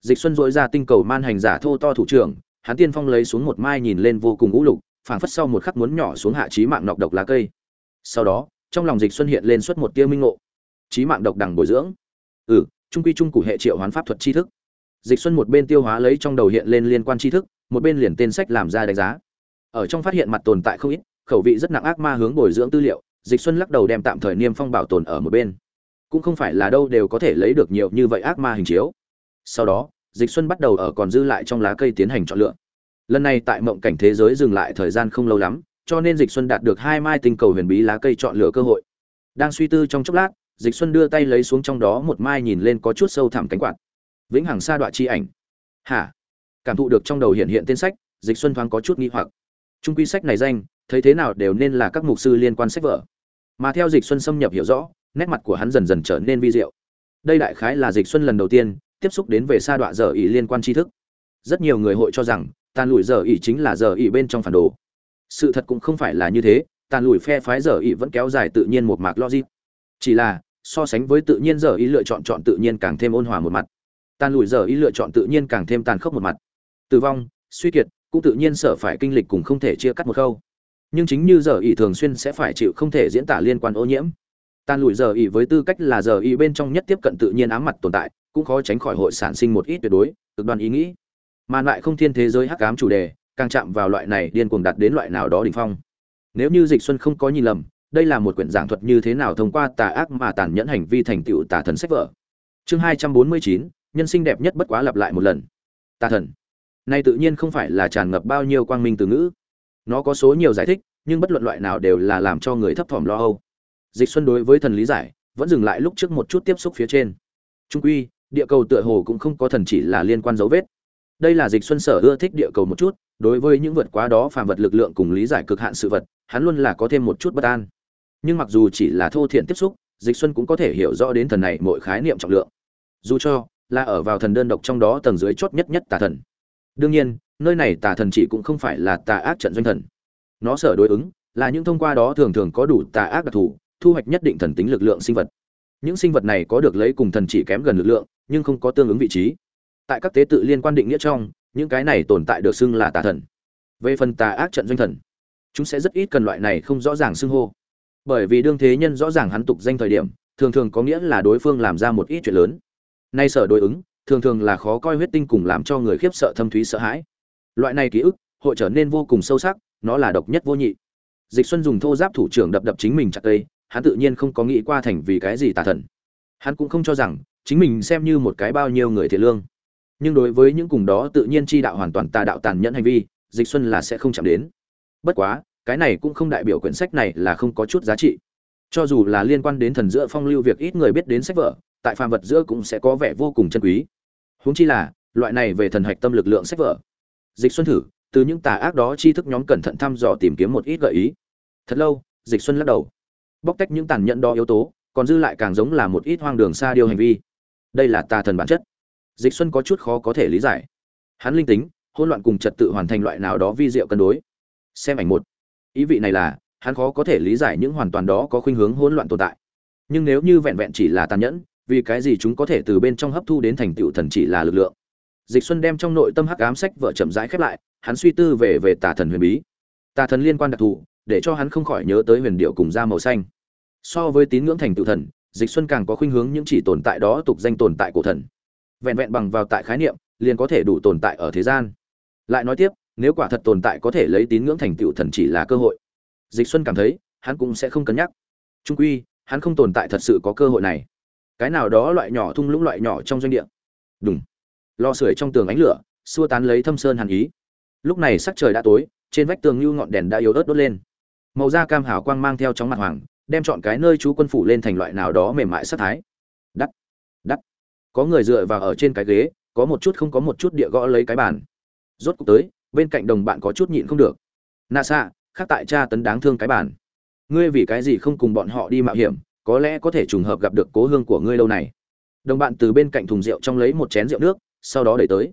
dịch xuân dội ra tinh cầu man hành giả thô to thủ trưởng, hắn tiên phong lấy xuống một mai nhìn lên vô cùng ngũ lục, phảng phất sau một khắc muốn nhỏ xuống hạ trí mạng nọc độc lá cây. Sau đó, trong lòng dịch xuân hiện lên suốt một tia minh ngộ. Trí mạng độc đẳng bồi dưỡng. Ừ trung quy trung cụ hệ triệu hoán pháp thuật tri thức. Dịch xuân một bên tiêu hóa lấy trong đầu hiện lên liên quan tri thức, một bên liền tên sách làm ra đánh giá. Ở trong phát hiện mặt tồn tại không ít, khẩu vị rất nặng ác ma hướng bồi dưỡng tư liệu, dịch xuân lắc đầu đem tạm thời niêm phong bảo tồn ở một bên. Cũng không phải là đâu đều có thể lấy được nhiều như vậy ác ma hình chiếu sau đó, dịch xuân bắt đầu ở còn dư lại trong lá cây tiến hành chọn lựa. Lần này tại mộng cảnh thế giới dừng lại thời gian không lâu lắm, cho nên dịch xuân đạt được hai mai tinh cầu huyền bí lá cây chọn lựa cơ hội. Đang suy tư trong chốc lát, dịch xuân đưa tay lấy xuống trong đó một mai nhìn lên có chút sâu thẳm cánh quạt. Vĩnh hằng sa đoạn chi ảnh. Hả? Cảm thụ được trong đầu hiện hiện tên sách, dịch xuân thoáng có chút nghi hoặc. Trung quy sách này danh, thấy thế nào đều nên là các mục sư liên quan sách vở. Mà theo dịch xuân xâm nhập hiểu rõ, nét mặt của hắn dần dần trở nên vi diệu. Đây đại khái là dịch xuân lần đầu tiên tiếp xúc đến về sa đoạn giờ ỉ liên quan tri thức. Rất nhiều người hội cho rằng, tàn lùi giờ ỉ chính là giờ ỉ bên trong phản đồ. Sự thật cũng không phải là như thế, tàn lùi phe phái giờ ỉ vẫn kéo dài tự nhiên một mạc logic. Chỉ là, so sánh với tự nhiên giờ ý lựa chọn chọn tự nhiên càng thêm ôn hòa một mặt. Tàn lùi giờ ý lựa chọn tự nhiên càng thêm tàn khốc một mặt. Tử vong, suy kiệt, cũng tự nhiên sở phải kinh lịch cùng không thể chia cắt một khâu. Nhưng chính như giờ ý thường xuyên sẽ phải chịu không thể diễn tả liên quan ô nhiễm. Tàn lùi giờ ý với tư cách là giờ ý bên trong nhất tiếp cận tự nhiên ám mặt tồn tại cũng khó tránh khỏi hội sản sinh một ít tuyệt đối, cực đoan ý nghĩ. Mà lại không thiên thế giới hắc ám chủ đề, càng chạm vào loại này điên cuồng đặt đến loại nào đó đỉnh phong. Nếu như dịch xuân không có nhìn lầm, đây là một quyển giảng thuật như thế nào thông qua tà ác mà tàn nhẫn hành vi thành tựu tà thần sách vở. Chương hai trăm bốn mươi chín, nhân sinh đẹp nhất bất quá lặp lại một lần. Tà thần. Nay tự nhiên không phải là tràn ngập bao nhiêu quang minh từ ngữ. Nó có số nhiều giải thích, nhưng bất luận loại nào đều là làm cho người thấp thỏm lo âu. Dịch xuân đối với thần lý giải, vẫn dừng lại lúc trước một chút tiếp xúc phía trên. Trung quy địa cầu tựa hồ cũng không có thần chỉ là liên quan dấu vết. Đây là dịch xuân sở ưa thích địa cầu một chút, đối với những vượt quá đó phàm vật lực lượng cùng lý giải cực hạn sự vật, hắn luôn là có thêm một chút bất an. Nhưng mặc dù chỉ là thô thiện tiếp xúc, dịch xuân cũng có thể hiểu rõ đến thần này mọi khái niệm trọng lượng. Dù cho là ở vào thần đơn độc trong đó tầng dưới chót nhất nhất tà thần. Đương nhiên, nơi này tà thần chỉ cũng không phải là tà ác trận doanh thần. Nó sở đối ứng là những thông qua đó thường thường có đủ tà ác đặc thù, thu hoạch nhất định thần tính lực lượng sinh vật những sinh vật này có được lấy cùng thần chỉ kém gần lực lượng, nhưng không có tương ứng vị trí. Tại các tế tự liên quan định nghĩa trong, những cái này tồn tại được xưng là tà thần. Về phần tà ác trận doanh thần, chúng sẽ rất ít cần loại này không rõ ràng xưng hô. Bởi vì đương thế nhân rõ ràng hắn tục danh thời điểm, thường thường có nghĩa là đối phương làm ra một ít chuyện lớn. Nay sở đối ứng, thường thường là khó coi huyết tinh cùng làm cho người khiếp sợ thâm thúy sợ hãi. Loại này ký ức, hội trở nên vô cùng sâu sắc, nó là độc nhất vô nhị. Dịch xuân dùng thô giáp thủ trưởng đập đập chính mình chặt cây hắn tự nhiên không có nghĩ qua thành vì cái gì tà thần. Hắn cũng không cho rằng chính mình xem như một cái bao nhiêu người thiệt lương. Nhưng đối với những cùng đó tự nhiên chi đạo hoàn toàn tà đạo tàn nhẫn hành vi, dịch xuân là sẽ không chạm đến. Bất quá, cái này cũng không đại biểu quyển sách này là không có chút giá trị. Cho dù là liên quan đến thần giữa phong lưu việc ít người biết đến sách vở, tại phàm vật giữa cũng sẽ có vẻ vô cùng chân quý. Huống chi là, loại này về thần hạch tâm lực lượng sách vở. Dịch xuân thử, từ những tà ác đó tri thức nhóm cẩn thận thăm dò tìm kiếm một ít gợi ý. Thật lâu, dịch xuân lắc đầu bóc tách những tàn nhẫn đó yếu tố, còn dư lại càng giống là một ít hoang đường xa điều hành vi. Đây là tà thần bản chất. Dịch xuân có chút khó có thể lý giải. Hắn linh tính, hỗn loạn cùng trật tự hoàn thành loại nào đó vi diệu cân đối. Xem ảnh một. Ý vị này là, hắn khó có thể lý giải những hoàn toàn đó có khuynh hướng hỗn loạn tồn tại. Nhưng nếu như vẹn vẹn chỉ là tàn nhẫn, vì cái gì chúng có thể từ bên trong hấp thu đến thành tựu thần chỉ là lực lượng? Dịch xuân đem trong nội tâm hắc ám sách vợ chậm rãi khép lại, hắn suy tư về về tà thần huyền bí. Tà thần liên quan đặc thù để cho hắn không khỏi nhớ tới huyền điệu cùng da màu xanh. So với tín ngưỡng thành tựu thần, dịch xuân càng có khuynh hướng những chỉ tồn tại đó tục danh tồn tại của thần. Vẹn vẹn bằng vào tại khái niệm, liền có thể đủ tồn tại ở thế gian. Lại nói tiếp, nếu quả thật tồn tại có thể lấy tín ngưỡng thành tựu thần chỉ là cơ hội. Dịch xuân cảm thấy, hắn cũng sẽ không cân nhắc. Trung quy, hắn không tồn tại thật sự có cơ hội này. Cái nào đó loại nhỏ thung lũng loại nhỏ trong doanh địa. Đúng lò sưởi trong tường ánh lửa, xua tán lấy thâm sơn hàn ý. Lúc này sắc trời đã tối, trên vách tường như ngọn đèn đã yếu ớt đốt lên màu da cam hào quang mang theo chóng mặt hoàng, đem chọn cái nơi chú quân phủ lên thành loại nào đó mềm mại sắc thái. Đắt đắt. Có người dựa vào ở trên cái ghế, có một chút không có một chút địa gõ lấy cái bàn. Rốt cuộc tới, bên cạnh đồng bạn có chút nhịn không được. Nạ xạ khác tại cha tấn đáng thương cái bản ngươi vì cái gì không cùng bọn họ đi mạo hiểm, có lẽ có thể trùng hợp gặp được cố hương của ngươi lâu này. Đồng bạn từ bên cạnh thùng rượu trong lấy một chén rượu nước, sau đó đẩy tới.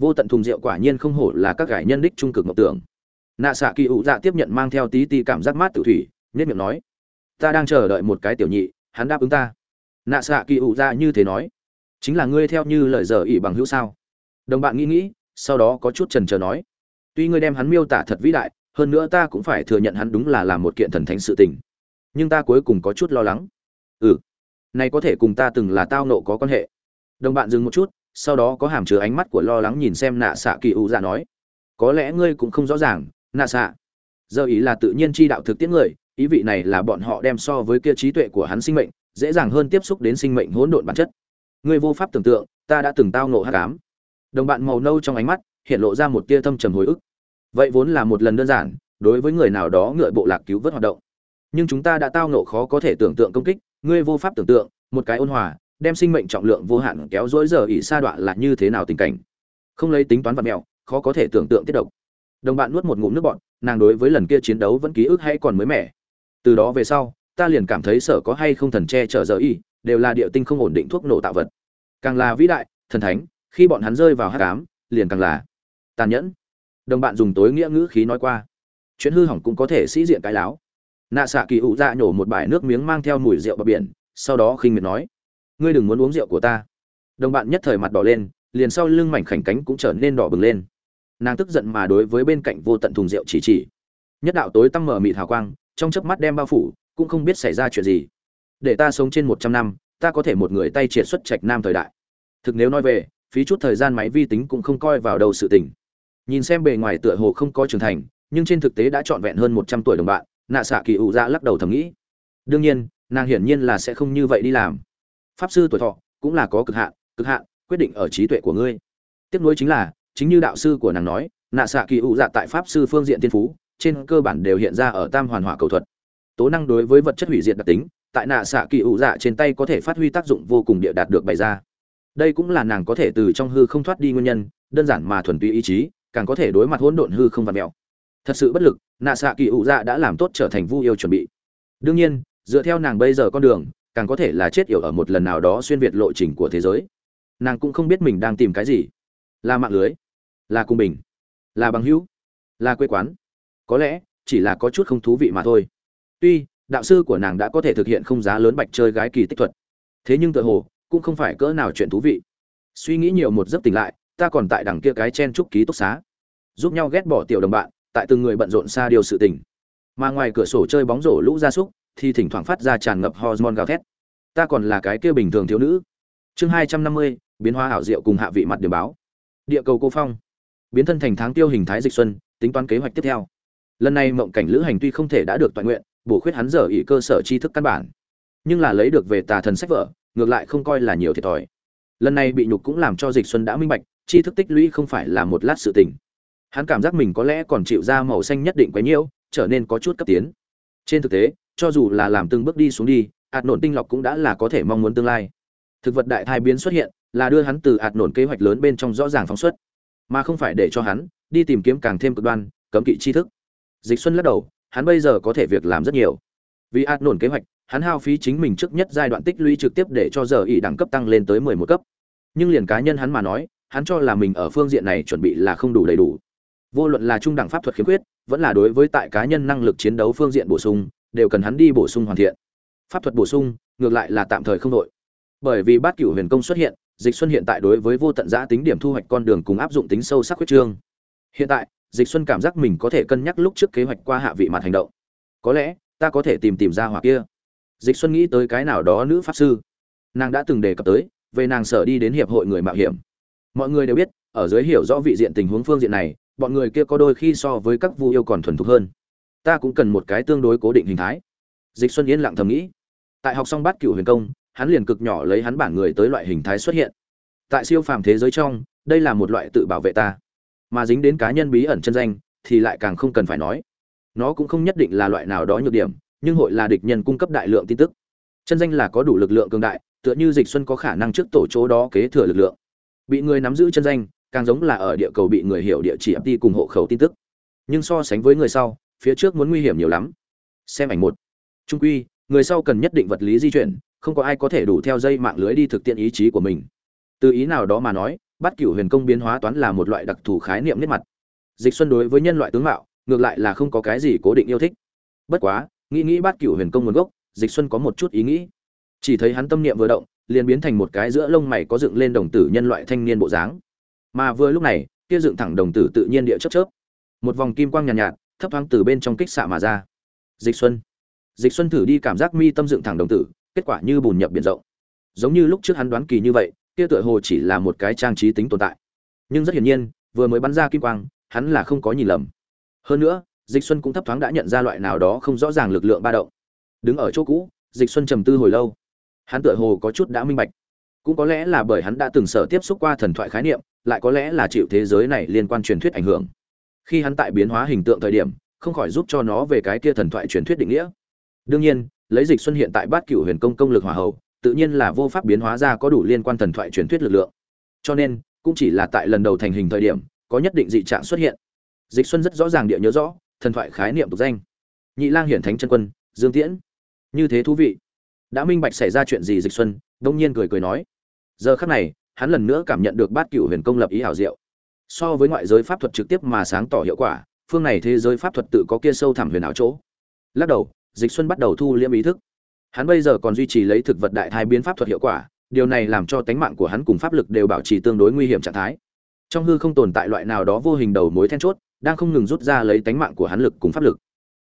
Vô tận thùng rượu quả nhiên không hổ là các gải nhân đích trung cực ngọc tưởng nạ xạ kỳ ụ dạ tiếp nhận mang theo tí ti cảm giác mát tự thủy nhất miệng nói, ta đang chờ đợi một cái tiểu nhị, hắn đáp ứng ta. Nạ xạ kỳ ụ dạ như thế nói, chính là ngươi theo như lời giờ ỉ bằng hữu sao? Đồng bạn nghĩ nghĩ, sau đó có chút trần trờ nói, tuy ngươi đem hắn miêu tả thật vĩ đại, hơn nữa ta cũng phải thừa nhận hắn đúng là làm một kiện thần thánh sự tình. Nhưng ta cuối cùng có chút lo lắng. Ừ này có thể cùng ta từng là tao nộ có quan hệ. Đồng bạn dừng một chút, sau đó có hàm chứa ánh mắt của lo lắng nhìn xem nạ xạ kỳ ụ dạ nói, có lẽ ngươi cũng không rõ ràng nạ xạ giờ ý là tự nhiên chi đạo thực tiễn người, ý vị này là bọn họ đem so với kia trí tuệ của hắn sinh mệnh, dễ dàng hơn tiếp xúc đến sinh mệnh hỗn độn bản chất. Ngươi vô pháp tưởng tượng, ta đã từng tao nộ hắc ám. Đồng bạn màu nâu trong ánh mắt, hiện lộ ra một tia thâm trầm hồi ức. Vậy vốn là một lần đơn giản, đối với người nào đó ngựa bộ lạc cứu vớt hoạt động. Nhưng chúng ta đã tao nộ khó có thể tưởng tượng công kích ngươi vô pháp tưởng tượng, một cái ôn hòa, đem sinh mệnh trọng lượng vô hạn kéo dối giờ ỉ sa đoạn là như thế nào tình cảnh. Không lấy tính toán vật mẹo, khó có thể tưởng tượng tiết độc đồng bạn nuốt một ngụm nước bọn nàng đối với lần kia chiến đấu vẫn ký ức hay còn mới mẻ. Từ đó về sau, ta liền cảm thấy sở có hay không thần che chở giờ y, đều là địa tinh không ổn định thuốc nổ tạo vật. Càng là vĩ đại, thần thánh, khi bọn hắn rơi vào hát cám liền càng là tàn nhẫn. Đồng bạn dùng tối nghĩa ngữ khí nói qua, chuyện hư hỏng cũng có thể sĩ diện cái láo. Nạ xạ kỳ ụ dạ nhổ một bãi nước miếng mang theo mùi rượu bờ biển, sau đó khinh miệt nói, ngươi đừng muốn uống rượu của ta. Đồng bạn nhất thời mặt đỏ lên, liền sau lưng mảnh khảnh cánh cũng trở nên đỏ bừng lên nàng tức giận mà đối với bên cạnh vô tận thùng rượu chỉ chỉ. Nhất đạo tối tăm mở mịt hào quang, trong chớp mắt đem bao phủ, cũng không biết xảy ra chuyện gì. Để ta sống trên một trăm năm, ta có thể một người tay triệt xuất trạch nam thời đại. Thực nếu nói về, phí chút thời gian máy vi tính cũng không coi vào đầu sự tình. Nhìn xem bề ngoài tựa hồ không có trưởng thành, nhưng trên thực tế đã trọn vẹn hơn một trăm tuổi đồng bạn, nạ xạ kỳ ủ dạ lắc đầu thầm nghĩ. Đương nhiên, nàng hiển nhiên là sẽ không như vậy đi làm. Pháp sư tuổi thọ cũng là có cực hạn cực hạn, quyết định ở trí tuệ của ngươi. Tiếp nối chính là chính như đạo sư của nàng nói, nạ xạ kỳ ụ dạ tại pháp sư phương diện tiên phú, trên cơ bản đều hiện ra ở tam hoàn hỏa cầu thuật. Tố năng đối với vật chất hủy diệt đặc tính, tại nạ xạ kỳ ụ dạ trên tay có thể phát huy tác dụng vô cùng địa đạt được bày ra. Đây cũng là nàng có thể từ trong hư không thoát đi nguyên nhân, đơn giản mà thuần túy ý chí, càng có thể đối mặt hỗn độn hư không vặt mèo. Thật sự bất lực, nạ xạ kỳ ụ dạ đã làm tốt trở thành vu yêu chuẩn bị. Đương nhiên, dựa theo nàng bây giờ con đường, càng có thể là chết yểu ở một lần nào đó xuyên việt lộ trình của thế giới. Nàng cũng không biết mình đang tìm cái gì. Là mạng lưới là cung bình, là bằng hữu, là quê quán. Có lẽ, chỉ là có chút không thú vị mà thôi. Tuy, đạo sư của nàng đã có thể thực hiện không giá lớn bạch chơi gái kỳ tích thuật. Thế nhưng tự hồ, cũng không phải cỡ nào chuyện thú vị. Suy nghĩ nhiều một giấc tỉnh lại, ta còn tại đằng kia cái chen trúc ký túc xá. Giúp nhau ghét bỏ tiểu đồng bạn, tại từng người bận rộn xa điều sự tình. Mà ngoài cửa sổ chơi bóng rổ lũ gia súc, thì thỉnh thoảng phát ra tràn ngập hormone gào thét. Ta còn là cái kia bình thường thiếu nữ. Chương hai trăm năm mươi, biến hóa ảo diệu cùng hạ vị mặt điểm báo. Địa cầu cô phong biến thân thành tháng tiêu hình thái dịch xuân, tính toán kế hoạch tiếp theo. Lần này mộng cảnh lữ hành tuy không thể đã được toàn nguyện, bổ khuyết hắn giờ ý cơ sở tri thức căn bản. Nhưng là lấy được về tà thần sách vở, ngược lại không coi là nhiều thiệt thòi. Lần này bị nhục cũng làm cho dịch xuân đã minh bạch, tri thức tích lũy không phải là một lát sự tình. Hắn cảm giác mình có lẽ còn chịu ra màu xanh nhất định quấy nhiễu, trở nên có chút cấp tiến. Trên thực tế, cho dù là làm từng bước đi xuống đi, ạt nổn tinh lọc cũng đã là có thể mong muốn tương lai. Thực vật đại thai biến xuất hiện, là đưa hắn từ ạt nổn kế hoạch lớn bên trong rõ ràng phóng xuất mà không phải để cho hắn đi tìm kiếm càng thêm cực đoan, cấm kỵ tri thức. Dịch xuân lắc đầu, hắn bây giờ có thể việc làm rất nhiều. Vì ạt nổn kế hoạch, hắn hao phí chính mình trước nhất giai đoạn tích lũy trực tiếp để cho giờ ỉ đẳng cấp tăng lên tới mười một cấp. Nhưng liền cá nhân hắn mà nói, hắn cho là mình ở phương diện này chuẩn bị là không đủ đầy đủ. Vô luận là trung đẳng pháp thuật khiếm khuyết, vẫn là đối với tại cá nhân năng lực chiến đấu phương diện bổ sung, đều cần hắn đi bổ sung hoàn thiện. Pháp thuật bổ sung, ngược lại là tạm thời không đội. Bởi vì bát cửu huyền công xuất hiện dịch xuân hiện tại đối với vô tận giã tính điểm thu hoạch con đường cùng áp dụng tính sâu sắc huyết trương. Hiện tại, dịch xuân cảm giác mình có thể cân nhắc lúc trước kế hoạch qua hạ vị mặt hành động. Có lẽ, ta có thể tìm tìm ra hỏa kia. Dịch xuân nghĩ tới cái nào đó nữ pháp sư. Nàng đã từng đề cập tới, về nàng sở đi đến hiệp hội người mạo hiểm. Mọi người đều biết, ở dưới hiểu rõ vị diện tình huống phương diện này, bọn người kia có đôi khi so với các vu yêu còn thuần thục hơn. Ta cũng cần một cái tương đối cố định hình thái. Dịch xuân yên lặng thầm nghĩ. Tại học xong bát cựu huyền công hắn liền cực nhỏ lấy hắn bản người tới loại hình thái xuất hiện. Tại siêu phàm thế giới trong, đây là một loại tự bảo vệ ta. Mà dính đến cá nhân bí ẩn chân danh, thì lại càng không cần phải nói. Nó cũng không nhất định là loại nào đó nhược điểm, nhưng hội là địch nhân cung cấp đại lượng tin tức. Chân danh là có đủ lực lượng cường đại, tựa như dịch xuân có khả năng trước tổ chỗ đó kế thừa lực lượng. Bị người nắm giữ chân danh, càng giống là ở địa cầu bị người hiểu địa chỉ đi cùng hộ khẩu tin tức. Nhưng so sánh với người sau, phía trước muốn nguy hiểm nhiều lắm. Xem ảnh một. Trung quy, người sau cần nhất định vật lý di chuyển không có ai có thể đủ theo dây mạng lưới đi thực tiễn ý chí của mình. Từ ý nào đó mà nói bắt cửu huyền công biến hóa toán là một loại đặc thù khái niệm nét mặt. Dịch xuân đối với nhân loại tướng mạo ngược lại là không có cái gì cố định yêu thích. Bất quá nghĩ nghĩ bắt cửu huyền công nguồn gốc dịch xuân có một chút ý nghĩ. Chỉ thấy hắn tâm niệm vừa động liền biến thành một cái giữa lông mày có dựng lên đồng tử nhân loại thanh niên bộ dáng. Mà vừa lúc này kia dựng thẳng đồng tử tự nhiên địa chớp chớp. Một vòng kim quang nhàn nhạt, nhạt thấp thoáng từ bên trong kích xạ mà ra. Dịch xuân. Dịch xuân thử đi cảm giác mi tâm dựng thẳng đồng tử kết quả như bùn nhập biển rộng. Giống như lúc trước hắn đoán kỳ như vậy, kia tựa hồ chỉ là một cái trang trí tính tồn tại. Nhưng rất hiển nhiên, vừa mới bắn ra kim quang, hắn là không có nhìn lầm. Hơn nữa, dịch xuân cũng thấp thoáng đã nhận ra loại nào đó không rõ ràng lực lượng ba động. Đứng ở chỗ cũ, dịch xuân trầm tư hồi lâu. Hắn tựa hồ có chút đã minh bạch. Cũng có lẽ là bởi hắn đã từng sở tiếp xúc qua thần thoại khái niệm, lại có lẽ là chịu thế giới này liên quan truyền thuyết ảnh hưởng. Khi hắn tại biến hóa hình tượng thời điểm, không khỏi giúp cho nó về cái kia thần thoại truyền thuyết định nghĩa. Đương nhiên lấy dịch xuân hiện tại bát cửu huyền công công lực hòa hậu, tự nhiên là vô pháp biến hóa ra có đủ liên quan thần thoại truyền thuyết lực lượng. Cho nên, cũng chỉ là tại lần đầu thành hình thời điểm, có nhất định dị trạng xuất hiện. Dịch xuân rất rõ ràng địa nhớ rõ, thần thoại khái niệm tục danh. Nhị lang hiển thánh chân quân, dương tiễn. Như thế thú vị. Đã minh bạch xảy ra chuyện gì dịch xuân, đông nhiên cười cười nói. Giờ khắc này, hắn lần nữa cảm nhận được bát cửu huyền công lập ý hảo diệu. So với ngoại giới pháp thuật trực tiếp mà sáng tỏ hiệu quả, phương này thế giới pháp thuật tự có kia sâu thẳm huyền ảo chỗ. Lắc đầu dịch xuân bắt đầu thu liễm ý thức. Hắn bây giờ còn duy trì lấy thực vật đại thai biến pháp thuật hiệu quả, điều này làm cho tánh mạng của hắn cùng pháp lực đều bảo trì tương đối nguy hiểm trạng thái. Trong hư không tồn tại loại nào đó vô hình đầu mối then chốt, đang không ngừng rút ra lấy tánh mạng của hắn lực cùng pháp lực.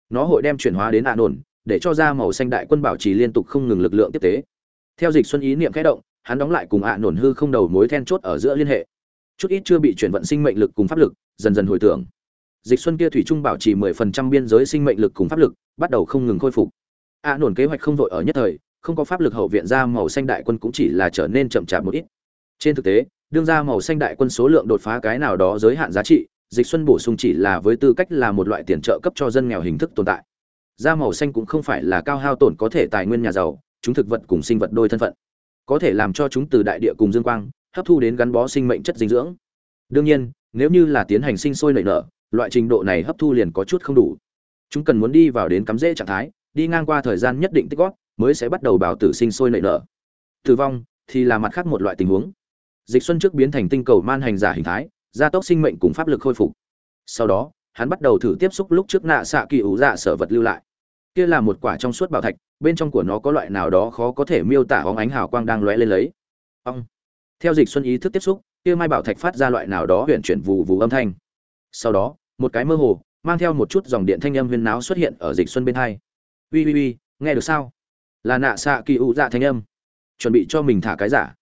Nó hội đem chuyển hóa đến ạ nổn, để cho ra màu xanh đại quân bảo trì liên tục không ngừng lực lượng tiếp tế. Theo dịch xuân ý niệm khẽ động, hắn đóng lại cùng ạ nổn hư không đầu mối then chốt ở giữa liên hệ. Chút ít chưa bị chuyển vận sinh mệnh lực cùng pháp lực, dần dần hồi tưởng dịch xuân kia thủy trung bảo trì 10% biên giới sinh mệnh lực cùng pháp lực, bắt đầu không ngừng khôi phục. Ạ à, nổn kế hoạch không vội ở nhất thời, không có pháp lực hậu viện ra màu xanh đại quân cũng chỉ là trở nên chậm chạp một ít. Trên thực tế, đương ra màu xanh đại quân số lượng đột phá cái nào đó giới hạn giá trị, dịch xuân bổ sung chỉ là với tư cách là một loại tiền trợ cấp cho dân nghèo hình thức tồn tại. Da màu xanh cũng không phải là cao hao tổn có thể tài nguyên nhà giàu, chúng thực vật cùng sinh vật đôi thân phận. Có thể làm cho chúng từ đại địa cùng dương quang, hấp thu đến gắn bó sinh mệnh chất dinh dưỡng. Đương nhiên, nếu như là tiến hành sinh sôi nảy nở loại trình độ này hấp thu liền có chút không đủ. Chúng cần muốn đi vào đến cắm rễ trạng thái, đi ngang qua thời gian nhất định tích góp, mới sẽ bắt đầu bảo tử sinh sôi nảy nở. Tử vong thì là mặt khác một loại tình huống. Dịch xuân trước biến thành tinh cầu man hành giả hình thái, gia tốc sinh mệnh cùng pháp lực khôi phục. Sau đó, hắn bắt đầu thử tiếp xúc lúc trước nạ xạ kỳ ủ dạ sở vật lưu lại. Kia là một quả trong suốt bảo thạch, bên trong của nó có loại nào đó khó có thể miêu tả hóng ánh hào quang đang lóe lên lấy. Ông theo dịch xuân ý thức tiếp xúc, kia mai bảo thạch phát ra loại nào đó huyện chuyển vù vù âm thanh. Sau đó một cái mơ hồ, mang theo một chút dòng điện thanh âm huyên náo xuất hiện ở dịch xuân bên hai. Ui ui ui nghe được sao? Là nạ xạ kỳ ủ dạ thanh âm. Chuẩn bị cho mình thả cái giả.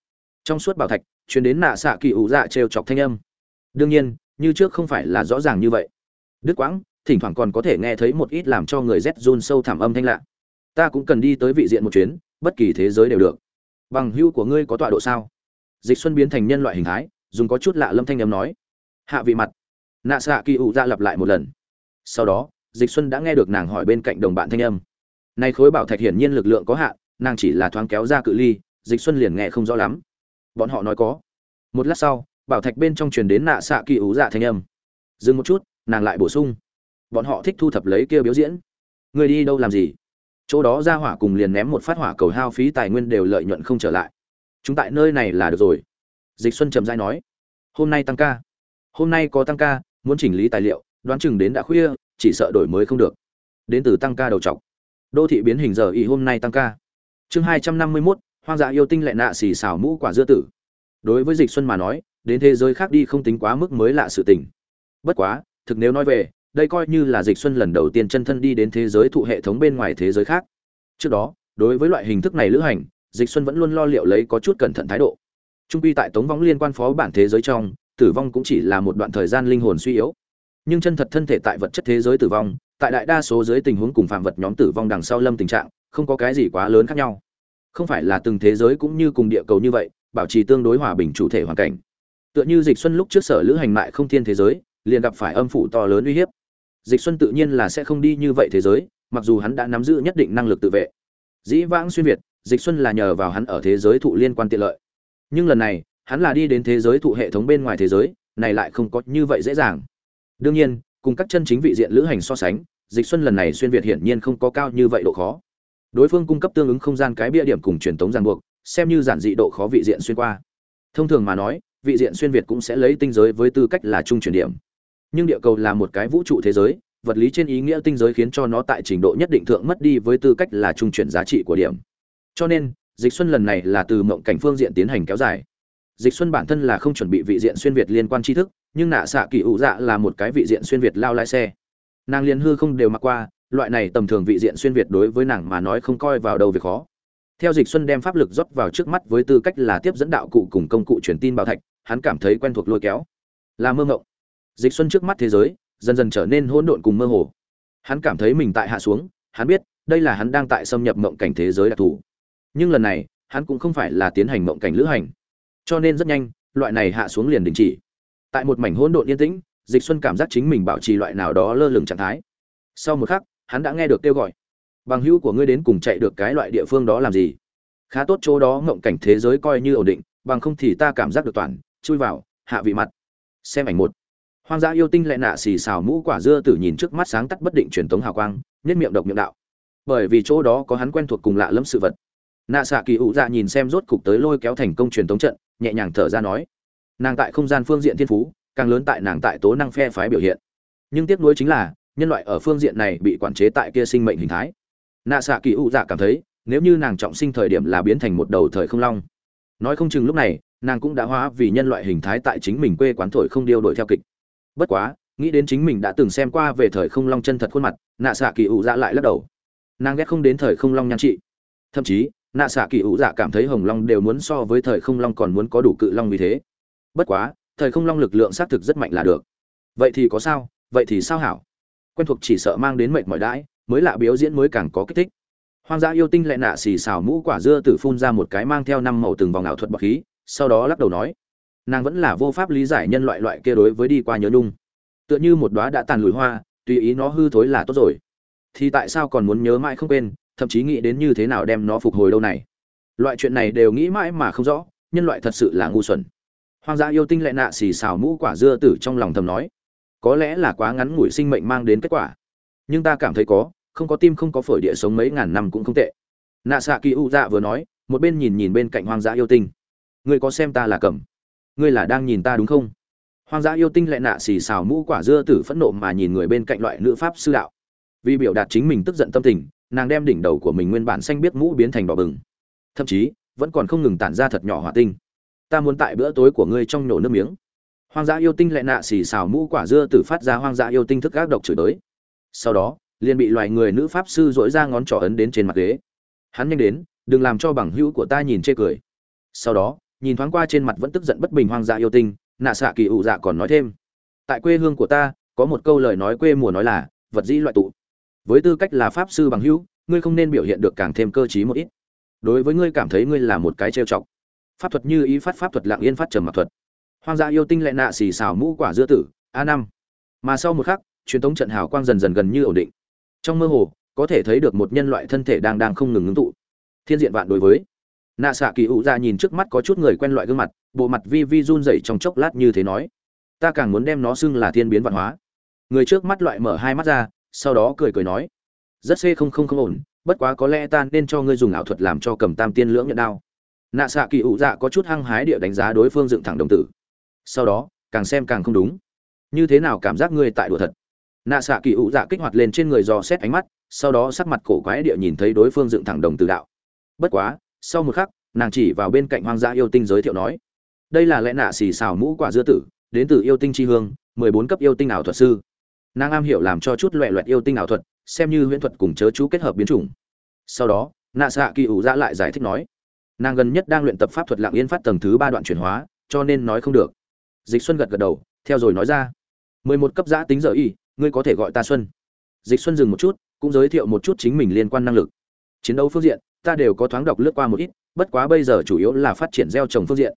Trong suốt bảo thạch chuyển đến nạ xạ kỳ ủ dạ trêu chọc thanh âm. Đương nhiên, như trước không phải là rõ ràng như vậy. Đức quãng, thỉnh thoảng còn có thể nghe thấy một ít làm cho người rét run sâu thảm âm thanh lạ. Ta cũng cần đi tới vị diện một chuyến, bất kỳ thế giới đều được. Bằng hưu của ngươi có tọa độ sao? Dịch xuân biến thành nhân loại hình thái, dùng có chút lạ lâm thanh âm nói. Hạ vị mặt nạ xạ kỳ ủ ra dạ lặp lại một lần. Sau đó, dịch xuân đã nghe được nàng hỏi bên cạnh đồng bạn thanh âm. Nay khối bảo thạch hiển nhiên lực lượng có hạn, nàng chỉ là thoáng kéo ra cự ly, dịch xuân liền nghe không rõ lắm. Bọn họ nói có. Một lát sau, bảo thạch bên trong truyền đến nạ xạ kỳ ủ dạ thanh âm. Dừng một chút, nàng lại bổ sung. Bọn họ thích thu thập lấy kia biểu diễn. Người đi đâu làm gì? Chỗ đó ra hỏa cùng liền ném một phát hỏa cầu hao phí tài nguyên đều lợi nhuận không trở lại. Chúng tại nơi này là được rồi. Dịch xuân trầm dai nói. Hôm nay tăng ca. Hôm nay có tăng ca muốn chỉnh lý tài liệu, đoán chừng đến đã khuya, chỉ sợ đổi mới không được. Đến từ tăng ca đầu trọc. Đô thị biến hình giờ ý hôm nay tăng ca. Chương hai trăm năm mươi mốt, hoang dã yêu tinh lại nạ xì xào mũ quả dưa tử. Đối với dịch xuân mà nói, đến thế giới khác đi không tính quá mức mới lạ sự tình. Bất quá, thực nếu nói về, đây coi như là dịch xuân lần đầu tiên chân thân đi đến thế giới thụ hệ thống bên ngoài thế giới khác. Trước đó, đối với loại hình thức này lữ hành, dịch xuân vẫn luôn lo liệu lấy có chút cẩn thận thái độ. Trung quy tại tống vong liên quan phó bản thế giới trong tử vong cũng chỉ là một đoạn thời gian linh hồn suy yếu. Nhưng chân thật thân thể tại vật chất thế giới tử vong, tại đại đa số dưới tình huống cùng phạm vật nhóm tử vong đằng sau lâm tình trạng, không có cái gì quá lớn khác nhau. Không phải là từng thế giới cũng như cùng địa cầu như vậy, bảo trì tương đối hòa bình chủ thể hoàn cảnh. Tựa như dịch xuân lúc trước sở lữ hành mại không thiên thế giới, liền gặp phải âm phủ to lớn uy hiếp. Dịch xuân tự nhiên là sẽ không đi như vậy thế giới, mặc dù hắn đã nắm giữ nhất định năng lực tự vệ. Dĩ vãng xuyên việt, dịch xuân là nhờ vào hắn ở thế giới thụ liên quan tiện lợi. Nhưng lần này hắn là đi đến thế giới thụ hệ thống bên ngoài thế giới, này lại không có như vậy dễ dàng. Đương nhiên, cùng các chân chính vị diện lữ hành so sánh, dịch xuân lần này xuyên việt hiển nhiên không có cao như vậy độ khó. Đối phương cung cấp tương ứng không gian cái bia điểm cùng truyền thống ràng buộc, xem như giản dị độ khó vị diện xuyên qua. Thông thường mà nói, vị diện xuyên việt cũng sẽ lấy tinh giới với tư cách là trung chuyển điểm. Nhưng địa cầu là một cái vũ trụ thế giới, vật lý trên ý nghĩa tinh giới khiến cho nó tại trình độ nhất định thượng mất đi với tư cách là trung chuyển giá trị của điểm. Cho nên, dịch xuân lần này là từ mộng cảnh phương diện tiến hành kéo dài dịch xuân bản thân là không chuẩn bị vị diện xuyên việt liên quan tri thức, nhưng nạ xạ kỳ ủ dạ là một cái vị diện xuyên việt lao lái xe. Nàng liên hư không đều mặc qua, loại này tầm thường vị diện xuyên việt đối với nàng mà nói không coi vào đâu việc khó. Theo dịch xuân đem pháp lực rót vào trước mắt với tư cách là tiếp dẫn đạo cụ cùng công cụ truyền tin bảo thạch, hắn cảm thấy quen thuộc lôi kéo. Là mơ ngộng dịch xuân trước mắt thế giới, dần dần trở nên hỗn độn cùng mơ hồ. Hắn cảm thấy mình tại hạ xuống, hắn biết, đây là hắn đang tại xâm nhập mộng cảnh thế giới đặc thù. Nhưng lần này, hắn cũng không phải là tiến hành mộng cảnh lữ hành cho nên rất nhanh, loại này hạ xuống liền đình chỉ. Tại một mảnh hỗn độn yên tĩnh, dịch xuân cảm giác chính mình bảo trì loại nào đó lơ lửng trạng thái. Sau một khắc, hắn đã nghe được kêu gọi. Bằng hữu của ngươi đến cùng chạy được cái loại địa phương đó làm gì? Khá tốt chỗ đó ngộng cảnh thế giới coi như ổn định, bằng không thì ta cảm giác được toàn, chui vào, hạ vị mặt. Xem ảnh một. Hoang dã yêu tinh lại nạ xì xào mũ quả dưa tử nhìn trước mắt sáng tắt bất định truyền tống hào quang, nhất miệng độc miệng đạo. Bởi vì chỗ đó có hắn quen thuộc cùng lạ lẫm sự vật. Nạ xạ kỳ ụ dạ nhìn xem rốt cục tới lôi kéo thành công truyền tống trận nhẹ nhàng thở ra nói. Nàng tại không gian phương diện thiên phú, càng lớn tại nàng tại tố năng phe phái biểu hiện. Nhưng tiếc nuối chính là, nhân loại ở phương diện này bị quản chế tại kia sinh mệnh hình thái. Nạ xạ kỳ ụ dạ cảm thấy, nếu như nàng trọng sinh thời điểm là biến thành một đầu thời không long. Nói không chừng lúc này, nàng cũng đã hóa vì nhân loại hình thái tại chính mình quê quán thổi không điêu đổi theo kịch. Bất quá, nghĩ đến chính mình đã từng xem qua về thời không long chân thật khuôn mặt, nạ xạ kỳ u dạ lại lắc đầu. Nàng ghét không đến thời không long nhan trị. Thậm chí nạ xạ kỳ ủ dạ cảm thấy hồng long đều muốn so với thời không long còn muốn có đủ cự long vì thế. Bất quá, thời không long lực lượng xác thực rất mạnh là được. Vậy thì có sao? Vậy thì sao hảo? Quen thuộc chỉ sợ mang đến mệt mỏi đãi, mới lạ biểu diễn mới càng có kích thích. Hoang dã yêu tinh lại nạ xì xào mũ quả dưa tử phun ra một cái mang theo năm màu từng vòng ảo thuật bọc khí, sau đó lắc đầu nói, nàng vẫn là vô pháp lý giải nhân loại loại kia đối với đi qua nhớ nhung. Tựa như một đóa đã tàn lùi hoa, tùy ý nó hư thối là tốt rồi. Thì tại sao còn muốn nhớ mãi không quên thậm chí nghĩ đến như thế nào đem nó phục hồi đâu này. Loại chuyện này đều nghĩ mãi mà không rõ, nhân loại thật sự là ngu xuẩn. Hoang dã yêu tinh lại nạ xì xào mũ quả dưa tử trong lòng thầm nói, có lẽ là quá ngắn ngủi sinh mệnh mang đến kết quả. Nhưng ta cảm thấy có, không có tim không có phổi địa sống mấy ngàn năm cũng không tệ. Nạ xạ kỳ u dạ vừa nói, một bên nhìn nhìn bên cạnh hoang dã yêu tinh. Ngươi có xem ta là cầm? Ngươi là đang nhìn ta đúng không? Hoang dã yêu tinh lại nạ xì xào mũ quả dưa tử phẫn nộ mà nhìn người bên cạnh loại nữ pháp sư đạo. Vì biểu đạt chính mình tức giận tâm tình nàng đem đỉnh đầu của mình nguyên bản xanh biết mũ biến thành đỏ bừng. Thậm chí, vẫn còn không ngừng tản ra thật nhỏ hỏa tinh. Ta muốn tại bữa tối của ngươi trong nổ nước miếng. Hoang dã yêu tinh lại nạ xì xào mũ quả dưa từ phát ra hoang dã yêu tinh thức gác độc chửi tới sau đó, liền bị loài người nữ pháp sư dỗi ra ngón trỏ ấn đến trên mặt ghế. Hắn nhanh đến, đừng làm cho bằng hữu của ta nhìn chê cười. Sau đó, nhìn thoáng qua trên mặt vẫn tức giận bất bình hoang dã yêu tinh, nạ xạ kỳ ủ dạ còn nói thêm. Tại quê hương của ta, có một câu lời nói quê mùa nói là, vật dĩ loại tụ với tư cách là pháp sư bằng hữu, ngươi không nên biểu hiện được càng thêm cơ t một ít. Đối với ngươi cảm thấy ngươi là một cái trêu chọc. Pháp thuật như ý phát pháp thuật lạng yên phát trầm mặc thuật. Hoang dã yêu tinh lại nạ xì xào mũ quả dưa tử, a năm. Mà sau một khắc, truyền thống trận hào quang dần dần gần như ổn định. Trong mơ hồ, có thể thấy được một nhân loại thân thể đang đang không ngừng ngưng tụ. Thiên diện vạn đối với. Nạ xạ kỳ ủ ra nhìn trước mắt có chút người quen loại gương mặt, bộ mặt vi vi run dậy trong chốc lát như thế nói. Ta càng muốn đem nó xưng là thiên biến văn hóa. Người trước mắt loại mở hai mắt ra sau đó cười cười nói, rất xê không không không ổn, bất quá có lẽ ta nên cho ngươi dùng ảo thuật làm cho cầm tam tiên lưỡng nhận đao. Nạ xạ kỳ ủ dạ có chút hăng hái địa đánh giá đối phương dựng thẳng đồng tử. Sau đó, càng xem càng không đúng. Như thế nào cảm giác ngươi tại đùa thật? Nạ xạ kỳ ủ dạ kích hoạt lên trên người dò xét ánh mắt, sau đó sắc mặt cổ quái địa nhìn thấy đối phương dựng thẳng đồng tử đạo. Bất quá, sau một khắc, nàng chỉ vào bên cạnh hoang dã yêu tinh giới thiệu nói, đây là lẽ nạ xì xào mũ quả dưa tử, đến từ yêu tinh tri hương, mười bốn cấp yêu tinh ảo thuật sư nàng am hiểu làm cho chút loẹ loẹt yêu tinh ảo thuật, xem như huyễn thuật cùng chớ chú kết hợp biến chủng. Sau đó, nạ xạ kỳ ủ dạ lại giải thích nói, nàng gần nhất đang luyện tập pháp thuật lạng yên phát tầng thứ ba đoạn chuyển hóa, cho nên nói không được. Dịch xuân gật gật đầu, theo rồi nói ra. Mười một cấp giã tính giờ y, ngươi có thể gọi ta xuân. Dịch xuân dừng một chút, cũng giới thiệu một chút chính mình liên quan năng lực. Chiến đấu phương diện, ta đều có thoáng đọc lướt qua một ít, bất quá bây giờ chủ yếu là phát triển gieo trồng phương diện.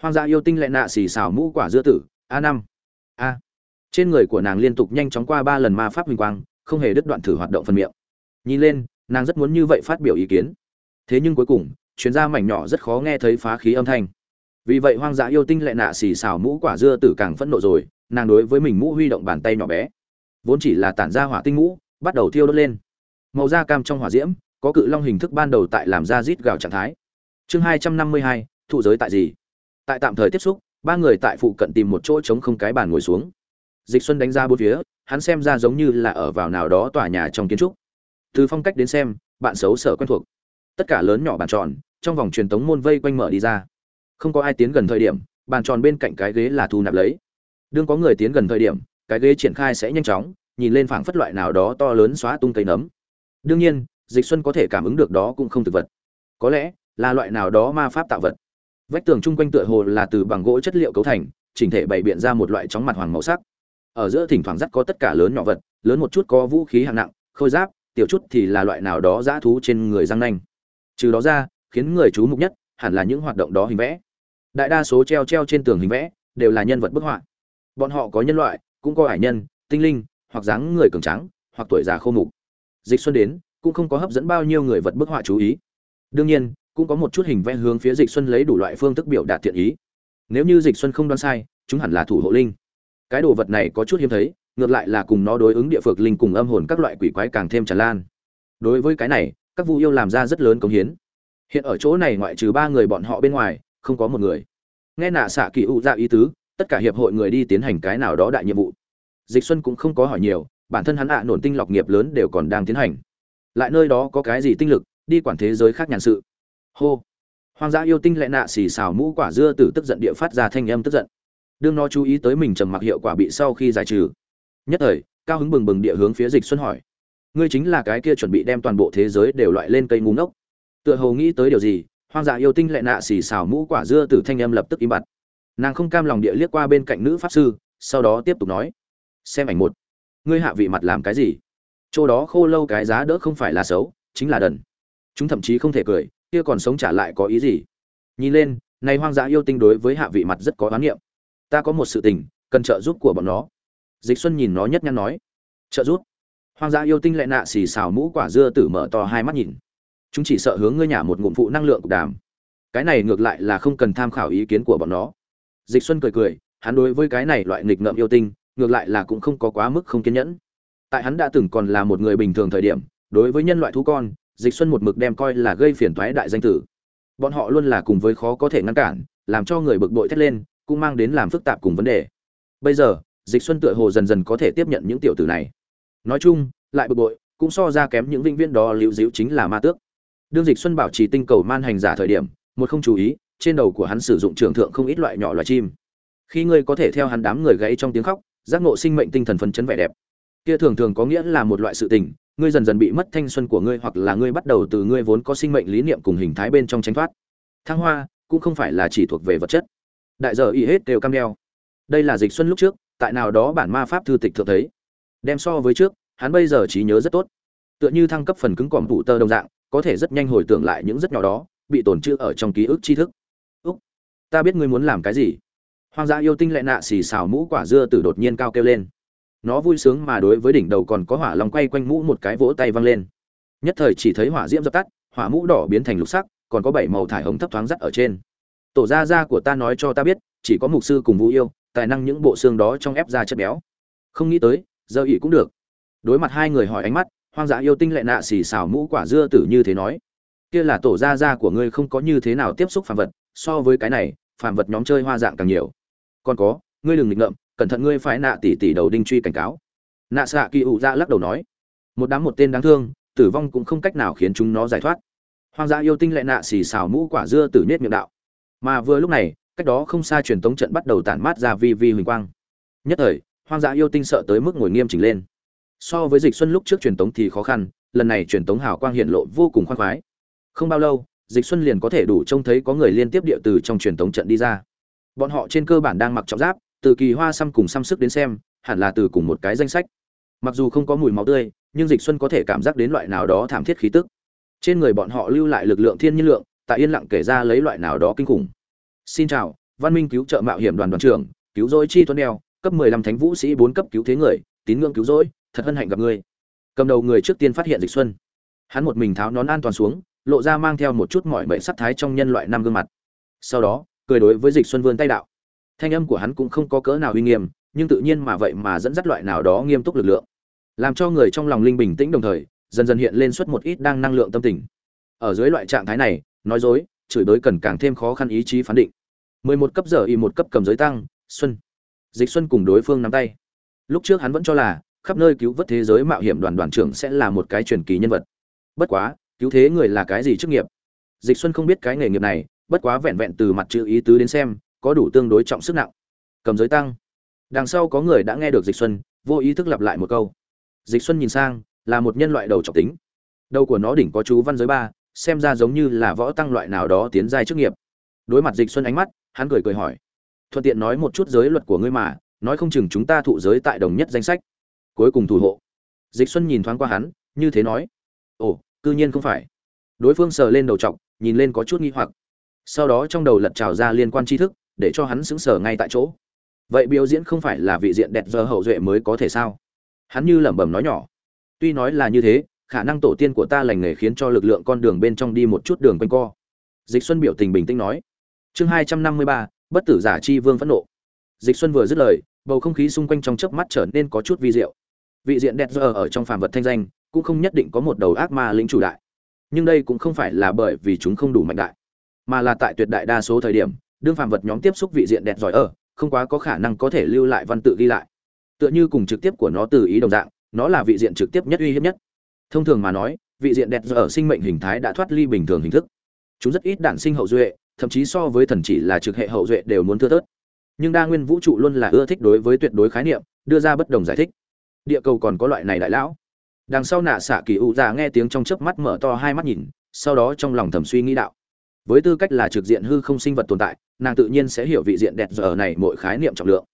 Hoang dã yêu tinh lại nạ xì xào mũ quả dưa tử, a năm. A trên người của nàng liên tục nhanh chóng qua ba lần ma pháp huỳnh quang, không hề đứt đoạn thử hoạt động phần miệng. Nhìn lên, nàng rất muốn như vậy phát biểu ý kiến. Thế nhưng cuối cùng, chuyên gia mảnh nhỏ rất khó nghe thấy phá khí âm thanh. Vì vậy hoang dã yêu tinh lại nạ xì xào mũ quả dưa tử càng phẫn nộ rồi, nàng đối với mình mũ huy động bàn tay nhỏ bé. Vốn chỉ là tản ra hỏa tinh mũ, bắt đầu thiêu đốt lên. Màu da cam trong hỏa diễm, có cự long hình thức ban đầu tại làm ra rít gào trạng thái. Chương hai trăm năm mươi hai, thụ giới tại gì? Tại tạm thời tiếp xúc, ba người tại phụ cận tìm một chỗ trống không cái bàn ngồi xuống dịch xuân đánh ra bốn phía, hắn xem ra giống như là ở vào nào đó tòa nhà trong kiến trúc. Từ phong cách đến xem, bạn xấu sở quen thuộc. Tất cả lớn nhỏ bàn tròn, trong vòng truyền tống môn vây quanh mở đi ra. Không có ai tiến gần thời điểm, bàn tròn bên cạnh cái ghế là thu nạp lấy. Đương có người tiến gần thời điểm, cái ghế triển khai sẽ nhanh chóng, nhìn lên phảng phất loại nào đó to lớn xóa tung cây nấm. Đương nhiên, dịch xuân có thể cảm ứng được đó cũng không thực vật. Có lẽ, là loại nào đó ma pháp tạo vật. Vách tường chung quanh tựa hồ là từ bằng gỗ chất liệu cấu thành, chỉnh thể bày biện ra một loại chóng mặt hoàng màu sắc ở giữa thỉnh thoảng dắt có tất cả lớn nhỏ vật, lớn một chút có vũ khí hạng nặng, khôi giáp, tiểu chút thì là loại nào đó dã thú trên người răng nanh. Trừ đó ra, khiến người chú mục nhất hẳn là những hoạt động đó hình vẽ. Đại đa số treo treo trên tường hình vẽ đều là nhân vật bức họa. Bọn họ có nhân loại, cũng có hải nhân, tinh linh, hoặc dáng người cường trắng hoặc tuổi già khô mục. Dịch xuân đến, cũng không có hấp dẫn bao nhiêu người vật bức họa chú ý. Đương nhiên, cũng có một chút hình vẽ hướng phía dịch xuân lấy đủ loại phương thức biểu đạt thiện ý. Nếu như dịch xuân không đoán sai, chúng hẳn là thủ hộ linh cái đồ vật này có chút hiếm thấy, ngược lại là cùng nó đối ứng địa phược linh cùng âm hồn các loại quỷ quái càng thêm tràn lan. Đối với cái này, các vu yêu làm ra rất lớn công hiến. Hiện ở chỗ này ngoại trừ ba người bọn họ bên ngoài, không có một người. Nghe nạ xạ kỳ u ra dạ ý tứ, tất cả hiệp hội người đi tiến hành cái nào đó đại nhiệm vụ. Dịch xuân cũng không có hỏi nhiều, bản thân hắn ạ, nổn tinh lọc nghiệp lớn đều còn đang tiến hành. Lại nơi đó có cái gì tinh lực, đi quản thế giới khác nhàn sự. Hô. Hoang dã yêu tinh lại nạ xì xào mũ quả dưa từ tức giận địa phát ra thanh âm tức giận đương nó chú ý tới mình trầm mặc hiệu quả bị sau khi giải trừ. Nhất thời, cao hứng bừng bừng địa hướng phía dịch xuân hỏi, ngươi chính là cái kia chuẩn bị đem toàn bộ thế giới đều loại lên cây ngu ngốc? Tựa hồ nghĩ tới điều gì, hoang dã yêu tinh lại nạ xì xào mũ quả dưa từ thanh âm lập tức im bặt. Nàng không cam lòng địa liếc qua bên cạnh nữ pháp sư, sau đó tiếp tục nói, xem ảnh một, ngươi hạ vị mặt làm cái gì? Chỗ đó khô lâu cái giá đỡ không phải là xấu, chính là đần. Chúng thậm chí không thể cười, kia còn sống trả lại có ý gì? Nhìn lên, này hoang dã yêu tinh đối với hạ vị mặt rất có oán niệm ta có một sự tình, cần trợ giúp của bọn nó. Dịch xuân nhìn nó nhất nhăn nói. Trợ giúp? Hoang dã yêu tinh lại nạ xì xào mũ quả dưa tử mở to hai mắt nhìn. Chúng chỉ sợ hướng ngươi nhà một ngụm phụ năng lượng cục đàm. Cái này ngược lại là không cần tham khảo ý kiến của bọn nó. Dịch xuân cười cười, hắn đối với cái này loại nghịch ngợm yêu tinh, ngược lại là cũng không có quá mức không kiên nhẫn. Tại hắn đã từng còn là một người bình thường thời điểm, đối với nhân loại thú con, dịch xuân một mực đem coi là gây phiền toái đại danh tử. Bọn họ luôn là cùng với khó có thể ngăn cản, làm cho người bực bội thét lên cũng mang đến làm phức tạp cùng vấn đề. Bây giờ, dịch xuân tựa hồ dần dần có thể tiếp nhận những tiểu tử này. Nói chung, lại bực bội, cũng so ra kém những vĩnh viên đó liễu diễu chính là ma tước. Đương dịch xuân bảo trì tinh cầu man hành giả thời điểm, một không chú ý, trên đầu của hắn sử dụng trường thượng không ít loại nhỏ loài chim. Khi ngươi có thể theo hắn đám người gãy trong tiếng khóc, giác ngộ sinh mệnh tinh thần phấn chấn vẻ đẹp. Kia thường thường có nghĩa là một loại sự tình, ngươi dần dần bị mất thanh xuân của ngươi hoặc là ngươi bắt đầu từ ngươi vốn có sinh mệnh lý niệm cùng hình thái bên trong tránh thoát. Thăng hoa, cũng không phải là chỉ thuộc về vật chất đại giờ y hết đều cam đeo. Đây là dịch xuân lúc trước, tại nào đó bản ma pháp thư tịch thượng thấy. Đem so với trước, hắn bây giờ trí nhớ rất tốt. Tựa như thăng cấp phần cứng còm thủ tơ đồng dạng, có thể rất nhanh hồi tưởng lại những rất nhỏ đó, bị tổn trữ ở trong ký ức tri thức. Úc, ta biết ngươi muốn làm cái gì. Hoang dã yêu tinh lại nạ xì xào mũ quả dưa từ đột nhiên cao kêu lên. Nó vui sướng mà đối với đỉnh đầu còn có hỏa long quay quanh mũ một cái vỗ tay văng lên. Nhất thời chỉ thấy hỏa diễm dập tắt, hỏa mũ đỏ biến thành lục sắc, còn có bảy màu thải hồng thấp thoáng rắt ở trên tổ gia gia của ta nói cho ta biết, chỉ có mục sư cùng vũ yêu, tài năng những bộ xương đó trong ép ra chất béo. Không nghĩ tới, giờ ỉ cũng được. Đối mặt hai người hỏi ánh mắt, hoang dã yêu tinh lại nạ xì xào mũ quả dưa tử như thế nói. Kia là tổ gia gia của ngươi không có như thế nào tiếp xúc phàm vật, so với cái này, phàm vật nhóm chơi hoa dạng càng nhiều. Còn có, ngươi đừng nghịch ngợm, cẩn thận ngươi phải nạ tỷ tỷ đầu đinh truy cảnh cáo. Nạ xạ kỳ ủ ra lắc đầu nói. Một đám một tên đáng thương, tử vong cũng không cách nào khiến chúng nó giải thoát. Hoang dã yêu tinh lại nạ xì xào mũ quả dưa tử nết miệng đạo mà vừa lúc này, cách đó không xa truyền tống trận bắt đầu tản mát ra vi vi huỳnh quang. Nhất thời, hoang dã yêu tinh sợ tới mức ngồi nghiêm chỉnh lên. So với dịch xuân lúc trước truyền tống thì khó khăn, lần này truyền tống hào quang hiện lộ vô cùng khoan khoái. Không bao lâu, dịch xuân liền có thể đủ trông thấy có người liên tiếp địa từ trong truyền tống trận đi ra. Bọn họ trên cơ bản đang mặc trọng giáp, từ kỳ hoa xăm cùng xăm sức đến xem, hẳn là từ cùng một cái danh sách. Mặc dù không có mùi máu tươi, nhưng dịch xuân có thể cảm giác đến loại nào đó thảm thiết khí tức. Trên người bọn họ lưu lại lực lượng thiên nhiên lượng tại yên lặng kể ra lấy loại nào đó kinh khủng. Xin chào, văn minh cứu trợ mạo hiểm đoàn đoàn trưởng, cứu rỗi chi tuấn đeo, cấp 15 thánh vũ sĩ 4 cấp cứu thế người, tín ngưỡng cứu rỗi, thật hân hạnh gặp ngươi cầm đầu người trước tiên phát hiện dịch xuân. Hắn một mình tháo nón an toàn xuống, lộ ra mang theo một chút mọi mệnh sắc thái trong nhân loại năm gương mặt. Sau đó, cười đối với dịch xuân vươn tay đạo. Thanh âm của hắn cũng không có cỡ nào uy nghiêm, nhưng tự nhiên mà vậy mà dẫn dắt loại nào đó nghiêm túc lực lượng. Làm cho người trong lòng linh bình tĩnh đồng thời, dần dần hiện lên suốt một ít đang năng lượng tâm tình. Ở dưới loại trạng thái này nói dối, chửi đối cần càng thêm khó khăn ý chí phán định. Mười một cấp giờ y một cấp cầm giới tăng, xuân. Dịch xuân cùng đối phương nắm tay. Lúc trước hắn vẫn cho là, khắp nơi cứu vớt thế giới mạo hiểm đoàn đoàn trưởng sẽ là một cái truyền kỳ nhân vật. Bất quá, cứu thế người là cái gì chức nghiệp? Dịch xuân không biết cái nghề nghiệp này, bất quá vẹn vẹn từ mặt chữ ý tứ đến xem, có đủ tương đối trọng sức nặng. Cầm giới tăng. Đằng sau có người đã nghe được dịch xuân, vô ý thức lặp lại một câu. Dịch xuân nhìn sang, là một nhân loại đầu trọng tính. Đầu của nó đỉnh có chú văn giới ba xem ra giống như là võ tăng loại nào đó tiến giai chức nghiệp. Đối mặt dịch xuân ánh mắt, hắn cười cười hỏi, thuận tiện nói một chút giới luật của ngươi mà, nói không chừng chúng ta thụ giới tại đồng nhất danh sách. Cuối cùng thủ hộ. Dịch xuân nhìn thoáng qua hắn, như thế nói, ồ, cư nhiên không phải. Đối phương sờ lên đầu trọc, nhìn lên có chút nghi hoặc. Sau đó trong đầu lật trào ra liên quan tri thức, để cho hắn sững sờ ngay tại chỗ. Vậy biểu diễn không phải là vị diện đẹp giờ hậu duệ mới có thể sao? Hắn như lẩm bẩm nói nhỏ, tuy nói là như thế khả năng tổ tiên của ta lành nghề khiến cho lực lượng con đường bên trong đi một chút đường quanh co. Dịch xuân biểu tình bình tĩnh nói. Chương hai trăm năm mươi ba, bất tử giả chi vương phẫn nộ. Dịch xuân vừa dứt lời, bầu không khí xung quanh trong chớp mắt trở nên có chút vi diệu. Vị diện đẹp giờ ở trong phàm vật thanh danh, cũng không nhất định có một đầu ác ma lĩnh chủ đại. Nhưng đây cũng không phải là bởi vì chúng không đủ mạnh đại, mà là tại tuyệt đại đa số thời điểm, đương phàm vật nhóm tiếp xúc vị diện đẹp giỏi ở, không quá có khả năng có thể lưu lại văn tự ghi lại. Tựa như cùng trực tiếp của nó từ ý đồng dạng, nó là vị diện trực tiếp nhất uy hiếp nhất thông thường mà nói, vị diện đẹp ở sinh mệnh hình thái đã thoát ly bình thường hình thức. Chúng rất ít đản sinh hậu duệ, thậm chí so với thần chỉ là trực hệ hậu duệ đều muốn thưa thớt. Nhưng đa nguyên vũ trụ luôn là ưa thích đối với tuyệt đối khái niệm, đưa ra bất đồng giải thích. Địa cầu còn có loại này đại lão. Đằng sau nạ xạ kỳ ụ già nghe tiếng trong chớp mắt mở to hai mắt nhìn, sau đó trong lòng thầm suy nghĩ đạo. Với tư cách là trực diện hư không sinh vật tồn tại, nàng tự nhiên sẽ hiểu vị diện đẹp giờ này mỗi khái niệm trọng lượng.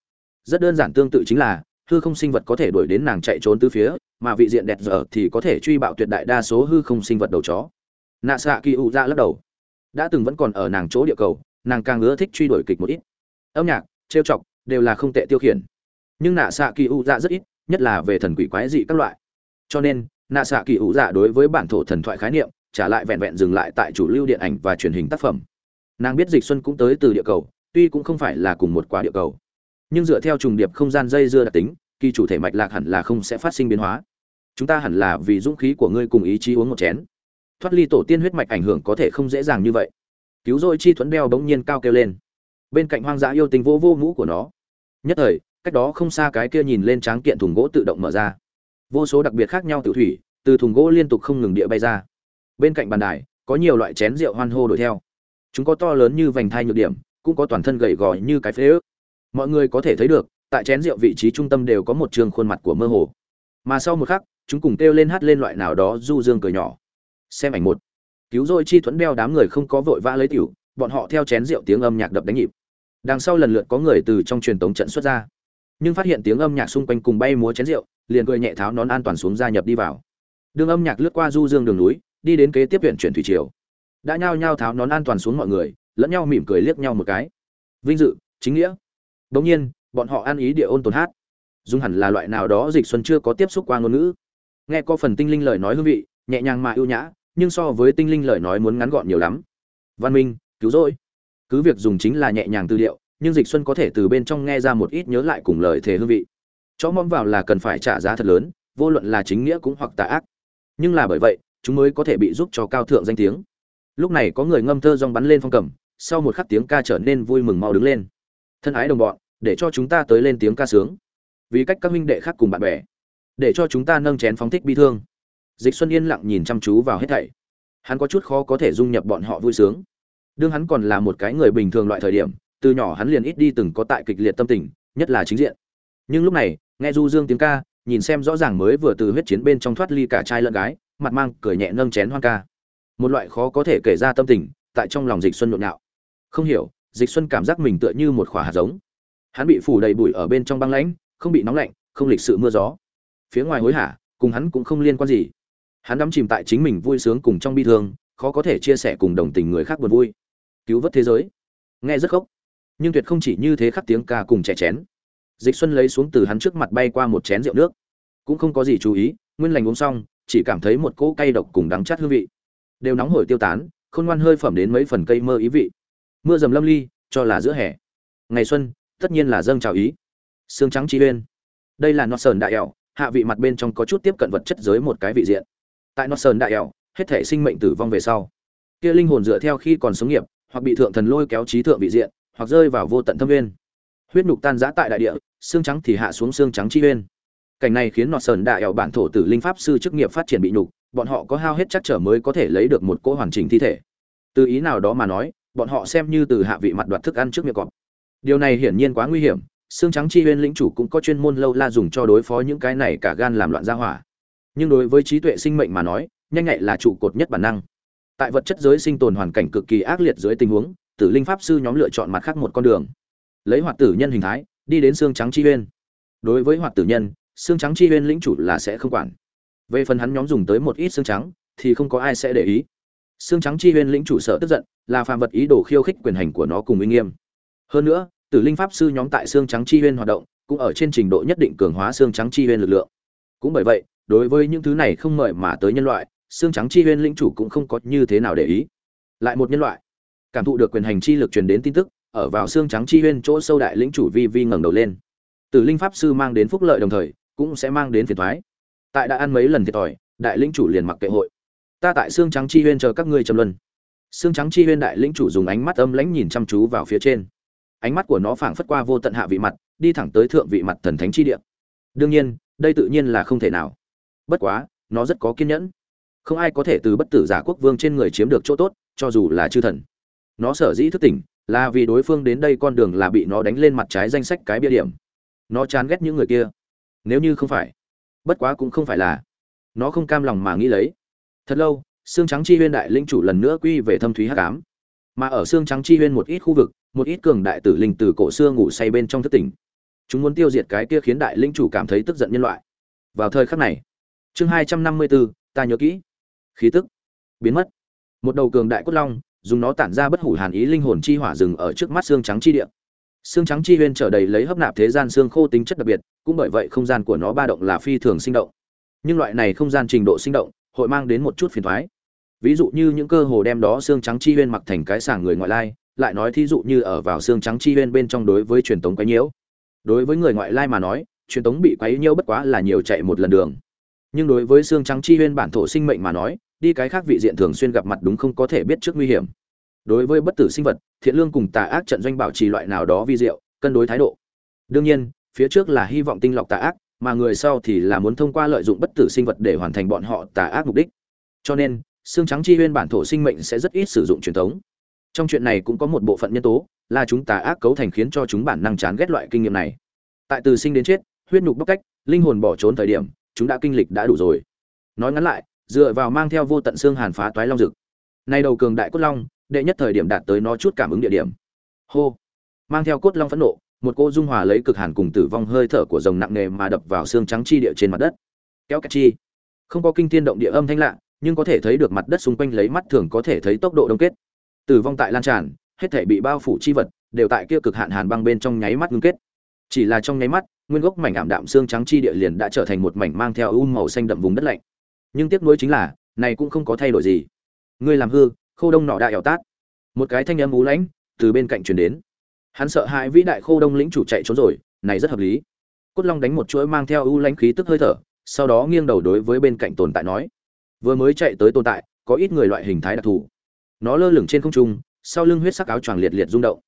Rất đơn giản tương tự chính là hư không sinh vật có thể đuổi đến nàng chạy trốn từ phía, mà vị diện đẹp giờ thì có thể truy bạo tuyệt đại đa số hư không sinh vật đầu chó. Nạ xạ kỳ ụ ra lắc đầu. Đã từng vẫn còn ở nàng chỗ địa cầu, nàng càng ưa thích truy đuổi kịch một ít. Âm nhạc, trêu chọc, đều là không tệ tiêu khiển. Nhưng nạ xạ kỳ ụ dạ rất ít, nhất là về thần quỷ quái dị các loại. Cho nên nạ xạ kỳ ụ dạ đối với bản thổ thần thoại khái niệm, trả lại vẹn vẹn dừng lại tại chủ lưu điện ảnh và truyền hình tác phẩm. Nàng biết dịch xuân cũng tới từ địa cầu, tuy cũng không phải là cùng một quả địa cầu nhưng dựa theo trùng điệp không gian dây dưa đặc tính, kỳ chủ thể mạch lạc hẳn là không sẽ phát sinh biến hóa. Chúng ta hẳn là vì dũng khí của ngươi cùng ý chí uống một chén. Thoát ly tổ tiên huyết mạch ảnh hưởng có thể không dễ dàng như vậy. Cứu rồi chi thuẫn đeo bỗng nhiên cao kêu lên. Bên cạnh hoang dã yêu tình vô vô mũ của nó. Nhất thời, cách đó không xa cái kia nhìn lên tráng kiện thùng gỗ tự động mở ra. Vô số đặc biệt khác nhau tự thủy, từ thùng gỗ liên tục không ngừng địa bay ra. Bên cạnh bàn đài, có nhiều loại chén rượu hoan hô đuổi theo. Chúng có to lớn như vành thai nhược điểm, cũng có toàn thân gầy gò như cái phế ước mọi người có thể thấy được, tại chén rượu vị trí trung tâm đều có một trường khuôn mặt của mơ hồ. Mà sau một khắc, chúng cùng kêu lên hát lên loại nào đó du dương cười nhỏ. Xem ảnh một. Cứu rỗi chi thuẫn đeo đám người không có vội vã lấy tiểu, bọn họ theo chén rượu tiếng âm nhạc đập đánh nhịp. Đằng sau lần lượt có người từ trong truyền tống trận xuất ra. Nhưng phát hiện tiếng âm nhạc xung quanh cùng bay múa chén rượu, liền cười nhẹ tháo nón an toàn xuống gia nhập đi vào. Đường âm nhạc lướt qua du dương đường núi, đi đến kế tiếp huyện chuyển thủy triều. Đã nhao nhao tháo nón an toàn xuống mọi người, lẫn nhau mỉm cười liếc nhau một cái. Vinh dự, chính nghĩa đống nhiên, bọn họ ăn ý địa ôn tồn hát. Dung hẳn là loại nào đó dịch xuân chưa có tiếp xúc qua ngôn ngữ. Nghe có phần tinh linh lời nói hương vị, nhẹ nhàng mà ưu nhã, nhưng so với tinh linh lời nói muốn ngắn gọn nhiều lắm. Văn minh, cứu rỗi. Cứ việc dùng chính là nhẹ nhàng tư liệu nhưng dịch xuân có thể từ bên trong nghe ra một ít nhớ lại cùng lời thề hương vị. Chó mõm vào là cần phải trả giá thật lớn, vô luận là chính nghĩa cũng hoặc tà ác. Nhưng là bởi vậy, chúng mới có thể bị giúp cho cao thượng danh tiếng. Lúc này có người ngâm thơ rong bắn lên phong cầm, sau một khắc tiếng ca trở nên vui mừng mau đứng lên thân ái đồng bọn, để cho chúng ta tới lên tiếng ca sướng. Vì cách các huynh đệ khác cùng bạn bè, để cho chúng ta nâng chén phóng thích bi thương. Dịch xuân yên lặng nhìn chăm chú vào hết thảy. Hắn có chút khó có thể dung nhập bọn họ vui sướng. Đương hắn còn là một cái người bình thường loại thời điểm, từ nhỏ hắn liền ít đi từng có tại kịch liệt tâm tình, nhất là chính diện. Nhưng lúc này, nghe du dương tiếng ca, nhìn xem rõ ràng mới vừa từ huyết chiến bên trong thoát ly cả trai lẫn gái, mặt mang cười nhẹ nâng chén hoang ca. Một loại khó có thể kể ra tâm tình, tại trong lòng dịch xuân nhộn nhạo. Không hiểu dịch xuân cảm giác mình tựa như một khỏa hạt giống. Hắn bị phủ đầy bụi ở bên trong băng lãnh, không bị nóng lạnh, không lịch sự mưa gió. Phía ngoài hối hả, cùng hắn cũng không liên quan gì. Hắn đắm chìm tại chính mình vui sướng cùng trong bi thương, khó có thể chia sẻ cùng đồng tình người khác buồn vui. Cứu vớt thế giới. Nghe rất khóc. Nhưng tuyệt không chỉ như thế khắc tiếng ca cùng trẻ chén. Dịch xuân lấy xuống từ hắn trước mặt bay qua một chén rượu nước. Cũng không có gì chú ý, nguyên lành uống xong, chỉ cảm thấy một cỗ cay độc cùng đắng chát hương vị. Đều nóng hổi tiêu tán, khôn ngoan hơi phẩm đến mấy phần cây mơ ý vị mưa dầm lâm ly, cho là giữa hè. Ngày xuân, tất nhiên là dâng chào ý. Xương trắng chi uyên đây là nọ sơn đại ẻo hạ vị mặt bên trong có chút tiếp cận vật chất giới một cái vị diện. Tại nọ sơn đại ẻo hết thể sinh mệnh tử vong về sau. Kia linh hồn dựa theo khi còn sống nghiệp, hoặc bị thượng thần lôi kéo trí thượng vị diện, hoặc rơi vào vô tận thâm nguyên. Huyết nhục tan rã tại đại địa xương trắng thì hạ xuống xương trắng chi uyên cảnh này khiến nọ sơn đại ẻo bản thổ tử linh pháp sư chức nghiệp phát triển bị nhục, bọn họ có hao hết chắc trở mới có thể lấy được một cỗ hoàn chỉnh thi thể. Từ ý nào đó mà nói bọn họ xem như từ hạ vị mặt đoạt thức ăn trước miệng cọp. Điều này hiển nhiên quá nguy hiểm, xương trắng chi huyên lĩnh chủ cũng có chuyên môn lâu la dùng cho đối phó những cái này cả gan làm loạn ra hỏa. Nhưng đối với trí tuệ sinh mệnh mà nói, nhanh nhạy là trụ cột nhất bản năng. Tại vật chất giới sinh tồn hoàn cảnh cực kỳ ác liệt dưới tình huống, tử linh pháp sư nhóm lựa chọn mặt khác một con đường. Lấy hoạt tử nhân hình thái, đi đến xương trắng chi huyên. Đối với hoạt tử nhân, xương trắng chi huyên lĩnh chủ là sẽ không quản. Về phần hắn nhóm dùng tới một ít xương trắng, thì không có ai sẽ để ý xương trắng chi huyên lĩnh chủ sợ tức giận, là phàm vật ý đồ khiêu khích quyền hành của nó cùng uy nghiêm. Hơn nữa, tử linh pháp sư nhóm tại xương trắng chi huyên hoạt động, cũng ở trên trình độ nhất định cường hóa xương trắng chi huyên lực lượng. Cũng bởi vậy, đối với những thứ này không mời mà tới nhân loại, xương trắng chi huyên lĩnh chủ cũng không có như thế nào để ý. Lại một nhân loại, cảm thụ được quyền hành chi lực truyền đến tin tức, ở vào xương trắng chi huyên chỗ sâu đại lĩnh chủ vi vi ngẩng đầu lên. Tử linh pháp sư mang đến phúc lợi đồng thời, cũng sẽ mang đến phiền thoái. Tại đã ăn mấy lần thiệt thòi, đại lĩnh chủ liền mặc kệ hội ta tại xương trắng chi huyên chờ các ngươi trầm luân. Xương trắng chi huyên đại lĩnh chủ dùng ánh mắt âm lãnh nhìn chăm chú vào phía trên. Ánh mắt của nó phảng phất qua vô tận hạ vị mặt, đi thẳng tới thượng vị mặt thần thánh chi địa. Đương nhiên, đây tự nhiên là không thể nào. Bất quá, nó rất có kiên nhẫn. Không ai có thể từ bất tử giả quốc vương trên người chiếm được chỗ tốt, cho dù là chư thần. Nó sở dĩ thức tỉnh, là vì đối phương đến đây con đường là bị nó đánh lên mặt trái danh sách cái bia điểm. Nó chán ghét những người kia. Nếu như không phải, bất quá cũng không phải là. Nó không cam lòng mà nghĩ lấy thật lâu xương trắng chi huyên đại linh chủ lần nữa quy về thâm thúy hắc ám. Mà ở xương trắng chi huyên một ít khu vực, một ít cường đại tử linh từ cổ xưa ngủ say bên trong thất tỉnh. Chúng muốn tiêu diệt cái kia khiến đại linh chủ cảm thấy tức giận nhân loại. Vào thời khắc này, chương hai trăm năm mươi bốn ta nhớ kỹ. Khí tức biến mất. Một đầu cường đại cốt long, dùng nó tản ra bất hủ hàn ý linh hồn chi hỏa rừng ở trước mắt xương trắng chi địa xương trắng chi huyên trở đầy lấy hấp nạp thế gian xương khô tính chất đặc biệt, cũng bởi vậy không gian của nó ba động là phi thường sinh động. Nhưng loại này không gian trình độ sinh động hội mang đến một chút phiền thoái. Ví dụ như những cơ hồ đem đó xương trắng chi huyên mặc thành cái sàng người ngoại lai, lại nói thí dụ như ở vào xương trắng chi huyên bên trong đối với truyền tống quấy nhiễu. Đối với người ngoại lai mà nói, truyền tống bị quấy nhiễu bất quá là nhiều chạy một lần đường. Nhưng đối với xương trắng chi huyên bản thổ sinh mệnh mà nói, đi cái khác vị diện thường xuyên gặp mặt đúng không có thể biết trước nguy hiểm. Đối với bất tử sinh vật, thiện lương cùng tà ác trận doanh bảo trì loại nào đó vi diệu, cân đối thái độ. Đương nhiên, phía trước là hy vọng tinh lọc tà ác mà người sau thì là muốn thông qua lợi dụng bất tử sinh vật để hoàn thành bọn họ tà ác mục đích. Cho nên, xương trắng chi huyên bản thổ sinh mệnh sẽ rất ít sử dụng truyền thống. Trong chuyện này cũng có một bộ phận nhân tố là chúng tà ác cấu thành khiến cho chúng bản năng chán ghét loại kinh nghiệm này. Tại từ sinh đến chết, huyết nhục bóc cách linh hồn bỏ trốn thời điểm, chúng đã kinh lịch đã đủ rồi. Nói ngắn lại, dựa vào mang theo vô tận xương hàn phá toái long dực. Nay đầu cường đại cốt long, đệ nhất thời điểm đạt tới nó chút cảm ứng địa điểm. Hô. Mang theo cốt long phẫn nộ một cô dung hòa lấy cực hàn cùng tử vong hơi thở của rồng nặng nề mà đập vào xương trắng chi địa trên mặt đất. Kéo cách chi. Không có kinh thiên động địa âm thanh lạ, nhưng có thể thấy được mặt đất xung quanh lấy mắt thường có thể thấy tốc độ đông kết. Tử vong tại lan tràn, hết thể bị bao phủ chi vật, đều tại kia cực hạn hàn băng bên trong nháy mắt ngưng kết. Chỉ là trong nháy mắt, nguyên gốc mảnh ảm đạm xương trắng chi địa liền đã trở thành một mảnh mang theo u màu xanh đậm vùng đất lạnh. Nhưng tiếc nuối chính là, này cũng không có thay đổi gì. Ngươi làm hư, khô đông nọ đại ảo tát. Một cái thanh âm ú lãnh từ bên cạnh truyền đến hắn sợ hãi vĩ đại khô đông lĩnh chủ chạy trốn rồi, này rất hợp lý. Cốt long đánh một chuỗi mang theo ưu lãnh khí tức hơi thở, sau đó nghiêng đầu đối với bên cạnh tồn tại nói, vừa mới chạy tới tồn tại, có ít người loại hình thái đặc thù. Nó lơ lửng trên không trung, sau lưng huyết sắc áo choàng liệt liệt rung động.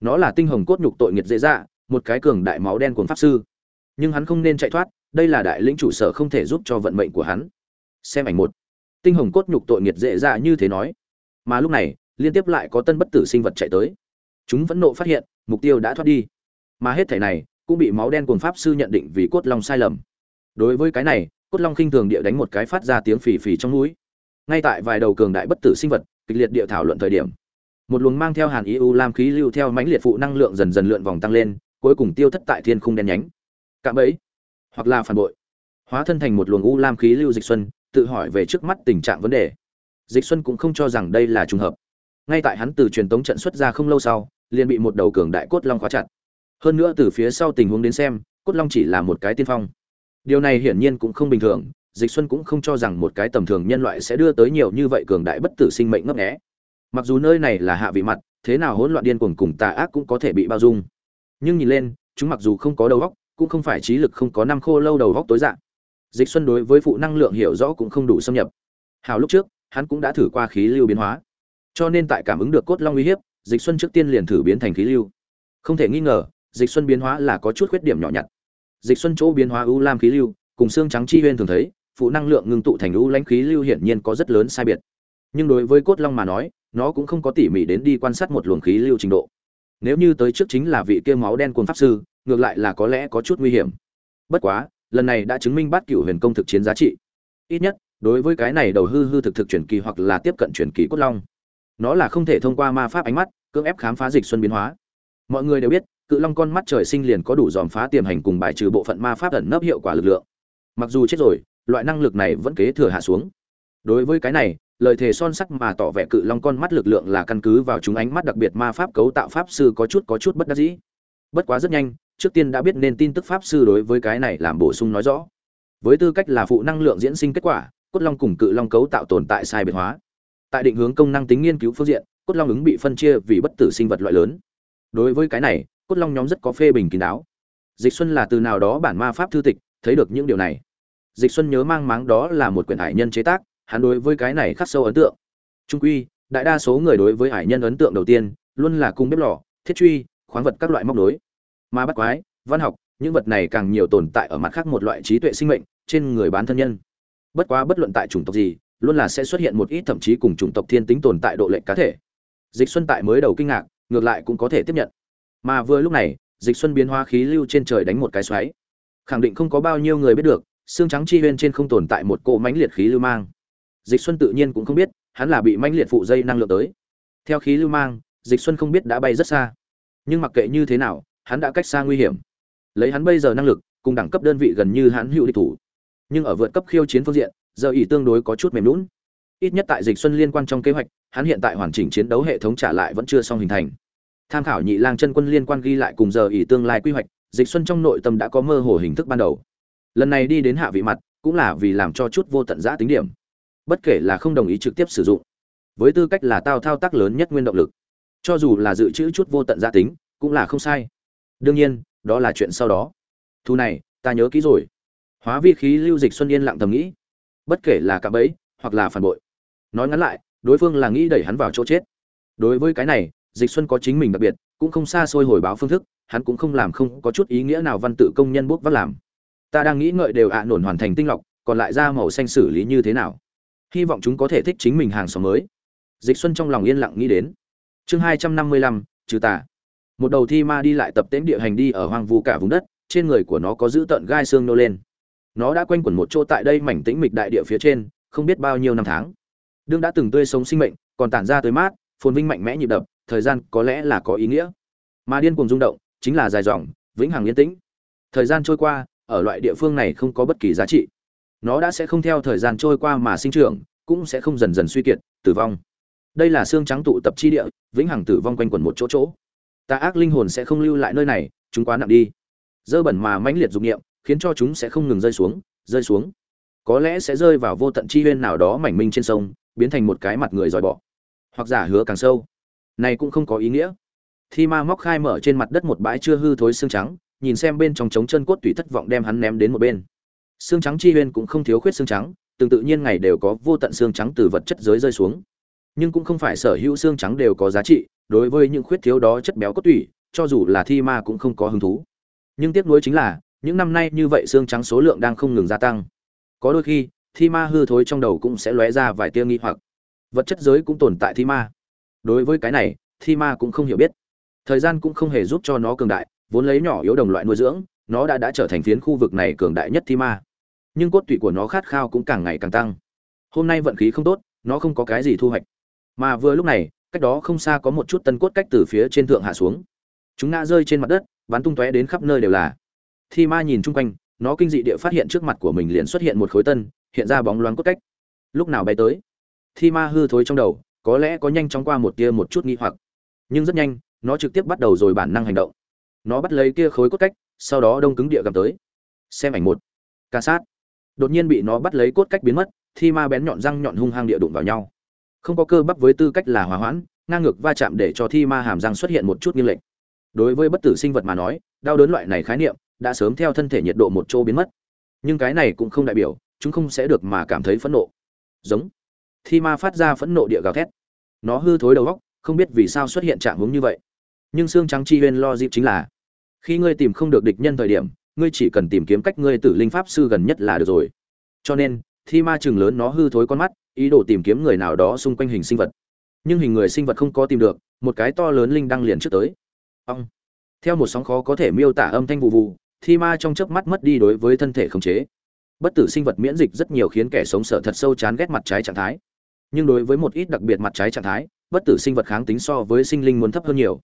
Nó là tinh hồng cốt nhục tội nghiệt dễ dạ một cái cường đại máu đen cuồng pháp sư. Nhưng hắn không nên chạy thoát, đây là đại lĩnh chủ sở không thể giúp cho vận mệnh của hắn. Xem ảnh một. Tinh hồng cốt nhục tội nghiệt dễ dạ như thế nói. Mà lúc này, liên tiếp lại có tân bất tử sinh vật chạy tới. Chúng vẫn nộ phát hiện mục tiêu đã thoát đi. Mà hết thể này cũng bị máu đen cuồng pháp sư nhận định vì cốt long sai lầm. Đối với cái này, cốt long khinh thường địa đánh một cái phát ra tiếng phì phì trong núi. Ngay tại vài đầu cường đại bất tử sinh vật kịch liệt địa thảo luận thời điểm, một luồng mang theo hàn eu lam khí lưu theo mãnh liệt phụ năng lượng dần dần lượn vòng tăng lên, cuối cùng tiêu thất tại thiên khung đen nhánh. Cạm bẫy, hoặc là phản bội, hóa thân thành một luồng u lam khí lưu dịch xuân, tự hỏi về trước mắt tình trạng vấn đề. Dịch xuân cũng không cho rằng đây là trùng hợp. Ngay tại hắn từ truyền tống trận xuất ra không lâu sau liền bị một đầu cường đại cốt long khóa chặt. Hơn nữa từ phía sau tình huống đến xem, cốt long chỉ là một cái tiên phong. Điều này hiển nhiên cũng không bình thường, dịch xuân cũng không cho rằng một cái tầm thường nhân loại sẽ đưa tới nhiều như vậy cường đại bất tử sinh mệnh ngấp nghé. Mặc dù nơi này là hạ vị mặt, thế nào hỗn loạn điên cuồng cùng tà ác cũng có thể bị bao dung. Nhưng nhìn lên, chúng mặc dù không có đầu óc, cũng không phải trí lực không có năm khô lâu đầu óc tối dạng. Dịch xuân đối với phụ năng lượng hiểu rõ cũng không đủ xâm nhập. Hào lúc trước, hắn cũng đã thử qua khí lưu biến hóa. Cho nên tại cảm ứng được cốt long uy hiếp dịch xuân trước tiên liền thử biến thành khí lưu. Không thể nghi ngờ, dịch xuân biến hóa là có chút khuyết điểm nhỏ nhặt. Dịch xuân chỗ biến hóa u lam khí lưu, cùng xương trắng chi huyên thường thấy, phụ năng lượng ngưng tụ thành u lãnh khí lưu hiển nhiên có rất lớn sai biệt. Nhưng đối với cốt long mà nói, nó cũng không có tỉ mỉ đến đi quan sát một luồng khí lưu trình độ. Nếu như tới trước chính là vị kia máu đen cuồng pháp sư, ngược lại là có lẽ có chút nguy hiểm. Bất quá, lần này đã chứng minh bát cửu huyền công thực chiến giá trị. Ít nhất, đối với cái này đầu hư hư thực thực chuyển kỳ hoặc là tiếp cận chuyển kỳ cốt long nó là không thể thông qua ma pháp ánh mắt, cưỡng ép khám phá dịch xuân biến hóa. Mọi người đều biết, cự long con mắt trời sinh liền có đủ dòm phá tiềm hành cùng bài trừ bộ phận ma pháp ẩn nấp hiệu quả lực lượng. Mặc dù chết rồi, loại năng lực này vẫn kế thừa hạ xuống. Đối với cái này, lời thề son sắc mà tỏ vẻ cự long con mắt lực lượng là căn cứ vào chúng ánh mắt đặc biệt ma pháp cấu tạo pháp sư có chút có chút bất đắc dĩ. Bất quá rất nhanh, trước tiên đã biết nên tin tức pháp sư đối với cái này làm bổ sung nói rõ. Với tư cách là phụ năng lượng diễn sinh kết quả, cốt long cùng cự long cấu tạo tồn tại sai biệt hóa tại định hướng công năng tính nghiên cứu phương diện, cốt long ứng bị phân chia vì bất tử sinh vật loại lớn. Đối với cái này, cốt long nhóm rất có phê bình kín đáo. Dịch xuân là từ nào đó bản ma pháp thư tịch, thấy được những điều này. Dịch xuân nhớ mang máng đó là một quyển hải nhân chế tác, hắn đối với cái này khắc sâu ấn tượng. Trung quy, đại đa số người đối với hải nhân ấn tượng đầu tiên, luôn là cung bếp lò, thiết truy, khoáng vật các loại móc nối. Ma bắt quái, văn học, những vật này càng nhiều tồn tại ở mặt khác một loại trí tuệ sinh mệnh, trên người bán thân nhân. Bất quá bất luận tại chủng tộc gì luôn là sẽ xuất hiện một ít thậm chí cùng chủng tộc thiên tính tồn tại độ lệnh cá thể. Dịch xuân tại mới đầu kinh ngạc, ngược lại cũng có thể tiếp nhận. Mà vừa lúc này, dịch xuân biến hóa khí lưu trên trời đánh một cái xoáy. Khẳng định không có bao nhiêu người biết được, xương trắng chi huyên trên không tồn tại một cỗ mãnh liệt khí lưu mang. Dịch xuân tự nhiên cũng không biết, hắn là bị mãnh liệt phụ dây năng lượng tới. Theo khí lưu mang, dịch xuân không biết đã bay rất xa. Nhưng mặc kệ như thế nào, hắn đã cách xa nguy hiểm. Lấy hắn bây giờ năng lực, cùng đẳng cấp đơn vị gần như hắn hữu địch thủ. Nhưng ở vượt cấp khiêu chiến phương diện giờ ỉ tương đối có chút mềm lún ít nhất tại dịch xuân liên quan trong kế hoạch, hắn hiện tại hoàn chỉnh chiến đấu hệ thống trả lại vẫn chưa xong hình thành. Tham khảo nhị lang chân quân liên quan ghi lại cùng giờ ỉ tương lai quy hoạch, dịch xuân trong nội tâm đã có mơ hồ hình thức ban đầu. Lần này đi đến hạ vị mặt, cũng là vì làm cho chút vô tận giã tính điểm. Bất kể là không đồng ý trực tiếp sử dụng, với tư cách là tao thao tác lớn nhất nguyên động lực, cho dù là dự trữ chút vô tận giã tính, cũng là không sai. Đương nhiên, đó là chuyện sau đó. Thu này, ta nhớ kỹ rồi. Hóa vi khí lưu dịch xuân yên lặng thầm nghĩ bất kể là cạm bẫy hoặc là phản bội. Nói ngắn lại, đối phương là nghĩ đẩy hắn vào chỗ chết. Đối với cái này, dịch xuân có chính mình đặc biệt, cũng không xa xôi hồi báo phương thức, hắn cũng không làm không có chút ý nghĩa nào văn tự công nhân bốc vác làm. Ta đang nghĩ ngợi đều ạ à nổn hoàn thành tinh lọc, còn lại ra màu xanh xử lý như thế nào? Hy vọng chúng có thể thích chính mình hàng xóm mới. Dịch xuân trong lòng yên lặng nghĩ đến. Chương hai trăm năm mươi lăm, trừ tà. Một đầu thi ma đi lại tập tễnh địa hành đi ở hoang vu cả vùng đất, trên người của nó có giữ tận gai xương nô lên nó đã quanh quẩn một chỗ tại đây mảnh tĩnh mịch đại địa phía trên, không biết bao nhiêu năm tháng. Đương đã từng tươi sống sinh mệnh, còn tản ra tới mát, phồn vinh mạnh mẽ nhịp đập, thời gian có lẽ là có ý nghĩa. Mà điên cuồng rung động, chính là dài dòng, vĩnh hằng yên tĩnh. Thời gian trôi qua, ở loại địa phương này không có bất kỳ giá trị. Nó đã sẽ không theo thời gian trôi qua mà sinh trưởng, cũng sẽ không dần dần suy kiệt, tử vong. Đây là xương trắng tụ tập chi địa, vĩnh hằng tử vong quanh quẩn một chỗ chỗ. Ta ác linh hồn sẽ không lưu lại nơi này, chúng quá nặng đi. Dơ bẩn mà mãnh liệt dục niệm khiến cho chúng sẽ không ngừng rơi xuống rơi xuống. Có lẽ sẽ rơi vào vô tận chi huyên nào đó mảnh minh trên sông, biến thành một cái mặt người giỏi bỏ hoặc giả hứa càng sâu. Này cũng không có ý nghĩa. Thi ma móc khai mở trên mặt đất một bãi chưa hư thối xương trắng, nhìn xem bên trong trống chân cốt tủy thất vọng đem hắn ném đến một bên. Xương trắng chi huyên cũng không thiếu khuyết xương trắng từng tự nhiên ngày đều có vô tận xương trắng từ vật chất giới rơi xuống. Nhưng cũng không phải sở hữu xương trắng đều có giá trị, đối với những khuyết thiếu đó chất béo cốt tủy, cho dù là thi ma cũng không có hứng thú. Nhưng tiếc nuối chính là những năm nay như vậy xương trắng số lượng đang không ngừng gia tăng. Có đôi khi, thi ma hư thối trong đầu cũng sẽ lóe ra vài tia nghi hoặc. Vật chất giới cũng tồn tại thi ma. Đối với cái này, thi ma cũng không hiểu biết. Thời gian cũng không hề giúp cho nó cường đại, vốn lấy nhỏ yếu đồng loại nuôi dưỡng, nó đã đã trở thành phiến khu vực này cường đại nhất thi ma. Nhưng cốt tủy của nó khát khao cũng càng ngày càng tăng. Hôm nay vận khí không tốt, nó không có cái gì thu hoạch. Mà vừa lúc này, cách đó không xa có một chút tân cốt cách từ phía trên thượng hạ xuống. Chúng ngã rơi trên mặt đất, bắn tung tóe đến khắp nơi đều là thi ma nhìn chung quanh, nó kinh dị địa phát hiện trước mặt của mình liền xuất hiện một khối tân, hiện ra bóng loáng cốt cách. Lúc nào bay tới? Thi ma hư thối trong đầu, có lẽ có nhanh chóng qua một tia một chút nghi hoặc. Nhưng rất nhanh, nó trực tiếp bắt đầu rồi bản năng hành động. Nó bắt lấy kia khối cốt cách, sau đó đông cứng địa gặp tới. Xem ảnh một. Ca sát. Đột nhiên bị nó bắt lấy cốt cách biến mất, thi ma bén nhọn răng nhọn hung hăng địa đụng vào nhau. Không có cơ bắp với tư cách là hòa hoãn, ngang ngược va chạm để cho thi ma hàm răng xuất hiện một chút nghiêng lệch. Đối với bất tử sinh vật mà nói, đau đớn loại này khái niệm đã sớm theo thân thể nhiệt độ một chỗ biến mất. Nhưng cái này cũng không đại biểu, chúng không sẽ được mà cảm thấy phẫn nộ. Giống. Thi ma phát ra phẫn nộ địa gào thét. Nó hư thối đầu góc không biết vì sao xuất hiện trạng hướng như vậy. Nhưng xương trắng chi huyên lo dịp chính là, khi ngươi tìm không được địch nhân thời điểm, ngươi chỉ cần tìm kiếm cách ngươi tử linh pháp sư gần nhất là được rồi. Cho nên, thi ma chừng lớn nó hư thối con mắt, ý đồ tìm kiếm người nào đó xung quanh hình sinh vật. Nhưng hình người sinh vật không có tìm được, một cái to lớn linh đăng liền trước tới. Ong. Theo một sóng khó có thể miêu tả âm thanh vụ vụ thi ma trong chớp mắt mất đi đối với thân thể khống chế. Bất tử sinh vật miễn dịch rất nhiều khiến kẻ sống sợ thật sâu chán ghét mặt trái trạng thái. Nhưng đối với một ít đặc biệt mặt trái trạng thái, bất tử sinh vật kháng tính so với sinh linh muốn thấp hơn nhiều.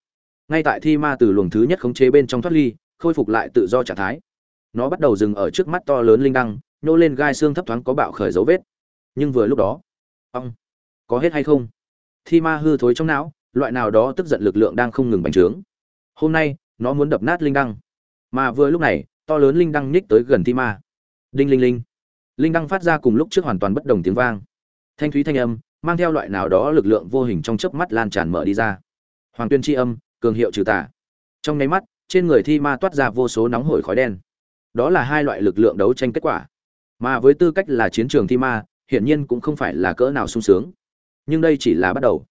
Ngay tại thi ma từ luồng thứ nhất khống chế bên trong thoát ly, khôi phục lại tự do trạng thái. Nó bắt đầu dừng ở trước mắt to lớn linh đăng nhô lên gai xương thấp thoáng có bạo khởi dấu vết. Nhưng vừa lúc đó, ong, có hết hay không? Thi ma hư thối trong não, loại nào đó tức giận lực lượng đang không ngừng bành trướng. Hôm nay, nó muốn đập nát linh đăng mà vừa lúc này, to lớn linh đăng nhích tới gần thi ma. Đinh linh linh. Linh đăng phát ra cùng lúc trước hoàn toàn bất đồng tiếng vang. Thanh thúy thanh âm, mang theo loại nào đó lực lượng vô hình trong chớp mắt lan tràn mở đi ra. Hoàng tuyên tri âm, cường hiệu trừ tà. Trong nháy mắt, trên người thi ma toát ra vô số nóng hổi khói đen. Đó là hai loại lực lượng đấu tranh kết quả. Mà với tư cách là chiến trường thi ma, hiển nhiên cũng không phải là cỡ nào sung sướng. Nhưng đây chỉ là bắt đầu.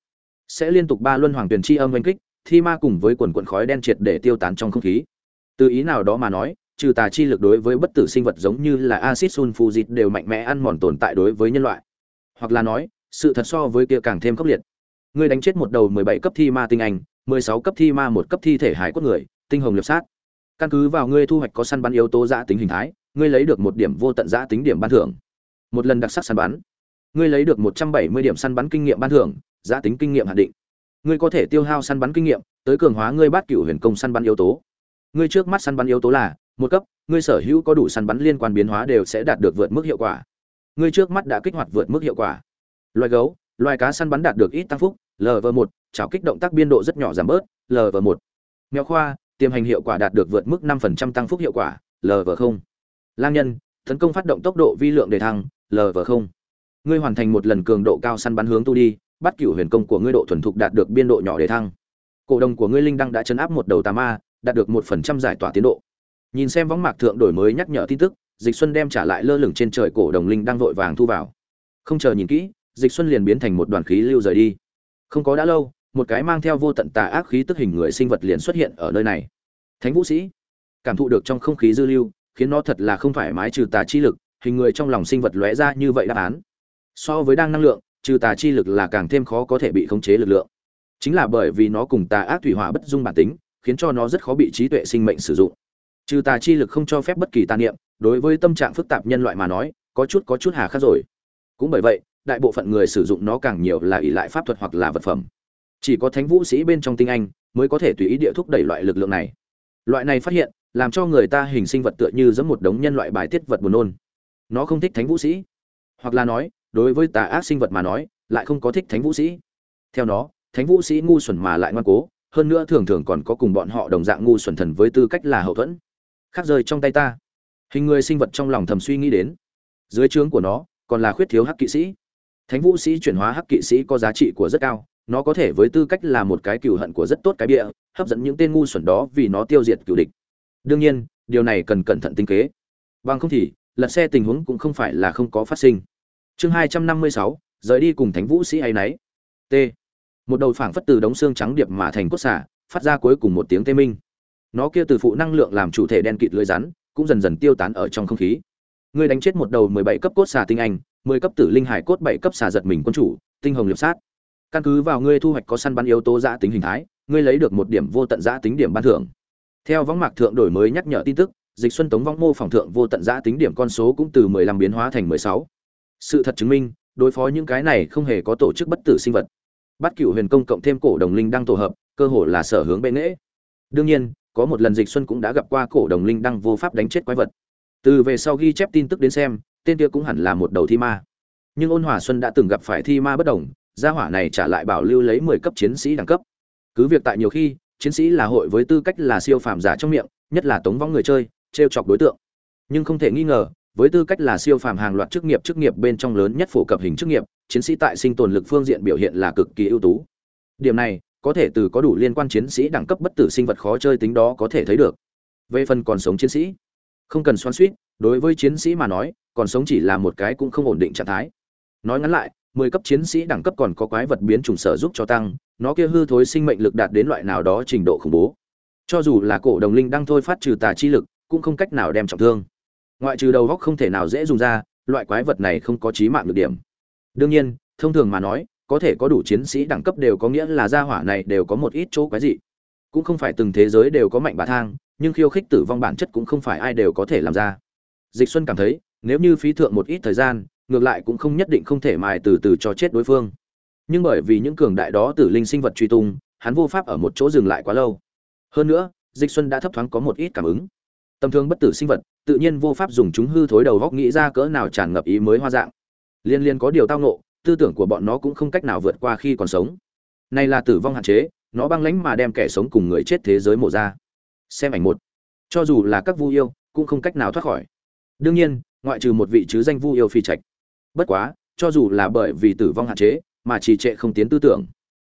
Sẽ liên tục ba luân hoàng tuyển chi âm oanh kích, thi ma cùng với quần quận khói đen triệt để tiêu tán trong không khí từ ý nào đó mà nói, trừ tà chi lực đối với bất tử sinh vật giống như là acid sulfuric đều mạnh mẽ ăn mòn tồn tại đối với nhân loại. Hoặc là nói, sự thật so với kia càng thêm khốc liệt. Ngươi đánh chết một đầu mười bảy cấp thi ma tinh anh, mười sáu cấp thi ma một cấp thi thể hải cốt người, tinh hồng liệp sát. Căn cứ vào ngươi thu hoạch có săn bắn yếu tố giã tính hình thái, ngươi lấy được một điểm vô tận giã tính điểm ban thưởng. Một lần đặc sắc săn bắn. Ngươi lấy được một trăm bảy mươi điểm săn bắn kinh nghiệm ban thưởng, giã tính kinh nghiệm hạn định. Ngươi có thể tiêu hao săn bắn kinh nghiệm, tới cường hóa ngươi bát cửu huyền công săn bắn yếu tố ngươi trước mắt săn bắn yếu tố là, một cấp, ngươi sở hữu có đủ săn bắn liên quan biến hóa đều sẽ đạt được vượt mức hiệu quả. Ngươi trước mắt đã kích hoạt vượt mức hiệu quả. Loài gấu, loài cá săn bắn đạt được ít tăng phúc lv một, chảo kích động tác biên độ rất nhỏ giảm bớt lv một. Mèo khoa, tiềm hành hiệu quả đạt được vượt mức 5% tăng phúc hiệu quả lv không. Lang nhân, tấn công phát động tốc độ vi lượng đề thăng lv không. Ngươi hoàn thành một lần cường độ cao săn bắn hướng tu đi, bắt cửu huyền công của ngươi độ thuần thục đạt được biên độ nhỏ đề thăng. Cổ đồng của ngươi linh đăng đã chấn áp một đầu tà ma đạt được một phần trăm giải tỏa tiến độ. Nhìn xem võng mạc thượng đổi mới nhắc nhở tin tức, dịch xuân đem trả lại lơ lửng trên trời cổ đồng linh đang vội vàng thu vào. Không chờ nhìn kỹ, dịch xuân liền biến thành một đoàn khí lưu rời đi. Không có đã lâu, một cái mang theo vô tận tà ác khí tức hình người sinh vật liền xuất hiện ở nơi này. Thánh vũ sĩ, cảm thụ được trong không khí dư lưu, khiến nó thật là không phải mái trừ tà chi lực, hình người trong lòng sinh vật lóe ra như vậy đáp án. So với đang năng lượng, trừ tà chi lực là càng thêm khó có thể bị khống chế lực lượng. Chính là bởi vì nó cùng tà ác thủy hỏa bất dung bản tính khiến cho nó rất khó bị trí tuệ sinh mệnh sử dụng. Trừ tà chi lực không cho phép bất kỳ tà niệm, đối với tâm trạng phức tạp nhân loại mà nói, có chút có chút hà khắc rồi. Cũng bởi vậy, đại bộ phận người sử dụng nó càng nhiều là ỷ lại pháp thuật hoặc là vật phẩm. Chỉ có thánh vũ sĩ bên trong tinh anh mới có thể tùy ý địa thúc đẩy loại lực lượng này. Loại này phát hiện, làm cho người ta hình sinh vật tựa như giống một đống nhân loại bài tiết vật buồn nôn. Nó không thích thánh vũ sĩ. Hoặc là nói, đối với tà ác sinh vật mà nói, lại không có thích thánh vũ sĩ. Theo nó, thánh vũ sĩ ngu xuẩn mà lại ngoan cố hơn nữa thường thường còn có cùng bọn họ đồng dạng ngu xuẩn thần với tư cách là hậu thuẫn. Khác rơi trong tay ta. Hình người sinh vật trong lòng thầm suy nghĩ đến. Dưới trướng của nó, còn là khuyết thiếu hắc kỵ sĩ. Thánh vũ sĩ chuyển hóa hắc kỵ sĩ có giá trị của rất cao. Nó có thể với tư cách là một cái cừu hận của rất tốt cái bịa, hấp dẫn những tên ngu xuẩn đó vì nó tiêu diệt cựu địch. Đương nhiên, điều này cần cẩn thận tinh kế. Bằng không thì, lật xe tình huống cũng không phải là không có phát sinh. Chương hai trăm năm mươi sáu, rời đi cùng thánh vũ sĩ hay nấy. T một đầu phảng phất từ đống xương trắng điệp mà thành cốt xả, phát ra cuối cùng một tiếng tê minh. Nó kia từ phụ năng lượng làm chủ thể đen kịt lưới rắn, cũng dần dần tiêu tán ở trong không khí. Ngươi đánh chết một đầu mười bảy cấp cốt xà tinh anh, mười cấp tử linh hải cốt bảy cấp xà giật mình quân chủ, tinh hồng liệp sát. Căn cứ vào ngươi thu hoạch có săn bắn yếu tố giã tính hình thái, ngươi lấy được một điểm vô tận giã tính điểm ban thưởng. Theo võng mạc thượng đổi mới nhắc nhở tin tức, dịch xuân tống vong mô phỏng thượng vô tận giã tính điểm con số cũng từ mười lăm biến hóa thành mười sáu. Sự thật chứng minh, đối phó những cái này không hề có tổ chức bất tử sinh vật bắt cựu huyền công cộng thêm cổ đồng linh đang tổ hợp, cơ hội là sở hướng bệ nghễ. Đương nhiên, có một lần dịch xuân cũng đã gặp qua cổ đồng linh đăng vô pháp đánh chết quái vật. Từ về sau ghi chép tin tức đến xem, tên kia cũng hẳn là một đầu thi ma. Nhưng ôn hòa xuân đã từng gặp phải thi ma bất đồng, gia hỏa này trả lại bảo lưu lấy mười cấp chiến sĩ đẳng cấp. Cứ việc tại nhiều khi, chiến sĩ là hội với tư cách là siêu phàm giả trong miệng, nhất là tống vong người chơi, trêu chọc đối tượng. Nhưng không thể nghi ngờ với tư cách là siêu phàm hàng loạt chức nghiệp chức nghiệp bên trong lớn nhất phổ cập hình chức nghiệp, chiến sĩ tại sinh tồn lực phương diện biểu hiện là cực kỳ ưu tú. Điểm này, có thể từ có đủ liên quan chiến sĩ đẳng cấp bất tử sinh vật khó chơi tính đó có thể thấy được. Về phần còn sống chiến sĩ, không cần xoan suýt, đối với chiến sĩ mà nói, còn sống chỉ là một cái cũng không ổn định trạng thái. Nói ngắn lại, mười cấp chiến sĩ đẳng cấp còn có quái vật biến chủng sở giúp cho tăng, nó kia hư thối sinh mệnh lực đạt đến loại nào đó trình độ khủng bố. Cho dù là cổ đồng linh đang thôi phát trừ tà chi lực, cũng không cách nào đem trọng thương ngoại trừ đầu góc không thể nào dễ dùng ra, loại quái vật này không có trí mạng được điểm. Đương nhiên, thông thường mà nói, có thể có đủ chiến sĩ đẳng cấp đều có nghĩa là gia hỏa này đều có một ít chỗ quái dị. Cũng không phải từng thế giới đều có mạnh bà thang, nhưng khiêu khích tử vong bản chất cũng không phải ai đều có thể làm ra. Dịch xuân cảm thấy, nếu như phí thượng một ít thời gian, ngược lại cũng không nhất định không thể mài từ từ cho chết đối phương. Nhưng bởi vì những cường đại đó tử linh sinh vật truy tung, hắn vô pháp ở một chỗ dừng lại quá lâu. Hơn nữa, dịch xuân đã thấp thoáng có một ít cảm ứng tầm thường bất tử sinh vật, tự nhiên vô pháp dùng chúng hư thối đầu góc nghĩ ra cỡ nào tràn ngập ý mới hoa dạng. Liên liên có điều tao ngộ, tư tưởng của bọn nó cũng không cách nào vượt qua khi còn sống. Này là tử vong hạn chế, nó băng lãnh mà đem kẻ sống cùng người chết thế giới mổ ra. Xem ảnh một. Cho dù là các vu yêu, cũng không cách nào thoát khỏi. Đương nhiên, ngoại trừ một vị chứ danh vu yêu phi trạch. Bất quá, cho dù là bởi vì tử vong hạn chế, mà trì trệ không tiến tư tưởng.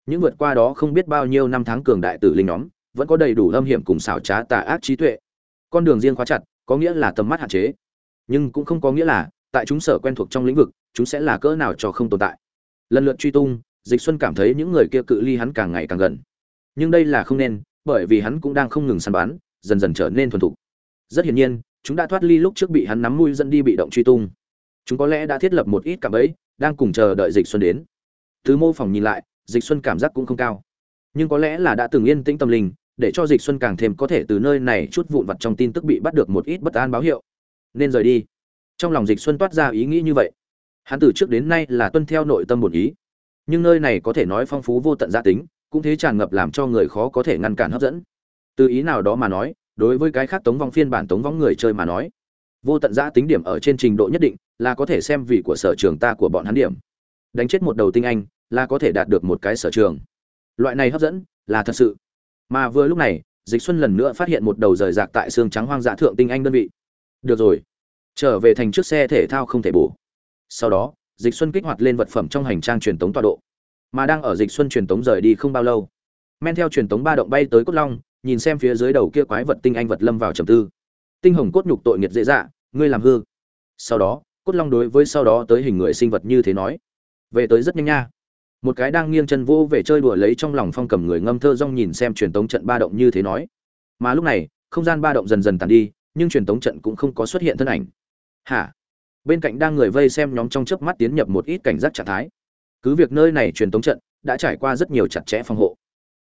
Những vượt qua đó không biết bao nhiêu năm tháng cường đại tử linh nhóm, vẫn có đầy đủ âm hiểm cùng xảo trá tà ác trí tuệ con đường riêng khóa chặt, có nghĩa là tầm mắt hạn chế. Nhưng cũng không có nghĩa là, tại chúng sở quen thuộc trong lĩnh vực, chúng sẽ là cỡ nào cho không tồn tại. Lần lượt truy tung, dịch xuân cảm thấy những người kia cự ly hắn càng ngày càng gần. Nhưng đây là không nên, bởi vì hắn cũng đang không ngừng săn bắn, dần dần trở nên thuần thục. Rất hiển nhiên, chúng đã thoát ly lúc trước bị hắn nắm mũi dẫn đi bị động truy tung. Chúng có lẽ đã thiết lập một ít cảm ấy đang cùng chờ đợi dịch xuân đến. Từ mô phỏng nhìn lại, dịch xuân cảm giác cũng không cao. Nhưng có lẽ là đã từng yên tĩnh tâm linh để cho dịch xuân càng thêm có thể từ nơi này chút vụn vặt trong tin tức bị bắt được một ít bất an báo hiệu. Nên rời đi. Trong lòng dịch xuân toát ra ý nghĩ như vậy. Hắn từ trước đến nay là tuân theo nội tâm một ý. Nhưng nơi này có thể nói phong phú vô tận gia tính, cũng thế tràn ngập làm cho người khó có thể ngăn cản hấp dẫn. Từ ý nào đó mà nói, đối với cái khác tống vong phiên bản tống vong người chơi mà nói, vô tận giã tính điểm ở trên trình độ nhất định là có thể xem vị của sở trường ta của bọn hắn điểm. Đánh chết một đầu tinh anh là có thể đạt được một cái sở trường. Loại này hấp dẫn là thật sự mà vừa lúc này, dịch xuân lần nữa phát hiện một đầu rời rạc tại xương trắng hoang dã thượng tinh anh đơn vị. Được rồi. Trở về thành trước xe thể thao không thể bổ. Sau đó, dịch xuân kích hoạt lên vật phẩm trong hành trang truyền tống tọa độ. Mà đang ở dịch xuân truyền tống rời đi không bao lâu, men theo truyền tống ba động bay tới cốt long, nhìn xem phía dưới đầu kia quái vật tinh anh vật lâm vào trầm tư. Tinh hồng cốt nhục tội nghiệt dễ dạ ngươi làm hư. Sau đó, cốt long đối với sau đó tới hình người sinh vật như thế nói. Về tới rất nhanh nha một cái đang nghiêng chân vô về chơi đùa lấy trong lòng phong cầm người ngâm thơ rong nhìn xem truyền tống trận ba động như thế nói. Mà lúc này, không gian ba động dần dần tàn đi, nhưng truyền tống trận cũng không có xuất hiện thân ảnh. Hả? Bên cạnh đang người vây xem nhóm trong chớp mắt tiến nhập một ít cảnh giác trạng thái. Cứ việc nơi này truyền tống trận đã trải qua rất nhiều chặt chẽ phòng hộ.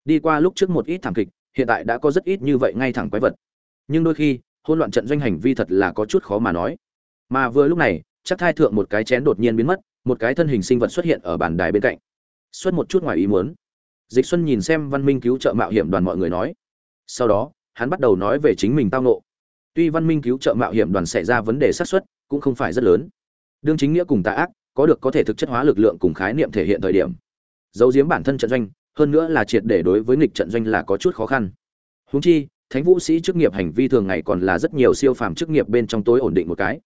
Đi qua lúc trước một ít thảm kịch, hiện tại đã có rất ít như vậy ngay thẳng quái vật. Nhưng đôi khi, hỗn loạn trận doanh hành vi thật là có chút khó mà nói. Mà vừa lúc này, chắc thai thượng một cái chén đột nhiên biến mất, một cái thân hình sinh vật xuất hiện ở bàn đài bên cạnh xuất một chút ngoài ý muốn. Dịch xuân nhìn xem văn minh cứu trợ mạo hiểm đoàn mọi người nói. Sau đó, hắn bắt đầu nói về chính mình tao nộ tuy văn minh cứu trợ mạo hiểm đoàn xảy ra vấn đề xác suất cũng không phải rất lớn. Đương chính nghĩa cùng tà ác có được có thể thực chất hóa lực lượng cùng khái niệm thể hiện thời điểm, giấu giếm bản thân trận doanh, hơn nữa là triệt để đối với nghịch trận doanh là có chút khó khăn. Huống chi, thánh vũ sĩ chức nghiệp hành vi thường ngày còn là rất nhiều siêu phàm chức nghiệp bên trong tối ổn định một cái.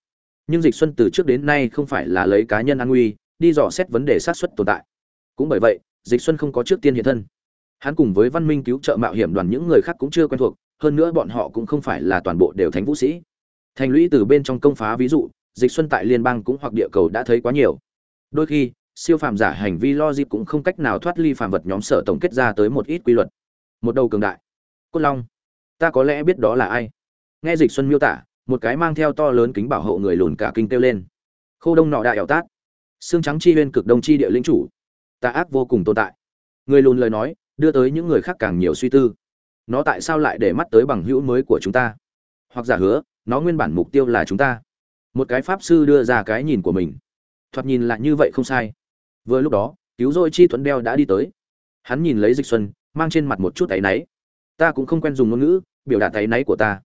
Nhưng dịch xuân từ trước đến nay không phải là lấy cá nhân an nguy, đi dò xét vấn đề sát xuất tồn tại cũng bởi vậy, dịch xuân không có trước tiên hiện thân. Hắn cùng với văn minh cứu trợ mạo hiểm đoàn những người khác cũng chưa quen thuộc, hơn nữa bọn họ cũng không phải là toàn bộ đều thánh vũ sĩ. Thành lũy từ bên trong công phá ví dụ, dịch xuân tại liên bang cũng hoặc địa cầu đã thấy quá nhiều. Đôi khi, siêu phàm giả hành vi logic cũng không cách nào thoát ly phàm vật nhóm sở tổng kết ra tới một ít quy luật. Một đầu cường đại. Cốt long, ta có lẽ biết đó là ai? Nghe dịch xuân miêu tả, một cái mang theo to lớn kính bảo hộ người lùn cả kinh kêu lên. Khô đông nọ đại ảo tát. Xương trắng chi huyên cực đông chi địa lĩnh chủ tà ác vô cùng tồn tại. Người lùn lời nói, đưa tới những người khác càng nhiều suy tư. Nó tại sao lại để mắt tới bằng hữu mới của chúng ta? Hoặc giả hứa, nó nguyên bản mục tiêu là chúng ta. Một cái pháp sư đưa ra cái nhìn của mình. Thoạt nhìn lại như vậy không sai. Vừa lúc đó, cứu rỗi chi thuẫn đeo đã đi tới. Hắn nhìn lấy dịch xuân, mang trên mặt một chút áy náy. Ta cũng không quen dùng ngôn ngữ, biểu đạt áy náy của ta.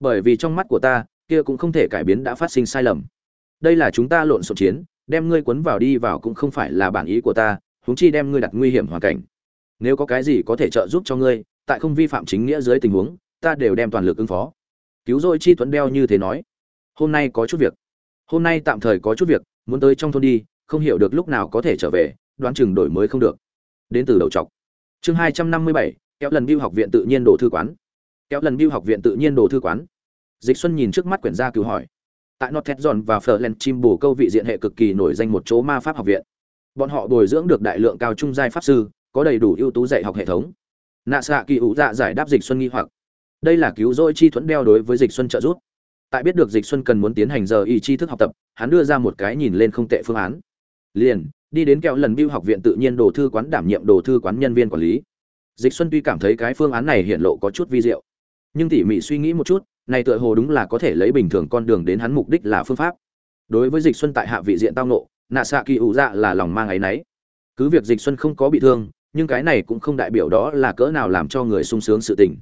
Bởi vì trong mắt của ta, kia cũng không thể cải biến đã phát sinh sai lầm. Đây là chúng ta lộn xộn chiến, đem ngươi quấn vào đi vào cũng không phải là bản ý của ta huống chi đem ngươi đặt nguy hiểm hoàn cảnh. Nếu có cái gì có thể trợ giúp cho ngươi, tại không vi phạm chính nghĩa dưới tình huống, ta đều đem toàn lực ứng phó. Cứu rồi chi tuấn đeo như thế nói. Hôm nay có chút việc. Hôm nay tạm thời có chút việc, muốn tới trong thôn đi, không hiểu được lúc nào có thể trở về, đoán chừng đổi mới không được. Đến từ đầu trọc. Chương hai trăm năm mươi bảy, kéo lần biêu học viện tự nhiên đồ thư quán. Kéo lần biêu học viện tự nhiên đồ thư quán. Dịch xuân nhìn trước mắt quyển gia cứu hỏi. Tại northern và Ferland chim bổ câu vị diện hệ cực kỳ nổi danh một chỗ ma pháp học viện bọn họ bồi dưỡng được đại lượng cao trung giai pháp sư, có đầy đủ ưu tú dạy học hệ thống. Nạ xạ kỳ ủ dạ giải đáp dịch xuân nghi hoặc. Đây là cứu rỗi chi thuẫn đeo đối với dịch xuân trợ giúp. Tại biết được dịch xuân cần muốn tiến hành giờ y chi thức học tập, hắn đưa ra một cái nhìn lên không tệ phương án. Liền, đi đến kẹo lần biêu học viện tự nhiên đồ thư quán đảm nhiệm đồ thư quán nhân viên quản lý. Dịch xuân tuy cảm thấy cái phương án này hiện lộ có chút vi diệu, nhưng tỉ mỉ suy nghĩ một chút, này tựa hồ đúng là có thể lấy bình thường con đường đến hắn mục đích là phương pháp. Đối với dịch xuân tại hạ vị diện tao nộ nạ xạ kỳ ủ dạ là lòng mang ấy nấy cứ việc dịch xuân không có bị thương, nhưng cái này cũng không đại biểu đó là cỡ nào làm cho người sung sướng sự tình.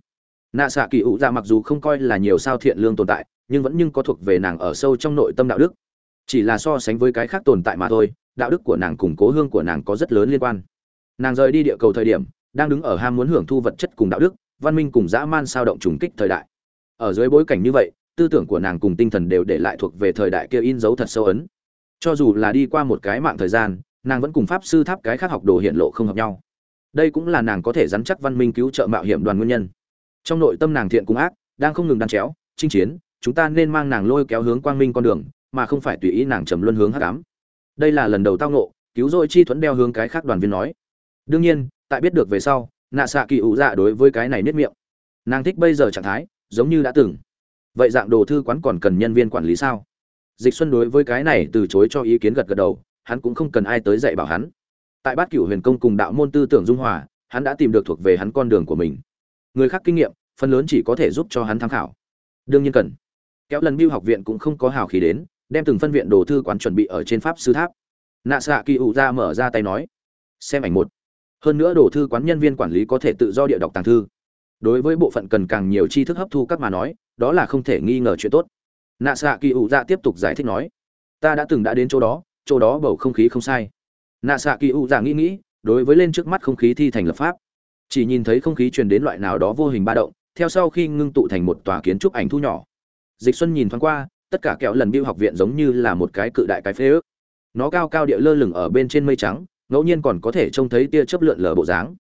Nạ xạ kỳ ủ dạ mặc dù không coi là nhiều sao thiện lương tồn tại, nhưng vẫn nhưng có thuộc về nàng ở sâu trong nội tâm đạo đức. Chỉ là so sánh với cái khác tồn tại mà thôi, đạo đức của nàng cùng cố hương của nàng có rất lớn liên quan. Nàng rời đi địa cầu thời điểm, đang đứng ở ham muốn hưởng thu vật chất cùng đạo đức, văn minh cùng dã man sao động trùng kích thời đại. Ở dưới bối cảnh như vậy, tư tưởng của nàng cùng tinh thần đều để lại thuộc về thời đại kia in dấu thật sâu ấn cho dù là đi qua một cái mạng thời gian, nàng vẫn cùng pháp sư tháp cái khác học đồ hiện lộ không hợp nhau. Đây cũng là nàng có thể dắn chắc văn minh cứu trợ mạo hiểm đoàn nguyên nhân. Trong nội tâm nàng thiện cung ác, đang không ngừng đan chéo, chinh chiến, chúng ta nên mang nàng lôi kéo hướng quang minh con đường, mà không phải tùy ý nàng trầm luân hướng hắc ám. Đây là lần đầu tao ngộ, cứu rỗi chi thuẫn đeo hướng cái khác đoàn viên nói. Đương nhiên, tại biết được về sau, nạ xạ kỳ ủ dạ đối với cái này nết miệng. Nàng thích bây giờ trạng thái, giống như đã từng. Vậy dạng đồ thư quán còn cần nhân viên quản lý sao? Dịch xuân đối với cái này từ chối cho ý kiến gật gật đầu, hắn cũng không cần ai tới dạy bảo hắn. Tại bát cửu huyền công cùng đạo môn tư tưởng dung hòa, hắn đã tìm được thuộc về hắn con đường của mình. Người khác kinh nghiệm, phần lớn chỉ có thể giúp cho hắn tham khảo. Đương nhiên cần. Kéo lần biêu học viện cũng không có hào khí đến, đem từng phân viện đồ thư quán chuẩn bị ở trên pháp sư tháp. Nạ xạ kỳ ủ ra mở ra tay nói, xem ảnh một. Hơn nữa đồ thư quán nhân viên quản lý có thể tự do địa đọc tàng thư. Đối với bộ phận cần càng nhiều tri thức hấp thu các mà nói, đó là không thể nghi ngờ chuyện tốt nạ xạ kỳ ủ Dạ tiếp tục giải thích nói, ta đã từng đã đến chỗ đó chỗ đó bầu không khí không sai. Nạ xạ kỳ ủ dạ nghĩ nghĩ, đối với lên trước mắt không khí thi thành lập pháp, chỉ nhìn thấy không khí truyền đến loại nào đó vô hình ba động, theo sau khi ngưng tụ thành một tòa kiến trúc ảnh thu nhỏ. Dịch xuân nhìn thoáng qua, tất cả kẹo lần biêu học viện giống như là một cái cự đại cái phế ước. Nó cao cao địa lơ lửng ở bên trên mây trắng, ngẫu nhiên còn có thể trông thấy tia chớp lượn lờ bộ dáng.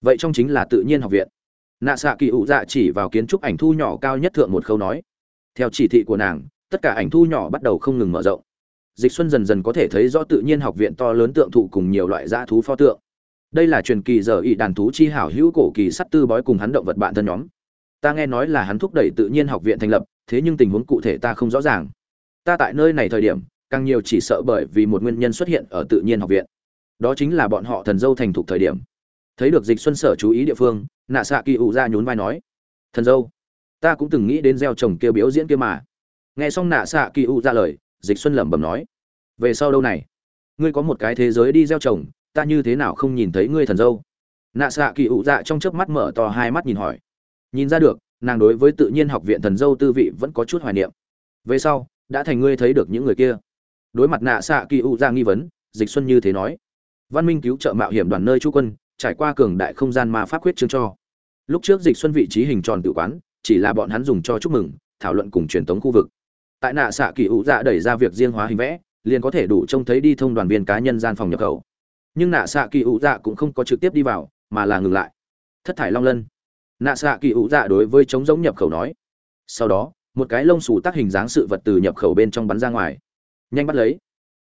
Vậy trong chính là tự nhiên học viện. Nạ xạ kỳ ủ dạ chỉ vào kiến trúc ảnh thu nhỏ cao nhất thượng một khâu nói theo chỉ thị của nàng, tất cả ảnh thu nhỏ bắt đầu không ngừng mở rộng. Dịch xuân dần dần có thể thấy rõ tự nhiên học viện to lớn tượng thụ cùng nhiều loại dã thú pho tượng. Đây là truyền kỳ giờ ỵ đàn thú chi hảo hữu cổ kỳ sắt tư bói cùng hắn động vật bạn thân nhóm. Ta nghe nói là hắn thúc đẩy tự nhiên học viện thành lập, thế nhưng tình huống cụ thể ta không rõ ràng. Ta tại nơi này thời điểm, càng nhiều chỉ sợ bởi vì một nguyên nhân xuất hiện ở tự nhiên học viện. Đó chính là bọn họ thần dâu thành thục thời điểm. Thấy được dịch xuân sở chú ý địa phương, nạ xạ kỳ ủ ra nhún vai nói, thần dâu ta cũng từng nghĩ đến gieo trồng kia biểu diễn kia mà. Nghe xong nạ xạ kỳ u ra lời, dịch xuân lẩm bẩm nói, về sau đâu này? Ngươi có một cái thế giới đi gieo trồng, ta như thế nào không nhìn thấy ngươi thần dâu? Nạ xạ kỳ u dạ trong chớp mắt mở to hai mắt nhìn hỏi. Nhìn ra được, nàng đối với tự nhiên học viện thần dâu tư vị vẫn có chút hoài niệm. Về sau, đã thành ngươi thấy được những người kia. Đối mặt nạ xạ kỳ u ra nghi vấn, dịch xuân như thế nói, văn minh cứu trợ mạo hiểm đoàn nơi chú quân, trải qua cường đại không gian ma pháp quyết chương cho. Lúc trước dịch xuân vị trí hình tròn tự quán chỉ là bọn hắn dùng cho chúc mừng, thảo luận cùng truyền thống khu vực. Tại nạ xạ kỳ hữu dạ đẩy ra việc riêng hóa hình vẽ, liền có thể đủ trông thấy đi thông đoàn viên cá nhân gian phòng nhập khẩu. Nhưng nạ xạ kỳ hữu dạ cũng không có trực tiếp đi vào, mà là ngừng lại. Thất thải long lân. Nạ xạ kỳ hữu dạ đối với chống giống nhập khẩu nói. Sau đó, một cái lông xù tác hình dáng sự vật từ nhập khẩu bên trong bắn ra ngoài. Nhanh bắt lấy.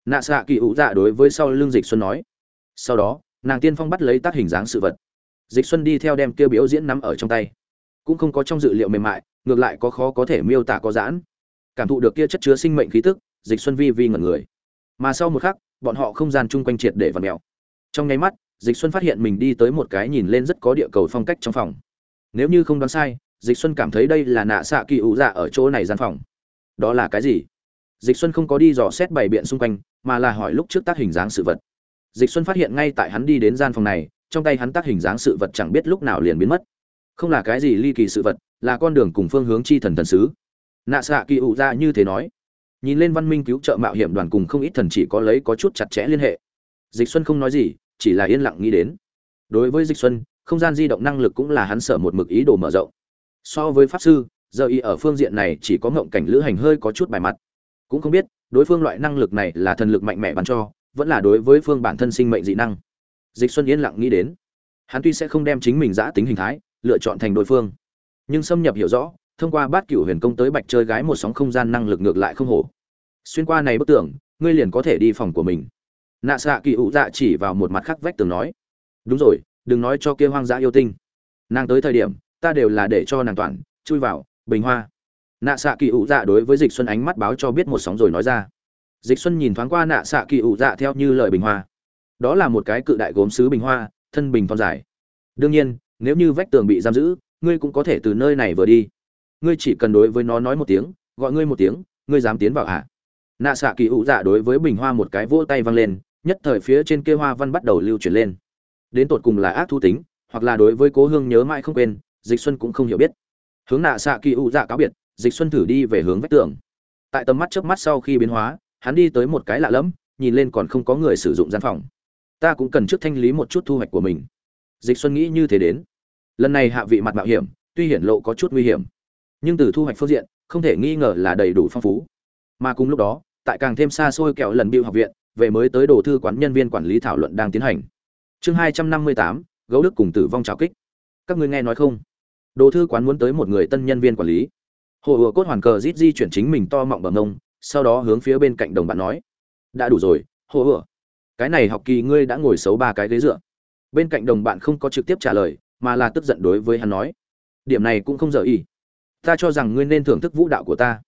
Nạ xạ kỳ hữu dạ đối với sau lưng dịch xuân nói. Sau đó, nàng tiên phong bắt lấy tác hình dáng sự vật. Dịch xuân đi theo đem kêu biểu diễn nắm ở trong tay cũng không có trong dự liệu mềm mại, ngược lại có khó có thể miêu tả có giãn. Cảm thụ được kia chất chứa sinh mệnh khí tức, dịch xuân vi vi ngẩn người. Mà sau một khắc, bọn họ không gian chung quanh triệt để vặn mèo. Trong nháy mắt, dịch xuân phát hiện mình đi tới một cái nhìn lên rất có địa cầu phong cách trong phòng. Nếu như không đoán sai, dịch xuân cảm thấy đây là nạ xạ kỳ ủ dạ ở chỗ này gian phòng. Đó là cái gì? Dịch xuân không có đi dò xét bày biện xung quanh, mà là hỏi lúc trước tác hình dáng sự vật. Dịch xuân phát hiện ngay tại hắn đi đến gian phòng này, trong tay hắn tác hình dáng sự vật chẳng biết lúc nào liền biến mất không là cái gì ly kỳ sự vật, là con đường cùng phương hướng chi thần thần sứ. Nạ xạ kỳ ụ ra như thế nói. Nhìn lên văn minh cứu trợ mạo hiểm đoàn cùng không ít thần chỉ có lấy có chút chặt chẽ liên hệ. Dịch xuân không nói gì, chỉ là yên lặng nghĩ đến. Đối với dịch xuân, không gian di động năng lực cũng là hắn sở một mực ý đồ mở rộng. So với pháp sư, giờ y ở phương diện này chỉ có ngộng cảnh lữ hành hơi có chút bài mặt. Cũng không biết, đối phương loại năng lực này là thần lực mạnh mẽ bắn cho, vẫn là đối với phương bản thân sinh mệnh dị năng. Dịch xuân yên lặng nghĩ đến. Hắn tuy sẽ không đem chính mình giã tính hình thái lựa chọn thành đối phương. Nhưng xâm nhập hiểu rõ, thông qua bát cửu huyền công tới bạch chơi gái một sóng không gian năng lực ngược lại không hổ. Xuyên qua này bức tưởng ngươi liền có thể đi phòng của mình. Nạ xạ kỳ ụ dạ chỉ vào một mặt khắc vách tường nói, đúng rồi, đừng nói cho kia hoang dã yêu tinh. Nàng tới thời điểm, ta đều là để cho nàng toàn, chui vào, bình hoa. Nạ xạ kỳ ụ dạ đối với dịch xuân ánh mắt báo cho biết một sóng rồi nói ra. Dịch xuân nhìn thoáng qua nạ xạ kỳ ụ dạ theo như lời bình hoa. Đó là một cái cự đại gốm sứ bình hoa, thân bình thon dài. Đương nhiên nếu như vách tường bị giam giữ, ngươi cũng có thể từ nơi này vừa đi. Ngươi chỉ cần đối với nó nói một tiếng, gọi ngươi một tiếng, ngươi dám tiến vào ạ à? nạ xạ kỳ ụ dạ đối với bình hoa một cái vỗ tay văng lên, nhất thời phía trên kia hoa văn bắt đầu lưu chuyển lên. Đến tột cùng là ác thu tính, hoặc là đối với cố hương nhớ mãi không quên, dịch xuân cũng không hiểu biết. Hướng nạ xạ kỳ ụ dạ cáo biệt, dịch xuân thử đi về hướng vách tường. Tại tầm mắt trước mắt sau khi biến hóa, hắn đi tới một cái lạ lẫm, nhìn lên còn không có người sử dụng gian phòng. Ta cũng cần trước thanh lý một chút thu hoạch của mình. Dịch xuân nghĩ như thế đến lần này hạ vị mặt mạo hiểm tuy hiển lộ có chút nguy hiểm nhưng từ thu hoạch phương diện không thể nghi ngờ là đầy đủ phong phú. Mà cùng lúc đó tại càng thêm xa xôi kẹo lần biêu học viện về mới tới đồ thư quán nhân viên quản lý thảo luận đang tiến hành. Chương hai trăm năm mươi tám gấu đức cùng tử vong trào kích. Các ngươi nghe nói không? Đồ thư quán muốn tới một người tân nhân viên quản lý. Hồ ùa cốt hoàn cờ rít di chuyển chính mình to mọng bờ ngông, sau đó hướng phía bên cạnh đồng bạn nói. Đã đủ rồi hồ ùa. Cái này học kỳ ngươi đã ngồi xấu ba cái ghế dựa. Bên cạnh đồng bạn không có trực tiếp trả lời mà là tức giận đối với hắn nói, điểm này cũng không dở ý. Ta cho rằng ngươi nên thưởng thức vũ đạo của ta.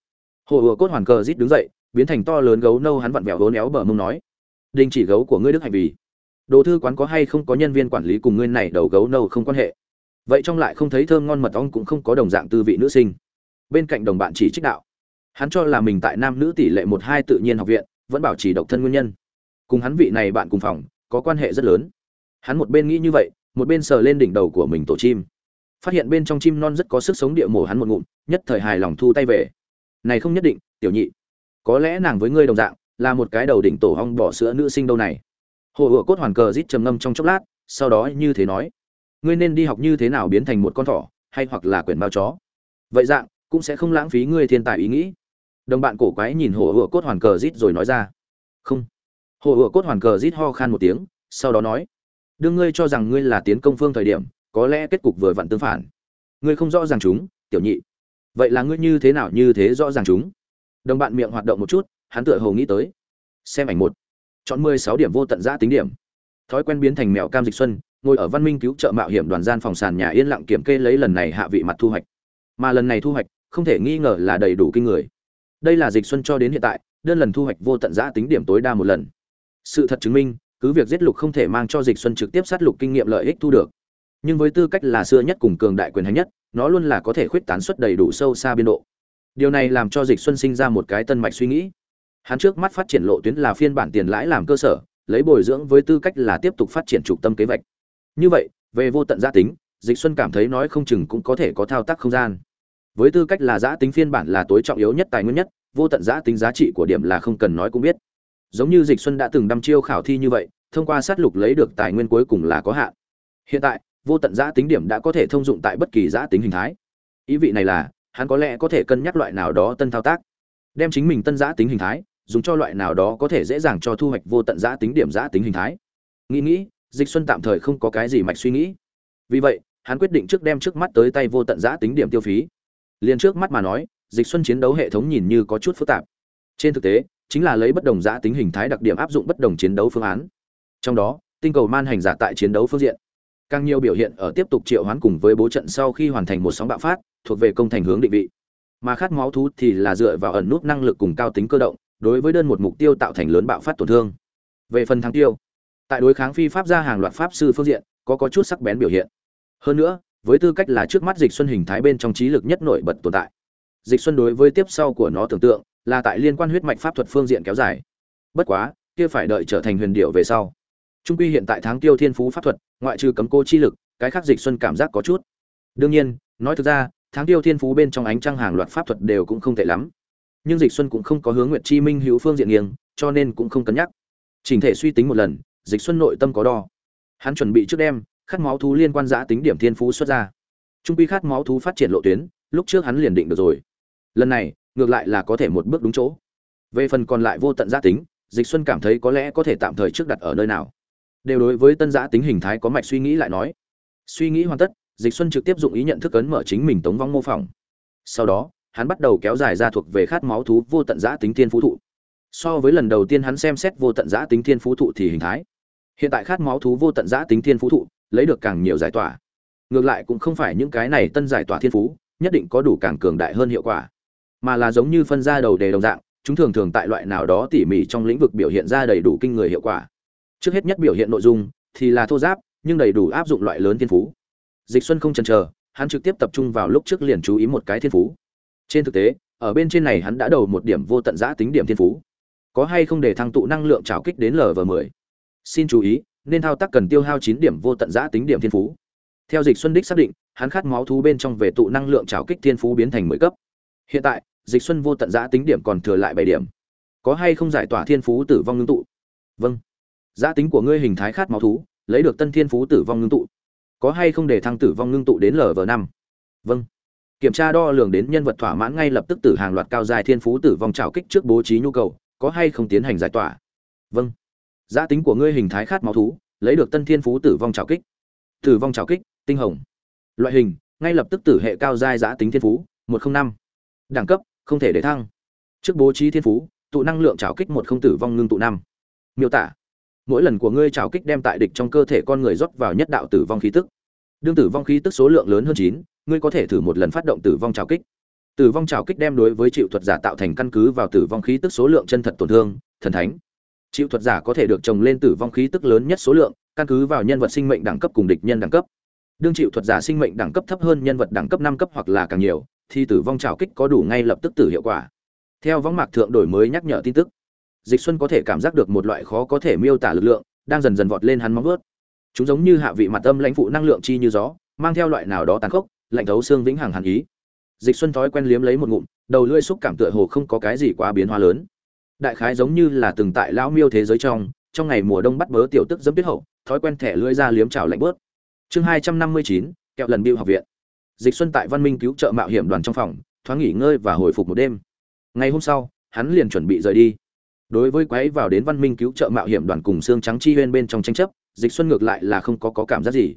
Hồ ùa cốt hoàn cờ rít đứng dậy, biến thành to lớn gấu nâu hắn vặn vẹo gấu néo bờ mông nói, đình chỉ gấu của ngươi đức hành vì đồ thư quán có hay không có nhân viên quản lý cùng ngươi này đầu gấu nâu không quan hệ. Vậy trong lại không thấy thơm ngon mật ong cũng không có đồng dạng tư vị nữ sinh. Bên cạnh đồng bạn chỉ trích đạo, hắn cho là mình tại nam nữ tỷ lệ một hai tự nhiên học viện, vẫn bảo trì độc thân nguyên nhân. Cùng hắn vị này bạn cùng phòng, có quan hệ rất lớn. Hắn một bên nghĩ như vậy một bên sờ lên đỉnh đầu của mình tổ chim. Phát hiện bên trong chim non rất có sức sống địa mổ hắn một ngụm, nhất thời hài lòng thu tay về. Này không nhất định, tiểu nhị. Có lẽ nàng với ngươi đồng dạng, là một cái đầu đỉnh tổ hong bỏ sữa nữ sinh đâu này. Hồ ựa cốt hoàn cờ rít trầm ngâm trong chốc lát, sau đó như thế nói. Ngươi nên đi học như thế nào biến thành một con thỏ, hay hoặc là quyển bao chó? Vậy dạng, cũng sẽ không lãng phí ngươi thiên tài ý nghĩ. Đồng bạn cổ quái nhìn hồ ựa cốt hoàn cờ rít rồi nói ra. Không. Hồ ựa cốt hoàn cờ rít ho khan một tiếng, sau đó nói đương ngươi cho rằng ngươi là tiến công phương thời điểm, có lẽ kết cục vừa vặn tương phản. Ngươi không rõ ràng chúng, tiểu nhị. Vậy là ngươi như thế nào như thế rõ ràng chúng? Đồng bạn miệng hoạt động một chút, hắn tựa hồ nghĩ tới. Xem ảnh một. Chọn mười sáu điểm vô tận giã tính điểm. Thói quen biến thành mèo cam dịch xuân, ngồi ở văn minh cứu trợ mạo hiểm đoàn gian phòng sàn nhà yên lặng kiểm kê lấy lần này hạ vị mặt thu hoạch. Mà lần này thu hoạch, không thể nghi ngờ là đầy đủ kinh người. Đây là dịch xuân cho đến hiện tại, đơn lần thu hoạch vô tận giã tính điểm tối đa một lần. Sự thật chứng minh cứ việc giết lục không thể mang cho dịch xuân trực tiếp sát lục kinh nghiệm lợi ích thu được. Nhưng với tư cách là xưa nhất cùng cường đại quyền hành nhất, nó luôn là có thể khuyết tán suất đầy đủ sâu xa biên độ. Điều này làm cho dịch xuân sinh ra một cái tân mạch suy nghĩ. Hắn trước mắt phát triển lộ tuyến là phiên bản tiền lãi làm cơ sở, lấy bồi dưỡng với tư cách là tiếp tục phát triển trục tâm kế vạch như vậy, về vô tận gia tính, dịch xuân cảm thấy nói không chừng cũng có thể có thao tác không gian. Với tư cách là giã tính phiên bản là tối trọng yếu nhất, tài nguyên nhất, vô tận giã tính giá trị của điểm là không cần nói cũng biết giống như dịch xuân đã từng đăm chiêu khảo thi như vậy, thông qua sát lục lấy được tài nguyên cuối cùng là có hạn. Hiện tại, vô tận giã tính điểm đã có thể thông dụng tại bất kỳ giã tính hình thái. Ý vị này là, hắn có lẽ có thể cân nhắc loại nào đó tân thao tác. Đem chính mình tân giã tính hình thái, dùng cho loại nào đó có thể dễ dàng cho thu hoạch vô tận giã tính điểm giã tính hình thái. Nghĩ nghĩ, dịch xuân tạm thời không có cái gì mạch suy nghĩ. Vì vậy, hắn quyết định trước đem trước mắt tới tay vô tận giã tính điểm tiêu phí. Liền trước mắt mà nói, dịch xuân chiến đấu hệ thống nhìn như có chút phức tạp. Trên thực tế chính là lấy bất đồng giã tính hình thái đặc điểm áp dụng bất đồng chiến đấu phương án. Trong đó, tinh cầu man hành giả tại chiến đấu phương diện. Càng nhiều biểu hiện ở tiếp tục triệu hoán cùng với bố trận sau khi hoàn thành một sóng bạo phát, thuộc về công thành hướng định vị. Mà khát máu thú thì là dựa vào ẩn nút năng lực cùng cao tính cơ động, đối với đơn một mục tiêu tạo thành lớn bạo phát tổn thương. Về phần thắng tiêu, tại đối kháng phi pháp ra hàng loạt pháp sư phương diện, có có chút sắc bén biểu hiện. Hơn nữa, với tư cách là trước mắt dịch xuân hình thái bên trong trí lực nhất nổi bật tồn tại. Dịch xuân đối với tiếp sau của nó tưởng tượng là tại liên quan huyết mạch pháp thuật phương diện kéo dài. Bất quá, kia phải đợi trở thành huyền điệu về sau. Trung quy hiện tại tháng tiêu thiên phú pháp thuật, ngoại trừ cấm cô chi lực, cái khác dịch xuân cảm giác có chút. Đương nhiên, nói thực ra, tháng tiêu thiên phú bên trong ánh trăng hàng loạt pháp thuật đều cũng không tệ lắm. Nhưng dịch xuân cũng không có hướng nguyệt chi minh hữu phương diện nghiêng, cho nên cũng không cân nhắc. Chỉnh thể suy tính một lần, dịch xuân nội tâm có đo. Hắn chuẩn bị trước đêm, khát máu thú liên quan giã tính điểm thiên phú xuất ra. Trung quy khát máu thú phát triển lộ tuyến, lúc trước hắn liền định được rồi. Lần này ngược lại là có thể một bước đúng chỗ. Về phần còn lại vô tận giã tính, dịch xuân cảm thấy có lẽ có thể tạm thời trước đặt ở nơi nào. Đều đối với tân giã tính hình thái có mạch suy nghĩ lại nói. Suy nghĩ hoàn tất, dịch xuân trực tiếp dụng ý nhận thức ấn mở chính mình tống vong mô phỏng. Sau đó, hắn bắt đầu kéo dài ra thuộc về khát máu thú vô tận giã tính thiên phú thụ. So với lần đầu tiên hắn xem xét vô tận giã tính thiên phú thụ thì hình thái. Hiện tại khát máu thú vô tận giã tính thiên phú thụ, lấy được càng nhiều giải tỏa. Ngược lại cũng không phải những cái này tân giải tỏa thiên phú, nhất định có đủ càng cường đại hơn hiệu quả mà là giống như phân ra đầu đề đồng dạng, chúng thường thường tại loại nào đó tỉ mỉ trong lĩnh vực biểu hiện ra đầy đủ kinh người hiệu quả. Trước hết nhất biểu hiện nội dung thì là thô giáp, nhưng đầy đủ áp dụng loại lớn thiên phú. Dịch xuân không chần chờ, hắn trực tiếp tập trung vào lúc trước liền chú ý một cái thiên phú. Trên thực tế, ở bên trên này hắn đã đầu một điểm vô tận giã tính điểm thiên phú. Có hay không để thăng tụ năng lượng trào kích đến lv 10 xin chú ý, nên thao tác cần tiêu hao 9 điểm vô tận giã tính điểm thiên phú. Theo dịch xuân đích xác định, hắn khát máu thú bên trong về tụ năng lượng trào kích thiên phú biến thành 10 cấp. Hiện tại dịch xuân vô tận giã tính điểm còn thừa lại 7 điểm. Có hay không giải tỏa thiên phú tử vong ngưng tụ? Vâng. Giã tính của ngươi hình thái khát máu thú, lấy được tân thiên phú tử vong ngưng tụ. Có hay không để thăng tử vong ngưng tụ đến lv năm? Vâng. Kiểm tra đo lường đến nhân vật thỏa mãn ngay lập tức tử hàng loạt cao dài thiên phú tử vong trào kích trước bố trí nhu cầu, có hay không tiến hành giải tỏa? Vâng. Giá tính của ngươi hình thái khát máu thú, lấy được tân thiên phú tử vong trào kích. Tử vong trào kích, tinh hồng. Loại hình, ngay lập tức tử hệ cao giai giá tính thiên phú, một trăm năm. Đẳng cấp không thể để thăng. Trước bố trí thiên phú, tụ năng lượng trào kích một không tử vong ngưng tụ năm. Miêu tả, mỗi lần của ngươi trào kích đem tại địch trong cơ thể con người rót vào nhất đạo tử vong khí tức. Đương tử vong khí tức số lượng lớn hơn chín, ngươi có thể thử một lần phát động tử vong trào kích. Tử vong trào kích đem đối với chịu thuật giả tạo thành căn cứ vào tử vong khí tức số lượng chân thật tổn thương, thần thánh. Chịu thuật giả có thể được trồng lên tử vong khí tức lớn nhất số lượng, căn cứ vào nhân vật sinh mệnh đẳng cấp cùng địch nhân đẳng cấp. Đương chịu thuật giả sinh mệnh đẳng cấp thấp hơn nhân vật đẳng cấp năm cấp hoặc là càng nhiều thì tử vong trào kích có đủ ngay lập tức tử hiệu quả. Theo võng mạc thượng đổi mới nhắc nhở tin tức, dịch xuân có thể cảm giác được một loại khó có thể miêu tả lực lượng đang dần dần vọt lên hắn móng ướt chúng giống như hạ vị mặt âm lãnh phụ năng lượng chi như gió, mang theo loại nào đó tàn khốc, lạnh thấu xương vĩnh hằng hàn ý. Dịch xuân thói quen liếm lấy một ngụm, đầu lưỡi xúc cảm tựa hồ không có cái gì quá biến hóa lớn. Đại khái giống như là từng tại lão miêu thế giới trong trong ngày mùa đông bắt bớ tiểu tức dẫm biết hậu, thói quen thẻ lưỡi ra liếm chảo lạnh bớt. Chương hai trăm năm mươi chín, kẹo lần biêu học viện dịch xuân tại văn minh cứu trợ mạo hiểm đoàn trong phòng thoáng nghỉ ngơi và hồi phục một đêm. Ngày hôm sau hắn liền chuẩn bị rời đi. Đối với quái vào đến văn minh cứu trợ mạo hiểm đoàn cùng xương trắng chi huyên bên trong tranh chấp dịch xuân ngược lại là không có, có cảm giác gì.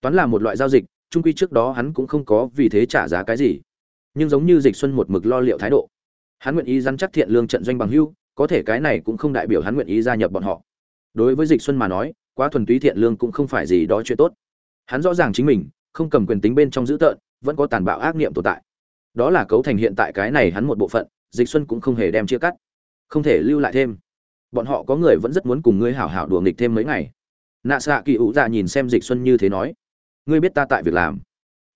Toán là một loại giao dịch trung quy trước đó hắn cũng không có vì thế trả giá cái gì. Nhưng giống như dịch xuân một mực lo liệu thái độ. Hắn nguyện ý dăn chắc thiện lương trận doanh bằng hưu có thể cái này cũng không đại biểu hắn nguyện ý gia nhập bọn họ. Đối với dịch xuân mà nói quá thuần túy thiện lương cũng không phải gì đó chuyện tốt. Hắn rõ ràng chính mình không cầm quyền tính bên trong dữ tợn, vẫn có tàn bạo ác niệm tồn tại. Đó là cấu thành hiện tại cái này hắn một bộ phận, dịch xuân cũng không hề đem chia cắt. Không thể lưu lại thêm. Bọn họ có người vẫn rất muốn cùng ngươi hảo hảo đùa nghịch thêm mấy ngày. Nạ xạ kỳ ủ dạ nhìn xem dịch xuân như thế nói. Ngươi biết ta tại việc làm.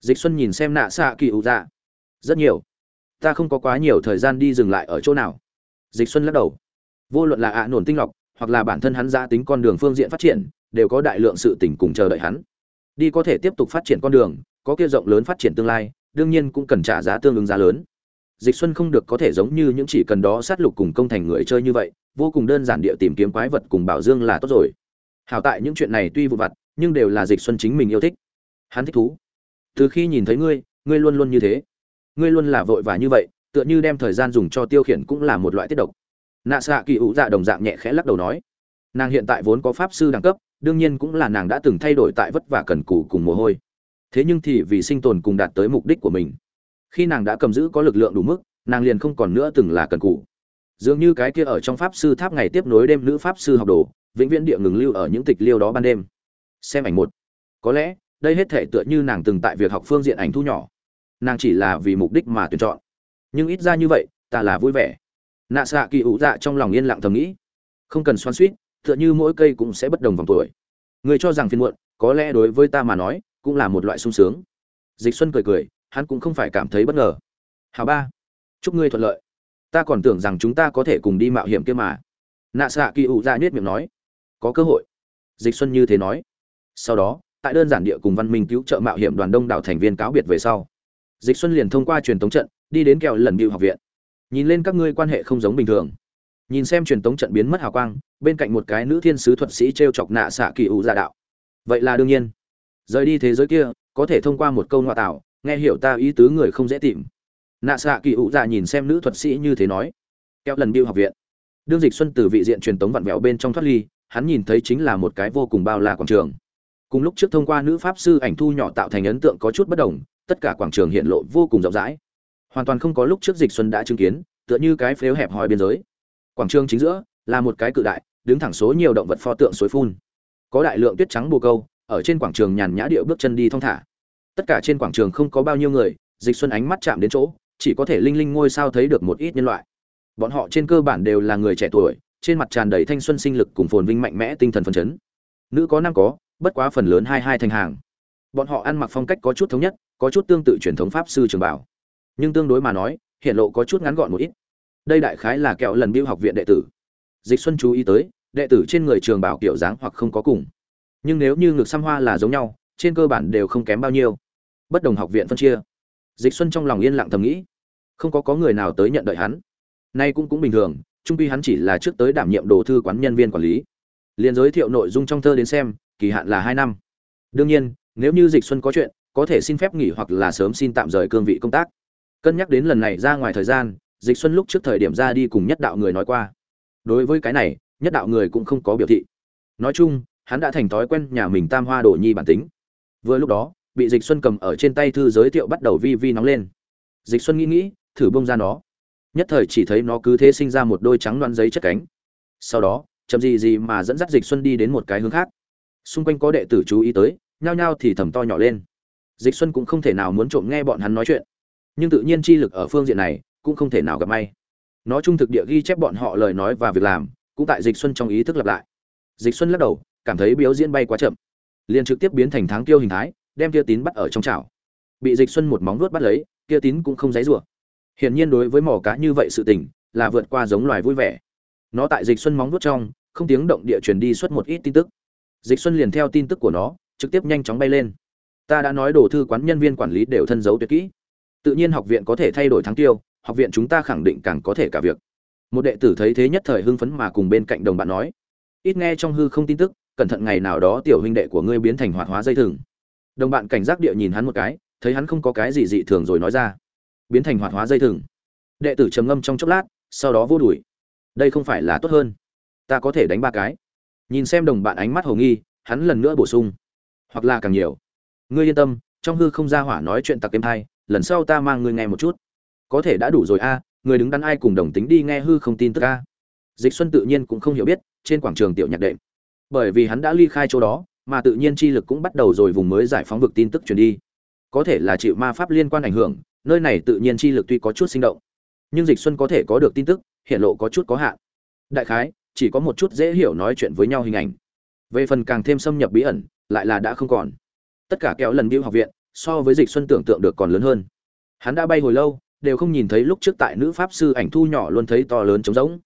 Dịch xuân nhìn xem nạ xạ kỳ ủ dạ rất nhiều. Ta không có quá nhiều thời gian đi dừng lại ở chỗ nào. Dịch xuân lắc đầu. Vô luận là ạ nổn tinh lọc, hoặc là bản thân hắn gia tính con đường phương diện phát triển, đều có đại lượng sự tình cùng chờ đợi hắn đi có thể tiếp tục phát triển con đường, có kia rộng lớn phát triển tương lai, đương nhiên cũng cần trả giá tương ứng giá lớn. Dịch xuân không được có thể giống như những chỉ cần đó sát lục cùng công thành người chơi như vậy, vô cùng đơn giản địa tìm kiếm quái vật cùng bảo dương là tốt rồi. Hảo tại những chuyện này tuy vụ vặt, nhưng đều là dịch xuân chính mình yêu thích. Hắn thích thú. Từ khi nhìn thấy ngươi ngươi luôn luôn như thế. Ngươi luôn là vội và như vậy, tựa như đem thời gian dùng cho tiêu khiển cũng là một loại tiết độc. Nạ xạ kỳ ủ dạ đồng dạng nhẹ khẽ lắc đầu nói. Nàng hiện tại vốn có pháp sư đẳng cấp đương nhiên cũng là nàng đã từng thay đổi tại vất vả cần cù cùng mồ hôi. Thế nhưng thì vì sinh tồn cùng đạt tới mục đích của mình. Khi nàng đã cầm giữ có lực lượng đủ mức, nàng liền không còn nữa từng là cần cù. Dường như cái kia ở trong pháp sư tháp ngày tiếp nối đêm nữ pháp sư học đồ, vĩnh viễn địa ngừng lưu ở những tịch liêu đó ban đêm. Xem ảnh một. Có lẽ, đây hết thể tựa như nàng từng tại việc học phương diện ảnh thu nhỏ. Nàng chỉ là vì mục đích mà tuyển chọn. Nhưng ít ra như vậy, ta là vui vẻ. Nạ xạ kỳ ủ dạ trong lòng yên lặng thầm nghĩ. Không cần xoan suýt tựa như mỗi cây cũng sẽ bất đồng vòng tuổi. Người cho rằng phiền muộn, có lẽ đối với ta mà nói, cũng là một loại sung sướng. Dịch xuân cười cười, hắn cũng không phải cảm thấy bất ngờ. Hào ba, chúc ngươi thuận lợi. Ta còn tưởng rằng chúng ta có thể cùng đi mạo hiểm kia mà. Nạ xạ kỳ ủ ra nhếch miệng nói, có cơ hội. Dịch xuân như thế nói. Sau đó, tại đơn giản địa cùng văn minh cứu trợ mạo hiểm đoàn đông đảo thành viên cáo biệt về sau, dịch xuân liền thông qua truyền thống trận, đi đến kèo lần biểu học viện. Nhìn lên các ngươi quan hệ không giống bình thường nhìn xem truyền tống trận biến mất hào quang, bên cạnh một cái nữ thiên sứ thuật sĩ t r e o chọc nạ xạ kỳ ủ giả đạo. Vậy là đương nhiên. Rời đi thế giới kia, có thể thông qua một câu ngoại tạo, nghe hiểu ta ý tứ người không dễ tìm. Nạ xạ kỳ ủ giả nhìn xem nữ thuật sĩ như thế nói. Kéo lần biêu học viện. Đương dịch xuân từ vị diện truyền tống vặn vẹo bên trong thoát ly, hắn nhìn thấy chính là một cái vô cùng bao la quảng trường. Cùng lúc trước thông qua nữ pháp sư ảnh thu nhỏ tạo thành ấn tượng có chút bất đồng, tất cả quảng trường hiện lộ vô cùng rộng rãi. Hoàn toàn không có lúc trước dịch xuân đã chứng kiến, tựa như cái phếu hẹp hòi biên giới quảng trường chính giữa, là một cái cự đại, đứng thẳng số nhiều động vật pho tượng suối phun. Có đại lượng tuyết trắng bồ câu, ở trên quảng trường nhàn nhã điệu bước chân đi thong thả. Tất cả trên quảng trường không có bao nhiêu người, dịch xuân ánh mắt chạm đến chỗ, chỉ có thể linh linh ngôi sao thấy được một ít nhân loại. Bọn họ trên cơ bản đều là người trẻ tuổi, trên mặt tràn đầy thanh xuân sinh lực cùng phồn vinh mạnh mẽ tinh thần phấn chấn. Nữ có nam có, bất quá phần lớn hai hai thành hàng. Bọn họ ăn mặc phong cách có chút thống nhất, có chút tương tự truyền thống pháp sư trường bảo. Nhưng tương đối mà nói, hiện lộ có chút ngắn gọn một ít đây đại khái là kẹo lần biêu học viện đệ tử. Dịch xuân chú ý tới, đệ tử trên người trường bảo kiểu dáng hoặc không có cùng. Nhưng nếu như ngực xăm hoa là giống nhau, trên cơ bản đều không kém bao nhiêu. Bất đồng học viện phân chia. Dịch xuân trong lòng yên lặng thầm nghĩ, không có có người nào tới nhận đợi hắn. Nay cũng cũng bình thường, trung quy hắn chỉ là trước tới đảm nhiệm đồ thư quán nhân viên quản lý. Liền giới thiệu nội dung trong thơ đến xem, kỳ hạn là hai năm. Đương nhiên, nếu như dịch xuân có chuyện, có thể xin phép nghỉ hoặc là sớm xin tạm rời cương vị công tác. Cân nhắc đến lần này ra ngoài thời gian dịch xuân lúc trước thời điểm ra đi cùng nhất đạo người nói qua. Đối với cái này, nhất đạo người cũng không có biểu thị. Nói chung, hắn đã thành thói quen nhà mình tam hoa đổ nhi bản tính. Vừa lúc đó, bị dịch xuân cầm ở trên tay thư giới thiệu bắt đầu vi vi nóng lên. Dịch xuân nghĩ nghĩ, thử bông ra nó. Nhất thời chỉ thấy nó cứ thế sinh ra một đôi trắng loan giấy chất cánh. Sau đó, chậm gì gì mà dẫn dắt dịch xuân đi đến một cái hướng khác. Xung quanh có đệ tử chú ý tới, nhao nhao thì thầm to nhỏ lên. Dịch xuân cũng không thể nào muốn trộm nghe bọn hắn nói chuyện. Nhưng tự nhiên chi lực ở phương diện này cũng không thể nào gặp may. Nó trung thực địa ghi chép bọn họ lời nói và việc làm, cũng tại dịch xuân trong ý thức lặp lại. Dịch xuân lắc đầu, cảm thấy biểu diễn bay quá chậm. Liền trực tiếp biến thành tháng tiêu hình thái, đem kia tín bắt ở trong chảo. Bị dịch xuân một móng vuốt bắt lấy kia tín cũng không dãy rủa. Hiển nhiên đối với mỏ cá như vậy sự tình, là vượt qua giống loài vui vẻ. Nó tại dịch xuân móng vuốt trong, không tiếng động địa truyền đi suốt một ít tin tức. Dịch xuân liền theo tin tức của nó, trực tiếp nhanh chóng bay lên. Ta đã nói đồ thư quán nhân viên quản lý đều thân giấu tuyệt kỹ. Tự nhiên học viện có thể thay đổi tháng tiêu học viện chúng ta khẳng định càng có thể cả việc. Một đệ tử thấy thế nhất thời hưng phấn mà cùng bên cạnh đồng bạn nói, ít nghe trong hư không tin tức, cẩn thận ngày nào đó tiểu huynh đệ của ngươi biến thành hoạt hóa dây thừng. Đồng bạn cảnh giác địa nhìn hắn một cái, thấy hắn không có cái gì dị thường rồi nói ra, biến thành hoạt hóa dây thừng. Đệ tử trầm ngâm trong chốc lát, sau đó vô đuổi, đây không phải là tốt hơn. Ta có thể đánh ba cái. Nhìn xem đồng bạn ánh mắt hồ nghi, hắn lần nữa bổ sung, hoặc là càng nhiều. Ngươi yên tâm, trong hư không ra hỏa nói chuyện tặc êm thai, lần sau ta mang ngươi nghe một chút có thể đã đủ rồi a, người đứng đắn ai cùng đồng tính đi nghe hư không tin tức a. Dịch xuân tự nhiên cũng không hiểu biết, trên quảng trường tiểu nhạc đệm. Bởi vì hắn đã ly khai chỗ đó, mà tự nhiên chi lực cũng bắt đầu rồi vùng mới giải phóng vực tin tức truyền đi. Có thể là chịu ma pháp liên quan ảnh hưởng, nơi này tự nhiên chi lực tuy có chút sinh động, nhưng dịch xuân có thể có được tin tức, hiện lộ có chút có hạn. Đại khái, chỉ có một chút dễ hiểu nói chuyện với nhau hình ảnh. Về phần càng thêm xâm nhập bí ẩn, lại là đã không còn. Tất cả kéo lần biêu học viện, so với dịch xuân tưởng tượng được còn lớn hơn. Hắn đã bay hồi lâu đều không nhìn thấy lúc trước tại nữ pháp sư ảnh thu nhỏ luôn thấy to lớn trống rỗng.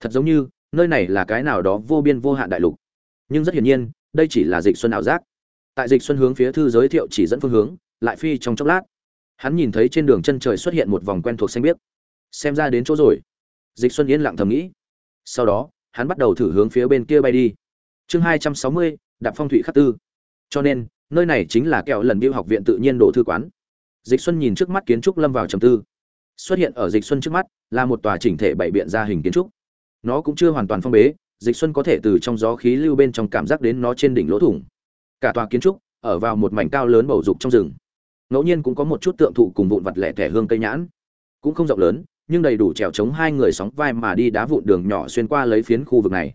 Thật giống như, nơi này là cái nào đó vô biên vô hạn đại lục. Nhưng rất hiển nhiên, đây chỉ là dịch xuân ảo giác. Tại dịch xuân hướng phía thư giới thiệu chỉ dẫn phương hướng, lại phi trong chốc lát. Hắn nhìn thấy trên đường chân trời xuất hiện một vòng quen thuộc xanh biếc. Xem ra đến chỗ rồi. Dịch xuân yên lặng thầm nghĩ. Sau đó, hắn bắt đầu thử hướng phía bên kia bay đi. Chương hai trăm sáu mươi, đạp phong thủy khắc tư. Cho nên, nơi này chính là kẹo lần biêu học viện tự nhiên đồ thư quán. Dịch xuân nhìn trước mắt kiến trúc lâm vào trầm tư xuất hiện ở dịch xuân trước mắt, là một tòa chỉnh thể bảy biện ra hình kiến trúc. Nó cũng chưa hoàn toàn phong bế, dịch xuân có thể từ trong gió khí lưu bên trong cảm giác đến nó trên đỉnh lỗ thủng. Cả tòa kiến trúc ở vào một mảnh cao lớn bầu dục trong rừng. Ngẫu nhiên cũng có một chút tượng thụ cùng vụn vặt lẻ thẻ hương cây nhãn. Cũng không rộng lớn, nhưng đầy đủ trèo chống hai người sóng vai mà đi đá vụn đường nhỏ xuyên qua lấy phiến khu vực này.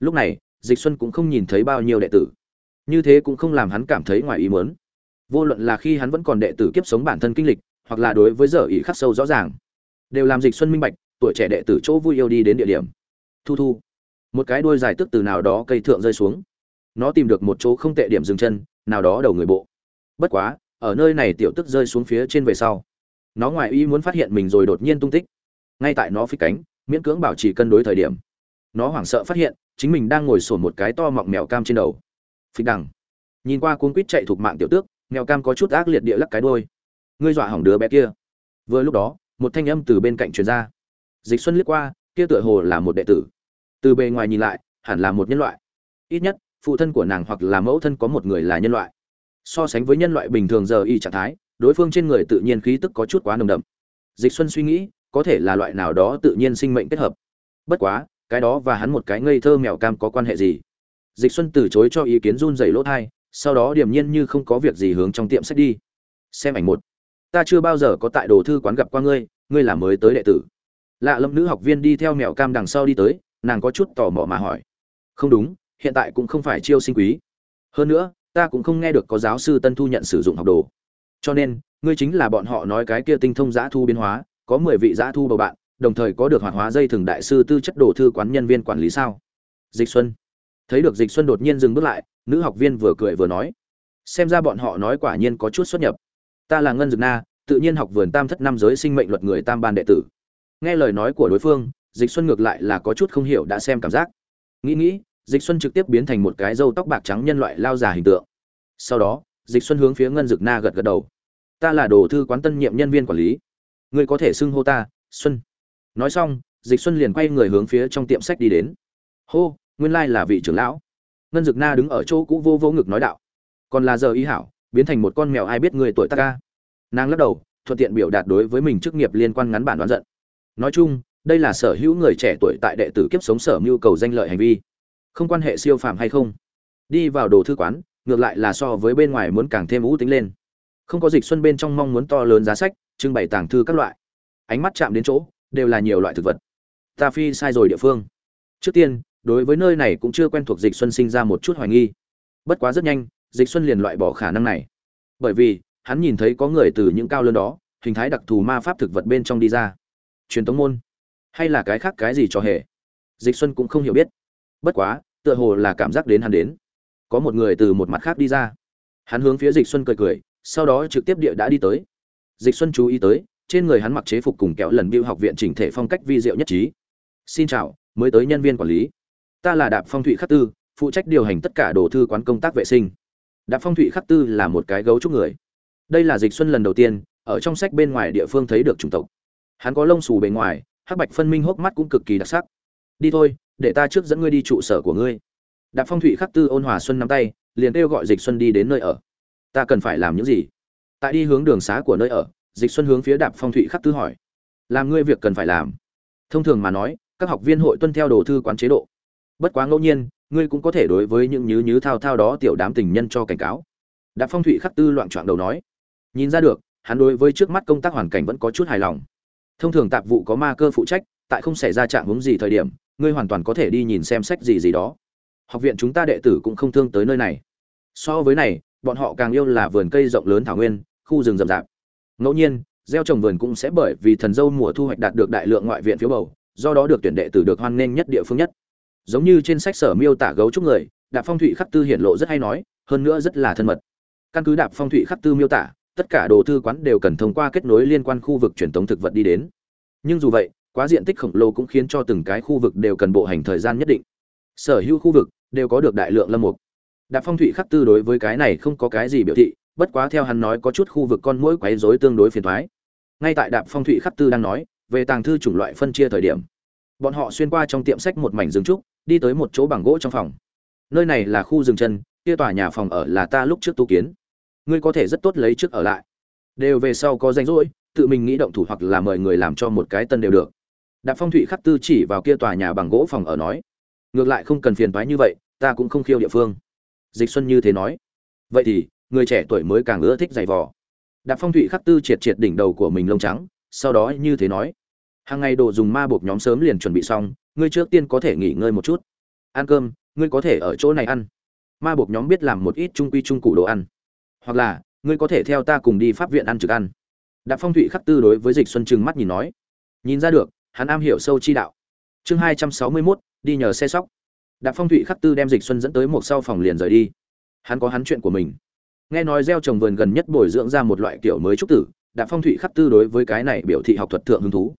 Lúc này, dịch xuân cũng không nhìn thấy bao nhiêu đệ tử. Như thế cũng không làm hắn cảm thấy ngoài ý muốn. Vô luận là khi hắn vẫn còn đệ tử kiếp sống bản thân kinh lịch hoặc là đối với giờ ý khắc sâu rõ ràng. Đều làm dịch xuân minh bạch, tuổi trẻ đệ tử chỗ vui yêu đi đến địa điểm. Thu thu. Một cái đuôi dài tức từ nào đó cây thượng rơi xuống. Nó tìm được một chỗ không tệ điểm dừng chân, nào đó đầu người bộ. Bất quá, ở nơi này tiểu tức rơi xuống phía trên về sau, nó ngoài ý muốn phát hiện mình rồi đột nhiên tung tích. Ngay tại nó phích cánh, miễn cưỡng bảo trì cân đối thời điểm. Nó hoảng sợ phát hiện, chính mình đang ngồi sổn một cái to mọng mèo cam trên đầu. Phịch đằng. Nhìn qua cuốn quýt chạy thuộc mạng tiểu tước, mèo cam có chút ác liệt địa lắc cái đôi ngươi dọa hỏng đứa bé kia. Vừa lúc đó, một thanh âm từ bên cạnh truyền ra. Dịch xuân liếc qua, kia tựa hồ là một đệ tử. Từ bề ngoài nhìn lại, hẳn là một nhân loại. Ít nhất, phụ thân của nàng hoặc là mẫu thân có một người là nhân loại. So sánh với nhân loại bình thường giờ y trạng thái, đối phương trên người tự nhiên khí tức có chút quá nồng đậm. Dịch xuân suy nghĩ, có thể là loại nào đó tự nhiên sinh mệnh kết hợp. Bất quá, cái đó và hắn một cái ngây thơ mèo cam có quan hệ gì? Dịch xuân từ chối cho ý kiến run rẩy lỗ thai, sau đó điềm nhiên như không có việc gì hướng trong tiệm sách đi. Xem ảnh một ta chưa bao giờ có tại đồ thư quán gặp qua ngươi ngươi là mới tới đệ tử. Lạ lâm nữ học viên đi theo mèo cam đằng sau đi tới, nàng có chút tò mò mà hỏi. Không đúng, hiện tại cũng không phải chiêu sinh quý. Hơn nữa, ta cũng không nghe được có giáo sư tân thu nhận sử dụng học đồ. Cho nên, ngươi chính là bọn họ nói cái kia tinh thông giã thu biến hóa, có mười vị giã thu bầu bạn, đồng thời có được hoạt hóa dây thường đại sư tư chất đồ thư quán nhân viên quản lý sao? Dịch xuân. Thấy được dịch xuân đột nhiên dừng bước lại, nữ học viên vừa cười vừa nói. Xem ra bọn họ nói quả nhiên có chút xuất nhập ta là ngân dực na, tự nhiên học vườn tam thất năm giới sinh mệnh luật người tam ban đệ tử. Nghe lời nói của đối phương, dịch xuân ngược lại là có chút không hiểu đã xem cảm giác. Nghĩ nghĩ, dịch xuân trực tiếp biến thành một cái râu tóc bạc trắng nhân loại lao già hình tượng. Sau đó, dịch xuân hướng phía ngân dực na gật gật đầu. Ta là đồ thư quán tân nhiệm nhân viên quản lý. Ngươi có thể xưng hô ta, xuân. Nói xong, dịch xuân liền quay người hướng phía trong tiệm sách đi đến. Hô, nguyên lai là vị trưởng lão. Ngân dực na đứng ở chỗ cũ vô vô ngực nói đạo. Còn là giờ ý hảo biến thành một con mèo ai biết người tuổi ta ca nàng lắc đầu, thuận tiện biểu đạt đối với mình chức nghiệp liên quan ngắn bản đoán giận. Nói chung, đây là sở hữu người trẻ tuổi tại đệ tử kiếp sống sở nhu cầu danh lợi hành vi. Không quan hệ siêu phàm hay không? Đi vào đồ thư quán, ngược lại là so với bên ngoài muốn càng thêm ú tính lên. Không có dịch xuân bên trong mong muốn to lớn giá sách, trưng bày tàng thư các loại. Ánh mắt chạm đến chỗ, đều là nhiều loại thực vật. Ta phi sai rồi địa phương. Trước tiên, đối với nơi này cũng chưa quen thuộc dịch xuân sinh ra một chút hoài nghi. Bất quá rất nhanh dịch xuân liền loại bỏ khả năng này. Bởi vì, hắn nhìn thấy có người từ những cao lớn đó, hình thái đặc thù ma pháp thực vật bên trong đi ra. Truyền tống môn. Hay là cái khác cái gì cho hề? Dịch xuân cũng không hiểu biết. Bất quá, tựa hồ là cảm giác đến hắn đến. Có một người từ một mặt khác đi ra. Hắn hướng phía dịch xuân cười cười, sau đó trực tiếp địa đã đi tới. Dịch xuân chú ý tới, trên người hắn mặc chế phục cùng kẹo lần biêu học viện chỉnh thể phong cách vi diệu nhất trí. Xin chào, mới tới nhân viên quản lý. Ta là đạp phong thụy khắc tư, phụ trách điều hành tất cả đồ thư quán công tác vệ sinh đạp phong thủy khắc tư là một cái gấu trúc người. Đây là dịch xuân lần đầu tiên, ở trong sách bên ngoài địa phương thấy được chủng tộc. Hắn có lông xù bề ngoài, hắc bạch phân minh hốc mắt cũng cực kỳ đặc sắc. Đi thôi, để ta trước dẫn ngươi đi trụ sở của ngươi. Đạp phong thủy khắc tư ôn hòa xuân nắm tay, liền kêu gọi dịch xuân đi đến nơi ở. Ta cần phải làm những gì? Tại đi hướng đường xá của nơi ở, dịch xuân hướng phía đạp phong thủy khắc tư hỏi. Làm ngươi việc cần phải làm. Thông thường mà nói, các học viên hội tuân theo đồ thư quán chế độ. Bất quá ngẫu nhiên ngươi cũng có thể đối với những nhứ nhứ thao thao đó tiểu đám tình nhân cho cảnh cáo. Đạp phong thụy khắc tư loạn trọn đầu nói. Nhìn ra được, hắn đối với trước mắt công tác hoàn cảnh vẫn có chút hài lòng. Thông thường tạp vụ có ma cơ phụ trách, tại không xảy ra trạng hướng gì thời điểm, ngươi hoàn toàn có thể đi nhìn xem sách gì gì đó. Học viện chúng ta đệ tử cũng không thương tới nơi này. So với này, bọn họ càng yêu là vườn cây rộng lớn thảo nguyên, khu rừng rậm rạp. Ngẫu nhiên, gieo trồng vườn cũng sẽ bởi vì thần dâu mùa thu hoạch đạt được đại lượng ngoại viện phiếu bầu, do đó được tuyển đệ tử được hoan nghênh nhất địa phương nhất giống như trên sách sở miêu tả gấu trúc người, đạp phong thủy khắc tư hiển lộ rất hay nói, hơn nữa rất là thân mật. Căn cứ đạp phong thủy khắc tư miêu tả, tất cả đồ thư quán đều cần thông qua kết nối liên quan khu vực truyền thống thực vật đi đến. Nhưng dù vậy, quá diện tích khổng lồ cũng khiến cho từng cái khu vực đều cần bộ hành thời gian nhất định. Sở hữu khu vực đều có được đại lượng lâm mục. Đạp phong thủy khắc tư đối với cái này không có cái gì biểu thị, bất quá theo hắn nói có chút khu vực con mũi quấy rối tương đối phiền thoái ngay tại đạp phong thủy khắc tư đang nói, về tàng thư chủng loại phân chia thời điểm, bọn họ xuyên qua trong tiệm sách một mảnh rừng trúc đi tới một chỗ bằng gỗ trong phòng. Nơi này là khu rừng chân, kia tòa nhà phòng ở là ta lúc trước tu kiến. Ngươi có thể rất tốt lấy trước ở lại. Đều về sau có danh rỗi, tự mình nghĩ động thủ hoặc là mời người làm cho một cái tân đều được. Đạp phong thụy khắc tư chỉ vào kia tòa nhà bằng gỗ phòng ở nói, ngược lại không cần phiền toái như vậy, ta cũng không khiêu địa phương. Dịch xuân như thế nói. Vậy thì, người trẻ tuổi mới càng ưa thích giày vò. Đạp phong thụy khắc tư triệt triệt đỉnh đầu của mình lông trắng, sau đó như thế nói hàng ngày đồ dùng ma buộc nhóm sớm liền chuẩn bị xong ngươi trước tiên có thể nghỉ ngơi một chút. Ăn cơm ngươi có thể ở chỗ này ăn. Ma buộc nhóm biết làm một ít trung quy trung cụ đồ ăn. Hoặc là ngươi có thể theo ta cùng đi pháp viện ăn trực ăn. Đạp phong thụy khắc tư đối với dịch xuân trừng mắt nhìn nói. Nhìn ra được hắn am hiểu sâu chi đạo. Chương hai trăm sáu mươi 261, đi nhờ xe sóc. Đạp phong thụy khắc tư đem dịch xuân dẫn tới một sau phòng liền rời đi. Hắn có hắn chuyện của mình. Nghe nói gieo trồng vườn gần nhất bồi dưỡng ra một loại kiểu mới trúc tử đạp phong thụy khắc tư đối với cái này biểu thị học thuật thượng hứng thú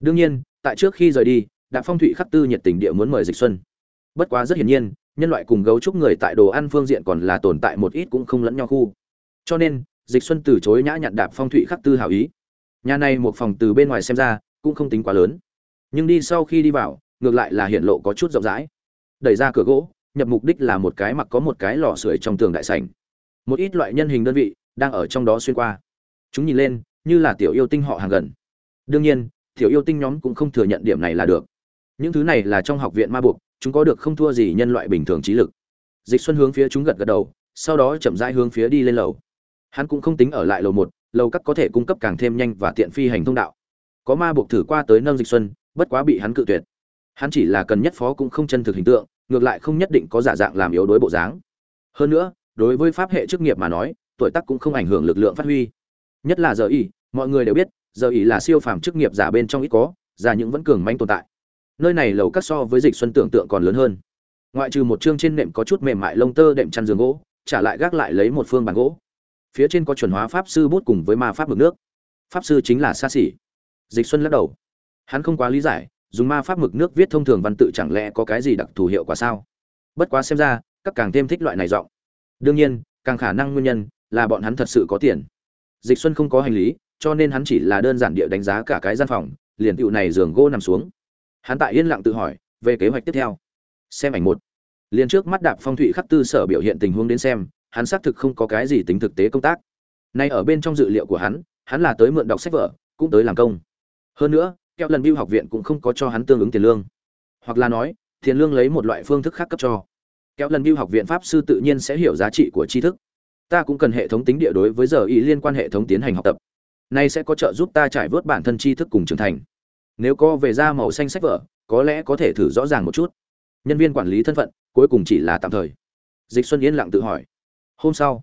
đương nhiên, tại trước khi rời đi, đạp phong thụy khắc tư nhiệt tình địa muốn mời dịch xuân. Bất quá rất hiển nhiên, nhân loại cùng gấu trúc người tại đồ ăn phương diện còn là tồn tại một ít cũng không lẫn nhau khu. Cho nên, dịch xuân từ chối nhã nhặn đạp phong thụy khắc tư hảo ý. Nhà này một phòng từ bên ngoài xem ra, cũng không tính quá lớn. Nhưng đi sau khi đi vào, ngược lại là hiện lộ có chút rộng rãi. Đẩy ra cửa gỗ, nhập mục đích là một cái mặc có một cái lò sưởi trong tường đại sảnh. Một ít loại nhân hình đơn vị đang ở trong đó xuyên qua. Chúng nhìn lên, như là tiểu yêu tinh họ hàng gần. Đương nhiên tiểu yêu tinh nhóm cũng không thừa nhận điểm này là được. Những thứ này là trong học viện ma buộc, chúng có được không thua gì nhân loại bình thường trí lực. Dịch xuân hướng phía chúng gật gật đầu, sau đó chậm rãi hướng phía đi lên lầu. Hắn cũng không tính ở lại lầu một, lầu các có thể cung cấp càng thêm nhanh và tiện phi hành thông đạo. Có ma buộc thử qua tới nâng dịch xuân, bất quá bị hắn cự tuyệt. Hắn chỉ là cần nhất phó cũng không chân thực hình tượng, ngược lại không nhất định có giả dạng làm yếu đối bộ dáng. Hơn nữa, đối với pháp hệ chức nghiệp mà nói, tuổi tác cũng không ảnh hưởng lực lượng phát huy. Nhất là giờ y, mọi người đều biết giờ ý là siêu phàm chức nghiệp giả bên trong ít có, giả những vẫn cường manh tồn tại. Nơi này lầu cắt so với dịch xuân tưởng tượng còn lớn hơn. Ngoại trừ một chương trên nệm có chút mềm mại lông tơ đệm chăn giường gỗ, trả lại gác lại lấy một phương bàn gỗ. Phía trên có chuẩn hóa pháp sư bút cùng với ma pháp mực nước. Pháp sư chính là xa xỉ dịch xuân lắc đầu. Hắn không quá lý giải, dùng ma pháp mực nước viết thông thường văn tự chẳng lẽ có cái gì đặc thù hiệu quả sao? Bất quá xem ra, các càng thêm thích loại này giọng. Đương nhiên, càng khả năng nguyên nhân là bọn hắn thật sự có tiền. Dịch xuân không có hành lý cho nên hắn chỉ là đơn giản địa đánh giá cả cái gian phòng, liền tựu này giường gỗ nằm xuống. Hắn tại yên lặng tự hỏi, về kế hoạch tiếp theo. Xem ảnh một. Liền trước mắt đạp phong thủy khắc tư sở biểu hiện tình huống đến xem, hắn xác thực không có cái gì tính thực tế công tác. Nay ở bên trong dự liệu của hắn hắn là tới mượn đọc sách vở, cũng tới làm công. Hơn nữa keo lần biêu học viện cũng không có cho hắn tương ứng tiền lương. Hoặc là nói, tiền lương lấy một loại phương thức khác cấp cho. Kéo lần biêu học viện pháp sư tự nhiên sẽ hiểu giá trị của tri thức. Ta cũng cần hệ thống tính địa đối với giờ ý liên quan hệ thống tiến hành học tập nay sẽ có trợ giúp ta trải vớt bản thân tri thức cùng trưởng thành. Nếu có về ra màu xanh sách vở, có lẽ có thể thử rõ ràng một chút. Nhân viên quản lý thân phận, cuối cùng chỉ là tạm thời. Dịch xuân yên lặng tự hỏi. Hôm sau,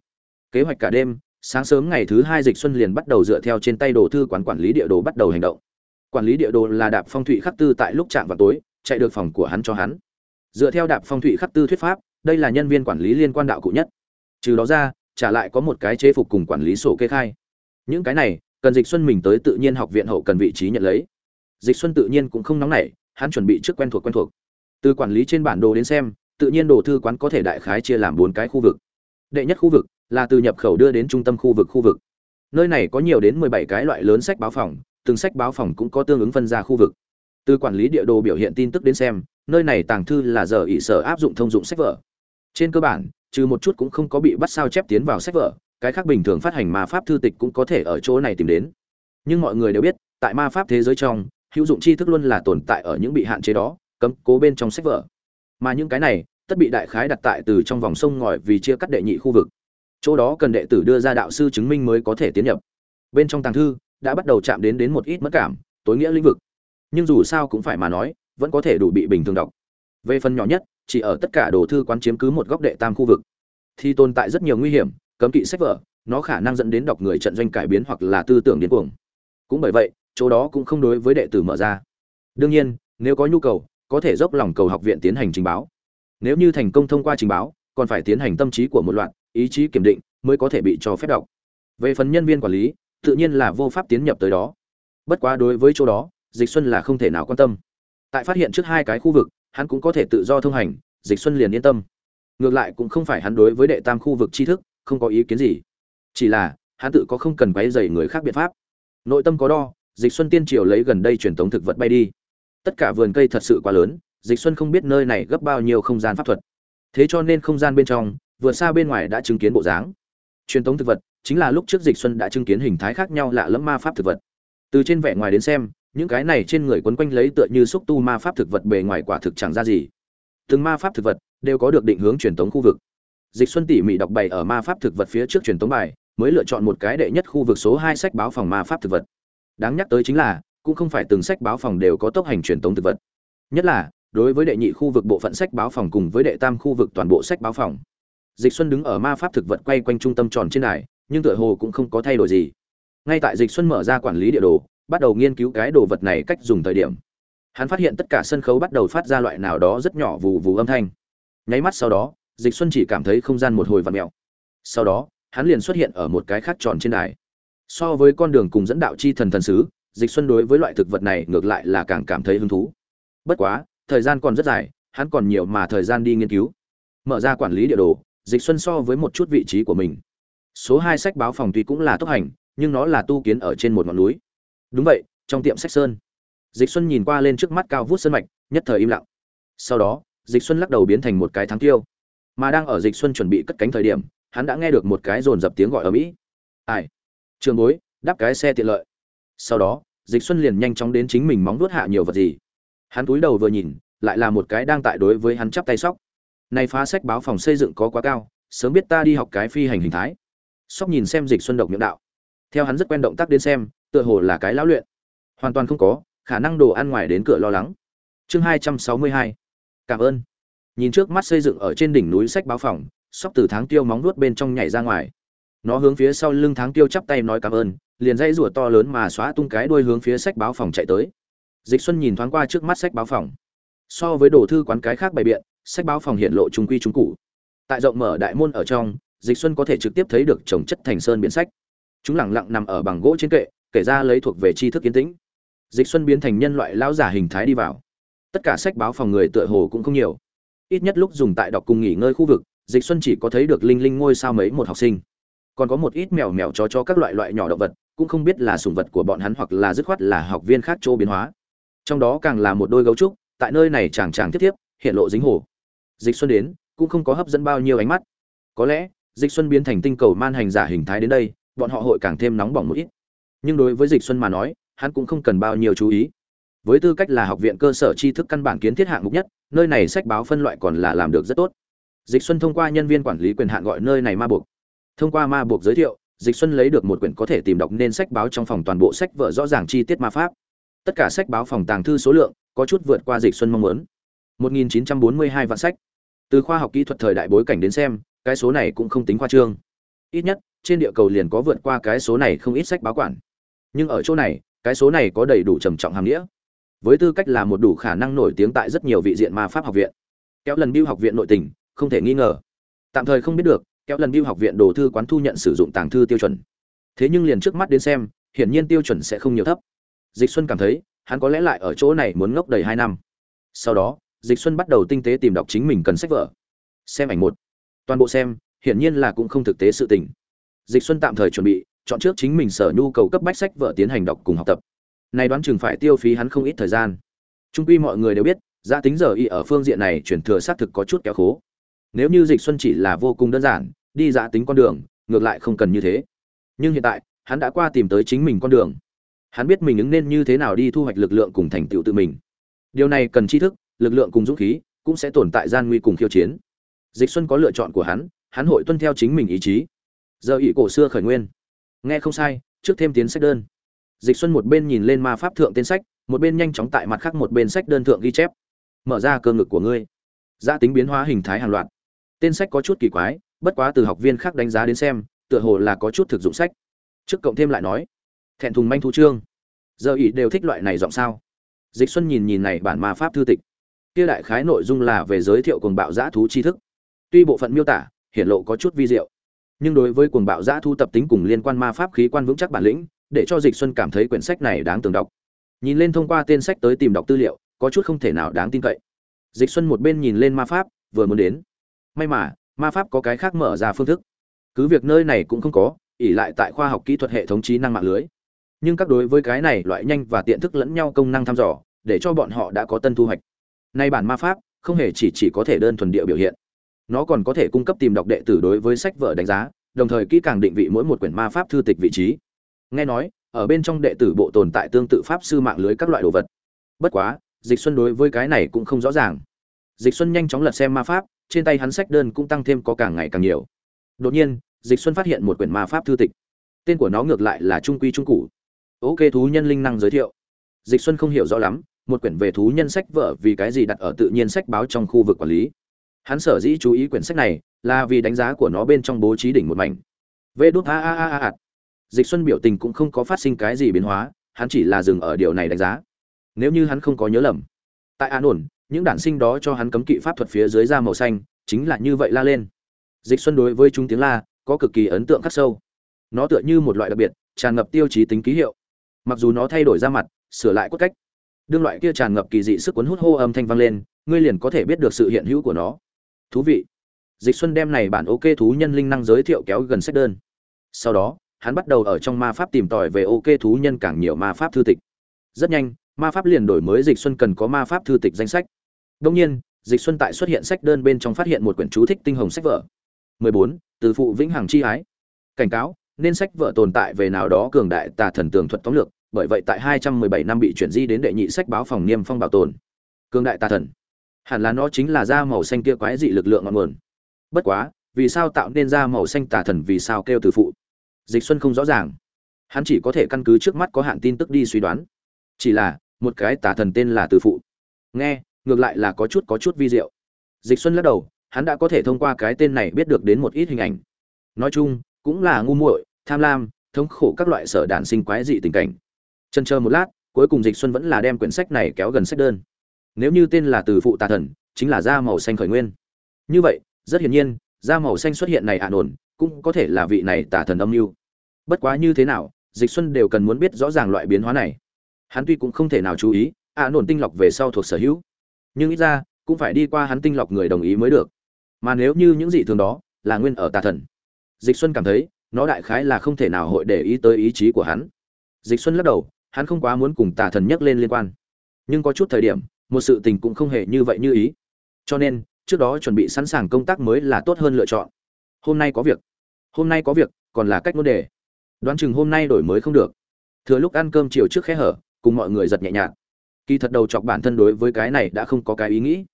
kế hoạch cả đêm, sáng sớm ngày thứ hai dịch xuân liền bắt đầu dựa theo trên tay đồ thư quán quản lý địa đồ bắt đầu hành động. Quản lý địa đồ là đạp phong thủy khắc tư tại lúc chạm vào tối, chạy được phòng của hắn cho hắn. Dựa theo đạp phong thủy khắc tư thuyết pháp, đây là nhân viên quản lý liên quan đạo cụ nhất. Trừ đó ra trả lại có một cái chế phục cùng quản lý sổ kê khai. Những cái này cần dịch xuân mình tới tự nhiên học viện hậu cần vị trí nhận lấy. Dịch xuân tự nhiên cũng không nóng nảy, hắn chuẩn bị trước quen thuộc quen thuộc. Từ quản lý trên bản đồ đến xem, tự nhiên đồ thư quán có thể đại khái chia làm bốn cái khu vực. Đệ nhất khu vực là từ nhập khẩu đưa đến trung tâm khu vực khu vực. Nơi này có nhiều đến 17 cái loại lớn sách báo phòng, từng sách báo phòng cũng có tương ứng phân ra khu vực. Từ quản lý địa đồ biểu hiện tin tức đến xem, nơi này tàng thư là giờ ỷ sở áp dụng thông dụng sách vở. Trên cơ bản, trừ một chút cũng không có bị bắt sao chép tiến vào sách vở cái khác bình thường phát hành ma pháp thư tịch cũng có thể ở chỗ này tìm đến. Nhưng mọi người đều biết, tại ma pháp thế giới trong, hữu dụng tri thức luôn là tồn tại ở những bị hạn chế đó, cấm cố bên trong sách vở. Mà những cái này, tất bị đại khái đặt tại từ trong vòng sông ngòi vì chia cắt đệ nhị khu vực. Chỗ đó cần đệ tử đưa ra đạo sư chứng minh mới có thể tiến nhập. Bên trong tàng thư, đã bắt đầu chạm đến đến một ít mất cảm, tối nghĩa lĩnh vực. Nhưng dù sao cũng phải mà nói, vẫn có thể đủ bị bình thường đọc. Về phần nhỏ nhất, chỉ ở tất cả đồ thư quán chiếm cứ một góc đệ tam khu vực, thì tồn tại rất nhiều nguy hiểm cấm kỵ sách vở, nó khả năng dẫn đến đọc người trận doanh cải biến hoặc là tư tưởng điên cuồng. Cũng bởi vậy, chỗ đó cũng không đối với đệ tử mở ra. Đương nhiên, nếu có nhu cầu, có thể dốc lòng cầu học viện tiến hành trình báo. Nếu như thành công thông qua trình báo, còn phải tiến hành tâm trí của một loạt, ý chí kiểm định mới có thể bị cho phép đọc. Về phần nhân viên quản lý, tự nhiên là vô pháp tiến nhập tới đó. Bất quá đối với chỗ đó, dịch xuân là không thể nào quan tâm. Tại phát hiện trước hai cái khu vực, hắn cũng có thể tự do thông hành, dịch xuân liền yên tâm. Ngược lại cũng không phải hắn đối với đệ tam khu vực tri thức không có ý kiến gì. Chỉ là, hắn tự có không cần quấy dày người khác biện pháp. Nội tâm có đo, dịch xuân tiên triều lấy gần đây truyền thống thực vật bay đi. Tất cả vườn cây thật sự quá lớn, dịch xuân không biết nơi này gấp bao nhiêu không gian pháp thuật. Thế cho nên không gian bên trong vượt xa bên ngoài đã chứng kiến bộ dáng. Truyền thống thực vật chính là lúc trước dịch xuân đã chứng kiến hình thái khác nhau lạ lẫm ma pháp thực vật. Từ trên vẻ ngoài đến xem, những cái này trên người quấn quanh lấy tựa như xúc tu ma pháp thực vật bề ngoài quả thực chẳng ra gì. Từng ma pháp thực vật đều có được định hướng truyền thống khu vực dịch xuân tỉ mỉ đọc bày ở ma pháp thực vật phía trước truyền thống bài, mới lựa chọn một cái đệ nhất khu vực số hai sách báo phòng ma pháp thực vật. Đáng nhắc tới chính là, cũng không phải từng sách báo phòng đều có tốc hành truyền thống thực vật. Nhất là, đối với đệ nhị khu vực bộ phận sách báo phòng cùng với đệ tam khu vực toàn bộ sách báo phòng. Dịch xuân đứng ở ma pháp thực vật quay quanh trung tâm tròn trên đài, nhưng tựa hồ cũng không có thay đổi gì. Ngay tại dịch xuân mở ra quản lý địa đồ, bắt đầu nghiên cứu cái đồ vật này cách dùng thời điểm. Hắn phát hiện tất cả sân khấu bắt đầu phát ra loại nào đó rất nhỏ vù vù âm thanh. Nháy mắt sau đó dịch xuân chỉ cảm thấy không gian một hồi vặn mẹo. sau đó, hắn liền xuất hiện ở một cái khác tròn trên đài. So với con đường cùng dẫn đạo chi thần thần sứ, dịch xuân đối với loại thực vật này ngược lại là càng cảm thấy hứng thú. Bất quá, thời gian còn rất dài, hắn còn nhiều mà thời gian đi nghiên cứu. Mở ra quản lý địa đồ, dịch xuân so với một chút vị trí của mình. Số hai sách báo phòng tuy cũng là tốc hành, nhưng nó là tu kiến ở trên một ngọn núi. Đúng vậy, trong tiệm sách sơn. Dịch xuân nhìn qua lên trước mắt cao vút sơn mạch, nhất thời im lặng. Sau đó, dịch xuân lắc đầu biến thành một cái thắng tiêu mà đang ở dịch xuân chuẩn bị cất cánh thời điểm, hắn đã nghe được một cái rồn dập tiếng gọi ở mỹ. Ai? Trường bối, đáp cái xe tiện lợi. Sau đó, dịch xuân liền nhanh chóng đến chính mình móng vuốt hạ nhiều vật gì. Hắn túi đầu vừa nhìn, lại là một cái đang tại đối với hắn chắp tay sóc. Này phá sách báo phòng xây dựng có quá cao, sớm biết ta đi học cái phi hành hình thái. Sóc nhìn xem dịch xuân độc miệng đạo. Theo hắn rất quen động tác đến xem, tựa hồ là cái lão luyện. Hoàn toàn không có khả năng đồ ăn ngoài đến cửa lo lắng. Chương hai trăm sáu mươi hai. Cảm ơn nhìn trước mắt xây dựng ở trên đỉnh núi sách báo phòng, sóc từ tháng tiêu móng nuốt bên trong nhảy ra ngoài. Nó hướng phía sau lưng tháng tiêu chắp tay nói cảm ơn, liền dây rủa to lớn mà xóa tung cái đuôi hướng phía sách báo phòng chạy tới. Dịch xuân nhìn thoáng qua trước mắt sách báo phòng. So với đồ thư quán cái khác bày biện, sách báo phòng hiện lộ trung quy trung cụ tại rộng mở đại môn ở trong, dịch xuân có thể trực tiếp thấy được trồng chất thành sơn biển sách. Chúng lẳng lặng nằm ở bằng gỗ trên kệ, kể ra lấy thuộc về tri thức kiến tĩnh. Dịch xuân biến thành nhân loại lão giả hình thái đi vào. Tất cả sách báo phòng người tựa hồ cũng không nhiều ít nhất lúc dùng tại đọc cùng nghỉ ngơi khu vực, dịch xuân chỉ có thấy được linh linh ngôi sao mấy một học sinh. Còn có một ít mèo mèo chó chó các loại loại nhỏ động vật, cũng không biết là sùng vật của bọn hắn hoặc là dứt khoát là học viên khác chỗ biến hóa. Trong đó càng là một đôi gấu trúc, tại nơi này chàng chàng tiếp tiếp, hiện lộ dính hồ. Dịch xuân đến, cũng không có hấp dẫn bao nhiêu ánh mắt. Có lẽ, dịch xuân biến thành tinh cầu man hành giả hình thái đến đây, bọn họ hội càng thêm nóng bỏng một ít. Nhưng đối với dịch xuân mà nói, hắn cũng không cần bao nhiêu chú ý với tư cách là học viện cơ sở tri thức căn bản kiến thiết hạng mục nhất, nơi này sách báo phân loại còn là làm được rất tốt. Dịch xuân thông qua nhân viên quản lý quyền hạn gọi nơi này ma buộc. Thông qua ma buộc giới thiệu, dịch xuân lấy được một quyển có thể tìm đọc nên sách báo trong phòng toàn bộ sách vở rõ ràng chi tiết ma pháp. Tất cả sách báo phòng tàng thư số lượng có chút vượt qua dịch xuân mong muốn. 1942 vạn sách. Từ khoa học kỹ thuật thời đại bối cảnh đến xem, cái số này cũng không tính khoa trương. Ít nhất, trên địa cầu liền có vượt qua cái số này không ít sách báo quản. Nhưng ở chỗ này, cái số này có đầy đủ trầm trọng hàm nghĩa với tư cách là một đủ khả năng nổi tiếng tại rất nhiều vị diện ma pháp học viện. Kéo lần biêu học viện nội tình, không thể nghi ngờ. Tạm thời không biết được, kéo lần biêu học viện đồ thư quán thu nhận sử dụng tàng thư tiêu chuẩn. Thế nhưng liền trước mắt đến xem, hiển nhiên tiêu chuẩn sẽ không nhiều thấp. Dịch xuân cảm thấy, hắn có lẽ lại ở chỗ này muốn ngốc đầy hai năm. Sau đó, dịch xuân bắt đầu tinh tế tìm đọc chính mình cần sách vở. Xem ảnh một. Toàn bộ xem, hiển nhiên là cũng không thực tế sự tình. Dịch xuân tạm thời chuẩn bị, chọn trước chính mình sở nhu cầu cấp bách sách vở tiến hành đọc cùng học tập này đoán chừng phải tiêu phí hắn không ít thời gian. Trung quy mọi người đều biết, giá tính giờ y ở phương diện này chuyển thừa xác thực có chút kéo khố. Nếu như dịch xuân chỉ là vô cùng đơn giản, đi giá tính con đường, ngược lại không cần như thế. Nhưng hiện tại, hắn đã qua tìm tới chính mình con đường. Hắn biết mình ứng nên như thế nào đi thu hoạch lực lượng cùng thành tựu tự mình. Điều này cần tri thức, lực lượng cùng dũng khí, cũng sẽ tồn tại gian nguy cùng khiêu chiến. Dịch xuân có lựa chọn của hắn hắn hội tuân theo chính mình ý chí. Giờ ỷ cổ xưa khởi nguyên. Nghe không sai, trước thêm tiến sách đơn dịch xuân một bên nhìn lên ma pháp thượng tên sách, một bên nhanh chóng tại mặt khác một bên sách đơn thượng ghi chép. Mở ra cơ ngực của ngươi. Gia tính biến hóa hình thái hàng loạt. Tên sách có chút kỳ quái, bất quá từ học viên khác đánh giá đến xem, tựa hồ là có chút thực dụng sách. Trước cộng thêm lại nói, thẹn thùng manh thu trương giờ ý đều thích loại này giọng sao? Dịch xuân nhìn nhìn này bản ma pháp thư tịch. Kia đại khái nội dung là về giới thiệu cuồng bạo giã thú tri thức. Tuy bộ phận miêu tả, hiển lộ có chút vi diệu, nhưng đối với cuồng bạo giã thu tập tính cùng liên quan ma pháp khí quan vững chắc bản lĩnh để cho dịch xuân cảm thấy quyển sách này đáng tường đọc. Nhìn lên thông qua tên sách tới tìm đọc tư liệu, có chút không thể nào đáng tin cậy. Dịch xuân một bên nhìn lên ma pháp, vừa muốn đến. May mà, ma pháp có cái khác mở ra phương thức. Cứ việc nơi này cũng không có ỉ lại tại khoa học kỹ thuật hệ thống trí năng mạng lưới. Nhưng các đối với cái này loại nhanh và tiện thức lẫn nhau công năng thăm dò, để cho bọn họ đã có tân thu hoạch. Nay bản ma pháp, không hề chỉ chỉ có thể đơn thuần địa biểu hiện. Nó còn có thể cung cấp tìm đọc đệ tử đối với sách vở đánh giá, đồng thời kỹ càng định vị mỗi một quyển ma pháp thư tịch vị trí nghe nói, ở bên trong đệ tử bộ tồn tại tương tự pháp sư mạng lưới các loại đồ vật. Bất quá, dịch xuân đối với cái này cũng không rõ ràng. Dịch xuân nhanh chóng lật xem ma pháp, trên tay hắn sách đơn cũng tăng thêm có càng ngày càng nhiều. Đột nhiên, dịch xuân phát hiện một quyển ma pháp thư tịch. Tên của nó ngược lại là trung quy trung cụ ok thú nhân linh năng giới thiệu. Dịch xuân không hiểu rõ lắm, một quyển về thú nhân sách vở vì cái gì đặt ở tự nhiên sách báo trong khu vực quản lý. Hắn sở dĩ chú ý quyển sách này là vì đánh giá của nó bên trong bố trí đỉnh một mảnh. Vê đốt a a a a dịch xuân biểu tình cũng không có phát sinh cái gì biến hóa, hắn chỉ là dừng ở điều này đánh giá. Nếu như hắn không có nhớ lầm, tại an ổn, những đản sinh đó cho hắn cấm kỵ pháp thuật phía dưới da màu xanh, chính là như vậy la lên. Dịch xuân đối với chúng tiếng la, có cực kỳ ấn tượng khắc sâu. Nó tựa như một loại đặc biệt, tràn ngập tiêu chí tính ký hiệu. Mặc dù nó thay đổi ra mặt, sửa lại cốt cách, đương loại kia tràn ngập kỳ dị sức cuốn hút hô âm thanh vang lên, ngươi liền có thể biết được sự hiện hữu của nó. Thú vị. Dịch xuân đem này bản ok thú nhân linh năng giới thiệu kéo gần sách đơn. Sau đó hắn bắt đầu ở trong ma pháp tìm tòi về ok thú nhân càng nhiều ma pháp thư tịch. Rất nhanh, ma pháp liền đổi mới dịch xuân cần có ma pháp thư tịch danh sách. Đông nhiên, dịch xuân tại xuất hiện sách đơn bên trong phát hiện một quyển chú thích tinh hồng sách vở. 14. từ phụ vĩnh hằng chi ái. Cảnh cáo, nên sách vở tồn tại về nào đó cường đại tà thần tường thuật tóm lược, bởi vậy tại 217 năm bị chuyển di đến đệ nhị sách báo phòng niêm phong bảo tồn. Cường đại tà thần. Hẳn là nó chính là da màu xanh kia quái dị lực lượng ngọn nguồn. Bất quá, vì sao tạo nên da màu xanh tà thần vì sao kêu từ phụ? Dịch xuân không rõ ràng. Hắn chỉ có thể căn cứ trước mắt có hạn tin tức đi suy đoán. Chỉ là, một cái tà thần tên là từ phụ. Nghe, ngược lại là có chút có chút vi diệu. Dịch xuân lắc đầu, hắn đã có thể thông qua cái tên này biết được đến một ít hình ảnh. Nói chung, cũng là ngu muội, tham lam, thống khổ các loại sở đản sinh quái dị tình cảnh. Chân chờ một lát, cuối cùng dịch xuân vẫn là đem quyển sách này kéo gần sách đơn. Nếu như tên là từ phụ tà thần, chính là da màu xanh khởi nguyên. Như vậy, rất hiển nhiên, da màu xanh xuất hiện này ả ổn cũng có thể là vị này tà thần âm mưu. Bất quá như thế nào, dịch xuân đều cần muốn biết rõ ràng loại biến hóa này. Hắn tuy cũng không thể nào chú ý, ạ nổn tinh lọc về sau thuộc sở hữu. Nhưng ít ra, cũng phải đi qua hắn tinh lọc người đồng ý mới được. Mà nếu như những dị thường đó là nguyên ở tà thần, dịch xuân cảm thấy nó đại khái là không thể nào hội để ý tới ý chí của hắn. Dịch xuân lắc đầu, hắn không quá muốn cùng tà thần nhắc lên liên quan. Nhưng có chút thời điểm, một sự tình cũng không hề như vậy như ý. Cho nên, trước đó chuẩn bị sẵn sàng công tác mới là tốt hơn lựa chọn hôm nay có việc. Hôm nay có việc, còn là cách ngôn đề. Đoán chừng hôm nay đổi mới không được. Thừa lúc ăn cơm chiều trước khẽ hở, cùng mọi người giật nhẹ nhàng. Kỳ thật đầu chọc bản thân đối với cái này đã không có cái ý nghĩ.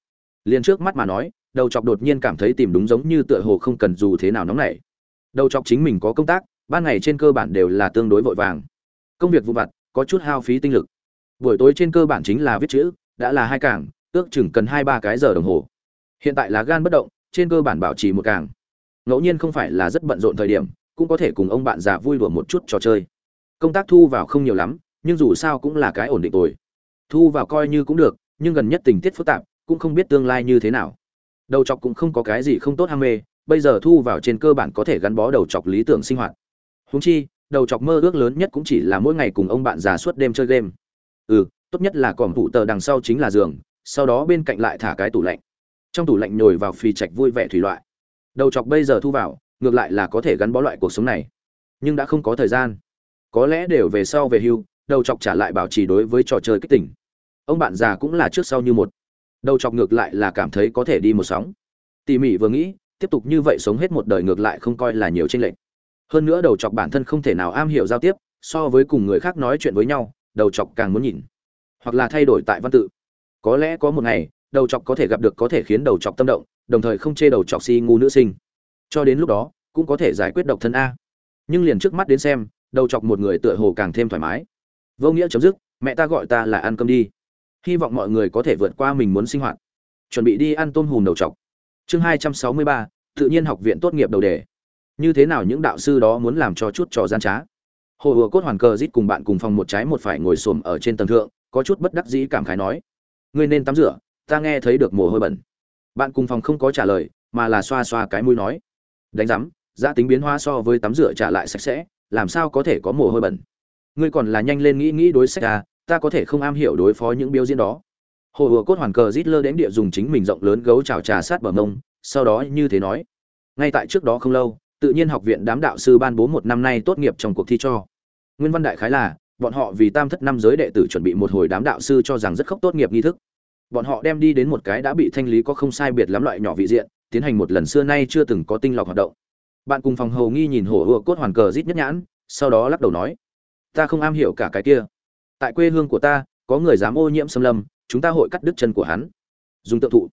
Liền trước mắt mà nói, đầu chọc đột nhiên cảm thấy tìm đúng giống như tựa hồ không cần dù thế nào nóng nảy. Đầu chọc chính mình có công tác, ban ngày trên cơ bản đều là tương đối vội vàng. Công việc vụ vặt, có chút hao phí tinh lực. Buổi tối trên cơ bản chính là viết chữ, đã là hai cảng, ước chừng cần hai ba cái giờ đồng hồ. Hiện tại là gan bất động, trên cơ bản bảo trì một cảng ngẫu nhiên không phải là rất bận rộn thời điểm, cũng có thể cùng ông bạn già vui đùa một chút trò chơi. Công tác thu vào không nhiều lắm, nhưng dù sao cũng là cái ổn định rồi thu vào coi như cũng được, nhưng gần nhất tình tiết phức tạp, cũng không biết tương lai như thế nào. Đầu chọc cũng không có cái gì không tốt ham mê, bây giờ thu vào trên cơ bản có thể gắn bó đầu chọc lý tưởng sinh hoạt. Húng chi, đầu chọc mơ ước lớn nhất cũng chỉ là mỗi ngày cùng ông bạn già suốt đêm chơi game. Ừ tốt nhất là còm phụ tờ đằng sau chính là giường, sau đó bên cạnh lại thả cái tủ lạnh. Trong tủ lạnh nhồi vào phì trạch vui vẻ thủy loại đầu chọc bây giờ thu vào, ngược lại là có thể gắn bó loại cuộc sống này. Nhưng đã không có thời gian. Có lẽ đều về sau về hưu, đầu chọc trả lại bảo trì đối với trò chơi kích tỉnh ông bạn già cũng là trước sau như một. Đầu chọc ngược lại là cảm thấy có thể đi một sóng. Tỉ mỉ vừa nghĩ, tiếp tục như vậy sống hết một đời ngược lại không coi là nhiều tranh lệch. Hơn nữa đầu chọc bản thân không thể nào am hiểu giao tiếp, so với cùng người khác nói chuyện với nhau, đầu chọc càng muốn nhìn. Hoặc là thay đổi tại văn tự. Có lẽ có một ngày, đầu chọc có thể gặp được có thể khiến đầu chọc tâm động đồng thời không chê đầu chọc si ngu nữ sinh. Cho đến lúc đó, cũng có thể giải quyết độc thân a. Nhưng liền trước mắt đến xem, đầu chọc một người tựa hồ càng thêm thoải mái. Vô nghĩa chấm dứt, mẹ ta gọi ta là ăn cơm đi. Hy vọng mọi người có thể vượt qua mình muốn sinh hoạt. Chuẩn bị đi ăn tôm hùm đầu chọc. Chương hai trăm sáu mươi ba, tự nhiên học viện tốt nghiệp đầu đề. Như thế nào những đạo sư đó muốn làm cho chút trò gian trá? Hồ hùa cốt hoàn cờ rít cùng bạn cùng phòng một trái một phải ngồi xổm ở trên tầng thượng, có chút bất đắc dĩ cảm khái nói. Ngươi nên tắm rửa, ta nghe thấy được mồ hôi bẩn bạn cùng phòng không có trả lời, mà là xoa xoa cái mũi nói. Đánh giám giã tính biến hóa so với tắm rửa trả lại sạch sẽ, làm sao có thể có mồ hôi bẩn? Ngươi còn là nhanh lên nghĩ nghĩ đối sách ta ta có thể không am hiểu đối phó những biểu diễn đó. Hồ ùa cốt hoàn cờ rít lơ đến địa dùng chính mình rộng lớn gấu chào trà sát bờ mông, sau đó như thế nói. Ngay tại trước đó không lâu, tự nhiên học viện đám đạo sư ban bố một năm nay tốt nghiệp trong cuộc thi cho. Nguyên văn đại khái là, bọn họ vì tam thất năm giới đệ tử chuẩn bị một hồi đám đạo sư cho rằng rất khốc tốt nghiệp nghi thức bọn họ đem đi đến một cái đã bị thanh lý có không sai biệt lắm loại nhỏ vị diện, tiến hành một lần xưa nay chưa từng có tinh lọc hoạt động. Bạn cùng phòng hầu nghi nhìn hổ ùa cốt hoàn cờ rít nhất nhãn, sau đó lắc đầu nói, ta không am hiểu cả cái kia. Tại quê hương của ta, có người dám ô nhiễm xâm lâm, chúng ta hội cắt đứt chân của hắn. Dùng tượng thụ.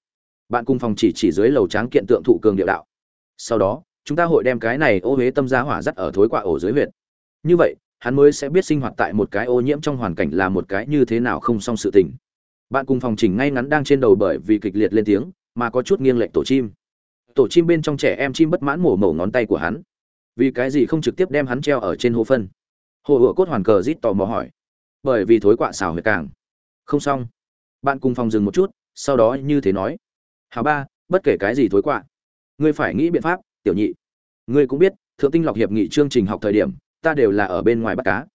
Bạn cùng phòng chỉ chỉ dưới lầu tráng kiện tượng thụ cường địa đạo. Sau đó, chúng ta hội đem cái này ô huế tâm giá hỏa dắt ở thối quạ ổ dưới huyệt. Như vậy, hắn mới sẽ biết sinh hoạt tại một cái ô nhiễm trong hoàn cảnh là một cái như thế nào không xong sự tình bạn cùng phòng chỉnh ngay ngắn đang trên đầu bởi vì kịch liệt lên tiếng, mà có chút nghiêng lệch tổ chim. Tổ chim bên trong trẻ em chim bất mãn mổ mổ ngón tay của hắn. Vì cái gì không trực tiếp đem hắn treo ở trên hố phân? Hồ ửa cốt hoàn cờ rít tò mò hỏi. Bởi vì thối quạ xào huyệt càng. Không xong. Bạn cùng phòng dừng một chút, sau đó như thế nói. Hào ba, bất kể cái gì thối quạ. Ngươi phải nghĩ biện pháp, tiểu nhị. Ngươi cũng biết, thượng tinh lọc hiệp nghị chương trình học thời điểm, ta đều là ở bên ngoài bắt cá.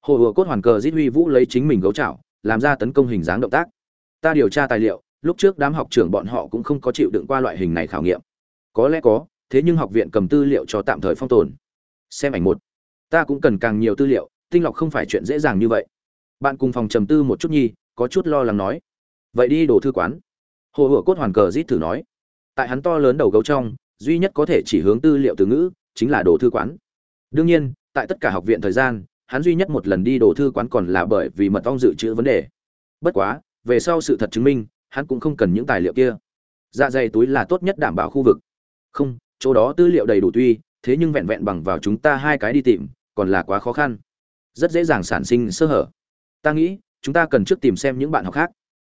Hồ ùa cốt hoàn cờ rít huy vũ lấy chính mình gấu chảo làm ra tấn công hình dáng động tác ta điều tra tài liệu, lúc trước đám học trưởng bọn họ cũng không có chịu đựng qua loại hình này khảo nghiệm. Có lẽ có, thế nhưng học viện cầm tư liệu cho tạm thời phong tồn. Xem ảnh một. Ta cũng cần càng nhiều tư liệu, tinh lọc không phải chuyện dễ dàng như vậy. Bạn cùng phòng trầm tư một chút nhi, có chút lo lắng nói. Vậy đi đồ thư quán. Hồ hửa cốt hoàn cờ rít thử nói. Tại hắn to lớn đầu gấu trong, duy nhất có thể chỉ hướng tư liệu từ ngữ, chính là đồ thư quán. Đương nhiên, tại tất cả học viện thời gian, hắn duy nhất một lần đi đồ thư quán còn là bởi vì mật ong dự trữ vấn đề. Bất quá về sau sự thật chứng minh, hắn cũng không cần những tài liệu kia. Dạ dày túi là tốt nhất đảm bảo khu vực. Không, chỗ đó tư liệu đầy đủ tuy, thế nhưng vẹn vẹn bằng vào chúng ta hai cái đi tìm, còn là quá khó khăn. Rất dễ dàng sản sinh sơ hở. Ta nghĩ, chúng ta cần trước tìm xem những bạn học khác.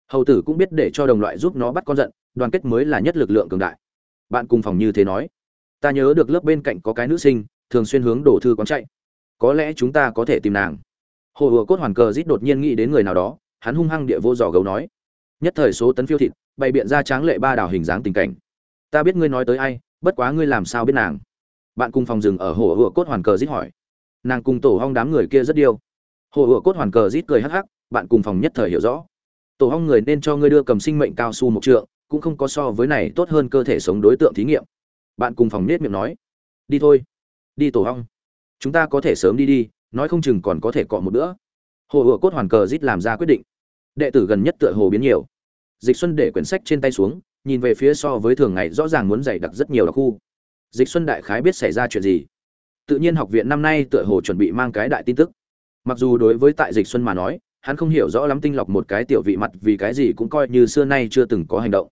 Hầu tử cũng biết để cho đồng loại giúp nó bắt con giận, đoàn kết mới là nhất lực lượng cường đại. Bạn cùng phòng như thế nói. Ta nhớ được lớp bên cạnh có cái nữ sinh, thường xuyên hướng đổ thư quán chạy. Có lẽ chúng ta có thể tìm nàng. Hồ ùa cốt hoàn cờ rít đột nhiên nghĩ đến người nào đó hắn hung hăng địa vô dò gấu nói, nhất thời số tấn phiêu thịt, bày biện ra tráng lệ ba đảo hình dáng tình cảnh. Ta biết ngươi nói tới ai, bất quá ngươi làm sao biết nàng? Bạn cùng phòng rừng ở hồ hựa cốt hoàn cờ rít hỏi. Nàng cùng tổ hong đám người kia rất điêu. Hồ hựa cốt hoàn cờ rít cười hắc hắc, bạn cùng phòng nhất thời hiểu rõ. Tổ hong người nên cho ngươi đưa cầm sinh mệnh cao su một trượng, cũng không có so với này tốt hơn cơ thể sống đối tượng thí nghiệm. Bạn cùng phòng nết miệng nói. Đi thôi, đi tổ hong. Chúng ta có thể sớm đi đi, nói không chừng còn có thể cọ một bữa hồ ựa cốt hoàn cờ rít làm ra quyết định. Đệ tử gần nhất tựa hồ biến nhiều. Dịch xuân để quyển sách trên tay xuống, nhìn về phía so với thường ngày rõ ràng muốn dày đặc rất nhiều đặc khu. Dịch xuân đại khái biết xảy ra chuyện gì. Tự nhiên học viện năm nay tựa hồ chuẩn bị mang cái đại tin tức. Mặc dù đối với tại dịch xuân mà nói, hắn không hiểu rõ lắm tinh lọc một cái tiểu vị mặt vì cái gì cũng coi như xưa nay chưa từng có hành động.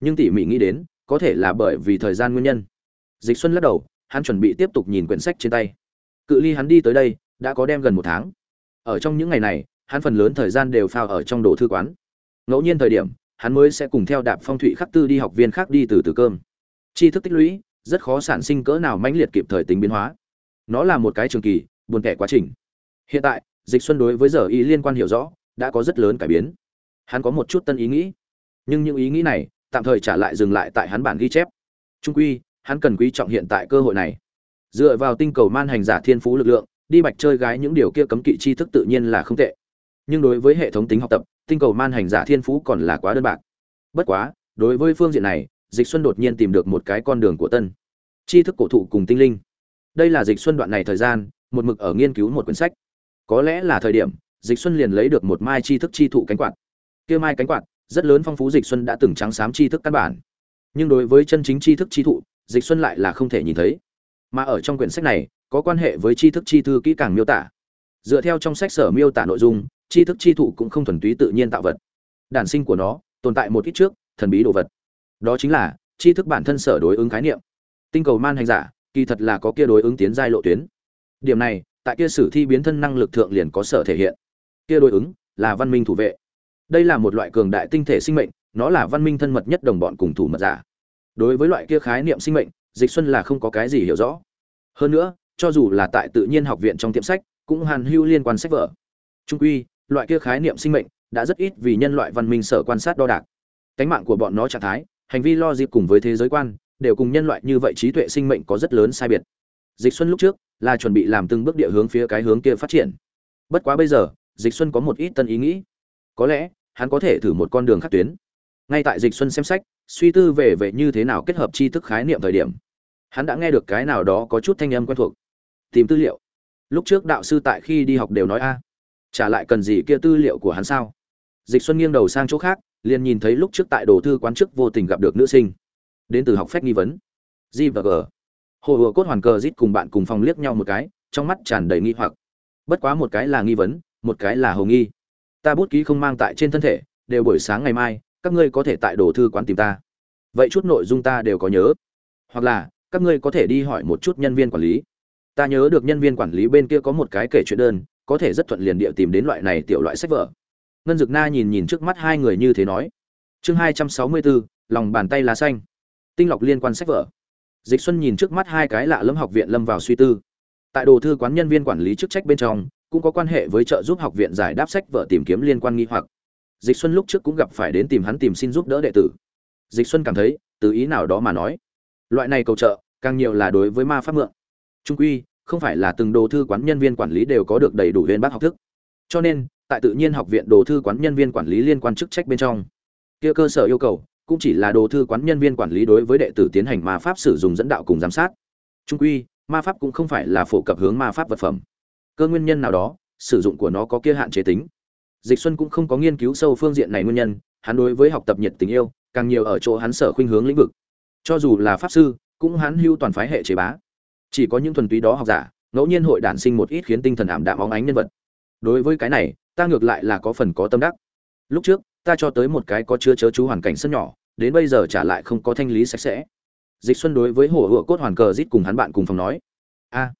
Nhưng tỉ mỉ nghĩ đến, có thể là bởi vì thời gian nguyên nhân. Dịch xuân lắc đầu, hắn chuẩn bị tiếp tục nhìn quyển sách trên tay. Cự ly hắn đi tới đây, đã có đem gần một tháng ở trong những ngày này, hắn phần lớn thời gian đều phao ở trong đồ thư quán. Ngẫu nhiên thời điểm, hắn mới sẽ cùng theo đạp phong thủy khắc tư đi học viên khác đi từ từ cơm. Tri thức tích lũy, rất khó sản sinh cỡ nào mãnh liệt kịp thời tính biến hóa. Nó là một cái trường kỳ, buồn kẻ quá trình. Hiện tại, dịch xuân đối với giờ ý liên quan hiểu rõ, đã có rất lớn cải biến. Hắn có một chút tân ý nghĩ. Nhưng những ý nghĩ này, tạm thời trả lại dừng lại tại hắn bản ghi chép. Trung quy, hắn cần quý trọng hiện tại cơ hội này. Dựa vào tinh cầu man hành giả thiên phú lực lượng đi bạch chơi gái những điều kia cấm kỵ tri thức tự nhiên là không tệ. Nhưng đối với hệ thống tính học tập, tinh cầu man hành giả thiên phú còn là quá đơn bạc. Bất quá, đối với phương diện này, dịch xuân đột nhiên tìm được một cái con đường của tân. Tri thức cổ thụ cùng tinh linh. Đây là dịch xuân đoạn này thời gian, một mực ở nghiên cứu một quyển sách. Có lẽ là thời điểm, dịch xuân liền lấy được một mai tri thức chi thụ cánh quạt. Kia mai cánh quạt, rất lớn phong phú dịch xuân đã từng trắng xám tri thức căn bản. Nhưng đối với chân chính tri thức chi thụ, dịch xuân lại là không thể nhìn thấy. Mà ở trong quyển sách này có quan hệ với tri thức chi thư kỹ càng miêu tả. Dựa theo trong sách sở miêu tả nội dung, tri thức chi thụ cũng không thuần túy tự nhiên tạo vật. Đản sinh của nó, tồn tại một ít trước, thần bí đồ vật. Đó chính là, tri thức bản thân sở đối ứng khái niệm. Tinh cầu man hành giả, kỳ thật là có kia đối ứng tiến giai lộ tuyến. Điểm này, tại kia sử thi biến thân năng lực thượng liền có sở thể hiện. Kia đối ứng, là văn minh thủ vệ. Đây là một loại cường đại tinh thể sinh mệnh, nó là văn minh thân mật nhất đồng bọn cùng thủ mật giả. Đối với loại kia khái niệm sinh mệnh, dịch xuân là không có cái gì hiểu rõ. Hơn nữa cho dù là tại tự nhiên học viện trong tiệm sách, cũng hàn hưu liên quan sách vở. Trung quy, loại kia khái niệm sinh mệnh đã rất ít vì nhân loại văn minh sở quan sát đo đạc. Cánh mạng của bọn nó trạng thái, hành vi lo dịp cùng với thế giới quan, đều cùng nhân loại như vậy trí tuệ sinh mệnh có rất lớn sai biệt. Dịch xuân lúc trước là chuẩn bị làm từng bước địa hướng phía cái hướng kia phát triển. Bất quá bây giờ, dịch xuân có một ít tân ý nghĩ. Có lẽ, hắn có thể thử một con đường khác tuyến. Ngay tại dịch xuân xem sách, suy tư về về như thế nào kết hợp tri thức khái niệm thời điểm, hắn đã nghe được cái nào đó có chút thanh âm quen thuộc tìm tư liệu. Lúc trước đạo sư tại khi đi học đều nói, a trả lại cần gì kia tư liệu của hắn sao? Dịch xuân nghiêng đầu sang chỗ khác, liền nhìn thấy lúc trước tại đồ thư quán chức vô tình gặp được nữ sinh. Đến từ học phép nghi vấn. G và g. Hồ hùa cốt hoàn cờ rít cùng bạn cùng phòng liếc nhau một cái, trong mắt tràn đầy nghi hoặc. Bất quá một cái là nghi vấn, một cái là hồ nghi. Ta bút ký không mang tại trên thân thể, đều buổi sáng ngày mai, các ngươi có thể tại đồ thư quán tìm ta. Vậy chút nội dung ta đều có nhớ. Hoặc là, các ngươi có thể đi hỏi một chút nhân viên quản lý ta nhớ được nhân viên quản lý bên kia có một cái kể chuyện đơn, có thể rất thuận liền địa tìm đến loại này tiểu loại sách vở. Ngân dực na nhìn nhìn trước mắt hai người như thế nói. Chương hai trăm sáu mươi bốn lòng bàn tay lá xanh. Tinh lọc liên quan sách vở. Dịch xuân nhìn trước mắt hai cái lạ lâm học viện lâm vào suy tư. Tại đồ thư quán nhân viên quản lý chức trách bên trong, cũng có quan hệ với trợ giúp học viện giải đáp sách vở tìm kiếm liên quan nghi hoặc. Dịch xuân lúc trước cũng gặp phải đến tìm hắn tìm xin giúp đỡ đệ tử. Dịch xuân cảm thấy, từ ý nào đó mà nói. Loại này cầu trợ, càng nhiều là đối với ma pháp mượn trung quy, không phải là từng đồ thư quán nhân viên quản lý đều có được đầy đủ viên bác học thức. Cho nên, tại tự nhiên học viện đồ thư quán nhân viên quản lý liên quan chức trách bên trong, kia cơ sở yêu cầu cũng chỉ là đồ thư quán nhân viên quản lý đối với đệ tử tiến hành ma pháp sử dụng dẫn đạo cùng giám sát. Trung quy, ma pháp cũng không phải là phổ cập hướng ma pháp vật phẩm. Cơ nguyên nhân nào đó, sử dụng của nó có kia hạn chế tính. Dịch xuân cũng không có nghiên cứu sâu phương diện này nguyên nhân, hắn đối với học tập nhiệt tình yêu, càng nhiều ở chỗ hắn sở khuynh hướng lĩnh vực. Cho dù là pháp sư, cũng hắn hưu toàn phái hệ chế bá chỉ có những thuần túy đó học giả ngẫu nhiên hội đản sinh một ít khiến tinh thần ảm đạm óng ánh nhân vật. Đối với cái này ta ngược lại là có phần có tâm đắc. Lúc trước ta cho tới một cái có chưa chớ chú hoàn cảnh sân nhỏ đến bây giờ trả lại không có thanh lý sạch sẽ. Dịch xuân đối với hồ hựa cốt hoàn cờ rít cùng hắn bạn cùng phòng nói a à,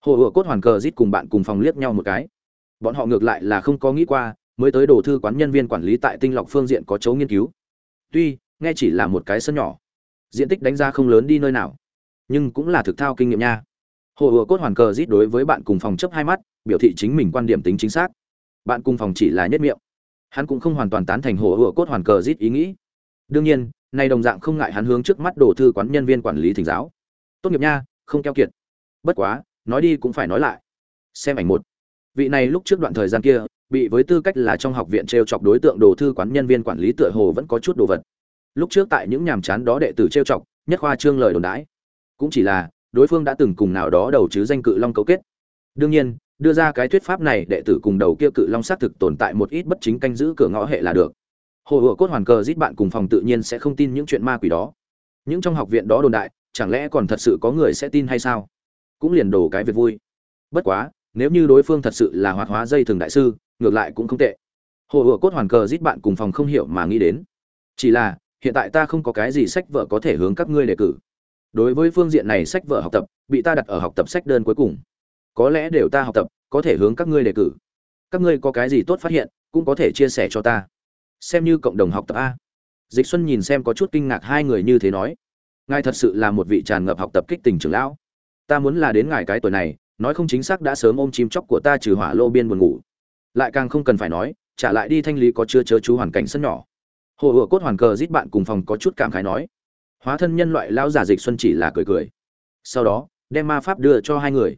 hồ hựa cốt hoàn cờ rít cùng bạn cùng phòng liếc nhau một cái. Bọn họ ngược lại là không có nghĩ qua mới tới đồ thư quán nhân viên quản lý tại tinh lọc phương diện có chấu nghiên cứu. Tuy nghe chỉ là một cái sân nhỏ diện tích đánh giá không lớn đi nơi nào nhưng cũng là thực thao kinh nghiệm nha. Hồ ùa cốt hoàn cờ rít đối với bạn cùng phòng chấp hai mắt, biểu thị chính mình quan điểm tính chính xác. Bạn cùng phòng chỉ là nhất miệng. Hắn cũng không hoàn toàn tán thành hồ ựa cốt hoàn cờ rít ý nghĩ. Đương nhiên nay đồng dạng không ngại hắn hướng trước mắt đồ thư quán nhân viên quản lý thỉnh giáo. Tốt nghiệp nha, không keo kiệt. Bất quá, nói đi cũng phải nói lại. Xem ảnh một. Vị này lúc trước đoạn thời gian kia, bị với tư cách là trong học viện t r e o chọc đối tượng đồ thư quán nhân viên quản lý tựa hồ vẫn có chút đồ vật. Lúc trước tại những nhàm chán đó đệ tử t r e o chọc, nhất khoa trương lời đồn đãi cũng chỉ là, đối phương đã từng cùng nào đó đầu chứ danh cự long cấu kết. Đương nhiên, đưa ra cái thuyết pháp này đệ tử cùng đầu kia cự long xác thực tồn tại một ít bất chính canh giữ cửa ngõ hệ là được. Hồ hựa cốt hoàn cờ giết bạn cùng phòng tự nhiên sẽ không tin những chuyện ma quỷ đó. Những trong học viện đó đồn đại, chẳng lẽ còn thật sự có người sẽ tin hay sao? Cũng liền đổ cái việc vui. Bất quá, nếu như đối phương thật sự là hoạt hóa dây thường đại sư, ngược lại cũng không tệ. Hồ ửa cốt hoàn cờ giết bạn cùng phòng không hiểu mà nghĩ đến. Chỉ là, hiện tại ta không có cái gì sách vở có thể hướng các ngươi đề cử đối với phương diện này sách vở học tập, bị ta đặt ở học tập sách đơn cuối cùng. Có lẽ đều ta học tập, có thể hướng các ngươi đề cử. Các ngươi có cái gì tốt phát hiện, cũng có thể chia sẻ cho ta. Xem như cộng đồng học tập a. Dịch xuân nhìn xem có chút kinh ngạc hai người như thế nói. Ngài thật sự là một vị tràn ngập học tập kích tình trưởng lão. Ta muốn là đến ngài cái tuổi này, nói không chính xác đã sớm ôm chim chóc của ta trừ hỏa lô biên buồn ngủ. Lại càng không cần phải nói, trả lại đi thanh lý có chưa chớ chú hoàn cảnh sân nhỏ. Hồ ửa cốt hoàn cờ giết bạn cùng phòng có chút cảm khái nói hóa thân nhân loại lão giả dịch xuân chỉ là cười cười. Sau đó, đem ma pháp đưa cho hai người.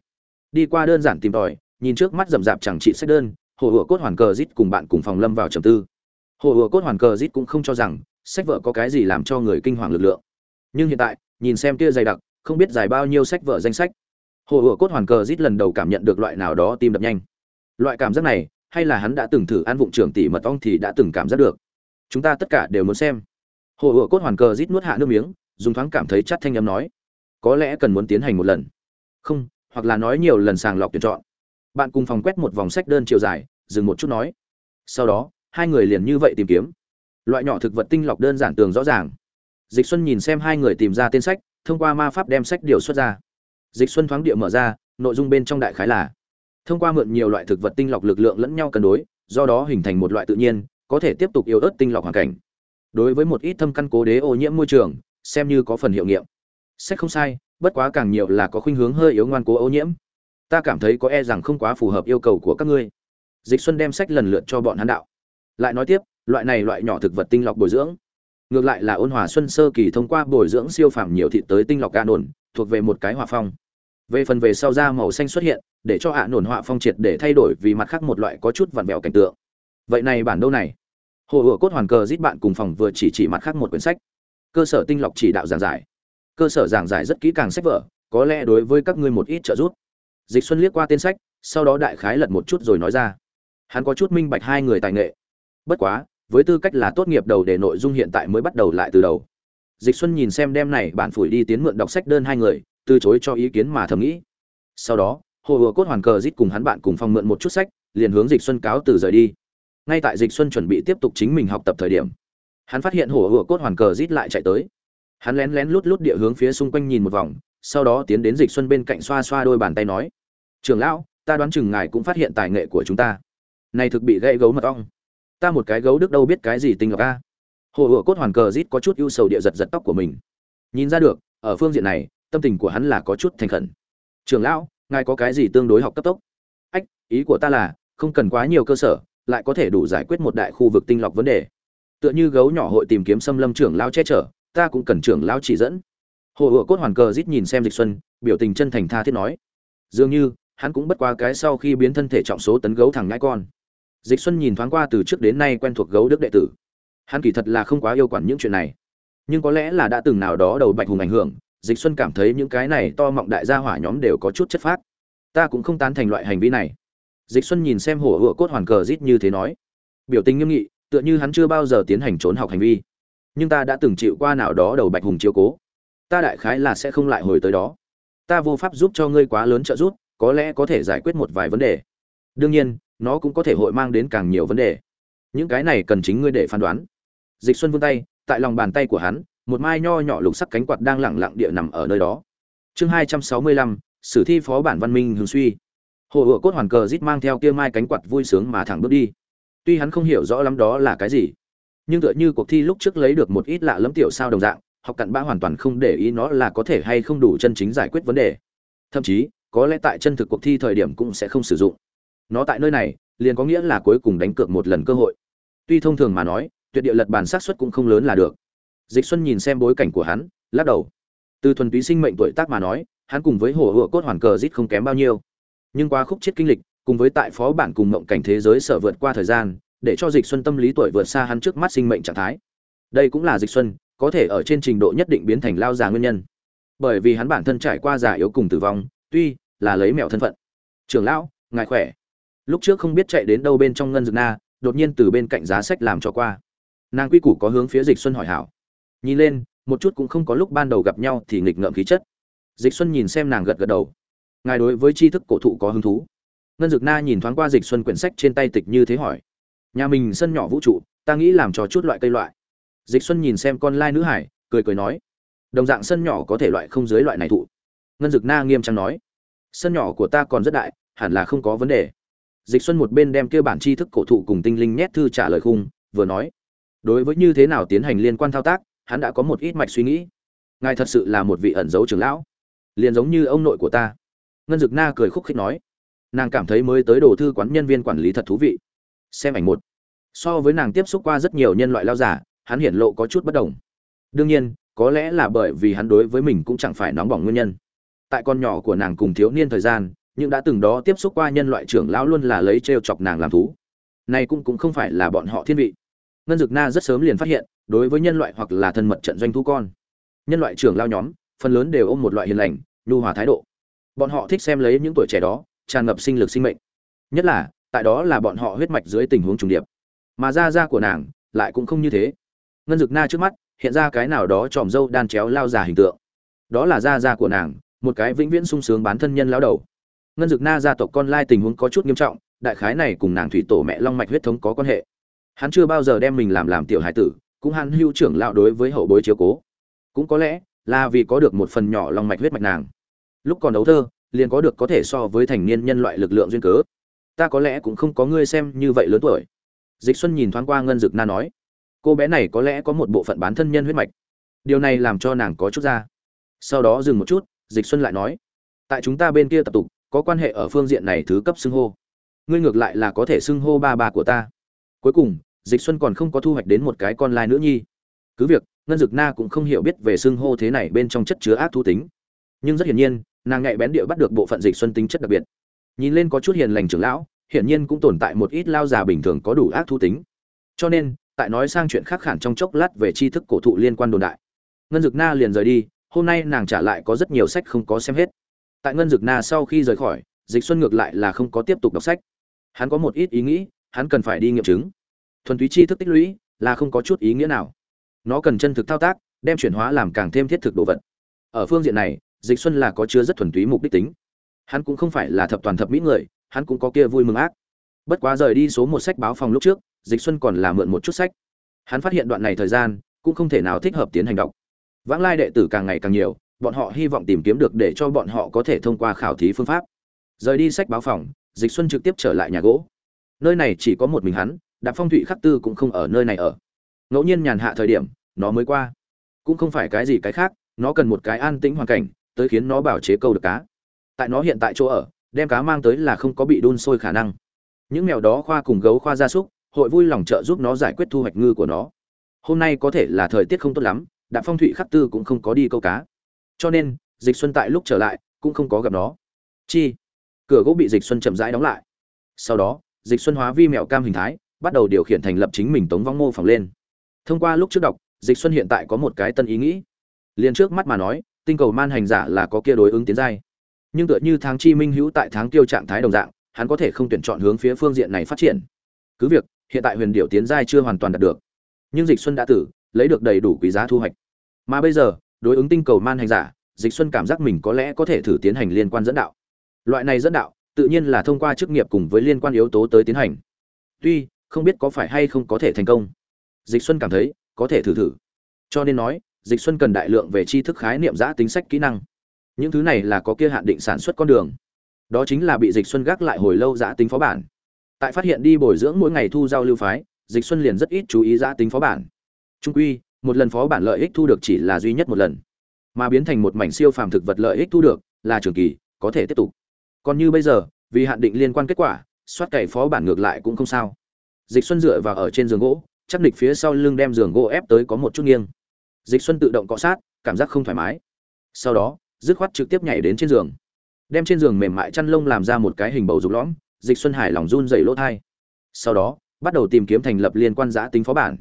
Đi qua đơn giản tìm tòi, nhìn trước mắt rậm rạp chẳng trị sách đơn, hồ ửa cốt hoàn cờ rít cùng bạn cùng phòng lâm vào trầm tư. Hồ ửa cốt hoàn cờ rít cũng không cho rằng, sách vợ có cái gì làm cho người kinh hoàng lực lượng. Nhưng hiện tại, nhìn xem kia dày đặc, không biết dài bao nhiêu sách vở danh sách. Hồ ửa cốt hoàn cờ rít lần đầu cảm nhận được loại nào đó tim đập nhanh. Loại cảm giác này, hay là hắn đã từng thử ăn vụng trưởng tỷ mật ong thì đã từng cảm giác được. Chúng ta tất cả đều muốn xem hồ ựa cốt hoàn cờ rít nuốt hạ nước miếng, dùng thoáng cảm thấy chắt thanh âm nói, có lẽ cần muốn tiến hành một lần. Không, hoặc là nói nhiều lần sàng lọc tuyển chọn. Bạn cùng phòng quét một vòng sách đơn chiều dài, dừng một chút nói, sau đó, hai người liền như vậy tìm kiếm. Loại nhỏ thực vật tinh lọc đơn giản tường rõ ràng. Dịch xuân nhìn xem hai người tìm ra tên sách, thông qua ma pháp đem sách điều xuất ra. Dịch xuân thoáng địa mở ra, nội dung bên trong đại khái là, thông qua mượn nhiều loại thực vật tinh lọc lực lượng lẫn nhau cân đối, do đó hình thành một loại tự nhiên, có thể tiếp tục yếu ớt tinh lọc hoàn cảnh đối với một ít thâm căn cố đế ô nhiễm môi trường, xem như có phần hiệu nghiệm. Sách không sai, bất quá càng nhiều là có khuynh hướng hơi yếu ngoan cố ô nhiễm. Ta cảm thấy có e rằng không quá phù hợp yêu cầu của các ngươi. Dịch xuân đem sách lần lượt cho bọn hắn đạo. Lại nói tiếp, loại này loại nhỏ thực vật tinh lọc bồi dưỡng. Ngược lại là ôn hòa xuân sơ kỳ thông qua bồi dưỡng siêu phàm nhiều thị tới tinh lọc gà nổn, thuộc về một cái hỏa phong. Về phần về sau da màu xanh xuất hiện, để cho hạ nổn họa phong triệt để thay đổi vì mặt khác một loại có chút vặn vẹo cảnh tượng. Vậy này bản đâu này? Hồ ủa cốt hoàn cờ giết bạn cùng phòng vừa chỉ chỉ mặt khác một quyển sách. Cơ sở tinh lọc chỉ đạo giảng giải. Cơ sở giảng giải rất kỹ càng sách vở, có lẽ đối với các ngươi một ít trợ giúp. Dịch xuân liếc qua tên sách, sau đó đại khái lật một chút rồi nói ra. Hắn có chút minh bạch hai người tài nghệ. Bất quá, với tư cách là tốt nghiệp đầu để nội dung hiện tại mới bắt đầu lại từ đầu. Dịch xuân nhìn xem đem này bạn phủi đi tiến mượn đọc sách đơn hai người, từ chối cho ý kiến mà thầm nghĩ. Sau đó, hồ hùa cốt hoàn cờ dít cùng hắn bạn cùng phòng mượn một chút sách, liền hướng dịch xuân cáo từ rời đi ngay tại dịch xuân chuẩn bị tiếp tục chính mình học tập thời điểm, hắn phát hiện Hổ hùa cốt hoàn cờ rít lại chạy tới. Hắn lén lén lút lút địa hướng phía xung quanh nhìn một vòng, sau đó tiến đến dịch xuân bên cạnh xoa xoa đôi bàn tay nói trường lão, ta đoán chừng ngài cũng phát hiện tài nghệ của chúng ta. Này thực bị gãy gấu mật ong. Ta một cái gấu đức đâu biết cái gì tinh ngọc a. Hồ hựa cốt hoàn cờ rít có chút ưu sầu địa giật giật tóc của mình. Nhìn ra được, ở phương diện này, tâm tình của hắn là có chút thành khẩn. Trường lão, ngài có cái gì tương đối học cấp tốc? Ách, ý của ta là, không cần quá nhiều cơ sở lại có thể đủ giải quyết một đại khu vực tinh lọc vấn đề. Tựa như gấu nhỏ hội tìm kiếm xâm lâm trưởng lão che chở, ta cũng cần trưởng lão chỉ dẫn. Hồ ựa cốt hoàn cờ rít nhìn xem dịch xuân, biểu tình chân thành tha thiết nói. Dường như, hắn cũng bất qua cái sau khi biến thân thể trọng số tấn gấu thẳng ngãi con. Dịch xuân nhìn thoáng qua từ trước đến nay quen thuộc gấu đức đệ tử. Hắn kỳ thật là không quá yêu quản những chuyện này. Nhưng có lẽ là đã từng nào đó đầu bạch hùng ảnh hưởng, dịch xuân cảm thấy những cái này to mọng đại gia hỏa nhóm đều có chút chất phác. Ta cũng không tán thành loại hành vi này dịch xuân nhìn xem hổ hựa cốt hoàn cờ rít như thế nói. Biểu tình nghiêm nghị, tựa như hắn chưa bao giờ tiến hành trốn học hành vi. Nhưng ta đã từng chịu qua nào đó đầu bạch hùng chiếu cố. Ta đại khái là sẽ không lại hồi tới đó. Ta vô pháp giúp cho ngươi quá lớn trợ giúp, có lẽ có thể giải quyết một vài vấn đề. Đương nhiên, nó cũng có thể hội mang đến càng nhiều vấn đề. Những cái này cần chính ngươi để phán đoán. Dịch xuân vươn tay, tại lòng bàn tay của hắn, một mai nho nhỏ lục sắc cánh quạt đang lẳng lặng địa nằm ở nơi đó. Chương hai trăm sáu mươi lăm, sử thi phó bản văn minh hương suy hồ ựa cốt hoàn cờ rít mang theo kia mai cánh quạt vui sướng mà thẳng bước đi. Tuy hắn không hiểu rõ lắm đó là cái gì, nhưng tựa như cuộc thi lúc trước lấy được một ít lạ lẫm tiểu sao đồng dạng, học cặn bã hoàn toàn không để ý nó là có thể hay không đủ chân chính giải quyết vấn đề. Thậm chí, có lẽ tại chân thực cuộc thi thời điểm cũng sẽ không sử dụng. Nó tại nơi này, liền có nghĩa là cuối cùng đánh cược một lần cơ hội. Tuy thông thường mà nói, tuyệt địa lật bàn xác suất cũng không lớn là được. Dịch xuân nhìn xem bối cảnh của hắn, lắc đầu. Từ thuần túy sinh mệnh tuổi tác mà nói, hắn cùng với hồ hựa cốt hoàn cờ rít không kém bao nhiêu nhưng qua khúc chết kinh lịch, cùng với tại phó bản cùng mộng cảnh thế giới sở vượt qua thời gian, để cho dịch xuân tâm lý tuổi vượt xa hắn trước mắt sinh mệnh trạng thái. Đây cũng là dịch xuân, có thể ở trên trình độ nhất định biến thành lao già nguyên nhân. Bởi vì hắn bản thân trải qua già yếu cùng tử vong, tuy là lấy mẹo thân phận. Trưởng lão, ngài khỏe? Lúc trước không biết chạy đến đâu bên trong ngân dược na, đột nhiên từ bên cạnh giá sách làm cho qua. Nàng quy củ có hướng phía dịch xuân hỏi hảo. Nhìn lên, một chút cũng không có lúc ban đầu gặp nhau thì nghịch ngợm khí chất. Dịch xuân nhìn xem nàng gật gật đầu ngài đối với tri thức cổ thụ có hứng thú? Ngân Dực na nhìn thoáng qua dịch xuân quyển sách trên tay tịch như thế hỏi. Nhà mình sân nhỏ vũ trụ, ta nghĩ làm cho chút loại cây loại. Dịch xuân nhìn xem con lai nữ hải, cười cười nói. Đồng dạng sân nhỏ có thể loại không dưới loại này thụ. Ngân dực na nghiêm trang nói. Sân nhỏ của ta còn rất đại, hẳn là không có vấn đề. Dịch xuân một bên đem kêu bản tri thức cổ thụ cùng tinh linh nhét thư trả lời khung, vừa nói. Đối với như thế nào tiến hành liên quan thao tác, hắn đã có một ít mạch suy nghĩ. Ngài thật sự là một vị ẩn dấu trưởng lão. Liền giống như ông nội của ta ngân dực na cười khúc khích nói, nàng cảm thấy mới tới đồ thư quán nhân viên quản lý thật thú vị. Xem ảnh một. So với nàng tiếp xúc qua rất nhiều nhân loại lao giả, hắn hiển lộ có chút bất đồng. Đương nhiên, có lẽ là bởi vì hắn đối với mình cũng chẳng phải nóng bỏng nguyên nhân. Tại con nhỏ của nàng cùng thiếu niên thời gian, nhưng đã từng đó tiếp xúc qua nhân loại trưởng lão luôn là lấy t chọc nàng làm thú. Này cũng cũng không phải là bọn họ thiên vị. Ngân dực na rất sớm liền phát hiện, đối với nhân loại hoặc là thân mật trận doanh thú con, nhân loại trưởng lao nhóm, phần lớn đều ôm một loại hiền lành, nhu hòa thái độ bọn họ thích xem lấy những tuổi trẻ đó, tràn ngập sinh lực sinh mệnh. Nhất là, tại đó là bọn họ huyết mạch dưới tình huống trùng điệp. Mà da da của nàng lại cũng không như thế. Ngân dực na trước mắt hiện ra cái nào đó tròm dâu đan chéo lao già hình tượng. Đó là da da của nàng, một cái vĩnh viễn sung sướng bán thân nhân lao đầu. Ngân dực na gia tộc con lai tình huống có chút nghiêm trọng, đại khái này cùng nàng thủy tổ mẹ long mạch huyết thống có quan hệ. Hắn chưa bao giờ đem mình làm làm tiểu hải tử, cũng hắn hưu trưởng lão đối với hậu bối chiếu cố. Cũng có lẽ là vì có được một phần nhỏ long mạch huyết mạch nàng lúc còn đấu thơ, liền có được có thể so với thành niên nhân loại lực lượng duyên cớ. Ta có lẽ cũng không có ngươi xem như vậy lớn tuổi. Dịch xuân nhìn thoáng qua ngân dực na nói, cô bé này có lẽ có một bộ phận bán thân nhân huyết mạch. Điều này làm cho nàng có chút ra. Sau đó dừng một chút, dịch xuân lại nói, tại chúng ta bên kia tập tục, có quan hệ ở phương diện này thứ cấp xưng hô. Ngươi ngược lại là có thể xưng hô ba bà của ta. Cuối cùng, dịch xuân còn không có thu hoạch đến một cái con lai nữ nhi. Cứ việc, ngân dực na cũng không hiểu biết về xưng hô thế này bên trong chất chứa ác thú tính. Nhưng rất hiển nhiên nàng nhạy bén địa bắt được bộ phận dịch xuân tính chất đặc biệt. Nhìn lên có chút hiền lành trưởng lão, hiển nhiên cũng tồn tại một ít lao già bình thường có đủ ác thú tính. Cho nên, tại nói sang chuyện khác hẳn trong chốc lát về tri thức cổ thụ liên quan đồn đại. Ngân dực na liền rời đi, hôm nay nàng trả lại có rất nhiều sách không có xem hết. Tại ngân dực na sau khi rời khỏi, dịch xuân ngược lại là không có tiếp tục đọc sách. Hắn có một ít ý nghĩ, hắn cần phải đi nghiệm chứng. Thuần túy tri thức tích lũy là không có chút ý nghĩa nào. Nó cần chân thực thao tác, đem chuyển hóa làm càng thêm thiết thực đồ vật. Ở phương diện này dịch xuân là có chứa rất thuần túy mục đích tính. Hắn cũng không phải là thập toàn thập mỹ người, hắn cũng có kia vui mừng ác. Bất quá rời đi số một sách báo phòng lúc trước, dịch xuân còn là mượn một chút sách. Hắn phát hiện đoạn này thời gian, cũng không thể nào thích hợp tiến hành đọc. Vãng lai đệ tử càng ngày càng nhiều, bọn họ hy vọng tìm kiếm được để cho bọn họ có thể thông qua khảo thí phương pháp. Rời đi sách báo phòng, dịch xuân trực tiếp trở lại nhà gỗ. Nơi này chỉ có một mình hắn, đạp phong thụy khắc tư cũng không ở nơi này ở. Ngẫu nhiên nhàn hạ thời điểm, nó mới qua. Cũng không phải cái gì cái khác, nó cần một cái an tĩnh hoàn cảnh tới khiến nó bảo chế câu được cá. Tại nó hiện tại chỗ ở, đem cá mang tới là không có bị đun sôi khả năng. Những mèo đó khoa cùng gấu khoa gia súc, hội vui lòng trợ giúp nó giải quyết thu hoạch ngư của nó. Hôm nay có thể là thời tiết không tốt lắm, đạm phong thụy khắc tư cũng không có đi câu cá. Cho nên, dịch xuân tại lúc trở lại, cũng không có gặp nó. Chi? Cửa gỗ bị dịch xuân chậm rãi đóng lại. Sau đó, dịch xuân hóa vi mèo cam hình thái, bắt đầu điều khiển thành lập chính mình tống vong mô phỏng lên. Thông qua lúc trước đọc, dịch xuân hiện tại có một cái tân ý nghĩ. Liền trước mắt mà nói tinh cầu man hành giả là có kia đối ứng tiến giai. Nhưng tựa như tháng chi minh hữu tại tháng tiêu trạng thái đồng dạng, hắn có thể không tuyển chọn hướng phía phương diện này phát triển. Cứ việc, hiện tại huyền điệu tiến giai chưa hoàn toàn đạt được. Nhưng dịch xuân đã tử, lấy được đầy đủ quý giá thu hoạch. Mà bây giờ, đối ứng tinh cầu man hành giả, dịch xuân cảm giác mình có lẽ có thể thử tiến hành liên quan dẫn đạo. Loại này dẫn đạo, tự nhiên là thông qua chức nghiệp cùng với liên quan yếu tố tới tiến hành. Tuy, không biết có phải hay không có thể thành công. Dịch xuân cảm thấy, có thể thử thử. Cho nên nói dịch xuân cần đại lượng về tri thức khái niệm giã tính sách kỹ năng. Những thứ này là có kia hạn định sản xuất con đường. Đó chính là bị dịch xuân gác lại hồi lâu giã tính phó bản. Tại phát hiện đi bồi dưỡng mỗi ngày thu giao lưu phái, dịch xuân liền rất ít chú ý giã tính phó bản. Trung quy, một lần phó bản lợi ích thu được chỉ là duy nhất một lần. Mà biến thành một mảnh siêu phàm thực vật lợi ích thu được, là trường kỳ, có thể tiếp tục. Còn như bây giờ, vì hạn định liên quan kết quả, soát cày phó bản ngược lại cũng không sao. Dịch xuân dựa vào ở trên giường gỗ, chắc địch phía sau lưng đem giường gỗ ép tới có một chút nghiêng dịch xuân tự động cọ sát cảm giác không thoải mái. Sau đó dứt khoát trực tiếp nhảy đến trên giường. Đem trên giường mềm mại chăn lông làm ra một cái hình bầu dục lõm dịch xuân hải lòng run dày lỗ thai. Sau đó bắt đầu tìm kiếm thành lập liên quan giã tính phó bản.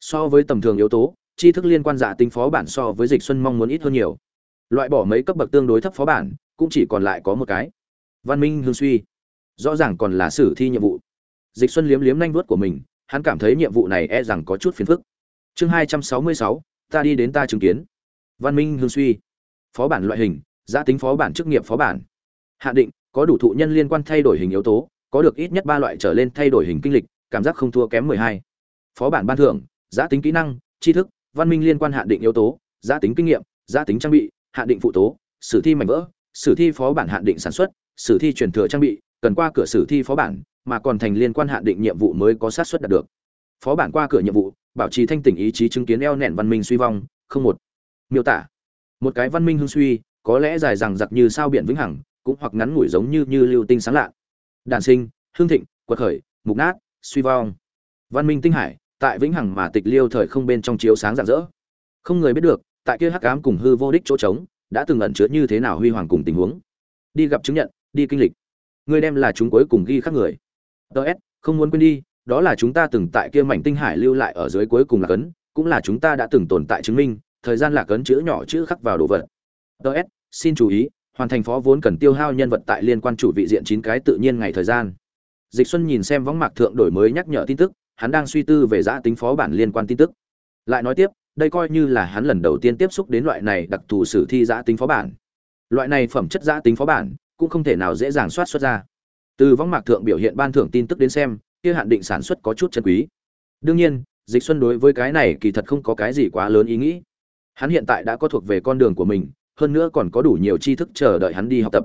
So với tầm thường yếu tố tri thức liên quan giã tính phó bản so với dịch xuân mong muốn ít hơn nhiều. Loại bỏ mấy cấp bậc tương đối thấp phó bản cũng chỉ còn lại có một cái. Văn minh hương suy. Rõ ràng còn là sử thi nhiệm vụ. Dịch xuân liếm liếm nanh vuốt của mình hắn cảm thấy nhiệm vụ này e rằng có chút phiền phức. Chương 266, ta đi đến ta chứng kiến. Văn minh hương suy, phó bản loại hình giã tính phó bản chức nghiệp phó bản. Hạ định, có đủ thụ nhân liên quan thay đổi hình yếu tố, có được ít nhất ba loại trở lên thay đổi hình kinh lịch, cảm giác không thua kém mười hai. Phó bản ban thưởng giã tính kỹ năng, tri thức, văn minh liên quan hạn định yếu tố giã tính kinh nghiệm giã tính trang bị hạn định phụ tố, sử thi mảnh vỡ, sử thi phó bản hạn định sản xuất, sử thi truyền thừa trang bị, cần qua cửa sử thi phó bản, mà còn thành liên quan hạn định nhiệm vụ mới có sát xuất đạt được. Phó bản qua cửa nhiệm vụ bảo trì thanh tỉnh ý chí chứng kiến eo nẹn văn minh suy vong, không một. Miêu tả, một cái văn minh hưng suy, có lẽ dài rằng giặc như sao biển vĩnh hằng, cũng hoặc ngắn ngủi giống như như lưu tinh sáng lạ đàn sinh, hương thịnh, quật khởi, mục nát, suy vong. Văn minh tinh hải, tại vĩnh hằng mà tịch liêu thời không bên trong chiếu sáng rạng rỡ. Không người biết được, tại kia hắc ám cùng hư vô đích chỗ trống, đã từng ẩn chứa như thế nào huy hoàng cùng tình huống. Đi gặp chứng nhận, đi kinh lịch. Người đem là chúng cuối cùng ghi khắc người. Ts không muốn quên đi đó là chúng ta từng tại kia mảnh tinh hải lưu lại ở dưới cuối cùng là cấn, cũng là chúng ta đã từng tồn tại chứng minh, thời gian là cấn chữ nhỏ chữ khắc vào đồ vật. Ts xin chú ý, hoàn thành phó vốn cần tiêu hao nhân vật tại liên quan chủ vị diện chín cái tự nhiên ngày thời gian. Dịch xuân nhìn xem võng mạc thượng đổi mới nhắc nhở tin tức, hắn đang suy tư về giã tính phó bản liên quan tin tức. Lại nói tiếp, đây coi như là hắn lần đầu tiên tiếp xúc đến loại này đặc thù sử thi giã tính phó bản. Loại này phẩm chất giã tính phó bản, cũng không thể nào dễ dàng soát xuất ra. Từ võng mạc thượng biểu hiện ban thưởng tin tức đến xem kia hạn định sản xuất có chút chân quý. Đương nhiên, dịch xuân đối với cái này kỳ thật không có cái gì quá lớn ý nghĩ. Hắn hiện tại đã có thuộc về con đường của mình, hơn nữa còn có đủ nhiều tri thức chờ đợi hắn đi học tập.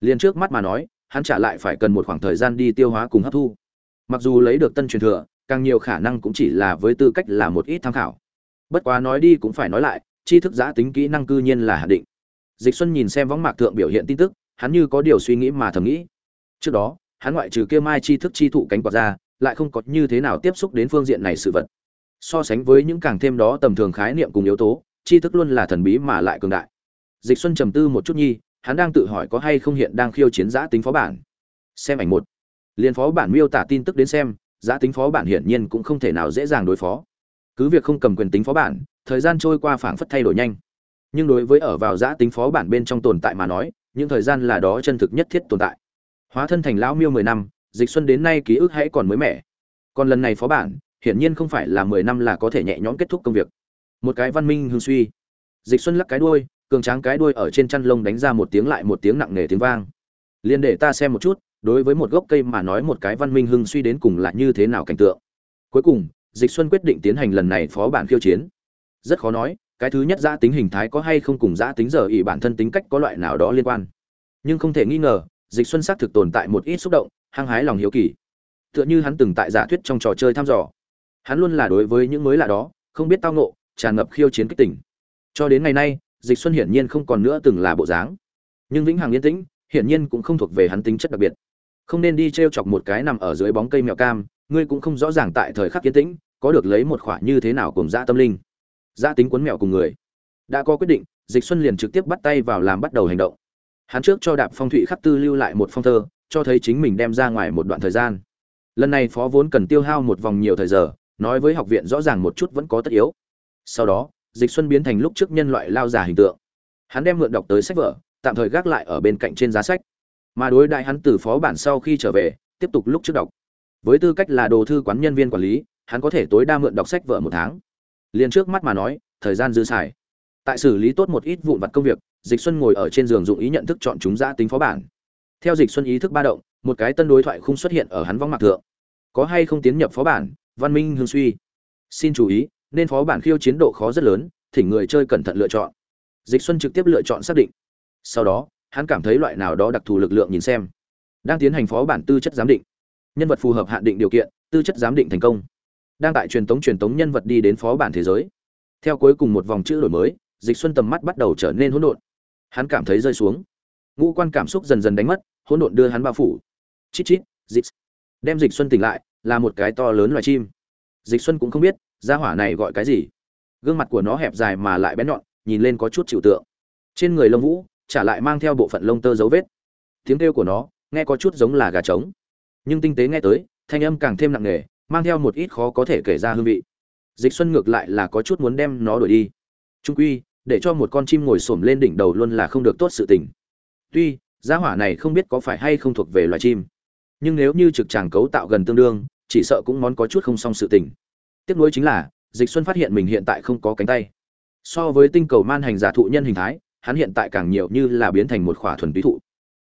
Liên trước mắt mà nói, hắn trả lại phải cần một khoảng thời gian đi tiêu hóa cùng hấp thu. Mặc dù lấy được tân truyền thừa, càng nhiều khả năng cũng chỉ là với tư cách là một ít tham khảo. Bất quá nói đi cũng phải nói lại, tri thức giá tính kỹ năng cư nhiên là hạ định. Dịch xuân nhìn xem võng mạc thượng biểu hiện tin tức, hắn như có điều suy nghĩ mà thầm nghĩ. Trước đó hắn ngoại trừ kia mai chi thức chi thụ cánh quạt ra, lại không có như thế nào tiếp xúc đến phương diện này sự vật. So sánh với những càng thêm đó tầm thường khái niệm cùng yếu tố tri thức luôn là thần bí mà lại cường đại. Dịch xuân trầm tư một chút nhi, hắn đang tự hỏi có hay không hiện đang khiêu chiến giã tính phó bản. Xem ảnh một. Liên phó bản miêu tả tin tức đến xem, giã tính phó bản hiển nhiên cũng không thể nào dễ dàng đối phó. Cứ việc không cầm quyền tính phó bản, thời gian trôi qua phảng phất thay đổi nhanh. Nhưng đối với ở vào giã tính phó bản bên trong tồn tại mà nói, những thời gian là đó chân thực nhất thiết tồn tại hóa thân thành lão miêu mười năm, dịch xuân đến nay ký ức hãy còn mới mẻ. Còn lần này phó bản, hiển nhiên không phải là mười năm là có thể nhẹ nhõm kết thúc công việc. Một cái văn minh hương suy. Dịch xuân lắc cái đuôi, cường tráng cái đuôi ở trên chăn lông đánh ra một tiếng lại một tiếng nặng nề tiếng vang. Liền để ta xem một chút, đối với một gốc cây mà nói một cái văn minh hưng suy đến cùng là như thế nào cảnh tượng. Cuối cùng, dịch xuân quyết định tiến hành lần này phó bản khiêu chiến. Rất khó nói, cái thứ nhất giã tính hình thái có hay không cùng giã tính giờ ỉ bản thân tính cách có loại nào đó liên quan. Nhưng không thể nghi ngờ dịch xuân xác thực tồn tại một ít xúc động, hăng hái lòng hiếu kỳ. Tựa như hắn từng tại giả thuyết trong trò chơi thăm dò. Hắn luôn là đối với những mới lạ đó, không biết tao ngộ, tràn ngập khiêu chiến kích tỉnh cho đến ngày nay, dịch xuân hiển nhiên không còn nữa từng là bộ dáng. Nhưng vĩnh hằng yên tĩnh, hiển nhiên cũng không thuộc về hắn tính chất đặc biệt. Không nên đi t chọc một cái nằm ở dưới bóng cây mèo cam, ngươi cũng không rõ ràng tại thời khắc yên tĩnh, có được lấy một khoả như thế nào cùng dã tâm linh. Dã tính cuốn mèo cùng người. Đã có quyết định, dịch xuân liền trực tiếp bắt tay vào làm bắt đầu hành động hắn trước cho đạp phong thụy khắc tư lưu lại một phong thơ, cho thấy chính mình đem ra ngoài một đoạn thời gian. Lần này phó vốn cần tiêu hao một vòng nhiều thời giờ, nói với học viện rõ ràng một chút vẫn có tất yếu. Sau đó, dịch xuân biến thành lúc trước nhân loại lao giả hình tượng. Hắn đem mượn đọc tới sách vở, tạm thời gác lại ở bên cạnh trên giá sách. Mà đối đại hắn từ phó bản sau khi trở về, tiếp tục lúc trước đọc. Với tư cách là đồ thư quán nhân viên quản lý, hắn có thể tối đa mượn đọc sách vở một tháng. Liền trước mắt mà nói, thời gian dư xài tại xử lý tốt một ít vụn vặt công việc, dịch xuân ngồi ở trên giường dụng ý nhận thức chọn chúng ra tính phó bản. Theo dịch xuân ý thức ba động, một cái tân đối thoại không xuất hiện ở hắn vong mặt thượng. Có hay không tiến nhập phó bản, văn minh hương suy. Xin chú ý, nên phó bản khiêu chiến độ khó rất lớn, thỉnh người chơi cẩn thận lựa chọn. Dịch xuân trực tiếp lựa chọn xác định. Sau đó, hắn cảm thấy loại nào đó đặc thù lực lượng nhìn xem. Đang tiến hành phó bản tư chất giám định. Nhân vật phù hợp hạn định điều kiện, tư chất giám định thành công. Đang tại truyền tống truyền tống nhân vật đi đến phó bản thế giới. Theo cuối cùng một vòng chữ đổi mới dịch xuân tầm mắt bắt đầu trở nên hỗn độn. Hắn cảm thấy rơi xuống. Ngũ quan cảm xúc dần dần đánh mất, hỗn độn đưa hắn bao phủ. Chít chít, dịch. Đem dịch xuân tỉnh lại, là một cái to lớn loài chim. Dịch xuân cũng không biết, gia hỏa này gọi cái gì. Gương mặt của nó hẹp dài mà lại bén nhọn, nhìn lên có chút chịu tượng. Trên người lông vũ, trả lại mang theo bộ phận lông tơ dấu vết. Tiếng kêu của nó, nghe có chút giống là gà trống. Nhưng tinh tế nghe tới, thanh âm càng thêm nặng nề, mang theo một ít khó có thể kể ra hương vị. Dịch xuân ngược lại là có chút muốn đem nó đuổi đi. Trung quy để cho một con chim ngồi xổm lên đỉnh đầu luôn là không được tốt sự tình. Tuy, gia hỏa này không biết có phải hay không thuộc về loài chim. Nhưng nếu như trực tràng cấu tạo gần tương đương, chỉ sợ cũng món có chút không xong sự tình. Tiếc nuối chính là, dịch xuân phát hiện mình hiện tại không có cánh tay. So với tinh cầu man hành giả thụ nhân hình thái, hắn hiện tại càng nhiều như là biến thành một khỏa thuần túy thụ.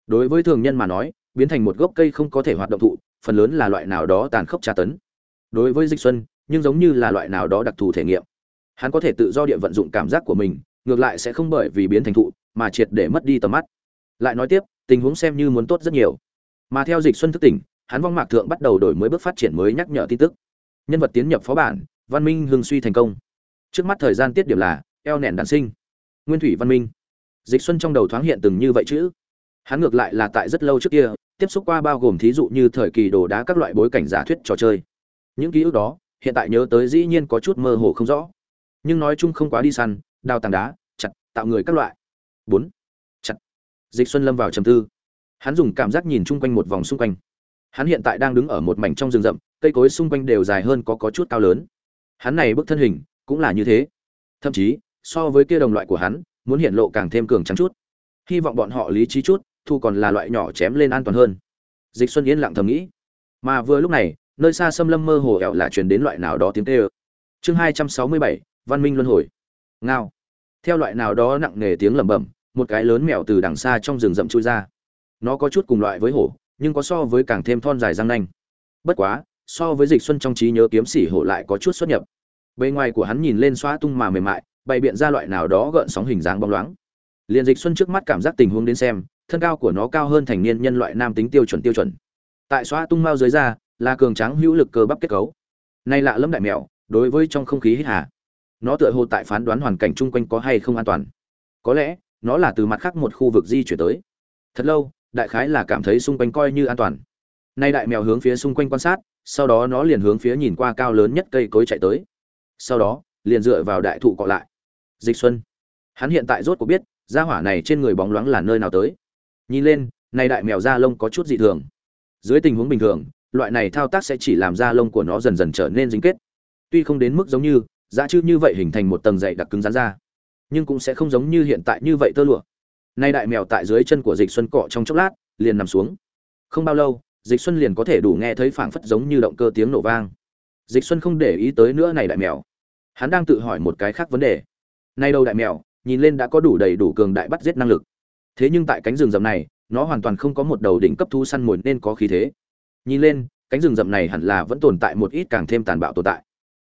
Đối với thường nhân mà nói, biến thành một gốc cây không có thể hoạt động thụ, phần lớn là loại nào đó tàn khốc tra tấn. Đối với dịch xuân, nhưng giống như là loại nào đó đặc thù thể nghiệm. Hắn có thể tự do địa vận dụng cảm giác của mình ngược lại sẽ không bởi vì biến thành thụ mà triệt để mất đi tầm mắt. Lại nói tiếp, tình huống xem như muốn tốt rất nhiều. Mà theo dịch xuân thức tỉnh, hắn vong mạc thượng bắt đầu đổi mới bước phát triển mới nhắc nhở tin tức. Nhân vật tiến nhập phó bản, văn minh hương suy thành công. Trước mắt thời gian tiết điểm là, eo nẹn đản sinh. Nguyên thủy văn minh. Dịch xuân trong đầu thoáng hiện từng như vậy chứ hắn ngược lại là tại rất lâu trước kia, tiếp xúc qua bao gồm thí dụ như thời kỳ đồ đá các loại bối cảnh giả thuyết trò chơi. Những ký ức đó, hiện tại nhớ tới dĩ nhiên có chút mơ hồ không rõ. Nhưng nói chung không quá đi săn đao tàng đá, chặt, tạo người các loại. Bốn. Chặt. Dịch xuân lâm vào trầm tư. Hắn dùng cảm giác nhìn chung quanh một vòng xung quanh. Hắn hiện tại đang đứng ở một mảnh trong rừng rậm, cây cối xung quanh đều dài hơn có có chút cao lớn. Hắn này bức thân hình cũng là như thế. Thậm chí, so với kia đồng loại của hắn, muốn hiện lộ càng thêm cường trắng chút. Hy vọng bọn họ lý trí chút, thu còn là loại nhỏ chém lên an toàn hơn. Dịch xuân yên lặng thầm nghĩ. Mà vừa lúc này, nơi xa xâm lâm mơ hồ ẹo là truyền đến loại nào đó tiếng kêu. Chương hai trăm sáu mươi bảy, văn minh luân hồi ngao. Theo loại nào đó nặng nề tiếng lẩm bẩm, một cái lớn mèo từ đằng xa trong rừng rậm chui ra. Nó có chút cùng loại với hổ, nhưng có so với càng thêm thon dài răng nanh. Bất quá, so với dịch xuân trong trí nhớ kiếm sĩ hổ lại có chút xuất nhập. Bề ngoài của hắn nhìn lên xoa tung mà mềm mại, bày biện ra loại nào đó gợn sóng hình dáng bóng loáng. Liền dịch xuân trước mắt cảm giác tình huống đến xem, thân cao của nó cao hơn thành niên nhân loại nam tính tiêu chuẩn tiêu chuẩn. Tại xoa tung mao dưới da, là cường tráng hữu lực cơ bắp kết cấu. Nay lạ lẫm đại mèo, đối với trong không khí hít hà nó tựa hồ tại phán đoán hoàn cảnh chung quanh có hay không an toàn. Có lẽ, nó là từ mặt khác một khu vực di chuyển tới. Thật lâu, đại khái là cảm thấy xung quanh coi như an toàn. Nay đại mèo hướng phía xung quanh quan sát, sau đó nó liền hướng phía nhìn qua cao lớn nhất cây cối chạy tới. Sau đó, liền dựa vào đại thụ cọ lại. Dịch xuân. Hắn hiện tại rốt cuộc biết, gia hỏa này trên người bóng loáng là nơi nào tới. Nhìn lên này đại mèo da lông có chút dị thường. Dưới tình huống bình thường, loại này thao tác sẽ chỉ làm da lông của nó dần dần trở nên dính kết. Tuy không đến mức giống như giá chư như vậy hình thành một tầng dày đặc cứng rắn ra. Nhưng cũng sẽ không giống như hiện tại như vậy tơ lụa. Nay đại mèo tại dưới chân của dịch xuân cọ trong chốc lát, liền nằm xuống. Không bao lâu, dịch xuân liền có thể đủ nghe thấy phảng phất giống như động cơ tiếng nổ vang. Dịch xuân không để ý tới nữa này đại mèo. Hắn đang tự hỏi một cái khác vấn đề. Nay đâu đại mèo, nhìn lên đã có đủ đầy đủ cường đại bắt giết năng lực. Thế nhưng tại cánh rừng rậm này, nó hoàn toàn không có một đầu đỉnh cấp thu săn mồi nên có khí thế. Nhìn lên, cánh rừng rậm này hẳn là vẫn tồn tại một ít càng thêm tàn bạo tồn tại.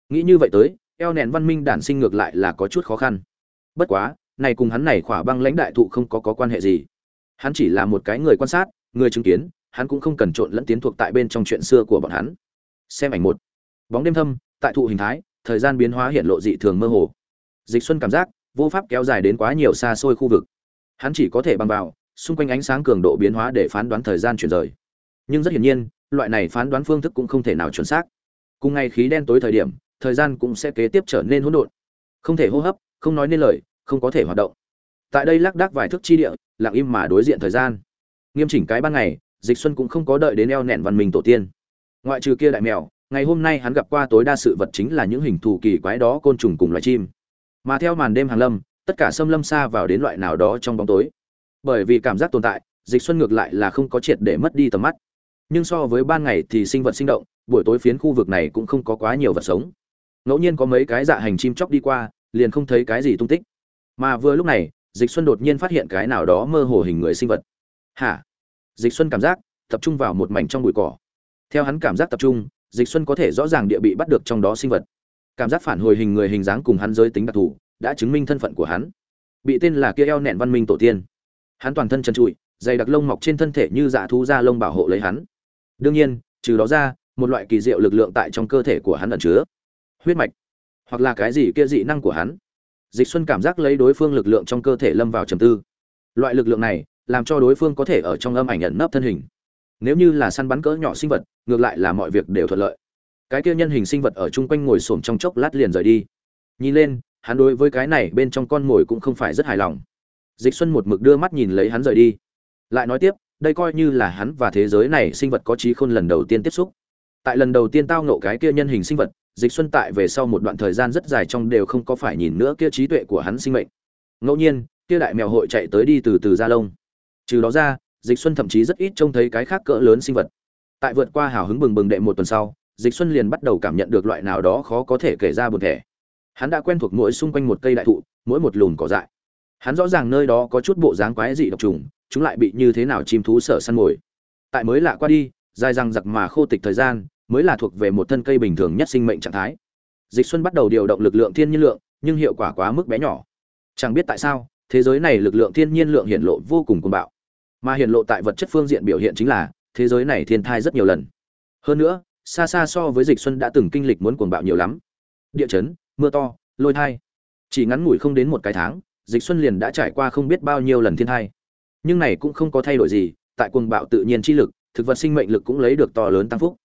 Nghĩ như vậy tới eo nền văn minh đản sinh ngược lại là có chút khó khăn. Bất quá, này cùng hắn này khỏa băng lãnh đại thụ không có có quan hệ gì. Hắn chỉ là một cái người quan sát, người chứng kiến, hắn cũng không cần trộn lẫn tiến thuộc tại bên trong chuyện xưa của bọn hắn. Xem ảnh một. Bóng đêm thâm, tại thụ hình thái, thời gian biến hóa hiện lộ dị thường mơ hồ. Dịch xuân cảm giác, vô pháp kéo dài đến quá nhiều xa xôi khu vực. Hắn chỉ có thể bằng vào, xung quanh ánh sáng cường độ biến hóa để phán đoán thời gian chuyển rời. Nhưng rất hiển nhiên, loại này phán đoán phương thức cũng không thể nào chuẩn xác. Cùng ngay khí đen tối thời điểm thời gian cũng sẽ kế tiếp trở nên hỗn độn. Không thể hô hấp, không nói nên lời, không có thể hoạt động. Tại đây lác đác vài thước chi địa, lặng im mà đối diện thời gian. Nghiêm chỉnh cái ban ngày, dịch xuân cũng không có đợi đến eo nẹn văn minh tổ tiên. Ngoại trừ kia đại mèo, ngày hôm nay hắn gặp qua tối đa sự vật chính là những hình thù kỳ quái đó côn trùng cùng loài chim. Mà theo màn đêm hàng lâm, tất cả xâm lâm xa vào đến loại nào đó trong bóng tối. Bởi vì cảm giác tồn tại, dịch xuân ngược lại là không có triệt để mất đi tầm mắt. Nhưng so với ban ngày thì sinh vật sinh động, buổi tối phiến khu vực này cũng không có quá nhiều vật sống ngẫu nhiên có mấy cái dạ hành chim chóc đi qua, liền không thấy cái gì tung tích. Mà vừa lúc này, dịch xuân đột nhiên phát hiện cái nào đó mơ hồ hình người sinh vật. Hả? Dịch xuân cảm giác, tập trung vào một mảnh trong bụi cỏ. Theo hắn cảm giác tập trung, dịch xuân có thể rõ ràng địa bị bắt được trong đó sinh vật. Cảm giác phản hồi hình người hình dáng cùng hắn giới tính đặc thù, đã chứng minh thân phận của hắn. Bị tên là kia eo nẹn văn minh tổ tiên. Hắn toàn thân chân trụi, dày đặc lông mọc trên thân thể như dạ thú da lông bảo hộ lấy hắn. Đương nhiên, trừ đó ra, một loại kỳ diệu lực lượng tại trong cơ thể của hắn ẩn chứa huyết mạch, hoặc là cái gì kia dị năng của hắn. Dịch xuân cảm giác lấy đối phương lực lượng trong cơ thể lâm vào trầm tư. Loại lực lượng này làm cho đối phương có thể ở trong âm ảnh ẩn nấp thân hình. Nếu như là săn bắn cỡ nhỏ sinh vật, ngược lại là mọi việc đều thuận lợi. Cái kia nhân hình sinh vật ở chung quanh ngồi xổm trong chốc lát liền rời đi. Nhìn lên, hắn đối với cái này bên trong con mồi cũng không phải rất hài lòng. Dịch xuân một mực đưa mắt nhìn lấy hắn rời đi. Lại nói tiếp, đây coi như là hắn và thế giới này sinh vật có trí khôn lần đầu tiên tiếp xúc. Tại lần đầu tiên tao nộ cái kia nhân hình sinh vật dịch xuân tại về sau một đoạn thời gian rất dài trong đều không có phải nhìn nữa kia trí tuệ của hắn sinh mệnh. Ngẫu nhiên, kia đại mèo hội chạy tới đi từ từ ra lông. Trừ đó ra, dịch xuân thậm chí rất ít trông thấy cái khác cỡ lớn sinh vật. Tại vượt qua hào hứng bừng bừng đệ một tuần sau, dịch xuân liền bắt đầu cảm nhận được loại nào đó khó có thể kể ra buồn thẻ. Hắn đã quen thuộc mỗi xung quanh một cây đại thụ, mỗi một lùn cỏ dại. Hắn rõ ràng nơi đó có chút bộ dáng quái dị độc trùng, chúng lại bị như thế nào chim thú sở săn mồi. Tại mới lạ qua đi, dài răng giặc mà khô tịch thời gian mới là thuộc về một thân cây bình thường nhất sinh mệnh trạng thái. Dịch xuân bắt đầu điều động lực lượng thiên nhiên lượng, nhưng hiệu quả quá mức bé nhỏ. Chẳng biết tại sao, thế giới này lực lượng thiên nhiên lượng hiện lộ vô cùng cuồng bạo. Mà hiện lộ tại vật chất phương diện biểu hiện chính là, thế giới này thiên thai rất nhiều lần. Hơn nữa, xa xa so với dịch xuân đã từng kinh lịch muốn cuồng bạo nhiều lắm. Địa chấn, mưa to, lôi thai. Chỉ ngắn ngủi không đến một cái tháng, dịch xuân liền đã trải qua không biết bao nhiêu lần thiên thai. Nhưng này cũng không có thay đổi gì, tại cuồng bạo tự nhiên chi lực, thực vật sinh mệnh lực cũng lấy được to lớn tăng phúc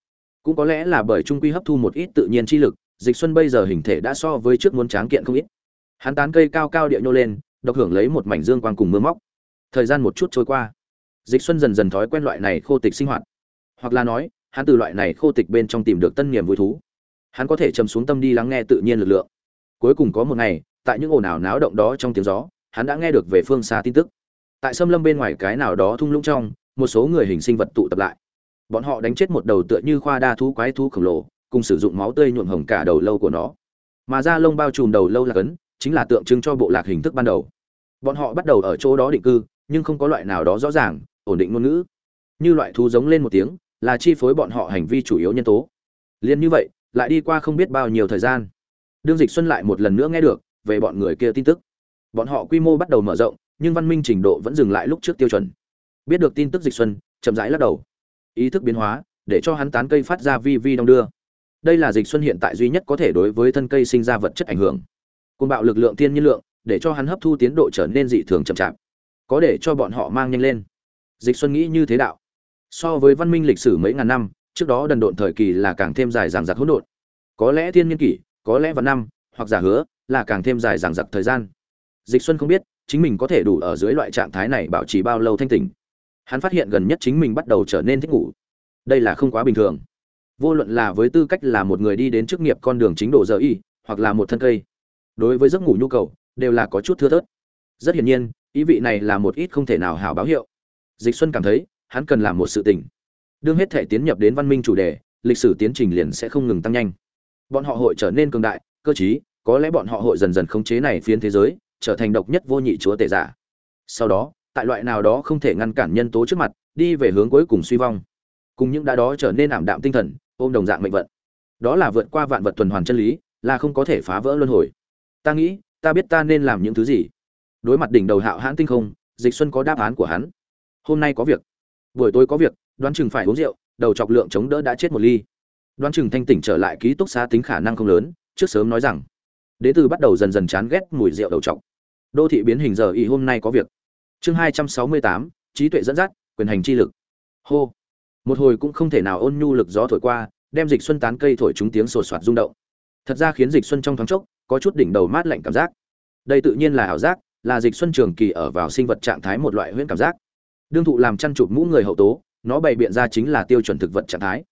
cũng có lẽ là bởi trung quy hấp thu một ít tự nhiên chi lực, dịch xuân bây giờ hình thể đã so với trước muốn tráng kiện không ít. Hắn tán cây cao cao địa nhô lên, độc hưởng lấy một mảnh dương quang cùng mưa móc. Thời gian một chút trôi qua. Dịch xuân dần dần thói quen loại này khô tịch sinh hoạt. Hoặc là nói, hắn từ loại này khô tịch bên trong tìm được tân niềm vui thú. Hắn có thể trầm xuống tâm đi lắng nghe tự nhiên lực lượng. Cuối cùng có một ngày, tại những ồn ào náo động đó trong tiếng gió, hắn đã nghe được về phương xa tin tức. Tại xâm lâm bên ngoài cái nào đó thung lũng trong, một số người hình sinh vật tụ tập lại bọn họ đánh chết một đầu tựa như khoa đa thú quái thú khổng lồ, cùng sử dụng máu tươi nhuộm hồng cả đầu lâu của nó. Mà da lông bao trùm đầu lâu là cấn, chính là tượng trưng cho bộ lạc hình thức ban đầu. Bọn họ bắt đầu ở chỗ đó định cư, nhưng không có loại nào đó rõ ràng, ổn định ngôn ngữ. Như loại thú giống lên một tiếng, là chi phối bọn họ hành vi chủ yếu nhân tố. Liền như vậy, lại đi qua không biết bao nhiêu thời gian. Đương dịch xuân lại một lần nữa nghe được, về bọn người kia tin tức. Bọn họ quy mô bắt đầu mở rộng, nhưng văn minh trình độ vẫn dừng lại lúc trước tiêu chuẩn. Biết được tin tức dịch xuân, chậm rãi lắc đầu ý thức biến hóa, để cho hắn tán cây phát ra vi vi đong đưa. Đây là dịch xuân hiện tại duy nhất có thể đối với thân cây sinh ra vật chất ảnh hưởng. Côn bạo lực lượng thiên nhiên lượng, để cho hắn hấp thu tiến độ trở nên dị thường chậm chạp. Có để cho bọn họ mang nhanh lên. Dịch xuân nghĩ như thế đạo. So với văn minh lịch sử mấy ngàn năm, trước đó đần độn thời kỳ là càng thêm dài dằng dặc hỗn độn. Có lẽ thiên nhiên kỷ, có lẽ vào năm, hoặc giả hứa, là càng thêm dài dằng dặc thời gian. Dịch xuân không biết, chính mình có thể đủ ở dưới loại trạng thái này bảo trì bao lâu thanh tỉnh hắn phát hiện gần nhất chính mình bắt đầu trở nên thích ngủ. Đây là không quá bình thường. Vô luận là với tư cách là một người đi đến chức nghiệp con đường chính độ giờ y, hoặc là một thân cây, đối với giấc ngủ nhu cầu, đều là có chút thưa thớt. Rất hiển nhiên, ý vị này là một ít không thể nào hào báo hiệu. Dịch xuân cảm thấy, hắn cần làm một sự tình. Đương hết thể tiến nhập đến văn minh chủ đề, lịch sử tiến trình liền sẽ không ngừng tăng nhanh. Bọn họ hội trở nên cường đại, cơ chí có lẽ bọn họ hội dần dần khống chế này phiến thế giới, trở thành độc nhất vô nhị chúa tể giả. Sau đó tại loại nào đó không thể ngăn cản nhân tố trước mặt, đi về hướng cuối cùng suy vong. Cùng những đã đó trở nên ảm đạm tinh thần, ôm đồng dạng mệnh vận. Đó là vượt qua vạn vật tuần hoàn chân lý, là không có thể phá vỡ luân hồi. Ta nghĩ, ta biết ta nên làm những thứ gì. Đối mặt đỉnh đầu hạo hãn tinh không, dịch xuân có đáp án của hắn. Hôm nay có việc. Buổi tối có việc, đoán chừng phải uống rượu, đầu chọc lượng chống đỡ đã chết một ly. Đoán chừng thanh tỉnh trở lại ký túc xá tính khả năng không lớn, trước sớm nói rằng, đế từ bắt đầu dần dần chán ghét mùi rượu đầu chọc. Đô thị biến hình giờ y hôm nay có việc chương hai trăm sáu mươi tám, trí tuệ dẫn dắt, quyền hành chi lực. Hô. Một hồi cũng không thể nào ôn nhu lực gió thổi qua, đem dịch xuân tán cây thổi chúng tiếng sột soạt rung động. Thật ra khiến dịch xuân trong thoáng chốc, có chút đỉnh đầu mát lạnh cảm giác. Đây tự nhiên là ảo giác, là dịch xuân trường kỳ ở vào sinh vật trạng thái một loại huyễn cảm giác. Đương thụ làm chăn chụp mũ người hậu tố, nó bày biện ra chính là tiêu chuẩn thực vật trạng thái.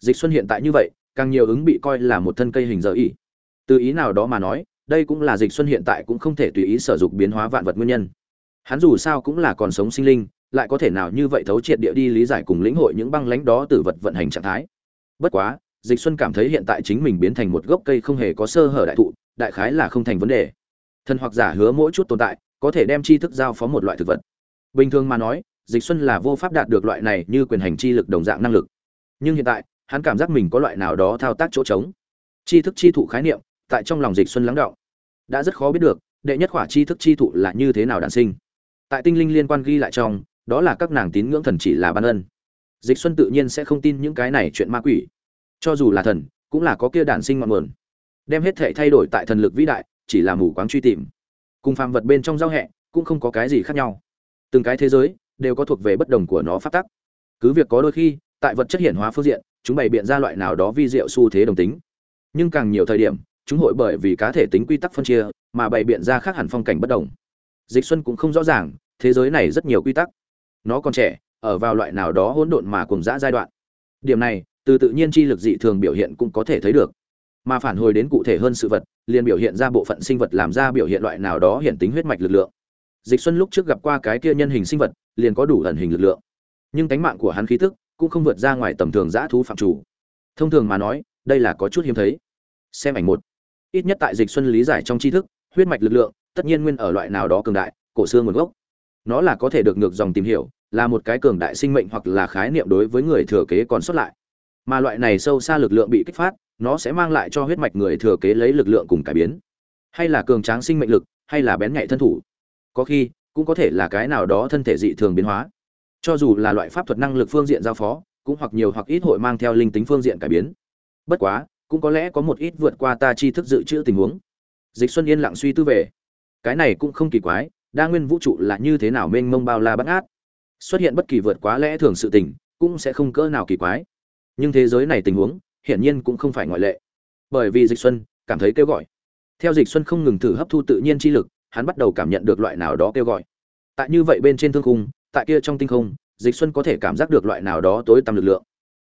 Dịch xuân hiện tại như vậy, càng nhiều ứng bị coi là một thân cây hình giờ ý từ ý nào đó mà nói, đây cũng là dịch xuân hiện tại cũng không thể tùy ý sử dụng biến hóa vạn vật nguyên nhân hắn dù sao cũng là còn sống sinh linh, lại có thể nào như vậy thấu triệt địa đi lý giải cùng lĩnh hội những băng lãnh đó từ vật vận hành trạng thái. Bất quá, dịch xuân cảm thấy hiện tại chính mình biến thành một gốc cây không hề có sơ hở đại thụ, đại khái là không thành vấn đề. Thần hoặc giả hứa mỗi chút tồn tại, có thể đem tri thức giao phó một loại thực vật. Bình thường mà nói, dịch xuân là vô pháp đạt được loại này như quyền hành chi lực đồng dạng năng lực. Nhưng hiện tại, hắn cảm giác mình có loại nào đó thao tác chỗ trống. Tri thức chi thụ khái niệm, tại trong lòng dịch xuân lắng động. Đã rất khó biết được, đệ nhất khỏa tri thức chi thụ là như thế nào đản sinh tại tinh linh liên quan ghi lại trong, đó là các nàng tín ngưỡng thần chỉ là ban ân. Dịch xuân tự nhiên sẽ không tin những cái này chuyện ma quỷ. Cho dù là thần, cũng là có kia đản sinh ngọn nguồn. Đem hết thể thay đổi tại thần lực vĩ đại, chỉ là mù quáng truy tìm. Cùng phàm vật bên trong giao hẹ, cũng không có cái gì khác nhau. Từng cái thế giới, đều có thuộc về bất đồng của nó phát tắc. Cứ việc có đôi khi, tại vật chất hiện hóa phương diện, chúng bày biện ra loại nào đó vi diệu xu thế đồng tính. Nhưng càng nhiều thời điểm, chúng hội bởi vì cá thể tính quy tắc phân chia, mà bày biện ra khác hẳn phong cảnh bất đồng. Dịch xuân cũng không rõ ràng thế giới này rất nhiều quy tắc. Nó còn trẻ, ở vào loại nào đó hỗn độn mà cùng dã giai đoạn. Điểm này, từ tự nhiên chi lực dị thường biểu hiện cũng có thể thấy được. Mà phản hồi đến cụ thể hơn sự vật, liền biểu hiện ra bộ phận sinh vật làm ra biểu hiện loại nào đó hiện tính huyết mạch lực lượng. Dịch xuân lúc trước gặp qua cái kia nhân hình sinh vật, liền có đủ ẩn hình lực lượng. Nhưng tánh mạng của hắn khí tức cũng không vượt ra ngoài tầm thường dã thú phạm chủ. Thông thường mà nói, đây là có chút hiếm thấy. Xem ảnh một. Ít nhất tại dịch xuân lý giải trong tri thức, huyết mạch lực lượng tất nhiên nguyên ở loại nào đó cường đại, cổ xương nguồn gốc nó là có thể được ngược dòng tìm hiểu, là một cái cường đại sinh mệnh hoặc là khái niệm đối với người thừa kế còn xuất lại. Mà loại này sâu xa lực lượng bị kích phát, nó sẽ mang lại cho huyết mạch người thừa kế lấy lực lượng cùng cải biến. Hay là cường tráng sinh mệnh lực, hay là bén nhạy thân thủ. Có khi, cũng có thể là cái nào đó thân thể dị thường biến hóa. Cho dù là loại pháp thuật năng lực phương diện giao phó, cũng hoặc nhiều hoặc ít hội mang theo linh tính phương diện cải biến. Bất quá, cũng có lẽ có một ít vượt qua ta chi thức dự trữ tình huống. Dịch xuân yên lặng suy tư về. Cái này cũng không kỳ quái đa nguyên vũ trụ là như thế nào mênh mông bao la bát át xuất hiện bất kỳ vượt quá lẽ thường sự tình, cũng sẽ không cỡ nào kỳ quái. Nhưng thế giới này tình huống, hiển nhiên cũng không phải ngoại lệ. Bởi vì dịch xuân cảm thấy kêu gọi. Theo dịch xuân không ngừng thử hấp thu tự nhiên chi lực, hắn bắt đầu cảm nhận được loại nào đó kêu gọi. Tại như vậy bên trên thương khung, tại kia trong tinh không, dịch xuân có thể cảm giác được loại nào đó tối tăm lực lượng.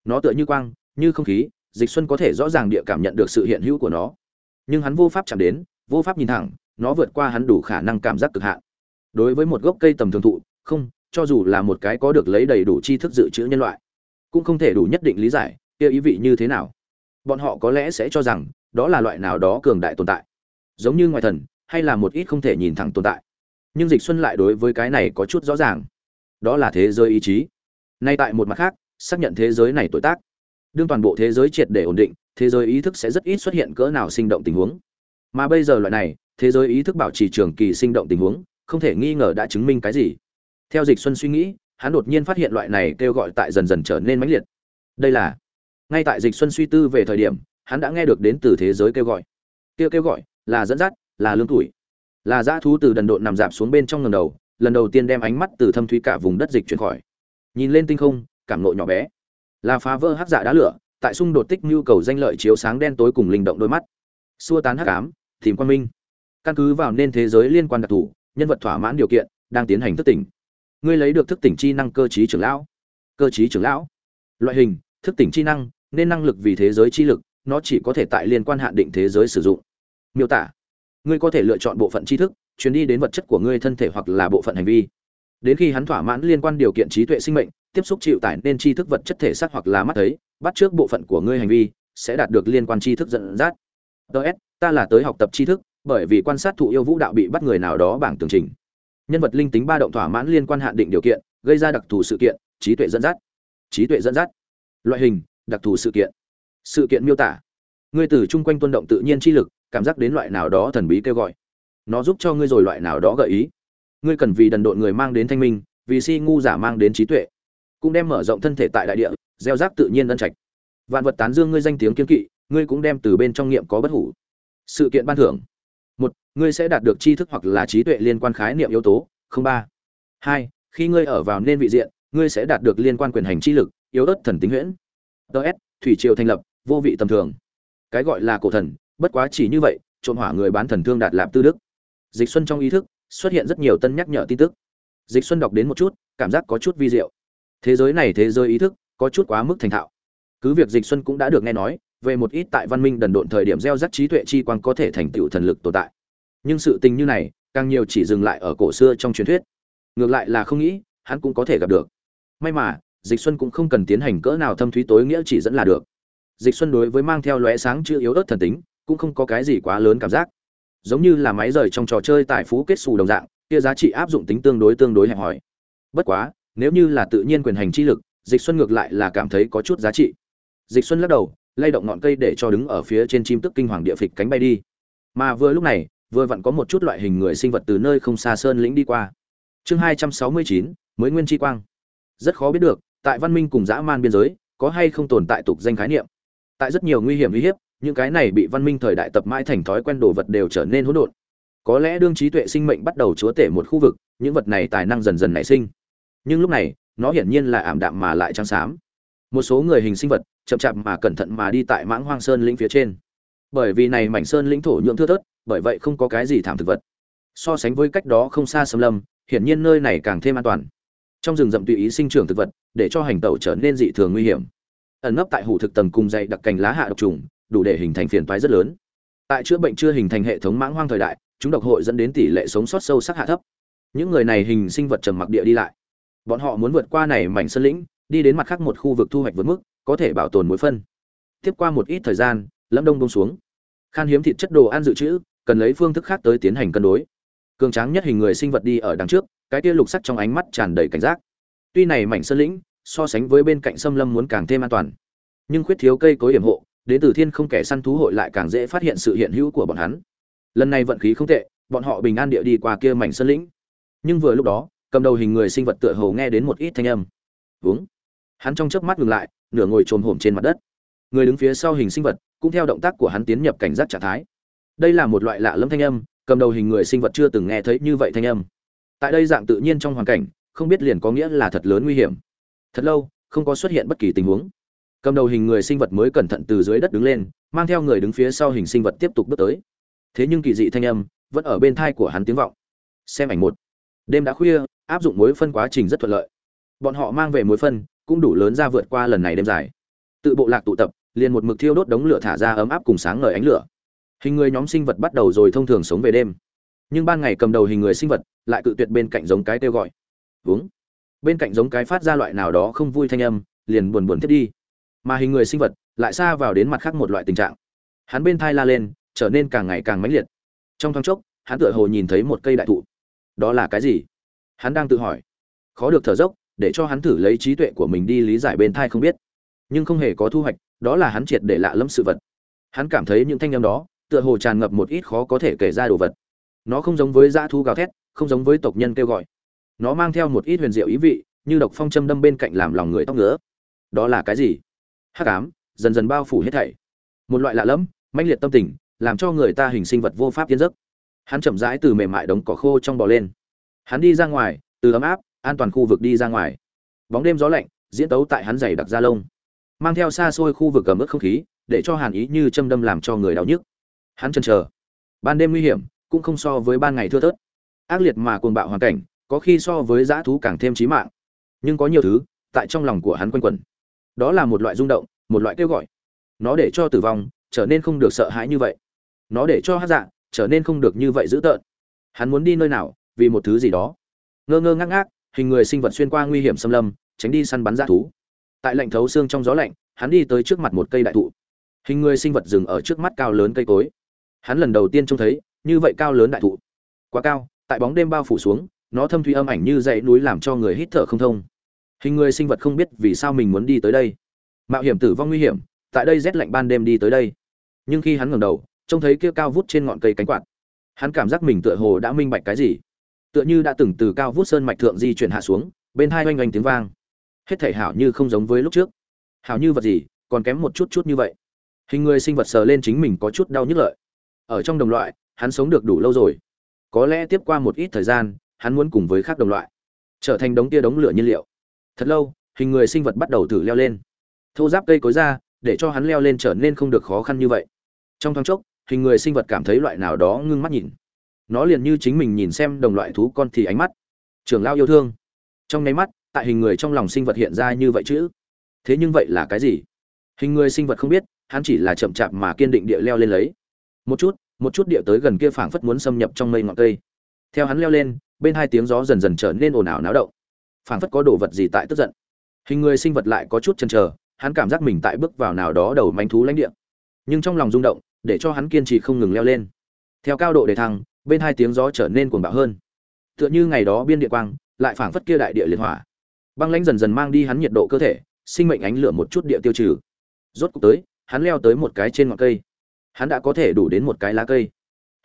Nó tựa như quang, như không khí, dịch xuân có thể rõ ràng địa cảm nhận được sự hiện hữu của nó. Nhưng hắn vô pháp chạm đến, vô pháp nhìn thẳng, nó vượt qua hắn đủ khả năng cảm giác cực hạn đối với một gốc cây tầm thường thụ, không, cho dù là một cái có được lấy đầy đủ tri thức dự trữ nhân loại, cũng không thể đủ nhất định lý giải kia ý vị như thế nào. Bọn họ có lẽ sẽ cho rằng đó là loại nào đó cường đại tồn tại, giống như ngoại thần, hay là một ít không thể nhìn thẳng tồn tại. Nhưng dịch xuân lại đối với cái này có chút rõ ràng. Đó là thế giới ý chí. Nay tại một mặt khác, xác nhận thế giới này tuổi tác. Đương toàn bộ thế giới triệt để ổn định, thế giới ý thức sẽ rất ít xuất hiện cỡ nào sinh động tình huống. Mà bây giờ loại này, thế giới ý thức bảo trì trường kỳ sinh động tình huống không thể nghi ngờ đã chứng minh cái gì. Theo dịch xuân suy nghĩ, hắn đột nhiên phát hiện loại này kêu gọi tại dần dần trở nên mãnh liệt. Đây là, ngay tại dịch xuân suy tư về thời điểm, hắn đã nghe được đến từ thế giới kêu gọi. Kêu kêu gọi, là dẫn dắt, là lương tuổi. Là dã thú từ đần độn nằm dạp xuống bên trong ngầm đầu, lần đầu tiên đem ánh mắt từ thâm thúy cả vùng đất dịch chuyển khỏi. Nhìn lên tinh không, cảm nộ nhỏ bé. Là phá vỡ hắc dạ đá lửa, tại xung đột tích nhu cầu danh lợi chiếu sáng đen tối cùng linh động đôi mắt. Xua tán hắc ám, tìm quan minh. Căn cứ vào nên thế giới liên quan đặc thù nhân vật thỏa mãn điều kiện, đang tiến hành thức tỉnh. Ngươi lấy được thức tỉnh chi năng cơ trí trưởng lão. Cơ trí trưởng lão. Loại hình, thức tỉnh chi năng, nên năng lực vì thế giới chi lực, nó chỉ có thể tại liên quan hạn định thế giới sử dụng. Miêu tả. Ngươi có thể lựa chọn bộ phận tri thức chuyến đi đến vật chất của ngươi thân thể hoặc là bộ phận hành vi. Đến khi hắn thỏa mãn liên quan điều kiện trí tuệ sinh mệnh, tiếp xúc chịu tải nên tri thức vật chất thể xác hoặc là mắt thấy, bắt trước bộ phận của ngươi hành vi, sẽ đạt được liên quan tri thức dẫn dắt. Ts ta là tới học tập tri thức bởi vì quan sát thụ yêu vũ đạo bị bắt người nào đó bảng tường trình. Nhân vật linh tính ba động thỏa mãn liên quan hạn định điều kiện, gây ra đặc thù sự kiện, trí tuệ dẫn dắt. Trí tuệ dẫn dắt. Loại hình, đặc thù sự kiện. Sự kiện miêu tả. Ngươi từ chung quanh tuân động tự nhiên chi lực, cảm giác đến loại nào đó thần bí kêu gọi. Nó giúp cho ngươi rồi loại nào đó gợi ý. Ngươi cần vì đần độn người mang đến thanh minh, vì si ngu giả mang đến trí tuệ. Cũng đem mở rộng thân thể tại đại địa, gieo rác tự nhiên ân trạch. Vạn vật tán dương ngươi danh tiếng kiên kỵ, ngươi cũng đem từ bên trong nghiệm có bất hủ. Sự kiện ban thưởng một, ngươi sẽ đạt được tri thức hoặc là trí tuệ liên quan khái niệm yếu tố. Không ba. Hai, khi ngươi ở vào nên vị diện, ngươi sẽ đạt được liên quan quyền hành chi lực, yếu ớt thần tính huyễn. Ts thủy triều thành lập, vô vị tầm thường. Cái gọi là cổ thần, bất quá chỉ như vậy trộm hỏa người bán thần thương đạt lạp tư đức. Dịch xuân trong ý thức, xuất hiện rất nhiều tân nhắc nhở tin tức. Dịch xuân đọc đến một chút, cảm giác có chút vi diệu. Thế giới này thế giới ý thức, có chút quá mức thành thạo. Cứ việc dịch xuân cũng đã được nghe nói về một ít tại văn minh đần độn thời điểm gieo rắc trí tuệ chi quang có thể thành tựu thần lực tồn tại. Nhưng sự tình như này, càng nhiều chỉ dừng lại ở cổ xưa trong truyền thuyết. Ngược lại là không nghĩ, hắn cũng có thể gặp được. May mà, dịch xuân cũng không cần tiến hành cỡ nào thâm thúy tối nghĩa chỉ dẫn là được. Dịch xuân đối với mang theo lóe sáng chưa yếu ớt thần tính, cũng không có cái gì quá lớn cảm giác. Giống như là máy rời trong trò chơi tài phú kết xù đồng dạng, kia giá trị áp dụng tính tương đối tương đối hẹp hòi. Bất quá, nếu như là tự nhiên quyền hành chi lực, dịch xuân ngược lại là cảm thấy có chút giá trị. Dịch xuân lắc đầu lay động ngọn cây để cho đứng ở phía trên chim tức kinh hoàng địa phịch cánh bay đi. Mà vừa lúc này, vừa vặn có một chút loại hình người sinh vật từ nơi không xa sơn lĩnh đi qua. Chương hai trăm sáu mươi chín, mới nguyên chi quang. Rất khó biết được, tại văn minh cùng dã man biên giới, có hay không tồn tại tục danh khái niệm. Tại rất nhiều nguy hiểm uy hiếp, những cái này bị văn minh thời đại tập mãi thành thói quen đồ vật đều trở nên hỗn độn. Có lẽ đương trí tuệ sinh mệnh bắt đầu chúa tể một khu vực, những vật này tài năng dần dần nảy sinh. Nhưng lúc này, nó hiển nhiên là ảm đạm mà lại trắng xám một số người hình sinh vật chậm chạp mà cẩn thận mà đi tại mãng hoang sơn lĩnh phía trên. Bởi vì này mảnh sơn lĩnh thổ nhượng thưa thớt, bởi vậy không có cái gì thảm thực vật. So sánh với cách đó không xa xâm lâm, hiển nhiên nơi này càng thêm an toàn. Trong rừng rậm tùy ý sinh trưởng thực vật, để cho hành tẩu trở nên dị thường nguy hiểm. Ẩn nấp tại hủ thực tầng cùng dày đặc cành lá hạ độc trùng, đủ để hình thành phiền toái rất lớn. Tại chữa bệnh chưa hình thành hệ thống mãng hoang thời đại, chúng độc hội dẫn đến tỷ lệ sống sót sâu sắc hạ thấp. Những người này hình sinh vật trầm mặc địa đi lại. Bọn họ muốn vượt qua này mảnh sơn lĩnh đi đến mặt khác một khu vực thu hoạch vượt mức, có thể bảo tồn mối phân. Tiếp qua một ít thời gian, lâm đông đông xuống. Khan hiếm thịt chất đồ ăn dự trữ, cần lấy phương thức khác tới tiến hành cân đối. Cường tráng nhất hình người sinh vật đi ở đằng trước, cái tia lục sắc trong ánh mắt tràn đầy cảnh giác. Tuy này mảnh sơn lĩnh, so sánh với bên cạnh xâm lâm muốn càng thêm an toàn. Nhưng khuyết thiếu cây cối hiểm hộ, đến từ thiên không kẻ săn thú hội lại càng dễ phát hiện sự hiện hữu của bọn hắn. Lần này vận khí không tệ, bọn họ bình an địa đi qua kia mảnh sơn lĩnh. Nhưng vừa lúc đó, cầm đầu hình người sinh vật tựa hồ nghe đến một ít thanh âm. Uống hắn trong chớp mắt ngừng lại, nửa ngồi trồm hổm trên mặt đất. Người đứng phía sau hình sinh vật cũng theo động tác của hắn tiến nhập cảnh giác trạng thái. Đây là một loại lạ lẫm thanh âm, cầm đầu hình người sinh vật chưa từng nghe thấy như vậy thanh âm. Tại đây dạng tự nhiên trong hoàn cảnh, không biết liền có nghĩa là thật lớn nguy hiểm. Thật lâu, không có xuất hiện bất kỳ tình huống. Cầm đầu hình người sinh vật mới cẩn thận từ dưới đất đứng lên, mang theo người đứng phía sau hình sinh vật tiếp tục bước tới. Thế nhưng kỳ dị thanh âm vẫn ở bên thai của hắn tiếng vọng. Xem ảnh một. Đêm đã khuya, áp dụng mối phân quá trình rất thuận lợi. Bọn họ mang về mối phân cũng đủ lớn ra vượt qua lần này đêm dài. Tự bộ lạc tụ tập, liền một mực thiêu đốt đống lửa thả ra ấm áp cùng sáng ngời ánh lửa. Hình người nhóm sinh vật bắt đầu rồi thông thường sống về đêm. Nhưng ban ngày cầm đầu hình người sinh vật lại cự tuyệt bên cạnh giống cái kêu gọi. Vướng bên cạnh giống cái phát ra loại nào đó không vui thanh âm, liền buồn buồn thiết đi. Mà hình người sinh vật lại xa vào đến mặt khác một loại tình trạng. Hắn bên thai la lên, trở nên càng ngày càng mãnh liệt. Trong thoáng chốc, hắn tựa hồ nhìn thấy một cây đại thụ. Đó là cái gì? Hắn đang tự hỏi. Khó được thở dốc để cho hắn thử lấy trí tuệ của mình đi lý giải bên thai không biết. Nhưng không hề có thu hoạch, đó là hắn triệt để lạ lẫm sự vật. Hắn cảm thấy những thanh âm đó, tựa hồ tràn ngập một ít khó có thể kể ra đồ vật. Nó không giống với dã thu gào thét, không giống với tộc nhân kêu gọi. Nó mang theo một ít huyền diệu ý vị, như độc phong châm đâm bên cạnh làm lòng người tóc ngứa. Đó là cái gì? Hắc ám, dần dần bao phủ hết thảy. Một loại lạ lẫm, mãnh liệt tâm tình, làm cho người ta hình sinh vật vô pháp tiến giấc. Hắn chậm rãi từ mềm mại đống cỏ khô trong bò lên. Hắn đi ra ngoài, từ ấm áp an toàn khu vực đi ra ngoài. Bóng đêm gió lạnh, diễn tấu tại hắn dày đặc da lông. Mang theo xa xôi khu vực gầm ướt không khí, để cho hàn ý như châm đâm làm cho người đau nhức. Hắn chần chờ. Ban đêm nguy hiểm, cũng không so với ban ngày thưa thớt. Ác liệt mà cuồng bạo hoàn cảnh, có khi so với dã thú càng thêm chí mạng. Nhưng có nhiều thứ, tại trong lòng của hắn quanh quẩn. Đó là một loại rung động, một loại kêu gọi. Nó để cho tử vong trở nên không được sợ hãi như vậy. Nó để cho hát dạ trở nên không được như vậy dữ tợn. Hắn muốn đi nơi nào vì một thứ gì đó. Ngơ ngơ ngác ngác hình người sinh vật xuyên qua nguy hiểm xâm lâm, tránh đi săn bắn dã thú. Tại lạnh thấu xương trong gió lạnh, hắn đi tới trước mặt một cây đại thụ. Hình người sinh vật dừng ở trước mắt cao lớn cây cối. Hắn lần đầu tiên trông thấy, như vậy cao lớn đại thụ. Quá cao, tại bóng đêm bao phủ xuống, nó thâm thủy âm ảnh như dãy núi làm cho người hít thở không thông. Hình người sinh vật không biết vì sao mình muốn đi tới đây. Mạo hiểm tử vong nguy hiểm, tại đây rét lạnh ban đêm đi tới đây. Nhưng khi hắn ngẩng đầu, trông thấy kia cao vút trên ngọn cây cánh quạt. Hắn cảm giác mình tựa hồ đã minh bạch cái gì tựa như đã từng từ cao vút sơn mạch thượng di chuyển hạ xuống, bên hai oanh oanh tiếng vang. Hết thể hảo như không giống với lúc trước. Hảo như vật gì, còn kém một chút chút như vậy. Hình người sinh vật sờ lên chính mình có chút đau nhức lợi. Ở trong đồng loại, hắn sống được đủ lâu rồi. Có lẽ tiếp qua một ít thời gian, hắn muốn cùng với khác đồng loại. Trở thành đống tia đống lửa nhiên liệu. Thật lâu, hình người sinh vật bắt đầu thử leo lên. Thô giáp cây cối ra, để cho hắn leo lên trở nên không được khó khăn như vậy. Trong thoáng chốc, hình người sinh vật cảm thấy loại nào đó ngưng mắt nhìn nó liền như chính mình nhìn xem đồng loại thú con thì ánh mắt. Trường lao yêu thương. Trong nháy mắt, tại hình người trong lòng sinh vật hiện ra như vậy chứ? Thế nhưng vậy là cái gì? Hình người sinh vật không biết, hắn chỉ là chậm chạp mà kiên định địa leo lên lấy. Một chút một chút địa tới gần kia phảng phất muốn xâm nhập trong mây ngọn cây. Theo hắn leo lên, bên hai tiếng gió dần dần trở nên ồn ào náo động. Phảng phất có đồ vật gì tại tức giận. Hình người sinh vật lại có chút chần chờ, hắn cảm giác mình tại bước vào nào đó đầu manh thú lãnh địa. Nhưng trong lòng rung động, để cho hắn kiên trì không ngừng leo lên. Theo cao độ đề thăng bên hai tiếng gió trở nên cuồng bạo hơn. Tựa như ngày đó biên địa quang, lại phảng phất kia đại địa liệt hỏa. Băng lãnh dần dần mang đi hắn nhiệt độ cơ thể, sinh mệnh ánh lửa một chút địa tiêu trừ. Rốt cục tới, hắn leo tới một cái trên ngọn cây. Hắn đã có thể đủ đến một cái lá cây.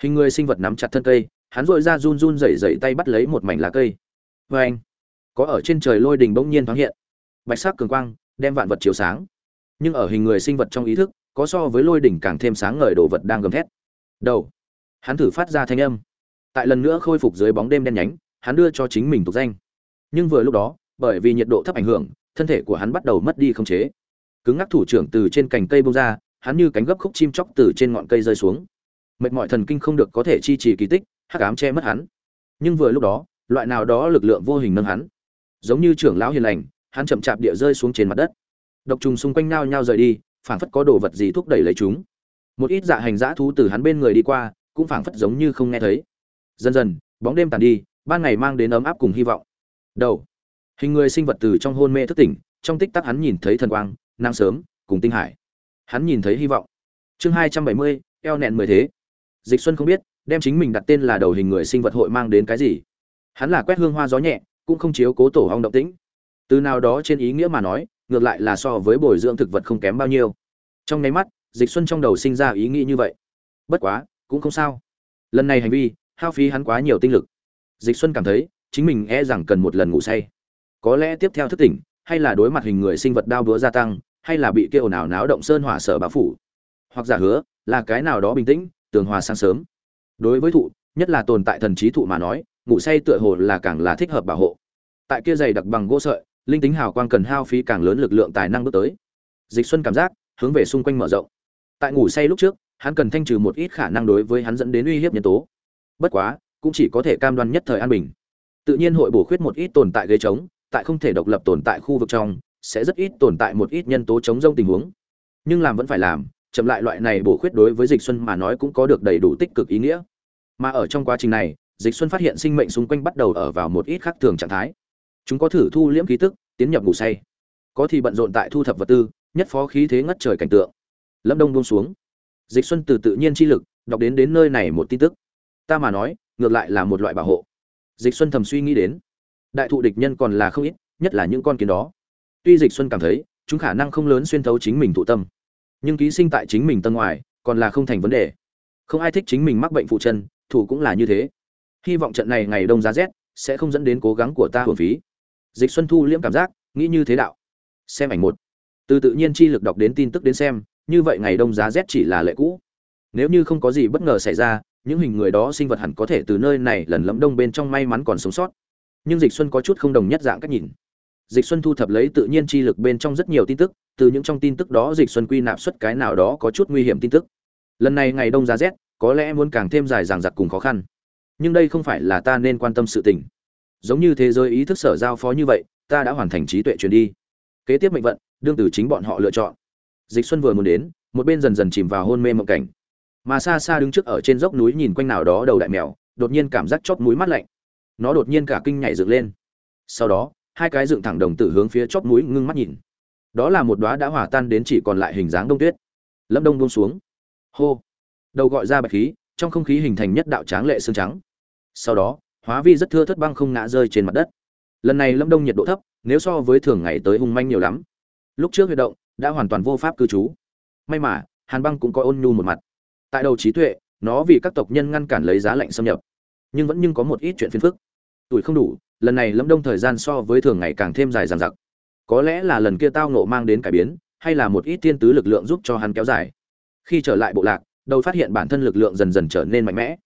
Hình người sinh vật nắm chặt thân cây, hắn dội ra run run rẩy rẩy tay bắt lấy một mảnh lá cây. Vê anh có ở trên trời lôi đình bỗng nhiên thoáng hiện. Bạch sắc cường quang, đem vạn vật chiếu sáng. Nhưng ở hình người sinh vật trong ý thức, có so với lôi đỉnh càng thêm sáng ngời đồ vật đang gầm thét. Đầu! Hắn thử phát ra thanh âm. Tại lần nữa khôi phục dưới bóng đêm đen nhánh, hắn đưa cho chính mình tục danh. Nhưng vừa lúc đó, bởi vì nhiệt độ thấp ảnh hưởng, thân thể của hắn bắt đầu mất đi khống chế. Cứng ngắc thủ trưởng từ trên cành cây bông ra, hắn như cánh gấp khúc chim chóc từ trên ngọn cây rơi xuống. Mệt mỏi thần kinh không được có thể chi trì kỳ tích, hắc ám che mất hắn. Nhưng vừa lúc đó, loại nào đó lực lượng vô hình nâng hắn. Giống như trưởng lão hiền lành, hắn chậm chạp địa rơi xuống trên mặt đất. Độc trùng xung quanh nao nhau rời đi, phảng phất có đồ vật gì thúc đẩy lấy chúng. Một ít dạ hành dã thú từ hắn bên người đi qua cũng phảng phất giống như không nghe thấy. Dần dần, bóng đêm tàn đi, ban ngày mang đến ấm áp cùng hy vọng. Đầu. Hình người sinh vật từ trong hôn mê thức tỉnh, trong tích tắc hắn nhìn thấy thần quang nắng sớm, cùng tinh hải. Hắn nhìn thấy hy vọng. Chương hai trăm bảy mươi, eo nẹn mười thế. Dịch xuân không biết, đem chính mình đặt tên là đầu hình người sinh vật hội mang đến cái gì. Hắn là quét hương hoa gió nhẹ, cũng không chiếu cố tổ hong động tĩnh. Từ nào đó trên ý nghĩa mà nói, ngược lại là so với bồi dưỡng thực vật không kém bao nhiêu. Trong nháy mắt, dịch xuân trong đầu sinh ra ý nghĩ như vậy. Bất quá cũng không sao. Lần này hành vi, hao phí hắn quá nhiều tinh lực. Dịch xuân cảm thấy, chính mình e rằng cần một lần ngủ say. Có lẽ tiếp theo thức tỉnh, hay là đối mặt hình người sinh vật đao đúa gia tăng, hay là bị kêu nào náo động sơn hỏa sở bá phủ. Hoặc giả hứa, là cái nào đó bình tĩnh, tường hòa sáng sớm. Đối với thụ, nhất là tồn tại thần trí thụ mà nói, ngủ say tựa hồ là càng là thích hợp bảo hộ. Tại kia dày đặc bằng gỗ sợi, linh tính hào quang cần hao phí càng lớn lực lượng tài năng bước tới. Dịch xuân cảm giác, hướng về xung quanh mở rộng. Tại ngủ say lúc trước hắn cần thanh trừ một ít khả năng đối với hắn dẫn đến uy hiếp nhân tố. Bất quá, cũng chỉ có thể cam đoan nhất thời an bình. Tự nhiên hội bổ khuyết một ít tồn tại gây trống, tại không thể độc lập tồn tại khu vực trong, sẽ rất ít tồn tại một ít nhân tố chống rông tình huống. Nhưng làm vẫn phải làm, chậm lại loại này bổ khuyết đối với dịch xuân mà nói cũng có được đầy đủ tích cực ý nghĩa. Mà ở trong quá trình này, dịch xuân phát hiện sinh mệnh xung quanh bắt đầu ở vào một ít khác thường trạng thái. Chúng có thử thu liễm khí tức, tiến nhập ngủ say. Có thì bận rộn tại thu thập vật tư, nhất phó khí thế ngất trời cảnh tượng. Lâm đông buông xuống dịch xuân từ tự nhiên chi lực, đọc đến đến nơi này một tin tức. Ta mà nói, ngược lại là một loại bảo hộ. Dịch xuân thầm suy nghĩ đến. Đại thụ địch nhân còn là không ít, nhất là những con kiến đó. Tuy dịch xuân cảm thấy, chúng khả năng không lớn xuyên thấu chính mình thụ tâm. Nhưng ký sinh tại chính mình tân ngoài, còn là không thành vấn đề. Không ai thích chính mình mắc bệnh phụ chân, thủ cũng là như thế. Hy vọng trận này ngày đông giá rét, sẽ không dẫn đến cố gắng của ta hưởng phí. Dịch xuân thu liễm cảm giác, nghĩ như thế đạo. Xem ảnh một. Từ tự nhiên chi lực đọc đến tin tức đến xem như vậy ngày đông giá rét chỉ là lệ cũ. Nếu như không có gì bất ngờ xảy ra, những hình người đó sinh vật hẳn có thể từ nơi này lần lẫm đông bên trong may mắn còn sống sót. Nhưng dịch xuân có chút không đồng nhất dạng cách nhìn. Dịch xuân thu thập lấy tự nhiên chi lực bên trong rất nhiều tin tức, từ những trong tin tức đó dịch xuân quy nạp xuất cái nào đó có chút nguy hiểm tin tức. Lần này ngày đông giá rét, có lẽ muốn càng thêm dài dằng dặc cùng khó khăn. Nhưng đây không phải là ta nên quan tâm sự tình. Giống như thế giới ý thức sở giao phó như vậy, ta đã hoàn thành trí tuệ truyền đi. Kế tiếp mệnh vận, đương từ chính bọn họ lựa chọn dịch xuân vừa muốn đến, một bên dần dần chìm vào hôn mê mộng cảnh. Mà xa xa đứng trước ở trên dốc núi nhìn quanh nào đó đầu đại mèo, đột nhiên cảm giác chóp mũi mát lạnh. Nó đột nhiên cả kinh nhảy dựng lên. Sau đó, hai cái dựng thẳng đồng tử hướng phía chóp mũi ngưng mắt nhìn. Đó là một đóa đã hòa tan đến chỉ còn lại hình dáng đông tuyết. Lâm đông buông xuống. Hô. Đầu gọi ra bạch khí, trong không khí hình thành nhất đạo tráng lệ xương trắng. Sau đó, hóa vi rất thưa thất băng không ngã rơi trên mặt đất. Lần này lâm đông nhiệt độ thấp, nếu so với thường ngày tới hung manh nhiều lắm. Lúc trước huy động đã hoàn toàn vô pháp cư trú. May mà, hàn băng cũng có ôn nhu một mặt. Tại đầu trí tuệ, nó vì các tộc nhân ngăn cản lấy giá lạnh xâm nhập. Nhưng vẫn nhưng có một ít chuyện phiền phức. Tuổi không đủ, lần này lâm đông thời gian so với thường ngày càng thêm dài dằng dặc. Có lẽ là lần kia tao nộ mang đến cải biến, hay là một ít tiên tứ lực lượng giúp cho hắn kéo dài. Khi trở lại bộ lạc, đầu phát hiện bản thân lực lượng dần dần trở nên mạnh mẽ.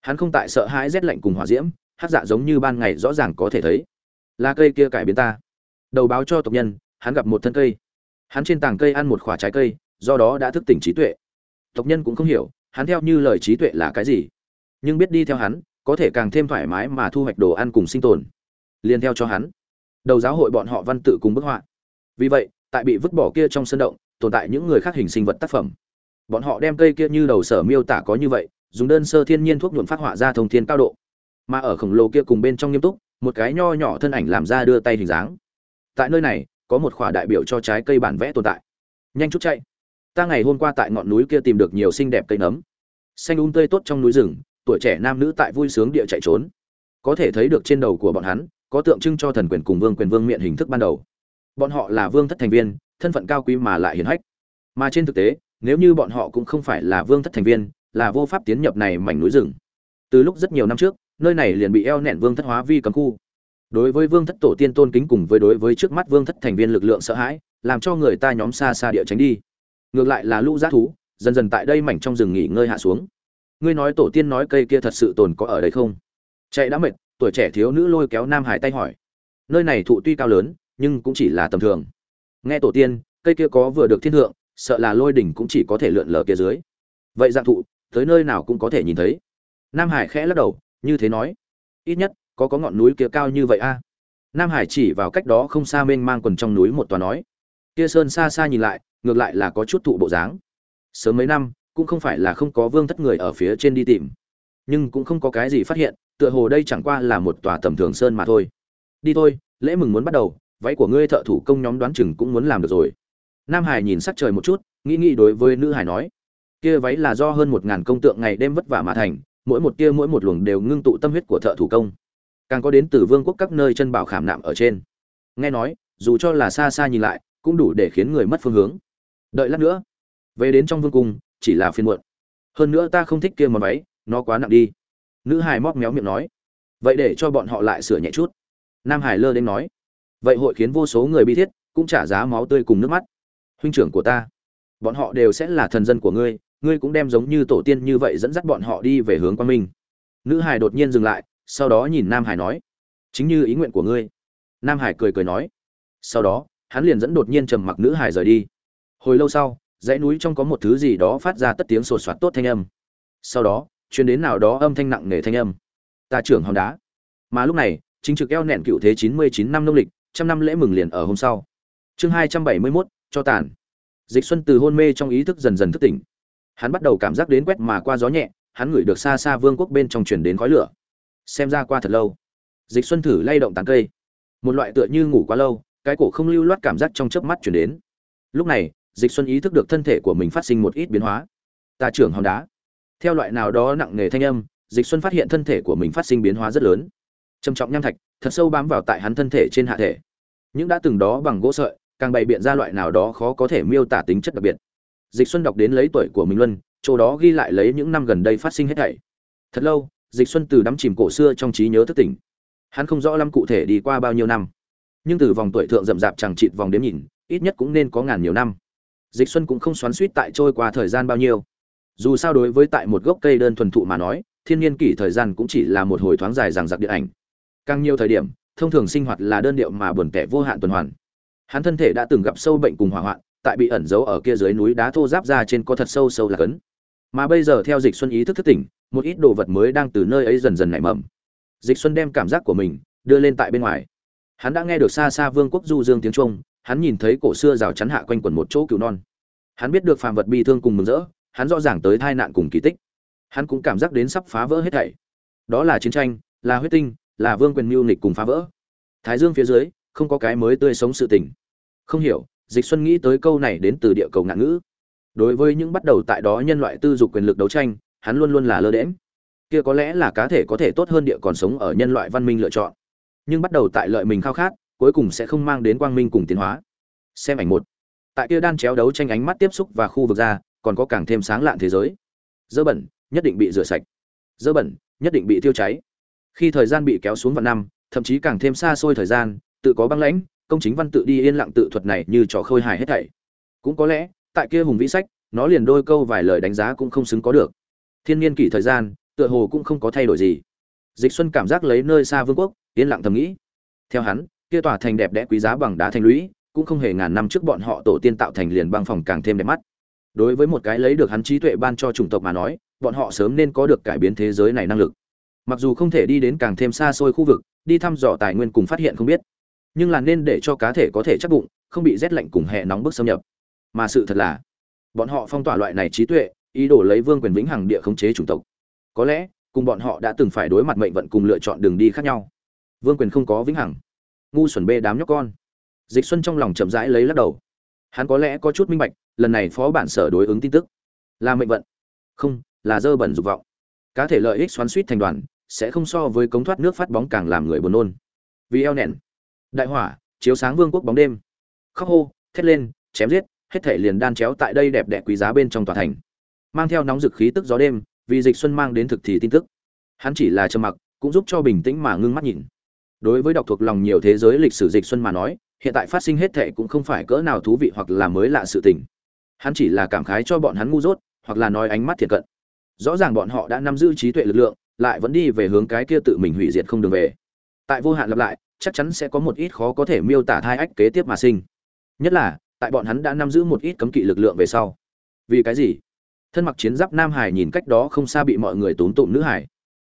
Hắn không tại sợ hãi rét lạnh cùng hỏa diễm, hát dạ giống như ban ngày rõ ràng có thể thấy. Là cây kia cải biến ta. Đầu báo cho tộc nhân, hắn gặp một thân cây hắn trên tảng cây ăn một khoả trái cây, do đó đã thức tỉnh trí tuệ. Tộc nhân cũng không hiểu, hắn theo như lời trí tuệ là cái gì. Nhưng biết đi theo hắn, có thể càng thêm thoải mái mà thu hoạch đồ ăn cùng sinh tồn. Liền theo cho hắn. Đầu giáo hội bọn họ văn tự cùng bức họa. Vì vậy, tại bị vứt bỏ kia trong sân động, tồn tại những người khác hình sinh vật tác phẩm. Bọn họ đem cây kia như đầu sở miêu tả có như vậy, dùng đơn sơ thiên nhiên thuốc nhuộm phát họa ra thông thiên cao độ. Mà ở khổng lồ kia cùng bên trong nghiêm túc, một cái nho nhỏ thân ảnh làm ra đưa tay hình dáng. Tại nơi này có một khỏa đại biểu cho trái cây bản vẽ tồn tại. Nhanh chút chạy. Ta ngày hôm qua tại ngọn núi kia tìm được nhiều xinh đẹp cây nấm. Xanh um tươi tốt trong núi rừng, tuổi trẻ nam nữ tại vui sướng địa chạy trốn. Có thể thấy được trên đầu của bọn hắn, có tượng trưng cho thần quyền cùng vương quyền vương miện hình thức ban đầu. Bọn họ là vương thất thành viên, thân phận cao quý mà lại hiển hách. Mà trên thực tế, nếu như bọn họ cũng không phải là vương thất thành viên, là vô pháp tiến nhập này mảnh núi rừng. Từ lúc rất nhiều năm trước, nơi này liền bị eo nẹn vương thất hóa vi cấm khu đối với vương thất tổ tiên tôn kính cùng với đối với trước mắt vương thất thành viên lực lượng sợ hãi, làm cho người ta nhóm xa xa địa tránh đi. Ngược lại là lũ giác thú, dần dần tại đây mảnh trong rừng nghỉ ngơi hạ xuống. Ngươi nói tổ tiên nói cây kia thật sự tồn có ở đây không? Chạy đã mệt, tuổi trẻ thiếu nữ lôi kéo nam hải tay hỏi. Nơi này thụ tuy cao lớn, nhưng cũng chỉ là tầm thường. Nghe tổ tiên, cây kia có vừa được thiên thượng, sợ là lôi đỉnh cũng chỉ có thể lượn lờ kia dưới. Vậy dạng thụ, tới nơi nào cũng có thể nhìn thấy. Nam hải khẽ lắc đầu, như thế nói. Ít nhất có có ngọn núi kia cao như vậy a? Nam hải chỉ vào cách đó không xa mênh mang quần trong núi một tòa nói. Kia sơn xa xa nhìn lại, ngược lại là có chút thụ bộ dáng. Sớm mấy năm, cũng không phải là không có vương thất người ở phía trên đi tìm. Nhưng cũng không có cái gì phát hiện, tựa hồ đây chẳng qua là một tòa tầm thường sơn mà thôi. Đi thôi, lễ mừng muốn bắt đầu, váy của ngươi thợ thủ công nhóm đoán chừng cũng muốn làm được rồi. Nam hải nhìn sắc trời một chút, nghĩ nghĩ đối với nữ hải nói. Kia váy là do hơn một ngàn công tượng ngày đêm vất vả mà thành, mỗi một kia mỗi một luồng đều ngưng tụ tâm huyết của thợ thủ công càng có đến từ vương quốc các nơi chân bảo khảm nạm ở trên. Nghe nói, dù cho là xa xa nhìn lại, cũng đủ để khiến người mất phương hướng. Đợi lát nữa, về đến trong vương cung, chỉ là phiên muộn. Hơn nữa ta không thích kia món váy, nó quá nặng đi. Nữ hải móc méo miệng nói. Vậy để cho bọn họ lại sửa nhẹ chút. Nam hải lơ đến nói. Vậy hội khiến vô số người bi thiết, cũng trả giá máu tươi cùng nước mắt. Huynh trưởng của ta, bọn họ đều sẽ là thần dân của ngươi ngươi cũng đem giống như tổ tiên như vậy dẫn dắt bọn họ đi về hướng quang minh. Nữ hải đột nhiên dừng lại sau đó nhìn nam hải nói, chính như ý nguyện của ngươi. Nam hải cười cười nói, sau đó, hắn liền dẫn đột nhiên trầm mặc nữ hải rời đi. Hồi lâu sau, dãy núi trong có một thứ gì đó phát ra tất tiếng sột soạt tốt thanh âm. Sau đó chuyến đến nào đó âm thanh nặng nề thanh âm. Ta trưởng hòn đá. Mà lúc này, chính trực eo nẹn cựu thế chín mươi chín năm nông lịch, trăm năm lễ mừng liền ở hôm sau. Chương hai trăm bảy mươi mốt, cho tàn. Dịch xuân từ hôn mê trong ý thức dần dần thức tỉnh. Hắn bắt đầu cảm giác đến quét mà qua gió nhẹ, hắn ngửi được xa xa vương quốc bên trong truyền đến khói lửa xem ra qua thật lâu. Dịch xuân thử lay động tán cây. Một loại tựa như ngủ quá lâu, cái cổ không lưu loát cảm giác trong chớp mắt chuyển đến. Lúc này, dịch xuân ý thức được thân thể của mình phát sinh một ít biến hóa. Ta trưởng hòn đá. Theo loại nào đó nặng nề thanh âm, dịch xuân phát hiện thân thể của mình phát sinh biến hóa rất lớn. Trầm trọng nham thạch, thật sâu bám vào tại hắn thân thể trên hạ thể. Những đã từng đó bằng gỗ sợi, càng bày biện ra loại nào đó khó có thể miêu tả tính chất đặc biệt. Dịch xuân đọc đến lấy tuổi của mình luân chỗ đó ghi lại lấy những năm gần đây phát sinh hết thảy. Thật lâu dịch xuân từ đắm chìm cổ xưa trong trí nhớ thức tỉnh. Hắn không rõ lắm cụ thể đi qua bao nhiêu năm. Nhưng từ vòng tuổi thượng rậm rạp chẳng chịt vòng đếm nhìn, ít nhất cũng nên có ngàn nhiều năm. Dịch xuân cũng không xoắn suýt tại trôi qua thời gian bao nhiêu. Dù sao đối với tại một gốc cây đơn thuần thụ mà nói, thiên nhiên kỷ thời gian cũng chỉ là một hồi thoáng dài rằng giặc điện ảnh. Càng nhiều thời điểm, thông thường sinh hoạt là đơn điệu mà buồn tẻ vô hạn tuần hoàn. Hắn thân thể đã từng gặp sâu bệnh cùng hỏa hoạn, tại bị ẩn giấu ở kia dưới núi đá thô giáp ra trên có thật sâu sâu là cấn mà bây giờ theo dịch xuân ý thức thức tỉnh, một ít đồ vật mới đang từ nơi ấy dần dần nảy mầm. Dịch xuân đem cảm giác của mình đưa lên tại bên ngoài. Hắn đã nghe được xa xa vương quốc du dương tiếng trung hắn nhìn thấy cổ xưa rào chắn hạ quanh quần một chỗ cừu non. Hắn biết được phàm vật bi thương cùng mừng rỡ, hắn rõ ràng tới tai nạn cùng kỳ tích. Hắn cũng cảm giác đến sắp phá vỡ hết thảy. Đó là chiến tranh, là huyết tinh, là vương quyền mưu nghịch cùng phá vỡ. Thái dương phía dưới, không có cái mới tươi sống sự tình. Không hiểu, dịch xuân nghĩ tới câu này đến từ địa cầu ngạn ngữ đối với những bắt đầu tại đó nhân loại tư dục quyền lực đấu tranh, hắn luôn luôn là lơ đễm kia có lẽ là cá thể có thể tốt hơn địa còn sống ở nhân loại văn minh lựa chọn. Nhưng bắt đầu tại lợi mình khao khát, cuối cùng sẽ không mang đến quang minh cùng tiến hóa. Xem ảnh một. Tại kia đan chéo đấu tranh ánh mắt tiếp xúc và khu vực ra, còn có càng thêm sáng lạn thế giới. Dơ bẩn, nhất định bị rửa sạch. Dơ bẩn, nhất định bị tiêu cháy. Khi thời gian bị kéo xuống vào năm, thậm chí càng thêm xa xôi thời gian, tự có băng lãnh, công chính văn tự đi yên lặng tự thuật này như trò khôi hài hết thảy. Cũng có lẽ tại kia hùng vĩ sách, nó liền đôi câu vài lời đánh giá cũng không xứng có được. Thiên nhiên kỷ thời gian, tựa hồ cũng không có thay đổi gì. Dịch xuân cảm giác lấy nơi xa vương quốc, yên lặng thầm nghĩ. Theo hắn, kia tòa thành đẹp đẽ quý giá bằng đá thành lũy, cũng không hề ngàn năm trước bọn họ tổ tiên tạo thành liền băng phòng càng thêm đẹp mắt. Đối với một cái lấy được hắn trí tuệ ban cho chủng tộc mà nói, bọn họ sớm nên có được cải biến thế giới này năng lực. Mặc dù không thể đi đến càng thêm xa xôi khu vực, đi thăm dò tài nguyên cùng phát hiện không biết, nhưng là nên để cho cá thể có thể chắc bụng, không bị rét lạnh cùng hè nóng bức xâm nhập mà sự thật là, bọn họ phong tỏa loại này trí tuệ, ý đồ lấy vương quyền vĩnh hằng địa khống chế chủng tộc. Có lẽ, cùng bọn họ đã từng phải đối mặt mệnh vận cùng lựa chọn đường đi khác nhau. Vương quyền không có vĩnh hằng. Ngu xuẩn bê đám nhóc con. Dịch xuân trong lòng chậm rãi lấy lắc đầu. Hắn có lẽ có chút minh bạch, lần này phó bản sở đối ứng tin tức là mệnh vận, không, là dơ bẩn dục vọng. Cá thể lợi ích xoắn suýt thành đoàn, sẽ không so với cống thoát nước phát bóng càng làm người buồn nôn. Vì eo nẻn đại hỏa, chiếu sáng vương quốc bóng đêm. Khóc hô, thét lên, chém giết hết thể liền đan chéo tại đây đẹp đẽ quý giá bên trong tòa thành. Mang theo nóng dực khí tức gió đêm, vì dịch xuân mang đến thực thì tin tức. Hắn chỉ là trầm mặc, cũng giúp cho bình tĩnh mà ngưng mắt nhìn. Đối với đọc thuộc lòng nhiều thế giới lịch sử dịch xuân mà nói, hiện tại phát sinh hết thệ cũng không phải cỡ nào thú vị hoặc là mới lạ sự tình. Hắn chỉ là cảm khái cho bọn hắn ngu dốt, hoặc là nói ánh mắt thiệt cận. Rõ ràng bọn họ đã nắm giữ trí tuệ lực lượng, lại vẫn đi về hướng cái kia tự mình hủy diệt không đường về. Tại vô hạn lặp lại, chắc chắn sẽ có một ít khó có thể miêu tả thai ách kế tiếp mà sinh. Nhất là tại bọn hắn đã nắm giữ một ít cấm kỵ lực lượng về sau. Vì cái gì? Thân mặc chiến giáp nam hải nhìn cách đó không xa bị mọi người tốn tụng nữ hải.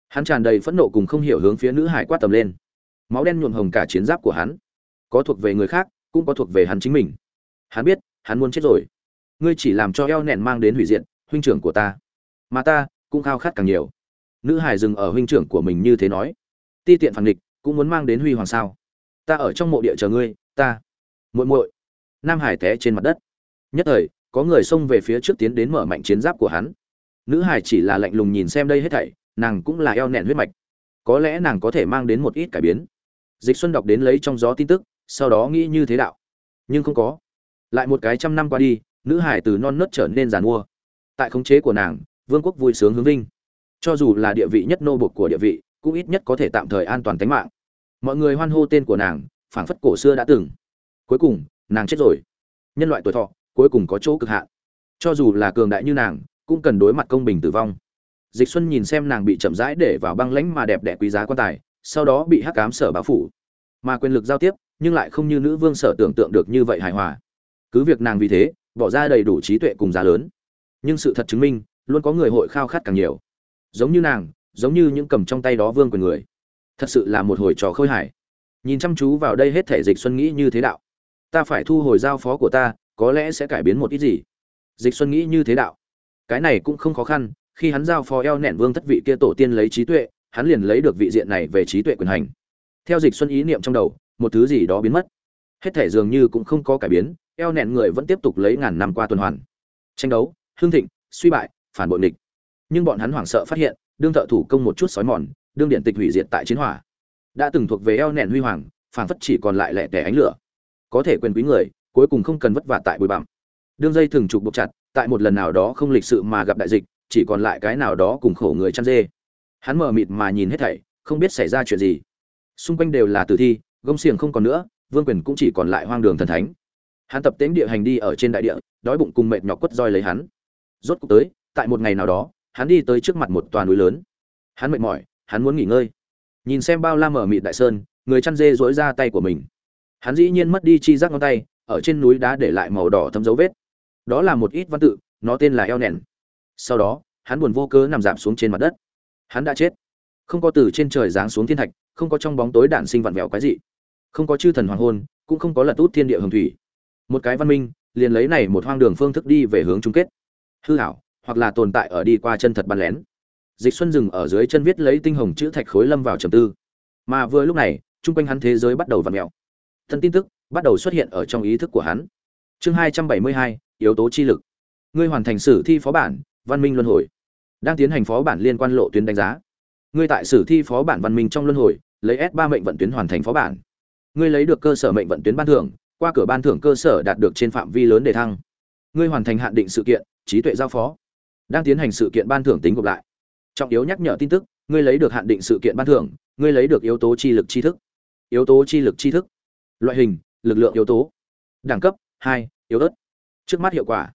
Hắn tràn đầy phẫn nộ cùng không hiểu hướng phía nữ hải quát tầm lên. Máu đen nhuộm hồng cả chiến giáp của hắn. Có thuộc về người khác, cũng có thuộc về hắn chính mình. Hắn biết, hắn muốn chết rồi. Ngươi chỉ làm cho eo nẹn mang đến hủy diệt, huynh trưởng của ta. Mà ta, cũng khao khát càng nhiều. Nữ hải dừng ở huynh trưởng của mình như thế nói. Ti tiện phản địch cũng muốn mang đến huy hoàng sao. Ta ở trong mộ địa chờ ngươi, ta. Muội muội nam hải té trên mặt đất. Nhất thời, có người xông về phía trước tiến đến mở mạnh chiến giáp của hắn. Nữ hải chỉ là lạnh lùng nhìn xem đây hết thảy, nàng cũng là eo nẹn huyết mạch. Có lẽ nàng có thể mang đến một ít cải biến. Dịch xuân đọc đến lấy trong gió tin tức, sau đó nghĩ như thế đạo. Nhưng không có. Lại một cái trăm năm qua đi, nữ hải từ non nớt trở nên giàn mua. Tại khống chế của nàng, vương quốc vui sướng hướng vinh. Cho dù là địa vị nhất nô bộc của địa vị, cũng ít nhất có thể tạm thời an toàn tính mạng. Mọi người hoan hô tên của nàng, phảng phất cổ xưa đã từng. Cuối cùng nàng chết rồi. Nhân loại tuổi thọ, cuối cùng có chỗ cực hạn. Cho dù là cường đại như nàng, cũng cần đối mặt công bình tử vong. Dịch xuân nhìn xem nàng bị chậm rãi để vào băng lãnh mà đẹp đẽ quý giá quan tài, sau đó bị hắc cám sở báo phủ. Mà quyền lực giao tiếp, nhưng lại không như nữ vương sở tưởng tượng được như vậy hài hòa. Cứ việc nàng vì thế, bỏ ra đầy đủ trí tuệ cùng giá lớn. Nhưng sự thật chứng minh, luôn có người hội khao khát càng nhiều. Giống như nàng, giống như những cầm trong tay đó vương quyền người. Thật sự là một hồi trò khôi hài. Nhìn chăm chú vào đây hết thể dịch xuân nghĩ như thế đạo ta phải thu hồi giao phó của ta, có lẽ sẽ cải biến một ít gì. Dịch xuân nghĩ như thế đạo. Cái này cũng không khó khăn, khi hắn giao phó eo nẹn vương thất vị kia tổ tiên lấy trí tuệ, hắn liền lấy được vị diện này về trí tuệ quyền hành. Theo dịch xuân ý niệm trong đầu, một thứ gì đó biến mất. Hết thể dường như cũng không có cải biến, eo nẹn người vẫn tiếp tục lấy ngàn năm qua tuần hoàn. Tranh đấu, hương thịnh, suy bại, phản bội địch nhưng bọn hắn hoảng sợ phát hiện, đương thợ thủ công một chút sói mòn, đương điện tịch hủy diệt tại chiến hỏa. Đã từng thuộc về eo nẹn huy hoàng phản phất chỉ còn lại lẻ tẻ ánh lửa có thể quyền quý người, cuối cùng không cần vất vả tại bụi bặm. Đương dây thường trục buộc chặt, tại một lần nào đó không lịch sự mà gặp đại dịch, chỉ còn lại cái nào đó cùng khổ người chăn dê. Hắn mờ mịt mà nhìn hết thảy, không biết xảy ra chuyện gì. Xung quanh đều là tử thi, gông xiềng không còn nữa, vương quyền cũng chỉ còn lại hoang đường thần thánh. Hắn tập tễnh địa hành đi ở trên đại địa, đói bụng cùng mệt nhọc quất roi lấy hắn. Rốt cuộc tới, tại một ngày nào đó, hắn đi tới trước mặt một toàn núi lớn. Hắn mệt mỏi, hắn muốn nghỉ ngơi. Nhìn xem bao la mở mịt đại sơn, người chăn dê dỗi ra tay của mình hắn dĩ nhiên mất đi chi giác ngón tay, ở trên núi đá để lại màu đỏ thấm dấu vết. Đó là một ít văn tự, nó tên là eo nèn sau đó, hắn buồn vô cớ nằm giảm xuống trên mặt đất. Hắn đã chết. Không có từ trên trời giáng xuống thiên thạch, không có trong bóng tối đạn sinh vặn vẹo cái gì không có chư thần hoàng hôn, cũng không có lật út thiên địa hồng thủy. Một cái văn minh, liền lấy này một hoang đường phương thức đi về hướng chung kết. Hư hảo hoặc là tồn tại ở đi qua chân thật bắn lén. Dịch xuân dừng ở dưới chân viết lấy tinh hồng chữ thạch khối lâm vào trầm tư. Mà vừa lúc này, chung quanh hắn thế giới bắt đầu vặn mèo thân tin tức bắt đầu xuất hiện ở trong ý thức của hắn. Chương hai trăm bảy mươi hai, yếu tố chi lực. Ngươi hoàn thành sử thi phó bản, văn minh luân hồi. Đang tiến hành phó bản liên quan lộ tuyến đánh giá. Ngươi tại sử thi phó bản văn minh trong luân hồi, lấy s ba mệnh vận tuyến hoàn thành phó bản. Ngươi lấy được cơ sở mệnh vận tuyến ban thưởng, qua cửa ban thưởng cơ sở đạt được trên phạm vi lớn để thăng. Ngươi hoàn thành hạn định sự kiện, trí tuệ giao phó. Đang tiến hành sự kiện ban thưởng tính gộp lại. Trọng yếu nhắc nhở tin tức, ngươi lấy được hạn định sự kiện ban thưởng, ngươi lấy được yếu tố chi lực tri thức. Yếu tố chi lực tri thức loại hình, lực lượng yếu tố. Đẳng cấp, hai, yếu ớt. Trước mắt hiệu quả.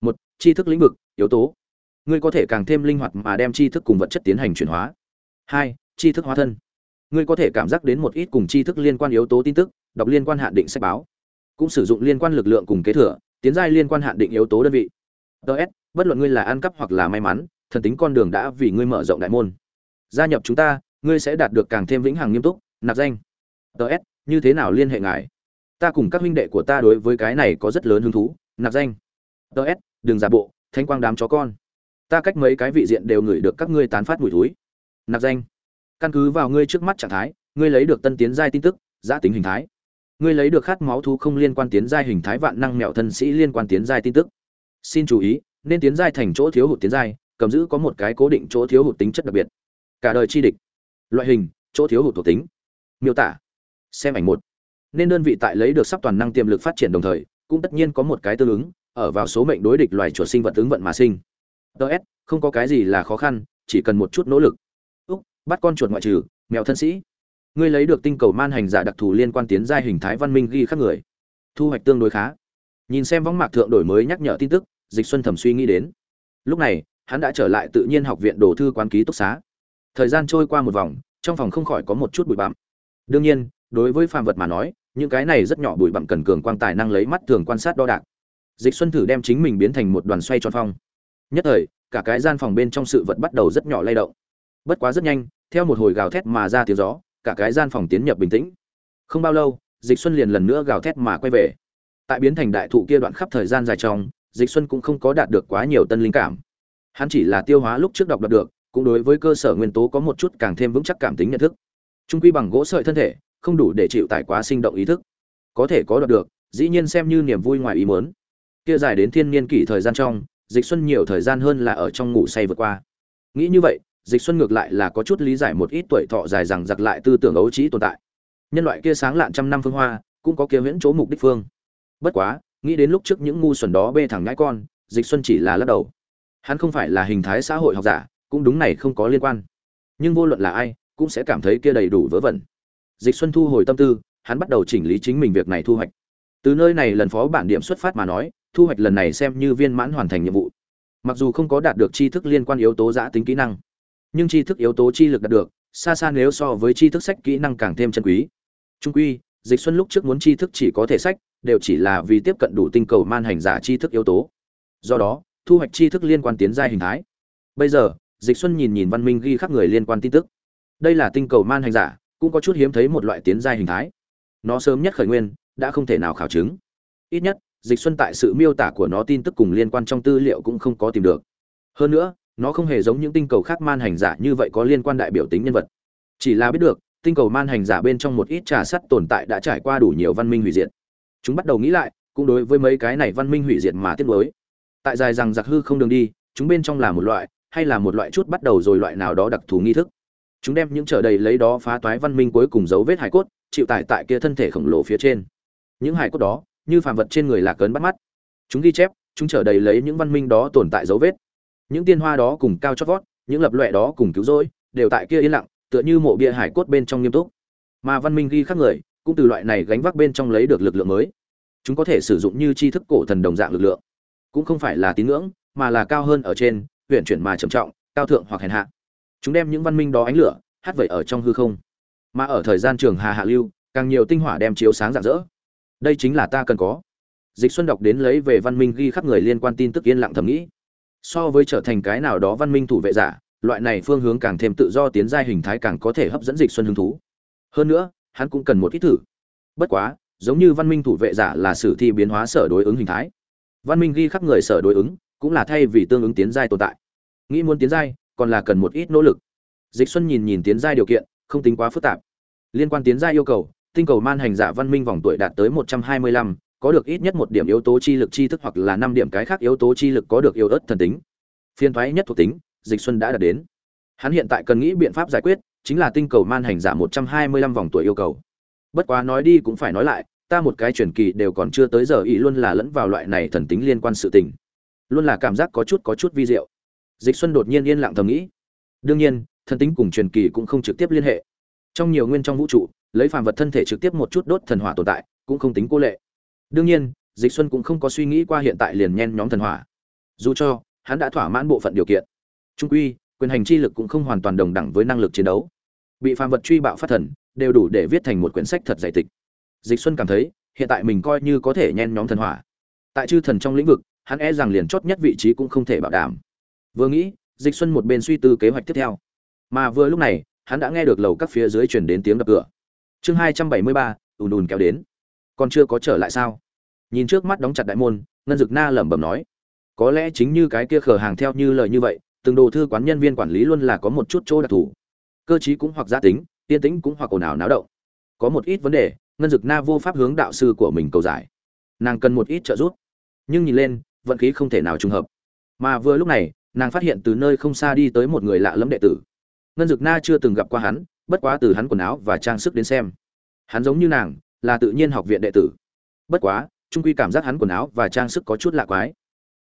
Một, tri thức lĩnh vực, yếu tố. Ngươi có thể càng thêm linh hoạt mà đem tri thức cùng vật chất tiến hành chuyển hóa. Hai, tri thức hóa thân. Ngươi có thể cảm giác đến một ít cùng tri thức liên quan yếu tố tin tức, đọc liên quan hạn định sách báo. Cũng sử dụng liên quan lực lượng cùng kế thừa, tiến giai liên quan hạn định yếu tố đơn vị. Ts bất luận ngươi là ăn cắp hoặc là may mắn, thần tính con đường đã vì ngươi mở rộng đại môn. Gia nhập chúng ta, ngươi sẽ đạt được càng thêm vĩnh hằng nghiêm túc, nạp danh. Ts như thế nào liên hệ ngài? Ta cùng các huynh đệ của ta đối với cái này có rất lớn hứng thú, nạp danh. Ts đừng giả bộ, thanh quang đám chó con. Ta cách mấy cái vị diện đều ngửi được các ngươi tán phát mùi túi nạp danh. Căn cứ vào ngươi trước mắt trạng thái, ngươi lấy được tân tiến giai tin tức giã tính hình thái. Ngươi lấy được khát máu thú không liên quan tiến giai hình thái vạn năng mẹo thân sĩ liên quan tiến giai tin tức. Xin chú ý, nên tiến giai thành chỗ thiếu hụt tiến giai, cầm giữ có một cái cố định chỗ thiếu hụt tính chất đặc biệt. Cả đời chi địch. Loại hình, chỗ thiếu hụt thuộc tính. Miêu tả xem ảnh một. Nên đơn vị tại lấy được sắp toàn năng tiềm lực phát triển đồng thời, cũng tất nhiên có một cái tương ứng, ở vào số mệnh đối địch loài chuột sinh vật ứng vận mà sinh. Ts không có cái gì là khó khăn, chỉ cần một chút nỗ lực. Úc, bắt con chuột ngoại trừ, mèo thân sĩ. Ngươi lấy được tinh cầu man hành giả đặc thù liên quan tiến giai hình thái văn minh ghi khắc người. Thu hoạch tương đối khá. Nhìn xem võng mạc thượng đổi mới nhắc nhở tin tức, dịch xuân thẩm suy nghĩ đến. Lúc này, hắn đã trở lại tự nhiên học viện đồ thư quán ký túc xá. Thời gian trôi qua một vòng, trong phòng không khỏi có một chút bụi bặm. Đương nhiên đối với phàm vật mà nói, những cái này rất nhỏ bụi bặm cần cường quang tài năng lấy mắt thường quan sát đo đạc. Dịch xuân thử đem chính mình biến thành một đoàn xoay tròn phong. Nhất thời, cả cái gian phòng bên trong sự vật bắt đầu rất nhỏ lay động. Bất quá rất nhanh, theo một hồi gào thét mà ra tiếng gió, cả cái gian phòng tiến nhập bình tĩnh. Không bao lâu, dịch xuân liền lần nữa gào thét mà quay về. Tại biến thành đại thụ kia đoạn khắp thời gian dài trong, dịch xuân cũng không có đạt được quá nhiều tân linh cảm. Hắn chỉ là tiêu hóa lúc trước đọc đọc được, cũng đối với cơ sở nguyên tố có một chút càng thêm vững chắc cảm tính nhận thức. Trung quy bằng gỗ sợi thân thể không đủ để chịu tải quá sinh động ý thức. Có thể có đoạt được, dĩ nhiên xem như niềm vui ngoài ý muốn. Kia dài đến thiên niên kỷ thời gian trong, dịch xuân nhiều thời gian hơn là ở trong ngủ say vượt qua. Nghĩ như vậy, dịch xuân ngược lại là có chút lý giải một ít tuổi thọ dài rằng giặc lại tư tưởng ấu trí tồn tại. Nhân loại kia sáng lạn trăm năm phương hoa, cũng có kia huyễn chỗ mục đích phương. Bất quá, nghĩ đến lúc trước những ngu xuẩn đó bê thẳng ngãi con, dịch xuân chỉ là lắc đầu. Hắn không phải là hình thái xã hội học giả, cũng đúng này không có liên quan. Nhưng vô luận là ai, cũng sẽ cảm thấy kia đầy đủ vớ vẩn dịch xuân thu hồi tâm tư, hắn bắt đầu chỉnh lý chính mình việc này thu hoạch. Từ nơi này lần phó bản điểm xuất phát mà nói, thu hoạch lần này xem như viên mãn hoàn thành nhiệm vụ. Mặc dù không có đạt được tri thức liên quan yếu tố giã tính kỹ năng, nhưng tri thức yếu tố chi lực đạt được, xa xa nếu so với tri thức sách kỹ năng càng thêm chân quý. Trung quy, dịch xuân lúc trước muốn tri thức chỉ có thể sách, đều chỉ là vì tiếp cận đủ tinh cầu man hành giả tri thức yếu tố. Do đó, thu hoạch tri thức liên quan tiến giai hình thái. Bây giờ, dịch xuân nhìn nhìn văn minh ghi khắc người liên quan tin tức. Đây là tinh cầu man hành giả cũng có chút hiếm thấy một loại tiến giai hình thái. Nó sớm nhất khởi nguyên, đã không thể nào khảo chứng. Ít nhất, dịch xuân tại sự miêu tả của nó tin tức cùng liên quan trong tư liệu cũng không có tìm được. Hơn nữa, nó không hề giống những tinh cầu khác man hành giả như vậy có liên quan đại biểu tính nhân vật. Chỉ là biết được, tinh cầu man hành giả bên trong một ít trà sắt tồn tại đã trải qua đủ nhiều văn minh hủy diệt. Chúng bắt đầu nghĩ lại, cũng đối với mấy cái này văn minh hủy diệt mà tiếc nuối. Tại dài rằng giặc hư không đường đi, chúng bên trong là một loại, hay là một loại chút bắt đầu rồi loại nào đó đặc thù nghi thức chúng đem những trở đầy lấy đó phá toái văn minh cuối cùng dấu vết hải cốt, chịu tải tại kia thân thể khổng lồ phía trên. Những hải cốt đó, như phàm vật trên người lạc cấn bắt mắt. Chúng ghi chép, chúng trở đầy lấy những văn minh đó tồn tại dấu vết. Những tiên hoa đó cùng cao chót vót, những lập loẹ đó cùng cứu rỗi, đều tại kia yên lặng, tựa như mộ bia hải cốt bên trong nghiêm túc. Mà văn minh ghi khác người, cũng từ loại này gánh vác bên trong lấy được lực lượng mới. Chúng có thể sử dụng như tri thức cổ thần đồng dạng lực lượng. Cũng không phải là tín ngưỡng, mà là cao hơn ở trên huyện chuyển mà trầm trọng, cao thượng hoặc hèn hạ chúng đem những văn minh đó ánh lửa, hát vẩy ở trong hư không. Mà ở thời gian trường hà hạ lưu, càng nhiều tinh hỏa đem chiếu sáng rạng rỡ. Đây chính là ta cần có. Dịch xuân đọc đến lấy về văn minh ghi khắc người liên quan tin tức yên lặng thầm nghĩ. So với trở thành cái nào đó văn minh thủ vệ giả, loại này phương hướng càng thêm tự do tiến giai hình thái càng có thể hấp dẫn dịch xuân hứng thú. Hơn nữa, hắn cũng cần một ít thử. Bất quá, giống như văn minh thủ vệ giả là sử thi biến hóa sở đối ứng hình thái. Văn minh ghi khắc người sở đối ứng cũng là thay vì tương ứng tiến giai tồn tại. Nghĩ muốn tiến giai còn là cần một ít nỗ lực. Dịch xuân nhìn nhìn tiến giai điều kiện không tính quá phức tạp. Liên quan tiến giai yêu cầu tinh cầu man hành giả văn minh vòng tuổi đạt tới 125, có được ít nhất một điểm yếu tố chi lực chi thức hoặc là năm điểm cái khác yếu tố chi lực có được yếu ớt thần tính. Phiên thoái nhất thuộc tính dịch xuân đã đạt đến. Hắn hiện tại cần nghĩ biện pháp giải quyết chính là tinh cầu man hành giả 125 vòng tuổi yêu cầu. Bất quá nói đi cũng phải nói lại ta một cái truyền kỳ đều còn chưa tới giờ ý luôn là lẫn vào loại này thần tính liên quan sự tình. Luôn là cảm giác có chút có chút vi diệu dịch xuân đột nhiên yên lặng thầm nghĩ. Đương nhiên, thần tính cùng truyền kỳ cũng không trực tiếp liên hệ. Trong nhiều nguyên trong vũ trụ, lấy phàm vật thân thể trực tiếp một chút đốt thần hỏa tồn tại, cũng không tính cô lệ. Đương nhiên, dịch xuân cũng không có suy nghĩ qua hiện tại liền nhen nhóm thần hỏa. Dù cho, hắn đã thỏa mãn bộ phận điều kiện. Trung quy, quyền hành chi lực cũng không hoàn toàn đồng đẳng với năng lực chiến đấu. Bị phàm vật truy bạo phát thần, đều đủ để viết thành một quyển sách thật dày tịch. Dịch xuân cảm thấy, hiện tại mình coi như có thể nhen nhóm thần hỏa. Tại chư thần trong lĩnh vực, hắn e rằng liền chót nhất vị trí cũng không thể bảo đảm vừa nghĩ, dịch xuân một bên suy tư kế hoạch tiếp theo. Mà vừa lúc này, hắn đã nghe được lầu các phía dưới truyền đến tiếng đập cửa. Chương hai trăm bảy mươi ba, ùn ùn kéo đến. Còn chưa có trở lại sao? Nhìn trước mắt đóng chặt đại môn, ngân dực na lẩm bẩm nói. Có lẽ chính như cái kia khờ hàng theo như lời như vậy, từng đồ thư quán nhân viên quản lý luôn là có một chút chỗ đặc thù. Cơ chí cũng hoặc gia tính tiên tính cũng hoặc ồn ào náo động. Có một ít vấn đề, ngân dực na vô pháp hướng đạo sư của mình cầu giải. Nàng cần một ít trợ giúp. Nhưng nhìn lên, vận khí không thể nào trùng hợp. Mà vừa lúc này nàng phát hiện từ nơi không xa đi tới một người lạ lẫm đệ tử. Ngân dực na chưa từng gặp qua hắn, bất quá từ hắn quần áo và trang sức đến xem. Hắn giống như nàng, là tự nhiên học viện đệ tử. Bất quá, trung quy cảm giác hắn quần áo và trang sức có chút lạ quái.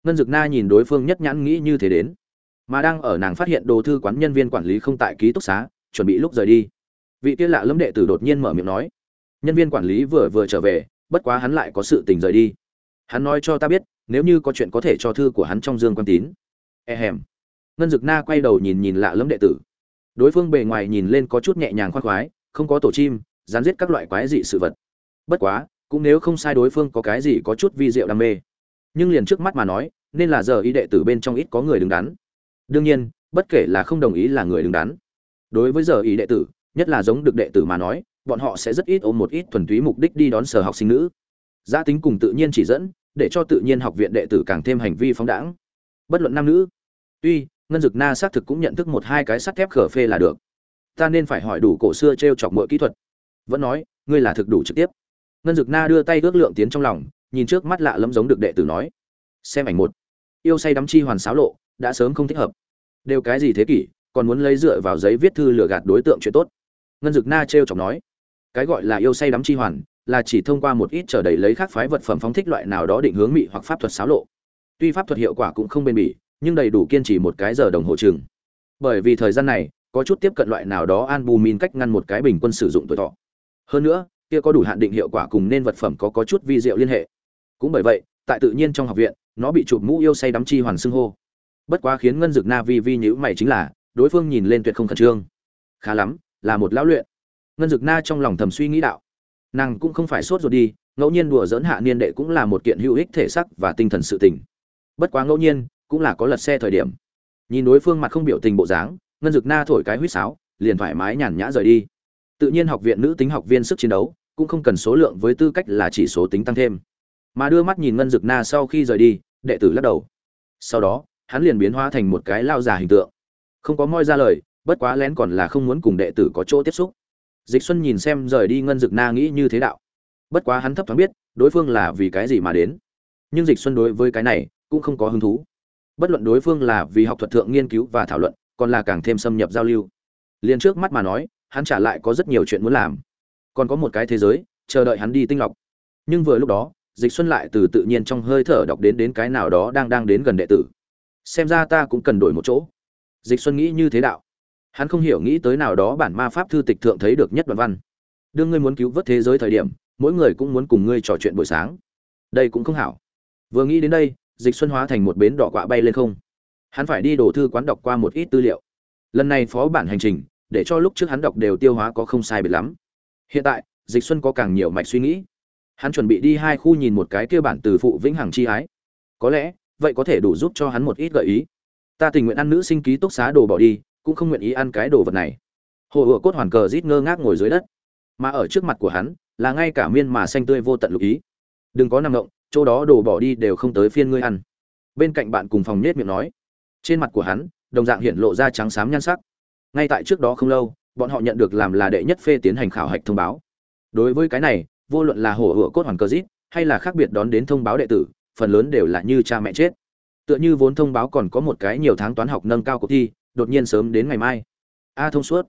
Ngân dực na nhìn đối phương nhất nhãn nghĩ như thế đến. Mà đang ở nàng phát hiện đồ thư quán nhân viên quản lý không tại ký túc xá, chuẩn bị lúc rời đi. Vị kia lạ lẫm đệ tử đột nhiên mở miệng nói, nhân viên quản lý vừa vừa trở về, bất quá hắn lại có sự tình rời đi. Hắn nói cho ta biết, nếu như có chuyện có thể cho thư của hắn trong dương quan tín e hèm. Ngân dực na quay đầu nhìn nhìn lạ lẫm đệ tử. Đối phương bề ngoài nhìn lên có chút nhẹ nhàng khoan khoái, không có tổ chim gián giết các loại quái dị sự vật. Bất quá, cũng nếu không sai đối phương có cái gì có chút vi diệu đam mê. Nhưng liền trước mắt mà nói, nên là giờ y đệ tử bên trong ít có người đứng đắn. Đương nhiên, bất kể là không đồng ý là người đứng đắn. Đối với giờ y đệ tử, nhất là giống được đệ tử mà nói, bọn họ sẽ rất ít ôm một ít thuần túy mục đích đi đón sở học sinh nữ. Gia tính cùng tự nhiên chỉ dẫn, để cho tự nhiên học viện đệ tử càng thêm hành vi phóng đãng bất luận nam nữ. Tuy, ngân dực na xác thực cũng nhận thức một hai cái sắt thép khở phê là được. Ta nên phải hỏi đủ cổ xưa t r e o chọc mọi kỹ thuật. Vẫn nói, ngươi là thực đủ trực tiếp. Ngân dực na đưa tay ước lượng tiến trong lòng, nhìn trước mắt lạ lẫm giống được đệ tử nói. Xem ảnh một. Yêu say đắm chi hoàn xáo lộ, đã sớm không thích hợp. Đều cái gì thế kỷ, còn muốn lấy dựa vào giấy viết thư lừa gạt đối tượng chuyện tốt. Ngân dực na t r e o chọc nói. Cái gọi là yêu say đắm chi hoàn, là chỉ thông qua một ít trở đầy lấy khác phái vật phẩm phóng thích loại nào đó định hướng mị hoặc pháp thuật xáo lộ tuy pháp thuật hiệu quả cũng không bền bỉ, nhưng đầy đủ kiên trì một cái giờ đồng hồ chừng. Bởi vì thời gian này, có chút tiếp cận loại nào đó albumin cách ngăn một cái bình quân sử dụng tuổi thọ. Hơn nữa, kia có đủ hạn định hiệu quả cùng nên vật phẩm có có chút vi diệu liên hệ. Cũng bởi vậy, tại tự nhiên trong học viện, nó bị chụp mũ yêu say đắm chi hoàn xưng hô. Bất quá khiến ngân dực na vi vi nhữ mày chính là, đối phương nhìn lên tuyệt không khẩn trương. Khá lắm, là một lão luyện. Ngân dực na trong lòng thầm suy nghĩ đạo. Nàng cũng không phải sốt ruột đi, ngẫu nhiên đùa dỡn hạ niên đệ cũng là một kiện hữu ích thể sắc và tinh thần sự tình bất quá ngẫu nhiên, cũng là có lật xe thời điểm. Nhìn đối phương mặt không biểu tình bộ dáng, ngân dực na thổi cái huýt sáo, liền thoải mái nhàn nhã rời đi. Tự nhiên học viện nữ tính học viên sức chiến đấu, cũng không cần số lượng với tư cách là chỉ số tính tăng thêm. Mà đưa mắt nhìn ngân dực na sau khi rời đi, đệ tử lắc đầu. Sau đó, hắn liền biến hóa thành một cái lao già hình tượng. Không có moi ra lời, bất quá lén còn là không muốn cùng đệ tử có chỗ tiếp xúc. Dịch xuân nhìn xem rời đi ngân dực na nghĩ như thế đạo. Bất quá hắn thấp thoáng biết, đối phương là vì cái gì mà đến. Nhưng dịch xuân đối với cái này cũng không có hứng thú. Bất luận đối phương là vì học thuật thượng nghiên cứu và thảo luận, còn là càng thêm xâm nhập giao lưu. Liền trước mắt mà nói, hắn trả lại có rất nhiều chuyện muốn làm. Còn có một cái thế giới, chờ đợi hắn đi tinh lọc. Nhưng vừa lúc đó, dịch xuân lại từ tự nhiên trong hơi thở đọc đến đến cái nào đó đang đang đến gần đệ tử. Xem ra ta cũng cần đổi một chỗ. Dịch xuân nghĩ như thế đạo. Hắn không hiểu nghĩ tới nào đó bản ma pháp thư tịch thượng thấy được nhất đoạn văn. Đương ngươi muốn cứu vớt thế giới thời điểm, mỗi người cũng muốn cùng ngươi trò chuyện buổi sáng. Đây cũng không hảo. Vừa nghĩ đến đây dịch xuân hóa thành một bến đỏ quạ bay lên không. Hắn phải đi đổ thư quán đọc qua một ít tư liệu. Lần này phó bản hành trình, để cho lúc trước hắn đọc đều tiêu hóa có không sai biệt lắm. Hiện tại, dịch xuân có càng nhiều mạch suy nghĩ. Hắn chuẩn bị đi hai khu nhìn một cái kia bản từ phụ vĩnh hằng chi ái. Có lẽ, vậy có thể đủ giúp cho hắn một ít gợi ý. Ta tình nguyện ăn nữ sinh ký túc xá đồ bỏ đi, cũng không nguyện ý ăn cái đồ vật này. Hồ ựa cốt hoàn cờ rít ngơ ngác ngồi dưới đất. Mà ở trước mặt của hắn, là ngay cả miên mà xanh tươi vô tận lục ý. Đừng có năng động chỗ đó đồ bỏ đi đều không tới phiên ngươi ăn. Bên cạnh bạn cùng phòng nhết miệng nói. Trên mặt của hắn, đồng dạng hiện lộ ra trắng xám nhan sắc. Ngay tại trước đó không lâu, bọn họ nhận được làm là đệ nhất phê tiến hành khảo hạch thông báo. Đối với cái này, vô luận là hổ hựa cốt hoàn cơ rít hay là khác biệt đón đến thông báo đệ tử, phần lớn đều là như cha mẹ chết. Tựa như vốn thông báo còn có một cái nhiều tháng toán học nâng cao cuộc thi, đột nhiên sớm đến ngày mai. A thông suốt.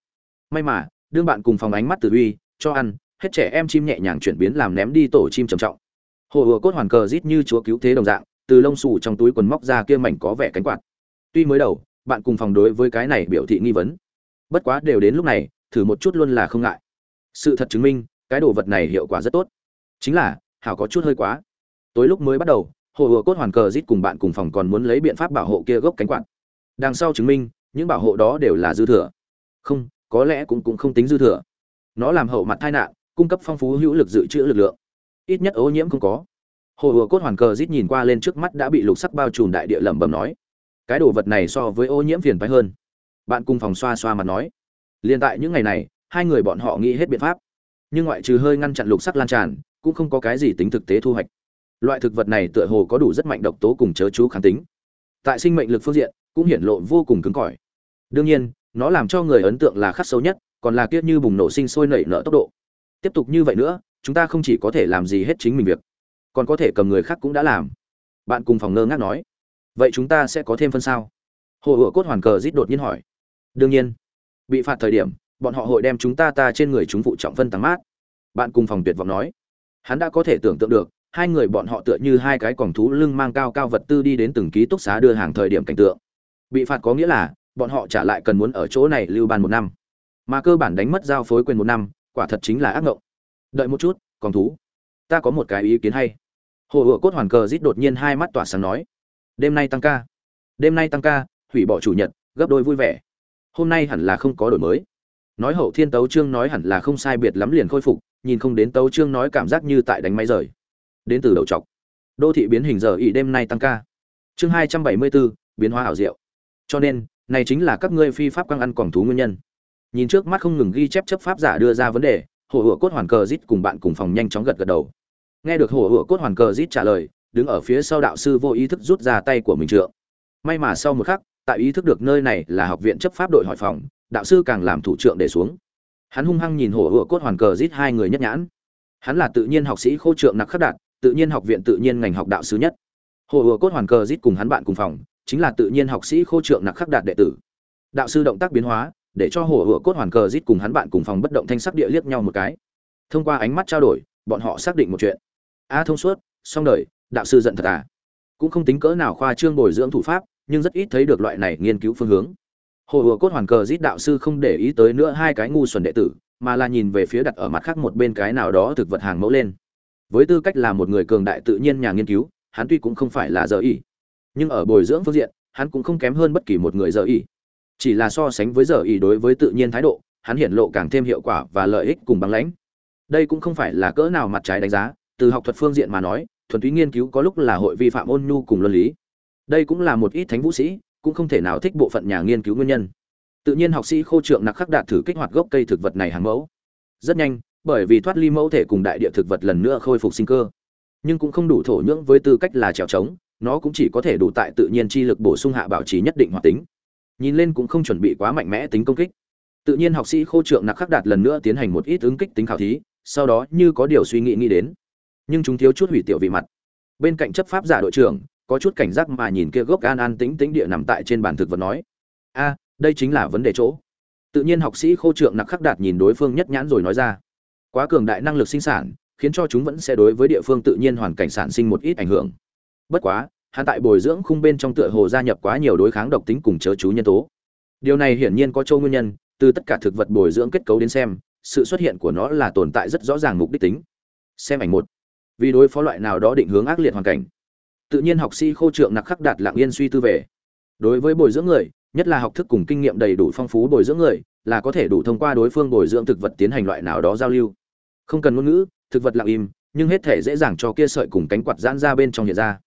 May mà, đương bạn cùng phòng ánh mắt từ uy, cho ăn, hết trẻ em chim nhẹ nhàng chuyển biến làm ném đi tổ chim trầm trọng hồ ùa cốt hoàn cờ rít như chúa cứu thế đồng dạng, từ lông xù trong túi quần móc ra kia mảnh có vẻ cánh quạt. Tuy mới đầu, bạn cùng phòng đối với cái này biểu thị nghi vấn. Bất quá đều đến lúc này, thử một chút luôn là không ngại. Sự thật chứng minh, cái đồ vật này hiệu quả rất tốt. Chính là, hảo có chút hơi quá. Tối lúc mới bắt đầu, hồ ùa cốt hoàn cờ rít cùng bạn cùng phòng còn muốn lấy biện pháp bảo hộ kia gốc cánh quạt. Đằng sau chứng minh, những bảo hộ đó đều là dư thừa. Không, có lẽ cũng cũng không tính dư thừa. Nó làm hậu mặt tai nạn, cung cấp phong phú hữu lực dự trữ lực lượng ít nhất ô nhiễm không có. Hồ ùa cốt hoàn cờ rít nhìn qua lên trước mắt đã bị lục sắc bao trùm đại địa lẩm bẩm nói, cái đồ vật này so với ô nhiễm phiền phái hơn. Bạn cùng phòng xoa xoa mặt nói liền tại những ngày này, hai người bọn họ nghĩ hết biện pháp. Nhưng ngoại trừ hơi ngăn chặn lục sắc lan tràn, cũng không có cái gì tính thực tế thu hoạch. Loại thực vật này tựa hồ có đủ rất mạnh độc tố cùng chớ chú kháng tính. Tại sinh mệnh lực phương diện, cũng hiển lộ vô cùng cứng cỏi. Đương nhiên, nó làm cho người ấn tượng là khắc sâu nhất, còn là kiết như bùng nổ sinh sôi nảy nở tốc độ. Tiếp tục như vậy nữa chúng ta không chỉ có thể làm gì hết chính mình việc, còn có thể cầm người khác cũng đã làm. Bạn cùng phòng ngơ ngác nói, vậy chúng ta sẽ có thêm phân sao? Hồ ửa cốt hoàn cờ rít đột nhiên hỏi, đương nhiên. Bị phạt thời điểm, bọn họ hội đem chúng ta ta trên người chúng phụ trọng phân tăng mát. Bạn cùng phòng tuyệt vọng nói, hắn đã có thể tưởng tượng được, hai người bọn họ tựa như hai cái còng thú lưng mang cao cao vật tư đi đến từng ký túc xá đưa hàng thời điểm cảnh tượng. Bị phạt có nghĩa là, bọn họ trả lại cần muốn ở chỗ này lưu ban một năm. Mà cơ bản đánh mất giao phối quyền một năm, quả thật chính là ác ngộng đợi một chút, còn thú. Ta có một cái ý kiến hay. Hồ ựa cốt hoàn cờ rít đột nhiên hai mắt tỏa sáng nói. Đêm nay tăng ca. Đêm nay tăng ca, hủy bỏ chủ nhật, gấp đôi vui vẻ. Hôm nay hẳn là không có đổi mới. Nói hậu thiên tấu trương nói hẳn là không sai biệt lắm liền khôi phục, nhìn không đến tấu trương nói cảm giác như tại đánh máy rời. Đến từ đầu chọc. Đô thị biến hình giờ ỉ đêm nay tăng ca. Chương hai trăm bảy mươi bốn biến hóa ảo diệu. Cho nên, này chính là các ngươi phi pháp căng ăn còn thú nguyên nhân. Nhìn trước mắt không ngừng ghi chép chấp pháp giả đưa ra vấn đề hồ hựa cốt hoàn cờ rít cùng bạn cùng phòng nhanh chóng gật gật đầu. Nghe được hồ hựa cốt hoàn cờ rít trả lời, đứng ở phía sau đạo sư vô ý thức rút ra tay của mình trượng. May mà sau một khắc, tại ý thức được nơi này là học viện chấp pháp đội hỏi phòng, đạo sư càng làm thủ trưởng để xuống. Hắn hung hăng nhìn hổ hựa cốt hoàn cờ rít hai người nhất nhãn. Hắn là tự nhiên học sĩ khô trượng nặc khắc đạt, tự nhiên học viện tự nhiên ngành học đạo sư nhất. Hổ hựa cốt hoàn cờ rít cùng hắn bạn cùng phòng, chính là tự nhiên học sĩ khô trượng nặc khắc đạt đệ tử. Đạo sư động tác biến hóa để cho hổ hựa cốt hoàn cờ rít cùng hắn bạn cùng phòng bất động thanh sắc địa liếc nhau một cái. Thông qua ánh mắt trao đổi, bọn họ xác định một chuyện. A thông suốt, xong đời, đạo sư giận thật à? Cũng không tính cỡ nào khoa trương bồi dưỡng thủ pháp, nhưng rất ít thấy được loại này nghiên cứu phương hướng. Hồ hựa cốt hoàn cờ giết đạo sư không để ý tới nữa hai cái ngu xuẩn đệ tử, mà là nhìn về phía đặt ở mặt khác một bên cái nào đó thực vật hàng mẫu lên. Với tư cách là một người cường đại tự nhiên nhà nghiên cứu, hắn tuy cũng không phải là giờ ý nhưng ở bồi dưỡng phương diện, hắn cũng không kém hơn bất kỳ một người giờ ý chỉ là so sánh với giờ ý đối với tự nhiên thái độ, hắn hiện lộ càng thêm hiệu quả và lợi ích cùng bằng lãnh. Đây cũng không phải là cỡ nào mặt trái đánh giá, từ học thuật phương diện mà nói, thuần túy nghiên cứu có lúc là hội vi phạm ôn nhu cùng luân lý. Đây cũng là một ít thánh vũ sĩ, cũng không thể nào thích bộ phận nhà nghiên cứu nguyên nhân. Tự nhiên học sĩ khô trượng nặc khắc đạt thử kích hoạt gốc cây thực vật này hàng mẫu. Rất nhanh, bởi vì thoát ly mẫu thể cùng đại địa thực vật lần nữa khôi phục sinh cơ. Nhưng cũng không đủ thổ nhưỡng với tư cách là trèo trống, nó cũng chỉ có thể đủ tại tự nhiên chi lực bổ sung hạ bảo trì nhất định hoạt tính nhìn lên cũng không chuẩn bị quá mạnh mẽ tính công kích. Tự nhiên học sĩ khô trượng nặc khắc đạt lần nữa tiến hành một ít ứng kích tính khảo thí, sau đó như có điều suy nghĩ nghĩ đến. Nhưng chúng thiếu chút hủy tiểu vị mặt. Bên cạnh chấp pháp giả đội trưởng, có chút cảnh giác mà nhìn kia gốc an an tĩnh tĩnh địa nằm tại trên bàn thực vật nói, a, đây chính là vấn đề chỗ. Tự nhiên học sĩ khô trượng nặc khắc đạt nhìn đối phương nhất nhãn rồi nói ra, quá cường đại năng lực sinh sản, khiến cho chúng vẫn sẽ đối với địa phương tự nhiên hoàn cảnh sản sinh một ít ảnh hưởng. Bất quá hắn tại bồi dưỡng khung bên trong tựa hồ gia nhập quá nhiều đối kháng độc tính cùng chớ chú nhân tố. Điều này hiển nhiên có châu nguyên nhân, từ tất cả thực vật bồi dưỡng kết cấu đến xem, sự xuất hiện của nó là tồn tại rất rõ ràng mục đích tính. Xem ảnh một. Vì đối phó loại nào đó định hướng ác liệt hoàn cảnh. Tự nhiên học sĩ khô trượng nặc khắc đạt lặng yên suy tư về. Đối với bồi dưỡng người, nhất là học thức cùng kinh nghiệm đầy đủ phong phú bồi dưỡng người, là có thể đủ thông qua đối phương bồi dưỡng thực vật tiến hành loại nào đó giao lưu. Không cần ngôn ngữ, thực vật lặng im, nhưng hết thể dễ dàng cho kia sợi cùng cánh quạt giãn ra bên trong hiện ra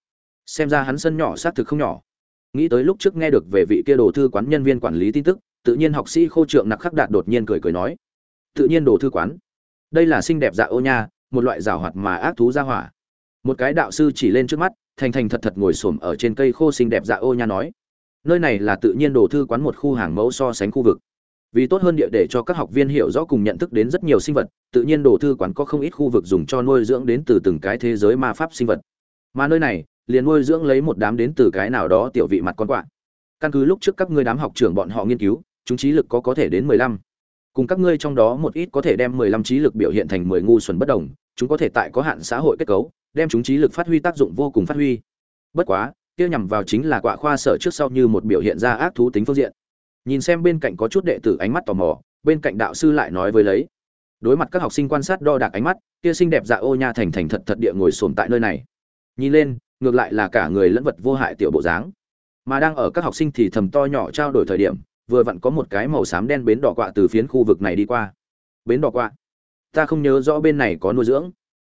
xem ra hắn sân nhỏ xác thực không nhỏ. Nghĩ tới lúc trước nghe được về vị kia đồ thư quán nhân viên quản lý tin tức, tự nhiên học sĩ khô trượng nặc khắc đạt đột nhiên cười cười nói, tự nhiên đồ thư quán. Đây là xinh đẹp dạ ô nha, một loại rào hoạt mà ác thú ra hỏa. Một cái đạo sư chỉ lên trước mắt, thành thành thật thật ngồi xổm ở trên cây khô xinh đẹp dạ ô nha nói, nơi này là tự nhiên đồ thư quán một khu hàng mẫu so sánh khu vực. Vì tốt hơn địa để cho các học viên hiểu rõ cùng nhận thức đến rất nhiều sinh vật, tự nhiên đồ thư quán có không ít khu vực dùng cho nuôi dưỡng đến từ từng cái thế giới ma pháp sinh vật. Mà nơi này liền nuôi dưỡng lấy một đám đến từ cái nào đó tiểu vị mặt con quạ. Căn cứ lúc trước các ngươi đám học trưởng bọn họ nghiên cứu, chúng trí lực có có thể đến mười lăm. Cùng các ngươi trong đó một ít có thể đem mười lăm trí lực biểu hiện thành mười ngu xuẩn bất đồng, chúng có thể tại có hạn xã hội kết cấu, đem chúng trí lực phát huy tác dụng vô cùng phát huy. Bất quá, kia nhằm vào chính là quạ khoa sở trước sau như một biểu hiện ra ác thú tính phương diện. Nhìn xem bên cạnh có chút đệ tử ánh mắt tò mò, bên cạnh đạo sư lại nói với lấy. Đối mặt các học sinh quan sát đo đạc ánh mắt, kia xinh đẹp dạ ô nha thành thành thật thật địa ngồi xổm tại nơi này. Nhìn lên ngược lại là cả người lẫn vật vô hại tiểu bộ dáng. Mà đang ở các học sinh thì thầm to nhỏ trao đổi thời điểm, vừa vặn có một cái màu xám đen bến đỏ quạ từ phiến khu vực này đi qua. Bến đỏ quạ? Ta không nhớ rõ bên này có nuôi dưỡng.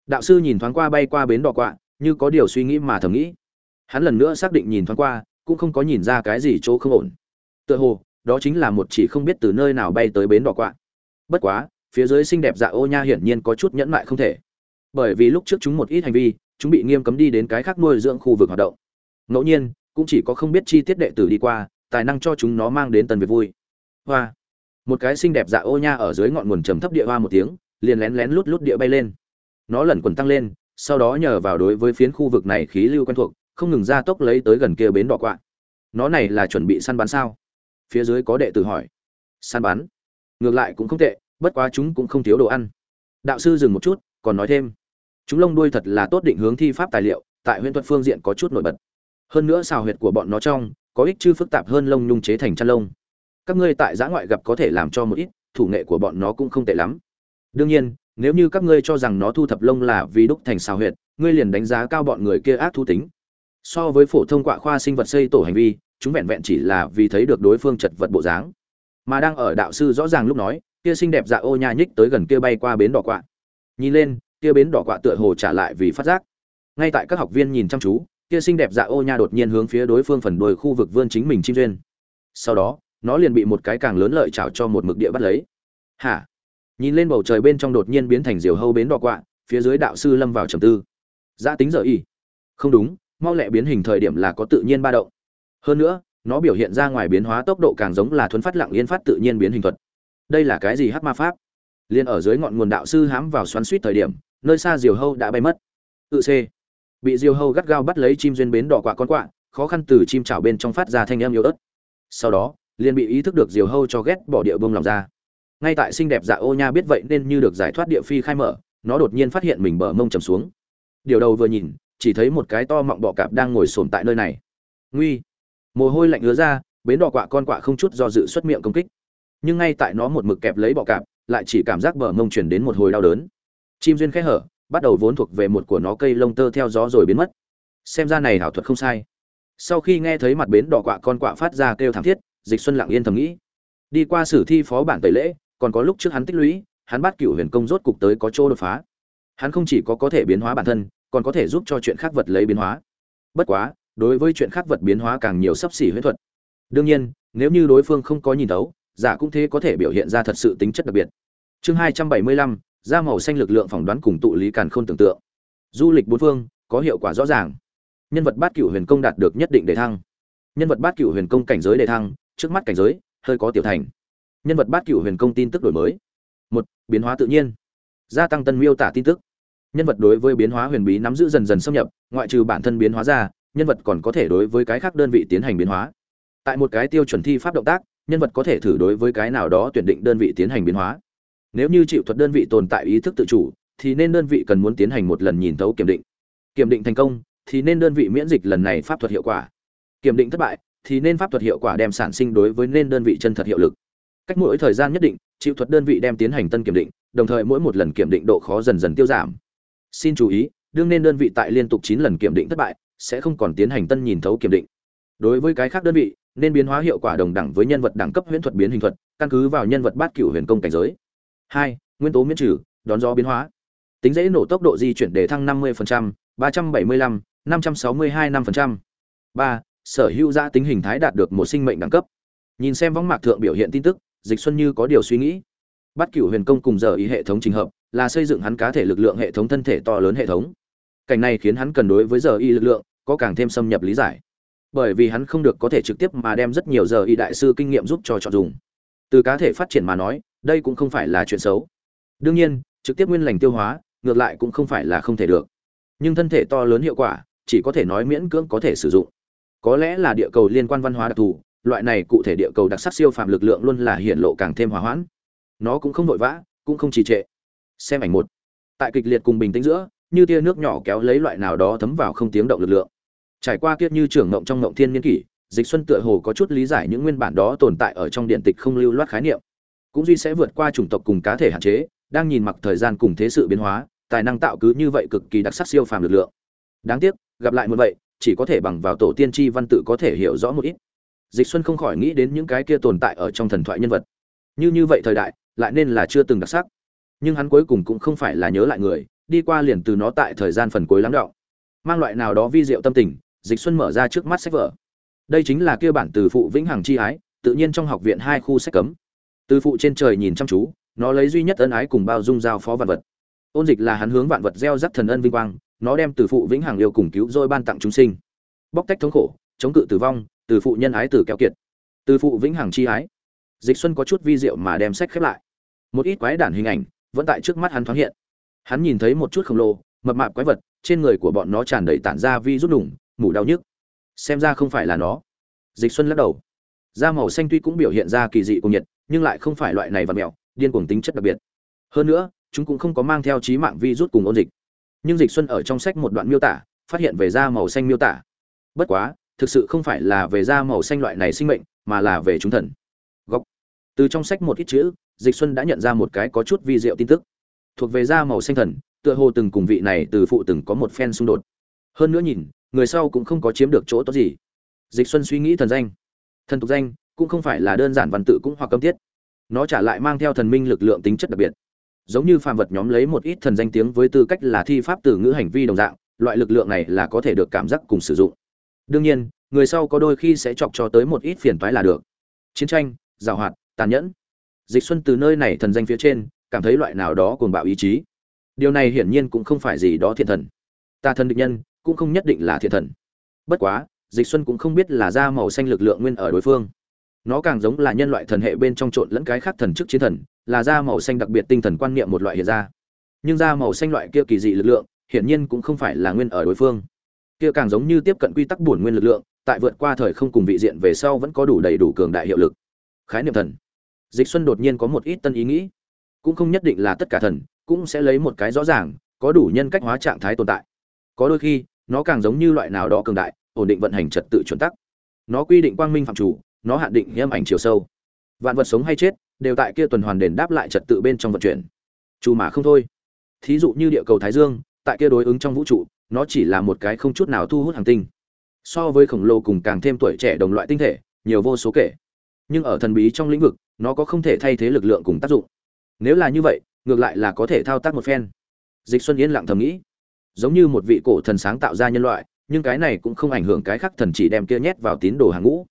Đạo sư nhìn thoáng qua bay qua bến đỏ quạ, như có điều suy nghĩ mà thầm nghĩ. Hắn lần nữa xác định nhìn thoáng qua, cũng không có nhìn ra cái gì chỗ không ổn. Tựa hồ, đó chính là một chỉ không biết từ nơi nào bay tới bến đỏ quạ. Bất quá, phía dưới xinh đẹp dạ ô nha hiển nhiên có chút nhẫn mại không thể. Bởi vì lúc trước chúng một ít hành vi chúng bị nghiêm cấm đi đến cái khác nuôi dưỡng khu vực hoạt động. Ngẫu nhiên, cũng chỉ có không biết chi tiết đệ tử đi qua, tài năng cho chúng nó mang đến tần việc vui. Hoa. Một cái xinh đẹp dạ ô nha ở dưới ngọn nguồn trầm thấp địa hoa một tiếng, liền lén lén lút lút địa bay lên. Nó lẩn quẩn tăng lên, sau đó nhờ vào đối với phiến khu vực này khí lưu quen thuộc, không ngừng ra tốc lấy tới gần kia bến đỏ quạ. Nó này là chuẩn bị săn bắn sao? Phía dưới có đệ tử hỏi. Săn bắn? Ngược lại cũng không tệ, bất quá chúng cũng không thiếu đồ ăn. Đạo sư dừng một chút, còn nói thêm chúng lông đuôi thật là tốt định hướng thi pháp tài liệu, tại huyện thuật phương diện có chút nổi bật. Hơn nữa xào huyệt của bọn nó trong, có ích chư phức tạp hơn lông nhung chế thành chăn lông. Các ngươi tại giã ngoại gặp có thể làm cho một ít, thủ nghệ của bọn nó cũng không tệ lắm. Đương nhiên, nếu như các ngươi cho rằng nó thu thập lông là vì đúc thành xào huyệt, ngươi liền đánh giá cao bọn người kia ác thu tính. So với phổ thông quạ khoa sinh vật xây tổ hành vi, chúng vẹn vẹn chỉ là vì thấy được đối phương chật vật bộ dáng. Mà đang ở đạo sư rõ ràng lúc nói, kia xinh đẹp dạ ô nha nhích tới gần kia bay qua bến đỏ quạ. Nhìn lên kia bến đỏ quạ tựa hồ trả lại vì phát giác. Ngay tại các học viên nhìn chăm chú, kia xinh đẹp dạ ô nha đột nhiên hướng phía đối phương phần đuôi khu vực vươn chính mình chim duyên. Sau đó, nó liền bị một cái càng lớn lợi chảo cho một mực địa bắt lấy. Hả? Nhìn lên bầu trời bên trong đột nhiên biến thành diều hâu bến đỏ quạ, phía dưới đạo sư lâm vào trầm tư. Giã tính giờ y. Không đúng, mau lẹ biến hình thời điểm là có tự nhiên ba động. Hơn nữa, nó biểu hiện ra ngoài biến hóa tốc độ càng giống là thuấn phát lặng yên phát tự nhiên biến hình thuật. Đây là cái gì hát ma pháp? Liên ở dưới ngọn nguồn đạo sư hãm vào xoắn suýt thời điểm nơi xa diều hâu đã bay mất. Tự c. Bị diều hâu gắt gao bắt lấy chim duyên bến đỏ quạ con quạ, khó khăn từ chim chảo bên trong phát ra thanh âm yếu ớt. Sau đó, liền bị ý thức được diều hâu cho ghét bỏ địa bông lòng ra. Ngay tại xinh đẹp dạ ô nha biết vậy nên như được giải thoát địa phi khai mở, nó đột nhiên phát hiện mình bờ mông trầm xuống. Điều đầu vừa nhìn, chỉ thấy một cái to mọng bọ cạp đang ngồi sồn tại nơi này. Nguy! Mồ hôi lạnh ứa ra, bến đỏ quạ con quạ không chút do dự xuất miệng công kích. Nhưng ngay tại nó một mực kẹp lấy bọ cạp, lại chỉ cảm giác bờ mông chuyển đến một hồi đau đớn chim duyên khẽ hở, bắt đầu vốn thuộc về một của nó cây lông tơ theo gió rồi biến mất. Xem ra này hảo thuật không sai. Sau khi nghe thấy mặt bến đỏ quạ con quạ phát ra kêu thảm thiết, dịch xuân lặng yên thầm nghĩ. Đi qua sử thi phó bản tẩy lễ, còn có lúc trước hắn tích lũy, hắn bắt cựu huyền công rốt cục tới có chỗ đột phá. Hắn không chỉ có có thể biến hóa bản thân, còn có thể giúp cho chuyện khác vật lấy biến hóa. Bất quá, đối với chuyện khác vật biến hóa càng nhiều sắp xỉ huyễn thuật. Đương nhiên, nếu như đối phương không có nhìn thấu, giả cũng thế có thể biểu hiện ra thật sự tính chất đặc biệt. Chương hai trăm bảy mươi lăm ra màu xanh lực lượng phỏng đoán cùng tụ lý càn khôn tưởng tượng. Du lịch bốn phương, có hiệu quả rõ ràng. Nhân vật bát cửu huyền công đạt được nhất định đề thăng. Nhân vật bát cửu huyền công cảnh giới đề thăng, trước mắt cảnh giới, hơi có tiểu thành. Nhân vật bát cửu huyền công tin tức đổi mới. Một, biến hóa tự nhiên. Gia tăng tân miêu tả tin tức. Nhân vật đối với biến hóa huyền bí nắm giữ dần dần xâm nhập, ngoại trừ bản thân biến hóa ra, nhân vật còn có thể đối với cái khác đơn vị tiến hành biến hóa. Tại một cái tiêu chuẩn thi pháp động tác, nhân vật có thể thử đối với cái nào đó tuyển định đơn vị tiến hành biến hóa nếu như chịu thuật đơn vị tồn tại ý thức tự chủ, thì nên đơn vị cần muốn tiến hành một lần nhìn thấu kiểm định. Kiểm định thành công, thì nên đơn vị miễn dịch lần này pháp thuật hiệu quả. Kiểm định thất bại, thì nên pháp thuật hiệu quả đem sản sinh đối với nên đơn vị chân thật hiệu lực. Cách mỗi thời gian nhất định, chịu thuật đơn vị đem tiến hành tân kiểm định, đồng thời mỗi một lần kiểm định độ khó dần dần tiêu giảm. Xin chú ý, đương nên đơn vị tại liên tục chín lần kiểm định thất bại, sẽ không còn tiến hành tân nhìn thấu kiểm định. Đối với cái khác đơn vị, nên biến hóa hiệu quả đồng đẳng với nhân vật đẳng cấp huyễn thuật biến hình thuật, căn cứ vào nhân vật bát cửu huyền công cảnh giới hai nguyên tố miễn trừ đón gió biến hóa tính dễ nổ tốc độ di chuyển để thăng 50%, 375, 562 5%. 3. Sở hữu giá tính hình thái đạt được một sinh mệnh đẳng cấp. Nhìn xem võng mạc thượng biểu hiện tin tức, Dịch Xuân như có điều suy nghĩ. Bắt Cửu Huyền Công cùng giờ ý hệ thống trình hợp, là xây dựng hắn cá thể lực lượng hệ thống thân thể to lớn hệ thống. Cảnh này khiến hắn cần đối với giờ y lực lượng có càng thêm xâm nhập lý giải. Bởi vì hắn không được có thể trực tiếp mà đem rất nhiều giờ y đại sư kinh nghiệm giúp cho chọn dùng. Từ cá thể phát triển mà nói, đây cũng không phải là chuyện xấu. Đương nhiên, trực tiếp nguyên lành tiêu hóa, ngược lại cũng không phải là không thể được. Nhưng thân thể to lớn hiệu quả, chỉ có thể nói miễn cưỡng có thể sử dụng. Có lẽ là địa cầu liên quan văn hóa đặc thù, loại này cụ thể địa cầu đặc sắc siêu phàm lực lượng luôn là hiển lộ càng thêm hòa hoãn. Nó cũng không vội vã, cũng không trì trệ. Xem ảnh một. Tại kịch liệt cùng bình tĩnh giữa, như tia nước nhỏ kéo lấy loại nào đó thấm vào không tiếng động lực lượng. Trải qua kiếp như trưởng ngộng trong ngộng thiên niên kỷ, Dịch Xuân tựa hồ có chút lý giải những nguyên bản đó tồn tại ở trong điện tịch không lưu loát khái niệm. Cũng duy sẽ vượt qua chủng tộc cùng cá thể hạn chế, đang nhìn mặc thời gian cùng thế sự biến hóa, tài năng tạo cứ như vậy cực kỳ đặc sắc siêu phàm lực lượng. Đáng tiếc, gặp lại một vậy, chỉ có thể bằng vào tổ tiên tri văn tự có thể hiểu rõ một ít. Dịch Xuân không khỏi nghĩ đến những cái kia tồn tại ở trong thần thoại nhân vật. Như như vậy thời đại, lại nên là chưa từng đặc sắc. Nhưng hắn cuối cùng cũng không phải là nhớ lại người, đi qua liền từ nó tại thời gian phần cuối lắng đọng. Mang loại nào đó vi diệu tâm tình, Dịch Xuân mở ra trước mắt sách vở. Đây chính là kia bản từ phụ Vĩnh Hằng chi ái, tự nhiên trong học viện hai khu sách cấm. Từ phụ trên trời nhìn chăm chú, nó lấy duy nhất ân ái cùng bao dung giao phó vạn vật. Ôn dịch là hắn hướng vạn vật gieo rắc thần ân vinh quang, nó đem từ phụ Vĩnh Hằng yêu cùng cứu rồi ban tặng chúng sinh. Bóc tách thống khổ, chống cự tử vong, từ phụ nhân ái tử kéo kiệt. Từ phụ Vĩnh Hằng chi ái. Dịch Xuân có chút vi diệu mà đem sách khép lại. Một ít quái đản hình ảnh vẫn tại trước mắt hắn thoáng hiện hắn nhìn thấy một chút khổng lồ mập mạp quái vật trên người của bọn nó tràn đầy tản ra vi rút đủng mủ đau nhức xem ra không phải là nó dịch xuân lắc đầu da màu xanh tuy cũng biểu hiện ra kỳ dị cùng nhiệt nhưng lại không phải loại này và mèo điên cuồng tính chất đặc biệt. Hơn nữa, chúng cũng không có mang theo trí mạng vi rút cùng ôn dịch. Nhưng dịch xuân ở trong sách một đoạn miêu tả, phát hiện về da màu xanh miêu tả. Bất quá, thực sự không phải là về da màu xanh loại này sinh mệnh, mà là về chúng thần. Góc từ trong sách một ít chữ, dịch xuân đã nhận ra một cái có chút vi diệu tin tức. Thuộc về da màu xanh thần, tựa hồ từng cùng vị này từ phụ từng có một phen xung đột. Hơn nữa nhìn, người sau cũng không có chiếm được chỗ tốt gì. Dịch xuân suy nghĩ thần danh. Thần tục danh cũng không phải là đơn giản văn tự cũng hoặc cấm tiết. Nó trả lại mang theo thần minh lực lượng tính chất đặc biệt. Giống như phàm vật nhóm lấy một ít thần danh tiếng với tư cách là thi pháp từ ngữ hành vi đồng dạng, loại lực lượng này là có thể được cảm giác cùng sử dụng. Đương nhiên, người sau có đôi khi sẽ chọc cho tới một ít phiền toái là được. Chiến tranh, giảo hoạt, tàn nhẫn. Dịch xuân từ nơi này thần danh phía trên, cảm thấy loại nào đó cuồng bạo ý chí. Điều này hiển nhiên cũng không phải gì đó thiện thần. Ta thần địch nhân, cũng không nhất định là thiện thần. Bất quá, dịch xuân cũng không biết là da màu xanh lực lượng nguyên ở đối phương nó càng giống là nhân loại thần hệ bên trong trộn lẫn cái khác thần chức chiến thần, là da màu xanh đặc biệt tinh thần quan niệm một loại hiện ra. Nhưng da màu xanh loại kia kỳ dị lực lượng, hiển nhiên cũng không phải là nguyên ở đối phương. Kia càng giống như tiếp cận quy tắc bổn nguyên lực lượng, tại vượt qua thời không cùng vị diện về sau vẫn có đủ đầy đủ cường đại hiệu lực. Khái niệm thần. Dịch xuân đột nhiên có một ít tân ý nghĩ. Cũng không nhất định là tất cả thần, cũng sẽ lấy một cái rõ ràng, có đủ nhân cách hóa trạng thái tồn tại. Có đôi khi, nó càng giống như loại nào đó cường đại, ổn định vận hành trật tự chuẩn tắc. Nó quy định quang minh phạm chủ nó hạn định nghiêm ảnh chiều sâu. Vạn vật sống hay chết, đều tại kia tuần hoàn đền đáp lại trật tự bên trong vận chuyển. Chu mà không thôi. Thí dụ như địa cầu thái dương, tại kia đối ứng trong vũ trụ, nó chỉ là một cái không chút nào thu hút hàng tinh. So với khổng lồ cùng càng thêm tuổi trẻ đồng loại tinh thể, nhiều vô số kể. Nhưng ở thần bí trong lĩnh vực, nó có không thể thay thế lực lượng cùng tác dụng. Nếu là như vậy, ngược lại là có thể thao tác một phen. Dịch xuân yên lặng thầm nghĩ. Giống như một vị cổ thần sáng tạo ra nhân loại, nhưng cái này cũng không ảnh hưởng cái khác thần chỉ đem kia nhét vào tín đồ hàng ngũ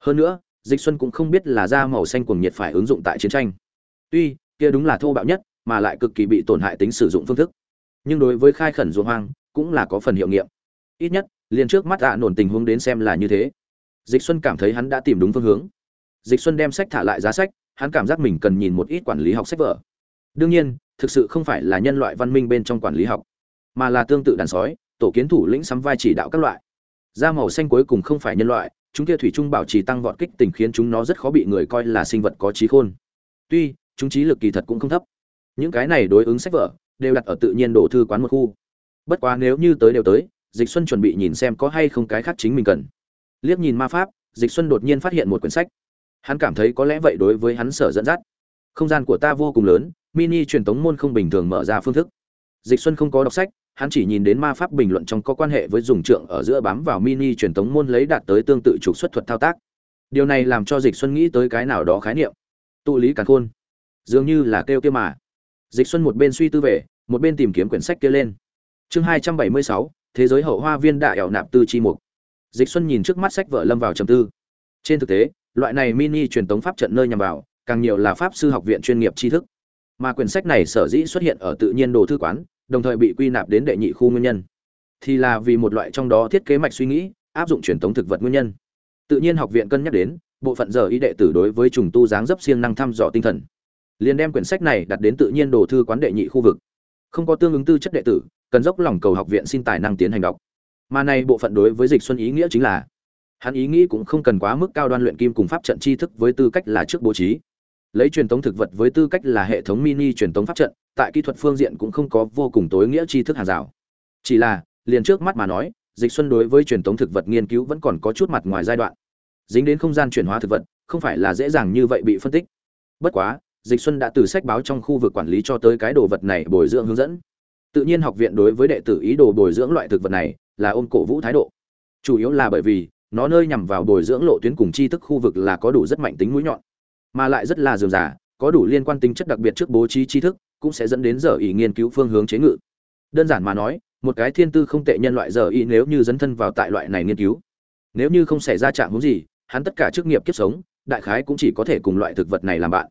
hơn nữa, dịch xuân cũng không biết là da màu xanh cuồng nhiệt phải ứng dụng tại chiến tranh. Tuy, kia đúng là thô bạo nhất, mà lại cực kỳ bị tổn hại tính sử dụng phương thức. Nhưng đối với khai khẩn ruộng hoang, cũng là có phần hiệu nghiệm. Ít nhất, liền trước mắt ạ nổn tình huống đến xem là như thế. Dịch xuân cảm thấy hắn đã tìm đúng phương hướng. Dịch xuân đem sách thả lại giá sách, hắn cảm giác mình cần nhìn một ít quản lý học sách vở. Đương nhiên, thực sự không phải là nhân loại văn minh bên trong quản lý học, mà là tương tự đàn sói, tổ kiến thủ lĩnh sắm vai chỉ đạo các loại. Da màu xanh cuối cùng không phải nhân loại chúng kia thủy chung bảo trì tăng vọt kích tình khiến chúng nó rất khó bị người coi là sinh vật có trí khôn. Tuy, chúng trí lực kỳ thật cũng không thấp. Những cái này đối ứng sách vở, đều đặt ở tự nhiên đồ thư quán một khu. Bất quá nếu như tới đều tới, dịch xuân chuẩn bị nhìn xem có hay không cái khác chính mình cần. Liếc nhìn ma pháp, dịch xuân đột nhiên phát hiện một quyển sách. Hắn cảm thấy có lẽ vậy đối với hắn sở dẫn dắt. Không gian của ta vô cùng lớn, mini truyền tống môn không bình thường mở ra phương thức. Dịch xuân không có đọc sách hắn chỉ nhìn đến ma pháp bình luận trong có quan hệ với dùng trượng ở giữa bám vào mini truyền tống môn lấy đạt tới tương tự trục xuất thuật thao tác. Điều này làm cho dịch xuân nghĩ tới cái nào đó khái niệm. Tụ lý càn khôn. Dường như là kêu kia mà. Dịch xuân một bên suy tư về, một bên tìm kiếm quyển sách kia lên. Chương hai trăm bảy mươi sáu, thế giới hậu hoa viên đại ảo nạp tư chi mục. Dịch xuân nhìn trước mắt sách vợ lâm vào trầm tư. Trên thực tế, loại này mini truyền tống pháp trận nơi nhằm vào, càng nhiều là pháp sư học viện chuyên nghiệp tri thức. Mà quyển sách này sở dĩ xuất hiện ở tự nhiên đồ thư quán đồng thời bị quy nạp đến đệ nhị khu nguyên nhân. Thì là vì một loại trong đó thiết kế mạch suy nghĩ, áp dụng truyền thống thực vật nguyên nhân. Tự nhiên học viện cân nhắc đến, bộ phận giờ ý đệ tử đối với trùng tu dáng dấp siêng năng thăm dò tinh thần. Liền đem quyển sách này đặt đến tự nhiên đồ thư quán đệ nhị khu vực. Không có tương ứng tư chất đệ tử, cần dốc lòng cầu học viện xin tài năng tiến hành đọc. Mà này bộ phận đối với dịch xuân ý nghĩa chính là, hắn ý nghĩ cũng không cần quá mức cao đoan luyện kim cùng pháp trận tri thức với tư cách là trước bố trí. Lấy truyền thống thực vật với tư cách là hệ thống mini truyền thống pháp trận tại kỹ thuật phương diện cũng không có vô cùng tối nghĩa tri thức hàng rào. Chỉ là, liền trước mắt mà nói, dịch xuân đối với truyền thống thực vật nghiên cứu vẫn còn có chút mặt ngoài giai đoạn. Dính đến không gian chuyển hóa thực vật, không phải là dễ dàng như vậy bị phân tích. Bất quá, dịch xuân đã từ sách báo trong khu vực quản lý cho tới cái đồ vật này bồi dưỡng hướng dẫn. Tự nhiên học viện đối với đệ tử ý đồ bồi dưỡng loại thực vật này là ôm cổ vũ thái độ. Chủ yếu là bởi vì, nó nơi nhằm vào bồi dưỡng lộ tuyến cùng tri thức khu vực là có đủ rất mạnh tính mũi nhọn, mà lại rất là dườm giả có đủ liên quan tính chất đặc biệt trước bố trí tri thức cũng sẽ dẫn đến giờ ý nghiên cứu phương hướng chế ngự. Đơn giản mà nói, một cái thiên tư không tệ nhân loại giờ ý nếu như dấn thân vào tại loại này nghiên cứu, nếu như không xảy ra trạng hướng gì, hắn tất cả chức nghiệp kiếp sống, đại khái cũng chỉ có thể cùng loại thực vật này làm bạn.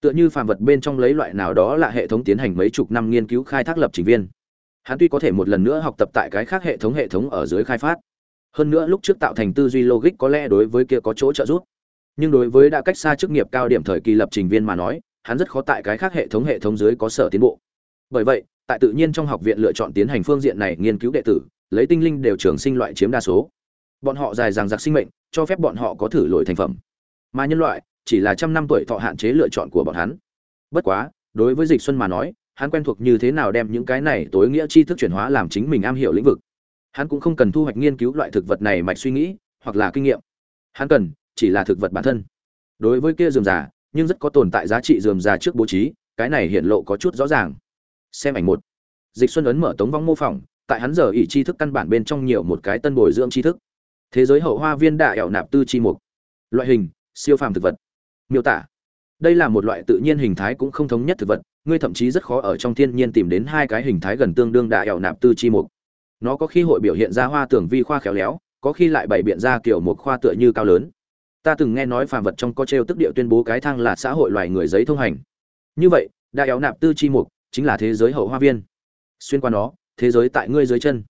Tựa như phàm vật bên trong lấy loại nào đó là hệ thống tiến hành mấy chục năm nghiên cứu khai thác lập trình viên. Hắn tuy có thể một lần nữa học tập tại cái khác hệ thống hệ thống ở dưới khai phát, hơn nữa lúc trước tạo thành tư duy logic có lẽ đối với kia có chỗ trợ giúp. Nhưng đối với đã cách xa chức nghiệp cao điểm thời kỳ lập trình viên mà nói hắn rất khó tại cái khác hệ thống hệ thống dưới có sở tiến bộ. Bởi vậy, tại tự nhiên trong học viện lựa chọn tiến hành phương diện này nghiên cứu đệ tử, lấy tinh linh đều trường sinh loại chiếm đa số. Bọn họ dài dằng dặc sinh mệnh, cho phép bọn họ có thử lỗi thành phẩm. Mà nhân loại, chỉ là trăm năm tuổi thọ hạn chế lựa chọn của bọn hắn. Bất quá, đối với dịch xuân mà nói, hắn quen thuộc như thế nào đem những cái này tối nghĩa tri thức chuyển hóa làm chính mình am hiểu lĩnh vực. Hắn cũng không cần thu hoạch nghiên cứu loại thực vật này mạch suy nghĩ, hoặc là kinh nghiệm. Hắn cần chỉ là thực vật bản thân. Đối với kia dườm giả nhưng rất có tồn tại giá trị dườm già trước bố trí, cái này hiện lộ có chút rõ ràng. Xem ảnh một. Dịch xuân ấn mở tống vong mô phỏng, tại hắn giờ ỷ tri thức căn bản bên trong nhiều một cái tân bồi dưỡng tri thức. Thế giới hậu hoa viên đại ẻo nạp tư chi mục. Loại hình, siêu phàm thực vật. Miêu tả. Đây là một loại tự nhiên hình thái cũng không thống nhất thực vật, ngươi thậm chí rất khó ở trong thiên nhiên tìm đến hai cái hình thái gần tương đương đại ẻo nạp tư chi mục. Nó có khi hội biểu hiện ra hoa tưởng vi khoa khéo léo, có khi lại bày biện ra kiểu một khoa tựa như cao lớn ta từng nghe nói phàm vật trong có trêu tức địa tuyên bố cái thang là xã hội loài người giấy thông hành. Như vậy, đại éo nạp tư chi mục chính là thế giới hậu hoa viên. Xuyên qua nó, thế giới tại ngươi dưới chân.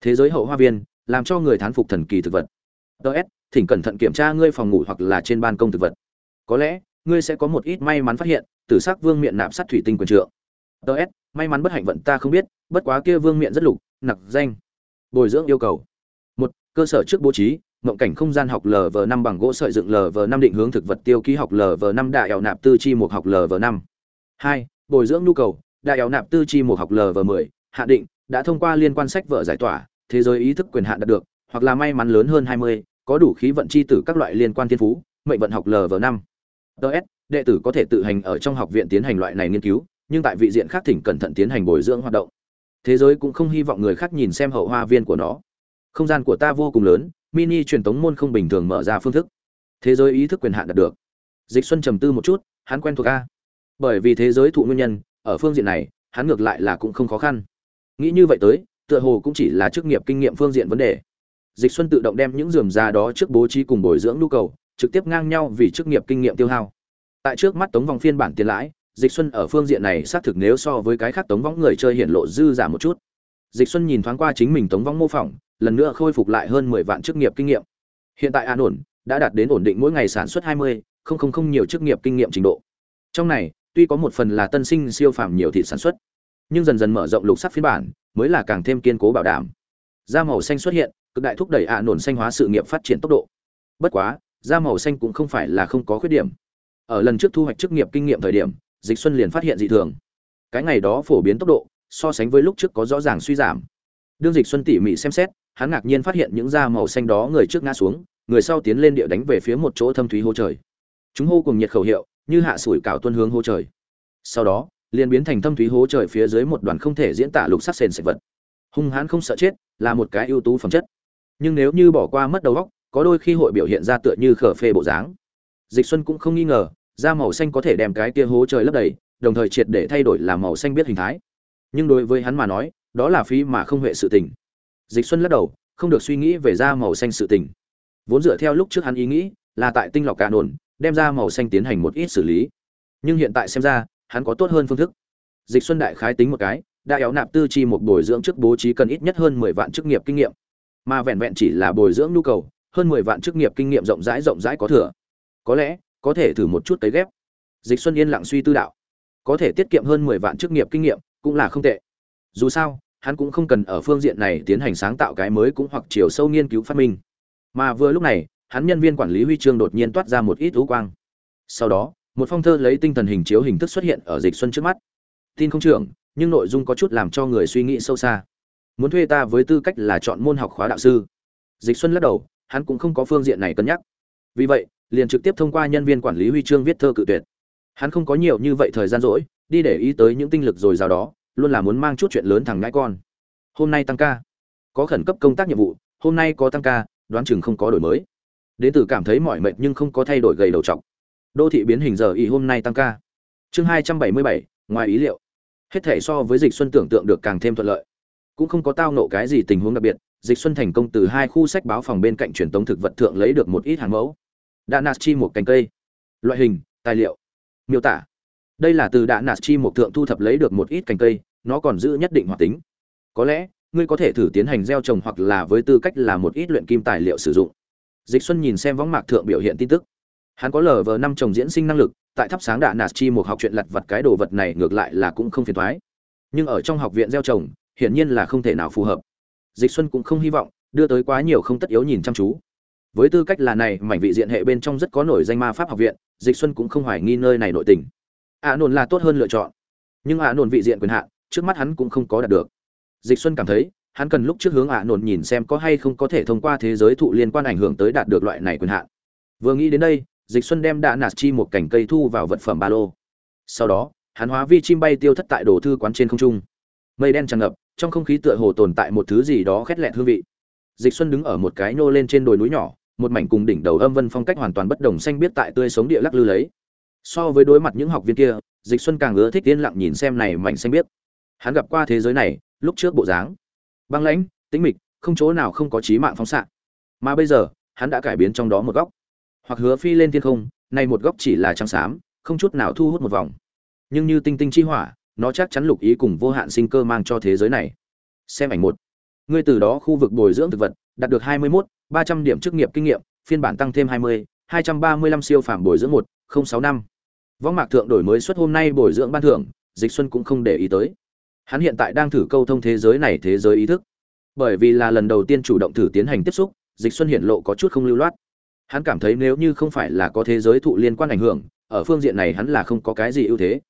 Thế giới hậu hoa viên, làm cho người thán phục thần kỳ thực vật. Ts thỉnh cẩn thận kiểm tra ngươi phòng ngủ hoặc là trên ban công thực vật. Có lẽ, ngươi sẽ có một ít may mắn phát hiện, tử sắc vương miện nạp sắt thủy tinh quyền trượng. Ts may mắn bất hạnh vận ta không biết, bất quá kia vương miện rất lục, nặc danh. Bồi dưỡng yêu cầu. Một, cơ sở trước bố trí mộng cảnh không gian học lv năm bằng gỗ sợi dựng lv năm định hướng thực vật tiêu ký học lv năm đại ảo nạp tư chi một học lv năm. Hai, bồi dưỡng nhu cầu, đại ảo nạp tư chi một học lv mười, hạ định, đã thông qua liên quan sách vở giải tỏa, thế giới ý thức quyền hạn đạt được, hoặc là may mắn lớn hơn hai mươi, có đủ khí vận chi tử các loại liên quan thiên phú, mệnh vận học lv năm. Ts đệ tử có thể tự hành ở trong học viện tiến hành loại này nghiên cứu, nhưng tại vị diện khác thỉnh cẩn thận tiến hành bồi dưỡng hoạt động. Thế giới cũng không hy vọng người khác nhìn xem hậu hoa viên của nó. Không gian của ta vô cùng lớn mini truyền tống môn không bình thường mở ra phương thức. Thế giới ý thức quyền hạn đạt được. Dịch xuân trầm tư một chút, hắn quen thuộc a. Bởi vì thế giới thụ nguyên nhân, ở phương diện này, hắn ngược lại là cũng không khó khăn. Nghĩ như vậy tới, tựa hồ cũng chỉ là chức nghiệp kinh nghiệm phương diện vấn đề. Dịch xuân tự động đem những dườm ra đó trước bố trí cùng bồi dưỡng nhu cầu, trực tiếp ngang nhau vì chức nghiệp kinh nghiệm tiêu hao. Tại trước mắt tống vòng phiên bản tiền lãi, dịch xuân ở phương diện này xác thực nếu so với cái khác tống võng người chơi hiển lộ dư giả một chút dịch xuân nhìn thoáng qua chính mình tống vong mô phỏng lần nữa khôi phục lại hơn 10 vạn chức nghiệp kinh nghiệm. Hiện tại an ổn đã đạt đến ổn định mỗi ngày sản xuất 20, không không không nhiều chức nghiệp kinh nghiệm trình độ. Trong này tuy có một phần là tân sinh siêu phàm nhiều thị sản xuất nhưng dần dần mở rộng lục sắc phiên bản mới là càng thêm kiên cố bảo đảm. Da màu xanh xuất hiện cực đại thúc đẩy ạ nổn xanh hóa sự nghiệp phát triển tốc độ. Bất quá da màu xanh cũng không phải là không có khuyết điểm. Ở lần trước thu hoạch chức nghiệp kinh nghiệm thời điểm dịch xuân liền phát hiện dị thường. Cái ngày đó phổ biến tốc độ so sánh với lúc trước có rõ ràng suy giảm. Đương dịch xuân tỉ mỉ xem xét, hắn ngạc nhiên phát hiện những da màu xanh đó người trước ngã xuống, người sau tiến lên địa đánh về phía một chỗ thâm thúy hô trời. Chúng hô cùng nhiệt khẩu hiệu, như hạ sủi cảo tuân hướng hô trời. Sau đó, liền biến thành thâm thúy hố trời phía dưới một đoàn không thể diễn tả lục sắc sền sệt vật. Hung hãn không sợ chết, là một cái ưu tú phẩm chất. Nhưng nếu như bỏ qua mất đầu óc, có đôi khi hội biểu hiện ra tựa như khở phê bộ dáng. Dịch xuân cũng không nghi ngờ, da màu xanh có thể đem cái kia hố trời lấp đầy, đồng thời triệt để thay đổi làm màu xanh biết hình thái nhưng đối với hắn mà nói, đó là phí mà không huệ sự tình. Dịch xuân lắc đầu, không được suy nghĩ về da màu xanh sự tình. Vốn dựa theo lúc trước hắn ý nghĩ, là tại tinh lọc cả nổn đem ra màu xanh tiến hành một ít xử lý. Nhưng hiện tại xem ra, hắn có tốt hơn phương thức. Dịch xuân đại khái tính một cái, đã éo nạp tư chi một bồi dưỡng trước bố trí cần ít nhất hơn 10 vạn chức nghiệp kinh nghiệm. Mà vẹn vẹn chỉ là bồi dưỡng nhu cầu, hơn 10 vạn chức nghiệp kinh nghiệm rộng rãi rộng rãi có thừa. Có lẽ, có thể thử một chút tới ghép. Dịch xuân yên lặng suy tư đạo. Có thể tiết kiệm hơn 10 vạn chức nghiệp kinh nghiệm cũng là không tệ. Dù sao, hắn cũng không cần ở phương diện này tiến hành sáng tạo cái mới cũng hoặc chiều sâu nghiên cứu phát minh. Mà vừa lúc này, hắn nhân viên quản lý huy chương đột nhiên toát ra một ít thú quang. Sau đó, một phong thơ lấy tinh thần hình chiếu hình thức xuất hiện ở dịch xuân trước mắt. Tin không trưởng, nhưng nội dung có chút làm cho người suy nghĩ sâu xa. Muốn thuê ta với tư cách là chọn môn học khóa đạo sư. Dịch xuân lắc đầu, hắn cũng không có phương diện này cân nhắc. Vì vậy, liền trực tiếp thông qua nhân viên quản lý huy chương viết thơ cự tuyệt hắn không có nhiều như vậy thời gian rỗi, đi để ý tới những tinh lực dồi dào đó, luôn là muốn mang chút chuyện lớn thằng ngãi con. Hôm nay tăng ca. Có khẩn cấp công tác nhiệm vụ, hôm nay có tăng ca, đoán chừng không có đổi mới. Đến từ cảm thấy mỏi mệt nhưng không có thay đổi gầy đầu trọc. Đô thị biến hình giờ ý hôm nay tăng ca. Chương hai trăm bảy mươi bảy, ngoài ý liệu. Hết thể so với dịch xuân tưởng tượng được càng thêm thuận lợi. Cũng không có tao nộ cái gì tình huống đặc biệt, dịch xuân thành công từ hai khu sách báo phòng bên cạnh truyền tống thực vật thượng lấy được một ít hàng mẫu. Đã nạt chi một cành cây. Loại hình, tài liệu miêu tả. Đây là từ đạ nạt chi một thượng thu thập lấy được một ít cành cây, nó còn giữ nhất định hoạt tính. Có lẽ, ngươi có thể thử tiến hành gieo trồng hoặc là với tư cách là một ít luyện kim tài liệu sử dụng. Dịch xuân nhìn xem võng mạc thượng biểu hiện tin tức. Hắn có lờ vờ năm trồng diễn sinh năng lực, tại thắp sáng đạ nạt chi một học chuyện lặt vặt cái đồ vật này ngược lại là cũng không phiền thoái nhưng ở trong học viện gieo trồng, hiển nhiên là không thể nào phù hợp. Dịch xuân cũng không hy vọng, đưa tới quá nhiều không tất yếu nhìn chăm chú với tư cách là này, mảnh vị diện hệ bên trong rất có nổi danh ma pháp học viện, dịch xuân cũng không hoài nghi nơi này nội tình. Ạ nồn là tốt hơn lựa chọn. Nhưng ạ nồn vị diện quyền hạn, trước mắt hắn cũng không có đạt được. Dịch xuân cảm thấy, hắn cần lúc trước hướng ạ nồn nhìn xem có hay không có thể thông qua thế giới thụ liên quan ảnh hưởng tới đạt được loại này quyền hạn. Vừa nghĩ đến đây, dịch xuân đem đã nạt chi một cành cây thu vào vật phẩm ba lô. Sau đó, hắn hóa vi chim bay tiêu thất tại đồ thư quán trên không trung. Mây đen tràn ngập, trong không khí tựa hồ tồn tại một thứ gì đó khét lẹt hương vị. Dịch xuân đứng ở một cái nô lên trên đồi núi nhỏ một mảnh cùng đỉnh đầu âm vân phong cách hoàn toàn bất đồng xanh biết tại tươi sống địa lắc lư lấy. So với đối mặt những học viên kia dịch xuân càng ưa thích yên lặng nhìn xem này mảnh xanh biết hắn gặp qua thế giới này lúc trước bộ dáng. Băng lãnh tĩnh mịch không chỗ nào không có trí mạng phóng xạ. Mà bây giờ hắn đã cải biến trong đó một góc. Hoặc hứa phi lên thiên không nay một góc chỉ là trắng xám không chút nào thu hút một vòng. Nhưng như tinh tinh chi hỏa nó chắc chắn lục ý cùng vô hạn sinh cơ mang cho thế giới này. Xem ảnh một. Ngươi từ đó khu vực bồi dưỡng thực vật đạt được 21, 300 điểm chức nghiệp kinh nghiệm phiên bản tăng thêm 20, 235 siêu phẩm bồi dưỡng một, 065. Võng mạc thượng đổi mới xuất hôm nay bồi dưỡng ban thưởng, Dịch Xuân cũng không để ý tới. Hắn hiện tại đang thử câu thông thế giới này thế giới ý thức. Bởi vì là lần đầu tiên chủ động thử tiến hành tiếp xúc, Dịch Xuân hiện lộ có chút không lưu loát. Hắn cảm thấy nếu như không phải là có thế giới thụ liên quan ảnh hưởng, ở phương diện này hắn là không có cái gì ưu thế.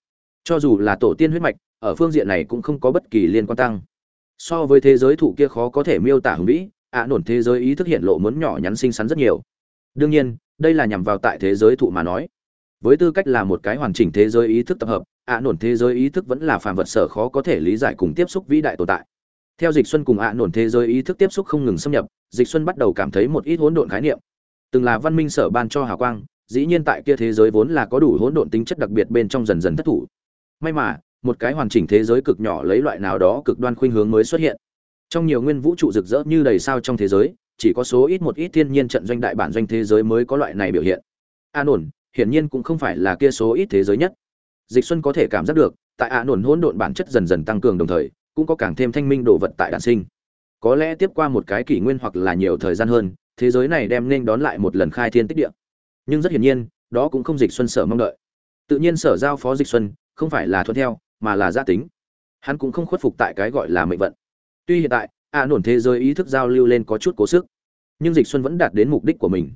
Cho dù là tổ tiên huyết mạch, ở phương diện này cũng không có bất kỳ liên quan tăng. So với thế giới thụ kia khó có thể miêu tả hùng vĩ, ạ nổn thế giới ý thức hiện lộ muốn nhỏ nhắn xinh xắn rất nhiều. Đương nhiên, đây là nhằm vào tại thế giới thụ mà nói. Với tư cách là một cái hoàn chỉnh thế giới ý thức tập hợp ạ nổn thế giới ý thức vẫn là phàm vật sở khó có thể lý giải cùng tiếp xúc vĩ đại tồn tại. Theo dịch xuân cùng ạ nổn thế giới ý thức tiếp xúc không ngừng xâm nhập dịch xuân bắt đầu cảm thấy một ít hỗn độn khái niệm. Từng là văn minh sở ban cho hào quang dĩ nhiên tại kia thế giới vốn là có đủ hỗn độn tính chất đặc biệt bên trong dần dần thất thủ. May mà một cái hoàn chỉnh thế giới cực nhỏ lấy loại nào đó cực đoan khuynh hướng mới xuất hiện trong nhiều nguyên vũ trụ rực rỡ như đầy sao trong thế giới, chỉ có số ít một ít thiên nhiên trận doanh đại bản doanh thế giới mới có loại này biểu hiện. An ổn, hiển nhiên cũng không phải là kia số ít thế giới nhất. Dịch xuân có thể cảm giác được, tại an ổn hỗn độn bản chất dần dần tăng cường đồng thời, cũng có càng thêm thanh minh đồ vật tại đản sinh. Có lẽ tiếp qua một cái kỷ nguyên hoặc là nhiều thời gian hơn, thế giới này đem nên đón lại một lần khai thiên tích địa. Nhưng rất hiển nhiên, đó cũng không dịch xuân sở mong đợi. Tự nhiên sở giao phó dịch xuân, không phải là thuận theo, mà là gia tính. Hắn cũng không khuất phục tại cái gọi là mệnh vận tuy hiện tại a nổn thế giới ý thức giao lưu lên có chút cố sức, nhưng dịch xuân vẫn đạt đến mục đích của mình.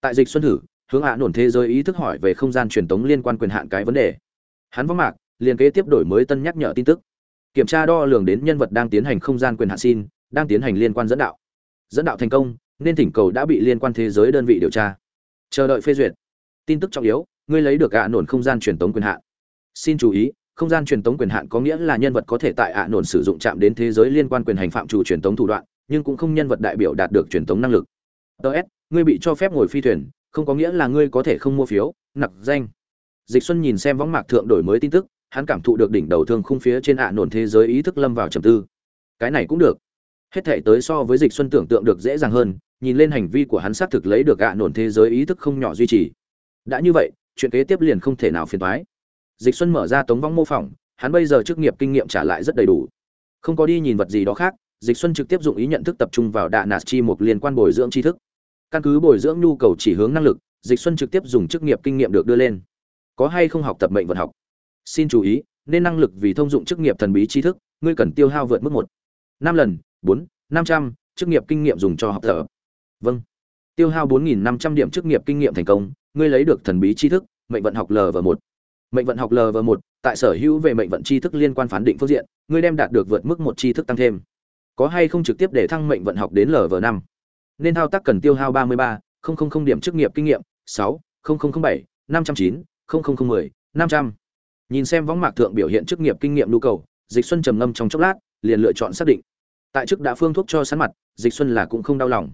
Tại dịch xuân thử, hướng a nổn thế giới ý thức hỏi về không gian truyền tống liên quan quyền hạn cái vấn đề. Hắn vắng mạc liền kế tiếp đổi mới tân nhắc nhở tin tức. Kiểm tra đo lường đến nhân vật đang tiến hành không gian quyền hạn xin, đang tiến hành liên quan dẫn đạo. Dẫn đạo thành công, nên thỉnh cầu đã bị liên quan thế giới đơn vị điều tra. Chờ đợi phê duyệt. Tin tức trọng yếu, ngươi lấy được ạ nổn không gian truyền tống quyền hạn. Xin chú ý không gian truyền tống quyền hạn có nghĩa là nhân vật có thể tại ạ nổn sử dụng chạm đến thế giới liên quan quyền hành phạm chủ truyền tống thủ đoạn, nhưng cũng không nhân vật đại biểu đạt được truyền tống năng lực. Ts ngươi bị cho phép ngồi phi thuyền, không có nghĩa là ngươi có thể không mua phiếu, nặc danh. Dịch xuân nhìn xem võng mạc thượng đổi mới tin tức, hắn cảm thụ được đỉnh đầu thương khung phía trên ạ nổn thế giới ý thức lâm vào trầm tư. Cái này cũng được. Hết thể tới so với dịch xuân tưởng tượng được dễ dàng hơn, nhìn lên hành vi của hắn xác thực lấy được ạ nổn thế giới ý thức không nhỏ duy trì. Đã như vậy, chuyện kế tiếp liền không thể nào phiền toái dịch xuân mở ra tống vong mô phỏng, hắn bây giờ chức nghiệp kinh nghiệm trả lại rất đầy đủ. Không có đi nhìn vật gì đó khác, dịch xuân trực tiếp dụng ý nhận thức tập trung vào đạ nạt chi một liên quan bồi dưỡng tri thức. Căn cứ bồi dưỡng nhu cầu chỉ hướng năng lực, dịch xuân trực tiếp dùng chức nghiệp kinh nghiệm được đưa lên. Có hay không học tập mệnh vận học? Xin chú ý, nên năng lực vì thông dụng chức nghiệp thần bí tri thức, ngươi cần tiêu hao vượt mức một. Năm lần, bốn, năm trăm, chức nghiệp kinh nghiệm dùng cho học tập. Vâng. Tiêu hao bốn nghìn năm trăm điểm chức nghiệp kinh nghiệm thành công, ngươi lấy được thần bí tri thức, mệnh vận học l và một mệnh vận học l và một, tại sở hữu về mệnh vận tri thức liên quan phán định phương diện, ngươi đem đạt được vượt mức một tri thức tăng thêm. Có hay không trực tiếp để thăng mệnh vận học đến l và năm? Nên thao tác cần tiêu hao ba mươi ba điểm chức nghiệp kinh nghiệm, sáu bảy, năm trăm chín mười, năm trăm. Nhìn xem võng mạc thượng biểu hiện chức nghiệp kinh nghiệm nhu cầu, dịch xuân trầm ngâm trong chốc lát, liền lựa chọn xác định. Tại chức đã phương thuốc cho sẵn mặt, dịch xuân là cũng không đau lòng.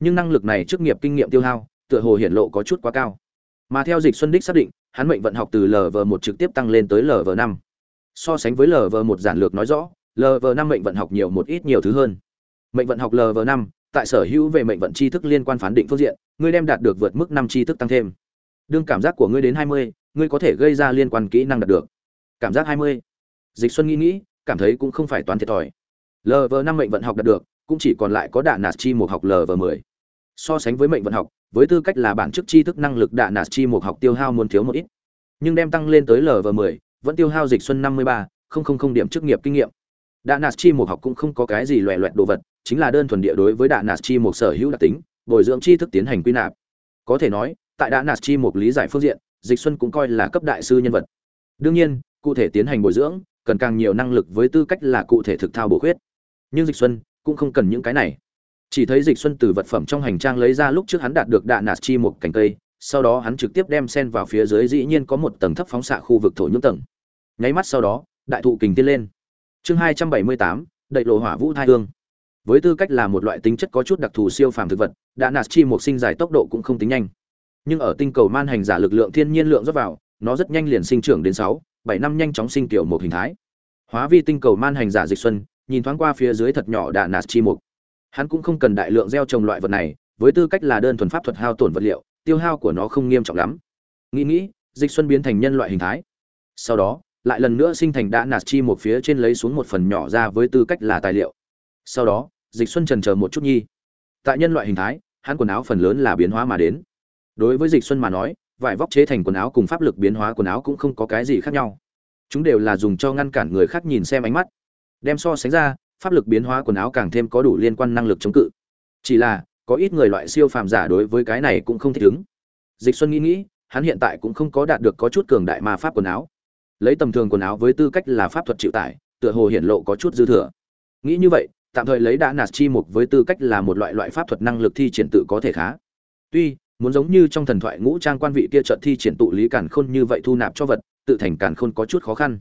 Nhưng năng lực này chức nghiệp kinh nghiệm tiêu hao, tựa hồ hiển lộ có chút quá cao. Mà theo dịch xuân đích xác định hắn mệnh vận học từ lv một trực tiếp tăng lên tới lv năm. So sánh với lv một giản lược nói rõ lv năm mệnh vận học nhiều một ít nhiều thứ hơn. Mệnh vận học lv năm, tại sở hữu về mệnh vận tri thức liên quan phán định phương diện, ngươi đem đạt được vượt mức năm tri thức tăng thêm. Đương cảm giác của ngươi đến hai mươi, ngươi có thể gây ra liên quan kỹ năng đạt được. Cảm giác hai mươi. Dịch xuân nghĩ nghĩ, cảm thấy cũng không phải toán thiệt thòi. Lv năm mệnh vận học đạt được, cũng chỉ còn lại có đạn nạt chi một học lv mười so sánh với mệnh vận học, với tư cách là bản chức tri thức năng lực đạ nạt chi một học tiêu hao muốn thiếu một ít. Nhưng đem tăng lên tới lv mười, vẫn tiêu hao dịch xuân năm mươi ba, không không không điểm chức nghiệp kinh nghiệm. Đạ nạt chi một học cũng không có cái gì loẹ loẹt đồ vật, chính là đơn thuần địa đối với đạ nạt chi một sở hữu đặc tính, bồi dưỡng tri thức tiến hành quy nạp. Có thể nói, tại đạ nạt chi một lý giải phương diện, dịch xuân cũng coi là cấp đại sư nhân vật. Đương nhiên, cụ thể tiến hành bồi dưỡng, cần càng nhiều năng lực với tư cách là cụ thể thực thao bổ khuyết. Nhưng dịch xuân cũng không cần những cái này chỉ thấy dịch xuân từ vật phẩm trong hành trang lấy ra lúc trước hắn đạt được đạn nạt chi một cành cây, sau đó hắn trực tiếp đem sen vào phía dưới dĩ nhiên có một tầng thấp phóng xạ khu vực thổ nhưỡng tầng. Nháy mắt sau đó, đại thụ kình tiên lên. Chương hai trăm bảy mươi tám, đậy lộ hỏa vũ thai hương. Với tư cách là một loại tính chất có chút đặc thù siêu phàm thực vật đạn nạt chi một sinh dài tốc độ cũng không tính nhanh. Nhưng ở tinh cầu man hành giả lực lượng thiên nhiên lượng rót vào, nó rất nhanh liền sinh trưởng đến sáu, bảy năm nhanh chóng sinh tiểu một hình thái. Hóa vi tinh cầu man hành giả dịch xuân, nhìn thoáng qua phía dưới thật nhỏ đạn nạt chi một hắn cũng không cần đại lượng gieo trồng loại vật này, với tư cách là đơn thuần pháp thuật hao tổn vật liệu, tiêu hao của nó không nghiêm trọng lắm. Nghĩ nghĩ, dịch xuân biến thành nhân loại hình thái. Sau đó, lại lần nữa sinh thành đã nạt chi một phía trên lấy xuống một phần nhỏ ra với tư cách là tài liệu. Sau đó, dịch xuân trần chờ một chút nhi. Tại nhân loại hình thái, hắn quần áo phần lớn là biến hóa mà đến. Đối với dịch xuân mà nói, vải vóc chế thành quần áo cùng pháp lực biến hóa quần áo cũng không có cái gì khác nhau. Chúng đều là dùng cho ngăn cản người khác nhìn xem ánh mắt. Đem so sánh ra pháp lực biến hóa quần áo càng thêm có đủ liên quan năng lực chống cự. Chỉ là, có ít người loại siêu phàm giả đối với cái này cũng không thích ứng. Dịch xuân nghĩ nghĩ, hắn hiện tại cũng không có đạt được có chút cường đại ma pháp quần áo. Lấy tầm thường quần áo với tư cách là pháp thuật chịu tải, tựa hồ hiển lộ có chút dư thừa. Nghĩ như vậy, tạm thời lấy đã nạt chi mục với tư cách là một loại loại pháp thuật năng lực thi triển tự có thể khá. Tuy, muốn giống như trong thần thoại ngũ trang quan vị kia trận thi triển tụ lý cản khôn như vậy thu nạp cho vật, tự thành cản khôn có chút khó khăn.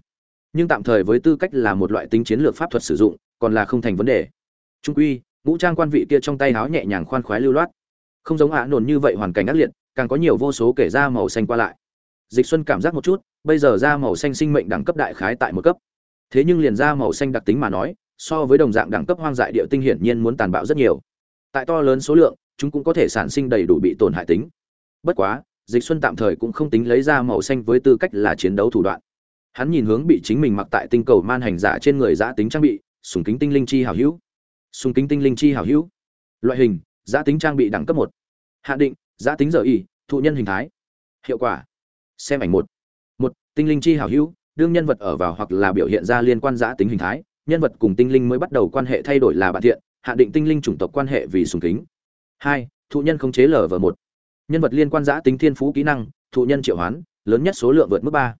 Nhưng tạm thời với tư cách là một loại tính chiến lược pháp thuật sử dụng còn là không thành vấn đề. Trung quy, ngũ trang quan vị kia trong tay háo nhẹ nhàng khoan khoái lưu loát. Không giống ả nồn như vậy hoàn cảnh ác liệt, càng có nhiều vô số kể ra màu xanh qua lại. Dịch xuân cảm giác một chút, bây giờ ra màu xanh sinh mệnh đẳng cấp đại khái tại một cấp. Thế nhưng liền ra màu xanh đặc tính mà nói, so với đồng dạng đẳng cấp hoang dại địa tinh hiển nhiên muốn tàn bạo rất nhiều. Tại to lớn số lượng, chúng cũng có thể sản sinh đầy đủ bị tổn hại tính. Bất quá, dịch xuân tạm thời cũng không tính lấy ra màu xanh với tư cách là chiến đấu thủ đoạn. Hắn nhìn hướng bị chính mình mặc tại tinh cầu man hành giả trên người giã tính trang bị sùng kính tinh linh chi hảo hữu. Sùng kính tinh linh chi hảo hữu. Loại hình, giá tính trang bị đẳng cấp một. Hạ định, giá tính giờ y, thụ nhân hình thái. Hiệu quả, xem ảnh một. Một, tinh linh chi hảo hữu, đương nhân vật ở vào hoặc là biểu hiện ra liên quan giá tính hình thái, nhân vật cùng tinh linh mới bắt đầu quan hệ thay đổi là bạn thiện, hạ định tinh linh chủng tộc quan hệ vì sùng kính. Hai, thụ nhân không chế lở lv một. Nhân vật liên quan giá tính thiên phú kỹ năng, thụ nhân triệu hoán, lớn nhất số lượng vượt mức ba.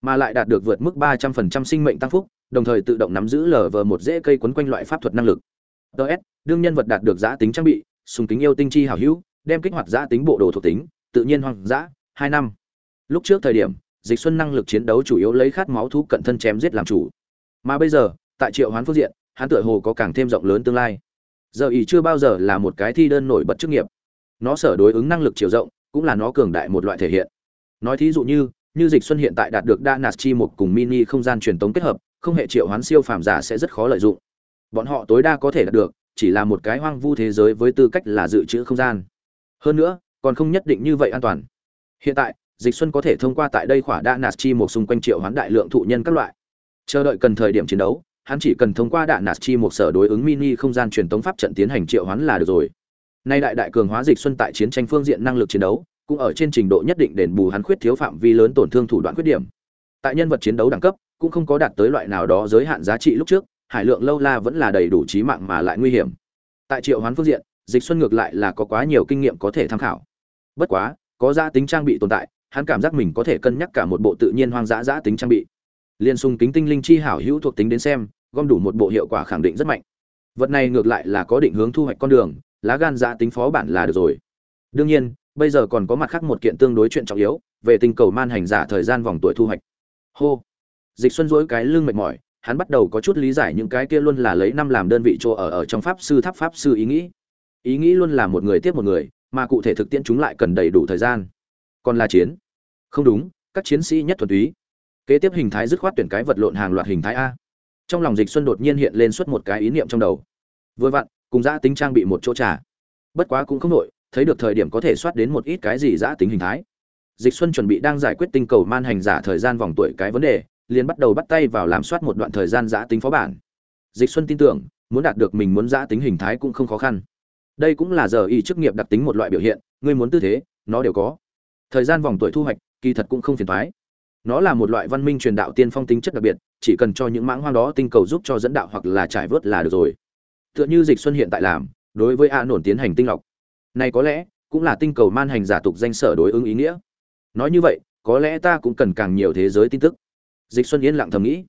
Mà lại đạt được vượt mức ba trăm phần trăm sinh mệnh tăng phúc đồng thời tự động nắm giữ lv một dễ cây quấn quanh loại pháp thuật năng lực. Ts đương nhân vật đạt được giã tính trang bị sùng kính yêu tinh chi hảo hữu, đem kích hoạt giã tính bộ đồ thuộc tính, tự nhiên hoang dã, hai năm. Lúc trước thời điểm, dịch xuân năng lực chiến đấu chủ yếu lấy khát máu thú cận thân chém giết làm chủ. Mà bây giờ, tại triệu hoán phương diện, hắn tựa hồ có càng thêm rộng lớn tương lai. Giờ ý chưa bao giờ là một cái thi đơn nổi bật chức nghiệp. Nó sở đối ứng năng lực chiều rộng, cũng là nó cường đại một loại thể hiện. Nói thí dụ như như dịch xuân hiện tại đạt được đa nạt chi một cùng mini không gian truyền tống kết hợp không hệ triệu hoán siêu phàm giả sẽ rất khó lợi dụng. Bọn họ tối đa có thể đạt được, chỉ là một cái hoang vu thế giới với tư cách là dự trữ không gian. Hơn nữa, còn không nhất định như vậy an toàn. Hiện tại, dịch xuân có thể thông qua tại đây khỏa đa nạt chi một xung quanh triệu hoán đại lượng thụ nhân các loại. Chờ đợi cần thời điểm chiến đấu, hắn chỉ cần thông qua đạn nạt chi một sở đối ứng mini không gian truyền tống pháp trận tiến hành triệu hoán là được rồi. Nay đại đại cường hóa dịch xuân tại chiến tranh phương diện năng lực chiến đấu, cũng ở trên trình độ nhất định đền bù hắn khuyết thiếu phạm vi lớn tổn thương thủ đoạn khuyết điểm tại nhân vật chiến đấu đẳng cấp cũng không có đạt tới loại nào đó giới hạn giá trị lúc trước, hải lượng lâu la vẫn là đầy đủ trí mạng mà lại nguy hiểm. Tại triệu hoán phương diện, dịch xuân ngược lại là có quá nhiều kinh nghiệm có thể tham khảo. Bất quá, có giá tính trang bị tồn tại, hắn cảm giác mình có thể cân nhắc cả một bộ tự nhiên hoang dã giá tính trang bị. Liên xung kính tinh linh chi hảo hữu thuộc tính đến xem, gom đủ một bộ hiệu quả khẳng định rất mạnh. Vật này ngược lại là có định hướng thu hoạch con đường, lá gan giá tính phó bản là được rồi. Đương nhiên, bây giờ còn có mặt khác một kiện tương đối chuyện trọng yếu, về tình cầu man hành giả thời gian vòng tuổi thu hoạch hô. Dịch xuân dỗi cái lưng mệt mỏi, hắn bắt đầu có chút lý giải những cái kia luôn là lấy năm làm đơn vị chỗ ở ở trong pháp sư, tháp pháp sư ý nghĩ. Ý nghĩ luôn là một người tiếp một người, mà cụ thể thực tiễn chúng lại cần đầy đủ thời gian. Còn là chiến. Không đúng, các chiến sĩ nhất thuần túy. Kế tiếp hình thái dứt khoát tuyển cái vật lộn hàng loạt hình thái a. Trong lòng dịch xuân đột nhiên hiện lên suốt một cái ý niệm trong đầu. Vừa vặn, cùng giã tính trang bị một chỗ trà. Bất quá cũng không nội thấy được thời điểm có thể soát đến một ít cái gì giã tính hình thái dịch xuân chuẩn bị đang giải quyết tinh cầu man hành giả thời gian vòng tuổi cái vấn đề, liền bắt đầu bắt tay vào làm soát một đoạn thời gian giã tính phó bản. Dịch xuân tin tưởng, muốn đạt được mình muốn giã tính hình thái cũng không khó khăn. Đây cũng là giờ y chức nghiệp đặc tính một loại biểu hiện, ngươi muốn tư thế, nó đều có. Thời gian vòng tuổi thu hoạch, kỳ thật cũng không phiền thoái nó là một loại văn minh truyền đạo tiên phong tính chất đặc biệt, chỉ cần cho những mãng hoang đó tinh cầu giúp cho dẫn đạo hoặc là trải vớt là được rồi. Tựa như dịch xuân hiện tại làm, đối với a nổn tiến hành tinh lọc. Này có lẽ, cũng là tinh cầu man hành giả tục danh sở đối ứng ý nghĩa nói như vậy, có lẽ ta cũng cần càng nhiều thế giới tin tức. Dịch xuân yên lặng thầm nghĩ.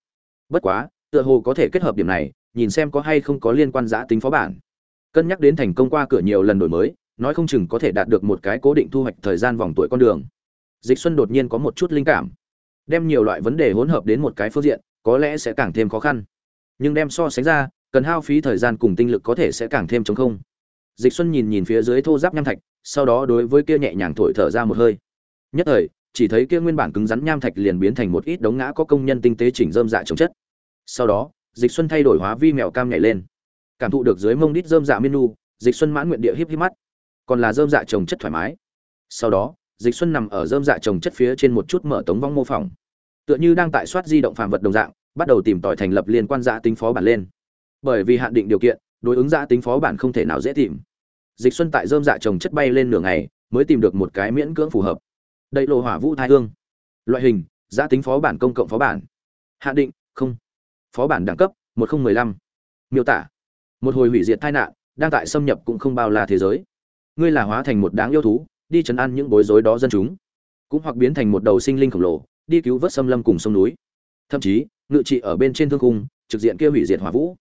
Bất quá, tựa hồ có thể kết hợp điểm này, nhìn xem có hay không có liên quan giã tính phó bản. Cân nhắc đến thành công qua cửa nhiều lần đổi mới, nói không chừng có thể đạt được một cái cố định thu hoạch thời gian vòng tuổi con đường. Dịch xuân đột nhiên có một chút linh cảm. Đem nhiều loại vấn đề hỗn hợp đến một cái phương diện, có lẽ sẽ càng thêm khó khăn. Nhưng đem so sánh ra, cần hao phí thời gian cùng tinh lực có thể sẽ càng thêm chống không. Dịch xuân nhìn nhìn phía dưới thô giáp nham thạch, sau đó đối với kia nhẹ nhàng thổi thở ra một hơi nhất thời, chỉ thấy kia nguyên bản cứng rắn nham thạch liền biến thành một ít đống ngã có công nhân tinh tế chỉnh dơm dạ trồng chất. Sau đó, dịch xuân thay đổi hóa vi mèo cam nhảy lên. Cảm thụ được dưới mông đít dơm dạ menu dịch xuân mãn nguyện địa híp híp mắt. Còn là dơm dạ trồng chất thoải mái. Sau đó, dịch xuân nằm ở dơm dạ trồng chất phía trên một chút mở tống vong mô phỏng. Tựa như đang tại soát di động phàm vật đồng dạng, bắt đầu tìm tòi thành lập liên quan dạ tính phó bản lên. Bởi vì hạn định điều kiện, đối ứng dạ tính phó bản không thể nào dễ tìm. Dịch xuân tại dơm dạ trồng chất bay lên nửa ngày, mới tìm được một cái miễn cưỡng phù hợp đây lộ hỏa vũ thai hương. Loại hình dạ tính phó bản công cộng phó bản. Hạ định, không. Phó bản đẳng cấp, một nghìn mười lăm. Miêu tả, một hồi hủy diệt tai nạn, đang tại xâm nhập cũng không bao la thế giới. Ngươi là hóa thành một đáng yêu thú, đi chấn an những bối rối đó dân chúng. Cũng hoặc biến thành một đầu sinh linh khổng lồ, đi cứu vớt xâm lâm cùng sông núi. Thậm chí, ngự trị ở bên trên thương cung trực diện kia hủy diệt hỏa vũ.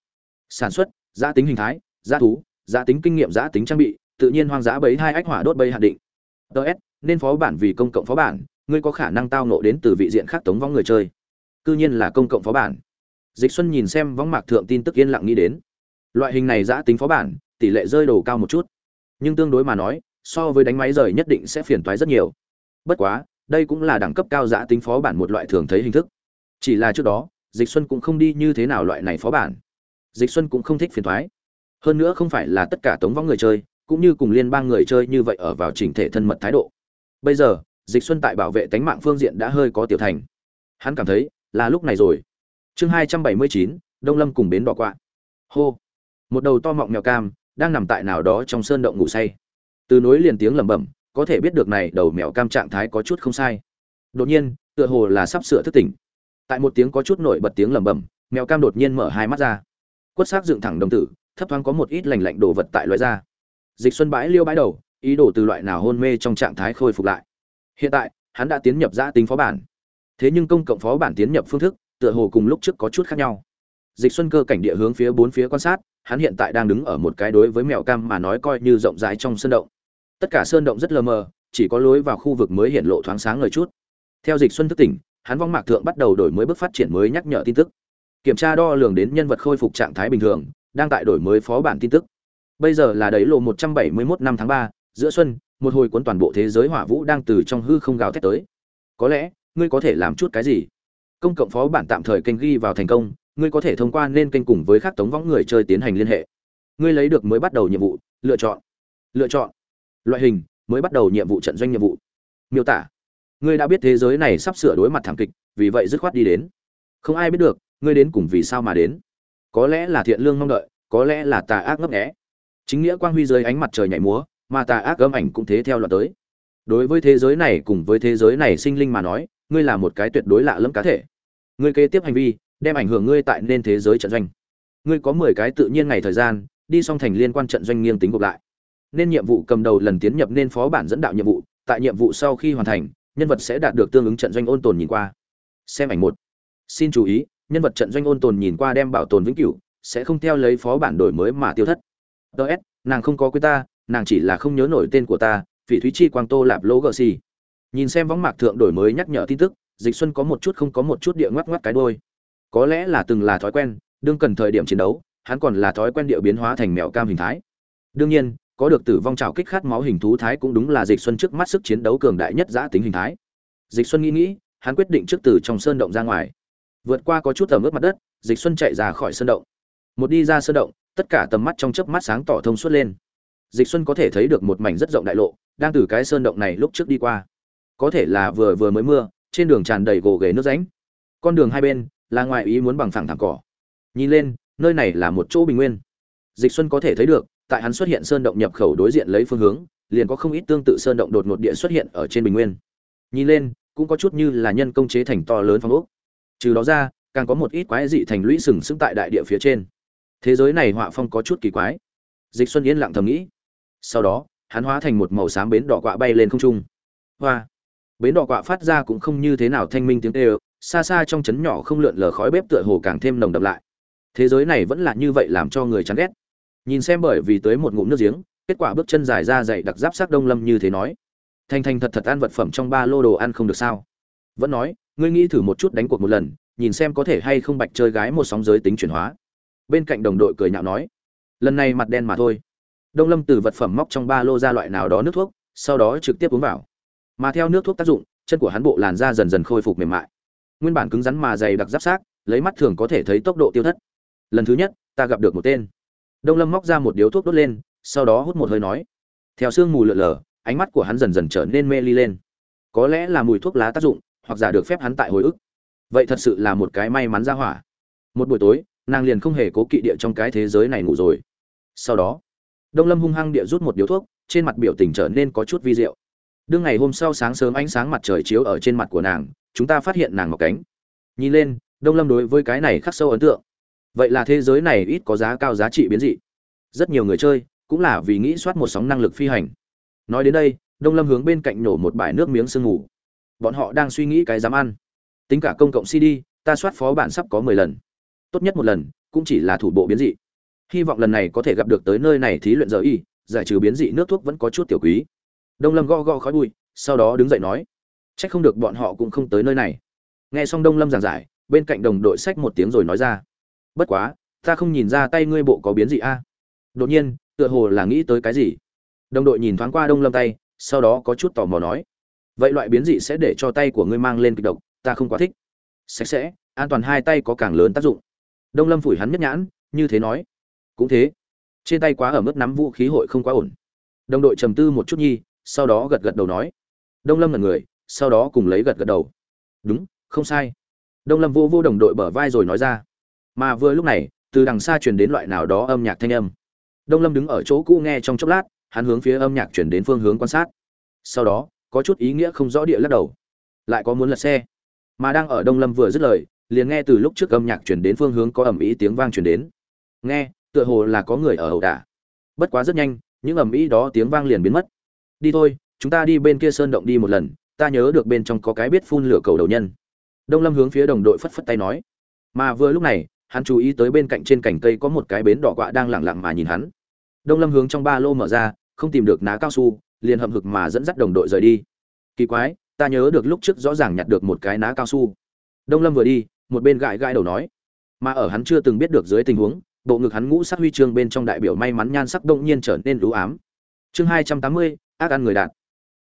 Sản xuất, giá tính hình thái, giá thú, giá tính kinh nghiệm, giá tính trang bị, tự nhiên hoang dã bấy hai ách hỏa đốt bây hạn định. Ts nên phó bản vì công cộng phó bản, ngươi có khả năng tao nộ đến từ vị diện khác tống vong người chơi. Cư nhiên là công cộng phó bản. Dịch xuân nhìn xem võng mạc thượng tin tức yên lặng nghĩ đến. Loại hình này giã tính phó bản, tỷ lệ rơi đồ cao một chút. Nhưng tương đối mà nói, so với đánh máy rời nhất định sẽ phiền toái rất nhiều. Bất quá, đây cũng là đẳng cấp cao giã tính phó bản một loại thường thấy hình thức. Chỉ là trước đó, dịch xuân cũng không đi như thế nào loại này phó bản. Dịch xuân cũng không thích phiền toái. Hơn nữa không phải là tất cả tống võng người chơi, cũng như cùng liên bang người chơi như vậy ở vào chỉnh thể thân mật thái độ bây giờ, dịch xuân tại bảo vệ tánh mạng phương diện đã hơi có tiểu thành. Hắn cảm thấy, là lúc này rồi. Chương hai trăm bảy mươi chín, đông lâm cùng bến đỏ quạ. Hô. Một đầu to mọng mèo cam, đang nằm tại nào đó trong sơn động ngủ say. Từ nối liền tiếng lẩm bẩm, có thể biết được này đầu mèo cam trạng thái có chút không sai. Đột nhiên, tựa hồ là sắp sửa thức tỉnh. Tại một tiếng có chút nổi bật tiếng lẩm bẩm, mèo cam đột nhiên mở hai mắt ra. Quất xác dựng thẳng đồng tử, thấp thoáng có một ít lành lạnh đồ vật tại loại da dịch xuân bãi liêu bãi đầu ý đồ từ loại nào hôn mê trong trạng thái khôi phục lại. Hiện tại hắn đã tiến nhập giã tính phó bản. Thế nhưng công cộng phó bản tiến nhập phương thức tựa hồ cùng lúc trước có chút khác nhau. Dịch xuân cơ cảnh địa hướng phía bốn phía quan sát hắn hiện tại đang đứng ở một cái đối với mèo cam mà nói coi như rộng rãi trong sơn động. Tất cả sơn động rất lờ mờ chỉ có lối vào khu vực mới hiện lộ thoáng sáng lời chút. Theo dịch xuân thức tỉnh hắn vong mạc thượng bắt đầu đổi mới bước phát triển mới nhắc nhở tin tức. Kiểm tra đo lường đến nhân vật khôi phục trạng thái bình thường đang tại đổi mới phó bản tin tức. Bây giờ là đấy lộ 171 năm tháng 3, giữa xuân, một hồi cuốn toàn bộ thế giới hỏa vũ đang từ trong hư không gào thét tới. Có lẽ, ngươi có thể làm chút cái gì? Công cộng phó bản tạm thời kênh ghi vào thành công, ngươi có thể thông qua nên kênh cùng với các tống võng người chơi tiến hành liên hệ. Ngươi lấy được mới bắt đầu nhiệm vụ, lựa chọn. Lựa chọn. Loại hình, mới bắt đầu nhiệm vụ trận doanh nhiệm vụ. Miêu tả. Ngươi đã biết thế giới này sắp sửa đối mặt thảm kịch, vì vậy dứt khoát đi đến. Không ai biết được, ngươi đến cùng vì sao mà đến. Có lẽ là thiện lương mong đợi, có lẽ là tà ác ngấp nghé. Chính nghĩa quang huy dưới ánh mặt trời nhảy múa mà tà ác gấm ảnh cũng thế theo loạt tới. Đối với thế giới này cùng với thế giới này sinh linh mà nói, ngươi là một cái tuyệt đối lạ lẫm cá thể. Ngươi kế tiếp hành vi, đem ảnh hưởng ngươi tại nên thế giới trận doanh. Ngươi có mười cái tự nhiên ngày thời gian, đi xong thành liên quan trận doanh nghiêng tính gộp lại. Nên nhiệm vụ cầm đầu lần tiến nhập nên phó bản dẫn đạo nhiệm vụ, tại nhiệm vụ sau khi hoàn thành, nhân vật sẽ đạt được tương ứng trận doanh ôn tồn nhìn qua. Xem ảnh một. Xin chú ý, nhân vật trận doanh ôn tồn nhìn qua đem bảo tồn vĩnh cửu, sẽ không theo lấy phó bản đổi mới mà tiêu thất. Ts nàng không có quê ta nàng chỉ là không nhớ nổi tên của ta, phỉ thúy chi quang tô lạp lỗ gợ xì. Nhìn xem võng mạc thượng đổi mới nhắc nhở tin tức, dịch xuân có một chút không có một chút địa ngoắc ngoắc cái đôi có lẽ là từng là thói quen, đương cần thời điểm chiến đấu, hắn còn là thói quen địa biến hóa thành mèo cam hình thái. Đương nhiên, có được tử vong trào kích khát máu hình thú thái cũng đúng là dịch xuân trước mắt sức chiến đấu cường đại nhất giã tính hình thái. Dịch xuân nghĩ nghĩ, hắn quyết định trước từ trong sơn động ra ngoài. Vượt qua có chút tầm ướt mặt đất, dịch xuân chạy ra khỏi sơn động. Một đi ra sơn động, tất cả tầm mắt trong chớp mắt sáng tỏ thông suốt lên dịch xuân có thể thấy được một mảnh rất rộng đại lộ, đang từ cái sơn động này lúc trước đi qua. Có thể là vừa vừa mới mưa, trên đường tràn đầy gồ ghề nước ránh con đường hai bên là ngoại ý muốn bằng phẳng thẳng cỏ. Nhìn lên, nơi này là một chỗ bình nguyên. Dịch xuân có thể thấy được, tại hắn xuất hiện sơn động nhập khẩu đối diện lấy phương hướng, liền có không ít tương tự sơn động đột ngột địa xuất hiện ở trên bình nguyên. Nhìn lên, cũng có chút như là nhân công chế thành to lớn phong ốc. Trừ đó ra, càng có một ít quái dị thành lũy sừng sững tại đại địa phía trên. Thế giới này họa phong có chút kỳ quái. Dịch xuân yên lặng thầm nghĩ sau đó, hắn hóa thành một màu xám bến đỏ quạ bay lên không trung. Hoa! Bến đỏ quạ phát ra cũng không như thế nào thanh minh tiếng tê xa xa trong trấn nhỏ không lượn lờ khói bếp tựa hồ càng thêm nồng đậm lại. Thế giới này vẫn là như vậy làm cho người chán ghét. Nhìn xem bởi vì tới một ngụm nước giếng, kết quả bước chân dài ra dậy đặc giáp sắc đông lâm như thế nói. Thành thành thật thật ăn vật phẩm trong ba lô đồ ăn không được sao? Vẫn nói, ngươi nghĩ thử một chút đánh cuộc một lần, nhìn xem có thể hay không bạch chơi gái một sóng giới tính chuyển hóa. Bên cạnh đồng đội cười nhạo nói, lần này mặt đen mà thôi đông lâm từ vật phẩm móc trong ba lô ra loại nào đó nước thuốc sau đó trực tiếp uống vào. Mà theo nước thuốc tác dụng chân của hắn bộ làn da dần dần khôi phục mềm mại. Nguyên bản cứng rắn mà dày đặc giáp xác, lấy mắt thường có thể thấy tốc độ tiêu thất. Lần thứ nhất ta gặp được một tên. Đông lâm móc ra một điếu thuốc đốt lên sau đó hút một hơi nói. Theo sương mù lượn lờ ánh mắt của hắn dần dần trở nên mê ly lên. Có lẽ là mùi thuốc lá tác dụng hoặc giả được phép hắn tại hồi ức. Vậy thật sự là một cái may mắn ra hỏa. Một buổi tối nàng liền không hề cố kỵ địa trong cái thế giới này ngủ rồi. Sau đó đông lâm hung hăng địa rút một điếu thuốc, trên mặt biểu tình trở nên có chút vi diệu. Đương ngày hôm sau sáng sớm ánh sáng mặt trời chiếu ở trên mặt của nàng, chúng ta phát hiện nàng mọc cánh. Nhìn lên, đông lâm đối với cái này khắc sâu ấn tượng. Vậy là thế giới này ít có giá cao giá trị biến dị. Rất nhiều người chơi cũng là vì nghĩ soát một sóng năng lực phi hành. Nói đến đây, đông lâm hướng bên cạnh nổ một bãi nước miếng sương ngủ bọn họ đang suy nghĩ cái dám ăn. Tính cả công cộng cd, ta soát phó bản sắp có mười lần. Tốt nhất một lần, cũng chỉ là thủ bộ biến dị hy vọng lần này có thể gặp được tới nơi này thí luyện giờ y, giải trừ biến dị nước thuốc vẫn có chút tiểu quý. Đông lâm go go khói bụi, sau đó đứng dậy nói c h ắ c không được bọn họ cũng không tới nơi này. Nghe xong đông lâm giảng giải, bên cạnh đồng đội sách một tiếng rồi nói ra, bất quá, ta không nhìn ra tay ngươi bộ có biến dị a. Đột nhiên, tựa hồ là nghĩ tới cái gì. Đồng đội nhìn thoáng qua đông lâm tay, sau đó có chút tò mò nói, vậy loại biến dị sẽ để cho tay của ngươi mang lên kịch độc, ta không quá thích. Sạch sẽ, an toàn hai tay có càng lớn tác dụng. Đông lâm phủi hắn nhất nhãn, như thế nói cũng thế. Trên tay quá ở mức nắm vũ khí hội không quá ổn. Đồng đội trầm tư một chút nhi, sau đó gật gật đầu nói. Đông lâm là người, sau đó cùng lấy gật gật đầu. Đúng, không sai. Đông lâm vô vô đồng đội bở vai rồi nói ra. Mà vừa lúc này, từ đằng xa truyền đến loại nào đó âm nhạc thanh âm. Đông lâm đứng ở chỗ cũ nghe trong chốc lát, hắn hướng phía âm nhạc chuyển đến phương hướng quan sát. Sau đó, có chút ý nghĩa không rõ địa lắc đầu. Lại có muốn lật xe. Mà đang ở đông lâm vừa dứt lời, liền nghe từ lúc trước âm nhạc chuyển đến phương hướng có ẩm ý tiếng vang chuyển đến. Nghe tựa hồ là có người ở ẩu đả. Bất quá rất nhanh, những ầm ĩ đó tiếng vang liền biến mất. Đi thôi, chúng ta đi bên kia sơn động đi một lần, ta nhớ được bên trong có cái biết phun lửa cầu đầu nhân. Đông lâm hướng phía đồng đội phất phất tay nói. Mà vừa lúc này, hắn chú ý tới bên cạnh trên cành cây có một cái bến đỏ quạ đang lẳng lặng mà nhìn hắn. Đông lâm hướng trong ba lô mở ra, không tìm được ná cao su, liền hậm hực mà dẫn dắt đồng đội rời đi. Kỳ quái, ta nhớ được lúc trước rõ ràng nhặt được một cái ná cao su. Đông lâm vừa đi, một bên gãi gãi đầu nói. Mà ở hắn chưa từng biết được dưới tình huống bộ ngực hắn ngũ sắc huy chương bên trong đại biểu may mắn nhan sắc đông nhiên trở nên lũ ám. Chương hai trăm tám mươi, ác ăn người đạt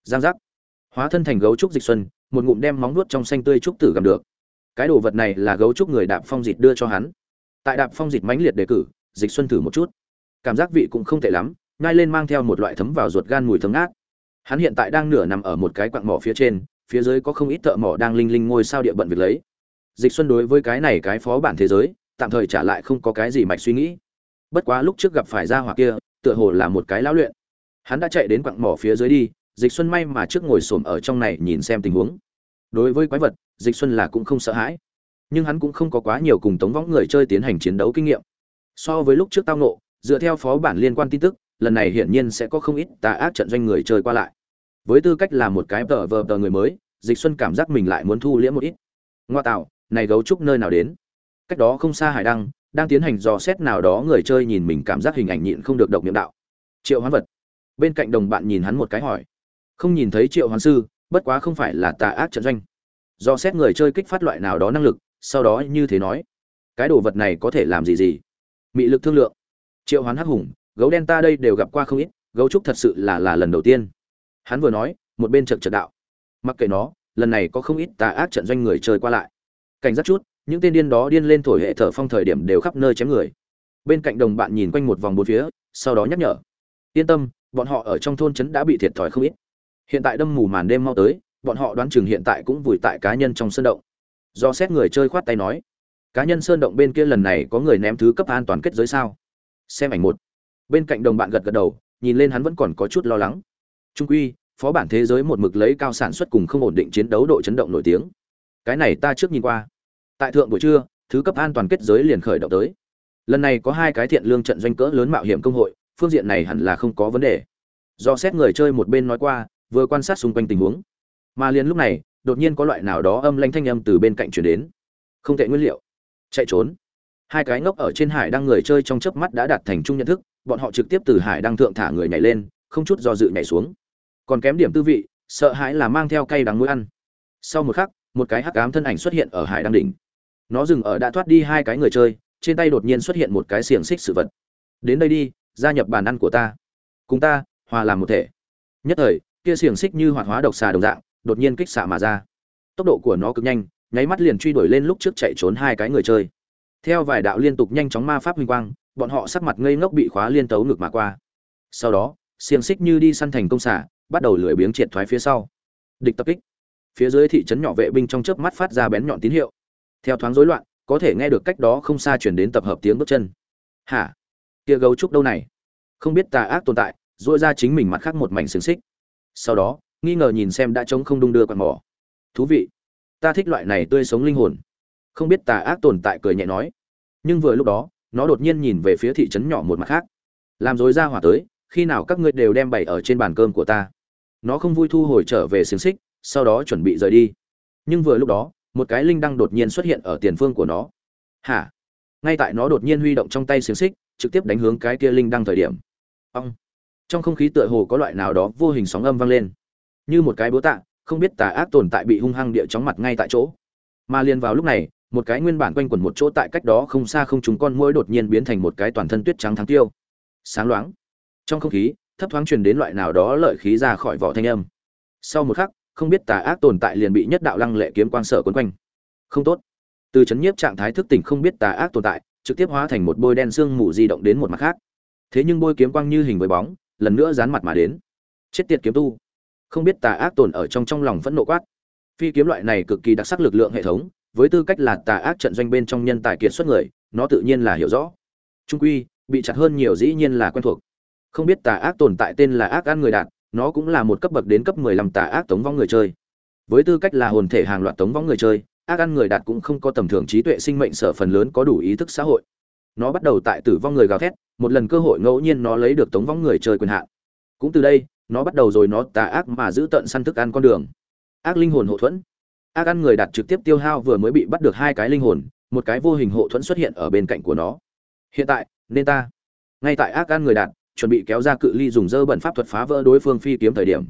giang giác. Hóa thân thành gấu trúc dịch xuân, một ngụm đem móng nuốt trong xanh tươi trúc tử gặm được. Cái đồ vật này là gấu trúc người đạp phong dịch đưa cho hắn. Tại đạp phong dịch mãnh liệt đề cử, dịch xuân thử một chút. Cảm giác vị cũng không tệ lắm ngay lên mang theo một loại thấm vào ruột gan mùi thấm ngát. Hắn hiện tại đang nửa nằm ở một cái quặng mỏ phía trên, phía dưới có không ít thợ mỏ đang linh linh ngôi sao địa bận việc lấy. Dịch xuân đối với cái này cái phó bản thế giới tạm thời trả lại không có cái gì mạch suy nghĩ. Bất quá lúc trước gặp phải ra hỏa kia, tựa hồ là một cái lão luyện. Hắn đã chạy đến quặng mỏ phía dưới đi, dịch xuân may mà trước ngồi xổm ở trong này nhìn xem tình huống. Đối với quái vật, dịch xuân là cũng không sợ hãi. Nhưng hắn cũng không có quá nhiều cùng tống võng người chơi tiến hành chiến đấu kinh nghiệm. So với lúc trước tao nộ dựa theo phó bản liên quan tin tức, lần này hiển nhiên sẽ có không ít tà ác trận doanh người chơi qua lại. Với tư cách là một cái tờ vờ tờ người mới, dịch xuân cảm giác mình lại muốn thu liễm một ít. Ngoa tạo, này gấu trúc nơi nào đến? Cách đó không xa hải đăng, đang tiến hành dò xét nào đó người chơi nhìn mình cảm giác hình ảnh nhịn không được độc miệng đạo. Triệu hoán vật. Bên cạnh đồng bạn nhìn hắn một cái hỏi. Không nhìn thấy triệu hoán sư, bất quá không phải là tà ác trận doanh. Do xét người chơi kích phát loại nào đó năng lực, sau đó như thế nói. Cái đồ vật này có thể làm gì gì? Mị lực thương lượng. Triệu hoán hắc hùng, gấu đen ta đây đều gặp qua không ít, gấu trúc thật sự là là lần đầu tiên. Hắn vừa nói, một bên trận trận đạo. Mặc kệ nó, lần này có không ít tà ác trận doanh người chơi qua lại. Cảnh giác chút những tên điên đó điên lên thổi hệ thở phong thời điểm đều khắp nơi chém người. Bên cạnh đồng bạn nhìn quanh một vòng bốn phía, sau đó nhắc nhở. Yên tâm, bọn họ ở trong thôn trấn đã bị thiệt thòi không ít. Hiện tại đâm mù màn đêm mau tới, bọn họ đoán chừng hiện tại cũng vùi tại cá nhân trong sơn động. Do xét người chơi khoát tay nói, cá nhân sơn động bên kia lần này có người ném thứ cấp an toàn kết giới sao? Xem ảnh một. Bên cạnh đồng bạn gật gật đầu, nhìn lên hắn vẫn còn có chút lo lắng. Trung quy, phó bản thế giới một mực lấy cao sản xuất cùng không ổn định chiến đấu độ chấn động nổi tiếng. Cái này ta trước nhìn qua tại thượng buổi trưa, thứ cấp an toàn kết giới liền khởi động tới. Lần này có hai cái thiện lương trận doanh cỡ lớn mạo hiểm công hội, phương diện này hẳn là không có vấn đề. Do xét người chơi một bên nói qua, vừa quan sát xung quanh tình huống. Mà liền lúc này, đột nhiên có loại nào đó âm lanh thanh âm từ bên cạnh chuyển đến. Không tệ nguyên liệu. Chạy trốn. Hai cái ngốc ở trên hải đang người chơi trong chớp mắt đã đạt thành chung nhận thức, bọn họ trực tiếp từ hải đang thượng thả người nhảy lên, không chút do dự nhảy xuống. Còn kém điểm tư vị, sợ hãi là mang theo cây đắng mũi ăn. Sau một khắc, một cái hắc ám thân ảnh xuất hiện ở hải đăng đỉnh nó dừng ở đã thoát đi hai cái người chơi, trên tay đột nhiên xuất hiện một cái xiềng xích sự vật. Đến đây đi, gia nhập bàn ăn của ta. Cùng ta, hòa làm một thể. Nhất thời, kia xiềng xích như hoạt hóa độc xà đồng dạng, đột nhiên kích xạ mà ra. Tốc độ của nó cực nhanh, nháy mắt liền truy đuổi lên lúc trước chạy trốn hai cái người chơi. Theo vài đạo liên tục nhanh chóng ma pháp huy quang, bọn họ sắc mặt ngây ngốc bị khóa liên tấu ngược mà qua. Sau đó, xiềng xích như đi săn thành công xả bắt đầu lười biếng triệt thoái phía sau. Địch tập kích. Phía dưới thị trấn nhỏ vệ binh trong chớp mắt phát ra bén nhọn tín hiệu theo thoáng rối loạn, có thể nghe được cách đó không xa chuyển đến tập hợp tiếng bước chân. Hả? Kia gấu trúc đâu này? Không biết tà ác tồn tại dội ra chính mình mặt khác một mảnh xương xích. Sau đó, nghi ngờ nhìn xem đã trống không đung đưa quạt mỏ. Thú vị. Ta thích loại này tươi sống linh hồn. Không biết tà ác tồn tại cười nhẹ nói. Nhưng vừa lúc đó, nó đột nhiên nhìn về phía thị trấn nhỏ một mặt khác. Làm dối ra hỏa tới, khi nào các ngươi đều đem bày ở trên bàn cơm của ta? Nó không vui thu hồi trở về xiềng xích, sau đó chuẩn bị rời đi. Nhưng vừa lúc đó một cái linh đăng đột nhiên xuất hiện ở tiền phương của nó. Hả? Ngay tại nó đột nhiên huy động trong tay xiềng xích, trực tiếp đánh hướng cái kia linh đăng thời điểm. Ong. Trong không khí tựa hồ có loại nào đó vô hình sóng âm vang lên. Như một cái búa tạ, không biết tà ác tồn tại bị hung hăng địa chóng mặt ngay tại chỗ. Mà liền vào lúc này, một cái nguyên bản quanh quẩn một chỗ tại cách đó không xa không chúng con muỗi đột nhiên biến thành một cái toàn thân tuyết trắng thắng tiêu. Sáng loáng. Trong không khí, thấp thoáng truyền đến loại nào đó lợi khí ra khỏi vỏ thanh âm. Sau một khắc không biết tà ác tồn tại liền bị nhất đạo lăng lệ kiếm quang sở quấn quanh. Không tốt. Từ chấn nhiếp trạng thái thức tỉnh không biết tà ác tồn tại, trực tiếp hóa thành một bôi đen xương mù di động đến một mặt khác. Thế nhưng bôi kiếm quang như hình với bóng, lần nữa dán mặt mà đến. Chết tiệt kiếm tu. Không biết tà ác tồn ở trong trong lòng phẫn nộ quát. Phi kiếm loại này cực kỳ đặc sắc lực lượng hệ thống, với tư cách là tà ác trận doanh bên trong nhân tài kiệt xuất người, nó tự nhiên là hiểu rõ. Trung quy, bị chặt hơn nhiều dĩ nhiên là quen thuộc. Không biết tà ác tồn tại tên là ác ăn người đạt nó cũng là một cấp bậc đến cấp 15 tà ác tống vong người chơi. Với tư cách là hồn thể hàng loạt tống vong người chơi, ác ăn người đạt cũng không có tầm thường trí tuệ sinh mệnh sở phần lớn có đủ ý thức xã hội. Nó bắt đầu tại tử vong người gào thét, một lần cơ hội ngẫu nhiên nó lấy được tống vong người chơi quyền hạn. Cũng từ đây, nó bắt đầu rồi nó tà ác mà giữ tận săn thức ăn con đường. Ác linh hồn hộ thuẫn. Ác ăn người đạt trực tiếp tiêu hao vừa mới bị bắt được hai cái linh hồn, một cái vô hình hộ thuẫn xuất hiện ở bên cạnh của nó. Hiện tại, nên ta. Ngay tại ác ăn người đạt chuẩn bị kéo ra cự ly dùng dơ bẩn pháp thuật phá vỡ đối phương phi kiếm thời điểm.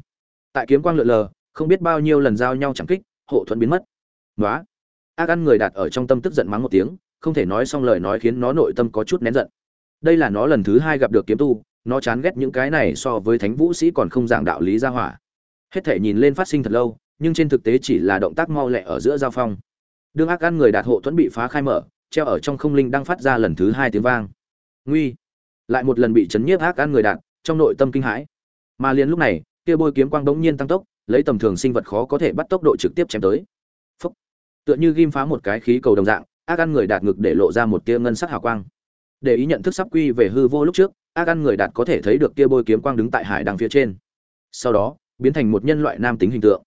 Tại kiếm quang lượn lờ, không biết bao nhiêu lần giao nhau chẳng kích, hộ thuẫn biến mất. Nói ác ăn người đạt ở trong tâm tức giận mắng một tiếng, không thể nói xong lời nói khiến nó nội tâm có chút nén giận. Đây là nó lần thứ hai gặp được kiếm tu, nó chán ghét những cái này so với thánh vũ sĩ còn không giảng đạo lý ra hỏa. Hết thể nhìn lên phát sinh thật lâu, nhưng trên thực tế chỉ là động tác mau lẹ ở giữa giao phong. Đương ác ăn người đạt hộ thuẫn bị phá khai mở, treo ở trong không linh đang phát ra lần thứ hai tiếng vang. Nguy lại một lần bị chấn nhiếp ác ăn người đạn, trong nội tâm kinh hãi. Mà liền lúc này, kia bôi kiếm quang bỗng nhiên tăng tốc, lấy tầm thường sinh vật khó có thể bắt tốc độ trực tiếp chém tới. Phúc. tựa như ghim phá một cái khí cầu đồng dạng, ác ăn người đạt ngực để lộ ra một tia ngân sắc hào quang. Để ý nhận thức sắp quy về hư vô lúc trước, ác ăn người đạt có thể thấy được kia bôi kiếm quang đứng tại hải đằng phía trên. Sau đó, biến thành một nhân loại nam tính hình tượng.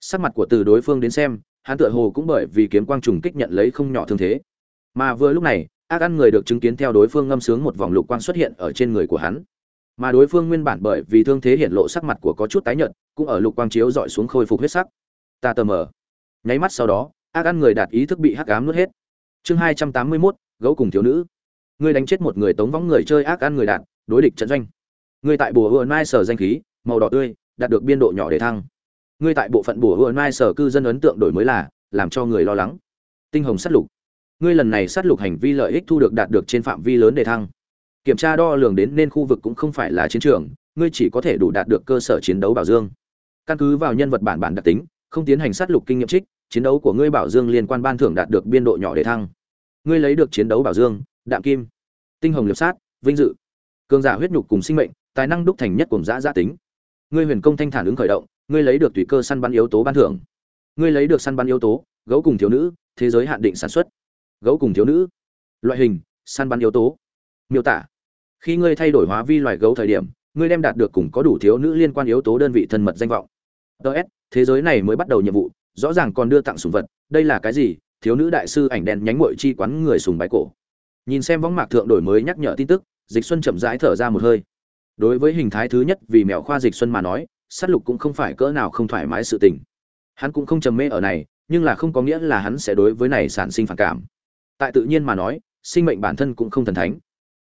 Sắc mặt của từ đối phương đến xem, hắn tựa hồ cũng bởi vì kiếm quang trùng kích nhận lấy không nhỏ thương thế. Mà vừa lúc này ác ăn người được chứng kiến theo đối phương ngâm sướng một vòng lục quang xuất hiện ở trên người của hắn. Mà đối phương nguyên bản bởi vì thương thế hiện lộ sắc mặt của có chút tái nhợt, cũng ở lục quang chiếu dọi xuống khôi phục huyết sắc. Ta tờ mờ. Nháy mắt sau đó, ác ăn người đạt ý thức bị hắc ám nuốt hết. Chương hai trăm tám mươi mốt, gấu cùng thiếu nữ. Ngươi đánh chết một người tống võng người chơi ác ăn người đạt, đối địch trận doanh. Ngươi tại bùa hựa mai sở danh khí, màu đỏ tươi, đạt được biên độ nhỏ để thăng. Ngươi tại bộ phận bùa hựa mai sở cư dân ấn tượng đổi mới là, làm cho người lo lắng. Tinh hồng sát lục ngươi lần này sát lục hành vi lợi ích thu được đạt được trên phạm vi lớn để thăng. Kiểm tra đo lường đến nên khu vực cũng không phải là chiến trường, ngươi chỉ có thể đủ đạt được cơ sở chiến đấu bảo dương. Căn cứ vào nhân vật bản bản đặc tính, không tiến hành sát lục kinh nghiệm trích, chiến đấu của ngươi bảo dương liên quan ban thưởng đạt được biên độ nhỏ để thăng. Ngươi lấy được chiến đấu bảo dương, đạm kim, tinh hồng liệp sát, vinh dự, cường giả huyết nhục cùng sinh mệnh, tài năng đúc thành nhất cùng giã giã tính. Ngươi huyền công thanh thản ứng khởi động, ngươi lấy được tùy cơ săn bắn yếu tố ban thưởng. Ngươi lấy được săn bắn yếu tố, gấu cùng thiếu nữ, thế giới hạn định sản xuất gấu cùng thiếu nữ. Loại hình, săn bắn yếu tố. Miêu tả, khi ngươi thay đổi hóa vi loài gấu thời điểm, ngươi đem đạt được cùng có đủ thiếu nữ liên quan yếu tố đơn vị thân mật danh vọng. Ts thế giới này mới bắt đầu nhiệm vụ, rõ ràng còn đưa tặng sùng vật, đây là cái gì? Thiếu nữ đại sư ảnh đèn nhánh mội chi quán người sùng bái cổ. Nhìn xem võng mạc thượng đổi mới nhắc nhở tin tức, dịch xuân chậm rãi thở ra một hơi. Đối với hình thái thứ nhất vì mèo khoa dịch xuân mà nói, sát lục cũng không phải cỡ nào không thoải mái sự tình. Hắn cũng không trầm mê ở này, nhưng là không có nghĩa là hắn sẽ đối với này sản sinh phản cảm tại tự nhiên mà nói, sinh mệnh bản thân cũng không thần thánh.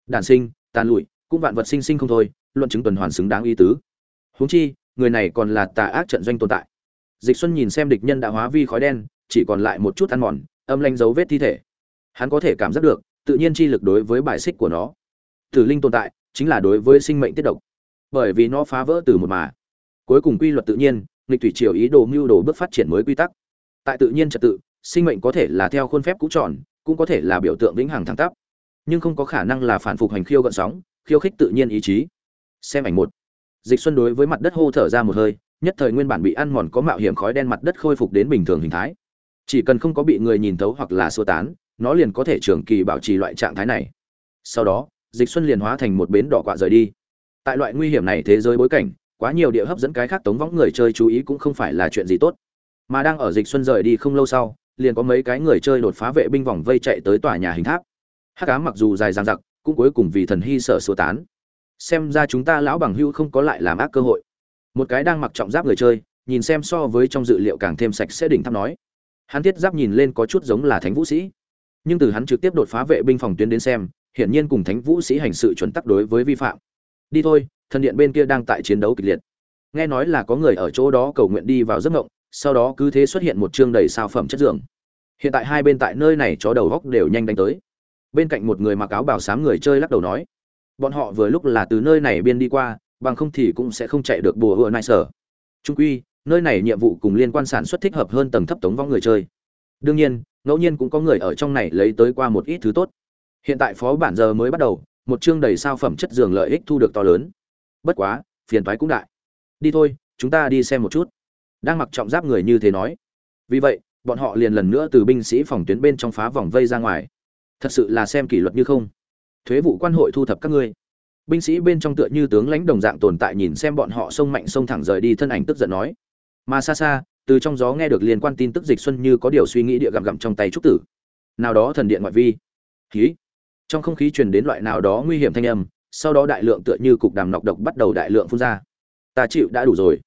Đản sinh, tàn lụi, cũng vạn vật sinh sinh không thôi, luận chứng tuần hoàn xứng đáng y tứ. Huống chi, người này còn là tà ác trận doanh tồn tại. Dịch xuân nhìn xem địch nhân đã hóa vi khói đen, chỉ còn lại một chút ăn mòn, âm lanh dấu vết thi thể. Hắn có thể cảm giác được, tự nhiên chi lực đối với bài xích của nó. Tử linh tồn tại, chính là đối với sinh mệnh tiết độc. Bởi vì nó phá vỡ từ một mà. Cuối cùng quy luật tự nhiên, nghịch thủy triều ý đồ mưu đồ bước phát triển mới quy tắc. Tại tự nhiên trật tự, sinh mệnh có thể là theo khuôn phép cũ tròn cũng có thể là biểu tượng vĩnh hằng thẳng tắp, nhưng không có khả năng là phản phục hành khiêu gợn sóng, khiêu khích tự nhiên ý chí. Xem ảnh một. Dịch xuân đối với mặt đất hô thở ra một hơi, nhất thời nguyên bản bị ăn mòn có mạo hiểm khói đen mặt đất khôi phục đến bình thường hình thái. Chỉ cần không có bị người nhìn thấu hoặc là xua tán, nó liền có thể trường kỳ bảo trì loại trạng thái này. Sau đó, dịch xuân liền hóa thành một bến đỏ quạ rời đi. Tại loại nguy hiểm này thế giới bối cảnh, quá nhiều địa hấp dẫn cái khác tống võng người chơi chú ý cũng không phải là chuyện gì tốt. Mà đang ở dịch xuân rời đi không lâu sau liền có mấy cái người chơi đột phá vệ binh vòng vây chạy tới tòa nhà hình tháp. Hắc ám mặc dù dài dằng dặc, cũng cuối cùng vì thần hy sợ sơ tán. Xem ra chúng ta lão bằng hưu không có lại làm ác cơ hội. Một cái đang mặc trọng giáp người chơi, nhìn xem so với trong dự liệu càng thêm sạch sẽ đỉnh tháp nói. Hắn thiết giáp nhìn lên có chút giống là thánh vũ sĩ. Nhưng từ hắn trực tiếp đột phá vệ binh phòng tuyến đến xem, hiển nhiên cùng thánh vũ sĩ hành sự chuẩn tắc đối với vi phạm. Đi thôi, thần điện bên kia đang tại chiến đấu kịch liệt. Nghe nói là có người ở chỗ đó cầu nguyện đi vào giấc ngộng sau đó cứ thế xuất hiện một chương đầy sao phẩm chất giường. Hiện tại hai bên tại nơi này chó đầu góc đều nhanh đánh tới. Bên cạnh một người mặc áo bảo sám người chơi lắc đầu nói, bọn họ vừa lúc là từ nơi này biên đi qua, bằng không thì cũng sẽ không chạy được bùa hựa nại sở. Trung quy, nơi này nhiệm vụ cùng liên quan sản xuất thích hợp hơn tầng thấp tống vong người chơi. Đương nhiên, ngẫu nhiên cũng có người ở trong này lấy tới qua một ít thứ tốt. Hiện tại phó bản giờ mới bắt đầu, một chương đầy sao phẩm chất giường lợi ích thu được to lớn. Bất quá, phiền toái cũng đại. Đi thôi, chúng ta đi xem một chút đang mặc trọng giáp người như thế nói. Vì vậy, bọn họ liền lần nữa từ binh sĩ phòng tuyến bên trong phá vòng vây ra ngoài. Thật sự là xem kỷ luật như không. Thuế vụ quan hội thu thập các ngươi. Binh sĩ bên trong tựa như tướng lãnh đồng dạng tồn tại nhìn xem bọn họ sông mạnh sông thẳng rời đi thân ảnh tức giận nói. Mà xa xa, từ trong gió nghe được liên quan tin tức dịch xuân như có điều suy nghĩ địa gặm gặm trong tay trúc tử. Nào đó thần điện ngoại vi. Khí trong không khí truyền đến loại nào đó nguy hiểm thanh âm, sau đó đại lượng tựa như cục đàm nọc độc bắt đầu đại lượng phun ra. Ta chịu đã đủ rồi.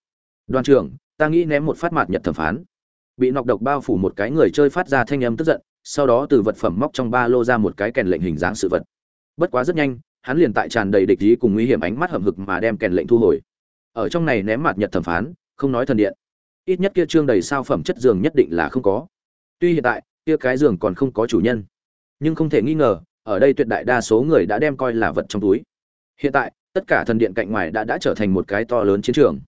Đoàn trưởng ta nghĩ ném một phát mạt nhật thẩm phán. Bị nọc độc bao phủ một cái người chơi phát ra thanh âm tức giận, sau đó từ vật phẩm móc trong ba lô ra một cái kèn lệnh hình dáng sự vật. Bất quá rất nhanh, hắn liền tại tràn đầy địch ý cùng nguy hiểm ánh mắt hầm hực mà đem kèn lệnh thu hồi. Ở trong này ném mạt nhật thẩm phán, không nói thần điện. Ít nhất kia trương đầy sao phẩm chất giường nhất định là không có. Tuy hiện tại, kia cái giường còn không có chủ nhân. Nhưng không thể nghi ngờ, ở đây tuyệt đại đa số người đã đem coi là vật trong túi. Hiện tại, tất cả thần điện cạnh ngoài đã đã trở thành một cái to lớn chiến trường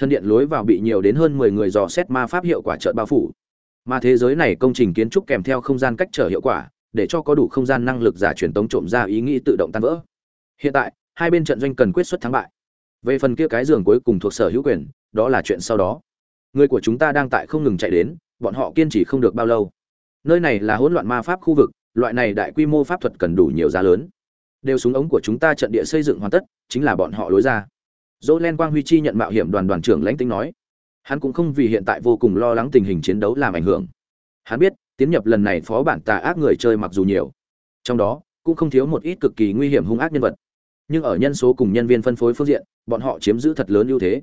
thân điện lối vào bị nhiều đến hơn mười người dò xét ma pháp hiệu quả trợn bao phủ. Mà thế giới này công trình kiến trúc kèm theo không gian cách trở hiệu quả, để cho có đủ không gian năng lực giả truyền tống trộm ra ý nghĩ tự động tan vỡ. Hiện tại, hai bên trận doanh cần quyết xuất thắng bại. Về phần kia cái giường cuối cùng thuộc sở hữu quyền, đó là chuyện sau đó. Người của chúng ta đang tại không ngừng chạy đến, bọn họ kiên trì không được bao lâu. Nơi này là hỗn loạn ma pháp khu vực, loại này đại quy mô pháp thuật cần đủ nhiều giá lớn. Đều súng ống của chúng ta trận địa xây dựng hoàn tất, chính là bọn họ lối ra dỗ len quang huy chi nhận mạo hiểm đoàn đoàn trưởng lãnh tính nói, hắn cũng không vì hiện tại vô cùng lo lắng tình hình chiến đấu làm ảnh hưởng. Hắn biết, tiến nhập lần này phó bản tà ác người chơi mặc dù nhiều, trong đó cũng không thiếu một ít cực kỳ nguy hiểm hung ác nhân vật. Nhưng ở nhân số cùng nhân viên phân phối phương diện, bọn họ chiếm giữ thật lớn ưu thế.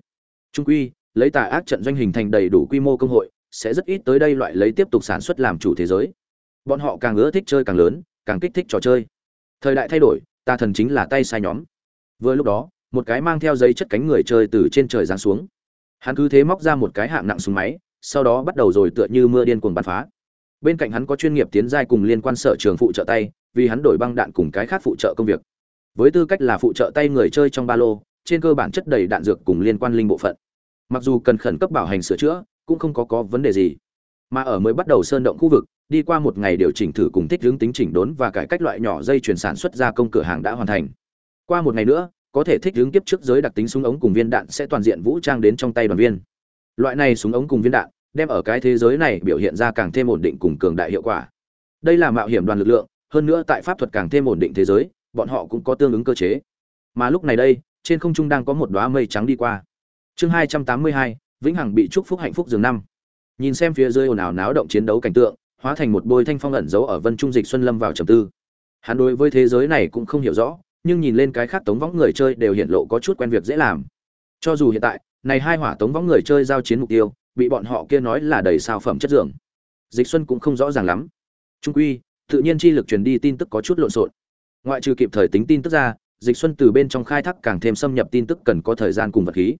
Trung quy, lấy tà ác trận doanh hình thành đầy đủ quy mô công hội, sẽ rất ít tới đây loại lấy tiếp tục sản xuất làm chủ thế giới. Bọn họ càng ưa thích chơi càng lớn, càng kích thích trò chơi. Thời đại thay đổi, tà thần chính là tay sai nhóm. Vừa lúc đó một cái mang theo giấy chất cánh người chơi từ trên trời giáng xuống. Hắn cứ thế móc ra một cái hạng nặng súng máy, sau đó bắt đầu rồi tựa như mưa điên cuồng bắn phá. Bên cạnh hắn có chuyên nghiệp tiến giai cùng liên quan sở trường phụ trợ tay, vì hắn đổi băng đạn cùng cái khác phụ trợ công việc. Với tư cách là phụ trợ tay người chơi trong ba lô, trên cơ bản chất đầy đạn dược cùng liên quan linh bộ phận. Mặc dù cần khẩn cấp bảo hành sửa chữa, cũng không có có vấn đề gì. Mà ở mới bắt đầu sơn động khu vực, đi qua một ngày điều chỉnh thử cùng thích hướng tính chỉnh đốn và cải cách loại nhỏ dây chuyển sản xuất ra công cửa hàng đã hoàn thành. Qua một ngày nữa có thể thích ứng kiếp trước giới đặc tính súng ống cùng viên đạn sẽ toàn diện vũ trang đến trong tay đoàn viên. Loại này súng ống cùng viên đạn đem ở cái thế giới này biểu hiện ra càng thêm ổn định cùng cường đại hiệu quả. Đây là mạo hiểm đoàn lực lượng, hơn nữa tại pháp thuật càng thêm ổn định thế giới, bọn họ cũng có tương ứng cơ chế. Mà lúc này đây, trên không trung đang có một đóa mây trắng đi qua. Chương hai trăm tám mươi hai, vĩnh hằng bị chúc phúc hạnh phúc giường năm. Nhìn xem phía dưới ồn ào náo động chiến đấu cảnh tượng, hóa thành một bôi thanh phong ẩn giấu ở vân trung dịch xuân lâm vào trầm tư. Hắn đối với thế giới này cũng không hiểu rõ nhưng nhìn lên cái khác tống võng người chơi đều hiện lộ có chút quen việc dễ làm. Cho dù hiện tại, này hai hỏa tống võng người chơi giao chiến mục tiêu, bị bọn họ kia nói là đầy sao phẩm chất dưỡng dịch xuân cũng không rõ ràng lắm. Trung quy, tự nhiên chi lực truyền đi tin tức có chút lộn xộn. Ngoại trừ kịp thời tính tin tức ra, dịch xuân từ bên trong khai thác càng thêm xâm nhập tin tức cần có thời gian cùng vật khí.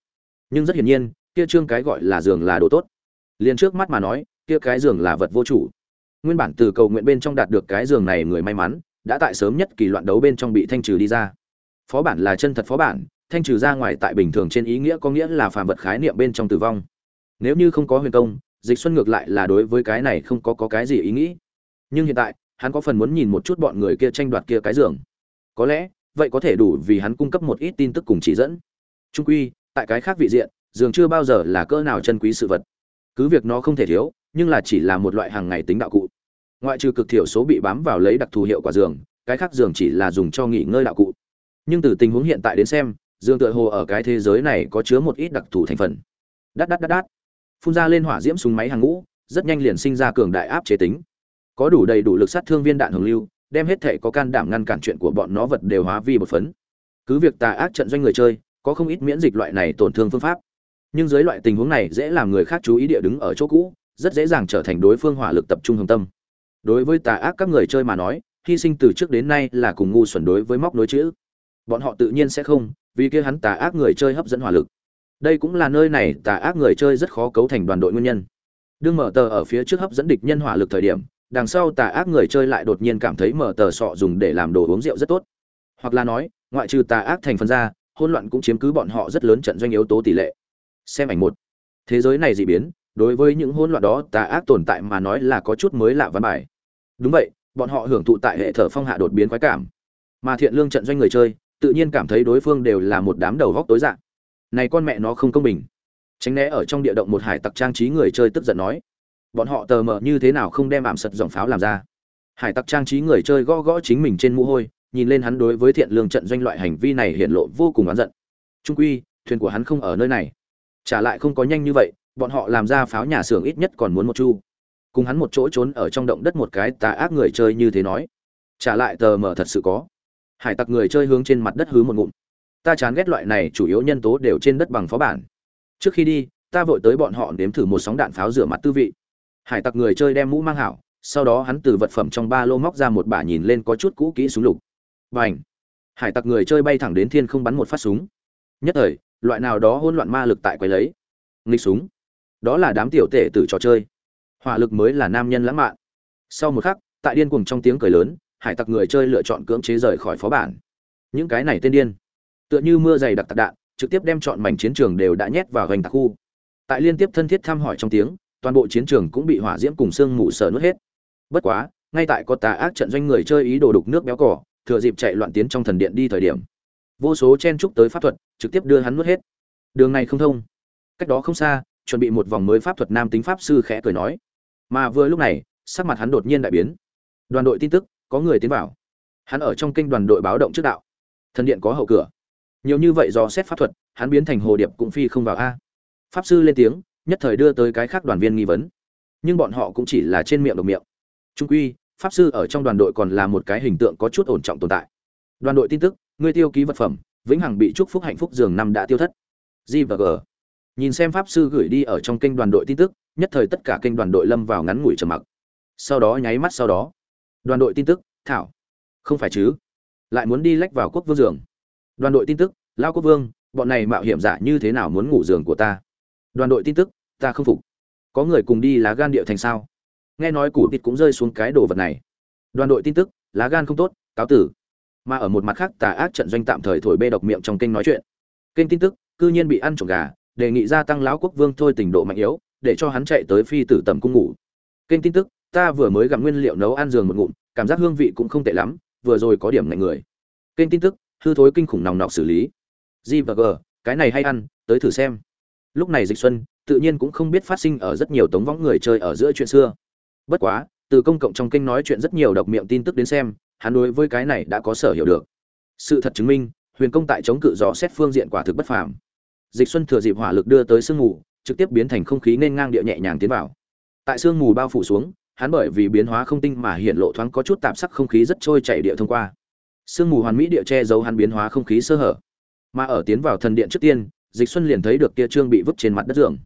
Nhưng rất hiển nhiên, kia trương cái gọi là giường là đồ tốt. Liền trước mắt mà nói, kia cái giường là vật vô chủ. Nguyên bản từ cầu nguyện bên trong đạt được cái giường này người may mắn đã tại sớm nhất kỳ loạn đấu bên trong bị thanh trừ đi ra. Phó bản là chân thật phó bản thanh trừ ra ngoài tại bình thường trên ý nghĩa có nghĩa là phàm vật khái niệm bên trong tử vong. Nếu như không có huyền công dịch xuân ngược lại là đối với cái này không có, có cái gì ý nghĩ. Nhưng hiện tại hắn có phần muốn nhìn một chút bọn người kia tranh đoạt kia cái giường. Có lẽ vậy có thể đủ vì hắn cung cấp một ít tin tức cùng chỉ dẫn. Trung quy tại cái khác vị diện giường chưa bao giờ là cỡ nào chân quý sự vật. Cứ việc nó không thể thiếu nhưng là chỉ là một loại hàng ngày tính đạo cụ ngoại trừ cực thiểu số bị bám vào lấy đặc thù hiệu quả giường, cái khác giường chỉ là dùng cho nghỉ ngơi đạo cụ. Nhưng từ tình huống hiện tại đến xem, giường tựa hồ ở cái thế giới này có chứa một ít đặc thù thành phần. Đắt đắt đắt đắt phun ra lên hỏa diễm súng máy hàng ngũ, rất nhanh liền sinh ra cường đại áp chế tính. Có đủ đầy đủ lực sát thương viên đạn hồng lưu, đem hết thể có can đảm ngăn cản chuyện của bọn nó vật đều hóa vi một phấn. Cứ việc tà ác trận doanh người chơi, có không ít miễn dịch loại này tổn thương phương pháp. Nhưng dưới loại tình huống này dễ làm người khác chú ý địa đứng ở chỗ cũ, rất dễ dàng trở thành đối phương hỏa lực tập trung hồng tâm đối với tà ác các người chơi mà nói, hy sinh từ trước đến nay là cùng ngu xuẩn đối với móc nối chữ. Bọn họ tự nhiên sẽ không, vì kia hắn tà ác người chơi hấp dẫn hỏa lực. Đây cũng là nơi này tà ác người chơi rất khó cấu thành đoàn đội nguyên nhân. Đương mở tờ ở phía trước hấp dẫn địch nhân hỏa lực thời điểm, đằng sau tà ác người chơi lại đột nhiên cảm thấy mở tờ sọ dùng để làm đồ uống rượu rất tốt. Hoặc là nói, ngoại trừ tà ác thành phần ra, hỗn loạn cũng chiếm cứ bọn họ rất lớn trận doanh yếu tố tỷ lệ. Xem ảnh một. Thế giới này dị biến đối với những hỗn loạn đó, tà ác tồn tại mà nói là có chút mới lạ văn bài. Đúng vậy, bọn họ hưởng thụ tại hệ thở phong hạ đột biến quái cảm. Mà thiện lương trận doanh người chơi, tự nhiên cảm thấy đối phương đều là một đám đầu góc tối dạng này con mẹ nó không công bình. Tránh né ở trong địa động một hải tặc trang trí người chơi tức giận nói. Bọn họ tờ mờ như thế nào không đem ảm sật dòng pháo làm ra. Hải tặc trang trí người chơi gõ gõ chính mình trên mũ hôi, nhìn lên hắn đối với thiện lương trận doanh loại hành vi này hiện lộ vô cùng oán giận. Trung quy, thuyền của hắn không ở nơi này. Trả lại không có nhanh như vậy bọn họ làm ra pháo nhà xưởng ít nhất còn muốn một chu. Cùng hắn một chỗ trốn ở trong động đất một cái tà ác người chơi như thế nói. Trả lại tờ mờ thật sự có. Hải tặc người chơi hướng trên mặt đất hứ một ngụm. Ta chán ghét loại này chủ yếu nhân tố đều trên đất bằng phó bản. Trước khi đi, ta vội tới bọn họ nếm thử một sóng đạn pháo rửa mặt tư vị. Hải tặc người chơi đem mũ mang hảo, sau đó hắn từ vật phẩm trong ba lô móc ra một bả nhìn lên có chút cũ kỹ súng lục. Và h hải tặc người chơi bay thẳng đến thiên không bắn một phát súng. Nhất thời, loại nào đó hỗn loạn ma lực tại quấy lấy. Nghịch súng đó là đám tiểu tể từ trò chơi. Hỏa lực mới là nam nhân lãng mạn. Sau một khắc, tại điên cuồng trong tiếng cười lớn, hải tặc người chơi lựa chọn cưỡng chế rời khỏi phó bản. Những cái này tên điên. Tựa như mưa dày đặc tạc đạn, trực tiếp đem chọn mảnh chiến trường đều đã nhét vào gành tạc khu. Tại liên tiếp thân thiết thăm hỏi trong tiếng, toàn bộ chiến trường cũng bị hỏa diễm cùng sương mù sở nuốt hết. Bất quá, ngay tại có tà ác trận doanh người chơi ý đồ đục nước béo cỏ, thừa dịp chạy loạn tiến trong thần điện đi thời điểm. Vô số chen trúc tới pháp thuật, trực tiếp đưa hắn nuốt hết. Đường này không thông. Cách đó không xa chuẩn bị một vòng mới pháp thuật nam tính pháp sư khẽ cười nói. Mà vừa lúc này, sắc mặt hắn đột nhiên đại biến. Đoàn đội tin tức, có người tiến vào. Hắn ở trong kênh đoàn đội báo động trước đạo. Thần điện có hậu cửa. Nhiều như vậy do xét pháp thuật, hắn biến thành hồ điệp cũng phi không vào a. Pháp sư lên tiếng, nhất thời đưa tới cái khác đoàn viên nghi vấn. Nhưng bọn họ cũng chỉ là trên miệng độc miệng. Trung quy, pháp sư ở trong đoàn đội còn là một cái hình tượng có chút ổn trọng tồn tại. Đoàn đội tin tức, người tiêu ký vật phẩm, vĩnh hằng bị chúc phúc hạnh phúc giường năm đã tiêu thất. G và g nhìn xem pháp sư gửi đi ở trong kênh đoàn đội tin tức, nhất thời tất cả kênh đoàn đội lâm vào ngắn ngủi trầm mặc. Sau đó nháy mắt sau đó. Đoàn đội tin tức, thảo. Không phải chứ? Lại muốn đi lách vào quốc vương giường. Đoàn đội tin tức, lao quốc vương, bọn này mạo hiểm giả như thế nào muốn ngủ giường của ta? Đoàn đội tin tức, ta không phục. Có người cùng đi lá gan điệu thành sao? Nghe nói củ thịt cũng rơi xuống cái đồ vật này. Đoàn đội tin tức, lá gan không tốt, cáo tử. Mà ở một mặt khác tà ác trận doanh tạm thời thổi bê độc miệng trong kênh nói chuyện. Kênh tin tức, cư nhiên bị ăn trộm gà đề nghị gia tăng lão quốc vương thôi tình độ mạnh yếu, để cho hắn chạy tới phi tử tầm cung ngủ. Kênh tin tức, ta vừa mới gặp nguyên liệu nấu ăn giường một ngụm, cảm giác hương vị cũng không tệ lắm, vừa rồi có điểm ngạnh người. Kênh tin tức, hư thối kinh khủng nòng nọc xử lý. G và g, cái này hay ăn, tới thử xem. Lúc này dịch xuân, tự nhiên cũng không biết phát sinh ở rất nhiều tống võng người chơi ở giữa chuyện xưa. Bất quá, từ công cộng trong kênh nói chuyện rất nhiều độc miệng tin tức đến xem, hắn đối với cái này đã có sở hiểu được. Sự thật chứng minh, huyền công tại chống cự rõ xét phương diện quả thực bất phàm dịch xuân thừa dịp hỏa lực đưa tới sương mù, trực tiếp biến thành không khí nên ngang địa nhẹ nhàng tiến vào. Tại sương mù bao phủ xuống, hắn bởi vì biến hóa không tinh mà hiện lộ thoáng có chút tạp sắc không khí rất trôi chảy địa thông qua. Sương mù hoàn mỹ địa che giấu hắn biến hóa không khí sơ hở. Mà ở tiến vào thần điện trước tiên, dịch xuân liền thấy được kia trương bị vứt trên mặt đất giường.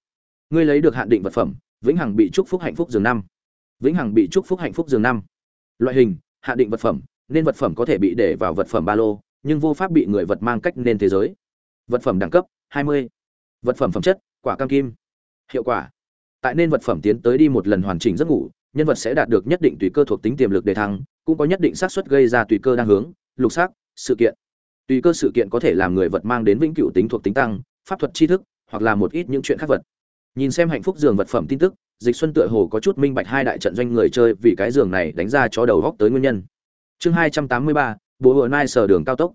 Ngươi lấy được hạn định vật phẩm, vĩnh hằng bị chúc phúc hạnh phúc giường năm. Vĩnh hằng bị chúc phúc hạnh phúc giường năm. Loại hình, hạn định vật phẩm, nên vật phẩm có thể bị để vào vật phẩm ba lô, nhưng vô pháp bị người vật mang cách nên thế giới. Vật phẩm đẳng cấp 20. vật phẩm phẩm chất, quả cam kim. Hiệu quả. Tại nên vật phẩm tiến tới đi một lần hoàn chỉnh giấc ngủ, nhân vật sẽ đạt được nhất định tùy cơ thuộc tính tiềm lực đề thăng, cũng có nhất định xác suất gây ra tùy cơ đang hướng, lục sắc sự kiện. Tùy cơ sự kiện có thể làm người vật mang đến vĩnh cửu tính thuộc tính tăng, pháp thuật tri thức, hoặc là một ít những chuyện khác vật. Nhìn xem hạnh phúc giường vật phẩm tin tức, dịch xuân tựa hồ có chút minh bạch hai đại trận doanh người chơi vì cái giường này đánh ra chó đầu góc tới nguyên nhân. Chương hai trăm tám mươi ba nai sở đường cao tốc.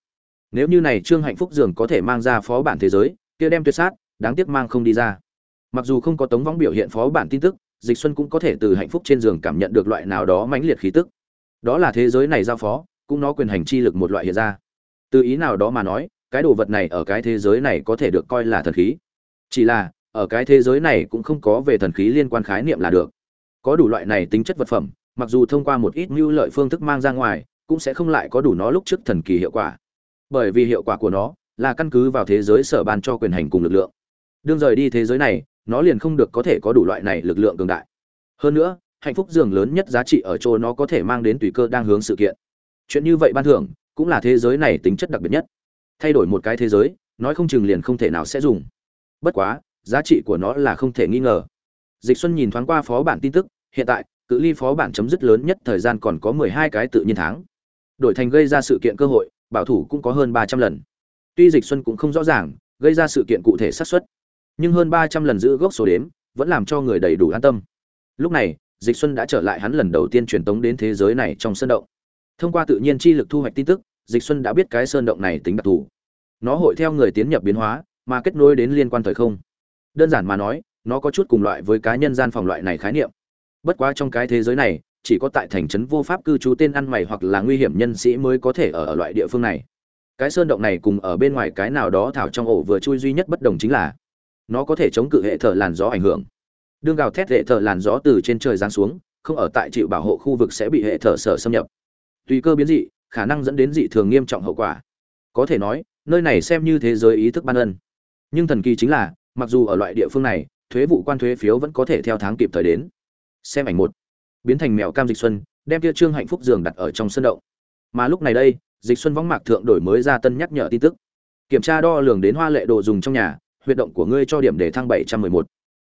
Nếu như này trương hạnh phúc giường có thể mang ra phó bản thế giới kia đem tuyệt sát, đáng tiếc mang không đi ra. Mặc dù không có tống võng biểu hiện phó bản tin tức, dịch xuân cũng có thể từ hạnh phúc trên giường cảm nhận được loại nào đó mãnh liệt khí tức. Đó là thế giới này giao phó, cũng nó quyền hành chi lực một loại hiện ra. Từ ý nào đó mà nói, cái đồ vật này ở cái thế giới này có thể được coi là thần khí. Chỉ là, ở cái thế giới này cũng không có về thần khí liên quan khái niệm là được. Có đủ loại này tính chất vật phẩm, mặc dù thông qua một ít mưu lợi phương thức mang ra ngoài, cũng sẽ không lại có đủ nó lúc trước thần kỳ hiệu quả. Bởi vì hiệu quả của nó là căn cứ vào thế giới sở ban cho quyền hành cùng lực lượng. Đương rời đi thế giới này, nó liền không được có thể có đủ loại này lực lượng cường đại. Hơn nữa, hạnh phúc dường lớn nhất giá trị ở chỗ nó có thể mang đến tùy cơ đang hướng sự kiện. Chuyện như vậy ban thưởng, cũng là thế giới này tính chất đặc biệt nhất. Thay đổi một cái thế giới, nói không chừng liền không thể nào sẽ dùng. Bất quá, giá trị của nó là không thể nghi ngờ. Dịch xuân nhìn thoáng qua phó bản tin tức, hiện tại, cự ly phó bản chấm dứt lớn nhất thời gian còn có 12 cái tự nhiên tháng. Đổi thành gây ra sự kiện cơ hội, bảo thủ cũng có hơn 300 lần tuy dịch xuân cũng không rõ ràng gây ra sự kiện cụ thể xác suất nhưng hơn 300 lần giữ gốc số đếm vẫn làm cho người đầy đủ an tâm. Lúc này dịch xuân đã trở lại hắn lần đầu tiên truyền tống đến thế giới này trong sơn động. Thông qua tự nhiên chi lực thu hoạch tin tức dịch xuân đã biết cái sơn động này tính đặc thù. Nó hội theo người tiến nhập biến hóa mà kết nối đến liên quan thời không. Đơn giản mà nói nó có chút cùng loại với cá nhân gian phòng loại này khái niệm. Bất quá trong cái thế giới này chỉ có tại thành trấn vô pháp cư trú tên ăn mày hoặc là nguy hiểm nhân sĩ mới có thể ở, ở loại địa phương này cái sơn động này cùng ở bên ngoài cái nào đó thảo trong ổ vừa chui duy nhất bất đồng chính là, nó có thể chống cự hệ thở làn gió ảnh hưởng. Đương gào thét hệ thở làn gió từ trên trời giáng xuống, không ở tại chịu bảo hộ khu vực sẽ bị hệ thở sở xâm nhập. Tùy cơ biến dị, khả năng dẫn đến dị thường nghiêm trọng hậu quả. Có thể nói, nơi này xem như thế giới ý thức ban ân. Nhưng thần kỳ chính là, mặc dù ở loại địa phương này, thuế vụ quan thuế phiếu vẫn có thể theo tháng kịp thời đến. Xem ảnh một. Biến thành mèo cam dịch xuân, đem kia trương hạnh phúc giường đặt ở trong sân động. Mà lúc này đây dịch xuân võng mạc thượng đổi mới ra tân nhắc nhở tin tức. Kiểm tra đo lường đến hoa lệ đồ dùng trong nhà, huyệt động của ngươi cho điểm để thăng 711.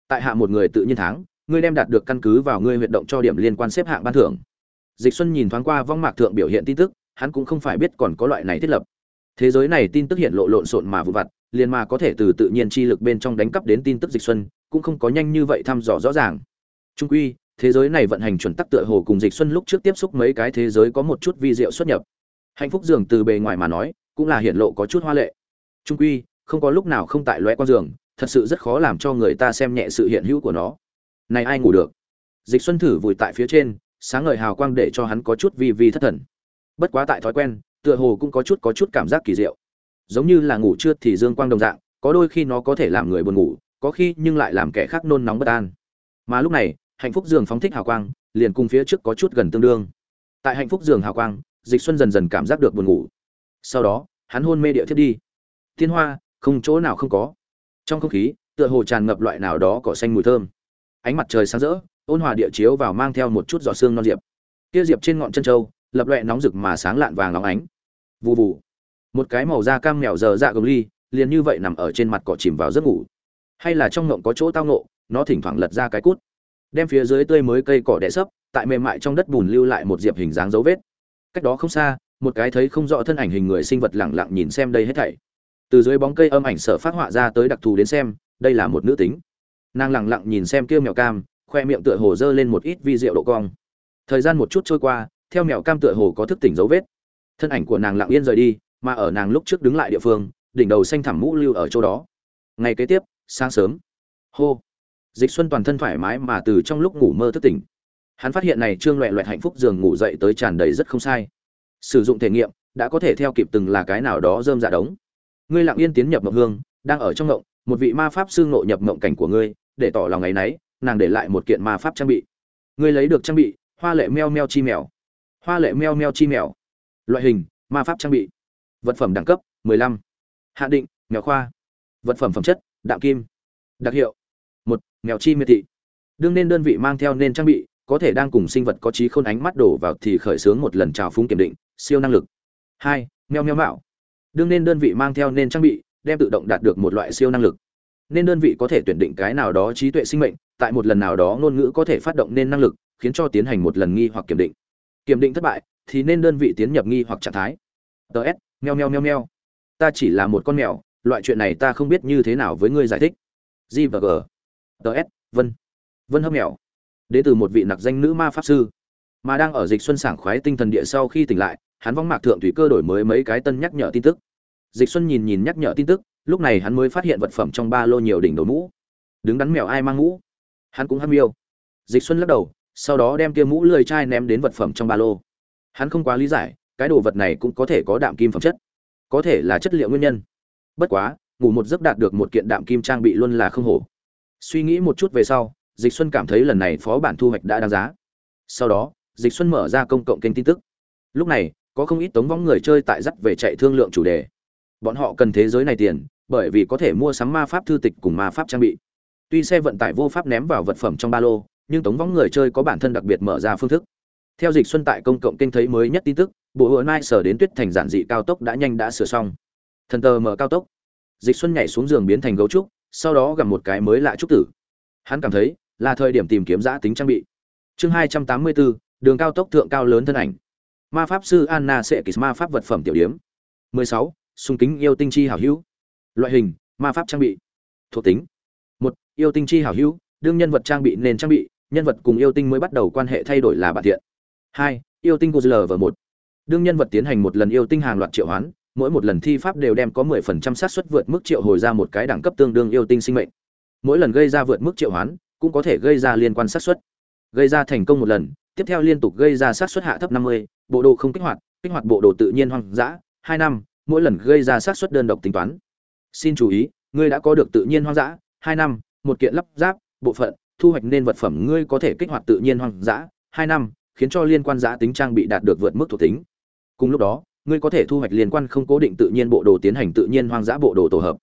tại hạ một người tự nhiên tháng ngươi đem đạt được căn cứ vào ngươi huyệt động cho điểm liên quan xếp hạng ban thưởng. Dịch xuân nhìn thoáng qua võng mạc thượng biểu hiện tin tức, hắn cũng không phải biết còn có loại này thiết lập. Thế giới này tin tức hiện lộ lộn xộn mà vụ vặt, liền mà có thể từ tự nhiên chi lực bên trong đánh cắp đến tin tức dịch xuân, cũng không có nhanh như vậy thăm dò rõ ràng. Trung quy, thế giới này vận hành chuẩn tắc tựa hồ cùng dịch xuân lúc trước tiếp xúc mấy cái thế giới có một chút vi diệu xuất nhập hạnh phúc giường từ bề ngoài mà nói, cũng là hiện lộ có chút hoa lệ. Trung quy, không có lúc nào không tại loé con giường thật sự rất khó làm cho người ta xem nhẹ sự hiện hữu của nó. Này ai ngủ được? Dịch xuân thử vùi tại phía trên, sáng ngời hào quang để cho hắn có chút vi vi thất thần. Bất quá tại thói quen, tựa hồ cũng có chút có chút cảm giác kỳ diệu. Giống như là ngủ trưa thì dương quang đồng dạng, có đôi khi nó có thể làm người buồn ngủ, có khi nhưng lại làm kẻ khác nôn nóng bất an. Mà lúc này, hạnh phúc giường phóng thích hào quang, liền cùng phía trước có chút gần tương đương. Tại hạnh phúc giường hào quang dịch xuân dần dần cảm giác được buồn ngủ. Sau đó, hắn hôn mê địa thiết đi. Thiên hoa, không chỗ nào không có. Trong không khí, tựa hồ tràn ngập loại nào đó cỏ xanh mùi thơm. Ánh mặt trời sáng rỡ, ôn hòa địa chiếu vào mang theo một chút giọt xương non diệp. Kia diệp trên ngọn chân trâu lập loẹ nóng rực mà sáng lạn vàng óng ánh. Vù vù. Một cái màu da cam mèo giờ dạ gồng ly, liền như vậy nằm ở trên mặt cỏ chìm vào giấc ngủ. Hay là trong ngộng có chỗ tao ngộ, nó thỉnh thoảng lật ra cái cút. Đem phía dưới tươi mới cây cỏ đẻ sấp, tại mềm mại trong đất bùn lưu lại một diệp hình dáng dấu vết cách đó không xa, một cái thấy không rõ thân ảnh hình người sinh vật lẳng lặng nhìn xem đây hết thảy. Từ dưới bóng cây âm ảnh sở phát họa ra tới đặc thù đến xem, đây là một nữ tính. Nàng lẳng lặng nhìn xem kêu mèo cam, khoe miệng tựa hồ dơ lên một ít vi rượu độ cong. Thời gian một chút trôi qua, theo mèo cam tựa hồ có thức tỉnh dấu vết. Thân ảnh của nàng lặng yên rời đi, mà ở nàng lúc trước đứng lại địa phương, đỉnh đầu xanh thẳm mũ lưu ở chỗ đó. Ngày kế tiếp, sáng sớm. Hô. Dịch xuân toàn thân thoải mái mà từ trong lúc ngủ mơ thức tỉnh hắn phát hiện này trương loẹ loẹt hạnh phúc giường ngủ dậy tới tràn đầy rất không sai. Sử dụng thể nghiệm, đã có thể theo kịp từng là cái nào đó dơm dạ đống. Ngươi lặng yên tiến nhập mộng hương, đang ở trong mộng, một vị ma pháp sư ngộ nhập mộng cảnh của ngươi, để tỏ lòng ngày nấy, nàng để lại một kiện ma pháp trang bị. Ngươi lấy được trang bị, hoa lệ meo meo chi mèo. Hoa lệ meo meo chi mèo. Loại hình, ma pháp trang bị. Vật phẩm đẳng cấp 15. hạ định, mèo khoa. Vật phẩm phẩm chất, đạm kim. Đặc hiệu. Một, mèo chi miệt thị. Đương nên đơn vị mang theo nên trang bị có thể đang cùng sinh vật có trí khôn ánh mắt đổ vào thì khởi xướng một lần trào phúng kiểm định, siêu năng lực. Hai, meo meo mạo. Đương nên đơn vị mang theo nên trang bị, đem tự động đạt được một loại siêu năng lực. Nên đơn vị có thể tuyển định cái nào đó trí tuệ sinh mệnh, tại một lần nào đó ngôn ngữ có thể phát động nên năng lực, khiến cho tiến hành một lần nghi hoặc kiểm định. Kiểm định thất bại, thì nên đơn vị tiến nhập nghi hoặc trạng thái. Ts meo meo meo meo. Ta chỉ là một con mèo, loại chuyện này ta không biết như thế nào với ngươi giải thích. G và g. Ts vân. Vân hâm mèo đến từ một vị nặc danh nữ ma pháp sư. Mà đang ở dịch xuân sảng khoái tinh thần địa sau khi tỉnh lại, hắn vong mạc thượng thủy cơ đổi mới mấy cái tân nhắc nhở tin tức. Dịch xuân nhìn nhìn nhắc nhở tin tức, lúc này hắn mới phát hiện vật phẩm trong ba lô nhiều đỉnh đầu mũ. Đứng đắn mèo ai mang mũ? Hắn cũng hâm yêu dịch xuân lắc đầu, sau đó đem kia mũ lười chai ném đến vật phẩm trong ba lô. Hắn không quá lý giải, cái đồ vật này cũng có thể có đạm kim phẩm chất. Có thể là chất liệu nguyên nhân. Bất quá, ngủ một giấc đạt được một kiện đạm kim trang bị luôn là không hổ. Suy nghĩ một chút về sau dịch xuân cảm thấy lần này phó bản thu hoạch đã đáng giá. Sau đó, dịch xuân mở ra công cộng kênh tin tức. Lúc này, có không ít tống vong người chơi tại dắt về chạy thương lượng chủ đề. Bọn họ cần thế giới này tiền, bởi vì có thể mua sắm ma pháp thư tịch cùng ma pháp trang bị. Tuy xe vận tải vô pháp ném vào vật phẩm trong ba lô, nhưng tống vong người chơi có bản thân đặc biệt mở ra phương thức. Theo dịch xuân tại công cộng kênh thấy mới nhất tin tức, bộ hội mai sở đến tuyết thành giản dị cao tốc đã nhanh đã sửa xong. Thần tờ mở cao tốc. Dịch xuân nhảy xuống giường biến thành gấu trúc, sau đó gặp một cái mới lạ trúc tử. Hắn cảm thấy là thời điểm tìm kiếm giã tính trang bị. Chương hai trăm tám mươi bốn đường cao tốc thượng cao lớn thân ảnh. Ma pháp sư anna sẽ kỹ ma pháp vật phẩm tiểu điếm. mười sáu sung kính yêu tinh chi hảo hữu. Loại hình, ma pháp trang bị. Thuộc tính. Một, yêu tinh chi hảo hữu, đương nhân vật trang bị nền trang bị, nhân vật cùng yêu tinh mới bắt đầu quan hệ thay đổi là bạn thiện. Hai, yêu tinh của và một. Đương nhân vật tiến hành một lần yêu tinh hàng loạt triệu hoán, mỗi một lần thi pháp đều đem có 10% xác suất vượt mức triệu hồi ra một cái đẳng cấp tương đương yêu tinh sinh mệnh. Mỗi lần gây ra vượt mức triệu hoán cũng có thể gây ra liên quan xác suất. Gây ra thành công một lần tiếp theo liên tục gây ra xác suất hạ thấp 50, bộ đồ không kích hoạt kích hoạt bộ đồ tự nhiên hoang dã hai năm mỗi lần gây ra xác suất đơn độc tính toán. Xin chú ý ngươi đã có được tự nhiên hoang dã hai năm một kiện lắp ráp bộ phận thu hoạch nên vật phẩm ngươi có thể kích hoạt tự nhiên hoang dã hai năm khiến cho liên quan giá tính trang bị đạt được vượt mức thuộc tính. Cùng lúc đó ngươi có thể thu hoạch liên quan không cố định tự nhiên bộ đồ tiến hành tự nhiên hoang dã bộ đồ tổ hợp.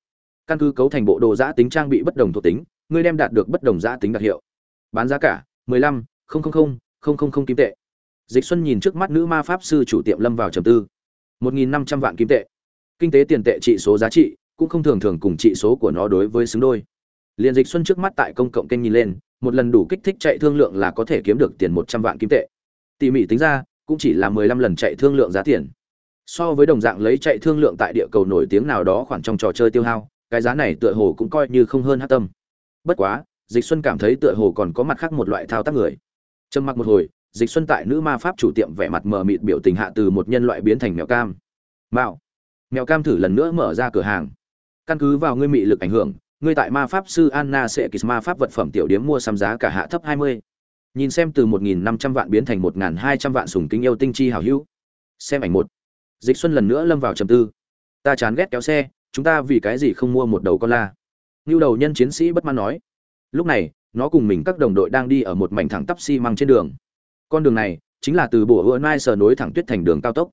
Căn cứ cấu thành bộ đồ giá tính trang bị bất đồng thuộc tính ngươi đem đạt được bất đồng giá tính đặc hiệu. Bán giá cả, mười lăm, không không không không không không kim tệ. Dịch xuân nhìn trước mắt nữ ma pháp sư chủ tiệm lâm vào trầm tư. một nghìn năm trăm vạn kim tệ. Kinh tế tiền tệ trị số giá trị, cũng không thường thường cùng trị số của nó đối với xứng đôi. Liền dịch xuân trước mắt tại công cộng kênh nhìn lên, một lần đủ kích thích chạy thương lượng là có thể kiếm được tiền một trăm vạn kim tệ. Tỉ mỉ tính ra, cũng chỉ là mười lăm lần chạy thương lượng giá tiền. So với đồng dạng lấy chạy thương lượng tại địa cầu nổi tiếng nào đó khoảng trong trò chơi tiêu hao, cái giá này tựa hồ cũng coi như không hơn hát tâm bất quá, dịch xuân cảm thấy tựa hồ còn có mặt khác một loại thao tác người. Trầm mặc một hồi, dịch xuân tại nữ ma pháp chủ tiệm vẻ mặt mờ mịt biểu tình hạ từ một nhân loại biến thành mèo cam. Mạo. Mèo cam thử lần nữa mở ra cửa hàng. Căn cứ vào ngươi mị lực ảnh hưởng, ngươi tại ma pháp sư anna sẽ kýt ma pháp vật phẩm tiểu điếm mua sắm giá cả hạ thấp 20. nhìn xem từ 1.500 vạn biến thành 1.200 vạn sùng kính yêu tinh chi hảo hữu. Xem ảnh một. Dịch xuân lần nữa lâm vào trầm tư. Ta chán ghét kéo xe, chúng ta vì cái gì không mua một đầu con la? Nưu đầu nhân chiến sĩ bất mãn nói, lúc này, nó cùng mình các đồng đội đang đi ở một mảnh thẳng tắp xi măng trên đường. Con đường này chính là từ bộ hựa nai sờ nối thẳng tuyết thành đường cao tốc.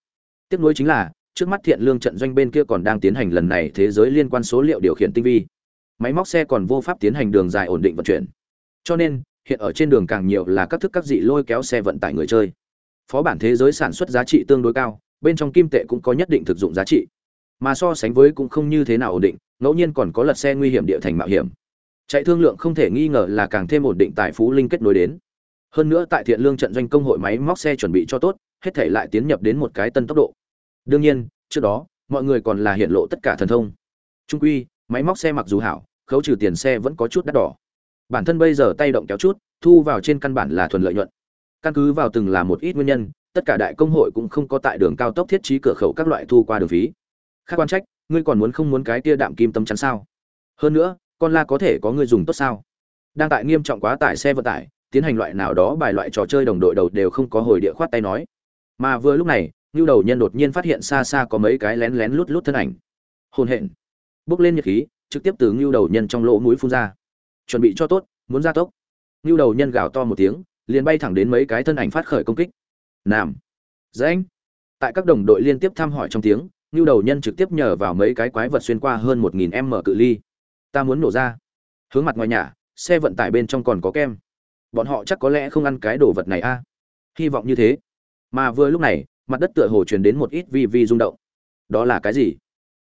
Tiếp nối chính là, trước mắt thiện lương trận doanh bên kia còn đang tiến hành lần này thế giới liên quan số liệu điều khiển tinh vi. Máy móc xe còn vô pháp tiến hành đường dài ổn định vận chuyển. Cho nên, hiện ở trên đường càng nhiều là các thức các dị lôi kéo xe vận tải người chơi. Phó bản thế giới sản xuất giá trị tương đối cao, bên trong kim tệ cũng có nhất định thực dụng giá trị. Mà so sánh với cũng không như thế nào ổn định ngẫu nhiên còn có lật xe nguy hiểm địa thành mạo hiểm. Chạy thương lượng không thể nghi ngờ là càng thêm ổn định tài phú linh kết nối đến. Hơn nữa tại thiện lương trận doanh công hội máy móc xe chuẩn bị cho tốt, hết thể lại tiến nhập đến một cái tân tốc độ. Đương nhiên, trước đó, mọi người còn là hiện lộ tất cả thần thông. Trung quy, máy móc xe mặc dù hảo, khấu trừ tiền xe vẫn có chút đắt đỏ. Bản thân bây giờ tay động kéo chút, thu vào trên căn bản là thuần lợi nhuận. Căn cứ vào từng là một ít nguyên nhân, tất cả đại công hội cũng không có tại đường cao tốc thiết trí cửa khẩu các loại thu qua đường phí. Khác quan trách ngươi còn muốn không muốn cái tia đạm kim tâm chắn sao? Hơn nữa, con la có thể có người dùng tốt sao? Đang tại nghiêm trọng quá tải xe vận tải, tiến hành loại nào đó bài loại trò chơi đồng đội đầu đều không có hồi địa khoát tay nói. Mà vừa lúc này ngưu đầu nhân đột nhiên phát hiện xa xa có mấy cái lén lén lút lút thân ảnh. Hôn hẹn bước lên nhiệt khí, trực tiếp từ ngưu đầu nhân trong lỗ mũi phun ra. Chuẩn bị cho tốt, muốn ra tốc. Ngưu đầu nhân gào to một tiếng, liền bay thẳng đến mấy cái thân ảnh phát khởi công kích. Nam. Anh tại các đồng đội liên tiếp thăm hỏi trong tiếng nhu đầu nhân trực tiếp nhờ vào mấy cái quái vật xuyên qua hơn một nghìn m cự ly. Ta muốn nổ ra. Hướng mặt ngoài nhà, xe vận tải bên trong còn có kem. Bọn họ chắc có lẽ không ăn cái đồ vật này a. Hy vọng như thế. Mà vừa lúc này, mặt đất tựa hồ truyền đến một ít vi vi rung động. Đó là cái gì?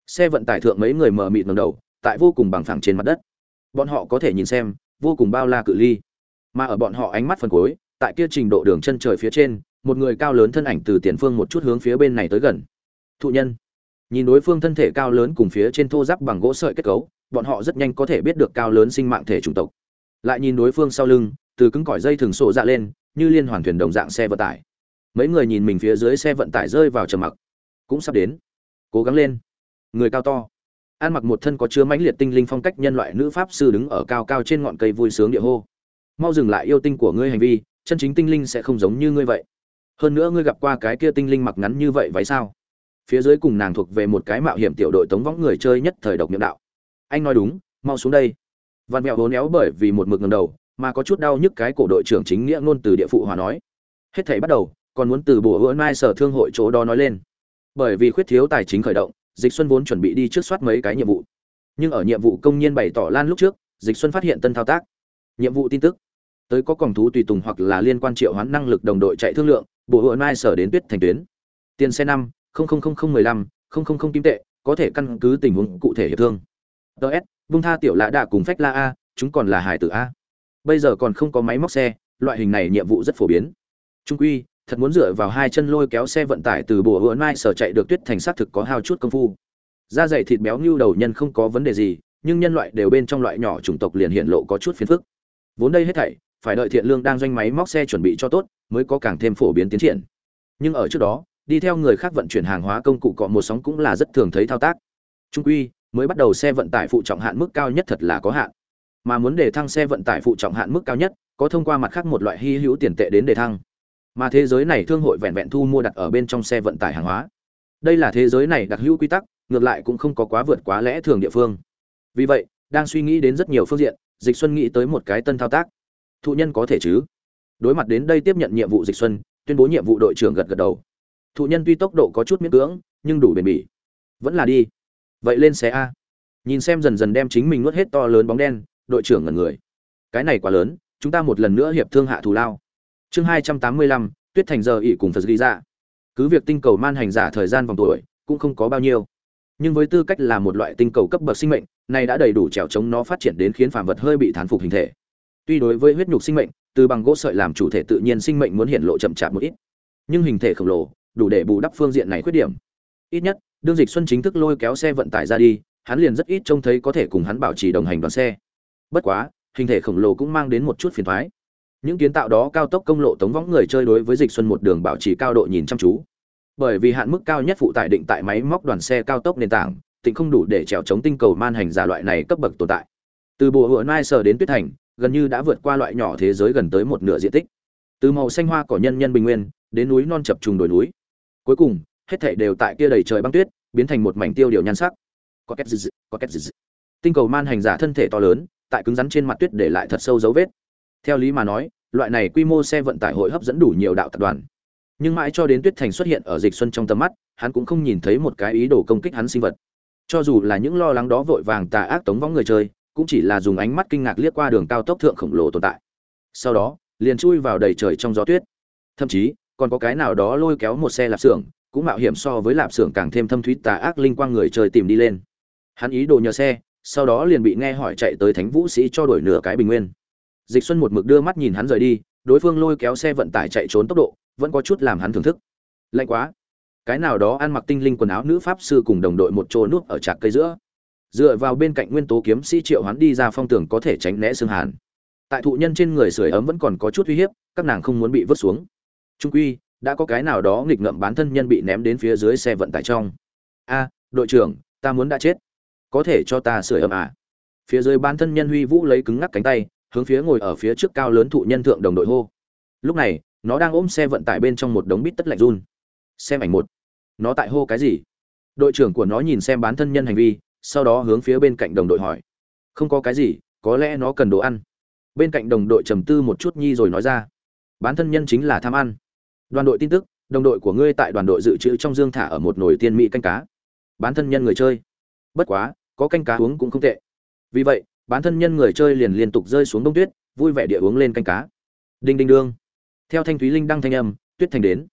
Xe vận tải thượng mấy người mờ mịt ngầm đầu, tại vô cùng bằng phẳng trên mặt đất. Bọn họ có thể nhìn xem, vô cùng bao la cự ly. Mà ở bọn họ ánh mắt phần cuối, tại kia trình độ đường chân trời phía trên, một người cao lớn thân ảnh từ tiền phương một chút hướng phía bên này tới gần. Thụ nhân nhìn đối phương thân thể cao lớn cùng phía trên thô giáp bằng gỗ sợi kết cấu, bọn họ rất nhanh có thể biết được cao lớn sinh mạng thể chủng tộc. Lại nhìn đối phương sau lưng, từ cứng cỏi dây thường sổ dạ lên, như liên hoàn thuyền đồng dạng xe vận tải. Mấy người nhìn mình phía dưới xe vận tải rơi vào trầm mặc. Cũng sắp đến. Cố gắng lên. Người cao to. Ăn mặc một thân có chứa mãnh liệt tinh linh phong cách nhân loại nữ pháp sư đứng ở cao cao trên ngọn cây vui sướng địa hô. Mau dừng lại yêu tinh của ngươi hành vi, chân chính tinh linh sẽ không giống như ngươi vậy. Hơn nữa ngươi gặp qua cái kia tinh linh mặc ngắn như vậy vậy sao? Phía dưới cùng nàng thuộc về một cái mạo hiểm tiểu đội tống võng người chơi nhất thời độc nhậm đạo. Anh nói đúng, mau xuống đây. Văn mẹo hố néo bởi vì một mực ngầm đầu, mà có chút đau nhức cái cổ đội trưởng chính nghĩa ngôn từ địa phụ hòa nói. Hết thảy bắt đầu, còn muốn từ bổ hứa mai sở thương hội chỗ đó nói lên. Bởi vì khuyết thiếu tài chính khởi động, dịch xuân vốn chuẩn bị đi trước soát mấy cái nhiệm vụ. Nhưng ở nhiệm vụ công nhân bày tỏ lan lúc trước, dịch xuân phát hiện tân thao tác. Nhiệm vụ tin tức. Tới có còng thú tùy tùng hoặc là liên quan triệu hoán năng lực đồng đội chạy thương lượng bộ hội mai sở đến tuyết thành tuyến. Tiền xe năm mười lăm kim tệ, có thể căn cứ tình huống cụ thể hiệp thương. Ts vung tha tiểu lạ đạ cùng phách la a, chúng còn là hải tử a. Bây giờ còn không có máy móc xe, loại hình này nhiệm vụ rất phổ biến. Trung quy, thật muốn dựa vào hai chân lôi kéo xe vận tải từ bộ hứa mai sở chạy được tuyết thành xác thực có hao chút công phu. Da dày thịt béo như đầu nhân không có vấn đề gì, nhưng nhân loại đều bên trong loại nhỏ chủng tộc liền hiện lộ có chút phiền phức. Vốn đây hết thảy, phải đợi thiện lương đang doanh máy móc xe chuẩn bị cho tốt, mới có càng thêm phổ biến tiến triển. Nhưng ở trước đó đi theo người khác vận chuyển hàng hóa công cụ cọ một sóng cũng là rất thường thấy thao tác. Trung quy, mới bắt đầu xe vận tải phụ trọng hạn mức cao nhất thật là có hạn. Mà muốn để thăng xe vận tải phụ trọng hạn mức cao nhất, có thông qua mặt khác một loại hy hữu tiền tệ đến để thăng. Mà thế giới này thương hội vẹn vẹn thu mua đặt ở bên trong xe vận tải hàng hóa. Đây là thế giới này đặc hữu quy tắc, ngược lại cũng không có quá vượt quá lẽ thường địa phương. Vì vậy, đang suy nghĩ đến rất nhiều phương diện, dịch xuân nghĩ tới một cái tân thao tác. Thụ nhân có thể chứ? Đối mặt đến đây tiếp nhận nhiệm vụ dịch xuân, tuyên bố nhiệm vụ đội trưởng gật gật đầu thụ nhân tuy tốc độ có chút miễn cưỡng, nhưng đủ bền bỉ. Vẫn là đi. Vậy lên xe a. Nhìn xem dần dần đem chính mình nuốt hết to lớn bóng đen, đội trưởng ngẩn người. Cái này quá lớn, chúng ta một lần nữa hiệp thương hạ thù lao. Chương hai trăm tám mươi lăm, tuyết thành giờ ỉ cùng phật ghi ra cứ việc tinh cầu man hành giả thời gian vòng tuổi cũng không có bao nhiêu, nhưng với tư cách là một loại tinh cầu cấp bậc sinh mệnh, này đã đầy đủ trèo chống nó phát triển đến khiến phàm vật hơi bị thán phục hình thể. Tuy đối với huyết nhục sinh mệnh, từ bằng gỗ sợi làm chủ thể tự nhiên sinh mệnh muốn hiện lộ chậm chạp một ít, nhưng hình thể khổng lồ đủ để bù đắp phương diện này khuyết điểm. Ít nhất, đương dịch xuân chính thức lôi kéo xe vận tải ra đi, hắn liền rất ít trông thấy có thể cùng hắn bảo trì đồng hành đoàn xe. Bất quá, hình thể khổng lồ cũng mang đến một chút phiền thoái. Những kiến tạo đó cao tốc công lộ tống võng người chơi đối với dịch xuân một đường bảo trì cao độ nhìn chăm chú. Bởi vì hạn mức cao nhất phụ tải định tại máy móc đoàn xe cao tốc nền tảng tỉnh không đủ để trèo chống tinh cầu man hành giả loại này cấp bậc tồn tại. Từ bộ hựa mai sở đến tuyết thành, gần như đã vượt qua loại nhỏ thế giới gần tới một nửa diện tích. Từ màu xanh hoa cỏ nhân nhân bình nguyên, đến núi non chập trùng đồi núi cuối cùng, hết thảy đều tại kia đầy trời băng tuyết, biến thành một mảnh tiêu điều nhan sắc. Có két dị có két dị tinh cầu man hành giả thân thể to lớn, tại cứng rắn trên mặt tuyết để lại thật sâu dấu vết. Theo lý mà nói, loại này quy mô xe vận tải hội hấp dẫn đủ nhiều đạo tập đoàn. Nhưng mãi cho đến tuyết thành xuất hiện ở dịch xuân trong tầm mắt, hắn cũng không nhìn thấy một cái ý đồ công kích hắn sinh vật. Cho dù là những lo lắng đó vội vàng tà ác tống võng người chơi, cũng chỉ là dùng ánh mắt kinh ngạc liếc qua đường cao tốc thượng khổng lồ tồn tại. Sau đó, liền chui vào đầy trời trong gió tuyết. Thậm chí còn có cái nào đó lôi kéo một xe lạp xưởng, cũng mạo hiểm so với lạp xưởng càng thêm thâm thúy tà ác linh quang người chơi tìm đi lên. Hắn ý đồ nhờ xe, sau đó liền bị nghe hỏi chạy tới thánh vũ sĩ cho đổi nửa cái bình nguyên. Dịch xuân một mực đưa mắt nhìn hắn rời đi, đối phương lôi kéo xe vận tải chạy trốn tốc độ, vẫn có chút làm hắn thưởng thức. Lạnh quá. Cái nào đó ăn mặc tinh linh quần áo nữ pháp sư cùng đồng đội một chỗ nuốt ở trạc cây giữa. Dựa vào bên cạnh nguyên tố kiếm sĩ triệu hắn đi ra phong tường có thể tránh né xương hàn. Tại thụ nhân trên người sưởi ấm vẫn còn có chút uy hiếp, các nàng không muốn bị vứt xuống trung quy, đã có cái nào đó nghịch ngợm bán thân nhân bị ném đến phía dưới xe vận tải trong? A, đội trưởng, ta muốn đã chết. Có thể cho ta sửa ấm à? Phía dưới bán thân nhân huy vũ lấy cứng ngắc cánh tay, hướng phía ngồi ở phía trước cao lớn thụ nhân thượng đồng đội hô. Lúc này, nó đang ôm xe vận tải bên trong một đống bít tất lạnh run. Xem ảnh một. Nó tại hô cái gì? Đội trưởng của nó nhìn xem bán thân nhân hành vi, sau đó hướng phía bên cạnh đồng đội hỏi. Không có cái gì, có lẽ nó cần đồ ăn. Bên cạnh đồng đội trầm tư một chút nhi rồi nói ra. Bán thân nhân chính là tham ăn đoàn đội tin tức, đồng đội của ngươi tại đoàn đội dự trữ trong dương thả ở một nồi tiên mỹ canh cá. Bán thân nhân người chơi. Bất quá, có canh cá uống cũng không tệ. Vì vậy, bán thân nhân người chơi liền liên tục rơi xuống đông tuyết, vui vẻ địa uống lên canh cá. Đinh đinh đương. Theo thanh thúy linh đăng thanh âm, tuyết thành đến.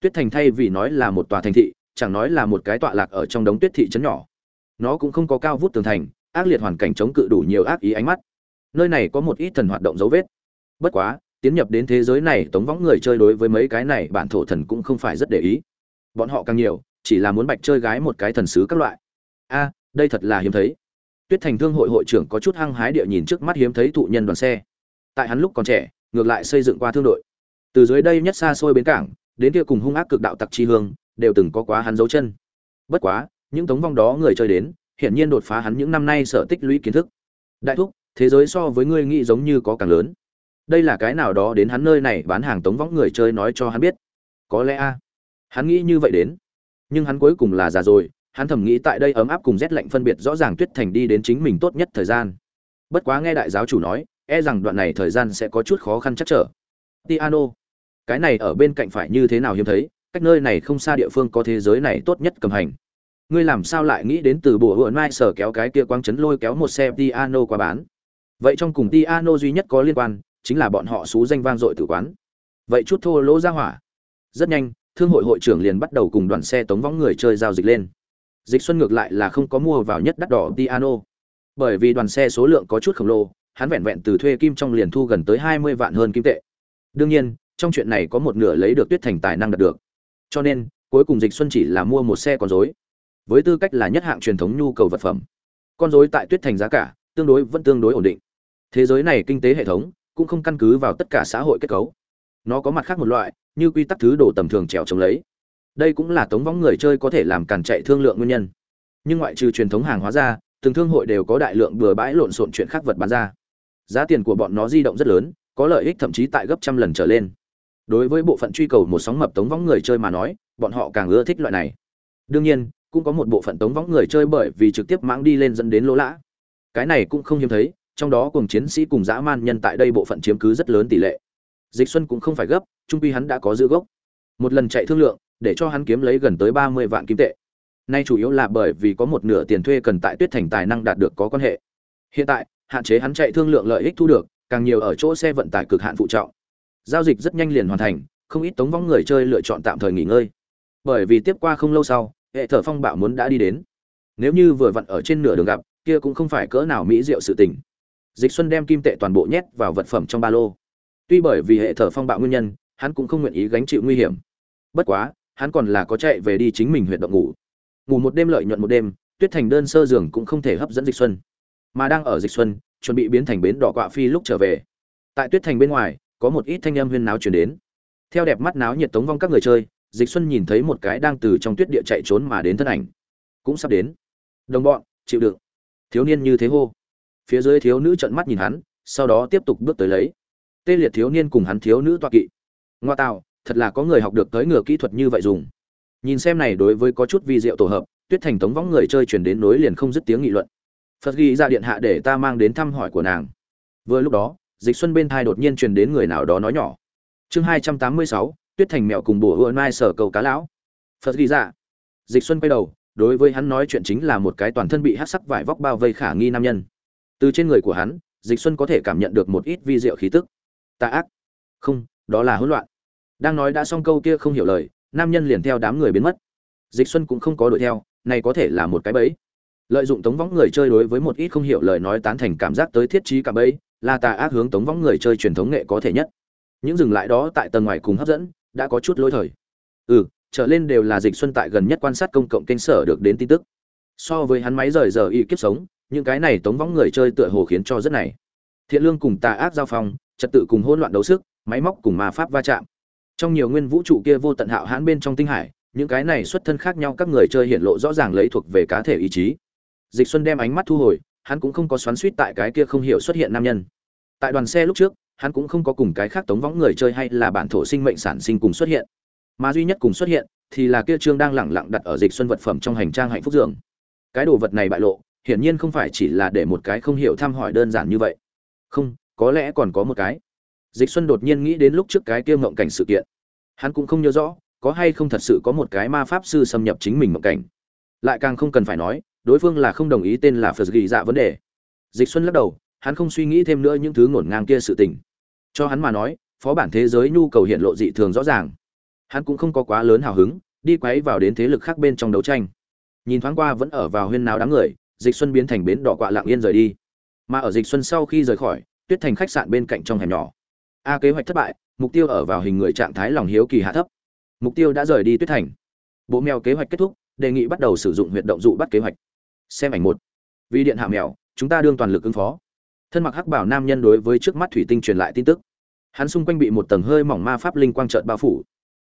Tuyết thành thay vì nói là một tòa thành thị, chẳng nói là một cái tọa lạc ở trong đống tuyết thị trấn nhỏ. Nó cũng không có cao vút tường thành, ác liệt hoàn cảnh chống cự đủ nhiều ác ý ánh mắt. Nơi này có một ít thần hoạt động dấu vết. Bất quá tiến nhập đến thế giới này, tống võng người chơi đối với mấy cái này, bản thổ thần cũng không phải rất để ý. Bọn họ càng nhiều, chỉ là muốn bạch chơi gái một cái thần sứ các loại. A, đây thật là hiếm thấy. Tuyết thành thương hội hội trưởng có chút hăng hái địa nhìn trước mắt hiếm thấy thụ nhân đoàn xe. Tại hắn lúc còn trẻ, ngược lại xây dựng qua thương đội. Từ dưới đây nhất xa xôi bến cảng, đến kia cùng hung ác cực đạo tặc chi hương, đều từng có quá hắn dấu chân. Bất quá, những tống vong đó người chơi đến, hiển nhiên đột phá hắn những năm nay sở tích lũy kiến thức. Đại thúc, thế giới so với ngươi nghĩ giống như có càng lớn đây là cái nào đó đến hắn nơi này bán hàng tống võng người chơi nói cho hắn biết. Có lẽ a. Hắn nghĩ như vậy đến. Nhưng hắn cuối cùng là già rồi, hắn thầm nghĩ tại đây ấm áp cùng rét lạnh phân biệt rõ ràng tuyết thành đi đến chính mình tốt nhất thời gian. Bất quá nghe đại giáo chủ nói e rằng đoạn này thời gian sẽ có chút khó khăn chắc trở. Tiano, cái này ở bên cạnh phải như thế nào hiếm thấy, cách nơi này không xa địa phương có thế giới này tốt nhất cầm hành. Ngươi làm sao lại nghĩ đến từ bộ hựa mai sở kéo cái kia quang chấn lôi kéo một xe piano qua bán? Vậy trong cùng piano duy nhất có liên quan chính là bọn họ xú danh vang dội tử quán. Vậy chút thô lỗ ra hỏa. Rất nhanh, thương hội hội trưởng liền bắt đầu cùng đoàn xe tống võng người chơi giao dịch lên. Dịch xuân ngược lại là không có mua vào nhất đắt đỏ piano. Bởi vì đoàn xe số lượng có chút khổng lồ, hắn vẹn vẹn từ thuê kim trong liền thu gần tới hai mươi vạn hơn kim tệ. Đương nhiên, trong chuyện này có một nửa lấy được tuyết thành tài năng đạt được. Cho nên, cuối cùng dịch xuân chỉ là mua một xe con rối. Với tư cách là nhất hạng truyền thống nhu cầu vật phẩm. Con rối tại tuyết thành giá cả, tương đối vẫn tương đối ổn định. Thế giới này kinh tế hệ thống cũng không căn cứ vào tất cả xã hội kết cấu. Nó có mặt khác một loại, như quy tắc thứ đồ tầm thường trèo chống lấy. Đây cũng là tống võng người chơi có thể làm càn chạy thương lượng nguyên nhân. Nhưng ngoại trừ truyền thống hàng hóa ra, từng thương hội đều có đại lượng bừa bãi lộn xộn chuyện khác vật bán ra. Giá tiền của bọn nó di động rất lớn, có lợi ích thậm chí tại gấp trăm lần trở lên. Đối với bộ phận truy cầu một sóng mập tống võng người chơi mà nói, bọn họ càng ưa thích loại này. Đương nhiên, cũng có một bộ phận tống võng người chơi bởi vì trực tiếp mãng đi lên dẫn đến lỗ lã. Cái này cũng không hiếm thấy trong đó cùng chiến sĩ cùng dã man nhân tại đây bộ phận chiếm cứ rất lớn tỷ lệ. Dịch xuân cũng không phải gấp, trung quy hắn đã có giữ gốc. Một lần chạy thương lượng, để cho hắn kiếm lấy gần tới ba mươi vạn kim tệ. Nay chủ yếu là bởi vì có một nửa tiền thuê cần tại tuyết thành tài năng đạt được có quan hệ. Hiện tại, hạn chế hắn chạy thương lượng lợi ích thu được, càng nhiều ở chỗ xe vận tải cực hạn phụ trọng. Giao dịch rất nhanh liền hoàn thành, không ít tống vong người chơi lựa chọn tạm thời nghỉ ngơi. Bởi vì tiếp qua không lâu sau, hệ thở phong bạo muốn đã đi đến. Nếu như vừa vặn ở trên nửa đường gặp, kia cũng không phải cỡ nào mỹ diệu sự tình dịch xuân đem kim tệ toàn bộ nhét vào vật phẩm trong ba lô. Tuy bởi vì hệ thở phong bạo nguyên nhân, hắn cũng không nguyện ý gánh chịu nguy hiểm. Bất quá, hắn còn là có chạy về đi chính mình huyện động ngủ. Ngủ một đêm lợi nhuận một đêm, tuyết thành đơn sơ giường cũng không thể hấp dẫn dịch xuân. Mà đang ở dịch xuân, chuẩn bị biến thành bến đỏ quạ phi lúc trở về. Tại tuyết thành bên ngoài, có một ít thanh âm huyên náo chuyển đến. Theo đẹp mắt náo nhiệt tống vong các người chơi, dịch xuân nhìn thấy một cái đang từ trong tuyết địa chạy trốn mà đến thân ảnh. Cũng sắp đến. Đồng bọn, chịu đựng. Thiếu niên như thế hô phía dưới thiếu nữ trợn mắt nhìn hắn, sau đó tiếp tục bước tới lấy. Tê liệt thiếu niên cùng hắn thiếu nữ toa kỵ. Ngoa tạo, thật là có người học được tới ngựa kỹ thuật như vậy dùng. Nhìn xem này đối với có chút vi diệu tổ hợp, tuyết thành tống võng người chơi truyền đến nối liền không dứt tiếng nghị luận. Phật ghi ra điện hạ để ta mang đến thăm hỏi của nàng. Vừa lúc đó, dịch xuân bên thai đột nhiên truyền đến người nào đó nói nhỏ. Chương hai trăm tám mươi sáu, tuyết thành mẹo cùng bùa ưa mai sở cầu cá lão. Phật ghi ra. Dịch xuân quay đầu, đối với hắn nói chuyện chính là một cái toàn thân bị hắc sắc vải vóc bao vây khả nghi nam nhân từ trên người của hắn, dịch xuân có thể cảm nhận được một ít vi diệu khí tức. Tà ác. Không, đó là hỗn loạn. Đang nói đã xong câu kia không hiểu lời, nam nhân liền theo đám người biến mất. Dịch xuân cũng không có đuổi theo, này có thể là một cái bẫy. Lợi dụng tống võng người chơi đối với một ít không hiểu lời nói tán thành cảm giác tới thiết trí cả bẫy, là tà ác hướng tống võng người chơi truyền thống nghệ có thể nhất. Những dừng lại đó tại tầng ngoài cùng hấp dẫn, đã có chút lỗi thời. Ừ trở lên đều là dịch xuân tại gần nhất quan sát công cộng kênh sở được đến tin tức. So với hắn máy rời giờ y kiếp sống những cái này tống võng người chơi tựa hồ khiến cho rất này. Thiện lương cùng tà ác giao phong, trật tự cùng hỗn loạn đấu sức, máy móc cùng ma pháp va chạm. Trong nhiều nguyên vũ trụ kia vô tận hạo hãn bên trong tinh hải, những cái này xuất thân khác nhau các người chơi hiện lộ rõ ràng lấy thuộc về cá thể ý chí. Dịch xuân đem ánh mắt thu hồi, hắn cũng không có xoắn suýt tại cái kia không hiểu xuất hiện nam nhân. Tại đoàn xe lúc trước, hắn cũng không có cùng cái khác tống võng người chơi hay là bản thổ sinh mệnh sản sinh cùng xuất hiện. Mà duy nhất cùng xuất hiện, thì là kia trương đang lẳng lặng đặt ở dịch xuân vật phẩm trong hành trang hạnh phúc dường cái đồ vật này bại lộ hiển nhiên không phải chỉ là để một cái không hiểu thăm hỏi đơn giản như vậy. Không, có lẽ còn có một cái. Dịch xuân đột nhiên nghĩ đến lúc trước cái kia mộng cảnh sự kiện. Hắn cũng không nhớ rõ, có hay không thật sự có một cái ma pháp sư xâm nhập chính mình mộng cảnh. Lại càng không cần phải nói, đối phương là không đồng ý tên là phật ghi dạ vấn đề. Dịch xuân lắc đầu, hắn không suy nghĩ thêm nữa những thứ ngổn ngang kia sự tình. Cho hắn mà nói, phó bản thế giới nhu cầu hiện lộ dị thường rõ ràng. Hắn cũng không có quá lớn hào hứng, đi quấy vào đến thế lực khác bên trong đấu tranh. Nhìn thoáng qua vẫn ở vào huyên náo đám người dịch xuân biến thành bến đỏ quạ lạng yên rời đi. Mà ở dịch xuân sau khi rời khỏi, tuyết thành khách sạn bên cạnh trong hẻm nhỏ. A kế hoạch thất bại, mục tiêu ở vào hình người trạng thái lòng hiếu kỳ hạ thấp. Mục tiêu đã rời đi tuyết thành. Bộ mèo kế hoạch kết thúc, đề nghị bắt đầu sử dụng huyệt động dụ bắt kế hoạch. Xem ảnh một. Vì điện hạ mèo, chúng ta đương toàn lực ứng phó. Thân mặc hắc bảo nam nhân đối với trước mắt thủy tinh truyền lại tin tức. Hắn xung quanh bị một tầng hơi mỏng ma pháp linh quang trợn bao phủ.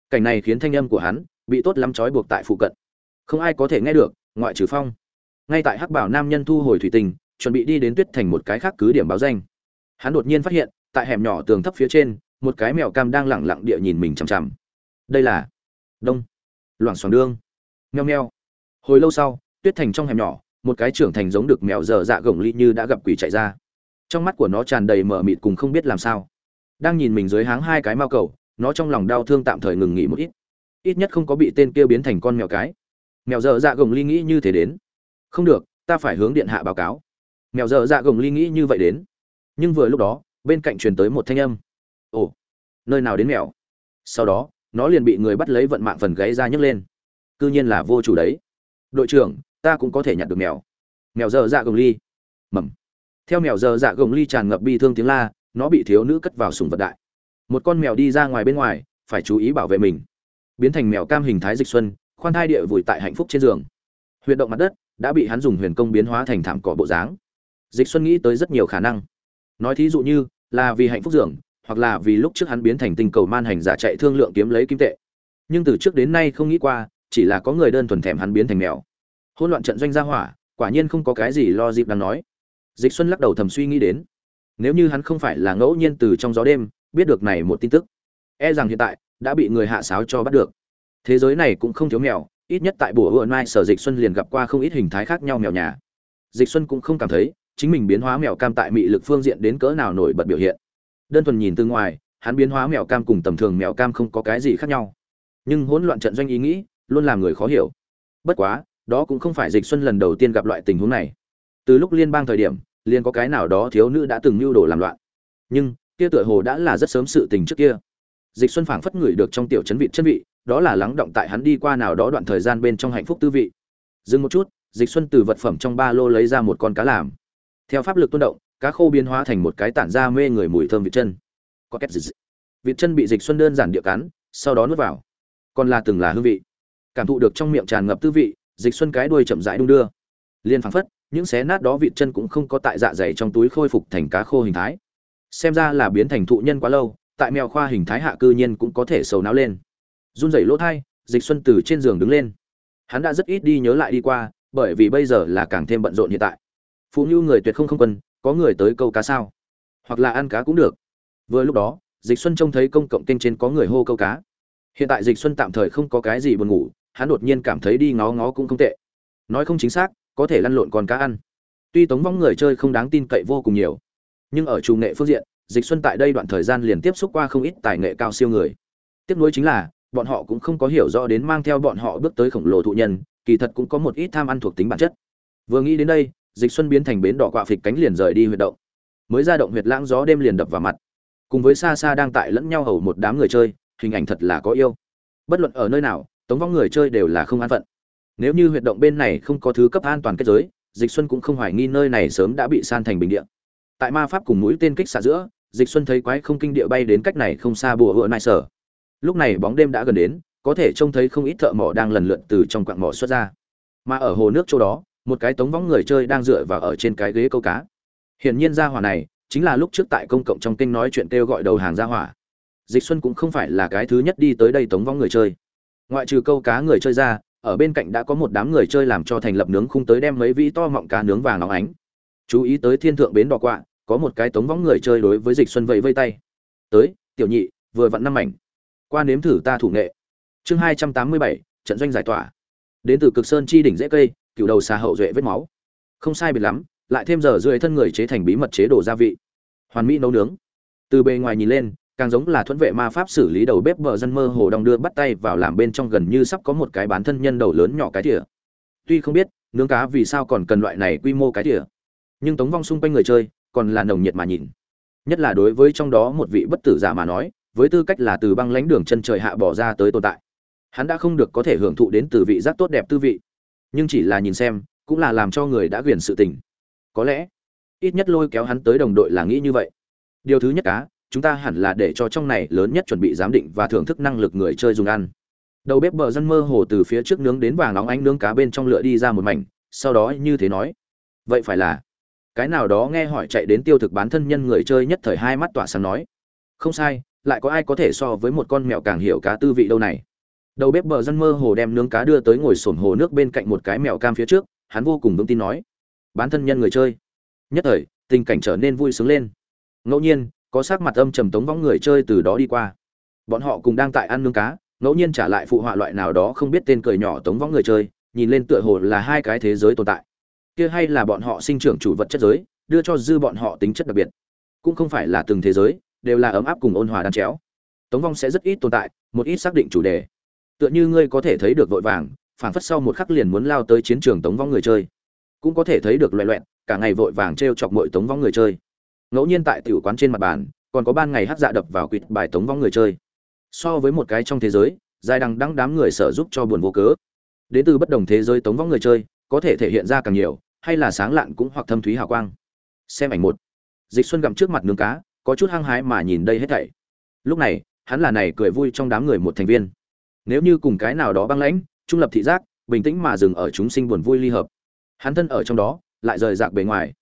Cảnh này khiến thanh âm của hắn bị tốt lắm trói buộc tại phụ cận. Không ai có thể nghe được, ngoại trừ phong ngay tại hắc bảo nam nhân thu hồi thủy tinh, chuẩn bị đi đến tuyết thành một cái khác cứ điểm báo danh. Hắn đột nhiên phát hiện, tại hẻm nhỏ tường thấp phía trên, một cái mèo cam đang lẳng lặng địa nhìn mình chằm chằm. Đây là đông loảng xoảng đương. Meo meo. Hồi lâu sau, tuyết thành trong hẻm nhỏ, một cái trưởng thành giống được mèo dở dạ gồng ly như đã gặp quỷ chạy ra. Trong mắt của nó tràn đầy mờ mịt cùng không biết làm sao. Đang nhìn mình dưới háng hai cái mao cầu, nó trong lòng đau thương tạm thời ngừng nghỉ một ít. Ít nhất không có bị tên kia biến thành con mèo cái. Mèo dở dạ gồng ly nghĩ như thế đến không được, ta phải hướng điện hạ báo cáo. Mèo dở dạ gồng ly nghĩ như vậy đến. Nhưng vừa lúc đó, bên cạnh truyền tới một thanh âm. Ồ, nơi nào đến mèo? Sau đó, nó liền bị người bắt lấy vận mạng phần gáy ra nhấc lên. Cư nhiên là vô chủ đấy. Đội trưởng, ta cũng có thể nhặt được mèo. Mèo dở dạ gồng ly. Mầm. Theo mèo dở dạ gồng ly tràn ngập bi thương tiếng la, nó bị thiếu nữ cất vào sùng vật đại. Một con mèo đi ra ngoài bên ngoài, phải chú ý bảo vệ mình. Biến thành mèo cam hình thái dịch xuân, khoan thai địa vùi tại hạnh phúc trên giường. Huyền động mặt đất đã bị hắn dùng huyền công biến hóa thành thảm cỏ bộ dáng. Dịch xuân nghĩ tới rất nhiều khả năng. Nói thí dụ như là vì hạnh phúc dưỡng, hoặc là vì lúc trước hắn biến thành tinh cầu man hành giả chạy thương lượng kiếm lấy kim tệ. Nhưng từ trước đến nay không nghĩ qua, chỉ là có người đơn thuần thèm hắn biến thành mèo. Hỗn loạn trận doanh gia hỏa, quả nhiên không có cái gì lo dịp đang nói. Dịch xuân lắc đầu thầm suy nghĩ đến. Nếu như hắn không phải là ngẫu nhiên từ trong gió đêm, biết được này một tin tức e rằng hiện tại đã bị người hạ sáo cho bắt được. Thế giới này cũng không thiếu mèo ít nhất tại bùa hựa mai sở dịch xuân liền gặp qua không ít hình thái khác nhau mèo nhà. Dịch xuân cũng không cảm thấy chính mình biến hóa mèo cam tại mị lực phương diện đến cỡ nào nổi bật biểu hiện. Đơn thuần nhìn từ ngoài, hắn biến hóa mèo cam cùng tầm thường mèo cam không có cái gì khác nhau. Nhưng hỗn loạn trận doanh ý nghĩ luôn làm người khó hiểu. Bất quá, đó cũng không phải dịch xuân lần đầu tiên gặp loại tình huống này. Từ lúc liên bang thời điểm, liền có cái nào đó thiếu nữ đã từng mưu đồ làm loạn. Nhưng, kia tựa hồ đã là rất sớm sự tình trước kia. Dịch xuân phảng phất ngửi được trong tiểu chấn vị, chân vị đó là lắng động tại hắn đi qua nào đó đoạn thời gian bên trong hạnh phúc tư vị. Dừng một chút, dịch xuân từ vật phẩm trong ba lô lấy ra một con cá làm. Theo pháp lực tuôn động, cá khô biến hóa thành một cái tản ra mê người mùi thơm vịt chân. Có két dịch vịt chân bị dịch xuân đơn giản địa cắn, sau đó nuốt vào. Còn là từng là hương vị. Cảm thụ được trong miệng tràn ngập tư vị, dịch xuân cái đuôi chậm rãi đung đưa. Liên phảng phất, những xé nát đó vịt chân cũng không có tại dạ dày trong túi khôi phục thành cá khô hình thái. Xem ra là biến thành thụ nhân quá lâu, tại mèo khoa hình thái hạ cư nhiên cũng có thể sầu não lên run rẩy lỗ thai, dịch xuân từ trên giường đứng lên. Hắn đã rất ít đi nhớ lại đi qua, bởi vì bây giờ là càng thêm bận rộn hiện tại. Phụ như người tuyệt không không quân, có người tới câu cá sao? Hoặc là ăn cá cũng được. Vừa lúc đó, dịch xuân trông thấy công cộng kênh trên có người hô câu cá. Hiện tại dịch xuân tạm thời không có cái gì buồn ngủ, hắn đột nhiên cảm thấy đi ngó ngó cũng không tệ. Nói không chính xác, có thể lăn lộn còn cá ăn. Tuy tống vong người chơi không đáng tin cậy vô cùng nhiều, nhưng ở chủ nghệ phương diện, dịch xuân tại đây đoạn thời gian liền tiếp xúc qua không ít tài nghệ cao siêu người. Tiếp nối chính là bọn họ cũng không có hiểu rõ đến mang theo bọn họ bước tới khổng lồ thụ nhân, kỳ thật cũng có một ít tham ăn thuộc tính bản chất. Vừa nghĩ đến đây, dịch xuân biến thành bến đỏ quạ phịch cánh liền rời đi huyệt động. Mới ra động huyệt lãng gió đêm liền đập vào mặt. Cùng với xa xa đang tại lẫn nhau hầu một đám người chơi, hình ảnh thật là có yêu. Bất luận ở nơi nào, tống vong người chơi đều là không an phận. Nếu như huyệt động bên này không có thứ cấp an toàn kết giới, dịch xuân cũng không hoài nghi nơi này sớm đã bị san thành bình địa. Tại ma pháp cùng mũi tên kích xạ giữa, dịch xuân thấy quái không kinh địa bay đến cách này không xa bùa hựa nại sở lúc này bóng đêm đã gần đến, có thể trông thấy không ít thợ mỏ đang lần lượt từ trong quặng mỏ xuất ra. Mà ở hồ nước chỗ đó, một cái tống võng người chơi đang dựa vào ở trên cái ghế câu cá. Hiển nhiên gia hỏa này, chính là lúc trước tại công cộng trong kênh nói chuyện kêu gọi đầu hàng gia hỏa. Dịch xuân cũng không phải là cái thứ nhất đi tới đây tống võng người chơi. Ngoại trừ câu cá người chơi ra, ở bên cạnh đã có một đám người chơi làm cho thành lập nướng khung tới đem mấy vĩ to mọng cá nướng vàng óng ánh. Chú ý tới thiên thượng bến đỏ quạ, có một cái tống võng người chơi đối với dịch xuân vẫy vây tay. Tới, tiểu nhị, vừa vặn năm mảnh qua nếm thử ta thủ nghệ. Chương hai trăm tám mươi bảy, trận doanh giải tỏa. Đến từ cực sơn chi đỉnh dễ cây cựu đầu xà hậu duệ vết máu. Không sai biệt lắm, lại thêm giờ rưỡi thân người chế thành bí mật chế đồ gia vị. Hoàn mỹ nấu nướng. Từ bề ngoài nhìn lên, càng giống là thuẫn vệ ma pháp xử lý đầu bếp vợ dân mơ hồ đong đưa bắt tay vào làm bên trong gần như sắp có một cái bán thân nhân đầu lớn nhỏ cái thìa. Tuy không biết, nướng cá vì sao còn cần loại này quy mô cái thìa. Nhưng tống vong xung quanh người chơi, còn là nồng nhiệt mà nhìn. Nhất là đối với trong đó một vị bất tử giả mà nói với tư cách là từ băng lãnh đường chân trời hạ bỏ ra tới tồn tại. Hắn đã không được có thể hưởng thụ đến từ vị giác tốt đẹp tư vị. Nhưng chỉ là nhìn xem, cũng là làm cho người đã quyền sự tình. Có lẽ, ít nhất lôi kéo hắn tới đồng đội là nghĩ như vậy. Điều thứ nhất cá chúng ta hẳn là để cho trong này lớn nhất chuẩn bị giám định và thưởng thức năng lực người chơi dùng ăn. Đầu bếp bờ dân mơ hồ từ phía trước nướng đến vàng nóng ánh nướng cá bên trong lửa đi ra một mảnh, sau đó như thế nói. Vậy phải là, cái nào đó nghe hỏi chạy đến tiêu thực bán thân nhân người chơi nhất thời hai mắt tỏa sáng nói. Không sai lại có ai có thể so với một con mèo càng hiểu cá tư vị đâu này? Đầu bếp bờ dân mơ hồ đem nướng cá đưa tới ngồi sổm hồ nước bên cạnh một cái mèo cam phía trước, hắn vô cùng vững tin nói, bán thân nhân người chơi. Nhất thời, tình cảnh trở nên vui sướng lên. Ngẫu nhiên, có sắc mặt âm trầm tống võng người chơi từ đó đi qua. Bọn họ cùng đang tại ăn nướng cá, ngẫu nhiên trả lại phụ họa loại nào đó không biết tên cười nhỏ tống võng người chơi, nhìn lên tựa hồ là hai cái thế giới tồn tại. Kia hay là bọn họ sinh trưởng chủ vật chất giới, đưa cho dư bọn họ tính chất đặc biệt. Cũng không phải là từng thế giới đều là ấm áp cùng ôn hòa đan chéo. Tống vong sẽ rất ít tồn tại, một ít xác định chủ đề. Tựa như ngươi có thể thấy được vội vàng, phảng phất sau một khắc liền muốn lao tới chiến trường tống vong người chơi. Cũng có thể thấy được loẹ loẹn cả ngày vội vàng t r e o chọc mọi tống vong người chơi. Ngẫu nhiên tại tiểu quán trên mặt bàn, còn có ban ngày hát dạ đập vào quỵt bài tống vong người chơi. So với một cái trong thế giới, dài đằng đăng đám người sở giúp cho buồn vô cớ. Đến từ bất đồng thế giới tống vong người chơi, có thể thể hiện ra càng nhiều, hay là sáng lạn cũng hoặc thâm thúy hào quang. Xem ảnh một. Dịch xuân gặm trước mặt nướng cá có chút hăng hái mà nhìn đây hết thảy. Lúc này, hắn là này cười vui trong đám người một thành viên. Nếu như cùng cái nào đó băng lãnh, trung lập thị giác, bình tĩnh mà dừng ở chúng sinh buồn vui ly hợp. Hắn thân ở trong đó, lại rời rạc bề ngoài.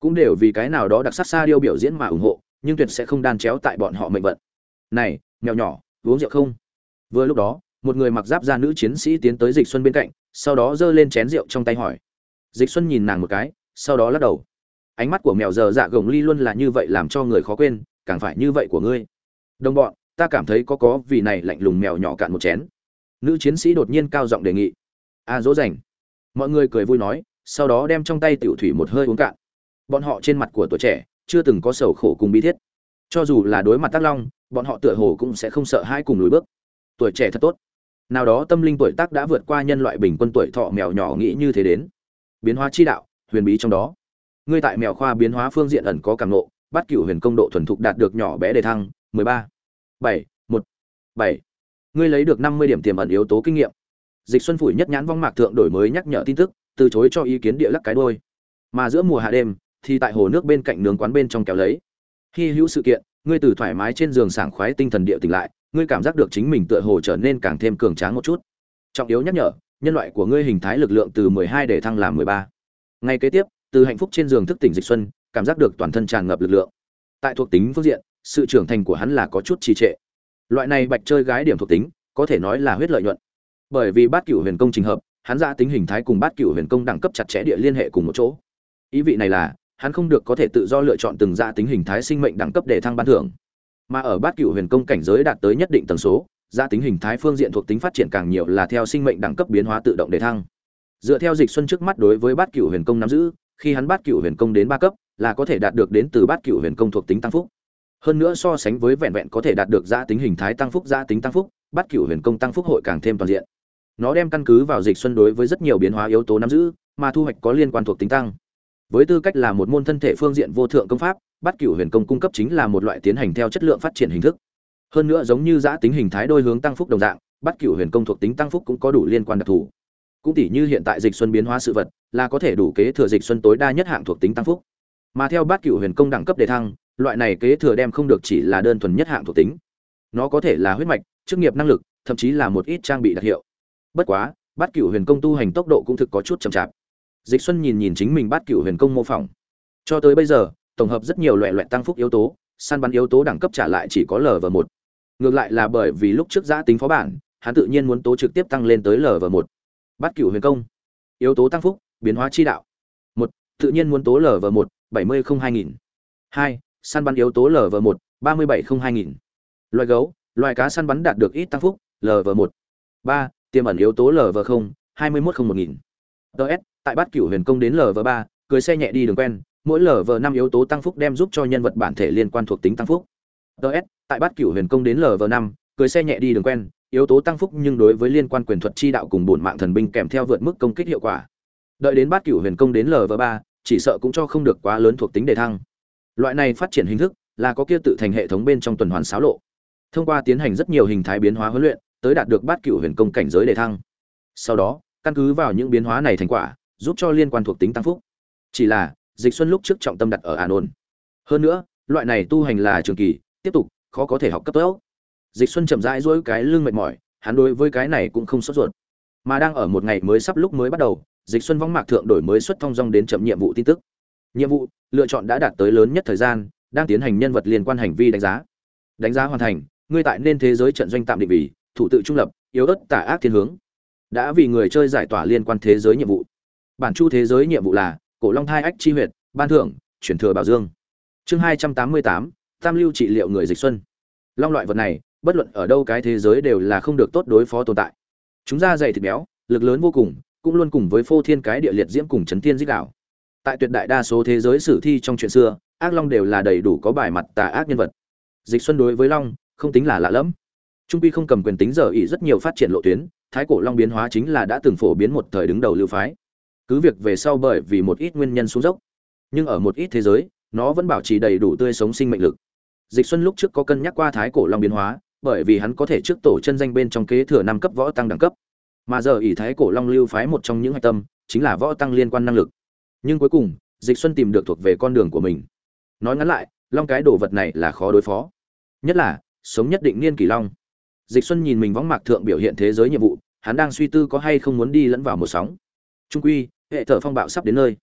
Cũng đều vì cái nào đó đặc sắc xa điêu biểu diễn mà ủng hộ, nhưng tuyệt sẽ không đan chéo tại bọn họ mệnh vận. Này, mèo nhỏ, uống rượu không? Vừa lúc đó, một người mặc giáp da nữ chiến sĩ tiến tới dịch xuân bên cạnh, sau đó giơ lên chén rượu trong tay hỏi. Dịch xuân nhìn nàng một cái, sau đó lắc đầu ánh mắt của mèo giờ dạ gồng ly luôn là như vậy làm cho người khó quên càng phải như vậy của ngươi. Đồng bọn ta cảm thấy có có vì này lạnh lùng mèo nhỏ cạn một chén. Nữ chiến sĩ đột nhiên cao giọng đề nghị. A à, dỗ dành. Mọi người cười vui nói sau đó đem trong tay tiểu thủy một hơi uống cạn. Bọn họ trên mặt của tuổi trẻ chưa từng có sầu khổ cùng bi thiết. Cho dù là đối mặt tác long bọn họ tựa hồ cũng sẽ không sợ hai cùng lùi bước. Tuổi trẻ thật tốt. Nào đó tâm linh tuổi tác đã vượt qua nhân loại bình quân tuổi thọ mèo nhỏ nghĩ như thế đến. Biến hóa chi đạo huyền bí trong đó ngươi tại mèo khoa biến hóa phương diện ẩn có cảm nộ bắt cựu huyền công độ thuần thục đạt được nhỏ bé đề thăng 13. 7, 1, 7. ngươi lấy được 50 điểm tiềm ẩn yếu tố kinh nghiệm dịch xuân phủi nhất nhãn vong mạc thượng đổi mới nhắc nhở tin tức từ chối cho ý kiến địa lắc cái đôi mà giữa mùa hạ đêm thì tại hồ nước bên cạnh nướng quán bên trong kéo lấy khi hữu sự kiện ngươi từ thoải mái trên giường sảng khoái tinh thần địa tỉnh lại ngươi cảm giác được chính mình tựa hồ trở nên càng thêm cường tráng một chút trọng yếu nhắc nhở nhân loại của ngươi hình thái lực lượng từ 12 để thăng làm 13. ngay kế tiếp từ hạnh phúc trên giường thức tỉnh dịch xuân, cảm giác được toàn thân tràn ngập lực lượng. Tại thuộc tính phương diện, sự trưởng thành của hắn là có chút trì trệ. Loại này bạch chơi gái điểm thuộc tính, có thể nói là huyết lợi nhuận. Bởi vì bát cửu huyền công trình hợp, hắn ra tính hình thái cùng bát cửu huyền công đẳng cấp chặt chẽ địa liên hệ cùng một chỗ. Ý vị này là, hắn không được có thể tự do lựa chọn từng gia tính hình thái sinh mệnh đẳng cấp để thăng ban thưởng. Mà ở bát cửu huyền công cảnh giới đạt tới nhất định tần số gia tính hình thái phương diện thuộc tính phát triển càng nhiều là theo sinh mệnh đẳng cấp biến hóa tự động để thăng. Dựa theo dịch xuân trước mắt đối với bát cửu huyền công nắm giữ khi hắn bát cửu huyền công đến ba cấp, là có thể đạt được đến từ bát cửu huyền công thuộc tính tăng phúc. Hơn nữa so sánh với vẹn vẹn có thể đạt được gia tính hình thái tăng phúc gia tính tăng phúc bát cửu huyền công tăng phúc hội càng thêm toàn diện. Nó đem căn cứ vào dịch xuân đối với rất nhiều biến hóa yếu tố nắm giữ, mà thu hoạch có liên quan thuộc tính tăng. Với tư cách là một môn thân thể phương diện vô thượng công pháp bát cửu huyền công cung cấp chính là một loại tiến hành theo chất lượng phát triển hình thức. Hơn nữa giống như giã tính hình thái đôi hướng tăng phúc đồng dạng bát cửu huyền công thuộc tính tăng phúc cũng có đủ liên quan đặc thù cũng tỷ như hiện tại dịch xuân biến hóa sự vật, là có thể đủ kế thừa dịch xuân tối đa nhất hạng thuộc tính tăng phúc. Mà theo bát cửu huyền công đẳng cấp đề thăng, loại này kế thừa đem không được chỉ là đơn thuần nhất hạng thuộc tính. Nó có thể là huyết mạch, chức nghiệp năng lực, thậm chí là một ít trang bị đặc hiệu. Bất quá, bát cửu huyền công tu hành tốc độ cũng thực có chút chậm chạp. Dịch xuân nhìn nhìn chính mình bát cửu huyền công mô phỏng. Cho tới bây giờ, tổng hợp rất nhiều loại loại tăng phúc yếu tố, săn bắn yếu tố đẳng cấp trả lại chỉ có l và một. Ngược lại là bởi vì lúc trước giã tính phó bản, hắn tự nhiên muốn tố trực tiếp tăng lên tới l và một bát cửu huyền công. Yếu tố tăng phúc, biến hóa chi đạo. Một, tự nhiên muốn tố l và một, bảy mươi không hai nghìn. Hai, săn bắn yếu tố l và một, ba mươi bảy không hai nghìn. Loài gấu, loài cá săn bắn đạt được ít tăng phúc, l và một. Ba, tiềm ẩn yếu tố lv không, hai mươi một không một nghìn. Ts tại bát cửu huyền công đến lv ba, cưới xe nhẹ đi đường quen, mỗi lv năm yếu tố tăng phúc đem giúp cho nhân vật bản thể liên quan thuộc tính tăng phúc. Ts tại bát cửu huyền công đến lv năm, cưới xe nhẹ đi đường quen yếu tố tăng phúc nhưng đối với liên quan quyền thuật chi đạo cùng bổn mạng thần binh kèm theo vượt mức công kích hiệu quả. Đợi đến bát cửu huyền công đến lv ba, chỉ sợ cũng cho không được quá lớn thuộc tính đề thăng. Loại này phát triển hình thức là có kia tự thành hệ thống bên trong tuần hoàn xáo lộ. Thông qua tiến hành rất nhiều hình thái biến hóa huấn luyện, tới đạt được bát cửu huyền công cảnh giới đề thăng. Sau đó, căn cứ vào những biến hóa này thành quả, giúp cho liên quan thuộc tính tăng phúc. Chỉ là, dịch xuân lúc trước trọng tâm đặt ở an ôn hơn nữa, loại này tu hành là trường kỳ, tiếp tục, khó có thể học cấp tốc dịch xuân chậm rãi duỗi cái lưng mệt mỏi, hắn đối với cái này cũng không sốt ruột. Mà đang ở một ngày mới sắp lúc mới bắt đầu, dịch xuân vong mạc thượng đổi mới xuất thông dong đến chậm nhiệm vụ tin tức. Nhiệm vụ, lựa chọn đã đạt tới lớn nhất thời gian, đang tiến hành nhân vật liên quan hành vi đánh giá. Đánh giá hoàn thành, ngươi tại nên thế giới trận doanh tạm định vị thủ tự trung lập, yếu ớt tả ác thiên hướng. Đã vì người chơi giải tỏa liên quan thế giới nhiệm vụ. Bản chu thế giới nhiệm vụ là, cổ long thai ách chi huyệt, ban thưởng, chuyển thừa bảo dương. Chương hai trăm tám mươi tám, tam lưu trị liệu người dịch xuân. Long loại vật này bất luận ở đâu cái thế giới đều là không được tốt đối phó tồn tại. Chúng da dày thịt béo, lực lớn vô cùng, cũng luôn cùng với phô thiên cái địa liệt diễm cùng chấn thiên dích đạo. Tại tuyệt đại đa số thế giới sử thi trong chuyện xưa, ác long đều là đầy đủ có bài mặt tà ác nhân vật. Dịch xuân đối với long, không tính là lạ lẫm. Trung quy không cầm quyền tính giờ ý rất nhiều phát triển lộ tuyến, thái cổ long biến hóa chính là đã từng phổ biến một thời đứng đầu lưu phái. Cứ việc về sau bởi vì một ít nguyên nhân xuống dốc, nhưng ở một ít thế giới, nó vẫn bảo trì đầy đủ tươi sống sinh mệnh lực. Dịch xuân lúc trước có cân nhắc qua thái cổ long biến hóa bởi vì hắn có thể trước tổ chân danh bên trong kế thừa năm cấp võ tăng đẳng cấp. Mà giờ ỷ thái cổ long lưu phái một trong những hạch tâm, chính là võ tăng liên quan năng lực. Nhưng cuối cùng, dịch xuân tìm được thuộc về con đường của mình. Nói ngắn lại, long cái đồ vật này là khó đối phó. Nhất là, sống nhất định niên kỷ long. Dịch xuân nhìn mình võng mạc thượng biểu hiện thế giới nhiệm vụ, hắn đang suy tư có hay không muốn đi lẫn vào một sóng. Trung quy, hệ thở phong bạo sắp đến nơi.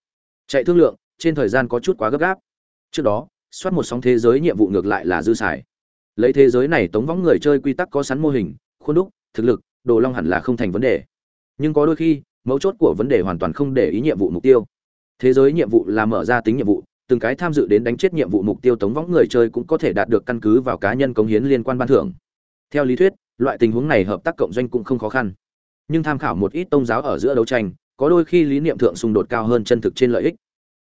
Chạy thương lượng, trên thời gian có chút quá gấp gáp. Trước đó, soát một sóng thế giới nhiệm vụ ngược lại là dư xài lấy thế giới này tống võng người chơi quy tắc có sẵn mô hình, khuôn đúc, thực lực, đồ long hẳn là không thành vấn đề. Nhưng có đôi khi, mấu chốt của vấn đề hoàn toàn không để ý nhiệm vụ mục tiêu. Thế giới nhiệm vụ là mở ra tính nhiệm vụ, từng cái tham dự đến đánh chết nhiệm vụ mục tiêu tống võng người chơi cũng có thể đạt được căn cứ vào cá nhân cống hiến liên quan ban thưởng. Theo lý thuyết, loại tình huống này hợp tác cộng doanh cũng không khó khăn. Nhưng tham khảo một ít tôn giáo ở giữa đấu tranh, có đôi khi lý niệm thượng xung đột cao hơn chân thực trên lợi ích.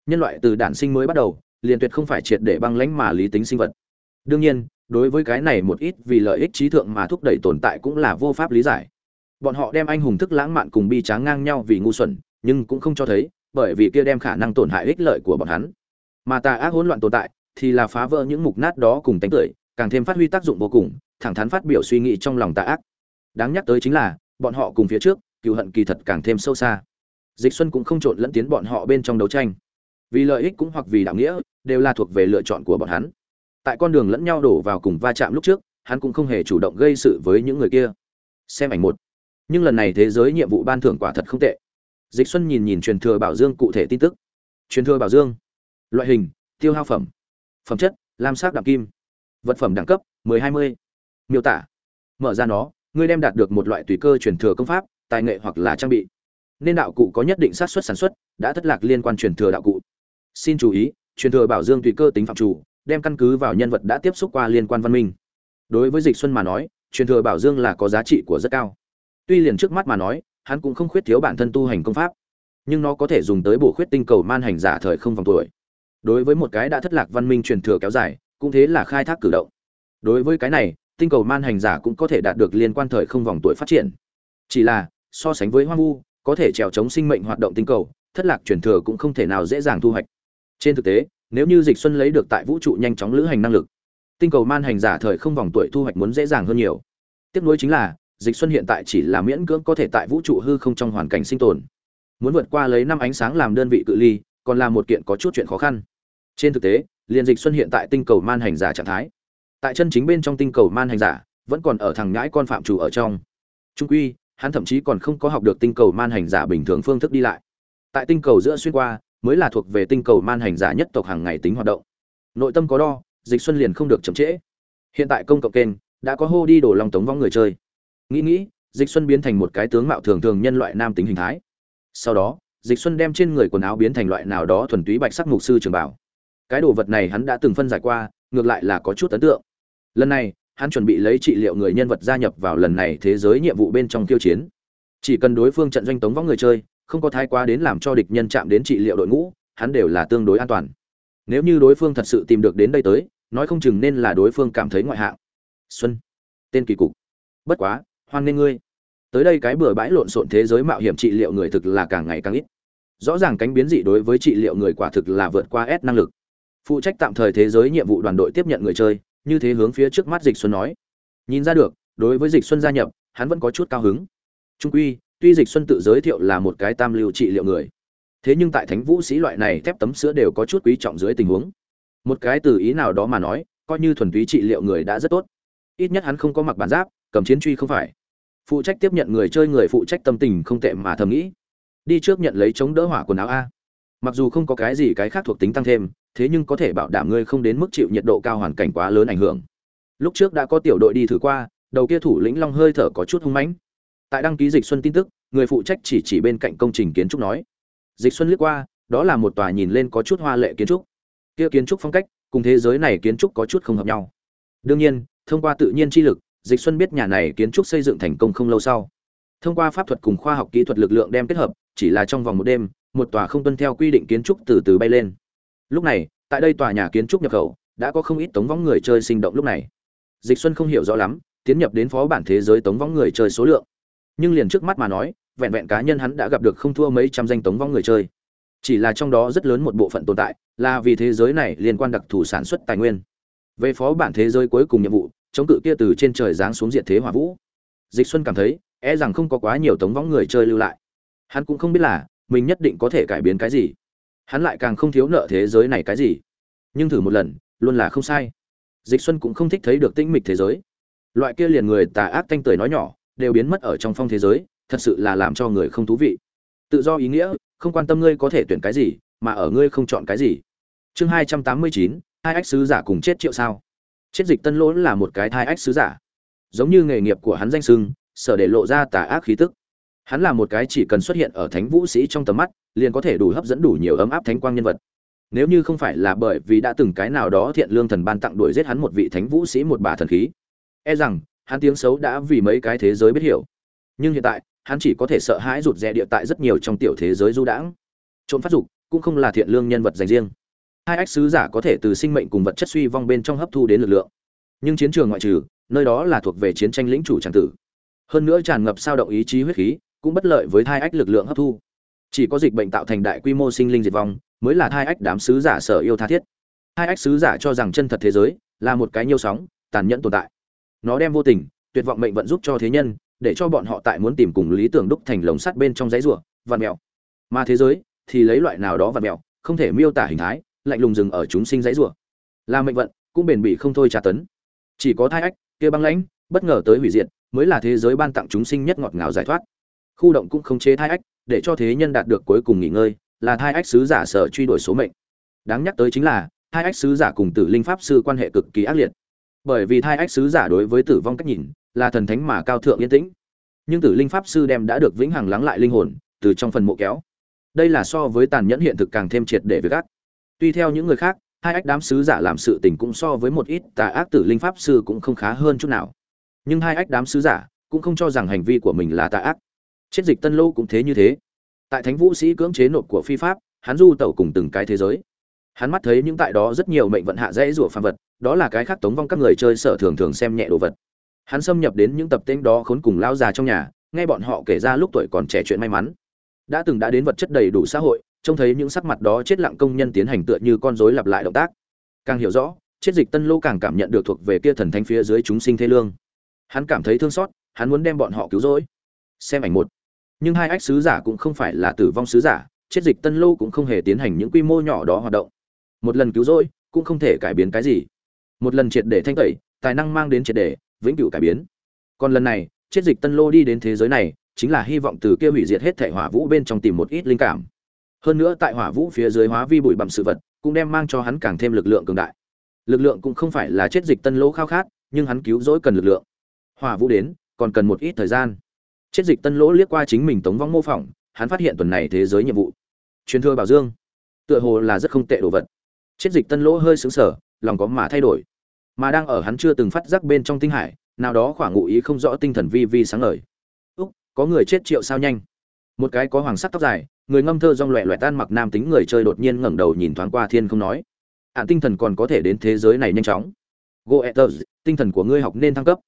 Nhân loại từ đản sinh mới bắt đầu, liền tuyệt không phải triệt để băng lãnh mà lý tính sinh vật. Đương nhiên đối với cái này một ít vì lợi ích trí thượng mà thúc đẩy tồn tại cũng là vô pháp lý giải. Bọn họ đem anh hùng thức lãng mạn cùng bi tráng ngang nhau vì ngu xuẩn, nhưng cũng không cho thấy, bởi vì kia đem khả năng tổn hại ích lợi của bọn hắn. Mà tà ác hỗn loạn tồn tại thì là phá vỡ những mục nát đó cùng tánh tưởi, càng thêm phát huy tác dụng vô cùng, thẳng thắn phát biểu suy nghĩ trong lòng tà ác. Đáng nhắc tới chính là, bọn họ cùng phía trước, cựu hận kỳ thật càng thêm sâu xa. Dịch xuân cũng không trộn lẫn tiến bọn họ bên trong đấu tranh. Vì lợi ích cũng hoặc vì đạo nghĩa, đều là thuộc về lựa chọn của bọn hắn tại con đường lẫn nhau đổ vào cùng va chạm lúc trước, hắn cũng không hề chủ động gây sự với những người kia. Xem ảnh một. Nhưng lần này thế giới nhiệm vụ ban thưởng quả thật không tệ. Dịch xuân nhìn nhìn truyền thừa bảo dương cụ thể tin tức. Truyền thừa bảo dương. Loại hình, tiêu hao phẩm. Phẩm chất, lam sắc đạm kim. Vật phẩm đẳng cấp 10-20. miêu tả. Mở ra nó, ngươi đem đạt được một loại tùy cơ truyền thừa công pháp, tài nghệ hoặc là trang bị. Nên đạo cụ có nhất định xác suất sản xuất, đã thất lạc liên quan truyền thừa đạo cụ. Xin chú ý, truyền thừa bảo dương tùy cơ tính phạm chủ đem căn cứ vào nhân vật đã tiếp xúc qua liên quan văn minh. Đối với dịch xuân mà nói, truyền thừa bảo dương là có giá trị của rất cao. Tuy liền trước mắt mà nói, hắn cũng không khuyết thiếu bản thân tu hành công pháp, nhưng nó có thể dùng tới bổ khuyết tinh cầu man hành giả thời không vòng tuổi. Đối với một cái đã thất lạc văn minh truyền thừa kéo dài, cũng thế là khai thác cử động. Đối với cái này, tinh cầu man hành giả cũng có thể đạt được liên quan thời không vòng tuổi phát triển. Chỉ là, so sánh với hoang vu, có thể trèo chống sinh mệnh hoạt động tinh cầu, thất lạc truyền thừa cũng không thể nào dễ dàng thu hoạch. Trên thực tế nếu như dịch xuân lấy được tại vũ trụ nhanh chóng lữ hành năng lực, tinh cầu man hành giả thời không vòng tuổi thu hoạch muốn dễ dàng hơn nhiều. Tiếp nối chính là, dịch xuân hiện tại chỉ là miễn cưỡng có thể tại vũ trụ hư không trong hoàn cảnh sinh tồn. Muốn vượt qua lấy năm ánh sáng làm đơn vị cự ly, còn là một kiện có chút chuyện khó khăn. Trên thực tế, liền dịch xuân hiện tại tinh cầu man hành giả trạng thái, tại chân chính bên trong tinh cầu man hành giả, vẫn còn ở thằng nhãi con phạm chủ ở trong. Trung quy, hắn thậm chí còn không có học được tinh cầu man hành giả bình thường phương thức đi lại. Tại tinh cầu giữa xuyên qua mới là thuộc về tinh cầu man hành giả nhất tộc hàng ngày tính hoạt động. Nội tâm có đo, dịch xuân liền không được chậm trễ. Hiện tại công cộng kênh đã có hô đi đổ lòng tống vong người chơi. Nghĩ nghĩ, dịch xuân biến thành một cái tướng mạo thường thường nhân loại nam tính hình thái. Sau đó, dịch xuân đem trên người quần áo biến thành loại nào đó thuần túy bạch sắc mục sư trường bảo. Cái đồ vật này hắn đã từng phân giải qua, ngược lại là có chút ấn tượng. Lần này, hắn chuẩn bị lấy trị liệu người nhân vật gia nhập vào lần này thế giới nhiệm vụ bên trong tiêu chiến. Chỉ cần đối phương trận doanh tống vong người chơi không có thái quá đến làm cho địch nhân chạm đến trị liệu đội ngũ, hắn đều là tương đối an toàn. Nếu như đối phương thật sự tìm được đến đây tới, nói không chừng nên là đối phương cảm thấy ngoại hạng. Xuân, tên kỳ cục. Bất quá, hoan nên ngươi. Tới đây cái bừa bãi lộn xộn thế giới mạo hiểm trị liệu người thực là càng ngày càng ít. Rõ ràng cánh biến dị đối với trị liệu người quả thực là vượt qua S năng lực. Phụ trách tạm thời thế giới nhiệm vụ đoàn đội tiếp nhận người chơi, như thế hướng phía trước mắt dịch xuân nói. Nhìn ra được, đối với dịch xuân gia nhập, hắn vẫn có chút cao hứng. Trung quy tuy dịch xuân tự giới thiệu là một cái tam lưu trị liệu người, thế nhưng tại thánh vũ sĩ loại này thép tấm sữa đều có chút quý trọng dưới tình huống. Một cái từ ý nào đó mà nói, coi như thuần túy trị liệu người đã rất tốt. Ít nhất hắn không có mặc bản giáp, cầm chiến truy không phải. Phụ trách tiếp nhận người chơi người phụ trách tâm tình không tệ mà thầm nghĩ. Đi trước nhận lấy chống đỡ hỏa quần áo a. Mặc dù không có cái gì cái khác thuộc tính tăng thêm, thế nhưng có thể bảo đảm ngươi không đến mức chịu nhiệt độ cao hoàn cảnh quá lớn ảnh hưởng. Lúc trước đã có tiểu đội đi thử qua, đầu kia thủ lĩnh long hơi thở có chút hung mãnh tại đăng ký dịch xuân tin tức, người phụ trách chỉ chỉ bên cạnh công trình kiến trúc nói. Dịch xuân liếc qua, đó là một tòa nhìn lên có chút hoa lệ kiến trúc. Kia kiến trúc phong cách, cùng thế giới này kiến trúc có chút không hợp nhau. Đương nhiên, thông qua tự nhiên chi lực, dịch xuân biết nhà này kiến trúc xây dựng thành công không lâu sau. Thông qua pháp thuật cùng khoa học kỹ thuật lực lượng đem kết hợp, chỉ là trong vòng một đêm, một tòa không tuân theo quy định kiến trúc từ từ bay lên. Lúc này, tại đây tòa nhà kiến trúc nhập khẩu, đã có không ít tống võng người chơi sinh động lúc này. Dịch xuân không hiểu rõ lắm, tiến nhập đến phó bản thế giới tống võng người chơi số lượng nhưng liền trước mắt mà nói, vẹn vẹn cá nhân hắn đã gặp được không thua mấy trăm danh tống vong người chơi. Chỉ là trong đó rất lớn một bộ phận tồn tại là vì thế giới này liên quan đặc thù sản xuất tài nguyên. Về phó bản thế giới cuối cùng nhiệm vụ, chống cự kia từ trên trời giáng xuống diện thế hỏa vũ. Dịch xuân cảm thấy e rằng không có quá nhiều tống võng người chơi lưu lại. Hắn cũng không biết là mình nhất định có thể cải biến cái gì. Hắn lại càng không thiếu nợ thế giới này cái gì. Nhưng thử một lần, luôn là không sai. Dịch xuân cũng không thích thấy được tĩnh mịch thế giới. Loại kia liền người tà ác thanh tưởi nói nhỏ đều biến mất ở trong phong thế giới, thật sự là làm cho người không thú vị. Tự do ý nghĩa, không quan tâm ngươi có thể tuyển cái gì, mà ở ngươi không chọn cái gì. Chương hai trăm tám mươi chín, hai ách sứ giả cùng chết triệu sao. Chết dịch tân lỗ là một cái thai ách sứ giả. Giống như nghề nghiệp của hắn danh sưng, sở để lộ ra tà ác khí tức. Hắn là một cái chỉ cần xuất hiện ở thánh vũ sĩ trong tầm mắt, liền có thể đủ hấp dẫn đủ nhiều ấm áp thánh quang nhân vật. Nếu như không phải là bởi vì đã từng cái nào đó thiện lương thần ban tặng đuổi giết hắn một vị thánh vũ sĩ một bà thần khí e rằng hắn tiếng xấu đã vì mấy cái thế giới biết hiểu. Nhưng hiện tại, hắn chỉ có thể sợ hãi rụt rè địa tại rất nhiều trong tiểu thế giới du đãng. Trộm phát dục cũng không là thiện lương nhân vật dành riêng. Hai ách sứ giả có thể từ sinh mệnh cùng vật chất suy vong bên trong hấp thu đến lực lượng. Nhưng chiến trường ngoại trừ, nơi đó là thuộc về chiến tranh lĩnh chủ tràng tử. Hơn nữa tràn ngập sao động ý chí huyết khí, cũng bất lợi với thai ách lực lượng hấp thu. Chỉ có dịch bệnh tạo thành đại quy mô sinh linh diệt vong, mới là thai ách đám sứ giả sở yêu tha thiết. Hai ách sứ giả cho rằng chân thật thế giới là một cái nhiêu sóng, tàn nhẫn tồn tại nó đem vô tình, tuyệt vọng mệnh vận giúp cho thế nhân, để cho bọn họ tại muốn tìm cùng lý tưởng đúc thành lồng sắt bên trong giấy rùa vạn mèo mà thế giới, thì lấy loại nào đó vạn mèo không thể miêu tả hình thái, lạnh lùng dừng ở chúng sinh giấy rùa là mệnh vận, cũng bền bỉ không thôi tra tấn. Chỉ có thai ách, kia băng lãnh, bất ngờ tới hủy diệt, mới là thế giới ban tặng chúng sinh nhất ngọt ngào giải thoát. Khu động cũng không chế thai ách, để cho thế nhân đạt được cuối cùng nghỉ ngơi, là thai ách sứ giả sở truy đuổi số mệnh. Đáng nhắc tới chính là hai ách sứ giả cùng tử linh pháp sư quan hệ cực kỳ ác liệt bởi vì thai ách sứ giả đối với tử vong cách nhìn là thần thánh mà cao thượng yên tĩnh. Nhưng tử linh pháp sư đem đã được vĩnh hằng lắng lại linh hồn từ trong phần mộ kéo. Đây là so với tàn nhẫn hiện thực càng thêm triệt để với gác. tuy theo những người khác, hai ách đám sứ giả làm sự tình cũng so với một ít tà ác tử linh pháp sư cũng không khá hơn chút nào. Nhưng hai ách đám sứ giả cũng không cho rằng hành vi của mình là tà ác. Chết dịch tân lô cũng thế như thế. Tại thánh vũ sĩ cưỡng chế nộp của phi pháp, hắn du tẩu cùng từng cái thế giới hắn mắt thấy những tại đó rất nhiều mệnh vận hạ dễ rủa phàm vật, đó là cái khác tống vong các người chơi sở thường thường xem nhẹ đồ vật. Hắn xâm nhập đến những tập tên đó khốn cùng lao già trong nhà, nghe bọn họ kể ra lúc tuổi còn trẻ chuyện may mắn. Đã từng đã đến vật chất đầy đủ xã hội, trông thấy những sắc mặt đó chết lặng công nhân tiến hành tựa như con rối lặp lại động tác. Càng hiểu rõ, chết dịch tân lô càng cảm nhận được thuộc về kia thần thánh phía dưới chúng sinh thế lương. Hắn cảm thấy thương xót, hắn muốn đem bọn họ cứu rỗi. Xem ảnh một. Nhưng hai ách sứ giả cũng không phải là tử vong sứ giả, chết dịch tân lô cũng không hề tiến hành những quy mô nhỏ đó hoạt động một lần cứu rỗi cũng không thể cải biến cái gì. Một lần triệt để thanh tẩy, tài năng mang đến triệt để, vĩnh cửu cải biến. Còn lần này, chết dịch tân lô đi đến thế giới này, chính là hy vọng từ kia hủy diệt hết thể hỏa vũ bên trong tìm một ít linh cảm. Hơn nữa tại hỏa vũ phía dưới hóa vi bụi bặm sự vật, cũng đem mang cho hắn càng thêm lực lượng cường đại. Lực lượng cũng không phải là chết dịch tân lỗ khao khát, nhưng hắn cứu rỗi cần lực lượng. Hỏa vũ đến, còn cần một ít thời gian. Chết dịch tân lỗ liếc qua chính mình tống vong mô phỏng, hắn phát hiện tuần này thế giới nhiệm vụ. Truyền thừa bảo dương. Tựa hồ là rất không tệ đồ vật chết dịch tân lỗ hơi sướng sở lòng có mà thay đổi. Mà đang ở hắn chưa từng phát giác bên trong tinh hải, nào đó khoảng ngụ ý không rõ tinh thần vi vi sáng ngời. Úc, có người chết triệu sao nhanh. Một cái có hoàng sắc tóc dài, người ngâm thơ rong loẹ loẹt tan mặc nam tính người chơi đột nhiên ngẩng đầu nhìn thoáng qua thiên không nói. Ạn tinh thần còn có thể đến thế giới này nhanh chóng. Goethers tinh thần của ngươi học nên thăng cấp.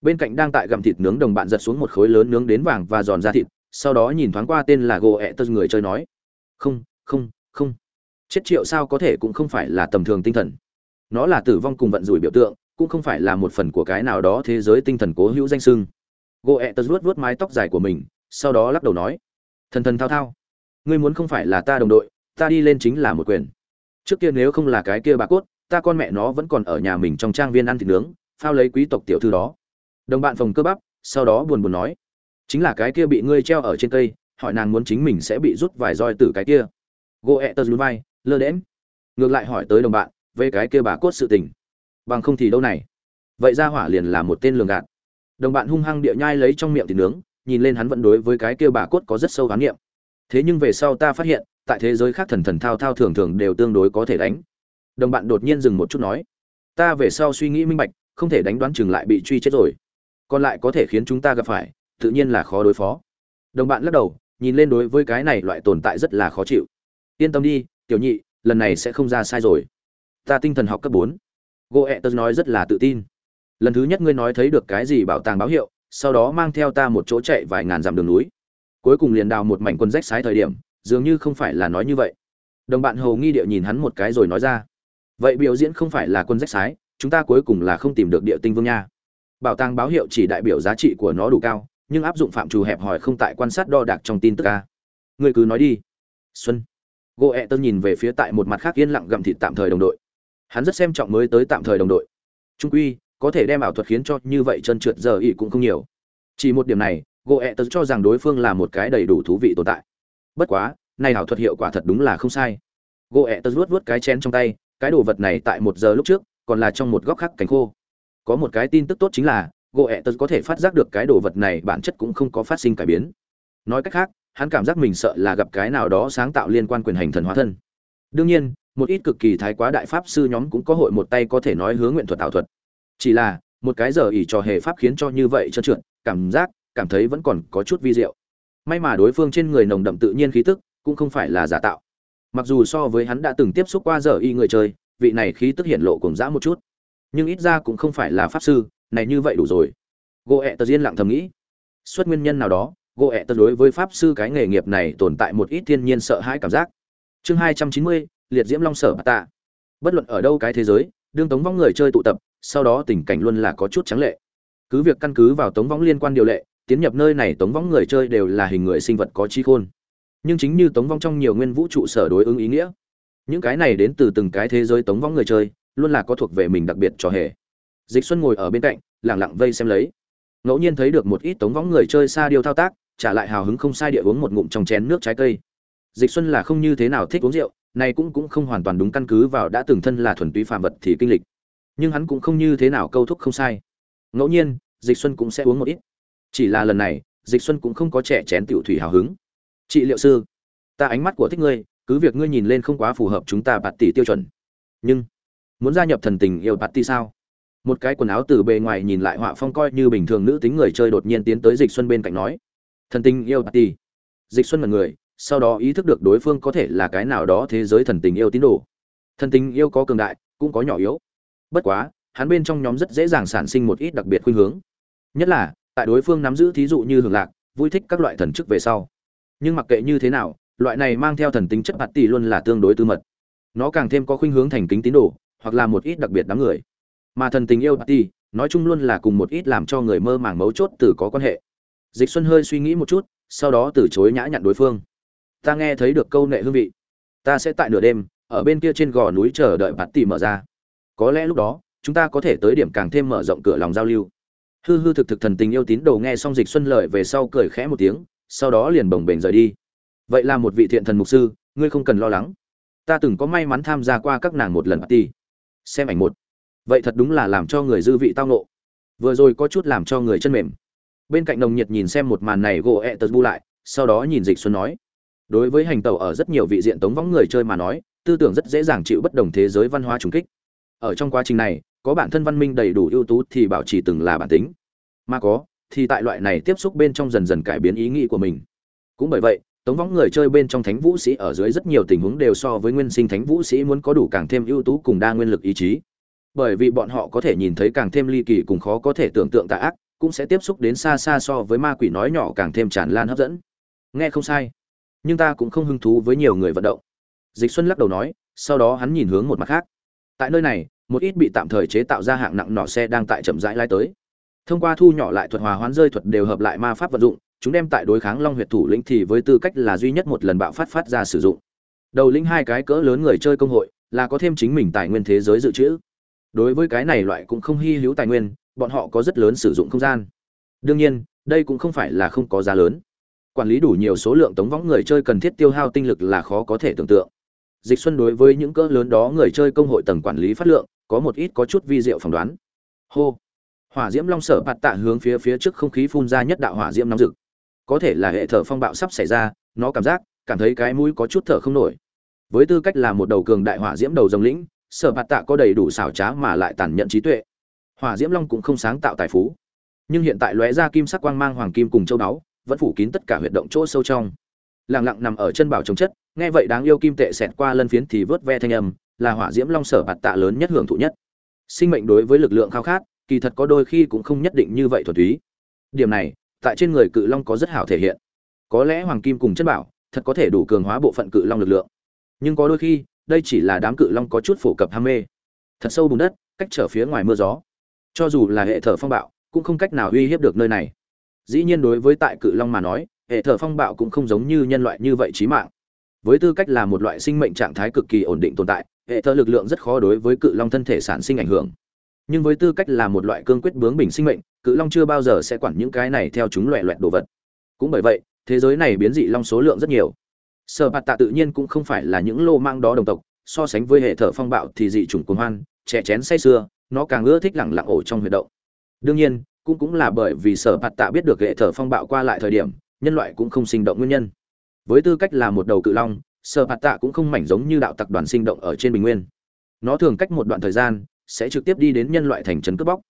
Bên cạnh đang tại gặm thịt nướng đồng bạn giật xuống một khối lớn nướng đến vàng và giòn ra thịt, sau đó nhìn thoáng qua tên là goethers người chơi nói. Không không không chết triệu sao có thể cũng không phải là tầm thường tinh thần. Nó là tử vong cùng vận rủi biểu tượng, cũng không phải là một phần của cái nào đó thế giới tinh thần cố hữu danh sưng. Goethers vuốt vuốt mái tóc dài của mình, sau đó lắc đầu nói, thần thần thao thao, ngươi muốn không phải là ta đồng đội, ta đi lên chính là một quyền. Trước kia nếu không là cái kia bà cốt, ta con mẹ nó vẫn còn ở nhà mình trong trang viên ăn thịt nướng, phao lấy quý tộc tiểu thư đó. Đồng bạn phòng cơ bắp, sau đó buồn buồn nói, chính là cái kia bị ngươi treo ở trên cây, hỏi nàng muốn chính mình sẽ bị rút vài roi từ cái kia. Gỗ ẹ tật lún vai lơ đễm ngược lại hỏi tới đồng bạn về cái kia bà cốt sự tình? Bằng không thì đâu này. Vậy ra hỏa liền là một tên lường gạt. Đồng bạn hung hăng địa nhai lấy trong miệng thịt nướng, nhìn lên hắn vẫn đối với cái kia bà cốt có rất sâu khám nghiệm thế nhưng về sau ta phát hiện, tại thế giới khác thần thần thao thao thường thường đều tương đối có thể đánh. Đồng bạn đột nhiên dừng một chút nói, ta về sau suy nghĩ minh bạch, không thể đánh đoán chừng lại bị truy chết rồi. Còn lại có thể khiến chúng ta gặp phải, tự nhiên là khó đối phó. Đồng bạn lắc đầu, nhìn lên đối với cái này loại tồn tại rất là khó chịu. Yên tâm đi tiểu nhị, lần này sẽ không ra sai rồi. Ta tinh thần học cấp bốn. Goethe nói rất là tự tin. Lần thứ nhất ngươi nói thấy được cái gì bảo tàng báo hiệu, sau đó mang theo ta một chỗ chạy vài ngàn dặm đường núi. Cuối cùng liền đào một mảnh quân rách sái thời điểm, dường như không phải là nói như vậy. Đồng bạn hầu nghi địa nhìn hắn một cái rồi nói ra. Vậy biểu diễn không phải là quân rách sái, chúng ta cuối cùng là không tìm được địa tinh vương nha. Bảo tàng báo hiệu chỉ đại biểu giá trị của nó đủ cao, nhưng áp dụng phạm trù hẹp hòi không tại quan sát đo đạc trong tin tức ca người cứ nói đi. Xuân gỗ ẹ tơ nhìn về phía tại một mặt khác yên lặng gặm thịt tạm thời đồng đội. Hắn rất xem trọng mới tới tạm thời đồng đội. Trung quy, có thể đem ảo thuật khiến cho như vậy chân trượt giờ ý cũng không nhiều. Chỉ một điểm này gỗ ẹ tớ cho rằng đối phương là một cái đầy đủ thú vị tồn tại. Bất quá, này ảo thuật hiệu quả thật đúng là không sai. Gỗ ẹ tớ luốt vuốt cái chén trong tay, cái đồ vật này tại một giờ lúc trước, còn là trong một góc khác cánh khô. Có một cái tin tức tốt chính là gỗ ẹ tớ có thể phát giác được cái đồ vật này bản chất cũng không có phát sinh cải biến. Nói cách khác hắn cảm giác mình sợ là gặp cái nào đó sáng tạo liên quan quyền hành thần hóa thân. Đương nhiên, một ít cực kỳ thái quá đại pháp sư nhóm cũng có hội một tay có thể nói hướng nguyện thuật ảo thuật. Chỉ là, một cái giờ ỉ trò hề pháp khiến cho như vậy trơn trượt, cảm giác, cảm thấy vẫn còn có chút vi diệu. May mà đối phương trên người nồng đậm tự nhiên khí tức cũng không phải là giả tạo. Mặc dù so với hắn đã từng tiếp xúc qua giờ y người chơi, vị này khí tức hiện lộ cùng dã một chút. Nhưng ít ra cũng không phải là pháp sư, này như vậy đủ rồi. Gỗ ẹ tờ diên lặng thầm nghĩ, xuất nguyên nhân nào đó gỗ ẹ tật đối với pháp sư cái nghề nghiệp này tồn tại một ít thiên nhiên sợ hãi cảm giác. Chương hai trăm chín mươi, liệt diễm long sở bà tạ. Bất luận ở đâu cái thế giới, đương tống vong người chơi tụ tập, sau đó tình cảnh luôn là có chút trắng lệ. Cứ việc căn cứ vào tống vong liên quan điều lệ, tiến nhập nơi này tống vong người chơi đều là hình người sinh vật có chi khôn. Nhưng chính như tống vong trong nhiều nguyên vũ trụ sở đối ứng ý nghĩa, những cái này đến từ từng cái thế giới tống vong người chơi, luôn là có thuộc về mình đặc biệt cho hề. Dịch xuân ngồi ở bên cạnh lẳng lặng vây xem lấy. Ngẫu nhiên thấy được một ít tống vong người chơi xa điều thao tác trả lại hào hứng không sai địa uống một ngụm trong chén nước trái cây. Dịch xuân là không như thế nào thích uống rượu, này cũng cũng không hoàn toàn đúng căn cứ vào đã từng thân là thuần túy phàm vật thì kinh lịch. Nhưng hắn cũng không như thế nào câu thúc không sai. Ngẫu nhiên, dịch xuân cũng sẽ uống một ít. Chỉ là lần này, dịch xuân cũng không có trẻ chén tiểu thủy hào hứng. Chị liệu sư, ta ánh mắt của thích ngươi, cứ việc ngươi nhìn lên không quá phù hợp chúng ta bạt tỷ tiêu chuẩn. Nhưng, muốn gia nhập thần tình yêu bạt tỷ sao? Một cái quần áo từ bề ngoài nhìn lại họa phong coi như bình thường nữ tính người chơi đột nhiên tiến tới dịch xuân bên cạnh nói thần tình yêu bạt tỷ dịch xuân là người, sau đó ý thức được đối phương có thể là cái nào đó thế giới thần tình yêu tín đồ. Thần tình yêu có cường đại, cũng có nhỏ yếu. Bất quá, hắn bên trong nhóm rất dễ dàng sản sinh một ít đặc biệt khuynh hướng. Nhất là, tại đối phương nắm giữ thí dụ như hưởng lạc, vui thích các loại thần chức về sau. Nhưng mặc kệ như thế nào, loại này mang theo thần tính chất bạt tỷ luôn là tương đối tư mật. Nó càng thêm có khuynh hướng thành kính tín đồ, hoặc là một ít đặc biệt đám người. Mà thần tình yêu bạt tỷ nói chung luôn là cùng một ít làm cho người mơ màng mấu chốt từ có quan hệ dịch xuân hơi suy nghĩ một chút, sau đó từ chối nhã nhặn đối phương. Ta nghe thấy được câu nệ hương vị. Ta sẽ tại nửa đêm, ở bên kia trên gò núi chờ đợi bạt tỷ mở ra. Có lẽ lúc đó, chúng ta có thể tới điểm càng thêm mở rộng cửa lòng giao lưu. Hư hư thực thực thần tình yêu tín đồ nghe xong dịch xuân lợi về sau cười khẽ một tiếng, sau đó liền bồng bềnh rời đi. Vậy là một vị thiện thần mục sư, ngươi không cần lo lắng. Ta từng có may mắn tham gia qua các nàng một lần party xem ảnh một. Vậy thật đúng là làm cho người dư vị tao nộ vừa rồi có chút làm cho người chân mềm bên cạnh nồng nhiệt nhìn xem một màn này, gỗ ẹ tật bu lại, sau đó nhìn dịch xuân nói, đối với hành tàu ở rất nhiều vị diện tống võng người chơi mà nói, tư tưởng rất dễ dàng chịu bất đồng thế giới văn hóa trùng kích. Ở trong quá trình này, có bản thân văn minh đầy đủ ưu tú thì bảo trì từng là bản tính. Mà có, thì tại loại này tiếp xúc bên trong dần dần cải biến ý nghĩ của mình. Cũng bởi vậy, tống võng người chơi bên trong thánh vũ sĩ ở dưới rất nhiều tình huống đều so với nguyên sinh thánh vũ sĩ muốn có đủ càng thêm ưu tú cùng đa nguyên lực ý chí. Bởi vì bọn họ có thể nhìn thấy càng thêm ly kỳ cùng khó có thể tưởng tượng tạ ác cũng sẽ tiếp xúc đến xa xa so với ma quỷ nói nhỏ càng thêm tràn lan hấp dẫn. Nghe không sai, nhưng ta cũng không hứng thú với nhiều người vận động. Dịch xuân lắc đầu nói, sau đó hắn nhìn hướng một mặt khác. Tại nơi này, một ít bị tạm thời chế tạo ra hạng nặng nỏ xe đang tại chậm rãi lai tới. Thông qua thu nhỏ lại thuật hòa hoán rơi thuật đều hợp lại ma pháp vận dụng, chúng đem tại đối kháng long huyệt thủ lĩnh thì với tư cách là duy nhất một lần bạo phát phát ra sử dụng. Đầu lĩnh hai cái cỡ lớn người chơi công hội, là có thêm chính mình tài nguyên thế giới dự trữ. Đối với cái này loại cũng không hy hữu tài nguyên bọn họ có rất lớn sử dụng không gian. Đương nhiên, đây cũng không phải là không có giá lớn. Quản lý đủ nhiều số lượng tống võng người chơi cần thiết tiêu hao tinh lực là khó có thể tưởng tượng. Dịch xuân đối với những cỡ lớn đó người chơi công hội tầng quản lý phát lượng, có một ít có chút vi diệu phỏng đoán. Hô! Hỏa diễm long sở bạt tạ hướng phía phía trước không khí phun ra nhất đạo hỏa diễm nóng rực. Có thể là hệ thở phong bạo sắp xảy ra, nó cảm giác, cảm thấy cái mũi có chút thở không nổi. Với tư cách là một đầu cường đại hỏa diễm đầu dòng lĩnh, sở bạt tạ có đầy đủ xảo trá mà lại tàn nhẫn trí tuệ hỏa diễm long cũng không sáng tạo tài phú. Nhưng hiện tại lóe ra kim sắc quang mang hoàng kim cùng châu Đáo vẫn phủ kín tất cả huyệt động chỗ sâu trong. Lặng lặng nằm ở chân bảo chống chất, nghe vậy đáng yêu kim tệ xẹt qua lân phiến thì vớt ve thanh âm, là hỏa diễm long sở bạt tạ lớn nhất hưởng thụ nhất. Sinh mệnh đối với lực lượng khao khát, kỳ thật có đôi khi cũng không nhất định như vậy thuần túy. Điểm này, tại trên người cự long có rất hảo thể hiện. Có lẽ hoàng kim cùng chân bảo, thật có thể đủ cường hóa bộ phận cự long lực lượng. Nhưng có đôi khi, đây chỉ là đám cự long có chút phổ cập ham mê. Thật sâu bùn đất, cách trở phía ngoài mưa gió cho dù là hệ thở phong bạo, cũng không cách nào uy hiếp được nơi này. Dĩ nhiên đối với tại cự long mà nói, hệ thở phong bạo cũng không giống như nhân loại như vậy trí mạng. Với tư cách là một loại sinh mệnh trạng thái cực kỳ ổn định tồn tại, hệ thở lực lượng rất khó đối với cự long thân thể sản sinh ảnh hưởng. Nhưng với tư cách là một loại cương quyết bướng bình sinh mệnh, cự long chưa bao giờ sẽ quản những cái này theo chúng loẹ loẹt đồ vật. Cũng bởi vậy, thế giới này biến dị long số lượng rất nhiều. Sở bạt tạ tự nhiên cũng không phải là những lô mang đó đồng tộc, so sánh với hệ thở phong bạo thì dị chủng cuồng hoan, trẻ chén say sưa nó càng ưa thích lẳng lặng ổ trong huyệt động. Đương nhiên, cũng cũng là bởi vì sở bạt tạ biết được hệ thở phong bạo qua lại thời điểm, nhân loại cũng không sinh động nguyên nhân. Với tư cách là một đầu cự long, sở bạt tạ cũng không mảnh giống như đạo tặc đoàn sinh động ở trên bình nguyên. Nó thường cách một đoạn thời gian, sẽ trực tiếp đi đến nhân loại thành trấn cướp bóc.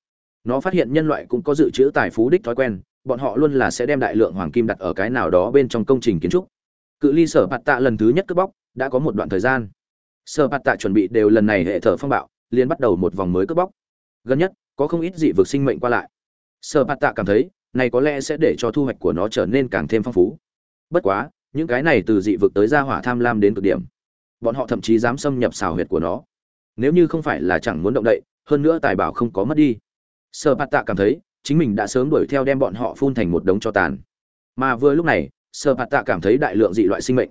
Nó phát hiện nhân loại cũng có dự trữ tài phú đích thói quen, bọn họ luôn là sẽ đem đại lượng hoàng kim đặt ở cái nào đó bên trong công trình kiến trúc. Cự ly sở bạt tạ lần thứ nhất cướp bóc, đã có một đoạn thời gian. Sở bạt tạ chuẩn bị đều lần này hệ thở phong bạo liền bắt đầu một vòng mới cướp bóc. Gần nhất, có không ít dị vực sinh mệnh qua lại. Sở bạt tạ cảm thấy, này có lẽ sẽ để cho thu hoạch của nó trở nên càng thêm phong phú. Bất quá, những cái này từ dị vực tới ra hỏa tham lam đến cực điểm. Bọn họ thậm chí dám xâm nhập xào huyệt của nó. Nếu như không phải là chẳng muốn động đậy, hơn nữa tài bảo không có mất đi. Sở bạt tạ cảm thấy, chính mình đã sớm đuổi theo đem bọn họ phun thành một đống cho tàn. Mà vừa lúc này, sở bạt tạ cảm thấy đại lượng dị loại sinh mệnh.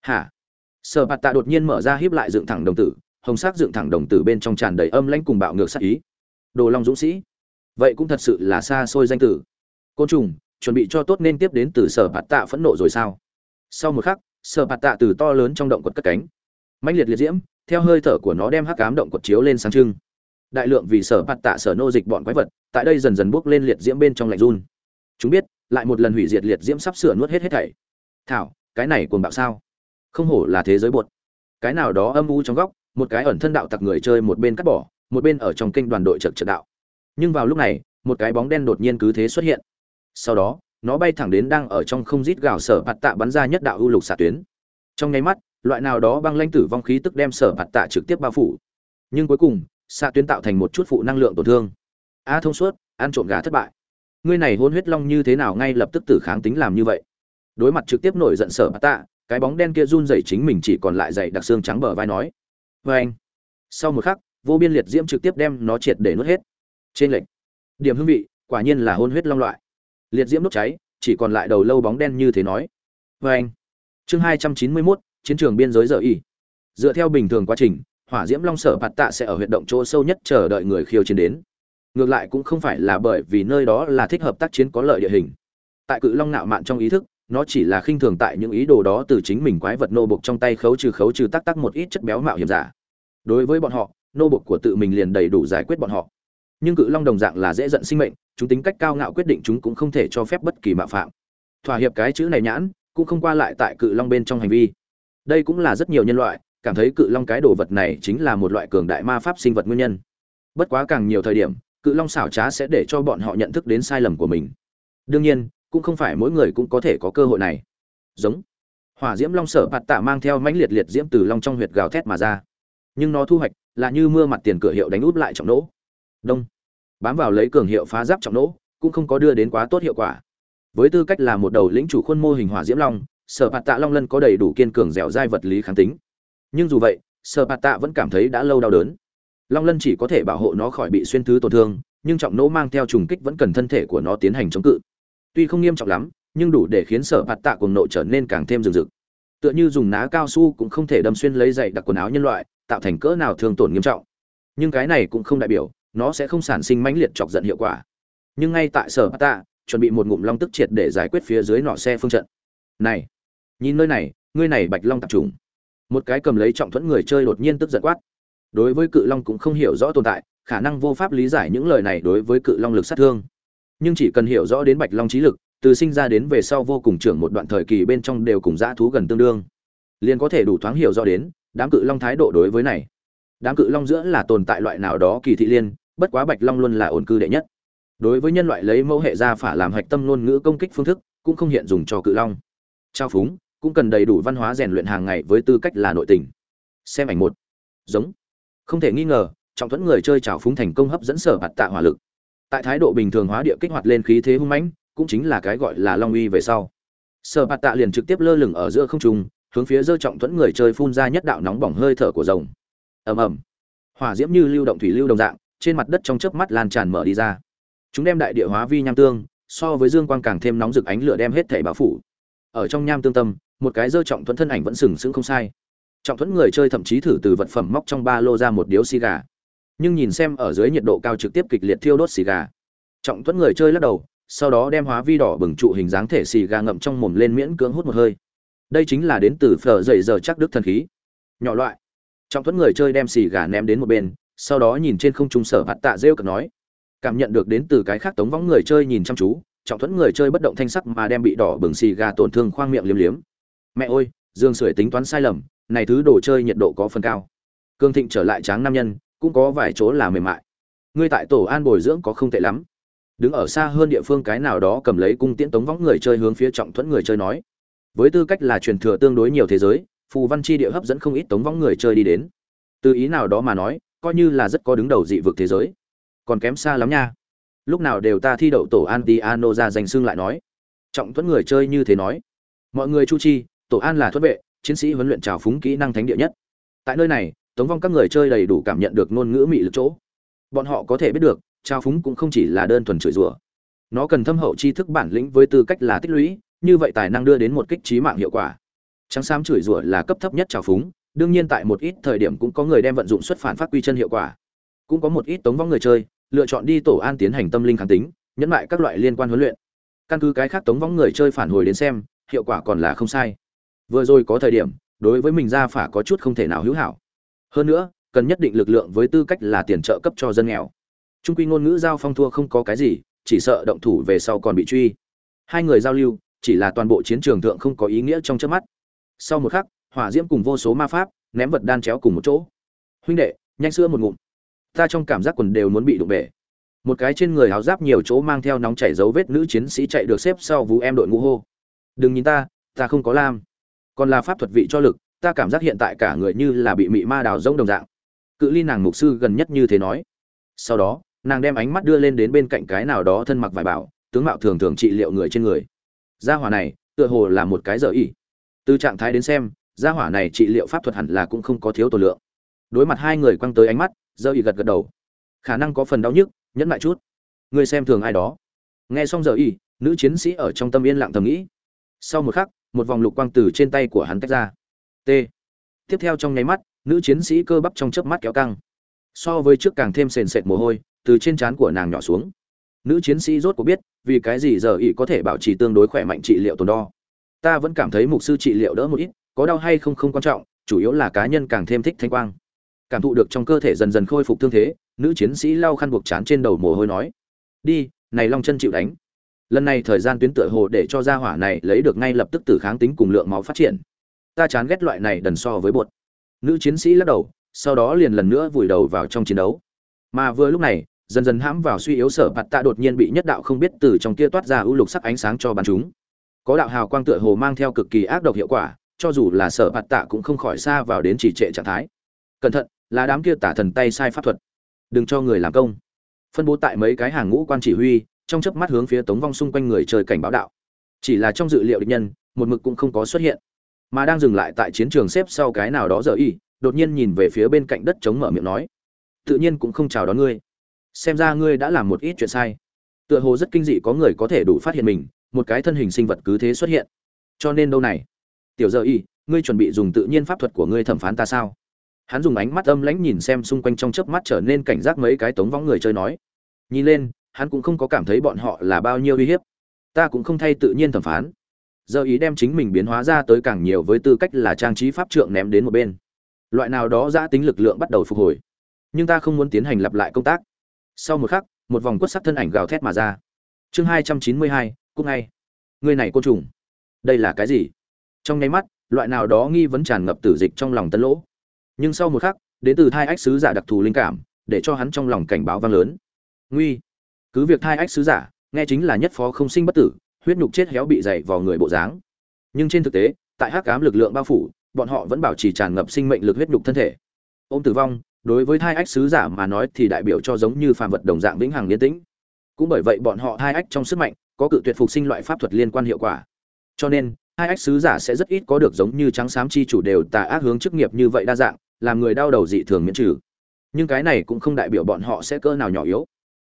Hả? Sở bạt tạ đột nhiên mở ra hiếp lại dựng thẳng đồng tử hồng sắc dựng thẳng đồng tử bên trong tràn đầy âm lãnh cùng bạo ngược sát ý. Đồ long dũng sĩ, vậy cũng thật sự là xa xôi danh tử. Côn trùng, chuẩn bị cho tốt nên tiếp đến từ sở bạt tạ phẫn nộ rồi sao? Sau một khắc, sở bạt tạ từ to lớn trong động quật cất cánh. Mãnh liệt liệt diễm, theo hơi thở của nó đem hắc ám động quật chiếu lên sáng trưng. Đại lượng vì sở bạt tạ sở nô dịch bọn quái vật, tại đây dần dần bốc lên liệt diễm bên trong lạnh run. Chúng biết, lại một lần hủy diệt liệt diễm sắp sửa nuốt hết hết thảy. Thảo, cái này cuồng bạo sao? Không hổ là thế giới bột. Cái nào đó âm u trong góc một cái ẩn thân đạo tặc người chơi một bên cắt bỏ, một bên ở trong kênh đoàn đội trực trận đạo. Nhưng vào lúc này, một cái bóng đen đột nhiên cứ thế xuất hiện. Sau đó, nó bay thẳng đến đang ở trong không rít gào sở bạt tạ bắn ra nhất đạo ưu lục xạ tuyến. Trong nháy mắt, loại nào đó băng lanh tử vong khí tức đem sở bạt tạ trực tiếp bao phủ. Nhưng cuối cùng, xạ tuyến tạo thành một chút phụ năng lượng tổn thương. A thông suốt, ăn trộm gà thất bại. Ngươi này hôn huyết long như thế nào ngay lập tức tử kháng tính làm như vậy? Đối mặt trực tiếp nổi giận sở bạt tạ, cái bóng đen kia run rẩy chính mình chỉ còn lại dày đặc xương trắng bờ vai nói vê anh. Sau một khắc, vô biên liệt diễm trực tiếp đem nó triệt để nuốt hết. Trên lệnh điểm hương vị, quả nhiên là hôn huyết long loại. Liệt diễm đốt cháy, chỉ còn lại đầu lâu bóng đen như thế nói. Vê anh. Chương hai trăm chín mươi mốt, chiến trường biên giới giờ y. Dựa theo bình thường quá trình, hỏa diễm long sở bạt tạ sẽ ở huyệt động chỗ sâu nhất chờ đợi người khiêu chiến đến. Ngược lại cũng không phải là bởi vì nơi đó là thích hợp tác chiến có lợi địa hình. Tại cự long nạo mạn trong ý thức nó chỉ là khinh thường tại những ý đồ đó từ chính mình quái vật nô bộc trong tay khấu trừ khấu trừ tắc tắc một ít chất béo mạo hiểm giả. Đối với bọn họ, nô bộc của tự mình liền đầy đủ giải quyết bọn họ. Nhưng cự long đồng dạng là dễ giận sinh mệnh, chúng tính cách cao ngạo quyết định chúng cũng không thể cho phép bất kỳ mạo phạm. Thỏa hiệp cái chữ này nhãn, cũng không qua lại tại cự long bên trong hành vi. Đây cũng là rất nhiều nhân loại, cảm thấy cự long cái đồ vật này chính là một loại cường đại ma pháp sinh vật nguyên nhân. Bất quá càng nhiều thời điểm, cự long xảo trá sẽ để cho bọn họ nhận thức đến sai lầm của mình. Đương nhiên cũng không phải mỗi người cũng có thể có cơ hội này. Giống. Hỏa diễm long sở bạt tạ mang theo mãnh liệt liệt diễm từ long trong huyệt gào thét mà ra. Nhưng nó thu hoạch là như mưa mặt tiền cửa hiệu đánh úp lại trọng nỗ. Đông. Bám vào lấy cường hiệu phá giáp trọng nỗ, cũng không có đưa đến quá tốt hiệu quả. Với tư cách là một đầu lĩnh chủ khuôn mô hình hỏa diễm long, sở bạt tạ long lân có đầy đủ kiên cường dẻo dai vật lý kháng tính. Nhưng dù vậy, sở bạt tạ vẫn cảm thấy đã lâu đau đớn. Long lân chỉ có thể bảo hộ nó khỏi bị xuyên thứ tổn thương, nhưng trọng nỗ mang theo trùng kích vẫn cần thân thể của nó tiến hành chống cự tuy không nghiêm trọng lắm, nhưng đủ để khiến sở bạt tạ cuồng nộ trở nên càng thêm rừng rực tựa như dùng ná cao su cũng không thể đâm xuyên lấy dày đặc quần áo nhân loại, tạo thành cỡ nào thương tổn nghiêm trọng. Nhưng cái này cũng không đại biểu, nó sẽ không sản sinh mãnh liệt chọc giận hiệu quả. Nhưng ngay tại sở bạt tạ, chuẩn bị một ngụm long tức triệt để giải quyết phía dưới nọ xe phương trận. Này, nhìn nơi này, ngươi này bạch long tập trùng một cái cầm lấy trọng thuẫn người chơi đột nhiên tức giận quát. Đối với cự long cũng không hiểu rõ tồn tại, khả năng vô pháp lý giải những lời này đối với cự long lực sát thương nhưng chỉ cần hiểu rõ đến bạch long trí lực, từ sinh ra đến về sau vô cùng trưởng một đoạn thời kỳ bên trong đều cùng dã thú gần tương đương. Liền có thể đủ thoáng hiểu rõ đến, đám cự long thái độ đối với này. Đám cự long giữa là tồn tại loại nào đó kỳ thị liên, bất quá bạch long luôn là ổn cư đệ nhất. Đối với nhân loại lấy mẫu hệ gia phả làm hạch tâm ngôn ngữ công kích phương thức, cũng không hiện dùng cho cự long. Trao phúng, cũng cần đầy đủ văn hóa rèn luyện hàng ngày với tư cách là nội tình. Xem ảnh một. Giống. Không thể nghi ngờ, trọng thuẫn người chơi trào phúng thành công hấp dẫn sở bạt tạ hỏa lực tại thái độ bình thường hóa địa kích hoạt lên khí thế hung mãnh, cũng chính là cái gọi là long uy về sau. Sở bạt tạ liền trực tiếp lơ lửng ở giữa không trung, hướng phía dơ trọng thuẫn người chơi phun ra nhất đạo nóng bỏng hơi thở của rồng. Ầm ầm. Hỏa diễm như lưu động thủy lưu đồng dạng, trên mặt đất trong chớp mắt lan tràn mở đi ra. Chúng đem đại địa hóa vi nham tương, so với dương quang càng thêm nóng rực ánh lửa đem hết thể bao phủ. Ở trong nham tương tâm, một cái dơ trọng thuẫn thân ảnh vẫn sừng sững không sai. Trọng thuẫn người chơi thậm chí thử từ vật phẩm móc trong ba lô ra một điếu xì gà nhưng nhìn xem ở dưới nhiệt độ cao trực tiếp kịch liệt thiêu đốt xì gà. Trọng thuẫn người chơi lắc đầu, sau đó đem hóa vi đỏ bừng trụ hình dáng thể xì gà ngậm trong mồm lên miễn cưỡng hút một hơi. Đây chính là đến từ phở dậy giờ chắc đức thần khí. Nhỏ loại. Trọng thuẫn người chơi đem xì gà ném đến một bên, sau đó nhìn trên không trung sở hạt tạ rêu cực nói. Cảm nhận được đến từ cái khác tống võng người chơi nhìn chăm chú, trọng thuẫn người chơi bất động thanh sắc mà đem bị đỏ bừng xì gà tổn thương khoang miệng liếm liếm. Mẹ ơi dương sưởi tính toán sai lầm, này thứ đồ chơi nhiệt độ có phần cao. Cương thịnh trở lại tráng nam nhân cũng có vài chỗ là mềm mại. Ngươi tại tổ an bồi dưỡng có không tệ lắm. Đứng ở xa hơn địa phương cái nào đó cầm lấy cung tiễn tống võng người chơi hướng phía trọng thuẫn người chơi nói. Với tư cách là truyền thừa tương đối nhiều thế giới, phù văn chi địa hấp dẫn không ít tống võng người chơi đi đến. Từ ý nào đó mà nói, coi như là rất có đứng đầu dị vực thế giới. Còn kém xa lắm nha. Lúc nào đều ta thi đậu tổ an đi an ano ra danh xưng lại nói. Trọng thuẫn người chơi như thế nói. Mọi người chu chi, tổ an là thuất vệ, chiến sĩ huấn luyện trào phúng kỹ năng thánh địa nhất. Tại nơi này tống vong các người chơi đầy đủ cảm nhận được ngôn ngữ mị lực chỗ. Bọn họ có thể biết được, trao phúng cũng không chỉ là đơn thuần chửi rủa. Nó cần thâm hậu tri thức bản lĩnh với tư cách là tích lũy, như vậy tài năng đưa đến một kích trí mạng hiệu quả. Trắng xám chửi rủa là cấp thấp nhất trào phúng, đương nhiên tại một ít thời điểm cũng có người đem vận dụng xuất phản phát quy chân hiệu quả. Cũng có một ít tống vong người chơi, lựa chọn đi tổ an tiến hành tâm linh kháng tính, nhẫn lại các loại liên quan huấn luyện. Căn cứ cái khác tống vong người chơi phản hồi đến xem, hiệu quả còn là không sai. Vừa rồi có thời điểm, đối với mình ra phả có chút không thể nào hữu hảo hơn nữa, cần nhất định lực lượng với tư cách là tiền trợ cấp cho dân nghèo. Trung quy ngôn ngữ giao phong thua không có cái gì, chỉ sợ động thủ về sau còn bị truy. Hai người giao lưu, chỉ là toàn bộ chiến trường thượng không có ý nghĩa trong trước mắt. Sau một khắc, hỏa diễm cùng vô số ma pháp, ném vật đan chéo cùng một chỗ. Huynh đệ, nhanh sữa một ngụm. Ta trong cảm giác quần đều muốn bị đụng bể. Một cái trên người áo giáp nhiều chỗ mang theo nóng chảy dấu vết nữ chiến sĩ chạy được xếp sau vú em đội ngũ hô. Đừng nhìn ta ta không có lam. Còn là pháp thuật vị cho lực ta cảm giác hiện tại cả người như là bị mị ma đào rông đồng dạng. Cự ly nàng mục sư gần nhất như thế nói. Sau đó, nàng đem ánh mắt đưa lên đến bên cạnh cái nào đó thân mặc vải bảo, tướng mạo thường thường trị liệu người trên người. Gia hỏa này, tựa hồ là một cái dở ỉ từ trạng thái đến xem, gia hỏa này trị liệu pháp thuật hẳn là cũng không có thiếu tổ lượng. Đối mặt hai người quăng tới ánh mắt dở ỉ gật gật đầu. Khả năng có phần đau nhức, nhẫn lại chút. Người xem thường ai đó. Nghe xong dở ỉ nữ chiến sĩ ở trong tâm yên lặng thầm nghĩ. Sau một khắc, một vòng lục quang từ trên tay của hắn tách ra t. Tiếp theo trong nháy mắt, nữ chiến sĩ cơ bắp trong chớp mắt kéo căng. So với trước càng thêm sền sệt mồ hôi, từ trên trán của nàng nhỏ xuống. Nữ chiến sĩ rốt cuộc biết, vì cái gì giờ ỵ có thể bảo trì tương đối khỏe mạnh trị liệu tồn đo. Ta vẫn cảm thấy mục sư trị liệu đỡ một ít, có đau hay không không quan trọng, chủ yếu là cá nhân càng thêm thích thanh quang. Cảm thụ được trong cơ thể dần dần khôi phục thương thế, nữ chiến sĩ lau khăn buộc chán trên đầu mồ hôi nói, đi, này long chân chịu đánh. Lần này thời gian tuyến tựa hồ để cho gia hỏa này lấy được ngay lập tức từ kháng tính cùng lượng máu phát triển ta chán ghét loại này đần so với bột. Nữ chiến sĩ lắc đầu, sau đó liền lần nữa vùi đầu vào trong chiến đấu. Mà vừa lúc này, dần dần hãm vào suy yếu sở bạt tạ đột nhiên bị nhất đạo không biết từ trong kia toát ra ưu lục sắc ánh sáng cho bắn chúng. Có đạo hào quang tựa hồ mang theo cực kỳ ác độc hiệu quả, cho dù là sở bạt tạ cũng không khỏi xa vào đến chỉ trệ trạng thái. Cẩn thận, là đám kia tả thần tay sai pháp thuật. Đừng cho người làm công. Phân bố tại mấy cái hàng ngũ quan chỉ huy, trong chớp mắt hướng phía tống vong xung quanh người trời cảnh báo đạo. Chỉ là trong dự liệu địch nhân, một mực cũng không có xuất hiện mà đang dừng lại tại chiến trường xếp sau cái nào đó giờ y, đột nhiên nhìn về phía bên cạnh đất chống mở miệng nói, tự nhiên cũng không chào đón ngươi. Xem ra ngươi đã làm một ít chuyện sai. Tựa hồ rất kinh dị có người có thể đủ phát hiện mình, một cái thân hình sinh vật cứ thế xuất hiện. Cho nên đâu này? Tiểu giờ y, ngươi chuẩn bị dùng tự nhiên pháp thuật của ngươi thẩm phán ta sao? Hắn dùng ánh mắt âm lãnh nhìn xem xung quanh trong chớp mắt trở nên cảnh giác mấy cái tống võng người chơi nói. Nhìn lên, hắn cũng không có cảm thấy bọn họ là bao nhiêu uy hiếp. Ta cũng không thay tự nhiên thẩm phán giờ ý đem chính mình biến hóa ra tới càng nhiều với tư cách là trang trí pháp trượng ném đến một bên. Loại nào đó giã tính lực lượng bắt đầu phục hồi. Nhưng ta không muốn tiến hành lặp lại công tác. Sau một khắc, một vòng quất sắc thân ảnh gào thét mà ra. Chương hai trăm chín mươi hai cúc ngay. Người này côn trùng. Đây là cái gì? Trong nháy mắt, loại nào đó nghi vấn tràn ngập tử dịch trong lòng tân lỗ. Nhưng sau một khắc, đến từ thai ách sứ giả đặc thù linh cảm, để cho hắn trong lòng cảnh báo vang lớn. Nguy. Cứ việc thai ách sứ giả, nghe chính là nhất phó không sinh bất tử huyết nhục chết héo bị dày vào người bộ dáng. Nhưng trên thực tế, tại hắc ám lực lượng bao phủ, bọn họ vẫn bảo trì tràn ngập sinh mệnh lực huyết nhục thân thể. Ôm tử vong, đối với thai ách sứ giả mà nói thì đại biểu cho giống như phàm vật đồng dạng vĩnh hằng liên tĩnh. Cũng bởi vậy bọn họ thai ách trong sức mạnh, có cự tuyệt phục sinh loại pháp thuật liên quan hiệu quả. Cho nên hai ách sứ giả sẽ rất ít có được giống như trắng xám chi chủ đều tà ác hướng chức nghiệp như vậy đa dạng, làm người đau đầu dị thường miễn trừ. Nhưng cái này cũng không đại biểu bọn họ sẽ cỡ nào nhỏ yếu.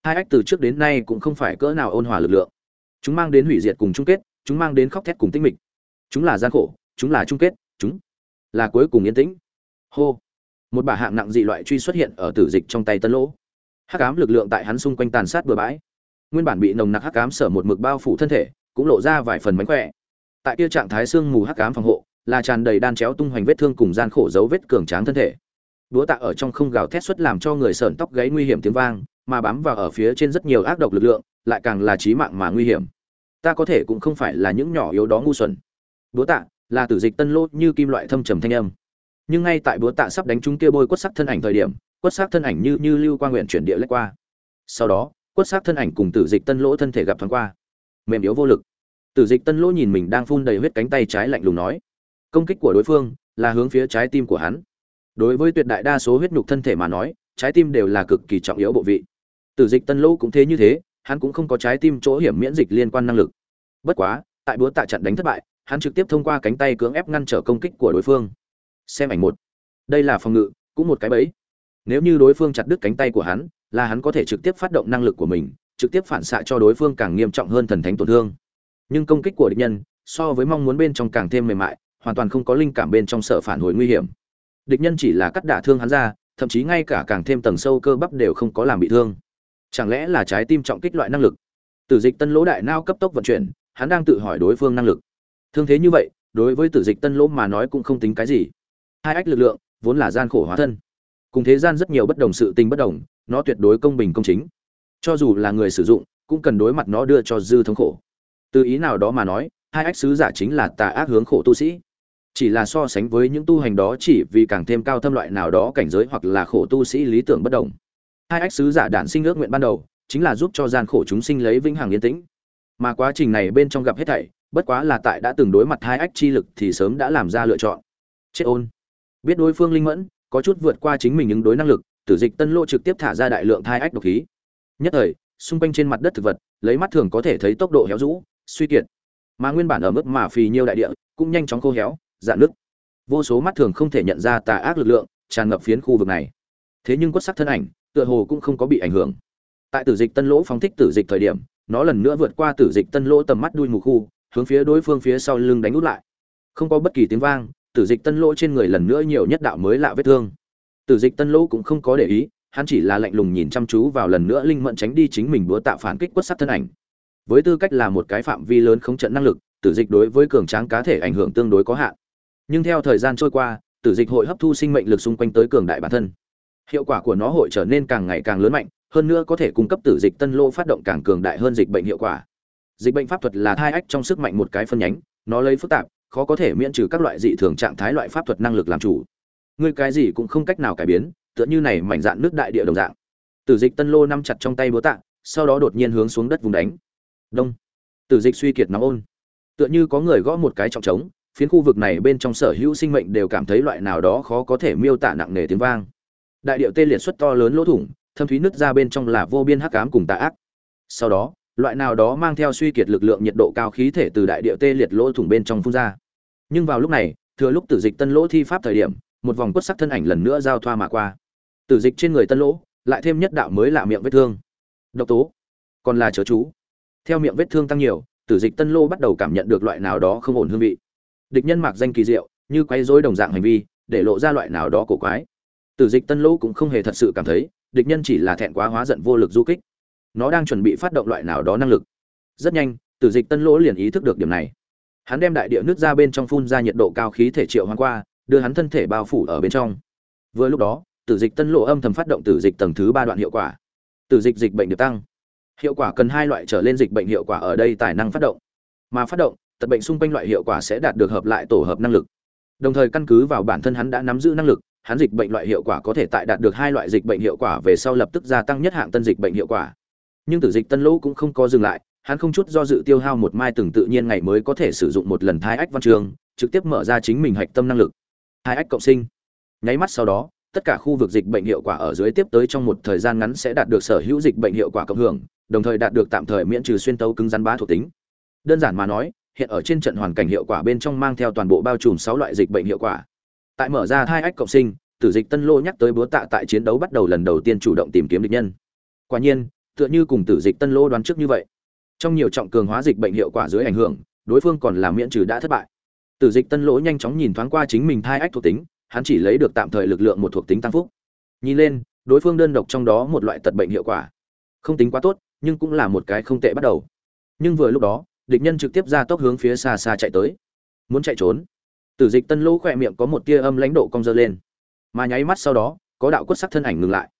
Hai ách từ trước đến nay cũng không phải cỡ nào ôn hòa lực lượng chúng mang đến hủy diệt cùng chung kết, chúng mang đến khóc thét cùng tinh mịch. Chúng là gian khổ, chúng là chung kết, chúng là cuối cùng yên tĩnh. Hô. Một bà hạng nặng dị loại truy xuất hiện ở tử dịch trong tay tân lỗ. Hắc ám lực lượng tại hắn xung quanh tàn sát bừa bãi. Nguyên bản bị nồng nặc hắc ám sở một mực bao phủ thân thể, cũng lộ ra vài phần mánh khỏe. Tại kia trạng thái xương mù hắc ám phòng hộ, là tràn đầy đan chéo tung hoành vết thương cùng gian khổ dấu vết cường tráng thân thể. Đúa tạ ở trong không gào thét xuất làm cho người sởn tóc gáy nguy hiểm tiếng vang, mà bám vào ở phía trên rất nhiều ác độc lực lượng lại càng là chí mạng mà nguy hiểm. Ta có thể cũng không phải là những nhỏ yếu đó ngu xuẩn. Búa tạ, là tử dịch tân lô như kim loại thâm trầm thanh âm. Nhưng ngay tại búa tạ sắp đánh trúng kia bôi quất sắc thân ảnh thời điểm, quất sắc thân ảnh như như lưu quang nguyện chuyển địa lách qua. Sau đó, quất sắc thân ảnh cùng tử dịch tân lỗ thân thể gặp thoáng qua. Mềm yếu vô lực. Tử dịch tân lỗ nhìn mình đang phun đầy huyết cánh tay trái lạnh lùng nói, công kích của đối phương là hướng phía trái tim của hắn. Đối với tuyệt đại đa số huyết nhục thân thể mà nói, trái tim đều là cực kỳ trọng yếu bộ vị. Tử dịch tân lỗ cũng thế như thế hắn cũng không có trái tim chỗ hiểm miễn dịch liên quan năng lực. Bất quá, tại búa tạ trận đánh thất bại, hắn trực tiếp thông qua cánh tay cưỡng ép ngăn trở công kích của đối phương. Xem ảnh một. Đây là phòng ngự, cũng một cái bẫy. Nếu như đối phương chặt đứt cánh tay của hắn, là hắn có thể trực tiếp phát động năng lực của mình, trực tiếp phản xạ cho đối phương càng nghiêm trọng hơn thần thánh tổn thương. Nhưng công kích của địch nhân, so với mong muốn bên trong càng thêm mềm mại, hoàn toàn không có linh cảm bên trong sợ phản hồi nguy hiểm. Địch nhân chỉ là cắt đả thương hắn ra, thậm chí ngay cả càng thêm tầng sâu cơ bắp đều không có làm bị thương chẳng lẽ là trái tim trọng kích loại năng lực? Tử dịch tân lỗ đại nao cấp tốc vận chuyển, hắn đang tự hỏi đối phương năng lực. Thương thế như vậy, đối với tử dịch tân lỗ mà nói cũng không tính cái gì. Hai ách lực lượng, vốn là gian khổ hóa thân. Cùng thế gian rất nhiều bất đồng sự tình bất đồng, nó tuyệt đối công bình công chính. Cho dù là người sử dụng, cũng cần đối mặt nó đưa cho dư thống khổ. Từ ý nào đó mà nói, hai ách sứ giả chính là tà ác hướng khổ tu sĩ. Chỉ là so sánh với những tu hành đó chỉ vì càng thêm cao thâm loại nào đó cảnh giới hoặc là khổ tu sĩ lý tưởng bất đồng hai ách sứ giả đản sinh ước nguyện ban đầu, chính là giúp cho gian khổ chúng sinh lấy vĩnh hằng yên tĩnh. Mà quá trình này bên trong gặp hết thảy, bất quá là tại đã từng đối mặt hai ách chi lực thì sớm đã làm ra lựa chọn. Chết ôn. Biết đối phương linh mẫn, có chút vượt qua chính mình những đối năng lực, tử dịch tân lô trực tiếp thả ra đại lượng thai ách độc khí. Nhất thời, xung quanh trên mặt đất thực vật, lấy mắt thường có thể thấy tốc độ héo rũ, suy kiệt. Mà nguyên bản ở mức mà phì nhiêu đại địa, cũng nhanh chóng khô héo, dạn nứt. Vô số mắt thường không thể nhận ra tà ác lực lượng, tràn ngập phiến khu vực này. Thế nhưng quất sắc thân ảnh tựa hồ cũng không có bị ảnh hưởng. Tại tử dịch tân lỗ phóng thích tử dịch thời điểm, nó lần nữa vượt qua tử dịch tân lỗ tầm mắt đuôi mù khu, hướng phía đối phương phía sau lưng đánh út lại. Không có bất kỳ tiếng vang, tử dịch tân lỗ trên người lần nữa nhiều nhất đạo mới lạ vết thương. Tử dịch tân lỗ cũng không có để ý, hắn chỉ là lạnh lùng nhìn chăm chú vào lần nữa linh mẫn tránh đi chính mình búa tạo phản kích quất sát thân ảnh. Với tư cách là một cái phạm vi lớn không trận năng lực, tử dịch đối với cường tráng cá thể ảnh hưởng tương đối có hạn. Nhưng theo thời gian trôi qua, tử dịch hội hấp thu sinh mệnh lực xung quanh tới cường đại bản thân hiệu quả của nó hội trở nên càng ngày càng lớn mạnh, hơn nữa có thể cung cấp tử dịch tân lô phát động càng cường đại hơn dịch bệnh hiệu quả. Dịch bệnh pháp thuật là thai ách trong sức mạnh một cái phân nhánh, nó lấy phức tạp, khó có thể miễn trừ các loại dị thường trạng thái loại pháp thuật năng lực làm chủ. Ngươi cái gì cũng không cách nào cải biến, tựa như này mảnh dạn nước đại địa đồng dạng. Tử dịch tân lô nắm chặt trong tay búa tạ, sau đó đột nhiên hướng xuống đất vùng đánh. Đông. Tử dịch suy kiệt nóng ôn. Tựa như có người gõ một cái trọng trống, phiến khu vực này bên trong sở hữu sinh mệnh đều cảm thấy loại nào đó khó có thể miêu tả nặng nề tiếng vang đại điệu tê liệt xuất to lớn lỗ thủng, thâm thúy nứt ra bên trong là vô biên hắc ám cùng tà ác. Sau đó, loại nào đó mang theo suy kiệt lực lượng nhiệt độ cao khí thể từ đại điệu tê liệt lỗ thủng bên trong phun ra. Nhưng vào lúc này, thừa lúc tử dịch tân lỗ thi pháp thời điểm, một vòng quất sắc thân ảnh lần nữa giao thoa mà qua. Tử dịch trên người tân lỗ, lại thêm nhất đạo mới lạ miệng vết thương. Độc tố, còn là chớ chú. Theo miệng vết thương tăng nhiều, tử dịch tân lô bắt đầu cảm nhận được loại nào đó không ổn hương vị. Địch nhân mạc danh kỳ diệu, như quay dối đồng dạng hành vi, để lộ ra loại nào đó cổ quái tử dịch tân Lỗ cũng không hề thật sự cảm thấy, địch nhân chỉ là thẹn quá hóa giận vô lực du kích. Nó đang chuẩn bị phát động loại nào đó năng lực. Rất nhanh, tử dịch tân lỗ liền ý thức được điểm này. Hắn đem đại địa nước ra bên trong phun ra nhiệt độ cao khí thể triệu hoang qua, đưa hắn thân thể bao phủ ở bên trong. Vừa lúc đó, tử dịch tân Lỗ âm thầm phát động tử dịch tầng thứ ba đoạn hiệu quả. Tử dịch dịch bệnh được tăng. Hiệu quả cần hai loại trở lên dịch bệnh hiệu quả ở đây tài năng phát động. Mà phát động, tật bệnh xung quanh loại hiệu quả sẽ đạt được hợp lại tổ hợp năng lực. Đồng thời căn cứ vào bản thân hắn đã nắm giữ năng lực hắn dịch bệnh loại hiệu quả có thể tại đạt được hai loại dịch bệnh hiệu quả về sau lập tức gia tăng nhất hạng tân dịch bệnh hiệu quả. Nhưng tử dịch tân lỗ cũng không có dừng lại, hắn không chút do dự tiêu hao một mai từng tự nhiên ngày mới có thể sử dụng một lần thai ách văn trường, trực tiếp mở ra chính mình hạch tâm năng lực. Thai ách cộng sinh. Nháy mắt sau đó, tất cả khu vực dịch bệnh hiệu quả ở dưới tiếp tới trong một thời gian ngắn sẽ đạt được sở hữu dịch bệnh hiệu quả cộng hưởng, đồng thời đạt được tạm thời miễn trừ xuyên tấu cứng rắn bá thuộc tính. Đơn giản mà nói, hiện ở trên trận hoàn cảnh hiệu quả bên trong mang theo toàn bộ bao trùm sáu loại dịch bệnh hiệu quả tại mở ra hai ách cộng sinh, tử dịch tân lô nhắc tới búa tạ tại chiến đấu bắt đầu lần đầu tiên chủ động tìm kiếm địch nhân. Quả nhiên, tựa như cùng tử dịch tân lô đoán trước như vậy. Trong nhiều trọng cường hóa dịch bệnh hiệu quả dưới ảnh hưởng, đối phương còn làm miễn trừ đã thất bại. Tử dịch tân lỗ nhanh chóng nhìn thoáng qua chính mình thai ách thuộc tính, hắn chỉ lấy được tạm thời lực lượng một thuộc tính tăng phúc. Nhìn lên, đối phương đơn độc trong đó một loại tật bệnh hiệu quả. Không tính quá tốt, nhưng cũng là một cái không tệ bắt đầu. Nhưng vừa lúc đó, địch nhân trực tiếp ra tốc hướng phía xa xa chạy tới. Muốn chạy trốn tử dịch tân lỗ khỏe miệng có một tia âm lãnh độ cong dơ lên. Mà nháy mắt sau đó, có đạo quất sắc thân ảnh ngừng lại.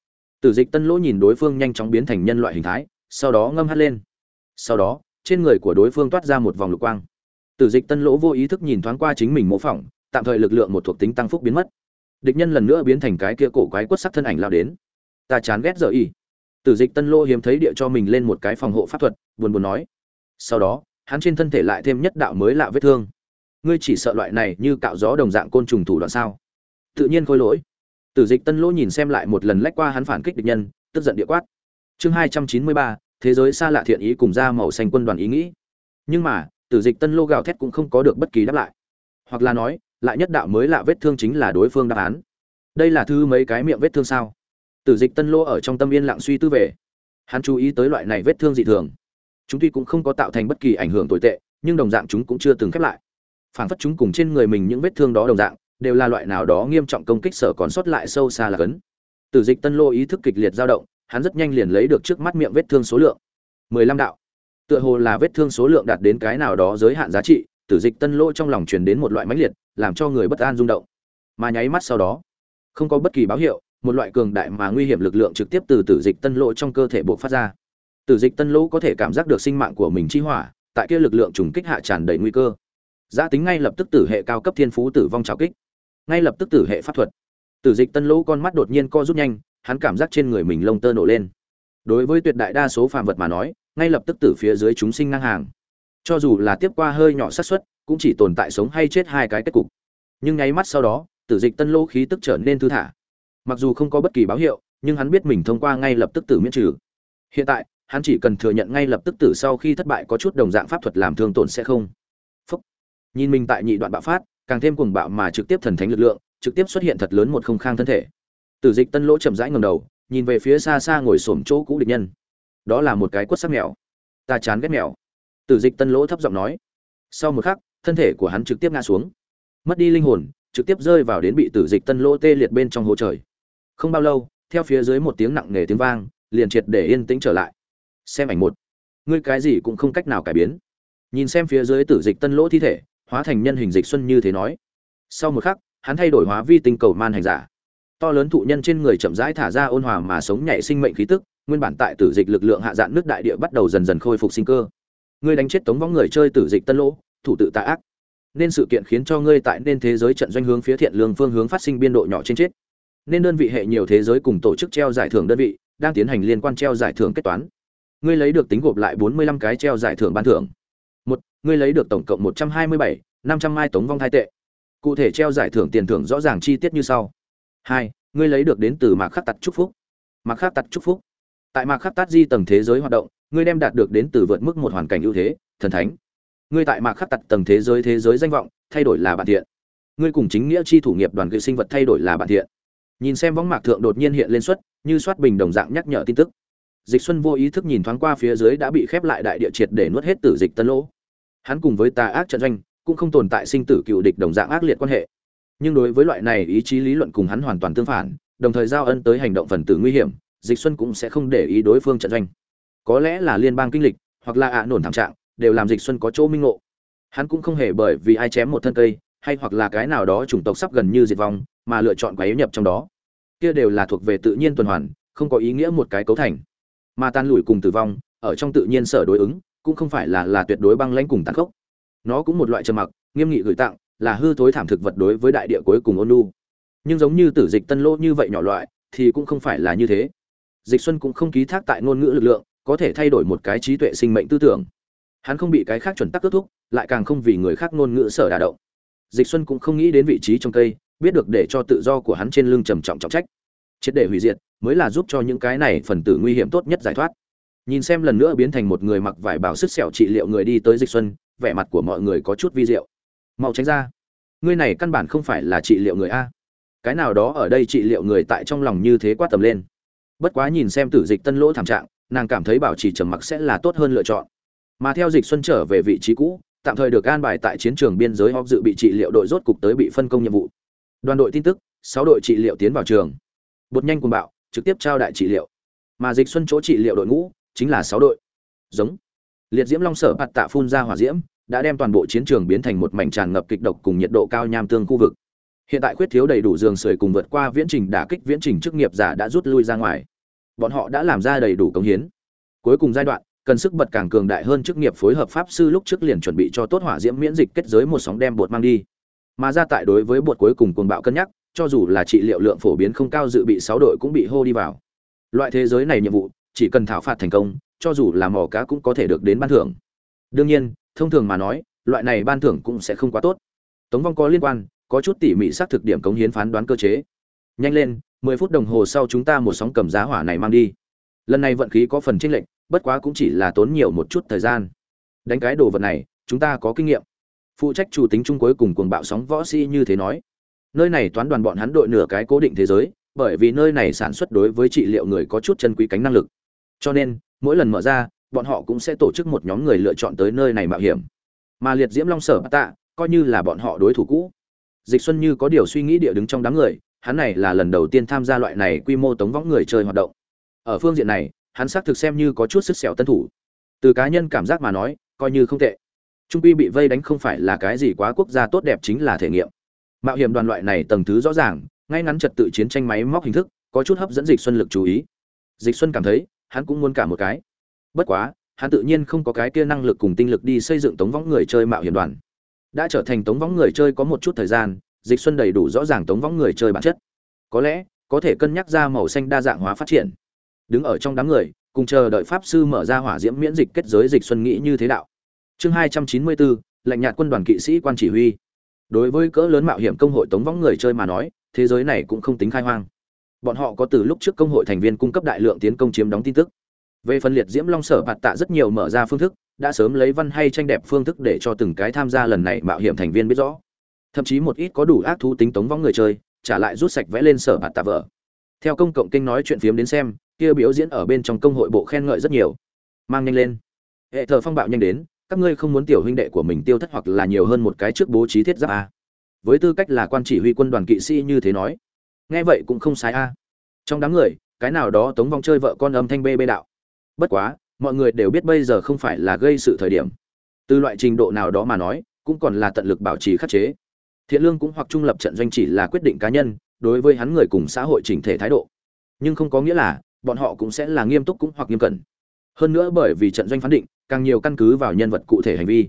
Tử dịch tân lỗ nhìn đối phương nhanh chóng biến thành nhân loại hình thái, sau đó ngâm hát lên. Sau đó, trên người của đối phương toát ra một vòng lục quang. Tử dịch tân lỗ vô ý thức nhìn thoáng qua chính mình mô phỏng, tạm thời lực lượng một thuộc tính tăng phúc biến mất. Địch nhân lần nữa biến thành cái kia cổ quái quất sắc thân ảnh lao đến. Ta chán ghét giờ ỉ. tử dịch tân lỗ hiếm thấy địa cho mình lên một cái phòng hộ pháp thuật, buồn buồn nói. Sau đó, hắn trên thân thể lại thêm nhất đạo mới lạ vết thương ngươi chỉ sợ loại này như cạo gió đồng dạng côn trùng thủ đoạn sao? Tự nhiên khôi lỗi. Tử dịch tân lỗ nhìn xem lại một lần lách qua hắn phản kích địch nhân, tức giận địa quát. Chương hai trăm chín mươi ba, thế giới xa lạ thiện ý cùng ra màu xanh quân đoàn ý nghĩ. Nhưng mà, tử dịch tân lô gào thét cũng không có được bất kỳ đáp lại. Hoặc là nói, lại nhất đạo mới lạ vết thương chính là đối phương đáp án. Đây là thư mấy cái miệng vết thương sao? Tử dịch tân lô ở trong tâm yên lặng suy tư về. Hắn chú ý tới loại này vết thương dị thường. Chúng tuy cũng không có tạo thành bất kỳ ảnh hưởng tồi tệ, nhưng đồng dạng chúng cũng chưa từng khép lại phản phất chúng cùng trên người mình những vết thương đó đồng dạng, đều là loại nào đó nghiêm trọng công kích sở còn sót lại sâu xa là cấn. Tử dịch tân lô ý thức kịch liệt dao động, hắn rất nhanh liền lấy được trước mắt miệng vết thương số lượng. Mười lăm đạo. Tựa hồ là vết thương số lượng đạt đến cái nào đó giới hạn giá trị, tử dịch tân lô trong lòng truyền đến một loại mãnh liệt, làm cho người bất an rung động. Mà nháy mắt sau đó, không có bất kỳ báo hiệu, một loại cường đại mà nguy hiểm lực lượng trực tiếp từ tử dịch tân lỗ trong cơ thể buộc phát ra. Tử dịch tân lỗ có thể cảm giác được sinh mạng của mình chi hỏa, tại kia lực lượng trùng kích hạ tràn đầy nguy cơ giá tính ngay lập tức tử hệ cao cấp thiên phú tử vong trào kích. Ngay lập tức tử hệ pháp thuật. Tử dịch tân lỗ con mắt đột nhiên co rút nhanh, hắn cảm giác trên người mình lông tơ nổ lên. Đối với tuyệt đại đa số phàm vật mà nói, ngay lập tức tử phía dưới chúng sinh ngang hàng. Cho dù là tiếp qua hơi nhỏ xác suất, cũng chỉ tồn tại sống hay chết hai cái kết cục. Nhưng nháy mắt sau đó, tử dịch tân lỗ khí tức trở nên thư thả. Mặc dù không có bất kỳ báo hiệu, nhưng hắn biết mình thông qua ngay lập tức tử miễn trừ. Hiện tại, hắn chỉ cần thừa nhận ngay lập tức tử sau khi thất bại có chút đồng dạng pháp thuật làm thương tổn sẽ không nhìn mình tại nhị đoạn bạo phát càng thêm cuồng bạo mà trực tiếp thần thánh lực lượng trực tiếp xuất hiện thật lớn một không khang thân thể Tử Dịch Tân Lỗ chậm rãi ngầm đầu, nhìn về phía xa xa ngồi xổm chỗ cũ địch nhân. Đó là một cái quất sắc mèo. Ta chán ghét mèo. Tử Dịch Tân Lỗ thấp giọng nói. Sau một khắc, thân thể của hắn trực tiếp ngã xuống, mất đi linh hồn, trực tiếp rơi vào đến bị Tử Dịch Tân Lỗ tê liệt bên trong hố trời. Không bao lâu, theo phía dưới một tiếng nặng nề tiếng vang, liền triệt để yên tĩnh trở lại. Xem ảnh một. Ngươi cái gì cũng không cách nào cải biến. Nhìn xem phía dưới Tử Dịch Tân Lỗ thi thể, hóa thành nhân hình dịch xuân như thế nói. Sau một khắc, hắn thay đổi hóa vi tinh cầu man hành giả. To lớn thụ nhân trên người chậm rãi thả ra ôn hòa mà sống nhảy sinh mệnh khí tức nguyên bản tại tử dịch lực lượng hạ dạn nước đại địa bắt đầu dần dần khôi phục sinh cơ. Ngươi đánh chết tống võng người chơi tử dịch tân lỗ thủ tự tạ ác. Nên sự kiện khiến cho ngươi tại nên thế giới trận doanh hướng phía thiện lương phương hướng phát sinh biên độ nhỏ trên chết. Nên đơn vị hệ nhiều thế giới cùng tổ chức treo giải thưởng đơn vị đang tiến hành liên quan treo giải thưởng kết toán. Ngươi lấy được tính gộp lại bốn mươi lăm cái treo giải thưởng ban thưởng ngươi lấy được tổng cộng một trăm hai mươi bảy, năm trăm mai tống vong thai tệ. Cụ thể treo giải thưởng tiền thưởng rõ ràng chi tiết như sau. Hai, ngươi lấy được đến từ mạc khắc tặt chúc phúc. Mạc khắc tặt chúc phúc. Tại mạc khắc tát di tầng thế giới hoạt động, ngươi đem đạt được đến từ vượt mức một hoàn cảnh ưu thế, thần thánh. Ngươi tại mạc khắc tặt tầng thế giới thế giới danh vọng, thay đổi là bản thiện. Ngươi cùng chính nghĩa chi thủ nghiệp đoàn gợi sinh vật thay đổi là bản thiện. Nhìn xem võng mạc thượng đột nhiên hiện lên suất, như soát bình đồng dạng nhắc nhở tin tức. Dịch xuân vô ý thức nhìn thoáng qua phía dưới đã bị khép lại đại địa triệt để nuốt hết tử dịch tân lỗ hắn cùng với tà ác trận doanh, cũng không tồn tại sinh tử cựu địch đồng dạng ác liệt quan hệ. Nhưng đối với loại này ý chí lý luận cùng hắn hoàn toàn tương phản, đồng thời giao ân tới hành động phần tử nguy hiểm, dịch xuân cũng sẽ không để ý đối phương trận doanh. Có lẽ là liên bang kinh lịch, hoặc là ạ nổn thảm trạng, đều làm dịch xuân có chỗ minh ngộ. Hắn cũng không hề bởi vì ai chém một thân cây, hay hoặc là cái nào đó chủng tộc sắp gần như diệt vong, mà lựa chọn quá yếu nhập trong đó. Kia đều là thuộc về tự nhiên tuần hoàn, không có ý nghĩa một cái cấu thành. Mà tan lùi cùng tử vong, ở trong tự nhiên sở đối ứng cũng không phải là là tuyệt đối băng lãnh cùng tàn khốc. Nó cũng một loại trầm mặc, nghiêm nghị gửi tặng, là hư thối thảm thực vật đối với đại địa cuối cùng ôn nu nhưng giống như tử dịch tân lô như vậy nhỏ loại, thì cũng không phải là như thế. Dịch xuân cũng không ký thác tại ngôn ngữ lực lượng, có thể thay đổi một cái trí tuệ sinh mệnh tư tưởng. Hắn không bị cái khác chuẩn tắc kết thúc, lại càng không vì người khác ngôn ngữ sở đả động. Dịch xuân cũng không nghĩ đến vị trí trong cây, biết được để cho tự do của hắn trên lưng trầm trọng trọng trách. Triệt để hủy diệt, mới là giúp cho những cái này phần tử nguy hiểm tốt nhất giải thoát nhìn xem lần nữa biến thành một người mặc vải bảo sức sẹo trị liệu người đi tới dịch xuân, vẻ mặt của mọi người có chút vi diệu. Mau tránh ra. Ngươi này căn bản không phải là trị liệu người a. Cái nào đó ở đây trị liệu người tại trong lòng như thế quát tầm lên. Bất quá nhìn xem tử dịch tân lỗ thảm trạng, nàng cảm thấy bảo trì trầm mặc sẽ là tốt hơn lựa chọn. Mà theo dịch xuân trở về vị trí cũ, tạm thời được an bài tại chiến trường biên giới họp dự bị trị liệu đội rốt cục tới bị phân công nhiệm vụ. Đoàn đội tin tức, sáu đội trị liệu tiến vào trường. Bột nhanh cùng bạo, trực tiếp trao đại trị liệu. Mà dịch xuân chỗ trị liệu đội ngũ chính là sáu đội. Giống. Liệt diễm long sở bạt tạ phun ra hỏa diễm, đã đem toàn bộ chiến trường biến thành một mảnh tràn ngập kịch độc cùng nhiệt độ cao nham tương khu vực. Hiện tại khuyết thiếu đầy đủ giường sưởi cùng vượt qua viễn trình đả kích viễn trình chức nghiệp giả đã rút lui ra ngoài. Bọn họ đã làm ra đầy đủ công hiến. Cuối cùng giai đoạn, cần sức bật càng cường đại hơn chức nghiệp phối hợp pháp sư lúc trước liền chuẩn bị cho tốt hỏa diễm miễn dịch kết giới một sóng đem bột mang đi. Mà ra tại đối với bột cuối cùng cuồng bạo cân nhắc, cho dù là trị liệu lượng phổ biến không cao dự bị sáu đội cũng bị hô đi vào. Loại thế giới này nhiệm vụ chỉ cần thảo phạt thành công, cho dù là mỏ cá cũng có thể được đến ban thưởng. Đương nhiên, thông thường mà nói, loại này ban thưởng cũng sẽ không quá tốt. Tống vong có liên quan, có chút tỉ mỉ xác thực điểm cống hiến phán đoán cơ chế. Nhanh lên, mười phút đồng hồ sau chúng ta một sóng cầm giá hỏa này mang đi. Lần này vận khí có phần tranh lệch, bất quá cũng chỉ là tốn nhiều một chút thời gian. Đánh cái đồ vật này, chúng ta có kinh nghiệm. Phụ trách chủ tính trung cuối cùng cuồng bạo sóng võ sĩ như thế nói. Nơi này toán đoàn bọn hắn đội nửa cái cố định thế giới, bởi vì nơi này sản xuất đối với trị liệu người có chút chân quý cánh năng lực cho nên, mỗi lần mở ra, bọn họ cũng sẽ tổ chức một nhóm người lựa chọn tới nơi này mạo hiểm. Mà liệt diễm long sở tạ, coi như là bọn họ đối thủ cũ. Dịch xuân như có điều suy nghĩ địa đứng trong đám người, hắn này là lần đầu tiên tham gia loại này quy mô tống võng người chơi hoạt động. Ở phương diện này, hắn xác thực xem như có chút sức sẹo tân thủ. Từ cá nhân cảm giác mà nói, coi như không tệ. Trung quy bị vây đánh không phải là cái gì quá quốc gia tốt đẹp chính là thể nghiệm. Mạo hiểm đoàn loại này tầng thứ rõ ràng, ngay ngắn trật tự chiến tranh máy móc hình thức, có chút hấp dẫn dịch xuân lực chú ý. Dịch xuân cảm thấy hắn cũng muốn cả một cái. Bất quá, hắn tự nhiên không có cái kia năng lực cùng tinh lực đi xây dựng tống võng người chơi mạo hiểm đoàn. Đã trở thành tống võng người chơi có một chút thời gian, dịch xuân đầy đủ rõ ràng tống võng người chơi bản chất. Có lẽ, có thể cân nhắc ra màu xanh đa dạng hóa phát triển. Đứng ở trong đám người, cùng chờ đợi pháp sư mở ra hỏa diễm miễn dịch kết giới dịch xuân nghĩ như thế đạo. Chương hai trăm chín mươi bốn lệnh nhạt quân đoàn kỵ sĩ quan chỉ huy. Đối với cỡ lớn mạo hiểm công hội tống võng người chơi mà nói, thế giới này cũng không tính khai hoang bọn họ có từ lúc trước công hội thành viên cung cấp đại lượng tiến công chiếm đóng tin tức. Về phần liệt diễm long sở bạt tạ rất nhiều mở ra phương thức, đã sớm lấy văn hay tranh đẹp phương thức để cho từng cái tham gia lần này mạo hiểm thành viên biết rõ. Thậm chí một ít có đủ ác thú tính tống võng người chơi, trả lại rút sạch vẽ lên sở bạt tạ vợ. Theo công cộng kinh nói chuyện phiếm đến xem, kia biểu diễn ở bên trong công hội bộ khen ngợi rất nhiều. Mang nhanh lên. Hệ thờ phong bạo nhanh đến, các ngươi không muốn tiểu huynh đệ của mình tiêu thất hoặc là nhiều hơn một cái trước bố trí thiết giáp a. Với tư cách là quan chỉ huy quân đoàn kỵ sĩ như thế nói nghe vậy cũng không sai a. Trong đám người, cái nào đó tống vong chơi vợ con âm thanh bê bê đạo. Bất quá, mọi người đều biết bây giờ không phải là gây sự thời điểm. Từ loại trình độ nào đó mà nói, cũng còn là tận lực bảo trì khắc chế. Thiện lương cũng hoặc trung lập trận doanh chỉ là quyết định cá nhân, đối với hắn người cùng xã hội chỉnh thể thái độ. Nhưng không có nghĩa là, bọn họ cũng sẽ là nghiêm túc cũng hoặc nghiêm cẩn. Hơn nữa bởi vì trận doanh phán định, càng nhiều căn cứ vào nhân vật cụ thể hành vi.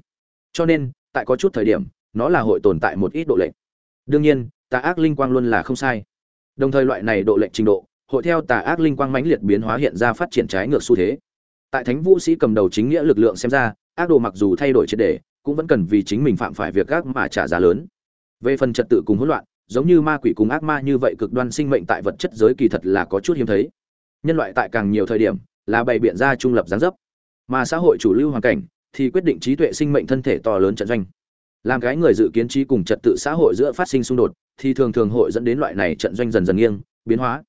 Cho nên, tại có chút thời điểm, nó là hội tồn tại một ít độ lệch. Đương nhiên, tà ác linh quang luôn là không sai đồng thời loại này độ lệch trình độ, hội theo tà ác linh quang mãnh liệt biến hóa hiện ra phát triển trái ngược xu thế. Tại thánh vũ sĩ cầm đầu chính nghĩa lực lượng xem ra, ác đồ mặc dù thay đổi triệt đề cũng vẫn cần vì chính mình phạm phải việc ác mà trả giá lớn. Về phần trật tự cùng hỗn loạn, giống như ma quỷ cùng ác ma như vậy cực đoan sinh mệnh tại vật chất giới kỳ thật là có chút hiếm thấy. Nhân loại tại càng nhiều thời điểm, là bày biện ra trung lập gián dấp. Mà xã hội chủ lưu hoàn cảnh, thì quyết định trí tuệ sinh mệnh thân thể to lớn trận doanh. Làm cái người dự kiến trí cùng trật tự xã hội giữa phát sinh xung đột thì thường thường hội dẫn đến loại này trận doanh dần dần nghiêng, biến hóa.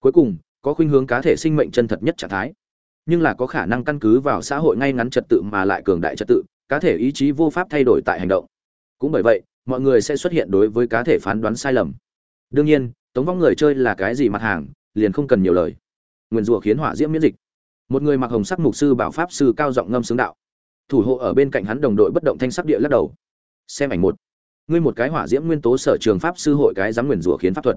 Cuối cùng, có khuynh hướng cá thể sinh mệnh chân thật nhất trạng thái. Nhưng là có khả năng căn cứ vào xã hội ngay ngắn trật tự mà lại cường đại trật tự, cá thể ý chí vô pháp thay đổi tại hành động. Cũng bởi vậy, mọi người sẽ xuất hiện đối với cá thể phán đoán sai lầm. Đương nhiên, tống vong người chơi là cái gì mặt hàng, liền không cần nhiều lời. Nguyền rủa khiến hỏa diễm miễn dịch. Một người mặc hồng sắc mục sư bảo pháp sư cao giọng ngâm sướng đạo. Thủ hộ ở bên cạnh hắn đồng đội bất động thanh sắc địa lắc đầu. Xem ảnh một ngươi một cái hỏa diễm nguyên tố sở trường pháp sư hội cái dám nguyền rủa khiến pháp thuật.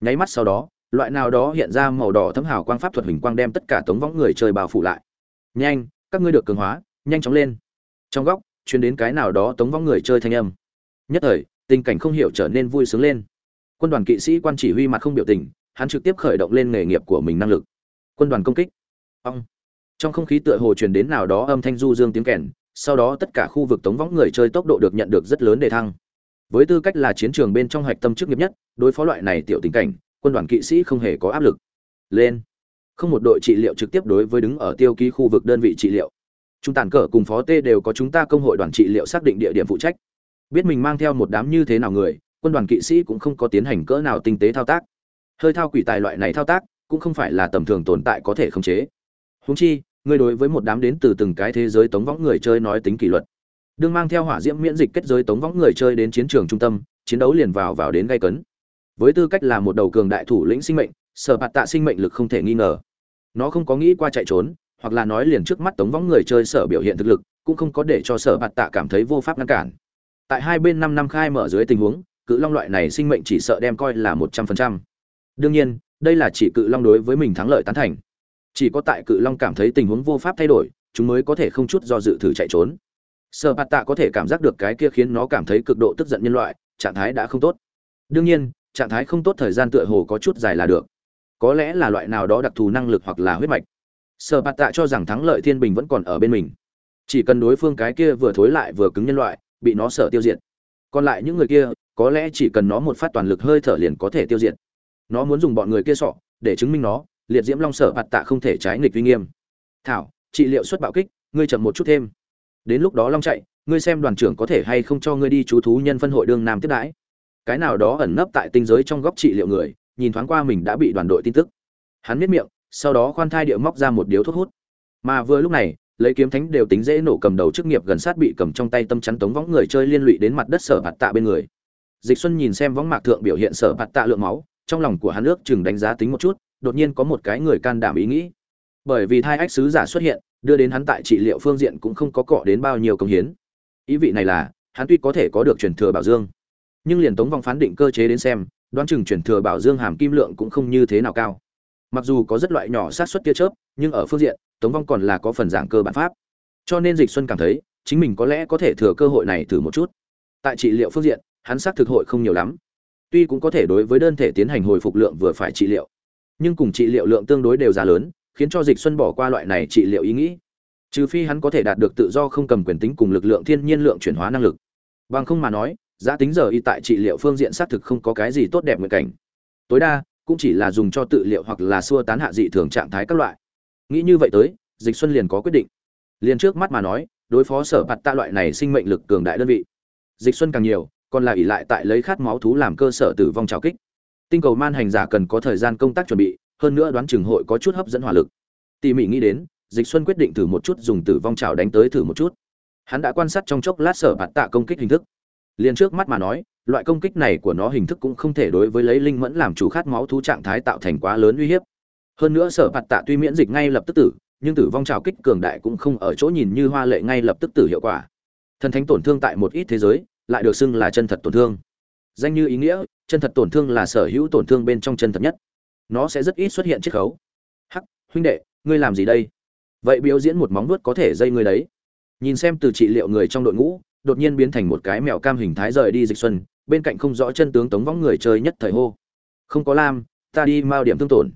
Nháy mắt sau đó, loại nào đó hiện ra màu đỏ thấm hào quang pháp thuật hình quang đem tất cả tống võng người chơi bao phủ lại. Nhanh, các ngươi được cường hóa, nhanh chóng lên. Trong góc chuyến đến cái nào đó tống võng người chơi thanh âm. Nhất thời, tình cảnh không hiểu trở nên vui sướng lên. Quân đoàn kỵ sĩ quan chỉ huy mặt không biểu tình, hắn trực tiếp khởi động lên nghề nghiệp của mình năng lực. Quân đoàn công kích. Ong. Trong không khí tựa hồ truyền đến nào đó âm thanh du dương tiếng kèn, sau đó tất cả khu vực tống võng người chơi tốc độ được nhận được rất lớn đề thăng với tư cách là chiến trường bên trong hạch tâm chức nghiệp nhất, đối phó loại này tiểu tình cảnh, quân đoàn kỵ sĩ không hề có áp lực. Lên. Không một đội trị liệu trực tiếp đối với đứng ở tiêu ký khu vực đơn vị trị liệu. Chúng tàn cờ cùng phó t đều có chúng ta công hội đoàn trị liệu xác định địa điểm phụ trách. Biết mình mang theo một đám như thế nào người, quân đoàn kỵ sĩ cũng không có tiến hành cỡ nào tinh tế thao tác. Hơi thao quỷ tài loại này thao tác, cũng không phải là tầm thường tồn tại có thể khống chế. Húng chi ngươi đối với một đám đến từ từng cái thế giới tống võng người chơi nói tính kỷ luật đương mang theo hỏa diễm miễn dịch kết giới tống võng người chơi đến chiến trường trung tâm, chiến đấu liền vào vào đến gây cấn. Với tư cách là một đầu cường đại thủ lĩnh sinh mệnh, sở bạt tạ sinh mệnh lực không thể nghi ngờ. Nó không có nghĩ qua chạy trốn, hoặc là nói liền trước mắt tống võng người chơi sở biểu hiện thực lực, cũng không có để cho sở bạt tạ cảm thấy vô pháp ngăn cản. Tại hai bên năm năm khai mở dưới tình huống, cự long loại này sinh mệnh chỉ sợ đem coi là một trăm phần trăm. Đương nhiên, đây là chỉ cự long đối với mình thắng lợi tán thành. Chỉ có tại cự long cảm thấy tình huống vô pháp thay đổi, chúng mới có thể không chút do dự thử chạy trốn. Sở bạt tạ có thể cảm giác được cái kia khiến nó cảm thấy cực độ tức giận nhân loại, trạng thái đã không tốt. Đương nhiên, trạng thái không tốt thời gian tựa hồ có chút dài là được. Có lẽ là loại nào đó đặc thù năng lực hoặc là huyết mạch. Sở bạt tạ cho rằng thắng lợi thiên bình vẫn còn ở bên mình. Chỉ cần đối phương cái kia vừa thối lại vừa cứng nhân loại, bị nó sợ tiêu diệt. Còn lại những người kia, có lẽ chỉ cần nó một phát toàn lực hơi thở liền có thể tiêu diệt. Nó muốn dùng bọn người kia sọ, để chứng minh nó, liệt diễm long sở bạt tạ không thể trái nghịch uy nghiêm. Thảo, trị liệu xuất bạo kích, ngươi chậm một chút thêm đến lúc đó long chạy, ngươi xem đoàn trưởng có thể hay không cho ngươi đi chú thú nhân phân hội đương nam tiếp đãi. Cái nào đó ẩn nấp tại tinh giới trong góc trị liệu người, nhìn thoáng qua mình đã bị đoàn đội tin tức. Hắn miết miệng, sau đó khoan thai địa móc ra một điếu thuốc hút. Mà vừa lúc này, lấy kiếm thánh đều tính dễ nổ cầm đầu chức nghiệp gần sát bị cầm trong tay tâm chắn tống võng người chơi liên lụy đến mặt đất sở bạt tạ bên người. Dịch xuân nhìn xem võng mạc thượng biểu hiện sở bạt tạ lượng máu, trong lòng của hắn ước chừng đánh giá tính một chút, đột nhiên có một cái người can đảm ý nghĩ. Bởi vì thai ách sứ giả xuất hiện đưa đến hắn tại trị liệu phương diện cũng không có cọ đến bao nhiêu công hiến. Ý vị này là, hắn tuy có thể có được truyền thừa bảo dương, nhưng liền tống vong phán định cơ chế đến xem, đoán chừng truyền thừa bảo dương hàm kim lượng cũng không như thế nào cao. Mặc dù có rất loại nhỏ sát xuất tia chớp, nhưng ở phương diện, tống vong còn là có phần dạng cơ bản pháp. Cho nên dịch xuân cảm thấy, chính mình có lẽ có thể thừa cơ hội này thử một chút. Tại trị liệu phương diện, hắn xác thực hội không nhiều lắm. Tuy cũng có thể đối với đơn thể tiến hành hồi phục lượng vừa phải trị liệu, nhưng cùng trị liệu lượng tương đối đều giá lớn khiến cho dịch xuân bỏ qua loại này trị liệu ý nghĩ. Trừ phi hắn có thể đạt được tự do không cầm quyền tính cùng lực lượng thiên nhiên lượng chuyển hóa năng lực. Bằng không mà nói, giá tính giờ y tại trị liệu phương diện xác thực không có cái gì tốt đẹp nguyện cảnh. Tối đa, cũng chỉ là dùng cho tự liệu hoặc là xua tán hạ dị thường trạng thái các loại. Nghĩ như vậy tới, dịch xuân liền có quyết định. Liền trước mắt mà nói, đối phó sở bạt ta loại này sinh mệnh lực cường đại đơn vị. Dịch xuân càng nhiều, còn là ỷ lại tại lấy khát máu thú làm cơ sở tử vong trào kích. Tinh cầu man hành giả cần có thời gian công tác chuẩn bị hơn nữa đoán chừng hội có chút hấp dẫn hỏa lực. Tỉ mỉ nghĩ đến, dịch xuân quyết định thử một chút dùng tử vong trào đánh tới thử một chút. Hắn đã quan sát trong chốc lát sở bạt tạ công kích hình thức. Liền trước mắt mà nói, loại công kích này của nó hình thức cũng không thể đối với lấy linh mẫn làm chủ khát máu thú trạng thái tạo thành quá lớn uy hiếp. Hơn nữa sở bạt tạ tuy miễn dịch ngay lập tức tử, nhưng tử vong trào kích cường đại cũng không ở chỗ nhìn như hoa lệ ngay lập tức tử hiệu quả. Thần thánh tổn thương tại một ít thế giới, lại được xưng là chân thật tổn thương. Danh như ý nghĩa, chân thật tổn thương là sở hữu tổn thương bên trong chân thật nhất nó sẽ rất ít xuất hiện chiết khấu. Hắc, huynh đệ, ngươi làm gì đây? Vậy biểu diễn một móng vuốt có thể dây ngươi đấy. Nhìn xem từ trị liệu người trong đội ngũ, đột nhiên biến thành một cái mèo cam hình thái rời đi dịch xuân, bên cạnh không rõ chân tướng tống võng người chơi nhất thời hô. Không có lam, ta đi mao điểm thương tổn.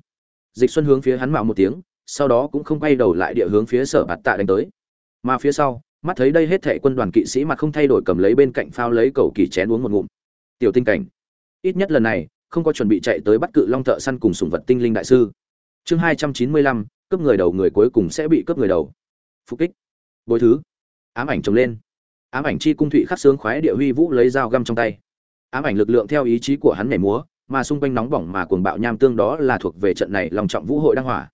Dịch xuân hướng phía hắn mạo một tiếng, sau đó cũng không quay đầu lại địa hướng phía sở bạt tạ đánh tới. Mà phía sau, mắt thấy đây hết thệ quân đoàn kỵ sĩ mà không thay đổi cầm lấy bên cạnh phao lấy cầu kỳ chén uống một ngụm. Tiểu tinh cảnh, ít nhất lần này không có chuẩn bị chạy tới bắt cự long thợ săn cùng sủng vật tinh linh đại sư. Chương hai trăm chín mươi lăm, cướp người đầu người cuối cùng sẽ bị cướp người đầu. Phục kích. Bối thứ. Ám ảnh trồng lên. Ám ảnh chi cung thụy khắc sướng khoái địa huy vũ lấy dao găm trong tay. Ám ảnh lực lượng theo ý chí của hắn nhảy múa, mà xung quanh nóng bỏng mà cuồng bạo nham tương đó là thuộc về trận này lòng trọng vũ hội đăng hỏa.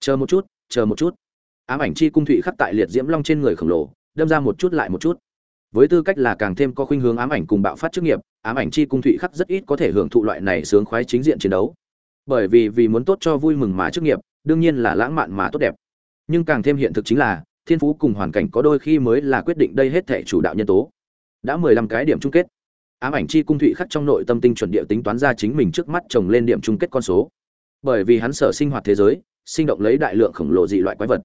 Chờ một chút, chờ một chút. Ám ảnh chi cung thụy khắc tại liệt diễm long trên người khổng lồ, đâm ra một chút lại một chút. Với tư cách là càng thêm có khuynh hướng ám ảnh cùng bạo phát chức nghiệp ám ảnh chi cung thụy khắc rất ít có thể hưởng thụ loại này sướng khoái chính diện chiến đấu. Bởi vì vì muốn tốt cho vui mừng mà chức nghiệp, đương nhiên là lãng mạn mà tốt đẹp. Nhưng càng thêm hiện thực chính là, thiên phú cùng hoàn cảnh có đôi khi mới là quyết định đây hết thể chủ đạo nhân tố. Đã mười lăm cái điểm chung kết. Ám ảnh chi cung thụy khắc trong nội tâm tinh chuẩn địa tính toán ra chính mình trước mắt trồng lên điểm chung kết con số. Bởi vì hắn sở sinh hoạt thế giới, sinh động lấy đại lượng khổng lồ dị loại quái vật.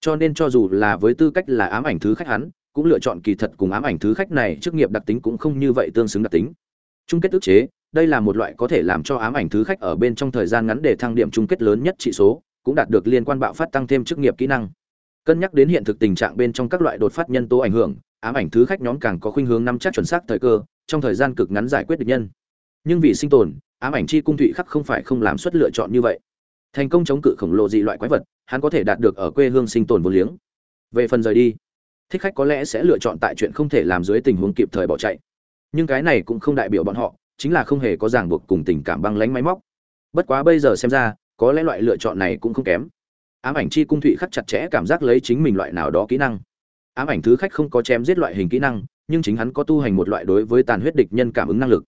Cho nên cho dù là với tư cách là ám ảnh thứ khách hắn cũng lựa chọn kỳ thật cùng ám ảnh thứ khách này chức nghiệp đặc tính cũng không như vậy tương xứng đặc tính. Chung kết ức chế, đây là một loại có thể làm cho ám ảnh thứ khách ở bên trong thời gian ngắn để thăng điểm chung kết lớn nhất trị số, cũng đạt được liên quan bạo phát tăng thêm chức nghiệp kỹ năng. Cân nhắc đến hiện thực tình trạng bên trong các loại đột phát nhân tố ảnh hưởng, ám ảnh thứ khách nhóm càng có khuynh hướng nắm chắc chuẩn xác thời cơ, trong thời gian cực ngắn giải quyết địch nhân. Nhưng vì sinh tồn, ám ảnh chi cung thụy khắc không phải không làm suất lựa chọn như vậy. Thành công chống cự khổng lồ dị loại quái vật, hắn có thể đạt được ở quê hương sinh tồn vô liếng. Về phần rời đi thích khách có lẽ sẽ lựa chọn tại chuyện không thể làm dưới tình huống kịp thời bỏ chạy. Nhưng cái này cũng không đại biểu bọn họ, chính là không hề có ràng buộc cùng tình cảm băng lánh máy móc. Bất quá bây giờ xem ra, có lẽ loại lựa chọn này cũng không kém. Ám ảnh chi cung thụy khắc chặt chẽ cảm giác lấy chính mình loại nào đó kỹ năng. Ám ảnh thứ khách không có chém giết loại hình kỹ năng, nhưng chính hắn có tu hành một loại đối với tàn huyết địch nhân cảm ứng năng lực.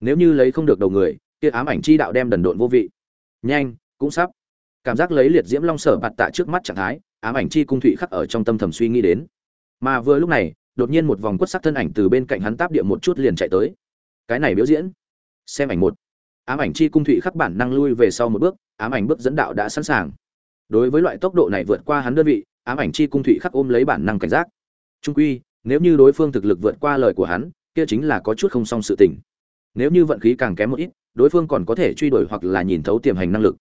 Nếu như lấy không được đầu người, kia ám ảnh chi đạo đem đần độn vô vị. Nhanh, cũng sắp. Cảm giác lấy liệt diễm long sở bạt tạ trước mắt trạng thái, ám ảnh chi cung thụy khắc ở trong tâm thầm suy nghĩ đến mà vừa lúc này, đột nhiên một vòng quất sắc thân ảnh từ bên cạnh hắn táp địa một chút liền chạy tới. Cái này biểu diễn, xem ảnh một. Ám ảnh chi cung thụy khắc bản năng lui về sau một bước, ám ảnh bước dẫn đạo đã sẵn sàng. Đối với loại tốc độ này vượt qua hắn đơn vị, ám ảnh chi cung thụy khắc ôm lấy bản năng cảnh giác. Trung quy, nếu như đối phương thực lực vượt qua lời của hắn, kia chính là có chút không xong sự tình. Nếu như vận khí càng kém một ít, đối phương còn có thể truy đuổi hoặc là nhìn thấu tiềm hành năng lực.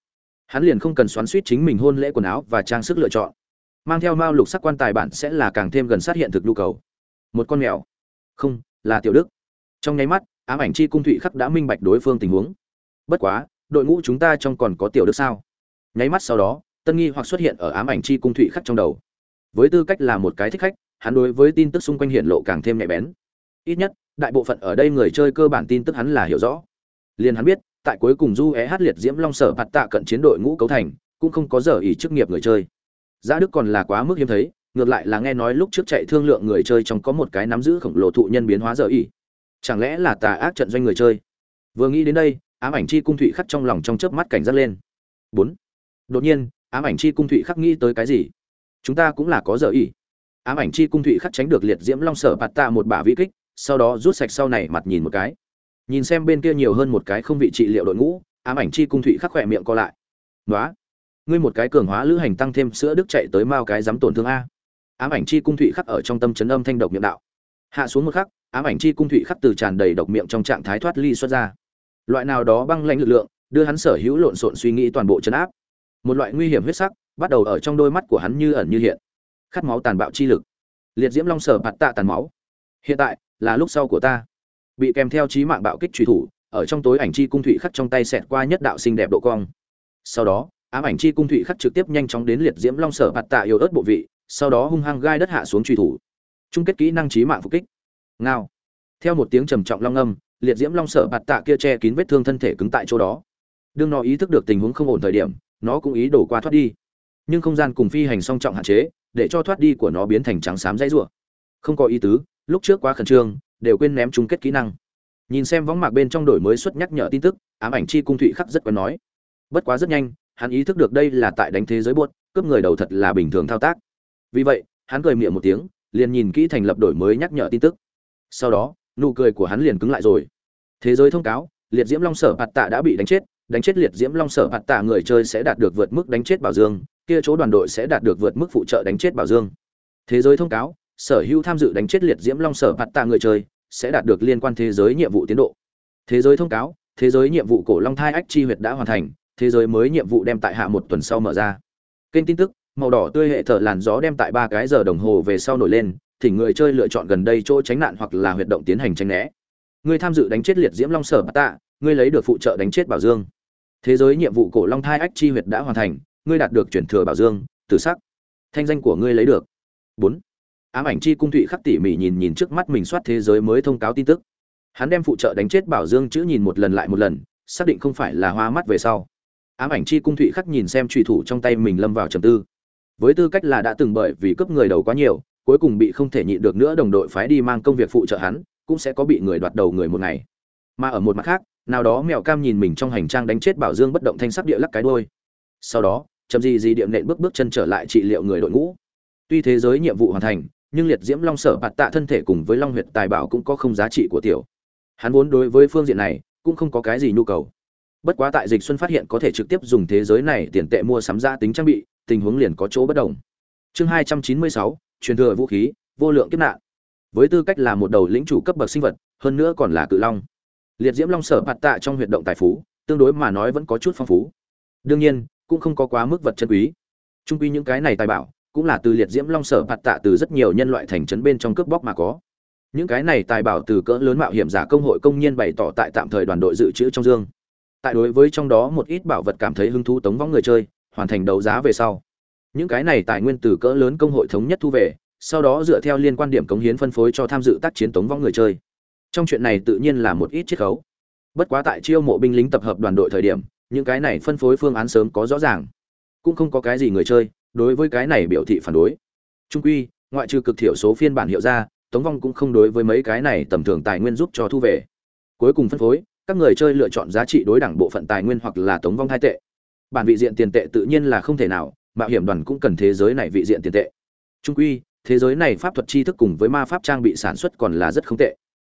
Hắn liền không cần xoắn suýt chính mình hôn lễ quần áo và trang sức lựa chọn mang theo mao lục sắc quan tài bản sẽ là càng thêm gần sát hiện thực nhu cầu. Một con mèo. Không, là tiểu đức. Trong nháy mắt, ám ảnh chi cung thụy khắc đã minh bạch đối phương tình huống. Bất quá, đội ngũ chúng ta trong còn có tiểu đức sao? Nháy mắt sau đó, tân nghi hoặc xuất hiện ở ám ảnh chi cung thụy khắc trong đầu. Với tư cách là một cái thích khách, hắn đối với tin tức xung quanh hiện lộ càng thêm nhạy bén. Ít nhất, đại bộ phận ở đây người chơi cơ bản tin tức hắn là hiểu rõ. Liền hắn biết, tại cuối cùng du é hát liệt diễm long sở bạt tạ cận chiến đội ngũ cấu thành, cũng không có giờ ý chức nghiệp người chơi giá đức còn là quá mức hiếm thấy, ngược lại là nghe nói lúc trước chạy thương lượng người chơi trong có một cái nắm giữ khổng lồ thụ nhân biến hóa giờ ỉ. Chẳng lẽ là tà ác trận doanh người chơi? Vừa nghĩ đến đây, ám ảnh chi cung thụy khắc trong lòng trong chớp mắt cảnh giác lên. Bốn. Đột nhiên, ám ảnh chi cung thụy khắc nghĩ tới cái gì? Chúng ta cũng là có giờ ỉ. Ám ảnh chi cung thụy khắc tránh được liệt diễm long sở bạt tạ một bả vĩ kích, sau đó rút sạch sau này mặt nhìn một cái. Nhìn xem bên kia nhiều hơn một cái không vị trị liệu đội ngũ, ám ảnh chi cung thụy khắc khỏe miệng co lại. Nói ngươi một cái cường hóa lữ hành tăng thêm sữa đức chạy tới mao cái dám tổn thương a. Ám ảnh chi cung thụy khắc ở trong tâm chấn âm thanh độc miệng đạo. Hạ xuống một khắc, ám ảnh chi cung thụy khắc từ tràn đầy độc miệng trong trạng thái thoát ly xuất ra. Loại nào đó băng lãnh lực lượng, đưa hắn sở hữu lộn xộn suy nghĩ toàn bộ chấn áp. Một loại nguy hiểm huyết sắc, bắt đầu ở trong đôi mắt của hắn như ẩn như hiện. Khát máu tàn bạo chi lực. Liệt diễm long sở bạt tạ tàn máu. Hiện tại, là lúc sau của ta. Bị kèm theo trí mạng bạo kích truy thủ, ở trong tối ảnh chi cung thụy khắc trong tay xẹt qua nhất đạo xinh đẹp độ cong. Sau đó ám ảnh chi cung thụy khắc trực tiếp nhanh chóng đến liệt diễm long sở bạt tạ yêu ớt bộ vị, sau đó hung hăng gai đất hạ xuống truy thủ. Chung kết kỹ năng trí mạng phục kích. Ngao. Theo một tiếng trầm trọng long âm, liệt diễm long sở bạt tạ kia che kín vết thương thân thể cứng tại chỗ đó. Đương nó ý thức được tình huống không ổn thời điểm, nó cũng ý đổ qua thoát đi. Nhưng không gian cùng phi hành song trọng hạn chế, để cho thoát đi của nó biến thành trắng xám dãy rủa. Không có ý tứ, lúc trước quá khẩn trương, đều quên ném chung kết kỹ năng. Nhìn xem võng mạc bên trong đổi mới xuất nhắc nhở tin tức, ám ảnh chi cung thụy khắc rất quen nói. Bất quá rất nhanh hắn ý thức được đây là tại đánh thế giới buốt, cướp người đầu thật là bình thường thao tác. Vì vậy, hắn cười miệng một tiếng, liền nhìn kỹ thành lập đổi mới nhắc nhở tin tức. Sau đó, nụ cười của hắn liền cứng lại rồi. Thế giới thông cáo, liệt diễm long sở phạt tạ đã bị đánh chết đánh chết liệt diễm long sở phạt tạ người chơi sẽ đạt được vượt mức đánh chết bảo dương, kia chỗ đoàn đội sẽ đạt được vượt mức phụ trợ đánh chết bảo dương. Thế giới thông cáo, sở hữu tham dự đánh chết liệt diễm long sở phạt tạ người chơi sẽ đạt được liên quan thế giới nhiệm vụ tiến độ. Thế giới thông cáo, thế giới nhiệm vụ cổ long thai ách chi huyệt đã hoàn thành thế giới mới nhiệm vụ đem tại hạ một tuần sau mở ra. Kênh tin tức, màu đỏ tươi hệ thở làn gió đem tại ba cái giờ đồng hồ về sau nổi lên thì người chơi lựa chọn gần đây chỗ tránh nạn hoặc là huyệt động tiến hành tranh né. Người tham dự đánh chết liệt diễm long sở bát tạ ngươi lấy được phụ trợ đánh chết bảo dương. Thế giới nhiệm vụ cổ long thai ách chi huyệt đã hoàn thành ngươi đạt được chuyển thừa bảo dương, tử sắc. Thanh danh của ngươi lấy được. Bốn. Ám ảnh chi cung thụy khắc tỉ mỉ nhìn nhìn trước mắt mình soát thế giới mới thông cáo tin tức. Hắn đem phụ trợ đánh chết bảo dương chữ nhìn một lần lại một lần, xác định không phải là hoa mắt về sau ám ảnh chi cung thụy khắc nhìn xem trùy thủ trong tay mình lâm vào trầm tư. Với tư cách là đã từng bởi vì cướp người đầu quá nhiều, cuối cùng bị không thể nhịn được nữa đồng đội phái đi mang công việc phụ trợ hắn, cũng sẽ có bị người đoạt đầu người một ngày. Mà ở một mặt khác, nào đó mèo cam nhìn mình trong hành trang đánh chết bảo dương bất động thanh sắc địa lắc cái đôi sau đó, chậm gì gì điệm nện bước bước chân trở lại trị liệu người đội ngũ. Tuy thế giới nhiệm vụ hoàn thành, nhưng liệt diễm long sở bạt tạ thân thể cùng với long huyệt tài bảo cũng có không giá trị của tiểu. Hắn vốn đối với phương diện này, cũng không có cái gì nhu cầu bất quá tại dịch xuân phát hiện có thể trực tiếp dùng thế giới này tiền tệ mua sắm ra tính trang bị, tình huống liền có chỗ bất đồng. Chương hai trăm chín mươi sáu, truyền thừa vũ khí, vô lượng kiếp nạn. Với tư cách là một đầu lĩnh chủ cấp bậc sinh vật, hơn nữa còn là cự long. Liệt diễm long sở bạt tạ trong huyệt động tài phú, tương đối mà nói vẫn có chút phong phú. Đương nhiên, cũng không có quá mức vật chân quý. Trung quy những cái này tài bảo, cũng là từ liệt diễm long sở bạt tạ từ rất nhiều nhân loại thành trấn bên trong cướp bóc mà có. Những cái này tài bảo từ cỡ lớn mạo hiểm giả công hội công nhân bày tỏ tại tạm thời đoàn đội dự trữ trong dương tại đối với trong đó một ít bảo vật cảm thấy hứng thú tống vong người chơi, hoàn thành đấu giá về sau. Những cái này tài nguyên từ cỡ lớn công hội thống nhất thu về, sau đó dựa theo liên quan điểm cống hiến phân phối cho tham dự tác chiến tống vong người chơi. Trong chuyện này tự nhiên là một ít chiết khấu. Bất quá tại chiêu mộ binh lính tập hợp đoàn đội thời điểm, những cái này phân phối phương án sớm có rõ ràng. Cũng không có cái gì người chơi, đối với cái này biểu thị phản đối. Trung quy, ngoại trừ cực thiểu số phiên bản hiệu ra, tống vong cũng không đối với mấy cái này tầm thường tài nguyên giúp cho thu về. Cuối cùng phân phối các người chơi lựa chọn giá trị đối đẳng bộ phận tài nguyên hoặc là tống vong hai tệ. Bản vị diện tiền tệ tự nhiên là không thể nào, mạo hiểm đoàn cũng cần thế giới này vị diện tiền tệ. Trung quy, thế giới này pháp thuật tri thức cùng với ma pháp trang bị sản xuất còn là rất không tệ.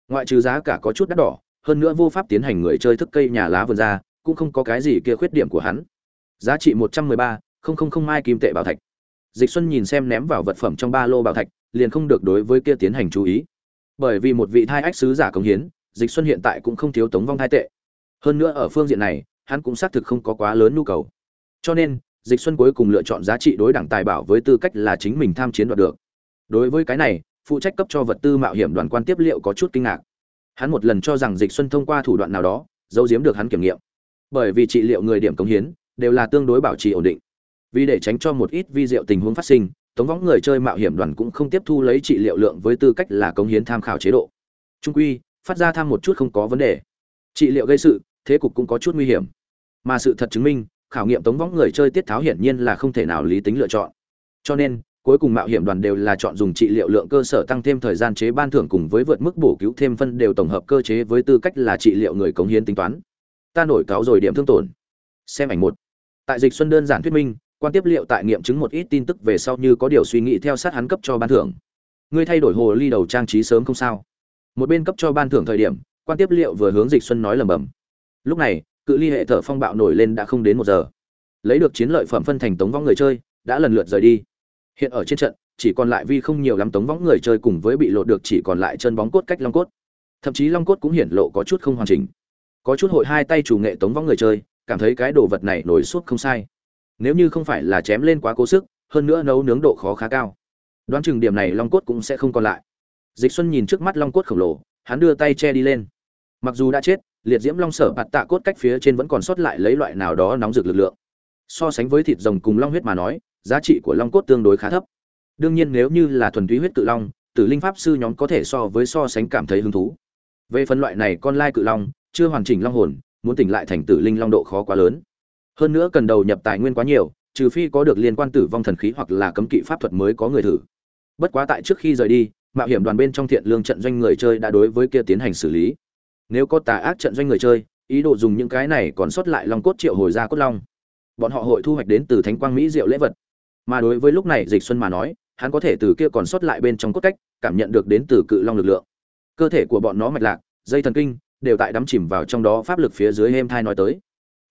Ngoại trừ giá cả có chút đắt đỏ, hơn nữa vô pháp tiến hành người chơi thức cây nhà lá vườn ra, cũng không có cái gì kia khuyết điểm của hắn. Giá trị một trăm mười ba, không không không mai kim tệ bảo thạch. Dịch xuân nhìn xem ném vào vật phẩm trong ba lô bảo thạch, liền không được đối với kia tiến hành chú ý. Bởi vì một vị thai ách sứ giả công hiến dịch xuân hiện tại cũng không thiếu tống vong thai tệ. Hơn nữa ở phương diện này, hắn cũng xác thực không có quá lớn nhu cầu. Cho nên, dịch xuân cuối cùng lựa chọn giá trị đối đẳng tài bảo với tư cách là chính mình tham chiến đoạt được. Đối với cái này, phụ trách cấp cho vật tư mạo hiểm đoàn quan tiếp liệu có chút kinh ngạc. Hắn một lần cho rằng dịch xuân thông qua thủ đoạn nào đó, giấu giếm được hắn kiểm nghiệm. Bởi vì trị liệu người điểm cống hiến, đều là tương đối bảo trì ổn định. Vì để tránh cho một ít vi diệu tình huống phát sinh, tống võng người chơi mạo hiểm đoàn cũng không tiếp thu lấy trị liệu lượng với tư cách là cống hiến tham khảo chế độ. Trung quy phát ra tham một chút không có vấn đề. Trị liệu gây sự, thế cục cũng có chút nguy hiểm. Mà sự thật chứng minh, khảo nghiệm tống võng người chơi tiết tháo hiển nhiên là không thể nào lý tính lựa chọn. Cho nên, cuối cùng mạo hiểm đoàn đều là chọn dùng trị liệu lượng cơ sở tăng thêm thời gian chế ban thưởng cùng với vượt mức bổ cứu thêm phân đều tổng hợp cơ chế với tư cách là trị liệu người cống hiến tính toán. Ta nổi cáo rồi điểm thương tổn. Xem ảnh một. Tại dịch xuân đơn giản thuyết minh, quan tiếp liệu tại nghiệm chứng một ít tin tức về sau như có điều suy nghĩ theo sát hắn cấp cho ban thưởng. Ngươi thay đổi hồ ly đầu trang trí sớm không sao một bên cấp cho ban thưởng thời điểm, quan tiếp liệu vừa hướng dịch xuân nói lầm bầm lúc này, cự ly hệ thở phong bạo nổi lên đã không đến một giờ. Lấy được chiến lợi phẩm phân thành tống vong người chơi, đã lần lượt rời đi. Hiện ở trên trận, chỉ còn lại vi không nhiều lắm tống võng người chơi cùng với bị lộ được chỉ còn lại chân bóng cốt cách long cốt. Thậm chí long cốt cũng hiển lộ có chút không hoàn chỉnh. Có chút hội hai tay chủ nghệ tống võng người chơi, cảm thấy cái đồ vật này nổi suốt không sai. Nếu như không phải là chém lên quá cố sức, hơn nữa nấu nướng độ khó khá cao. Đoán chừng điểm này long cốt cũng sẽ không còn lại dịch xuân nhìn trước mắt long cốt khổng lồ, hắn đưa tay che đi lên. Mặc dù đã chết, liệt diễm long sở bạt tạ cốt cách phía trên vẫn còn sót lại lấy loại nào đó nóng rực lực lượng. So sánh với thịt rồng cùng long huyết mà nói, giá trị của long cốt tương đối khá thấp. Đương nhiên nếu như là thuần túy huyết cự long, tử linh pháp sư nhóm có thể so với so sánh cảm thấy hứng thú. Về phân loại này con lai cự long, chưa hoàn chỉnh long hồn, muốn tỉnh lại thành tử linh long độ khó quá lớn. Hơn nữa cần đầu nhập tài nguyên quá nhiều, trừ phi có được liên quan tử vong thần khí hoặc là cấm kỵ pháp thuật mới có người thử. Bất quá tại trước khi rời đi mạo hiểm đoàn bên trong thiện lương trận doanh người chơi đã đối với kia tiến hành xử lý. Nếu có tà ác trận doanh người chơi, ý đồ dùng những cái này còn sót lại long cốt triệu hồi ra cốt long. Bọn họ hội thu hoạch đến từ thánh quang mỹ diệu lễ vật. Mà đối với lúc này dịch xuân mà nói, hắn có thể từ kia còn sót lại bên trong cốt cách, cảm nhận được đến từ cự long lực lượng. Cơ thể của bọn nó mạch lạc, dây thần kinh, đều tại đắm chìm vào trong đó pháp lực phía dưới êm thai nói tới.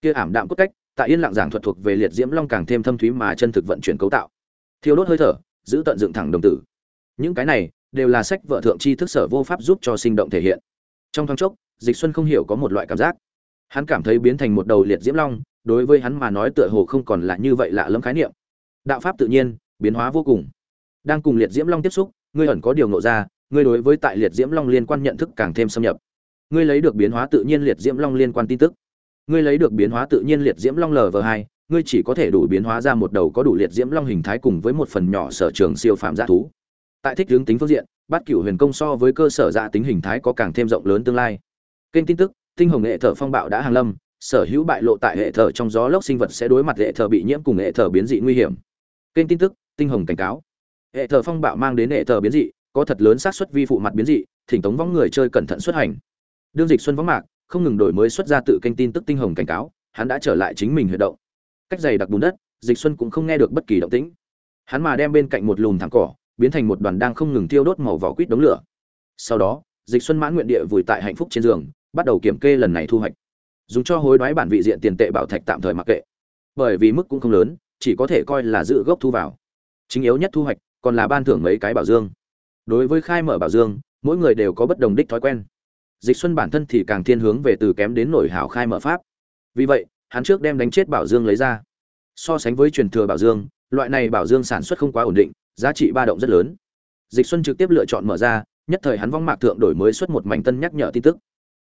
Kia ảm đạm cốt cách, tại yên lặng giảng thuật thuộc về liệt diễm long càng thêm thâm thúy mà chân thực vận chuyển cấu tạo. Thiêu đốt hơi thở, giữ tận dựng thẳng đồng tử. Những cái này đều là sách vợ thượng chi thức sở vô pháp giúp cho sinh động thể hiện. Trong thoáng chốc, dịch xuân không hiểu có một loại cảm giác. Hắn cảm thấy biến thành một đầu liệt diễm long, đối với hắn mà nói tựa hồ không còn là như vậy lạ lẫm khái niệm. Đạo pháp tự nhiên, biến hóa vô cùng. Đang cùng liệt diễm long tiếp xúc, ngươi ẩn có điều ngộ ra, ngươi đối với tại liệt diễm long liên quan nhận thức càng thêm xâm nhập. Ngươi lấy được biến hóa tự nhiên liệt diễm long liên quan tin tức. Ngươi lấy được biến hóa tự nhiên liệt diễm long lv hai, ngươi chỉ có thể đủ biến hóa ra một đầu có đủ liệt diễm long hình thái cùng với một phần nhỏ sở trường siêu phạm g thú tại thích hướng tính phương diện bát cửu huyền công so với cơ sở dạ tính hình thái có càng thêm rộng lớn tương lai. Kênh tin tức, tinh hồng nghệ thở phong bạo đã hàng lâm, sở hữu bại lộ tại hệ thở trong gió lốc sinh vật sẽ đối mặt hệ thở bị nhiễm cùng hệ thở biến dị nguy hiểm. Kênh tin tức, tinh hồng cảnh cáo. Hệ thờ phong bạo mang đến hệ thờ biến dị, có thật lớn xác suất vi phụ mặt biến dị, thỉnh tống võng người chơi cẩn thận xuất hành. Đương dịch xuân võng mạc, không ngừng đổi mới xuất ra tự kênh tin tức tinh hồng cảnh cáo, hắn đã trở lại chính mình huy động. Cách dày đặc bùn đất, dịch xuân cũng không nghe được bất kỳ động tĩnh. Hắn mà đem bên cạnh một lùm thẳng cỏ biến thành một đoàn đang không ngừng tiêu đốt màu vỏ quýt đống lửa. Sau đó, dịch xuân mãn nguyện địa vùi tại hạnh phúc trên giường, bắt đầu kiểm kê lần này thu hoạch. Dùng cho hối đoái bản vị diện tiền tệ bảo thạch tạm thời mặc kệ. Bởi vì mức cũng không lớn, chỉ có thể coi là giữ gốc thu vào. Chính yếu nhất thu hoạch, còn là ban thưởng mấy cái bảo dương. Đối với khai mở bảo dương, mỗi người đều có bất đồng đích thói quen. Dịch xuân bản thân thì càng thiên hướng về từ kém đến nổi hảo khai mở pháp. Vì vậy, hắn trước đem đánh chết bảo dương lấy ra. So sánh với truyền thừa bảo dương, loại này bảo dương sản xuất không quá ổn định giá trị ba động rất lớn. Dịch xuân trực tiếp lựa chọn mở ra, nhất thời hắn vong mạc thượng đổi mới xuất một mảnh tân nhắc nhở tin tức.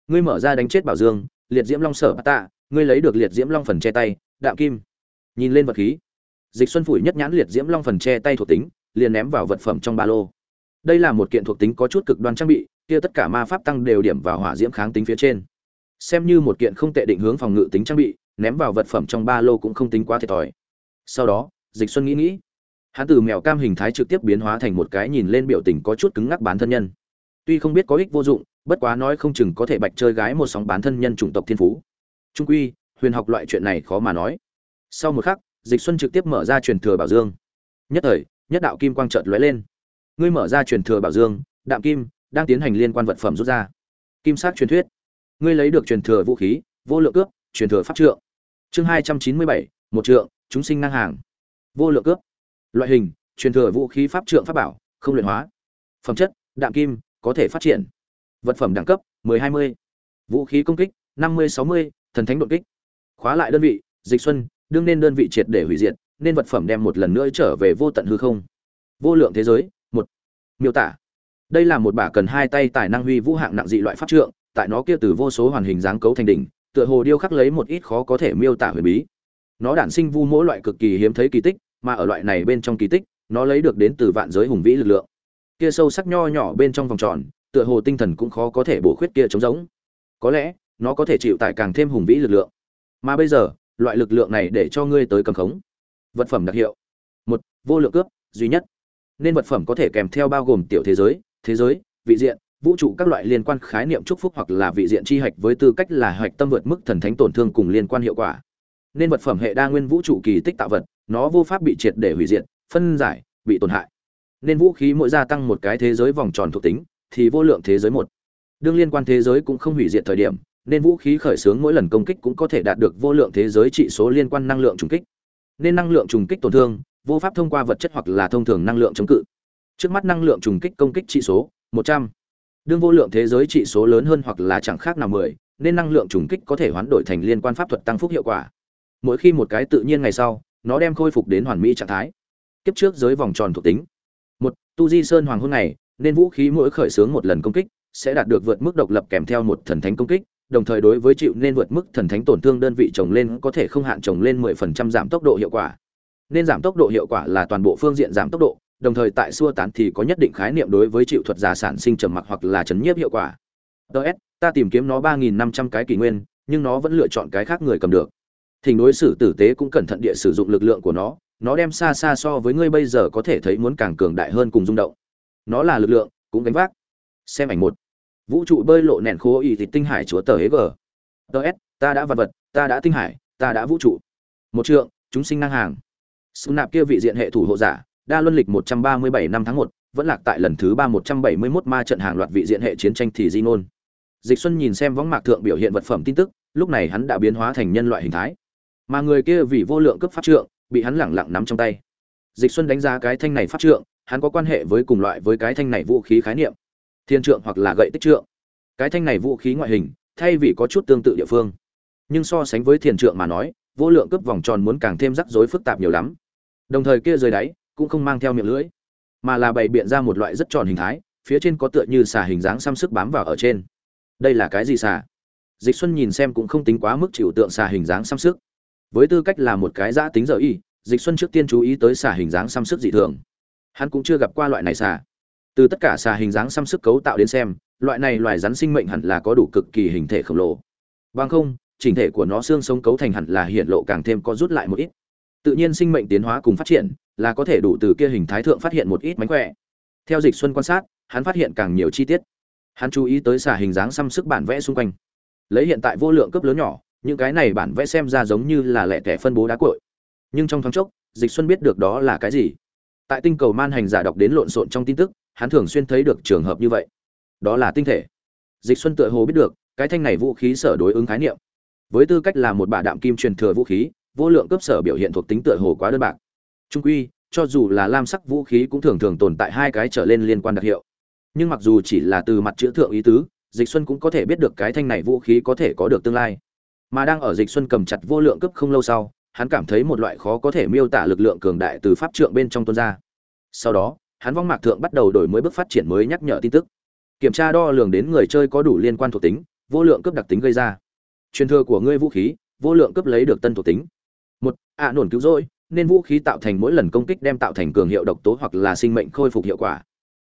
Ngươi mở ra đánh chết bảo dương, liệt diễm long sở tạ, ngươi lấy được liệt diễm long phần che tay, đạm kim. Nhìn lên vật khí, dịch xuân phủi nhất nhãn liệt diễm long phần che tay thuộc tính, liền ném vào vật phẩm trong ba lô. Đây là một kiện thuộc tính có chút cực đoan trang bị, kia tất cả ma pháp tăng đều điểm vào hỏa diễm kháng tính phía trên. Xem như một kiện không tệ định hướng phòng ngự tính trang bị, ném vào vật phẩm trong ba lô cũng không tính quá thiệt thòi. Sau đó, dịch xuân nghĩ nghĩ hắn từ mèo cam hình thái trực tiếp biến hóa thành một cái nhìn lên biểu tình có chút cứng ngắc bán thân nhân. Tuy không biết có ích vô dụng, bất quá nói không chừng có thể bạch chơi gái một sóng bán thân nhân chủng tộc thiên phú. Trung quy, huyền học loại chuyện này khó mà nói. Sau một khắc, dịch xuân trực tiếp mở ra truyền thừa bảo dương. Nhất thời, nhất đạo kim quang chợt lóe lên. Ngươi mở ra truyền thừa bảo dương, đạm kim, đang tiến hành liên quan vật phẩm rút ra. Kim sát truyền thuyết. Ngươi lấy được truyền thừa vũ khí, vô lượng cướp, truyền thừa pháp trượng. Chương hai trăm chín mươi bảy, một trượng, chúng sinh ngang hàng. Vô lượng cướp loại hình truyền thừa vũ khí pháp trượng pháp bảo không luyện hóa. Phẩm chất đạm kim có thể phát triển. Vật phẩm đẳng cấp 10-20. vũ khí công kích 50-60, thần thánh đột kích. Khóa lại đơn vị dịch xuân đương nên đơn vị triệt để hủy diệt nên vật phẩm đem một lần nữa trở về vô tận hư không. Vô lượng thế giới một. Miêu tả. Đây là một bả cần hai tay tài năng huy vũ hạng nặng dị loại pháp trượng tại nó kia từ vô số hoàn hình dáng cấu thành đỉnh tựa hồ điêu khắc lấy một ít khó có thể miêu tả huyền bí. Nó đản sinh vu mỗi loại cực kỳ hiếm thấy kỳ tích mà ở loại này bên trong kỳ tích, nó lấy được đến từ vạn giới hùng vĩ lực lượng. Kia sâu sắc nho nhỏ bên trong vòng tròn, tựa hồ tinh thần cũng khó có thể bổ khuyết kia trống giống có lẽ, nó có thể chịu tải càng thêm hùng vĩ lực lượng. Mà bây giờ, loại lực lượng này để cho ngươi tới cầm khống. Vật phẩm đặc hiệu. Một, vô lượng cướp duy nhất. Nên vật phẩm có thể kèm theo bao gồm tiểu thế giới thế giới, vị diện, vũ trụ các loại liên quan khái niệm chúc phúc hoặc là vị diện chi hạch với tư cách là hạch tâm vượt mức thần thánh tổn thương cùng liên quan hiệu quả. Nên vật phẩm hệ đa nguyên vũ trụ kỳ tích tạo vật nó vô pháp bị triệt để hủy diệt, phân giải, bị tổn hại. Nên vũ khí mỗi gia tăng một cái thế giới vòng tròn thuộc tính, thì vô lượng thế giới một. Đương liên quan thế giới cũng không hủy diệt thời điểm, nên vũ khí khởi xướng mỗi lần công kích cũng có thể đạt được vô lượng thế giới trị số liên quan năng lượng trùng kích. Nên năng lượng trùng kích tổn thương, vô pháp thông qua vật chất hoặc là thông thường năng lượng chống cự. Trước mắt năng lượng trùng kích công kích trị số, một trăm. Đương vô lượng thế giới trị số lớn hơn hoặc là chẳng khác nào mười, nên năng lượng trùng kích có thể hoán đổi thành liên quan pháp thuật tăng phúc hiệu quả. Mỗi khi một cái tự nhiên ngày sau nó đem khôi phục đến hoàn mỹ trạng thái. Kiếp trước giới vòng tròn thuộc tính. Một, tu di sơn hoàng hôn này, nên vũ khí mỗi khởi xướng một lần công kích, sẽ đạt được vượt mức độc lập kèm theo một thần thánh công kích, đồng thời đối với chịu nên vượt mức thần thánh tổn thương đơn vị trồng lên có thể không hạn trồng lên 10% giảm tốc độ hiệu quả. Nên giảm tốc độ hiệu quả là toàn bộ phương diện giảm tốc độ, đồng thời tại xua tán thì có nhất định khái niệm đối với chịu thuật giả sản sinh trầm mặc hoặc là chấn nhiếp hiệu quả. Ts ta tìm kiếm nó 3.500 cái kỷ nguyên, nhưng nó vẫn lựa chọn cái khác người cầm được thỉnh đối xử tử tế cũng cẩn thận địa sử dụng lực lượng của nó nó đem xa xa so với ngươi bây giờ có thể thấy muốn càng cường đại hơn cùng rung động. Nó là lực lượng, cũng gánh vác. Xem ảnh một. Vũ trụ bơi lộ nẹn khô y thịt tinh hải chúa tờ hế g ts ta đã vật vật, ta đã tinh hải, ta đã vũ trụ. Một trượng, chúng sinh năng hàng. Sự nạp kia vị diện hệ thủ hộ giả, đa luân lịch một trăm ba mươi bảy năm tháng một, vẫn lạc tại lần thứ ba một trăm bảy mươi 171 ma trận hàng loạt vị diện hệ chiến tranh thì di nôn dịch xuân nhìn xem võng mạc thượng biểu hiện vật phẩm tin tức, lúc này hắn đã biến hóa thành nhân loại hình thái mà người kia vì vô lượng cấp pháp trượng, bị hắn lẳng lặng nắm trong tay. Dịch xuân đánh giá cái thanh này pháp trượng, hắn có quan hệ với cùng loại với cái thanh này vũ khí khái niệm. Thiên trượng hoặc là gậy tích trượng. Cái thanh này vũ khí ngoại hình, thay vì có chút tương tự địa phương, nhưng so sánh với thiền trượng mà nói, vô lượng cấp vòng tròn muốn càng thêm rắc rối phức tạp nhiều lắm. Đồng thời kia dưới đáy, cũng không mang theo miệng lưỡi, mà là bày biện ra một loại rất tròn hình thái, phía trên có tựa như xà hình dáng xăm sức bám vào ở trên. Đây là cái gì xà? Dịch xuân nhìn xem cũng không tính quá mức chịu tượng xà hình dáng xăm sức với tư cách là một cái giã tính giờ y, dịch xuân trước tiên chú ý tới xà hình dáng xăm sức dị thường. Hắn cũng chưa gặp qua loại này xà. Từ tất cả xà hình dáng xăm sức cấu tạo đến xem, loại này loài rắn sinh mệnh hẳn là có đủ cực kỳ hình thể khổng lồ. Bằng không, chỉnh thể của nó xương sống cấu thành hẳn là hiện lộ càng thêm có rút lại một ít. Tự nhiên sinh mệnh tiến hóa cùng phát triển là có thể đủ từ kia hình thái thượng phát hiện một ít mánh khỏe. Theo dịch xuân quan sát, hắn phát hiện càng nhiều chi tiết. Hắn chú ý tới xà hình dáng xăm sức bản vẽ xung quanh. Lấy hiện tại vô lượng cấp lớn nhỏ những cái này bản vẽ xem ra giống như là lẻ tẻ phân bố đá cội. Nhưng trong thoáng chốc, dịch xuân biết được đó là cái gì. Tại tinh cầu man hành giả đọc đến lộn xộn trong tin tức, hắn thường xuyên thấy được trường hợp như vậy. Đó là tinh thể. Dịch xuân tựa hồ biết được, cái thanh này vũ khí sở đối ứng khái niệm. Với tư cách là một bà đạm kim truyền thừa vũ khí, vô lượng cấp sở biểu hiện thuộc tính tựa hồ quá đơn bạc. Trung quy, cho dù là lam sắc vũ khí cũng thường thường tồn tại hai cái trở lên liên quan đặc hiệu. Nhưng mặc dù chỉ là từ mặt chữ thượng ý tứ, dịch xuân cũng có thể biết được cái thanh này vũ khí có thể có được tương lai mà đang ở dịch xuân cầm chặt vô lượng cấp không lâu sau, hắn cảm thấy một loại khó có thể miêu tả lực lượng cường đại từ pháp trượng bên trong tuôn ra. Sau đó, hắn vong mạc thượng bắt đầu đổi mới bước phát triển mới nhắc nhở tin tức. Kiểm tra đo lường đến người chơi có đủ liên quan thuộc tính, vô lượng cấp đặc tính gây ra. Truyền thừa của ngươi vũ khí, vô lượng cấp lấy được tân thuộc tính. Một, ạ nổn cứu rỗi, nên vũ khí tạo thành mỗi lần công kích đem tạo thành cường hiệu độc tố hoặc là sinh mệnh khôi phục hiệu quả.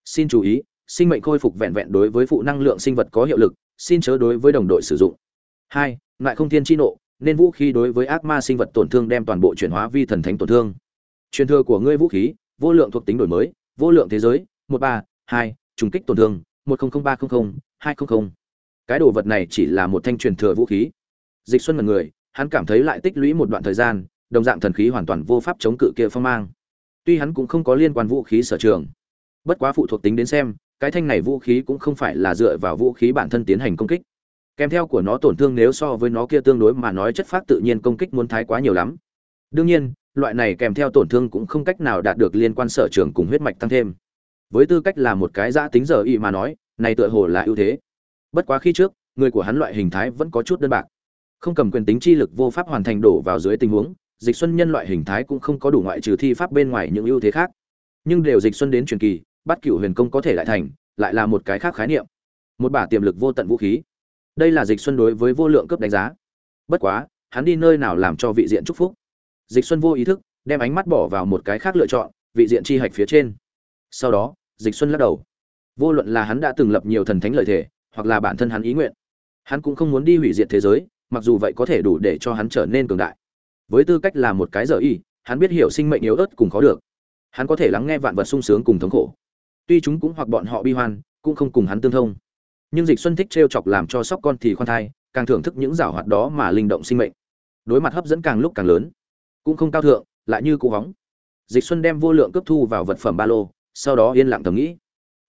Xin chú ý, sinh mệnh khôi phục vẹn vẹn đối với phụ năng lượng sinh vật có hiệu lực, xin chớ đối với đồng đội sử dụng hai, ngại không thiên chi nộ, nên vũ khí đối với ác ma sinh vật tổn thương đem toàn bộ chuyển hóa vi thần thánh tổn thương. Truyền thừa của ngươi vũ khí, vô lượng thuộc tính đổi mới, vô lượng thế giới, một ba, hai, trùng kích tổn thương, một không ba không hai không cái đồ vật này chỉ là một thanh truyền thừa vũ khí. Dịch xuân mật người, hắn cảm thấy lại tích lũy một đoạn thời gian, đồng dạng thần khí hoàn toàn vô pháp chống cự kia phong mang. Tuy hắn cũng không có liên quan vũ khí sở trường. Bất quá phụ thuộc tính đến xem, cái thanh này vũ khí cũng không phải là dựa vào vũ khí bản thân tiến hành công kích kèm theo của nó tổn thương nếu so với nó kia tương đối mà nói chất phát tự nhiên công kích muốn thái quá nhiều lắm. Đương nhiên, loại này kèm theo tổn thương cũng không cách nào đạt được liên quan sở trường cùng huyết mạch tăng thêm. Với tư cách là một cái giã tính giờ y mà nói, này tựa hồ là ưu thế. Bất quá khi trước, người của hắn loại hình thái vẫn có chút đơn bạc. Không cầm quyền tính chi lực vô pháp hoàn thành đổ vào dưới tình huống, dịch xuân nhân loại hình thái cũng không có đủ ngoại trừ thi pháp bên ngoài những ưu thế khác. Nhưng đều dịch xuân đến truyền kỳ, bắt cửu huyền công có thể lại thành, lại là một cái khác khái niệm. Một bả tiềm lực vô tận vũ khí đây là dịch xuân đối với vô lượng cấp đánh giá. Bất quá, hắn đi nơi nào làm cho vị diện chúc phúc? Dịch xuân vô ý thức, đem ánh mắt bỏ vào một cái khác lựa chọn, vị diện chi hạch phía trên. Sau đó, dịch xuân lắc đầu. Vô luận là hắn đã từng lập nhiều thần thánh lợi thể, hoặc là bản thân hắn ý nguyện, hắn cũng không muốn đi hủy diệt thế giới, mặc dù vậy có thể đủ để cho hắn trở nên cường đại. Với tư cách là một cái giờ y, hắn biết hiểu sinh mệnh yếu ớt cùng khó được. Hắn có thể lắng nghe vạn vật sung sướng cùng thống khổ. Tuy chúng cũng hoặc bọn họ bi hoan, cũng không cùng hắn tương thông nhưng dịch xuân thích t chọc làm cho sóc con thì khoan thai, càng thưởng thức những giảo hoạt đó mà linh động sinh mệnh. Đối mặt hấp dẫn càng lúc càng lớn, cũng không cao thượng, lại như cụ hóng. Dịch xuân đem vô lượng cấp thu vào vật phẩm ba lô, sau đó yên lặng thầm nghĩ.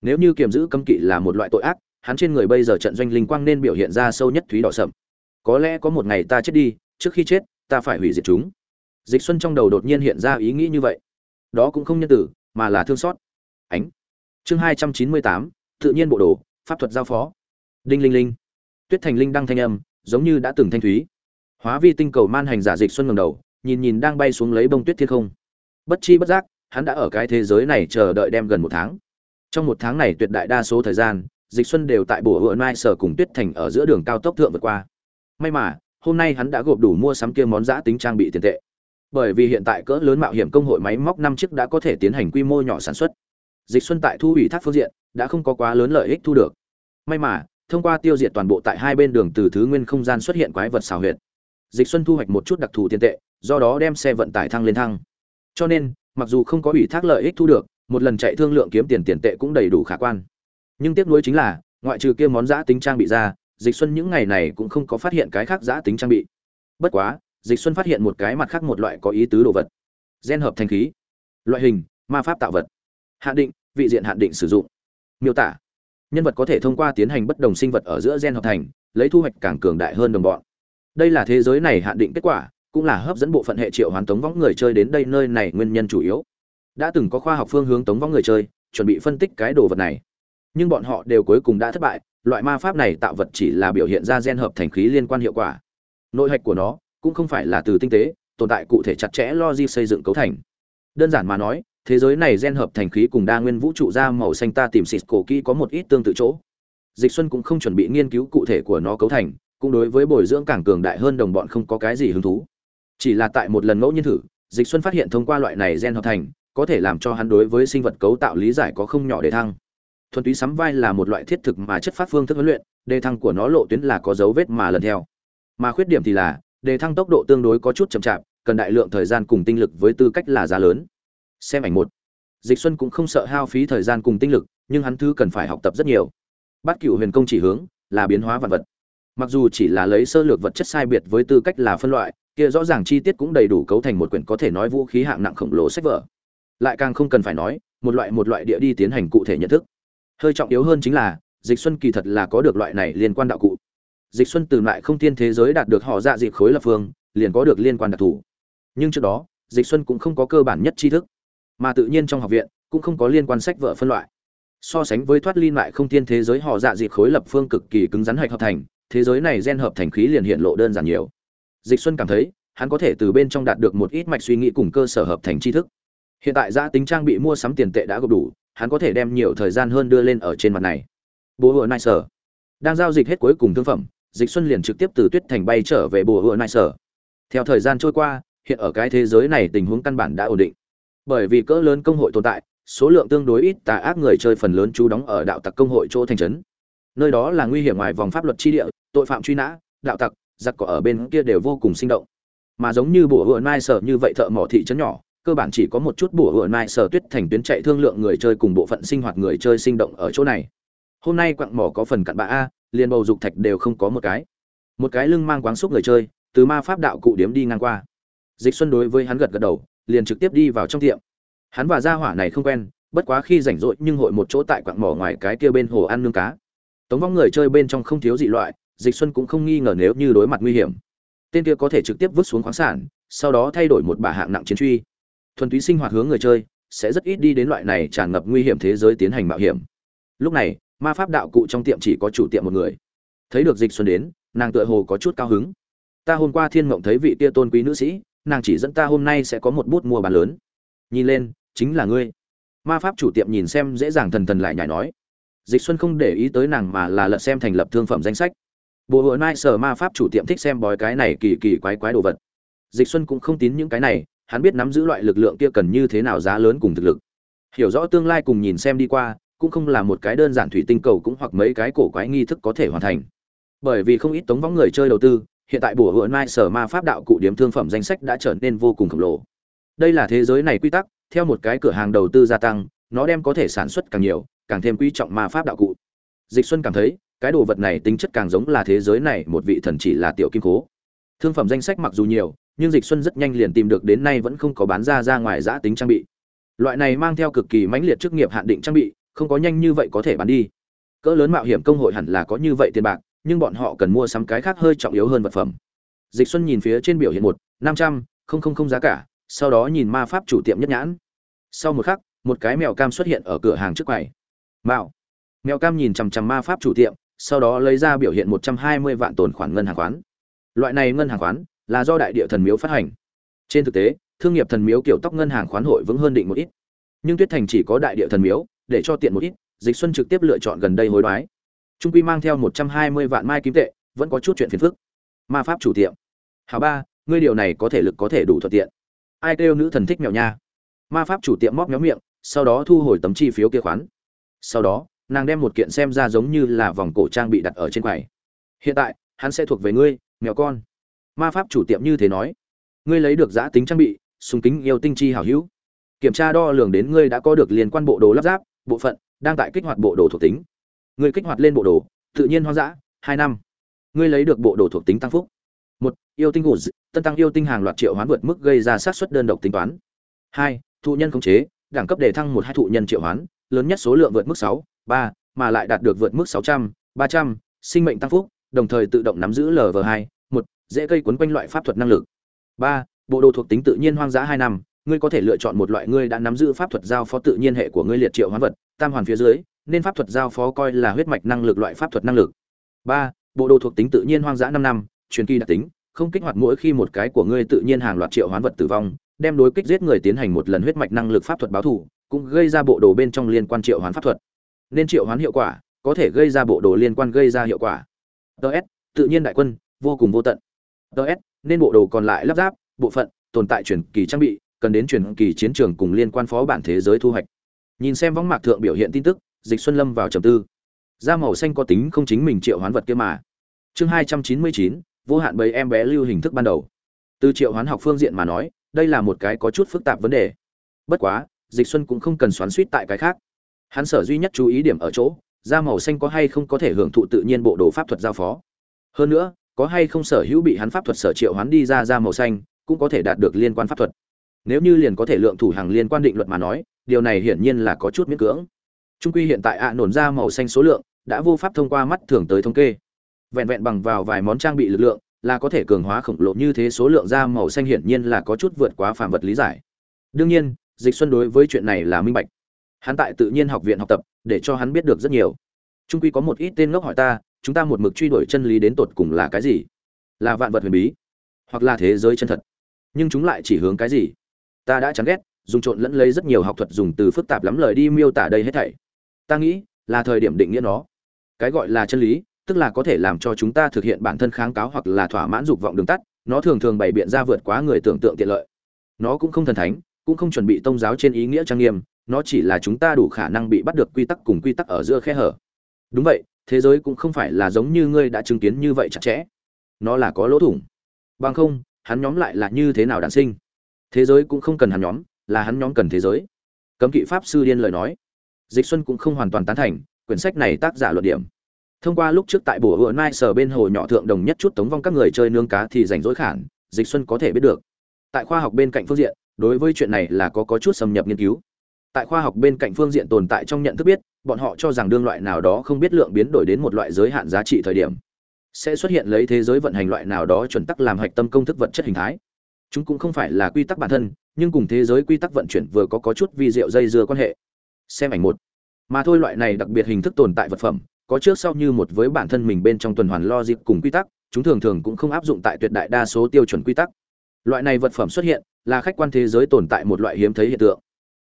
Nếu như kiềm giữ cấm kỵ là một loại tội ác, hắn trên người bây giờ trận doanh linh quang nên biểu hiện ra sâu nhất thúy đỏ sậm. Có lẽ có một ngày ta chết đi, trước khi chết, ta phải hủy diệt chúng. Dịch xuân trong đầu đột nhiên hiện ra ý nghĩ như vậy. Đó cũng không nhân tử, mà là thương xót. Ánh. Chương hai trăm chín mươi tám, tự nhiên bộ đồ pháp thuật giao phó. Đinh linh linh. Tuyết thành linh đăng thanh âm, giống như đã từng thanh thúy. Hóa vi tinh cầu man hành giả dịch xuân ngầm đầu, nhìn nhìn đang bay xuống lấy bông tuyết thiên không. Bất chi bất giác, hắn đã ở cái thế giới này chờ đợi đem gần một tháng. Trong một tháng này tuyệt đại đa số thời gian, dịch xuân đều tại bổ hựa mai sở cùng tuyết thành ở giữa đường cao tốc thượng vượt qua. May mà, hôm nay hắn đã gộp đủ mua sắm kia món giã tính trang bị tiền tệ. Bởi vì hiện tại cỡ lớn mạo hiểm công hội máy móc năm chiếc đã có thể tiến hành quy mô nhỏ sản xuất. Dịch xuân tại thu ủy thác phương diện đã không có quá lớn lợi ích thu được. May mà, thông qua tiêu diệt toàn bộ tại hai bên đường từ thứ nguyên không gian xuất hiện quái vật xào huyệt. Dịch xuân thu hoạch một chút đặc thù tiền tệ, do đó đem xe vận tải thăng lên thăng. Cho nên, mặc dù không có ủy thác lợi ích thu được, một lần chạy thương lượng kiếm tiền tiền tệ cũng đầy đủ khả quan. Nhưng tiếc nuối chính là, ngoại trừ kia món giã tính trang bị ra, dịch xuân những ngày này cũng không có phát hiện cái khác giã tính trang bị. Bất quá, dịch xuân phát hiện một cái mặt khác một loại có ý tứ đồ vật. Gen hợp thành khí. Loại hình, ma pháp tạo vật. Hạn định, vị diện hạn định sử dụng miêu tả. Nhân vật có thể thông qua tiến hành bất đồng sinh vật ở giữa gen hợp thành, lấy thu hoạch càng cường đại hơn đồng bọn. Đây là thế giới này hạn định kết quả, cũng là hấp dẫn bộ phận hệ triệu hoán tống võng người chơi đến đây nơi này nguyên nhân chủ yếu. Đã từng có khoa học phương hướng tống võng người chơi, chuẩn bị phân tích cái đồ vật này. Nhưng bọn họ đều cuối cùng đã thất bại, loại ma pháp này tạo vật chỉ là biểu hiện ra gen hợp thành khí liên quan hiệu quả. Nội hạch của nó cũng không phải là từ tinh tế, tồn tại cụ thể chặt chẽ logic xây dựng cấu thành. Đơn giản mà nói thế giới này gen hợp thành khí cùng đa nguyên vũ trụ ra màu xanh ta tìm xịt cổ kỹ có một ít tương tự chỗ. Dịch xuân cũng không chuẩn bị nghiên cứu cụ thể của nó cấu thành, cũng đối với bồi dưỡng càng cường đại hơn đồng bọn không có cái gì hứng thú. Chỉ là tại một lần ngẫu nhiên thử, dịch xuân phát hiện thông qua loại này gen hợp thành, có thể làm cho hắn đối với sinh vật cấu tạo lý giải có không nhỏ để thăng. Thuần túy sắm vai là một loại thiết thực mà chất phát phương thức huấn luyện, đề thăng của nó lộ tuyến là có dấu vết mà lần theo. Mà khuyết điểm thì là, đề thăng tốc độ tương đối có chút chậm chạp, cần đại lượng thời gian cùng tinh lực với tư cách là giá lớn xem ảnh một. Dịch xuân cũng không sợ hao phí thời gian cùng tinh lực, nhưng hắn thứ cần phải học tập rất nhiều. Bát cựu huyền công chỉ hướng, là biến hóa vật vật. Mặc dù chỉ là lấy sơ lược vật chất sai biệt với tư cách là phân loại, kia rõ ràng chi tiết cũng đầy đủ cấu thành một quyển có thể nói vũ khí hạng nặng khổng lồ sách vở. Lại càng không cần phải nói, một loại một loại địa đi tiến hành cụ thể nhận thức. Hơi trọng yếu hơn chính là, dịch xuân kỳ thật là có được loại này liên quan đạo cụ. Dịch xuân từ lại không tiên thế giới đạt được họ dạ dịp khối lập phương, liền có được liên quan đặc thù. Nhưng trước đó, dịch xuân cũng không có cơ bản nhất tri thức mà tự nhiên trong học viện cũng không có liên quan sách vở phân loại. So sánh với thoát ly lại không tiên thế giới họ dạ dịp khối lập phương cực kỳ cứng rắn hạch hợp thành, thế giới này gen hợp thành khí liền hiện lộ đơn giản nhiều. Dịch xuân cảm thấy, hắn có thể từ bên trong đạt được một ít mạch suy nghĩ cùng cơ sở hợp thành tri thức. Hiện tại giã tính trang bị mua sắm tiền tệ đã gộp đủ, hắn có thể đem nhiều thời gian hơn đưa lên ở trên mặt này. Bố hựa nai sở. Đang giao dịch hết cuối cùng thương phẩm, dịch xuân liền trực tiếp từ tuyết thành bay trở về bùa hựa nai sở. Theo thời gian trôi qua, hiện ở cái thế giới này tình huống căn bản đã ổn định bởi vì cỡ lớn công hội tồn tại, số lượng tương đối ít tà ác người chơi phần lớn trú đóng ở đạo tặc công hội chỗ thành trấn. Nơi đó là nguy hiểm ngoài vòng pháp luật chi địa, tội phạm truy nã, đạo tặc, giặc cỏ ở bên kia đều vô cùng sinh động. Mà giống như bùa hựa mai sở như vậy thợ mỏ thị trấn nhỏ, cơ bản chỉ có một chút bùa hựa mai sở tuyết thành tuyến chạy thương lượng người chơi cùng bộ phận sinh hoạt người chơi sinh động ở chỗ này. Hôm nay quặng mỏ có phần cặn bã a, liền bầu dục thạch đều không có một cái. Một cái lưng mang quáng xúc người chơi, từ ma pháp đạo cụ điếm đi ngang qua. Dịch xuân đối với hắn gật gật đầu liền trực tiếp đi vào trong tiệm. Hắn và gia hỏa này không quen, bất quá khi rảnh rỗi nhưng hội một chỗ tại quặng mỏ ngoài cái kia bên hồ ăn nương cá. Tống vong người chơi bên trong không thiếu dị loại, dịch xuân cũng không nghi ngờ nếu như đối mặt nguy hiểm. Tên kia có thể trực tiếp vứt xuống khoáng sản, sau đó thay đổi một bà hạng nặng chiến truy. Thuần túy sinh hoạt hướng người chơi, sẽ rất ít đi đến loại này tràn ngập nguy hiểm thế giới tiến hành mạo hiểm. Lúc này, ma pháp đạo cụ trong tiệm chỉ có chủ tiệm một người. Thấy được dịch xuân đến, nàng tựa hồ có chút cao hứng. Ta hôm qua thiên mộng thấy vị kia tôn quý nữ sĩ nàng chỉ dẫn ta hôm nay sẽ có một bút mua bán lớn. Nhìn lên, chính là ngươi. Ma pháp chủ tiệm nhìn xem dễ dàng thần thần lại nhảy nói. Dịch xuân không để ý tới nàng mà là lật xem thành lập thương phẩm danh sách. Bộ hội nai sở ma pháp chủ tiệm thích xem bói cái này kỳ kỳ quái quái đồ vật. Dịch xuân cũng không tín những cái này, hắn biết nắm giữ loại lực lượng kia cần như thế nào giá lớn cùng thực lực. Hiểu rõ tương lai cùng nhìn xem đi qua, cũng không là một cái đơn giản thủy tinh cầu cũng hoặc mấy cái cổ quái nghi thức có thể hoàn thành. Bởi vì không ít tống võng người chơi đầu tư hiện tại bùa hựa mai sở ma pháp đạo cụ điểm thương phẩm danh sách đã trở nên vô cùng khổng lồ. Đây là thế giới này quy tắc, theo một cái cửa hàng đầu tư gia tăng, nó đem có thể sản xuất càng nhiều, càng thêm quý trọng ma pháp đạo cụ. Dịch xuân cảm thấy, cái đồ vật này tính chất càng giống là thế giới này một vị thần chỉ là tiểu kim cố. Thương phẩm danh sách mặc dù nhiều, nhưng dịch xuân rất nhanh liền tìm được đến nay vẫn không có bán ra ra ngoài giã tính trang bị. Loại này mang theo cực kỳ mãnh liệt chức nghiệp hạn định trang bị, không có nhanh như vậy có thể bán đi. Cỡ lớn mạo hiểm công hội hẳn là có như vậy tiền bạc nhưng bọn họ cần mua sắm cái khác hơi trọng yếu hơn vật phẩm. Dịch xuân nhìn phía trên biểu hiện một, năm trăm, không không không giá cả, sau đó nhìn ma pháp chủ tiệm nhất nhãn. Sau một khắc, một cái mèo cam xuất hiện ở cửa hàng trước quầy. Mạo. Mèo cam nhìn chằm chằm ma pháp chủ tiệm, sau đó lấy ra biểu hiện một trăm hai mươi vạn tồn khoản ngân hàng khoán. Loại này ngân hàng khoán là do đại địa thần miếu phát hành. Trên thực tế, thương nghiệp thần miếu kiểu tóc ngân hàng khoán hội vững hơn định một ít. Nhưng tuyết thành chỉ có đại địa thần miếu, để cho tiện một ít, dịch xuân trực tiếp lựa chọn gần đây hối đoái trung quy mang theo một trăm hai mươi vạn mai kim tệ, vẫn có chút chuyện phiền phức. Ma pháp chủ tiệm. Hào ba, ngươi điều này có thể lực có thể đủ thuận tiện. Ai kêu nữ thần thích mèo nha? Ma pháp chủ tiệm móc méo miệng, sau đó thu hồi tấm chi phiếu kia khoán. Sau đó, nàng đem một kiện xem ra giống như là vòng cổ trang bị đặt ở trên quầy. Hiện tại, hắn sẽ thuộc về ngươi, mèo con. Ma pháp chủ tiệm như thế nói. Ngươi lấy được giã tính trang bị, súng kính yêu tinh chi hảo hữu. Kiểm tra đo lường đến ngươi đã có được liên quan bộ đồ lắp ráp, bộ phận, đang tại kích hoạt bộ đồ thuộc tính ngươi kích hoạt lên bộ đồ tự nhiên hoang dã hai năm. Ngươi lấy được bộ đồ thuộc tính tăng phúc. Một yêu tinh ngủ, tân tăng yêu tinh hàng loạt triệu hoán vượt mức gây ra sát suất đơn độc tính toán. Hai thụ nhân khống chế đẳng cấp đề thăng một hai thụ nhân triệu hoán lớn nhất số lượng vượt mức sáu ba mà lại đạt được vượt mức sáu trăm ba trăm sinh mệnh tăng phúc đồng thời tự động nắm giữ lv hai một dễ cây quấn quanh loại pháp thuật năng lực. Ba bộ đồ thuộc tính tự nhiên hoang dã hai năm ngươi có thể lựa chọn một loại ngươi đã nắm giữ pháp thuật giao phó tự nhiên hệ của ngươi liệt triệu hoán vật tam hoàn phía dưới nên pháp thuật giao phó coi là huyết mạch năng lực loại pháp thuật năng lực. Ba, bộ đồ thuộc tính tự nhiên hoang dã năm năm, truyền kỳ đặc tính, không kích hoạt mỗi khi một cái của ngươi tự nhiên hàng loạt triệu hoán vật tử vong, đem đối kích giết người tiến hành một lần huyết mạch năng lực pháp thuật báo thù, cũng gây ra bộ đồ bên trong liên quan triệu hoán pháp thuật. Nên triệu hoán hiệu quả, có thể gây ra bộ đồ liên quan gây ra hiệu quả. Ds tự nhiên đại quân, vô cùng vô tận. Ds nên bộ đồ còn lại lắp ráp, bộ phận, tồn tại truyền kỳ trang bị, cần đến truyền kỳ chiến trường cùng liên quan phó bản thế giới thu hoạch. Nhìn xem võng mạc thượng biểu hiện tin tức dịch xuân lâm vào trầm tư. Da màu xanh có tính không chính mình triệu hoán vật kia mà. Chương hai trăm chín mươi chín, vô hạn bầy em bé lưu hình thức ban đầu. Từ triệu hoán học phương diện mà nói, đây là một cái có chút phức tạp vấn đề. Bất quá, dịch xuân cũng không cần xoắn suýt tại cái khác. Hắn sở duy nhất chú ý điểm ở chỗ, da màu xanh có hay không có thể hưởng thụ tự nhiên bộ đồ pháp thuật giao phó. Hơn nữa, có hay không sở hữu bị hắn pháp thuật sở triệu hoán đi ra da màu xanh, cũng có thể đạt được liên quan pháp thuật. Nếu như liền có thể lượng thủ hàng liên quan định luật mà nói, điều này hiển nhiên là có chút miễn cưỡng trung quy hiện tại ạ nổn ra màu xanh số lượng đã vô pháp thông qua mắt thường tới thống kê. Vẹn vẹn bằng vào vài món trang bị lực lượng là có thể cường hóa khổng lồ như thế số lượng da màu xanh hiển nhiên là có chút vượt quá phạm vật lý giải. Đương nhiên, dịch xuân đối với chuyện này là minh bạch. Hắn tại tự nhiên học viện học tập, để cho hắn biết được rất nhiều. Trung quy có một ít tên ngốc hỏi ta, chúng ta một mực truy đuổi chân lý đến tột cùng là cái gì? Là vạn vật huyền bí, hoặc là thế giới chân thật? Nhưng chúng lại chỉ hướng cái gì? Ta đã chán ghét, dùng trộn lẫn lấy rất nhiều học thuật dùng từ phức tạp lắm lời đi miêu tả đây hết thảy ta nghĩ là thời điểm định nghĩa nó. Cái gọi là chân lý, tức là có thể làm cho chúng ta thực hiện bản thân kháng cáo hoặc là thỏa mãn dục vọng đường tắt, nó thường thường bày biện ra vượt quá người tưởng tượng tiện lợi. Nó cũng không thần thánh, cũng không chuẩn bị tôn giáo trên ý nghĩa trang nghiêm, nó chỉ là chúng ta đủ khả năng bị bắt được quy tắc cùng quy tắc ở giữa khe hở. Đúng vậy, thế giới cũng không phải là giống như ngươi đã chứng kiến như vậy chặt chẽ. Nó là có lỗ thủng. Bằng không, hắn nhóm lại là như thế nào đản sinh? Thế giới cũng không cần hắn nhóm, là hắn nhóm cần thế giới. Cấm kỵ pháp sư điên lời nói dịch xuân cũng không hoàn toàn tán thành, quyển sách này tác giả luận điểm. Thông qua lúc trước tại bùa hựa mai sở bên hồ nhỏ thượng đồng nhất chút tống vong các người chơi nương cá thì rảnh rỗi khản, dịch xuân có thể biết được. Tại khoa học bên cạnh phương diện, đối với chuyện này là có có chút xâm nhập nghiên cứu. Tại khoa học bên cạnh phương diện tồn tại trong nhận thức biết, bọn họ cho rằng đương loại nào đó không biết lượng biến đổi đến một loại giới hạn giá trị thời điểm, sẽ xuất hiện lấy thế giới vận hành loại nào đó chuẩn tắc làm hạch tâm công thức vật chất hình thái. Chúng cũng không phải là quy tắc bản thân, nhưng cùng thế giới quy tắc vận chuyển vừa có có chút vi diệu dây dưa quan hệ xem ảnh một. Mà thôi loại này đặc biệt hình thức tồn tại vật phẩm, có trước sau như một với bản thân mình bên trong tuần hoàn logic cùng quy tắc, chúng thường thường cũng không áp dụng tại tuyệt đại đa số tiêu chuẩn quy tắc. Loại này vật phẩm xuất hiện, là khách quan thế giới tồn tại một loại hiếm thấy hiện tượng.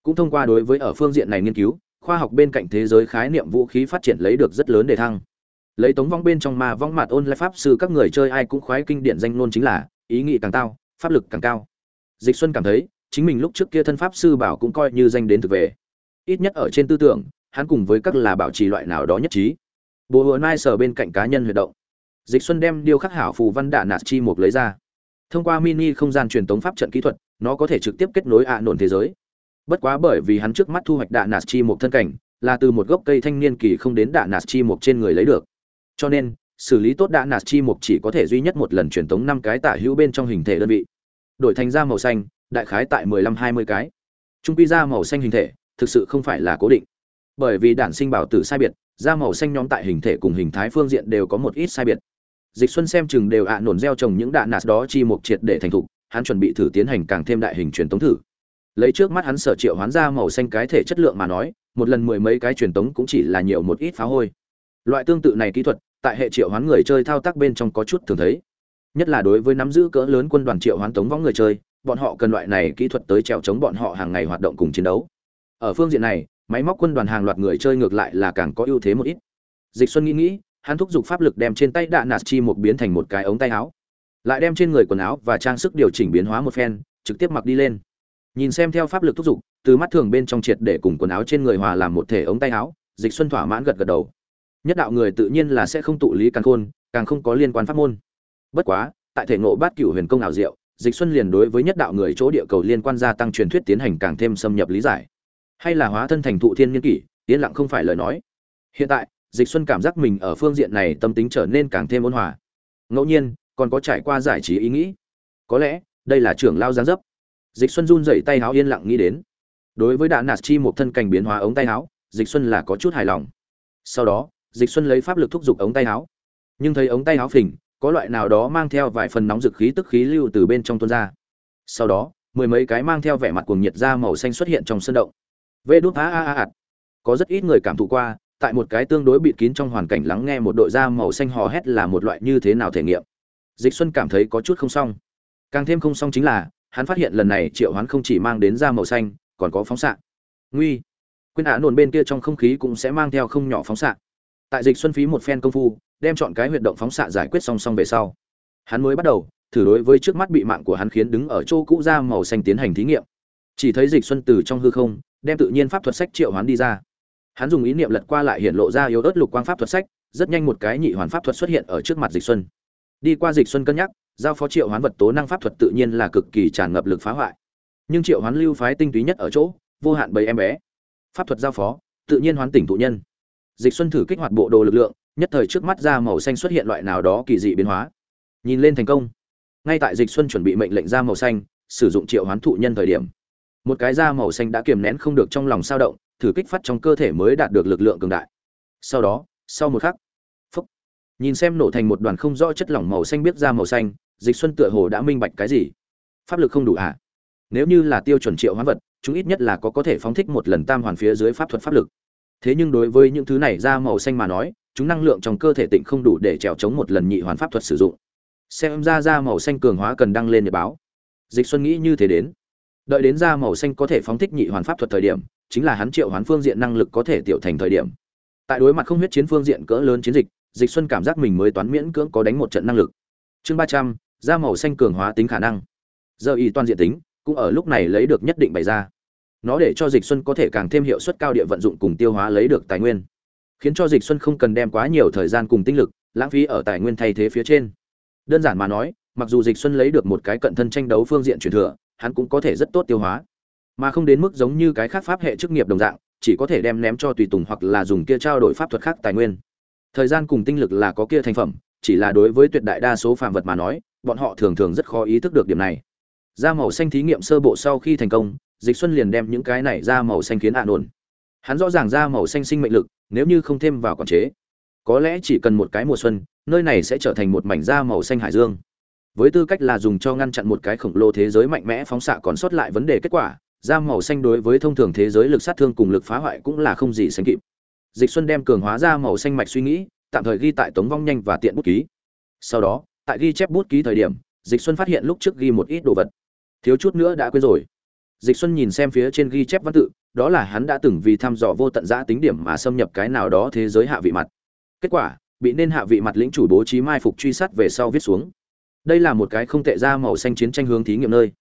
Cũng thông qua đối với ở phương diện này nghiên cứu, khoa học bên cạnh thế giới khái niệm vũ khí phát triển lấy được rất lớn đề thăng. Lấy tống vong bên trong mà vong mặt ôn lại pháp sư các người chơi ai cũng khoái kinh điển danh ngôn chính là, ý nghĩ càng cao, pháp lực càng cao. Dịch xuân cảm thấy, chính mình lúc trước kia thân pháp sư bảo cũng coi như danh đến thực về ít nhất ở trên tư tưởng, hắn cùng với các là bảo trì loại nào đó nhất trí. Bố hứa nai sờ bên cạnh cá nhân huyệt động. Dịch xuân đem điêu khắc hảo phù văn đạ nạt chi mục lấy ra. Thông qua mini không gian truyền tống pháp trận kỹ thuật, nó có thể trực tiếp kết nối ạ nổn thế giới. Bất quá bởi vì hắn trước mắt thu hoạch đạ nạt chi mục thân cảnh, là từ một gốc cây thanh niên kỳ không đến đạ nạt chi mục trên người lấy được. Cho nên, xử lý tốt đạ nạt chi mục chỉ có thể duy nhất một lần truyền tống năm cái tả hữu bên trong hình thể đơn vị. Đổi thành ra màu xanh, đại khái tại 15-20 cái. Trung quy ra màu xanh hình thể thực sự không phải là cố định. Bởi vì đản sinh bảo tử sai biệt, da màu xanh nhóm tại hình thể cùng hình thái phương diện đều có một ít sai biệt. Dịch xuân xem chừng đều ạ nổn gieo trồng những đạn nạt đó chi một triệt để thành thục, hắn chuẩn bị thử tiến hành càng thêm đại hình truyền tống thử. Lấy trước mắt hắn sở triệu hoán ra màu xanh cái thể chất lượng mà nói, một lần mười mấy cái truyền tống cũng chỉ là nhiều một ít phá hôi. Loại tương tự này kỹ thuật, tại hệ triệu hoán người chơi thao tác bên trong có chút thường thấy. Nhất là đối với nắm giữ cỡ lớn quân đoàn triệu hoán tống võng người chơi, bọn họ cần loại này kỹ thuật tới trèo chống bọn họ hàng ngày hoạt động cùng chiến đấu ở phương diện này, máy móc quân đoàn hàng loạt người chơi ngược lại là càng có ưu thế một ít. Dịch xuân nghĩ nghĩ, hắn thúc giục pháp lực đem trên tay đạn nạt chi một biến thành một cái ống tay áo. Lại đem trên người quần áo và trang sức điều chỉnh biến hóa một phen, trực tiếp mặc đi lên. Nhìn xem theo pháp lực thúc giục, từ mắt thường bên trong triệt để cùng quần áo trên người hòa làm một thể ống tay áo, dịch xuân thỏa mãn gật gật đầu. Nhất đạo người tự nhiên là sẽ không tụ lý càng khôn, càng không có liên quan pháp môn. Bất quá, tại thể ngộ bát cửu huyền công ảo diệu, dịch xuân liền đối với nhất đạo người chỗ địa cầu liên quan gia tăng truyền thuyết tiến hành càng thêm xâm nhập lý giải hay là hóa thân thành thụ thiên niên kỷ yên lặng không phải lời nói. Hiện tại dịch xuân cảm giác mình ở phương diện này tâm tính trở nên càng thêm ôn hòa. Ngẫu nhiên còn có trải qua giải trí ý nghĩ. Có lẽ đây là trưởng lao giáng dấp. Dịch xuân run dậy tay háo yên lặng nghĩ đến. Đối với đạn nạt chi một thân cảnh biến hóa ống tay háo, dịch xuân là có chút hài lòng. Sau đó dịch xuân lấy pháp lực thúc giục ống tay háo. nhưng thấy ống tay háo phình có loại nào đó mang theo vài phần nóng dực khí tức khí lưu từ bên trong tuôn ra. Sau đó mười mấy cái mang theo vẻ mặt cuồng nhiệt da màu xanh xuất hiện trong sân động vê đút a a a có rất ít người cảm thụ qua, tại một cái tương đối bịt kín trong hoàn cảnh lắng nghe một đội da màu xanh hò hét là một loại như thế nào thể nghiệm. Dịch xuân cảm thấy có chút không xong. Càng thêm không xong chính là, hắn phát hiện lần này triệu hoán không chỉ mang đến da màu xanh, còn có phóng xạ. Nguy. Quyên ả nổn bên kia trong không khí cũng sẽ mang theo không nhỏ phóng xạ. Tại dịch xuân phí một phen công phu, đem chọn cái huyệt động phóng xạ giải quyết song song về sau. Hắn mới bắt đầu thử đối với trước mắt bị mạng của hắn khiến đứng ở chỗ cũ da màu xanh tiến hành thí nghiệm. Chỉ thấy dịch xuân từ trong hư không đem tự nhiên pháp thuật sách triệu hoán đi ra. Hắn dùng ý niệm lật qua lại hiện lộ ra yếu ớt lục quang pháp thuật sách, rất nhanh một cái nhị hoàn pháp thuật xuất hiện ở trước mặt dịch xuân. Đi qua dịch xuân cân nhắc, giao phó triệu hoán vật tố năng pháp thuật tự nhiên là cực kỳ tràn ngập lực phá hoại. Nhưng triệu hoán lưu phái tinh túy nhất ở chỗ, vô hạn bầy em bé. Pháp thuật giao phó, tự nhiên hoán tỉnh thụ nhân. Dịch xuân thử kích hoạt bộ đồ lực lượng, nhất thời trước mắt ra màu xanh xuất hiện loại nào đó kỳ dị biến hóa. Nhìn lên thành công. Ngay tại dịch xuân chuẩn bị mệnh lệnh ra màu xanh, sử dụng triệu hoán thụ nhân thời điểm một cái da màu xanh đã kiềm nén không được trong lòng sao động, thử kích phát trong cơ thể mới đạt được lực lượng cường đại. Sau đó, sau một khắc, phúc, nhìn xem nổ thành một đoàn không rõ chất lỏng màu xanh biết da màu xanh, dịch xuân tựa hồ đã minh bạch cái gì? Pháp lực không đủ à? nếu như là tiêu chuẩn triệu hóa vật, chúng ít nhất là có có thể phóng thích một lần tam hoàn phía dưới pháp thuật pháp lực. Thế nhưng đối với những thứ này da màu xanh mà nói, chúng năng lượng trong cơ thể tịnh không đủ để trèo chống một lần nhị hoàn pháp thuật sử dụng. Xem ra da màu xanh cường hóa cần đăng lên nhật báo. Dịch xuân nghĩ như thế đến đợi đến da màu xanh có thể phóng thích nhị hoàn pháp thuật thời điểm, chính là hắn triệu hoán phương diện năng lực có thể tiểu thành thời điểm. Tại đối mặt không huyết chiến phương diện cỡ lớn chiến dịch dịch xuân cảm giác mình mới toán miễn cưỡng có đánh một trận năng lực. Chương ba trăm, da màu xanh cường hóa tính khả năng. Giờ y toàn diện tính, cũng ở lúc này lấy được nhất định bày ra. Nó để cho dịch xuân có thể càng thêm hiệu suất cao địa vận dụng cùng tiêu hóa lấy được tài nguyên. Khiến cho dịch xuân không cần đem quá nhiều thời gian cùng tinh lực, lãng phí ở tài nguyên thay thế phía trên. Đơn giản mà nói, mặc dù dịch xuân lấy được một cái cận thân tranh đấu phương diện truyền thừa hắn cũng có thể rất tốt tiêu hóa. Mà không đến mức giống như cái khác pháp hệ chức nghiệp đồng dạng, chỉ có thể đem ném cho tùy tùng hoặc là dùng kia trao đổi pháp thuật khác tài nguyên. Thời gian cùng tinh lực là có kia thành phẩm, chỉ là đối với tuyệt đại đa số phàm vật mà nói, bọn họ thường thường rất khó ý thức được điểm này. Da màu xanh thí nghiệm sơ bộ sau khi thành công, dịch xuân liền đem những cái này ra màu xanh khiến ạ nổn hắn rõ ràng da màu xanh sinh mệnh lực, nếu như không thêm vào quản chế, có lẽ chỉ cần một cái mùa xuân, nơi này sẽ trở thành một mảnh da màu xanh hải dương với tư cách là dùng cho ngăn chặn một cái khổng lồ thế giới mạnh mẽ phóng xạ còn sót lại vấn đề kết quả, da màu xanh đối với thông thường thế giới lực sát thương cùng lực phá hoại cũng là không gì sánh kịp. Dịch xuân đem cường hóa da màu xanh mạch suy nghĩ, tạm thời ghi tại tống vong nhanh và tiện bút ký. Sau đó, tại ghi chép bút ký thời điểm, dịch xuân phát hiện lúc trước ghi một ít đồ vật. Thiếu chút nữa đã quên rồi. Dịch xuân nhìn xem phía trên ghi chép văn tự, đó là hắn đã từng vì thăm dò vô tận giã tính điểm mà xâm nhập cái nào đó thế giới hạ vị mặt. Kết quả, bị nên hạ vị mặt lĩnh chủ bố trí mai phục truy sát về sau viết xuống đây là một cái không tệ ra màu xanh chiến tranh hướng thí nghiệm nơi.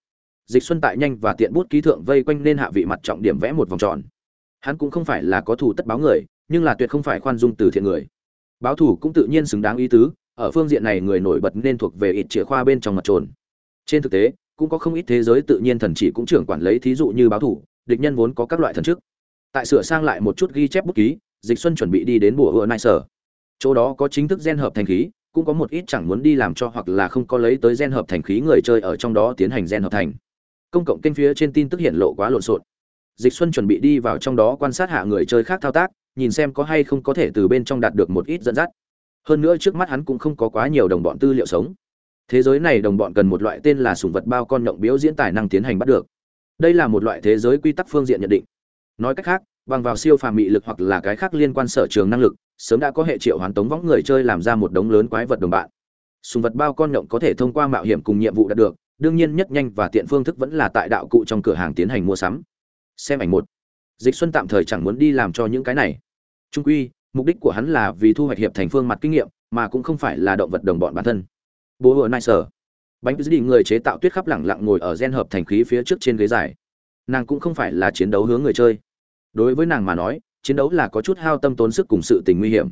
Dịch xuân tại nhanh và tiện bút ký thượng vây quanh nên hạ vị mặt trọng điểm vẽ một vòng tròn. Hắn cũng không phải là có thủ tất báo người, nhưng là tuyệt không phải khoan dung từ thiện người. Báo thủ cũng tự nhiên xứng đáng ý tứ, ở phương diện này người nổi bật nên thuộc về ít chìa khoa bên trong mặt trồn. Trên thực tế, cũng có không ít thế giới tự nhiên thần chỉ cũng trưởng quản lấy thí dụ như báo thủ địch nhân vốn có các loại thần chức. Tại sửa sang lại một chút ghi chép bút ký, dịch xuân chuẩn bị đi đến bùa hựa nai sở. Chỗ đó có chính thức gen hợp thành khí cũng có một ít chẳng muốn đi làm cho hoặc là không có lấy tới gen hợp thành khí người chơi ở trong đó tiến hành gen hợp thành. Công cộng kênh phía trên tin tức hiện lộ quá lộn xộn. Dịch xuân chuẩn bị đi vào trong đó quan sát hạ người chơi khác thao tác, nhìn xem có hay không có thể từ bên trong đạt được một ít dẫn dắt. Hơn nữa trước mắt hắn cũng không có quá nhiều đồng bọn tư liệu sống. Thế giới này đồng bọn cần một loại tên là sùng vật bao con nhộng biếu diễn tài năng tiến hành bắt được. Đây là một loại thế giới quy tắc phương diện nhận định. Nói cách khác bằng vào siêu phàm mị lực hoặc là cái khác liên quan sở trường năng lực, sớm đã có hệ triệu hoàn tống võng người chơi làm ra một đống lớn quái vật đồng bạn. Sùng vật bao con nhộng có thể thông qua mạo hiểm cùng nhiệm vụ đạt được, đương nhiên nhất nhanh và tiện phương thức vẫn là tại đạo cụ trong cửa hàng tiến hành mua sắm. Xem ảnh một. Dịch xuân tạm thời chẳng muốn đi làm cho những cái này. Trung quy, mục đích của hắn là vì thu hoạch hiệp thành phương mặt kinh nghiệm, mà cũng không phải là động vật đồng bọn bản thân. Bố hựa nai sở. Bánh cứ định người chế tạo tuyết khắp lẳng lặng ngồi ở gen hợp thành khí phía trước trên ghế dài. Nàng cũng không phải là chiến đấu hướng người chơi đối với nàng mà nói, chiến đấu là có chút hao tâm tốn sức cùng sự tình nguy hiểm.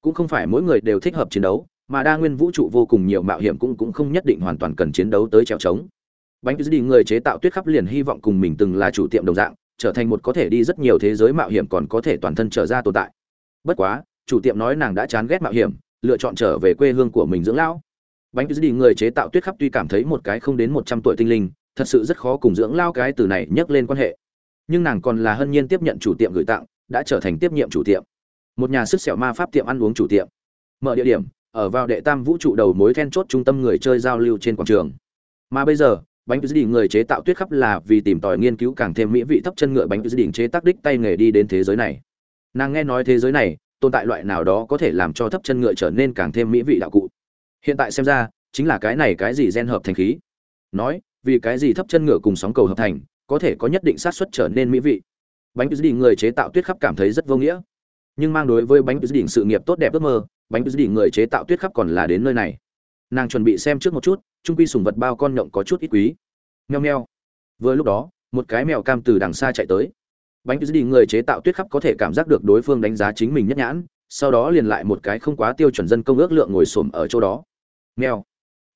Cũng không phải mỗi người đều thích hợp chiến đấu, mà đa nguyên vũ trụ vô cùng nhiều mạo hiểm cũng cũng không nhất định hoàn toàn cần chiến đấu tới trèo trống. Bánh cứ đi người chế tạo tuyết khắp liền hy vọng cùng mình từng là chủ tiệm đồng dạng, trở thành một có thể đi rất nhiều thế giới mạo hiểm còn có thể toàn thân trở ra tồn tại. Bất quá, chủ tiệm nói nàng đã chán ghét mạo hiểm, lựa chọn trở về quê hương của mình dưỡng lão. Bánh cứ đi người chế tạo tuyết khắp tuy cảm thấy một cái không đến một trăm tuổi tinh linh, thật sự rất khó cùng dưỡng lao cái từ này nhắc lên quan hệ nhưng nàng còn là hân nhiên tiếp nhận chủ tiệm gửi tặng, đã trở thành tiếp nhiệm chủ tiệm. Một nhà sức sẹo ma pháp tiệm ăn uống chủ tiệm. Mở địa điểm, ở vào đệ tam vũ trụ đầu mối then chốt trung tâm người chơi giao lưu trên quảng trường. Mà bây giờ, bánh cứ đỉnh người chế tạo tuyết khắp là vì tìm tòi nghiên cứu càng thêm mỹ vị thấp chân ngựa bánh cứ đỉnh chế tác đích tay nghề đi đến thế giới này. Nàng nghe nói thế giới này, tồn tại loại nào đó có thể làm cho thấp chân ngựa trở nên càng thêm mỹ vị đạo cụ. Hiện tại xem ra, chính là cái này cái gì gen hợp thành khí. Nói, vì cái gì thấp chân ngựa cùng sóng cầu hợp thành có thể có nhất định xác suất trở nên mỹ vị. Bánh cứ đỉnh người chế tạo tuyết khắp cảm thấy rất vô nghĩa. Nhưng mang đối với bánh cứ đỉnh sự nghiệp tốt đẹp ước mơ, bánh cứ đỉnh người chế tạo tuyết khắp còn là đến nơi này. Nàng chuẩn bị xem trước một chút trung quy sùng vật bao con nhộng có chút ít quý. Nheo nheo vừa lúc đó, một cái mèo cam từ đằng xa chạy tới. Bánh cứ đỉnh người chế tạo tuyết khắp có thể cảm giác được đối phương đánh giá chính mình nhất nhãn, sau đó liền lại một cái không quá tiêu chuẩn dân công ước lượng ngồi xổm ở chỗ đó. Mèo.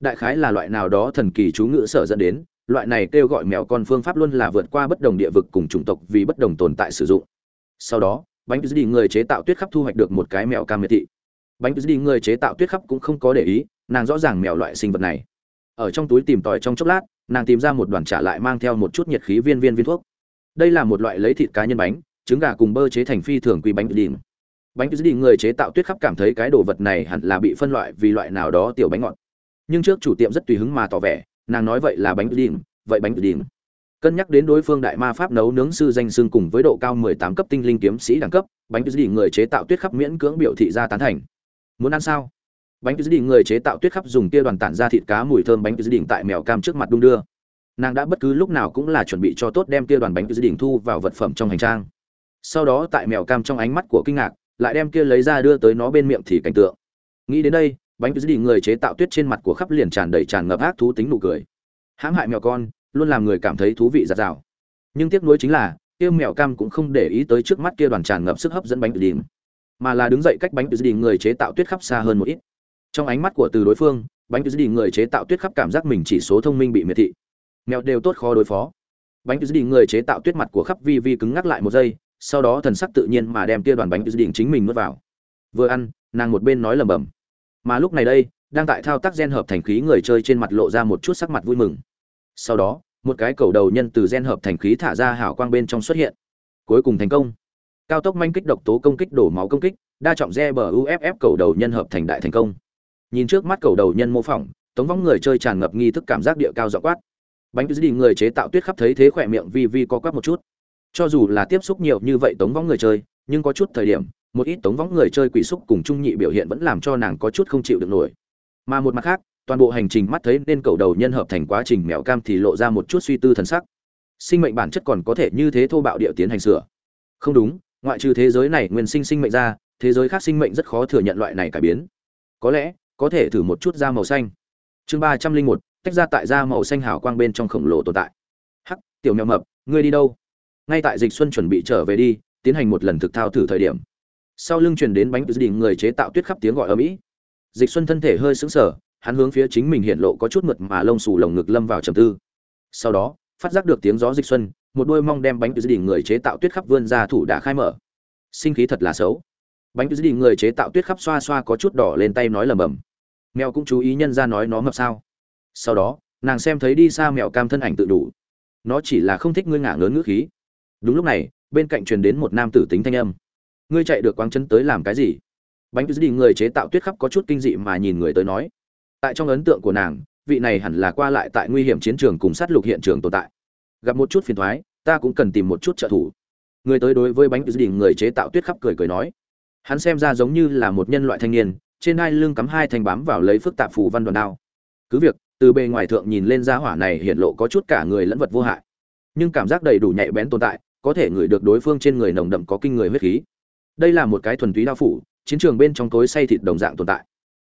Đại khái là loại nào đó thần kỳ chú ngữ sở dẫn đến loại này kêu gọi mèo con phương pháp luôn là vượt qua bất đồng địa vực cùng chủng tộc vì bất đồng tồn tại sử dụng. Sau đó, bánh đi người chế tạo tuyết khắp thu hoạch được một cái mèo cam miệt thị. Bánh đi người chế tạo tuyết khắp cũng không có để ý, nàng rõ ràng mèo loại sinh vật này. Ở trong túi tìm tòi trong chốc lát, nàng tìm ra một đoàn trả lại mang theo một chút nhiệt khí viên viên viên thuốc. Đây là một loại lấy thịt cá nhân bánh, trứng gà cùng bơ chế thành phi thường quý bánh đi bánh đi người chế tạo tuyết khắp cảm thấy cái đồ vật này hẳn là bị phân loại vì loại nào đó tiểu bánh ngọt. Nhưng trước chủ tiệm rất tùy hứng mà tỏ vẻ nàng nói vậy là bánh đỉnh, vậy bánh đỉnh. Cân nhắc đến đối phương đại ma pháp nấu nướng sư danh xưng cùng với độ cao 18 cấp tinh linh kiếm sĩ đẳng cấp, bánh đỉnh người chế tạo tuyết khắp miễn cưỡng biểu thị ra tán thành. Muốn ăn sao? Bánh đỉnh người chế tạo tuyết khắp dùng kia đoàn tản ra thịt cá mùi thơm bánh đỉnh tại mèo cam trước mặt đung đưa. Nàng đã bất cứ lúc nào cũng là chuẩn bị cho tốt đem kia đoàn bánh đỉnh thu vào vật phẩm trong hành trang. Sau đó tại mèo cam trong ánh mắt của kinh ngạc, lại đem kia lấy ra đưa tới nó bên miệng thì cảnh tượng. Nghĩ đến đây bánh đỉnh người chế tạo tuyết trên mặt của khắp liền tràn đầy tràn ngập ác thú tính nụ cười. Hãm hại mèo con, luôn làm người cảm thấy thú vị giạt rào. Nhưng tiếc nuối chính là, kia mèo cam cũng không để ý tới trước mắt kia đoàn tràn ngập sức hấp dẫn bánh đỉnh mà là đứng dậy cách bánh đỉnh người chế tạo tuyết khắp xa hơn một ít. Trong ánh mắt của từ đối phương, bánh đỉnh người chế tạo tuyết khắp cảm giác mình chỉ số thông minh bị miệt thị. Mèo đều tốt khó đối phó. Bánh đỉnh người chế tạo tuyết mặt của khắp vi vi cứng ngắc lại một giây, sau đó thần sắc tự nhiên mà đem kia đoàn bánh đỉnh chính mình nuốt vào. Vừa ăn, nàng một bên nói lẩm bẩm mà lúc này đây, đang tại thao tác gen hợp thành khí người chơi trên mặt lộ ra một chút sắc mặt vui mừng. Sau đó, một cái cầu đầu nhân từ gen hợp thành khí thả ra hảo quang bên trong xuất hiện. Cuối cùng thành công. Cao tốc manh kích độc tố công kích đổ máu công kích, đa trọng re bờ uff cầu đầu nhân hợp thành đại thành công. Nhìn trước mắt cầu đầu nhân mô phỏng, tống vong người chơi tràn ngập nghi thức cảm giác địa cao dọ quát. Bánh cứ đi người chế tạo tuyết khắp thấy thế khỏe miệng vi vi co quắp một chút. Cho dù là tiếp xúc nhiều như vậy tống vong người chơi, nhưng có chút thời điểm một ít tống võng người chơi quỷ xúc cùng trung nhị biểu hiện vẫn làm cho nàng có chút không chịu được nổi. Mà một mặt khác, toàn bộ hành trình mắt thấy nên cầu đầu nhân hợp thành quá trình mèo cam thì lộ ra một chút suy tư thần sắc. Sinh mệnh bản chất còn có thể như thế thô bạo địa tiến hành sửa. Không đúng, ngoại trừ thế giới này nguyên sinh sinh mệnh ra, thế giới khác sinh mệnh rất khó thừa nhận loại này cải biến. Có lẽ, có thể thử một chút da màu xanh. Chương ba trăm linh một, tách ra tại da màu xanh hào quang bên trong khổng lồ tồn tại. Hắc, tiểu mèo mập, ngươi đi đâu? Ngay tại dịch xuân chuẩn bị trở về đi, tiến hành một lần thực thao thử thời điểm sau lưng truyền đến bánh dự đỉnh người chế tạo tuyết khắp tiếng gọi ở mỹ. Dịch xuân thân thể hơi sững sờ, hắn hướng phía chính mình hiện lộ có chút mượt mà lông xù lồng ngực lâm vào trầm tư. Sau đó, phát giác được tiếng gió dịch xuân, một đôi mong đem bánh dự đỉnh người chế tạo tuyết khắp vươn ra thủ đã khai mở. Sinh khí thật là xấu. Bánh dự đỉnh người chế tạo tuyết khắp xoa xoa có chút đỏ lên tay nói lầm bầm. Mèo cũng chú ý nhân ra nói nó mập sao. Sau đó, nàng xem thấy đi xa mèo cam thân ảnh tự đủ. Nó chỉ là không thích ngươi ngả ngớn ngữ khí. Đúng lúc này, bên cạnh truyền đến một nam tử tính thanh âm ngươi chạy được quang chân tới làm cái gì? Bánh cứ đi người chế tạo tuyết khắp có chút kinh dị mà nhìn người tới nói. Tại trong ấn tượng của nàng, vị này hẳn là qua lại tại nguy hiểm chiến trường cùng sát lục hiện trường tồn tại. Gặp một chút phiền thoái, ta cũng cần tìm một chút trợ thủ. Người tới đối với bánh cứ đi người chế tạo tuyết khắp cười cười nói. Hắn xem ra giống như là một nhân loại thanh niên, trên hai lưng cắm hai thanh bám vào lấy phức tạp phù văn đoàn đao. Cứ việc, từ bề ngoài thượng nhìn lên ra hỏa này hiện lộ có chút cả người lẫn vật vô hại. Nhưng cảm giác đầy đủ nhạy bén tồn tại, có thể ngửi được đối phương trên người nồng đậm có kinh người huyết khí đây là một cái thuần túy đao phủ, chiến trường bên trong tối say thịt đồng dạng tồn tại.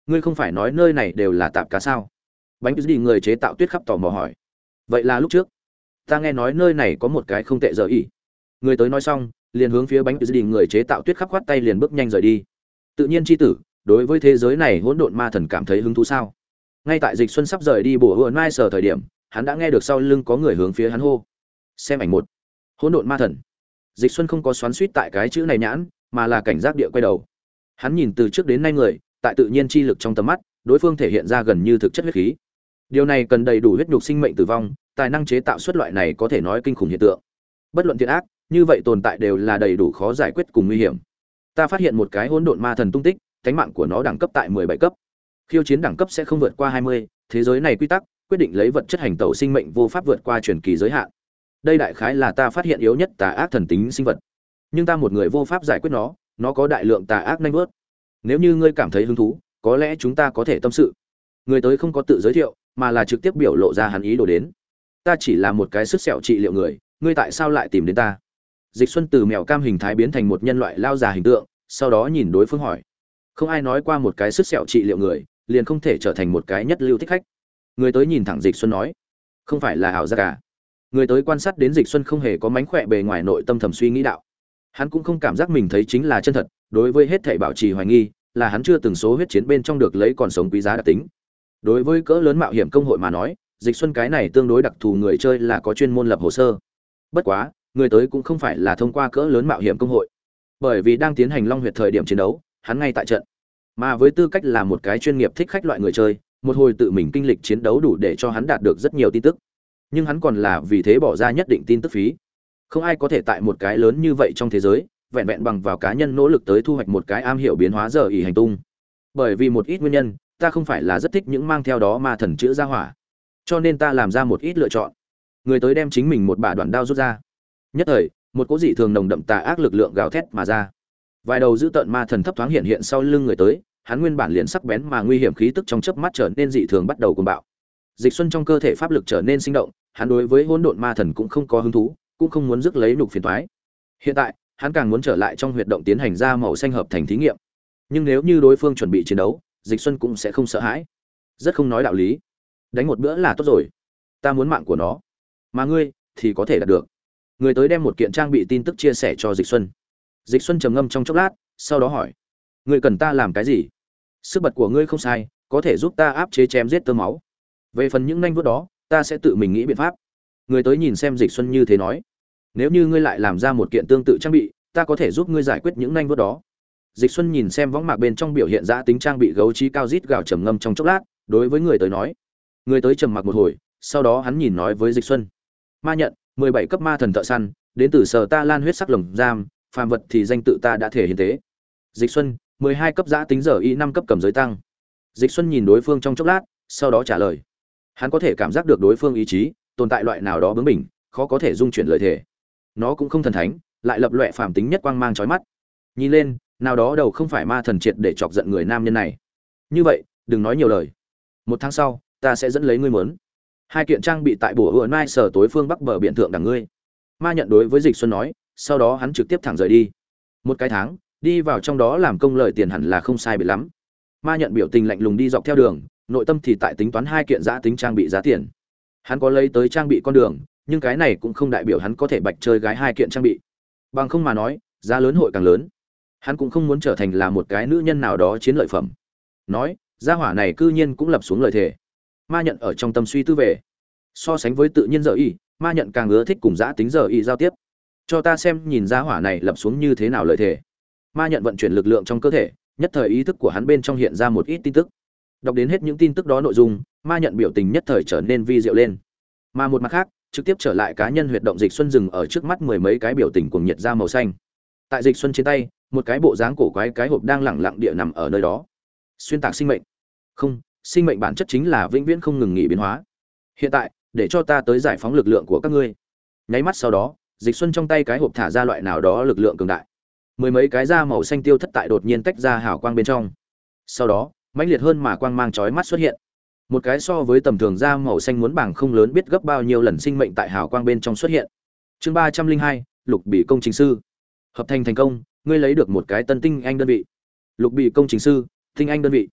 Ngươi không phải nói nơi này đều là tạp cá sao? Bánh cứ đi người chế tạo tuyết khắp tò mò hỏi. Vậy là lúc trước, ta nghe nói nơi này có một cái không tệ giờ ỉ người tới nói xong, liền hướng phía bánh cứ đi người chế tạo tuyết khắp khoát tay liền bước nhanh rời đi. Tự nhiên chi tử, đối với thế giới này hỗn độn ma thần cảm thấy hứng thú sao? Ngay tại dịch xuân sắp rời đi bổ hựa mai sở thời điểm, hắn đã nghe được sau lưng có người hướng phía hắn hô. Xem ảnh một. Hỗn độn ma thần. Dịch xuân không có xoắn suýt tại cái chữ này nhãn mà là cảnh giác địa quay đầu. Hắn nhìn từ trước đến nay người tại tự nhiên chi lực trong tầm mắt đối phương thể hiện ra gần như thực chất huyết khí. Điều này cần đầy đủ huyết nhục sinh mệnh tử vong tài năng chế tạo xuất loại này có thể nói kinh khủng hiện tượng. Bất luận thiện ác như vậy tồn tại đều là đầy đủ khó giải quyết cùng nguy hiểm. Ta phát hiện một cái hỗn độn ma thần tung tích cánh mạng của nó đẳng cấp tại 17 cấp. Khiêu chiến đẳng cấp sẽ không vượt qua 20, thế giới này quy tắc quyết định lấy vật chất hành tẩu sinh mệnh vô pháp vượt qua truyền kỳ giới hạn. Đây đại khái là ta phát hiện yếu nhất tà ác thần tính sinh vật nhưng ta một người vô pháp giải quyết nó nó có đại lượng tà ác nanh vớt nếu như ngươi cảm thấy hứng thú, có lẽ chúng ta có thể tâm sự. Người tới không có tự giới thiệu, mà là trực tiếp biểu lộ ra hắn ý đồ đến. Ta chỉ là một cái sức sẹo trị liệu người, ngươi tại sao lại tìm đến ta? Dịch xuân từ mèo cam hình thái biến thành một nhân loại lao già hình tượng, sau đó nhìn đối phương hỏi. Không ai nói qua một cái sức sẹo trị liệu người, liền không thể trở thành một cái nhất lưu thích khách. Người tới nhìn thẳng dịch xuân nói. Không phải là ảo giác cả người tới quan sát đến dịch xuân không hề có mánh khỏe bề ngoài nội tâm thầm suy nghĩ đạo hắn cũng không cảm giác mình thấy chính là chân thật, đối với hết thảy bảo trì hoài nghi, là hắn chưa từng số huyết chiến bên trong được lấy còn sống quý giá đặc tính. Đối với cỡ lớn mạo hiểm công hội mà nói, dịch xuân cái này tương đối đặc thù người chơi là có chuyên môn lập hồ sơ. Bất quá, người tới cũng không phải là thông qua cỡ lớn mạo hiểm công hội. Bởi vì đang tiến hành long huyệt thời điểm chiến đấu, hắn ngay tại trận. Mà với tư cách là một cái chuyên nghiệp thích khách loại người chơi, một hồi tự mình kinh lịch chiến đấu đủ để cho hắn đạt được rất nhiều tin tức. Nhưng hắn còn là vì thế bỏ ra nhất định tin tức phí không ai có thể tại một cái lớn như vậy trong thế giới, vẹn vẹn bằng vào cá nhân nỗ lực tới thu hoạch một cái am hiểu biến hóa giờ ỉ hành tung. Bởi vì một ít nguyên nhân, ta không phải là rất thích những mang theo đó mà thần chữ ra hỏa. Cho nên ta làm ra một ít lựa chọn. Người tới đem chính mình một bả đoạn đao rút ra. Nhất thời, một cố dị thường nồng đậm tà ác lực lượng gào thét mà ra. Vài đầu giữ tợn ma thần thấp thoáng hiện hiện sau lưng người tới, hắn nguyên bản liền sắc bén mà nguy hiểm khí tức trong chớp mắt trở nên dị thường bắt đầu cuồng bạo. Dịch xuân trong cơ thể pháp lực trở nên sinh động, hắn đối với hỗn độn ma thần cũng không có hứng thú cũng không muốn rước lấy nục phiền toái hiện tại, hắn càng muốn trở lại trong huyệt động tiến hành ra màu xanh hợp thành thí nghiệm. Nhưng nếu như đối phương chuẩn bị chiến đấu, dịch xuân cũng sẽ không sợ hãi. Rất không nói đạo lý. Đánh một bữa là tốt rồi. Ta muốn mạng của nó. Mà ngươi, thì có thể đạt được. Người tới đem một kiện trang bị tin tức chia sẻ cho dịch xuân. Dịch xuân trầm ngâm trong chốc lát, sau đó hỏi. Ngươi cần ta làm cái gì? Sức bật của ngươi không sai, có thể giúp ta áp chế chém giết tơ máu. Về phần những nhanh vuốt đó, ta sẽ tự mình nghĩ biện pháp. Người tới nhìn xem dịch xuân như thế nói nếu như ngươi lại làm ra một kiện tương tự trang bị, ta có thể giúp ngươi giải quyết những nanh vớt đó. Dịch xuân nhìn xem võng mạc bên trong biểu hiện ra tính trang bị gấu trí cao rít gào trầm ngâm trong chốc lát, đối với người tới nói. Người tới trầm mặc một hồi, sau đó hắn nhìn nói với dịch xuân. Ma nhận, mười bảy cấp ma thần thợ săn, đến từ sở ta lan huyết sắc lồng giam, phàm vật thì danh tự ta đã thể hiện tế dịch xuân, mười hai cấp giã tính giờ y năm cấp cầm giới tăng. Dịch xuân nhìn đối phương trong chốc lát, sau đó trả lời. Hắn có thể cảm giác được đối phương ý chí, tồn tại loại nào đó bướng bỉnh, khó có thể dung chuyển lời thể nó cũng không thần thánh, lại lập loẹ phàm tính nhất quang mang trói mắt. Nhìn lên, nào đó đầu không phải ma thần triệt để chọc giận người nam nhân này. Như vậy, đừng nói nhiều lời. Một tháng sau, ta sẽ dẫn lấy ngươi muốn hai kiện trang bị tại bùa hựa mai sở tối phương bắc bờ biển thượng đằng ngươi. Ma nhận đối với dịch xuân nói, sau đó hắn trực tiếp thẳng rời đi. Một cái tháng, đi vào trong đó làm công lợi tiền hẳn là không sai biệt lắm. Ma nhận biểu tình lạnh lùng đi dọc theo đường, nội tâm thì tại tính toán hai kiện giá tính trang bị giá tiền. Hắn có lấy tới trang bị con đường nhưng cái này cũng không đại biểu hắn có thể bạch chơi gái hai kiện trang bị. Bằng không mà nói, giá lớn hội càng lớn. Hắn cũng không muốn trở thành là một cái nữ nhân nào đó chiến lợi phẩm. Nói, gia hỏa này cư nhiên cũng lập xuống lời thề. Ma nhận ở trong tâm suy tư về. So sánh với tự nhiên giờ y, ma nhận càng ưa thích cùng giã tính giờ y giao tiếp. Cho ta xem nhìn gia hỏa này lập xuống như thế nào lời thề. Ma nhận vận chuyển lực lượng trong cơ thể, nhất thời ý thức của hắn bên trong hiện ra một ít tin tức. Đọc đến hết những tin tức đó nội dung, ma nhận biểu tình nhất thời trở nên vi diệu lên. Mà một mặt khác trực tiếp trở lại cá nhân huyệt động dịch xuân rừng ở trước mắt mười mấy cái biểu tình cuồng nhiệt ra màu xanh. Tại dịch xuân trên tay, một cái bộ dáng cổ quái cái hộp đang lẳng lặng địa nằm ở nơi đó. Xuyên tạc sinh mệnh. Không, sinh mệnh bản chất chính là vĩnh viễn không ngừng nghỉ biến hóa. Hiện tại, để cho ta tới giải phóng lực lượng của các ngươi. Nháy mắt sau đó, dịch xuân trong tay cái hộp thả ra loại nào đó lực lượng cường đại. Mười mấy cái da màu xanh tiêu thất tại đột nhiên tách ra hào quang bên trong. Sau đó, mãnh liệt hơn mà quang mang chói mắt xuất hiện một cái so với tầm thường da màu xanh muốn bảng không lớn biết gấp bao nhiêu lần sinh mệnh tại hào quang bên trong xuất hiện. Chương ba trăm linh hai lục bị công chính sư. Hợp thành thành công ngươi lấy được một cái tân tinh anh đơn vị. Lục bị công chính sư tinh anh đơn vị.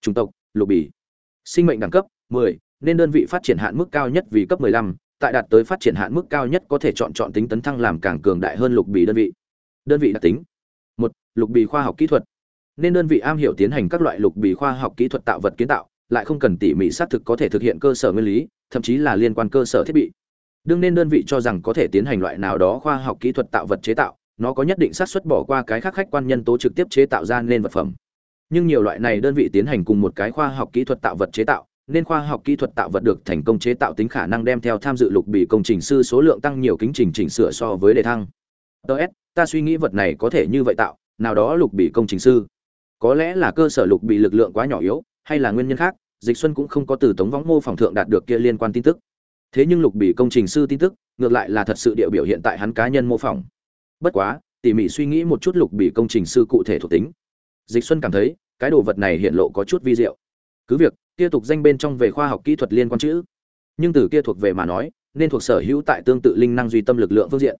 Chủng tộc lục bì. Sinh mệnh đẳng cấp 10, nên đơn vị phát triển hạn mức cao nhất vì cấp 15, tại đạt tới phát triển hạn mức cao nhất có thể chọn chọn tính tấn thăng làm càng cường đại hơn lục bì đơn vị. Đơn vị đặc tính một lục bì khoa học kỹ thuật. Nên đơn vị am hiểu tiến hành các loại lục bì khoa học kỹ thuật tạo vật kiến tạo lại không cần tỉ mỉ xác thực có thể thực hiện cơ sở nguyên lý, thậm chí là liên quan cơ sở thiết bị. Đương nên đơn vị cho rằng có thể tiến hành loại nào đó khoa học kỹ thuật tạo vật chế tạo, nó có nhất định xác suất bỏ qua cái khác khách quan nhân tố trực tiếp chế tạo ra nên vật phẩm. Nhưng nhiều loại này đơn vị tiến hành cùng một cái khoa học kỹ thuật tạo vật chế tạo, nên khoa học kỹ thuật tạo vật được thành công chế tạo tính khả năng đem theo tham dự lục bị công trình sư số lượng tăng nhiều kính trình chỉnh sửa so với đề thăng. Ts ta suy nghĩ vật này có thể như vậy tạo, nào đó lục bị công trình sư. Có lẽ là cơ sở lục bị lực lượng quá nhỏ yếu, hay là nguyên nhân khác? Dịch xuân cũng không có từ tống võng mô phỏng thượng đạt được kia liên quan tin tức. Thế nhưng lục bị công trình sư tin tức, ngược lại là thật sự địa biểu hiện tại hắn cá nhân mô phỏng. Bất quá, tỉ mỉ suy nghĩ một chút lục bị công trình sư cụ thể thuộc tính. Dịch xuân cảm thấy, cái đồ vật này hiện lộ có chút vi diệu. Cứ việc, kia tục danh bên trong về khoa học kỹ thuật liên quan chữ. Nhưng từ kia thuộc về mà nói, nên thuộc sở hữu tại tương tự linh năng duy tâm lực lượng phương diện.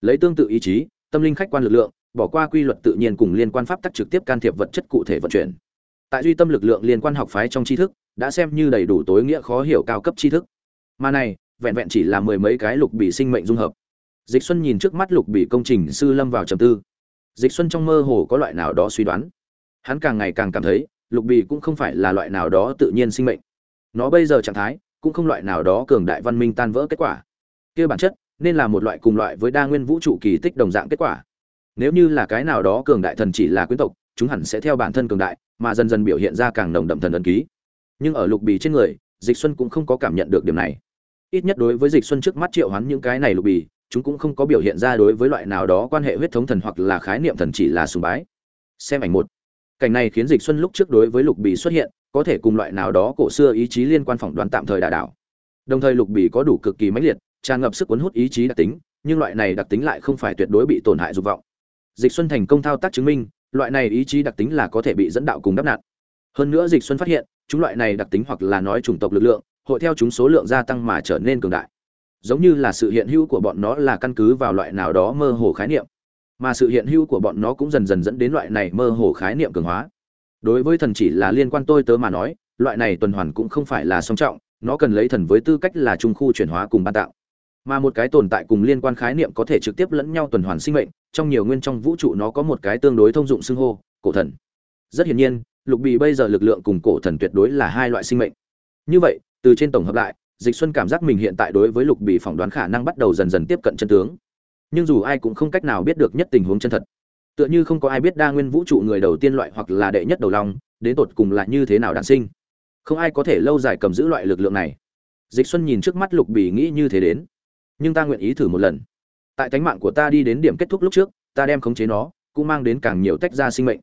Lấy tương tự ý chí, tâm linh khách quan lực lượng, bỏ qua quy luật tự nhiên cùng liên quan pháp tắc trực tiếp can thiệp vật chất cụ thể vận chuyển. Tại duy tâm lực lượng liên quan học phái trong tri thức đã xem như đầy đủ tối nghĩa khó hiểu cao cấp tri thức. Mà này, vẹn vẹn chỉ là mười mấy cái lục bị sinh mệnh dung hợp. Dịch xuân nhìn trước mắt lục bị công trình sư lâm vào trầm tư. Dịch xuân trong mơ hồ có loại nào đó suy đoán. Hắn càng ngày càng cảm thấy, lục bì cũng không phải là loại nào đó tự nhiên sinh mệnh. Nó bây giờ trạng thái, cũng không loại nào đó cường đại văn minh tan vỡ kết quả. Kia bản chất, nên là một loại cùng loại với đa nguyên vũ trụ kỳ tích đồng dạng kết quả. Nếu như là cái nào đó cường đại thần chỉ là quyến tộc, chúng hẳn sẽ theo bản thân cường đại, mà dần dần biểu hiện ra càng nồng đậm thần ấn ký nhưng ở lục bì trên người, dịch xuân cũng không có cảm nhận được điểm này. Ít nhất đối với dịch xuân trước mắt triệu hoán những cái này lục bì, chúng cũng không có biểu hiện ra đối với loại nào đó quan hệ huyết thống thần hoặc là khái niệm thần chỉ là sùng bái. Xem ảnh một. Cảnh này khiến dịch xuân lúc trước đối với lục bì xuất hiện, có thể cùng loại nào đó cổ xưa ý chí liên quan phỏng đoán tạm thời đà đảo. Đồng thời lục bì có đủ cực kỳ mãnh liệt, tràn ngập sức cuốn hút ý chí đặc tính, nhưng loại này đặc tính lại không phải tuyệt đối bị tổn hại dục vọng. Dịch xuân thành công thao tác chứng minh, loại này ý chí đặc tính là có thể bị dẫn đạo cùng đắp nạn hơn nữa dịch xuân phát hiện chúng loại này đặc tính hoặc là nói chủng tộc lực lượng, hội theo chúng số lượng gia tăng mà trở nên cường đại. Giống như là sự hiện hữu của bọn nó là căn cứ vào loại nào đó mơ hồ khái niệm, mà sự hiện hữu của bọn nó cũng dần dần dẫn đến loại này mơ hồ khái niệm cường hóa. Đối với thần chỉ là liên quan tôi tớ mà nói, loại này tuần hoàn cũng không phải là song trọng, nó cần lấy thần với tư cách là trung khu chuyển hóa cùng ban tạo. Mà một cái tồn tại cùng liên quan khái niệm có thể trực tiếp lẫn nhau tuần hoàn sinh mệnh, trong nhiều nguyên trong vũ trụ nó có một cái tương đối thông dụng xưng hô, cổ thần. Rất hiển nhiên lục bì bây giờ lực lượng cùng cổ thần tuyệt đối là hai loại sinh mệnh. Như vậy, từ trên tổng hợp lại, dịch xuân cảm giác mình hiện tại đối với lục bì phỏng đoán khả năng bắt đầu dần dần tiếp cận chân tướng. Nhưng dù ai cũng không cách nào biết được nhất tình huống chân thật, tựa như không có ai biết đa nguyên vũ trụ người đầu tiên loại hoặc là đệ nhất đầu long, đến tột cùng là như thế nào đản sinh. Không ai có thể lâu dài cầm giữ loại lực lượng này. Dịch xuân nhìn trước mắt lục bì nghĩ như thế đến. Nhưng ta nguyện ý thử một lần. Tại cánh mạng của ta đi đến điểm kết thúc lúc trước, ta đem khống chế nó, cũng mang đến càng nhiều tách ra sinh mệnh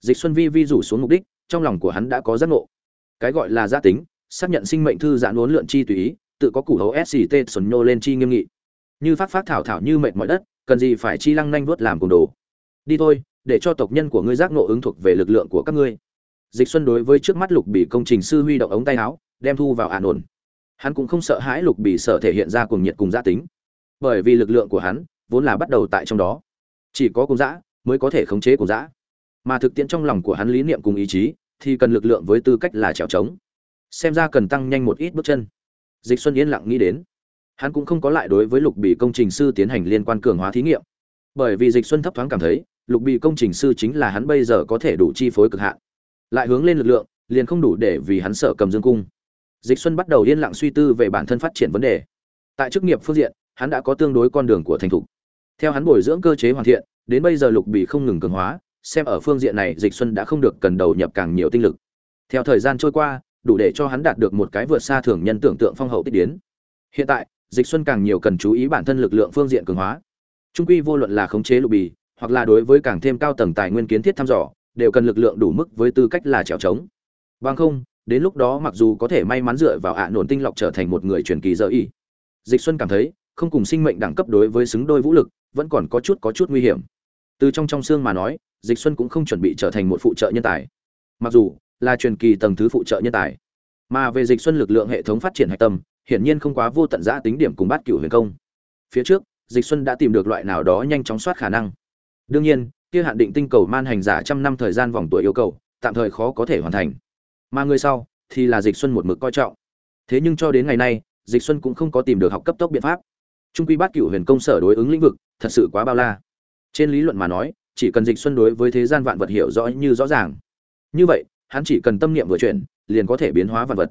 dịch xuân vi vi rủ xuống mục đích, trong lòng của hắn đã có giác ngộ. Cái gọi là gia tính, xác nhận sinh mệnh thư giãn uốn lượn chi tùy ý, tự có củ hấu sct sồn nhô lên chi nghiêm nghị. Như phát phát thảo thảo như mệt mỏi đất, cần gì phải chi lăng nhanh vuốt làm cùng đồ. Đi thôi, để cho tộc nhân của ngươi giác ngộ ứng thuộc về lực lượng của các ngươi. Dịch xuân đối với trước mắt lục bị công trình sư huy động ống tay áo, đem thu vào an ổn. Hắn cũng không sợ hãi lục bị sở thể hiện ra cùng nhiệt cùng gia tính. Bởi vì lực lượng của hắn vốn là bắt đầu tại trong đó. Chỉ có cùng dã mới có thể khống chế cùng dã mà thực tiễn trong lòng của hắn lý niệm cùng ý chí, thì cần lực lượng với tư cách là trèo trống. Xem ra cần tăng nhanh một ít bước chân. Dịch xuân yên lặng nghĩ đến. Hắn cũng không có lại đối với lục bị công trình sư tiến hành liên quan cường hóa thí nghiệm. Bởi vì dịch xuân thấp thoáng cảm thấy, lục bị công trình sư chính là hắn bây giờ có thể đủ chi phối cực hạn. Lại hướng lên lực lượng, liền không đủ để vì hắn sợ cầm dương cung. Dịch xuân bắt đầu yên lặng suy tư về bản thân phát triển vấn đề. Tại chức nghiệp phương diện, hắn đã có tương đối con đường của thành thục. Theo hắn bồi dưỡng cơ chế hoàn thiện, đến bây giờ lục bị không ngừng cường hóa xem ở phương diện này dịch xuân đã không được cần đầu nhập càng nhiều tinh lực. Theo thời gian trôi qua, đủ để cho hắn đạt được một cái vượt xa thường nhân tưởng tượng phong hậu tích điển hiện tại, dịch xuân càng nhiều cần chú ý bản thân lực lượng phương diện cường hóa. Trung quy vô luận là khống chế lục bì, hoặc là đối với càng thêm cao tầng tài nguyên kiến thiết thăm dò, đều cần lực lượng đủ mức với tư cách là trèo trống. Bằng không, đến lúc đó mặc dù có thể may mắn dựa vào ạ à nổn tinh lọc trở thành một người truyền kỳ dở y, dịch xuân cảm thấy, không cùng sinh mệnh đẳng cấp đối với xứng đôi vũ lực, vẫn còn có chút có chút nguy hiểm. Từ trong trong xương mà nói dịch xuân cũng không chuẩn bị trở thành một phụ trợ nhân tài. Mặc dù là truyền kỳ tầng thứ phụ trợ nhân tài, mà về dịch xuân lực lượng hệ thống phát triển hạch tâm, hiển nhiên không quá vô tận giã tính điểm cùng bát cửu huyền công. Phía trước, dịch xuân đã tìm được loại nào đó nhanh chóng soát khả năng. Đương nhiên, kia hạn định tinh cầu man hành giả trăm năm thời gian vòng tuổi yêu cầu, tạm thời khó có thể hoàn thành. Mà người sau thì là dịch xuân một mực coi trọng. Thế nhưng cho đến ngày nay, dịch xuân cũng không có tìm được học cấp tốc biện pháp. Trung quy bát cửu huyền công sở đối ứng lĩnh vực thật sự quá bao la. Trên lý luận mà nói chỉ cần dịch xuân đối với thế gian vạn vật hiểu rõ như rõ ràng. Như vậy, hắn chỉ cần tâm niệm vừa chuyển, liền có thể biến hóa vạn vật.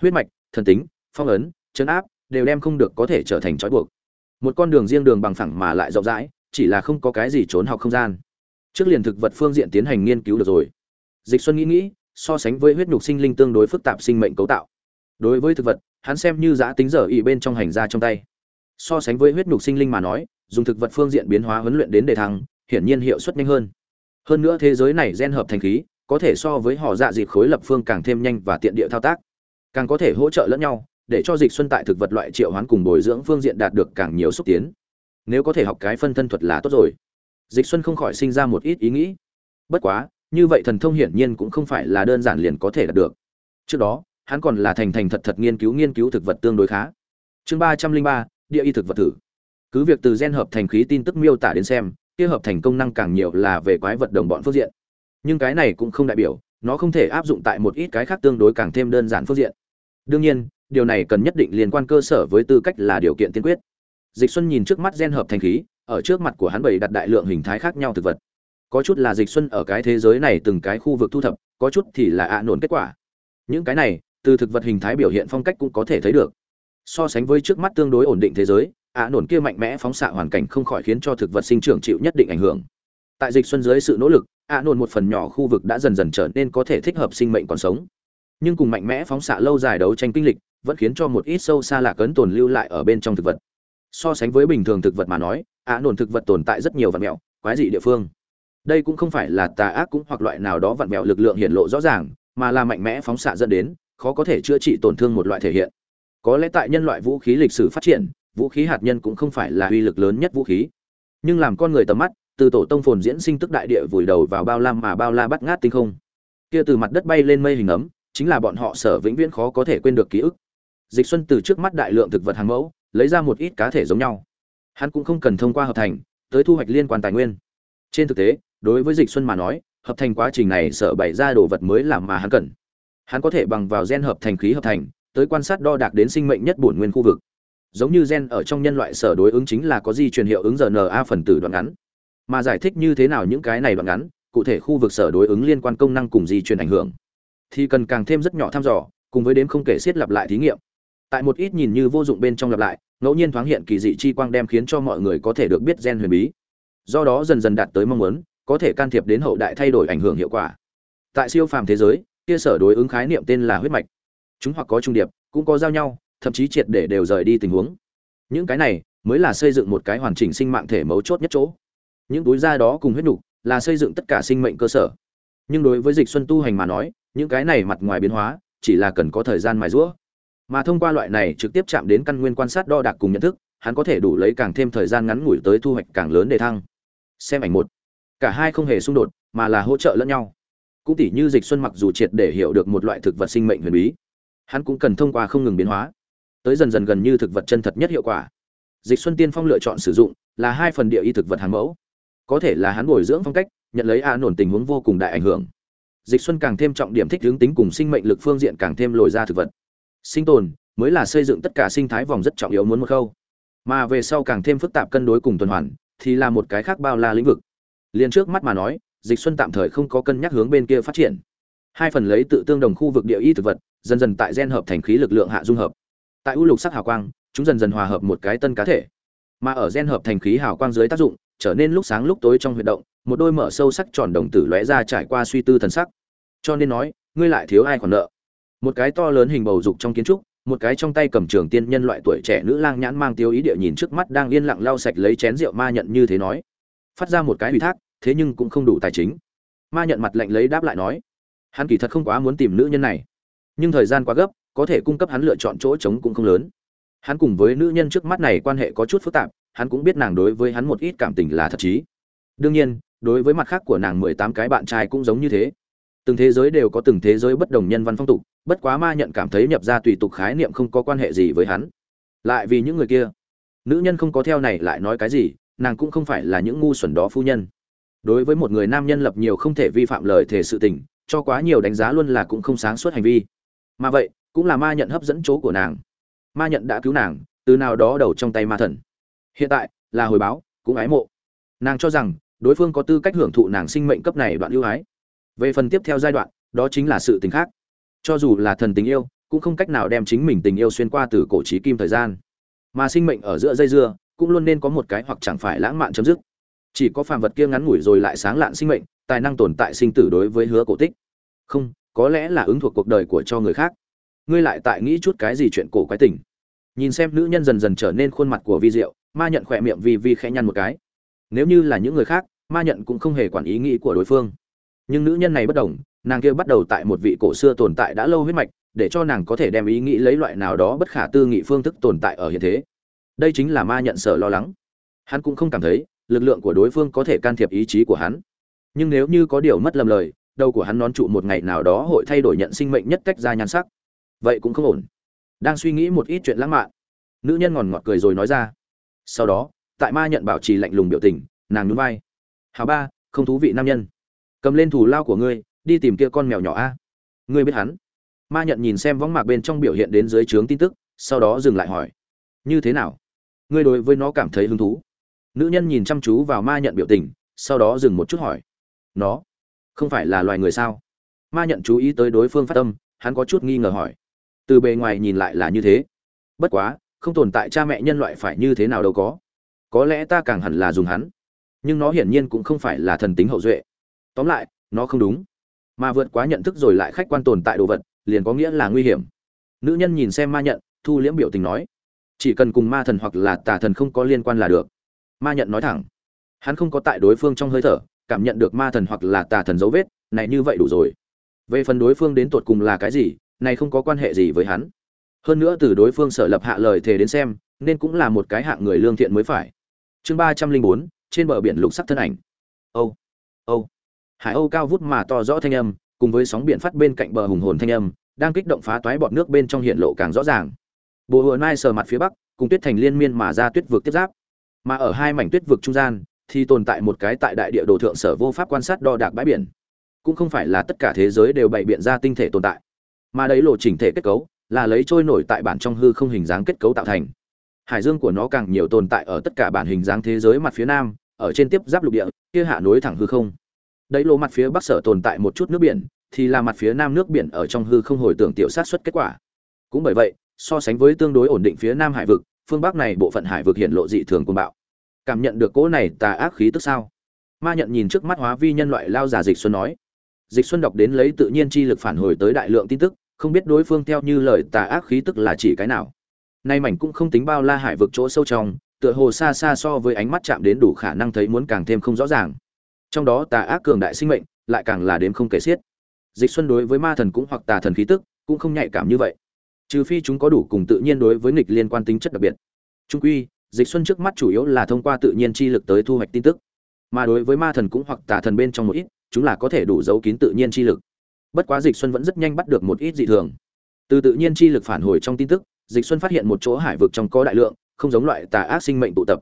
Huyết mạch, thần tính, phong ấn, chấn áp đều đem không được có thể trở thành trói buộc. Một con đường riêng đường bằng phẳng mà lại rộng rãi, chỉ là không có cái gì trốn học không gian. Trước liền thực vật phương diện tiến hành nghiên cứu được rồi. Dịch xuân nghĩ nghĩ, so sánh với huyết nhục sinh linh tương đối phức tạp sinh mệnh cấu tạo. Đối với thực vật, hắn xem như giã tính dở ý bên trong hành ra trong tay. So sánh với huyết nhục sinh linh mà nói, dùng thực vật phương diện biến hóa huấn luyện đến đề thăng hiển nhiên hiệu suất nhanh hơn. Hơn nữa thế giới này gen hợp thành khí, có thể so với họ dạ dịp khối lập phương càng thêm nhanh và tiện địa thao tác. Càng có thể hỗ trợ lẫn nhau, để cho dịch xuân tại thực vật loại triệu hoán cùng bồi dưỡng phương diện đạt được càng nhiều xúc tiến. Nếu có thể học cái phân thân thuật là tốt rồi. Dịch xuân không khỏi sinh ra một ít ý nghĩ. Bất quá, như vậy thần thông hiển nhiên cũng không phải là đơn giản liền có thể đạt được. Trước đó, hắn còn là thành thành thật thật nghiên cứu nghiên cứu thực vật tương đối khá. Chương ba trăm linh ba, địa y thực vật thử. Cứ việc từ gen hợp thành khí tin tức miêu tả đến xem kia hợp thành công năng càng nhiều là về quái vật đồng bọn phương diện. Nhưng cái này cũng không đại biểu, nó không thể áp dụng tại một ít cái khác tương đối càng thêm đơn giản phương diện. Đương nhiên, điều này cần nhất định liên quan cơ sở với tư cách là điều kiện tiên quyết. Dịch xuân nhìn trước mắt gen hợp thành khí, ở trước mặt của hắn bày đặt đại lượng hình thái khác nhau thực vật. Có chút là dịch xuân ở cái thế giới này từng cái khu vực thu thập, có chút thì là ạ à nổn kết quả. Những cái này, từ thực vật hình thái biểu hiện phong cách cũng có thể thấy được. So sánh với trước mắt tương đối ổn định thế giới ạ à nổn kia mạnh mẽ phóng xạ hoàn cảnh không khỏi khiến cho thực vật sinh trưởng chịu nhất định ảnh hưởng. Tại dịch xuân dưới sự nỗ lực ạ à nổn một phần nhỏ khu vực đã dần dần trở nên có thể thích hợp sinh mệnh còn sống. Nhưng cùng mạnh mẽ phóng xạ lâu dài đấu tranh kinh lịch, vẫn khiến cho một ít sâu xa lạc ấn tồn lưu lại ở bên trong thực vật. So sánh với bình thường thực vật mà nói ạ nổn thực vật tồn tại rất nhiều vật mẹo, quái dị địa phương. Đây cũng không phải là tà ác cũng hoặc loại nào đó vặn mẹo lực lượng hiển lộ rõ ràng, mà là mạnh mẽ phóng xạ dẫn đến, khó có thể chữa trị tổn thương một loại thể hiện. Có lẽ tại nhân loại vũ khí lịch sử phát triển vũ khí hạt nhân cũng không phải là uy lực lớn nhất vũ khí. Nhưng làm con người tầm mắt, từ tổ tông phồn diễn sinh tức đại địa vùi đầu vào bao la mà bao la bắt ngát tinh không. Kia từ mặt đất bay lên mây hình ấm, chính là bọn họ sở vĩnh viễn khó có thể quên được ký ức. Dịch xuân từ trước mắt đại lượng thực vật hàng mẫu, lấy ra một ít cá thể giống nhau. Hắn cũng không cần thông qua hợp thành, tới thu hoạch liên quan tài nguyên. Trên thực tế, đối với dịch xuân mà nói, hợp thành quá trình này sở bày ra đồ vật mới làm mà hắn cần. Hắn có thể bằng vào gen hợp thành khí hợp thành, tới quan sát đo đạc đến sinh mệnh nhất bổn nguyên khu vực giống như gen ở trong nhân loại sở đối ứng chính là có di truyền hiệu ứng rna phần tử đoạn ngắn. Mà giải thích như thế nào những cái này đoạn ngắn, cụ thể khu vực sở đối ứng liên quan công năng cùng di truyền ảnh hưởng. Thì cần càng thêm rất nhỏ thăm dò, cùng với đếm không kể xiết lặp lại thí nghiệm. Tại một ít nhìn như vô dụng bên trong lặp lại, ngẫu nhiên thoáng hiện kỳ dị chi quang đem khiến cho mọi người có thể được biết gen huyền bí. Do đó dần dần đạt tới mong muốn, có thể can thiệp đến hậu đại thay đổi ảnh hưởng hiệu quả. Tại siêu phàm thế giới, kia sở đối ứng khái niệm tên là huyết mạch. Chúng hoặc có trung điệp, cũng có giao nhau thậm chí triệt để đều rời đi tình huống. Những cái này mới là xây dựng một cái hoàn chỉnh sinh mạng thể mấu chốt nhất chỗ. Những túi da đó cùng huyết nục là xây dựng tất cả sinh mệnh cơ sở. Nhưng đối với dịch xuân tu hành mà nói, những cái này mặt ngoài biến hóa chỉ là cần có thời gian mài rũa mà thông qua loại này trực tiếp chạm đến căn nguyên quan sát đo đạc cùng nhận thức, hắn có thể đủ lấy càng thêm thời gian ngắn ngủi tới thu hoạch càng lớn để thăng. Xem ảnh một. Cả hai không hề xung đột, mà là hỗ trợ lẫn nhau. Cũng tỉ như dịch xuân mặc dù triệt để hiểu được một loại thực vật sinh mệnh huyền bí, hắn cũng cần thông qua không ngừng biến hóa tới dần dần gần như thực vật chân thật nhất hiệu quả. Dịch xuân tiên phong lựa chọn sử dụng là hai phần địa y thực vật hàng mẫu. Có thể là hắn bồi dưỡng phong cách, nhận lấy a nổn tình huống vô cùng đại ảnh hưởng. Dịch xuân càng thêm trọng điểm thích hướng tính cùng sinh mệnh lực phương diện càng thêm lồi ra thực vật. Sinh tồn mới là xây dựng tất cả sinh thái vòng rất trọng yếu muốn một khâu. Mà về sau càng thêm phức tạp cân đối cùng tuần hoàn thì là một cái khác bao la lĩnh vực. Liền trước mắt mà nói, dịch xuân tạm thời không có cân nhắc hướng bên kia phát triển. Hai phần lấy tự tương đồng khu vực địa y thực vật, dần dần tại gen hợp thành khí lực lượng hạ dung hợp tại u lục sắc hào quang, chúng dần dần hòa hợp một cái tân cá thể. Mà ở gen hợp thành khí hào quang dưới tác dụng, trở nên lúc sáng lúc tối trong huy động, một đôi mở sâu sắc tròn đồng tử lóe ra trải qua suy tư thần sắc. Cho nên nói, ngươi lại thiếu ai còn nợ? Một cái to lớn hình bầu dục trong kiến trúc, một cái trong tay cầm trường tiên nhân loại tuổi trẻ nữ lang nhãn mang tiêu ý địa nhìn trước mắt đang yên lặng lau sạch lấy chén rượu ma nhận như thế nói. Phát ra một cái ủy thác, thế nhưng cũng không đủ tài chính. Ma nhận mặt lạnh lấy đáp lại nói, hắn kỳ thật không quá muốn tìm nữ nhân này. Nhưng thời gian quá gấp có thể cung cấp hắn lựa chọn chỗ trống cũng không lớn. Hắn cùng với nữ nhân trước mắt này quan hệ có chút phức tạp, hắn cũng biết nàng đối với hắn một ít cảm tình là thật chí. Đương nhiên, đối với mặt khác của nàng mười tám cái bạn trai cũng giống như thế. Từng thế giới đều có từng thế giới bất đồng nhân văn phong tục, bất quá ma nhận cảm thấy nhập ra tùy tục khái niệm không có quan hệ gì với hắn. Lại vì những người kia. Nữ nhân không có theo này lại nói cái gì, nàng cũng không phải là những ngu xuẩn đó phu nhân. Đối với một người nam nhân lập nhiều không thể vi phạm lời thể sự tình, cho quá nhiều đánh giá luôn là cũng không sáng suốt hành vi. Mà vậy cũng là ma nhận hấp dẫn chỗ của nàng. Ma nhận đã cứu nàng, từ nào đó đầu trong tay ma thần. Hiện tại, là hồi báo, cũng ái mộ. Nàng cho rằng, đối phương có tư cách hưởng thụ nàng sinh mệnh cấp này đoạn ưu ái. Về phần tiếp theo giai đoạn, đó chính là sự tình khác. Cho dù là thần tình yêu, cũng không cách nào đem chính mình tình yêu xuyên qua từ cổ trí kim thời gian. Mà sinh mệnh ở giữa dây dưa, cũng luôn nên có một cái hoặc chẳng phải lãng mạn chấm dứt. Chỉ có phàm vật kia ngắn ngủi rồi lại sáng lạn sinh mệnh, tài năng tồn tại sinh tử đối với hứa cổ tích. Không, có lẽ là ứng thuộc cuộc đời của cho người khác ngươi lại tại nghĩ chút cái gì chuyện cổ quái tình. Nhìn xem nữ nhân dần dần trở nên khuôn mặt của vi diệu, ma nhận khỏe miệng vì vi khẽ nhăn một cái. Nếu như là những người khác, ma nhận cũng không hề quản ý nghĩ của đối phương. Nhưng nữ nhân này bất đồng, nàng kia bắt đầu tại một vị cổ xưa tồn tại đã lâu huyết mạch, để cho nàng có thể đem ý nghĩ lấy loại nào đó bất khả tư nghị phương thức tồn tại ở hiện thế. Đây chính là ma nhận sợ lo lắng. Hắn cũng không cảm thấy, lực lượng của đối phương có thể can thiệp ý chí của hắn. Nhưng nếu như có điều mất lầm lời, đầu của hắn nón trụ một ngày nào đó hội thay đổi nhận sinh mệnh nhất cách ra nhan sắc vậy cũng không ổn. Đang suy nghĩ một ít chuyện lãng mạn, nữ nhân ngòn ngọt cười rồi nói ra. Sau đó, tại ma nhận bảo trì lạnh lùng biểu tình, nàng nhún vai. Hào ba, không thú vị nam nhân. Cầm lên thủ lao của ngươi, đi tìm kia con mèo nhỏ a. Ngươi biết hắn? Ma nhận nhìn xem võng mạc bên trong biểu hiện đến dưới trướng tin tức, sau đó dừng lại hỏi. Như thế nào? Ngươi đối với nó cảm thấy hứng thú? Nữ nhân nhìn chăm chú vào ma nhận biểu tình, sau đó dừng một chút hỏi. Nó? Không phải là loài người sao? Ma nhận chú ý tới đối phương phát tâm, hắn có chút nghi ngờ hỏi từ bề ngoài nhìn lại là như thế. Bất quá, không tồn tại cha mẹ nhân loại phải như thế nào đâu có. Có lẽ ta càng hẳn là dùng hắn. Nhưng nó hiển nhiên cũng không phải là thần tính hậu duệ. Tóm lại, nó không đúng. Mà vượt quá nhận thức rồi lại khách quan tồn tại đồ vật, liền có nghĩa là nguy hiểm. Nữ nhân nhìn xem ma nhận, thu liễm biểu tình nói, chỉ cần cùng ma thần hoặc là tà thần không có liên quan là được. Ma nhận nói thẳng, hắn không có tại đối phương trong hơi thở, cảm nhận được ma thần hoặc là tà thần dấu vết, này như vậy đủ rồi. Về phần đối phương đến tột cùng là cái gì này không có quan hệ gì với hắn. Hơn nữa từ đối phương sở lập hạ lời thề đến xem, nên cũng là một cái hạng người lương thiện mới phải. Chương ba trăm linh bốn, trên bờ biển lục sắc thân ảnh. Âu âu. Hải âu cao vút mà to rõ thanh âm, cùng với sóng biển phát bên cạnh bờ hùng hồn thanh âm, đang kích động phá toái bọt nước bên trong hiện lộ càng rõ ràng. Bồ hùa nai sờ mặt phía bắc, cùng tuyết thành liên miên mà ra tuyết vực tiếp giáp. Mà ở hai mảnh tuyết vực trung gian, thì tồn tại một cái tại đại địa đồ thượng sở vô pháp quan sát đo đạc bãi biển. Cũng không phải là tất cả thế giới đều bày biện ra tinh thể tồn tại mà đấy lộ chỉnh thể kết cấu là lấy trôi nổi tại bản trong hư không hình dáng kết cấu tạo thành. Hải dương của nó càng nhiều tồn tại ở tất cả bản hình dáng thế giới mặt phía nam, ở trên tiếp giáp lục địa, kia hạ nối thẳng hư không. Đấy lộ mặt phía bắc sở tồn tại một chút nước biển, thì là mặt phía nam nước biển ở trong hư không hồi tưởng tiểu sát xuất kết quả. Cũng bởi vậy, so sánh với tương đối ổn định phía nam hải vực, phương bắc này bộ phận hải vực hiện lộ dị thường cuồng bạo. Cảm nhận được cỗ này tà ác khí tức sao? Ma nhận nhìn trước mắt hóa vi nhân loại lao giả dịch xuân nói. Dịch xuân đọc đến lấy tự nhiên chi lực phản hồi tới đại lượng tin tức không biết đối phương theo như lời tà ác khí tức là chỉ cái nào. Nay mảnh cũng không tính bao la hải vực chỗ sâu trong, tựa hồ xa xa so với ánh mắt chạm đến đủ khả năng thấy muốn càng thêm không rõ ràng. Trong đó tà ác cường đại sinh mệnh, lại càng là đếm không kể xiết. Dịch xuân đối với ma thần cũng hoặc tà thần khí tức, cũng không nhạy cảm như vậy. Trừ phi chúng có đủ cùng tự nhiên đối với nghịch liên quan tính chất đặc biệt. Trung quy, dịch xuân trước mắt chủ yếu là thông qua tự nhiên chi lực tới thu hoạch tin tức. Mà đối với ma thần cũng hoặc tà thần bên trong một ít, chúng là có thể đủ giấu kín tự nhiên chi lực bất quá dịch xuân vẫn rất nhanh bắt được một ít dị thường. Từ tự nhiên chi lực phản hồi trong tin tức, dịch xuân phát hiện một chỗ hải vực trong có đại lượng, không giống loại tà ác sinh mệnh tụ tập.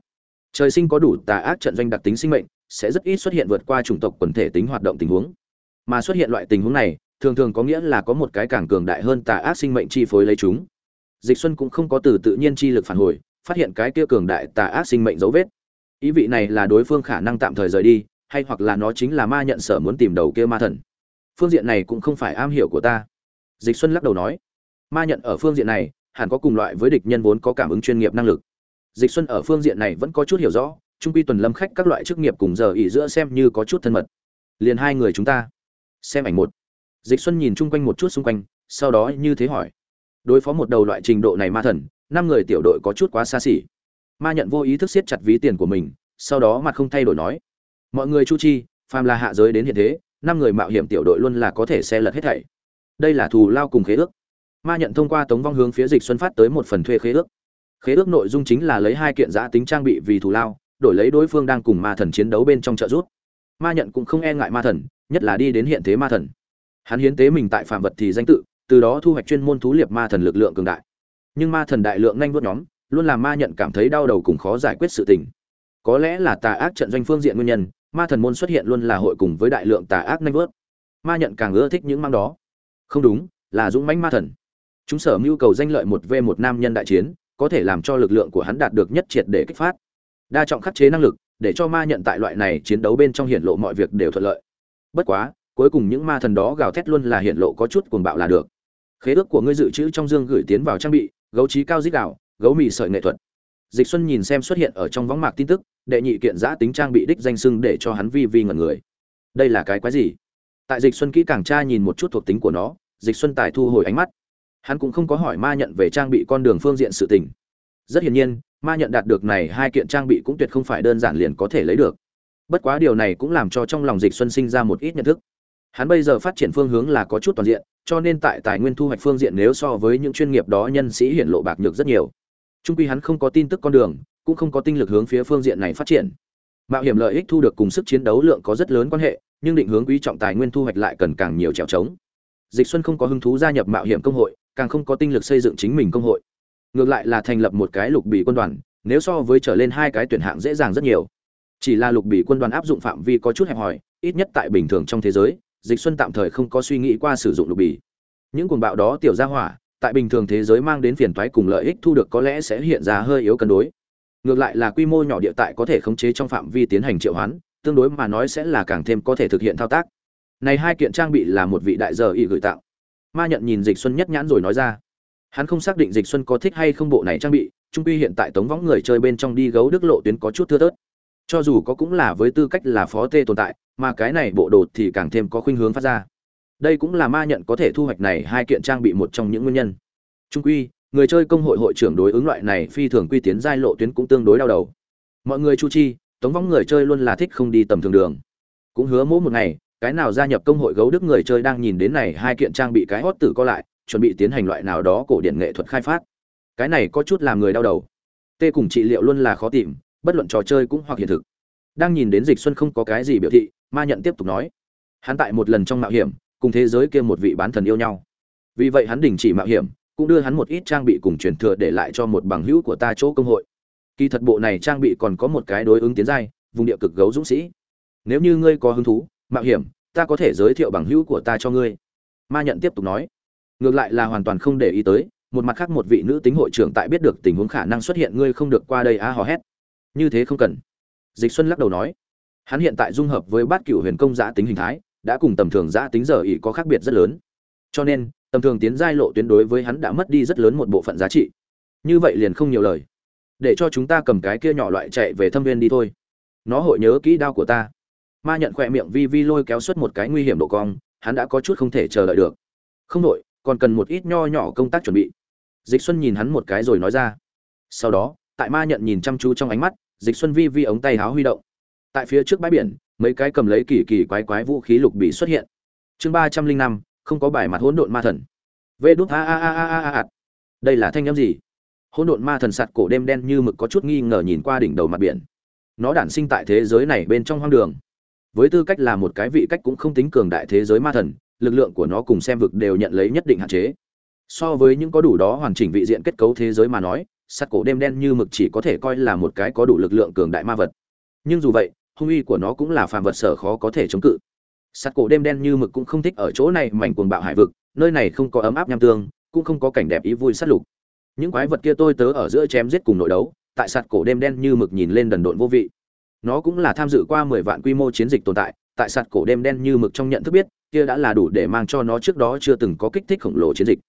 Trời sinh có đủ tà ác trận doanh đặc tính sinh mệnh, sẽ rất ít xuất hiện vượt qua chủng tộc quần thể tính hoạt động tình huống. Mà xuất hiện loại tình huống này, thường thường có nghĩa là có một cái càng cường đại hơn tà ác sinh mệnh chi phối lấy chúng. Dịch xuân cũng không có từ tự nhiên chi lực phản hồi, phát hiện cái kia cường đại tà ác sinh mệnh dấu vết. Ý vị này là đối phương khả năng tạm thời rời đi, hay hoặc là nó chính là ma nhận sở muốn tìm đầu kia ma thần phương diện này cũng không phải am hiểu của ta. Dịch xuân lắc đầu nói, ma nhận ở phương diện này, hẳn có cùng loại với địch nhân vốn có cảm ứng chuyên nghiệp năng lực. Dịch xuân ở phương diện này vẫn có chút hiểu rõ, trung quy tuần lâm khách các loại chức nghiệp cùng giờ ỉ giữa xem như có chút thân mật. Liền hai người chúng ta, xem ảnh một. Dịch xuân nhìn chung quanh một chút xung quanh, sau đó như thế hỏi, đối phó một đầu loại trình độ này ma thần, năm người tiểu đội có chút quá xa xỉ. Ma nhận vô ý thức siết chặt ví tiền của mình, sau đó mặt không thay đổi nói, mọi người chu chi, phàm là hạ giới đến hiện thế năm người mạo hiểm tiểu đội luôn là có thể xe lật hết thảy. Đây là thù lao cùng khế ước. Ma nhận thông qua tống vong hướng phía dịch xuân phát tới một phần thuê khế ước. Khế ước nội dung chính là lấy hai kiện giã tính trang bị vì thù lao, đổi lấy đối phương đang cùng ma thần chiến đấu bên trong trợ rút ma nhận cũng không e ngại ma thần, nhất là đi đến hiện thế ma thần. Hắn hiến tế mình tại phạm vật thì danh tự, từ đó thu hoạch chuyên môn thú liệp ma thần lực lượng cường đại. Nhưng ma thần đại lượng nhanh vuốt nhóm, luôn làm ma nhận cảm thấy đau đầu cùng khó giải quyết sự tình. Có lẽ là tà ác trận doanh phương diện nguyên nhân ma thần môn xuất hiện luôn là hội cùng với đại lượng tà ác nanh vớt. Ma nhận càng ưa thích những mang đó. Không đúng, là dũng mãnh ma thần. Chúng sở mưu cầu danh lợi một v một nam nhân đại chiến, có thể làm cho lực lượng của hắn đạt được nhất triệt để kích phát. Đa trọng khắc chế năng lực, để cho ma nhận tại loại này chiến đấu bên trong hiển lộ mọi việc đều thuận lợi. Bất quá, cuối cùng những ma thần đó gào thét luôn là hiển lộ có chút cuồng bạo là được. Khế ước của ngươi dự trữ trong dương gửi tiến vào trang bị, gấu trí cao dít đạo gấu mì sợi nghệ thuật. Dịch xuân nhìn xem xuất hiện ở trong võng mạc tin tức đệ nhị kiện giã tính trang bị đích danh sưng để cho hắn vi vi ngẩn người. Đây là cái quái gì? Tại dịch xuân kỹ càng tra nhìn một chút thuộc tính của nó, dịch xuân tài thu hồi ánh mắt. Hắn cũng không có hỏi ma nhận về trang bị con đường phương diện sự tình. Rất hiển nhiên, ma nhận đạt được này hai kiện trang bị cũng tuyệt không phải đơn giản liền có thể lấy được. Bất quá điều này cũng làm cho trong lòng dịch xuân sinh ra một ít nhận thức. Hắn bây giờ phát triển phương hướng là có chút toàn diện, cho nên tại tài nguyên thu hoạch phương diện nếu so với những chuyên nghiệp đó nhân sĩ hiển lộ bạc nhược rất nhiều. Trung quy hắn không có tin tức con đường cũng không có tinh lực hướng phía phương diện này phát triển. Mạo hiểm lợi ích thu được cùng sức chiến đấu lượng có rất lớn quan hệ, nhưng định hướng quý trọng tài nguyên thu hoạch lại cần càng nhiều trèo trống. Dịch xuân không có hứng thú gia nhập mạo hiểm công hội, càng không có tinh lực xây dựng chính mình công hội. Ngược lại là thành lập một cái lục bị quân đoàn, nếu so với trở lên hai cái tuyển hạng dễ dàng rất nhiều. Chỉ là lục bị quân đoàn áp dụng phạm vi có chút hẹp hòi, ít nhất tại bình thường trong thế giới, dịch xuân tạm thời không có suy nghĩ qua sử dụng lục bì. Những cuồng bạo đó tiểu gia hỏa, tại bình thường thế giới mang đến phiền toái cùng lợi ích thu được có lẽ sẽ hiện ra hơi yếu cân đối ngược lại là quy mô nhỏ địa tại có thể khống chế trong phạm vi tiến hành triệu hoán, tương đối mà nói sẽ là càng thêm có thể thực hiện thao tác. Này hai kiện trang bị là một vị đại giờ y gửi tạo ma nhận nhìn dịch xuân nhất nhãn rồi nói ra. Hắn không xác định dịch xuân có thích hay không bộ này trang bị, trung quy hiện tại tống võng người chơi bên trong đi gấu đức lộ tuyến có chút thưa thớt. Cho dù có cũng là với tư cách là phó tê tồn tại, mà cái này bộ đồ thì càng thêm có khuynh hướng phát ra. Đây cũng là ma nhận có thể thu hoạch này hai kiện trang bị một trong những nguyên nhân. Trung quy người chơi công hội hội trưởng đối ứng loại này phi thường quy tiến giai lộ tuyến cũng tương đối đau đầu. Mọi người chu chi, tống vong người chơi luôn là thích không đi tầm thường đường. Cũng hứa mỗi một ngày, cái nào gia nhập công hội gấu đức người chơi đang nhìn đến này hai kiện trang bị cái hót tử co lại, chuẩn bị tiến hành loại nào đó cổ điển nghệ thuật khai phát. Cái này có chút làm người đau đầu. Tê cùng trị liệu luôn là khó tìm, bất luận trò chơi cũng hoặc hiện thực. Đang nhìn đến dịch xuân không có cái gì biểu thị, ma nhận tiếp tục nói. Hắn tại một lần trong mạo hiểm, cùng thế giới kia một vị bán thần yêu nhau. Vì vậy hắn đình chỉ mạo hiểm cũng đưa hắn một ít trang bị cùng truyền thừa để lại cho một bằng hữu của ta chỗ công hội. Kỳ thật bộ này trang bị còn có một cái đối ứng tiến giai, vùng địa cực gấu dũng sĩ. Nếu như ngươi có hứng thú, mạo hiểm, ta có thể giới thiệu bằng hữu của ta cho ngươi. Ma nhận tiếp tục nói. Ngược lại là hoàn toàn không để ý tới, một mặt khác một vị nữ tính hội trưởng tại biết được tình huống khả năng xuất hiện, ngươi không được qua đây á, hò hét. Như thế không cần. Dịch xuân lắc đầu nói. Hắn hiện tại dung hợp với bát cửu huyền công giã tính hình thái, đã cùng tầm thường giã tính giờ ỉ có khác biệt rất lớn. Cho nên tầm thường tiến giai lộ tuyến đối với hắn đã mất đi rất lớn một bộ phận giá trị. Như vậy liền không nhiều lời. Để cho chúng ta cầm cái kia nhỏ loại chạy về thâm viên đi thôi. Nó hội nhớ kỹ đao của ta. Ma nhận khỏe miệng vi vi lôi kéo suốt một cái nguy hiểm độ cong, hắn đã có chút không thể chờ đợi được. Không đội còn cần một ít nho nhỏ công tác chuẩn bị. Dịch xuân nhìn hắn một cái rồi nói ra. Sau đó, tại ma nhận nhìn chăm chú trong ánh mắt, dịch xuân vi vi ống tay háo huy động. Tại phía trước bãi biển, mấy cái cầm lấy kỳ kỳ quái quái vũ khí lục bị xuất hiện. Chương ba trăm linh năm không có bài mặt hỗn độn ma thần. Vê đút a a a a a a đây là thanh âm gì? Hỗn độn ma thần sạt cổ đêm đen như mực có chút nghi ngờ nhìn qua đỉnh đầu mặt biển. Nó đản sinh tại thế giới này bên trong hoang đường. Với tư cách là một cái vị cách cũng không tính cường đại thế giới ma thần, lực lượng của nó cùng xem vực đều nhận lấy nhất định hạn chế. So với những có đủ đó hoàn chỉnh vị diện kết cấu thế giới mà nói sắt cổ đêm đen như mực chỉ có thể coi là một cái có đủ lực lượng cường đại ma vật. Nhưng dù vậy, hung uy của nó cũng là phàm vật sở khó có thể chống cự sắt cổ đêm đen như mực cũng không thích ở chỗ này, mảnh cuồng bạo hải vực, nơi này không có ấm áp nham tương, cũng không có cảnh đẹp ý vui sát lục. Những quái vật kia tôi tớ ở giữa chém giết cùng nội đấu, tại sạt cổ đêm đen như mực nhìn lên đần độn vô vị. Nó cũng là tham dự qua mười vạn quy mô chiến dịch tồn tại tại sạt cổ đêm đen như mực trong nhận thức biết, kia đã là đủ để mang cho nó trước đó chưa từng có kích thích khổng lồ chiến dịch.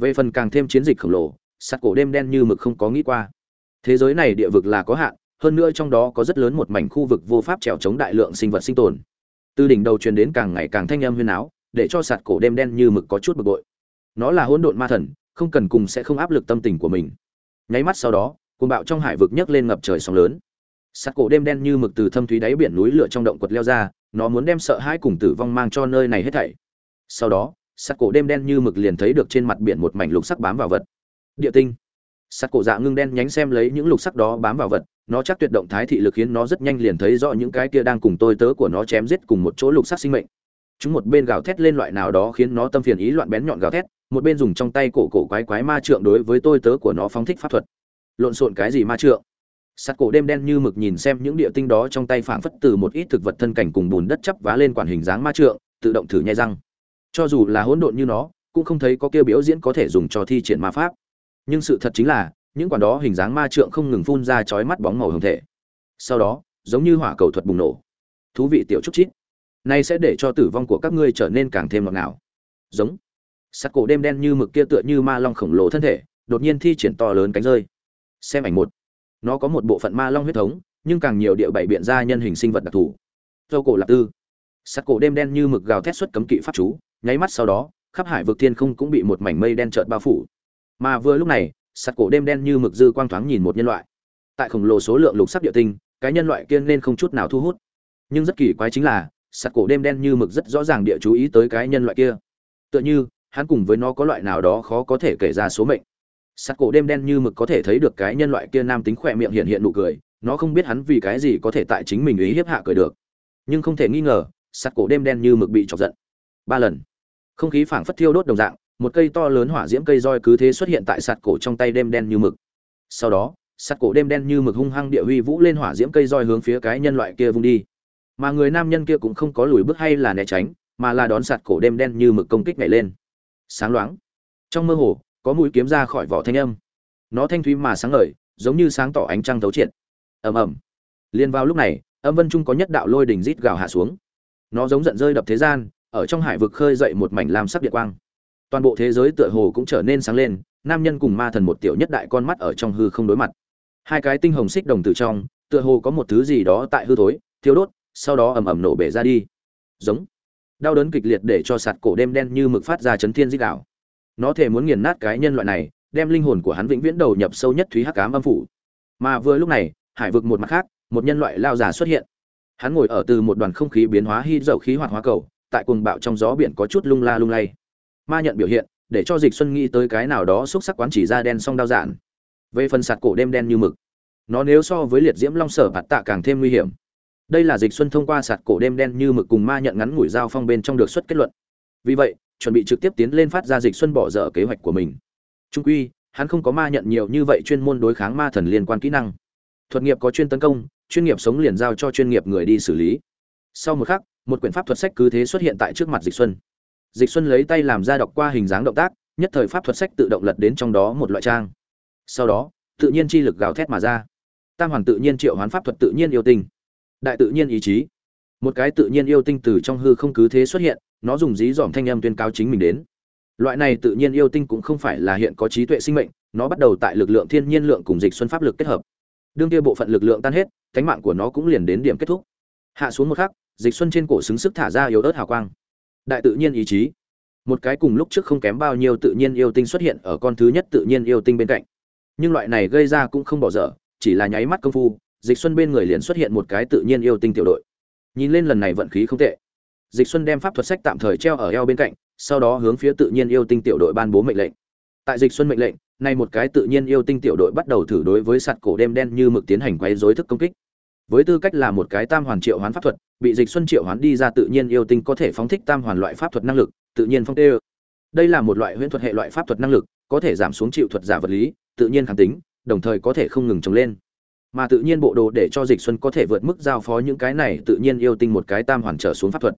Về phần càng thêm chiến dịch khổng lồ sạt cổ đêm đen như mực không có nghĩ qua. Thế giới này địa vực là có hạn, hơn nữa trong đó có rất lớn một mảnh khu vực vô pháp trèo chống đại lượng sinh vật sinh tồn từ đỉnh đầu truyền đến càng ngày càng thanh âm huyên áo để cho sạt cổ đêm đen như mực có chút bực bội. Nó là hỗn độn ma thần, không cần cùng sẽ không áp lực tâm tình của mình. Nháy mắt sau đó, cuồng bạo trong hải vực nhấc lên ngập trời sóng lớn. Sạt cổ đêm đen như mực từ thâm thúy đáy biển núi lửa trong động quật leo ra, nó muốn đem sợ hãi cùng tử vong mang cho nơi này hết thảy. Sau đó, sạt cổ đêm đen như mực liền thấy được trên mặt biển một mảnh lục sắc bám vào vật. Địa tinh. Sạt cổ dạ ngưng đen nhánh xem lấy những lục sắc đó bám vào vật nó chắc tuyệt động thái thị lực khiến nó rất nhanh liền thấy rõ những cái kia đang cùng tôi tớ của nó chém giết cùng một chỗ lục sát sinh mệnh. Chúng một bên gào thét lên loại nào đó khiến nó tâm phiền ý loạn bén nhọn gào thét, một bên dùng trong tay cổ cổ quái quái ma trượng đối với tôi tớ của nó phóng thích pháp thuật. Lộn xộn cái gì ma trượng? Sắt cổ đêm đen như mực nhìn xem những địa tinh đó trong tay phảng phất từ một ít thực vật thân cảnh cùng bùn đất chắp vá lên quản hình dáng ma trượng, tự động thử nhai răng. Cho dù là hỗn độn như nó, cũng không thấy có kia biểu diễn có thể dùng cho thi triển ma pháp. Nhưng sự thật chính là những quản đó hình dáng ma trượng không ngừng phun ra chói mắt bóng màu hồng thể. Sau đó, giống như hỏa cầu thuật bùng nổ. Thú vị tiểu trúc chít. Này sẽ để cho tử vong của các ngươi trở nên càng thêm ngọt ngào. Giống. Sắt cổ đêm đen như mực kia tựa như ma long khổng lồ thân thể, đột nhiên thi triển to lớn cánh rơi. Xem ảnh một. Nó có một bộ phận ma long huyết thống, nhưng càng nhiều địa bảy biện ra nhân hình sinh vật đặc thù. Dâu cổ lạc tư. Sắt cổ đêm đen như mực gào thét xuất cấm kỵ pháp chú, nháy mắt sau đó, khắp hải vực thiên không cũng bị một mảnh mây đen chợt bao phủ. Mà vừa lúc này sắt cổ đêm đen như mực dư quang thoáng nhìn một nhân loại. Tại khổng lồ số lượng lục sắc địa tinh, cái nhân loại kia nên không chút nào thu hút. Nhưng rất kỳ quái chính là, sắt cổ đêm đen như mực rất rõ ràng địa chú ý tới cái nhân loại kia. Tựa như, hắn cùng với nó có loại nào đó khó có thể kể ra số mệnh. Sắt cổ đêm đen như mực có thể thấy được cái nhân loại kia nam tính khỏe miệng hiện hiện nụ cười, nó không biết hắn vì cái gì có thể tại chính mình ý hiếp hạ cười được. Nhưng không thể nghi ngờ, sắt cổ đêm đen như mực bị chọc giận. Ba lần. Không khí phảng phất thiêu đốt đồng dạng một cây to lớn hỏa diễm cây roi cứ thế xuất hiện tại sạt cổ trong tay đêm đen như mực. Sau đó, sạt cổ đêm đen như mực hung hăng địa huy vũ lên hỏa diễm cây roi hướng phía cái nhân loại kia vung đi. Mà người nam nhân kia cũng không có lùi bước hay là né tránh, mà là đón sạt cổ đêm đen như mực công kích nhảy lên. Sáng loáng, trong mơ hồ, có mũi kiếm ra khỏi vỏ thanh âm. Nó thanh thúy mà sáng ngời, giống như sáng tỏ ánh trăng thấu triệt. Ầm ầm. Liền vào lúc này, âm vân trung có nhất đạo lôi đỉnh rít gào hạ xuống. Nó giống giận rơi đập thế gian, ở trong hải vực khơi dậy một mảnh lam sắc địa quang toàn bộ thế giới tựa hồ cũng trở nên sáng lên, nam nhân cùng ma thần một tiểu nhất đại con mắt ở trong hư không đối mặt. Hai cái tinh hồng xích đồng tử trong, tựa hồ có một thứ gì đó tại hư thối thiếu đốt, sau đó ầm ầm nổ bể ra đi. Giống. Đau đớn kịch liệt để cho sạt cổ đêm đen như mực phát ra chấn thiên dích đạo. Nó thể muốn nghiền nát cái nhân loại này, đem linh hồn của hắn vĩnh viễn đầu nhập sâu nhất thúy hắc ám âm phủ. Mà vừa lúc này, hải vực một mặt khác, một nhân loại lao già xuất hiện. Hắn ngồi ở từ một đoàn không khí biến hóa hy dầu khí hoạt hóa cầu, tại cuồng bạo trong gió biển có chút lung la lung lay ma nhận biểu hiện, để cho dịch xuân nghĩ tới cái nào đó xúc sắc quán chỉ ra đen song đao giản. Về phần sạt cổ đêm đen như mực, nó nếu so với liệt diễm long sở bạt tạ càng thêm nguy hiểm. Đây là dịch xuân thông qua sạt cổ đêm đen như mực cùng ma nhận ngắn ngủi dao phong bên trong được xuất kết luận. Vì vậy, chuẩn bị trực tiếp tiến lên phát ra dịch xuân bỏ dở kế hoạch của mình. Trung quy, hắn không có ma nhận nhiều như vậy chuyên môn đối kháng ma thần liên quan kỹ năng. Thuật nghiệp có chuyên tấn công, chuyên nghiệp sống liền giao cho chuyên nghiệp người đi xử lý. Sau một khắc, một quyển pháp thuật sách cứ thế xuất hiện tại trước mặt dịch xuân dịch xuân lấy tay làm ra đọc qua hình dáng động tác, nhất thời pháp thuật sách tự động lật đến trong đó một loại trang. Sau đó, tự nhiên chi lực gào thét mà ra. Tam hoàn tự nhiên triệu hoán pháp thuật tự nhiên yêu tinh. Đại tự nhiên ý chí. Một cái tự nhiên yêu tinh từ trong hư không cứ thế xuất hiện, nó dùng dí dỏm thanh âm tuyên cáo chính mình đến. Loại này tự nhiên yêu tinh cũng không phải là hiện có trí tuệ sinh mệnh, nó bắt đầu tại lực lượng thiên nhiên lượng cùng dịch xuân pháp lực kết hợp. Đương kia bộ phận lực lượng tan hết cánh mạng của nó cũng liền đến điểm kết thúc. Hạ xuống một khắc, dịch xuân trên cổ xứng sức thả ra yếu ớt hào quang đại tự nhiên ý chí. Một cái cùng lúc trước không kém bao nhiêu tự nhiên yêu tinh xuất hiện ở con thứ nhất tự nhiên yêu tinh bên cạnh. Nhưng loại này gây ra cũng không bỏ dở, chỉ là nháy mắt công phu, dịch xuân bên người liền xuất hiện một cái tự nhiên yêu tinh tiểu đội. Nhìn lên lần này vận khí không tệ. Dịch xuân đem pháp thuật sách tạm thời treo ở eo bên cạnh, sau đó hướng phía tự nhiên yêu tinh tiểu đội ban bố mệnh lệnh. Tại dịch xuân mệnh lệnh, nay một cái tự nhiên yêu tinh tiểu đội bắt đầu thử đối với sạt cổ đêm đen như mực tiến hành quấy rối thức công kích. Với tư cách là một cái tam hoàn triệu hoán pháp thuật bị dịch xuân triệu hoán đi ra tự nhiên yêu tinh có thể phóng thích tam hoàn loại pháp thuật năng lực, tự nhiên phong tê đây là một loại huyễn thuật hệ loại pháp thuật năng lực, có thể giảm xuống chịu thuật giả vật lý, tự nhiên kháng tính, đồng thời có thể không ngừng trồng lên. Mà tự nhiên bộ đồ để cho dịch xuân có thể vượt mức giao phó những cái này tự nhiên yêu tinh một cái tam hoàn trở xuống pháp thuật.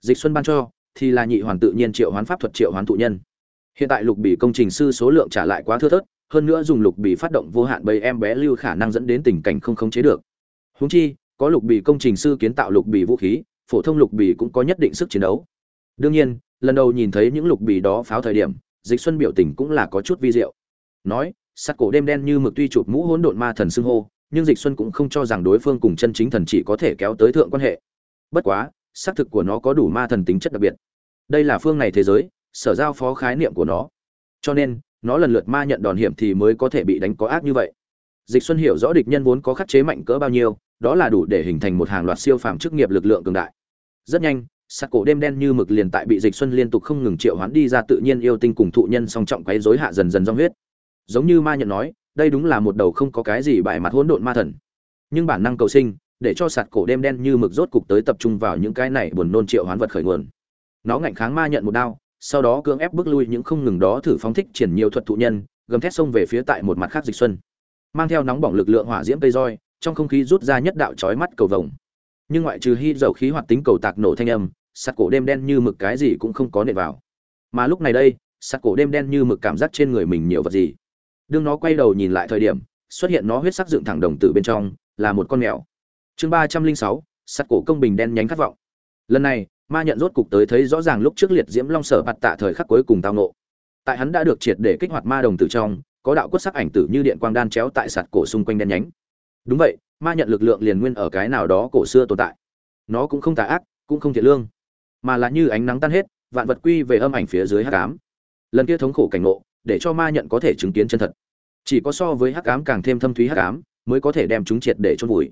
Dịch xuân ban cho, thì là nhị hoàn tự nhiên triệu hoán pháp thuật triệu hoán thụ nhân. Hiện tại lục bì công trình sư số lượng trả lại quá thưa thớt, hơn nữa dùng lục bì phát động vô hạn bầy em bé lưu khả năng dẫn đến tình cảnh không khống chế được. Huống chi có lục bì công trình sư kiến tạo lục bì vũ khí, phổ thông lục bì cũng có nhất định sức chiến đấu. Đương nhiên, lần đầu nhìn thấy những lục bì đó pháo thời điểm, dịch xuân biểu tình cũng là có chút vi diệu. Nói, sắt cổ đêm đen như mực tuy chụp mũ hỗn độn ma thần xưng hô, nhưng dịch xuân cũng không cho rằng đối phương cùng chân chính thần chỉ có thể kéo tới thượng quan hệ. Bất quá, xác thực của nó có đủ ma thần tính chất đặc biệt. Đây là phương này thế giới, sở giao phó khái niệm của nó. Cho nên, nó lần lượt ma nhận đòn hiểm thì mới có thể bị đánh có ác như vậy. Dịch xuân hiểu rõ địch nhân vốn có khắc chế mạnh cỡ bao nhiêu đó là đủ để hình thành một hàng loạt siêu phàm chức nghiệp lực lượng cường đại. Rất nhanh sắt cổ đêm đen như mực liền tại bị dịch xuân liên tục không ngừng triệu hoán đi ra tự nhiên yêu tinh cùng thụ nhân song trọng quấy rối hạ dần dần do huyết. Giống như ma nhận nói, đây đúng là một đầu không có cái gì bại mặt hỗn độn ma thần. Nhưng bản năng cầu sinh, để cho sạt cổ đêm đen như mực rốt cục tới tập trung vào những cái này buồn nôn triệu hoán vật khởi nguồn. Nó ngạnh kháng ma nhận một đao, sau đó cưỡng ép bước lui những không ngừng đó thử phóng thích triển nhiều thuật thụ nhân, gầm thét xông về phía tại một mặt khác dịch xuân. Mang theo nóng bỏng lực lượng hỏa diễm cây roi trong không khí rút ra nhất đạo chói mắt cầu vồng. Nhưng ngoại trừ hy dầu khí hoạt tính cầu tạc nổ thanh âm, sắt cổ đêm đen như mực cái gì cũng không có nện vào. Mà lúc này đây, sắt cổ đêm đen như mực cảm giác trên người mình nhiều vật gì. Đương nó quay đầu nhìn lại thời điểm, xuất hiện nó huyết sắc dựng thẳng đồng tử bên trong, là một con mèo. Chương ba trăm linh sáu, sắt cổ công bình đen nhánh khát vọng. Lần này, ma nhận rốt cục tới thấy rõ ràng lúc trước liệt diễm long sở bạt tạ thời khắc cuối cùng tao nộ tại hắn đã được triệt để kích hoạt ma đồng tử trong, có đạo quất sắc ảnh tử như điện quang đan chéo tại sạt cổ xung quanh đen nhánh đúng vậy, ma nhận lực lượng liền nguyên ở cái nào đó cổ xưa tồn tại. Nó cũng không tà ác, cũng không thiện lương, mà là như ánh nắng tan hết, vạn vật quy về âm ảnh phía dưới hắc ám. Lần kia thống khổ cảnh ngộ, để cho ma nhận có thể chứng kiến chân thật. Chỉ có so với hắc ám càng thêm thâm thúy hắc ám, mới có thể đem chúng triệt để chôn vùi.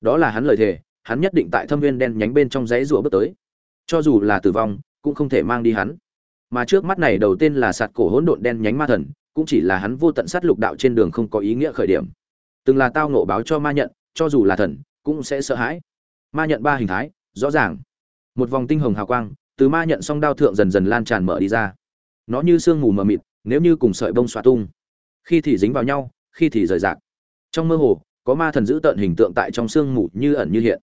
Đó là hắn lời thề, hắn nhất định tại thâm viên đen nhánh bên trong dãy rùa bước tới. Cho dù là tử vong, cũng không thể mang đi hắn. Mà trước mắt này đầu tiên là sạt cổ hỗn độn đen nhánh ma thần, cũng chỉ là hắn vô tận sát lục đạo trên đường không có ý nghĩa khởi điểm từng là tao nộ báo cho ma nhận, cho dù là thần, cũng sẽ sợ hãi. Ma nhận ba hình thái, rõ ràng. Một vòng tinh hồng hào quang, từ ma nhận song đao thượng dần dần lan tràn mở đi ra. Nó như sương mù mờ mịt, nếu như cùng sợi bông xoa tung. Khi thì dính vào nhau, khi thì rời rạc. Trong mơ hồ, có ma thần giữ tợn hình tượng tại trong sương mù như ẩn như hiện.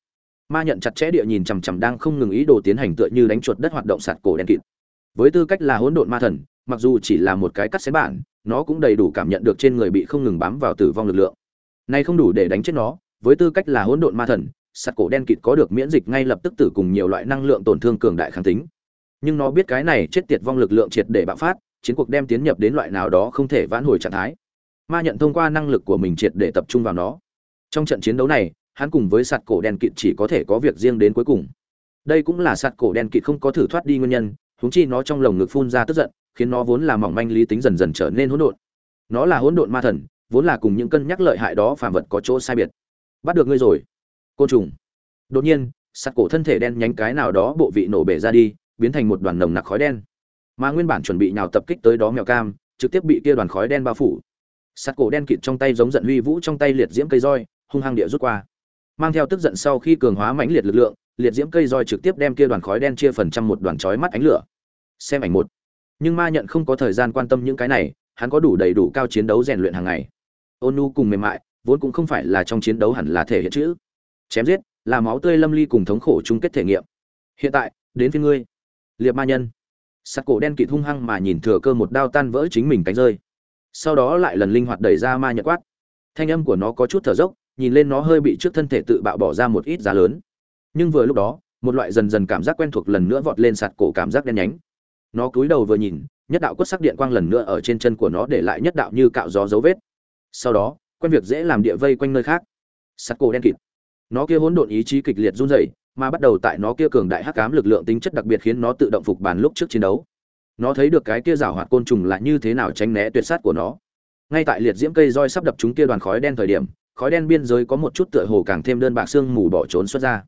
Ma nhận chặt chẽ địa nhìn chằm chằm đang không ngừng ý đồ tiến hành tựa như đánh chuột đất hoạt động sạt cổ đen kịt. Với tư cách là hỗn độn ma thần, mặc dù chỉ là một cái cắt xé bản, nó cũng đầy đủ cảm nhận được trên người bị không ngừng bám vào tử vong lực lượng này không đủ để đánh chết nó, với tư cách là hỗn độn ma thần sạt cổ đen kịt có được miễn dịch ngay lập tức tử cùng nhiều loại năng lượng tổn thương cường đại kháng tính. Nhưng nó biết cái này chết tiệt vong lực lượng triệt để bạo phát, chiến cuộc đem tiến nhập đến loại nào đó không thể vãn hồi trạng thái. Ma nhận thông qua năng lực của mình triệt để tập trung vào nó. Trong trận chiến đấu này, hắn cùng với sạt cổ đen kịt chỉ có thể có việc riêng đến cuối cùng. Đây cũng là sạt cổ đen kịt không có thử thoát đi nguyên nhân, huống chi nó trong lồng ngực phun ra tức giận, khiến nó vốn là mỏng manh lý tính dần dần trở nên hỗn độn. Nó là hỗn độn ma thần vốn là cùng những cân nhắc lợi hại đó phàm vật có chỗ sai biệt. Bắt được ngươi rồi. Côn trùng. Đột nhiên, sắt cổ thân thể đen nhánh cái nào đó bộ vị nổ bể ra đi, biến thành một đoàn nồng nặc khói đen. Mà nguyên bản chuẩn bị nhào tập kích tới đó mèo cam, trực tiếp bị kia đoàn khói đen bao phủ. Sắt cổ đen kịt trong tay giống giận huy vũ trong tay liệt diễm cây roi, hung hăng địa rút qua. Mang theo tức giận sau khi cường hóa mãnh liệt lực lượng, liệt diễm cây roi trực tiếp đem kia đoàn khói đen chia phần trăm một đoàn chói mắt ánh lửa. Xem ảnh một. Nhưng ma nhận không có thời gian quan tâm những cái này, hắn có đủ đầy đủ cao chiến đấu rèn luyện hàng ngày ôn nu cùng mềm mại, vốn cũng không phải là trong chiến đấu hẳn là thể hiện chữ. Chém giết là máu tươi lâm ly cùng thống khổ chung kết thể nghiệm. Hiện tại, đến phía ngươi. Liệp ma nhân. Sắt cổ đen kịt hung hăng mà nhìn thừa cơ một đao tan vỡ chính mình cánh rơi. Sau đó lại lần linh hoạt đẩy ra ma nhật quát. Thanh âm của nó có chút thở dốc, nhìn lên nó hơi bị trước thân thể tự bạo bỏ ra một ít giá lớn. Nhưng vừa lúc đó, một loại dần dần cảm giác quen thuộc lần nữa vọt lên sạt cổ cảm giác đen nhánh. Nó cúi đầu vừa nhìn, nhất đạo quất sắc điện quang lần nữa ở trên chân của nó để lại nhất đạo như cạo gió dấu vết sau đó, quen việc dễ làm địa vây quanh nơi khác. Sắt cổ đen kịt. Nó kia hỗn độn ý chí kịch liệt run rẩy, mà bắt đầu tại nó kia cường đại hắc ám lực lượng tính chất đặc biệt khiến nó tự động phục bàn lúc trước chiến đấu. Nó thấy được cái kia rào hoạt côn trùng là như thế nào tránh né tuyệt sát của nó. Ngay tại liệt diễm cây roi sắp đập chúng kia đoàn khói đen thời điểm, khói đen biên giới có một chút tựa hồ càng thêm đơn bạc xương mù bỏ trốn xuất ra.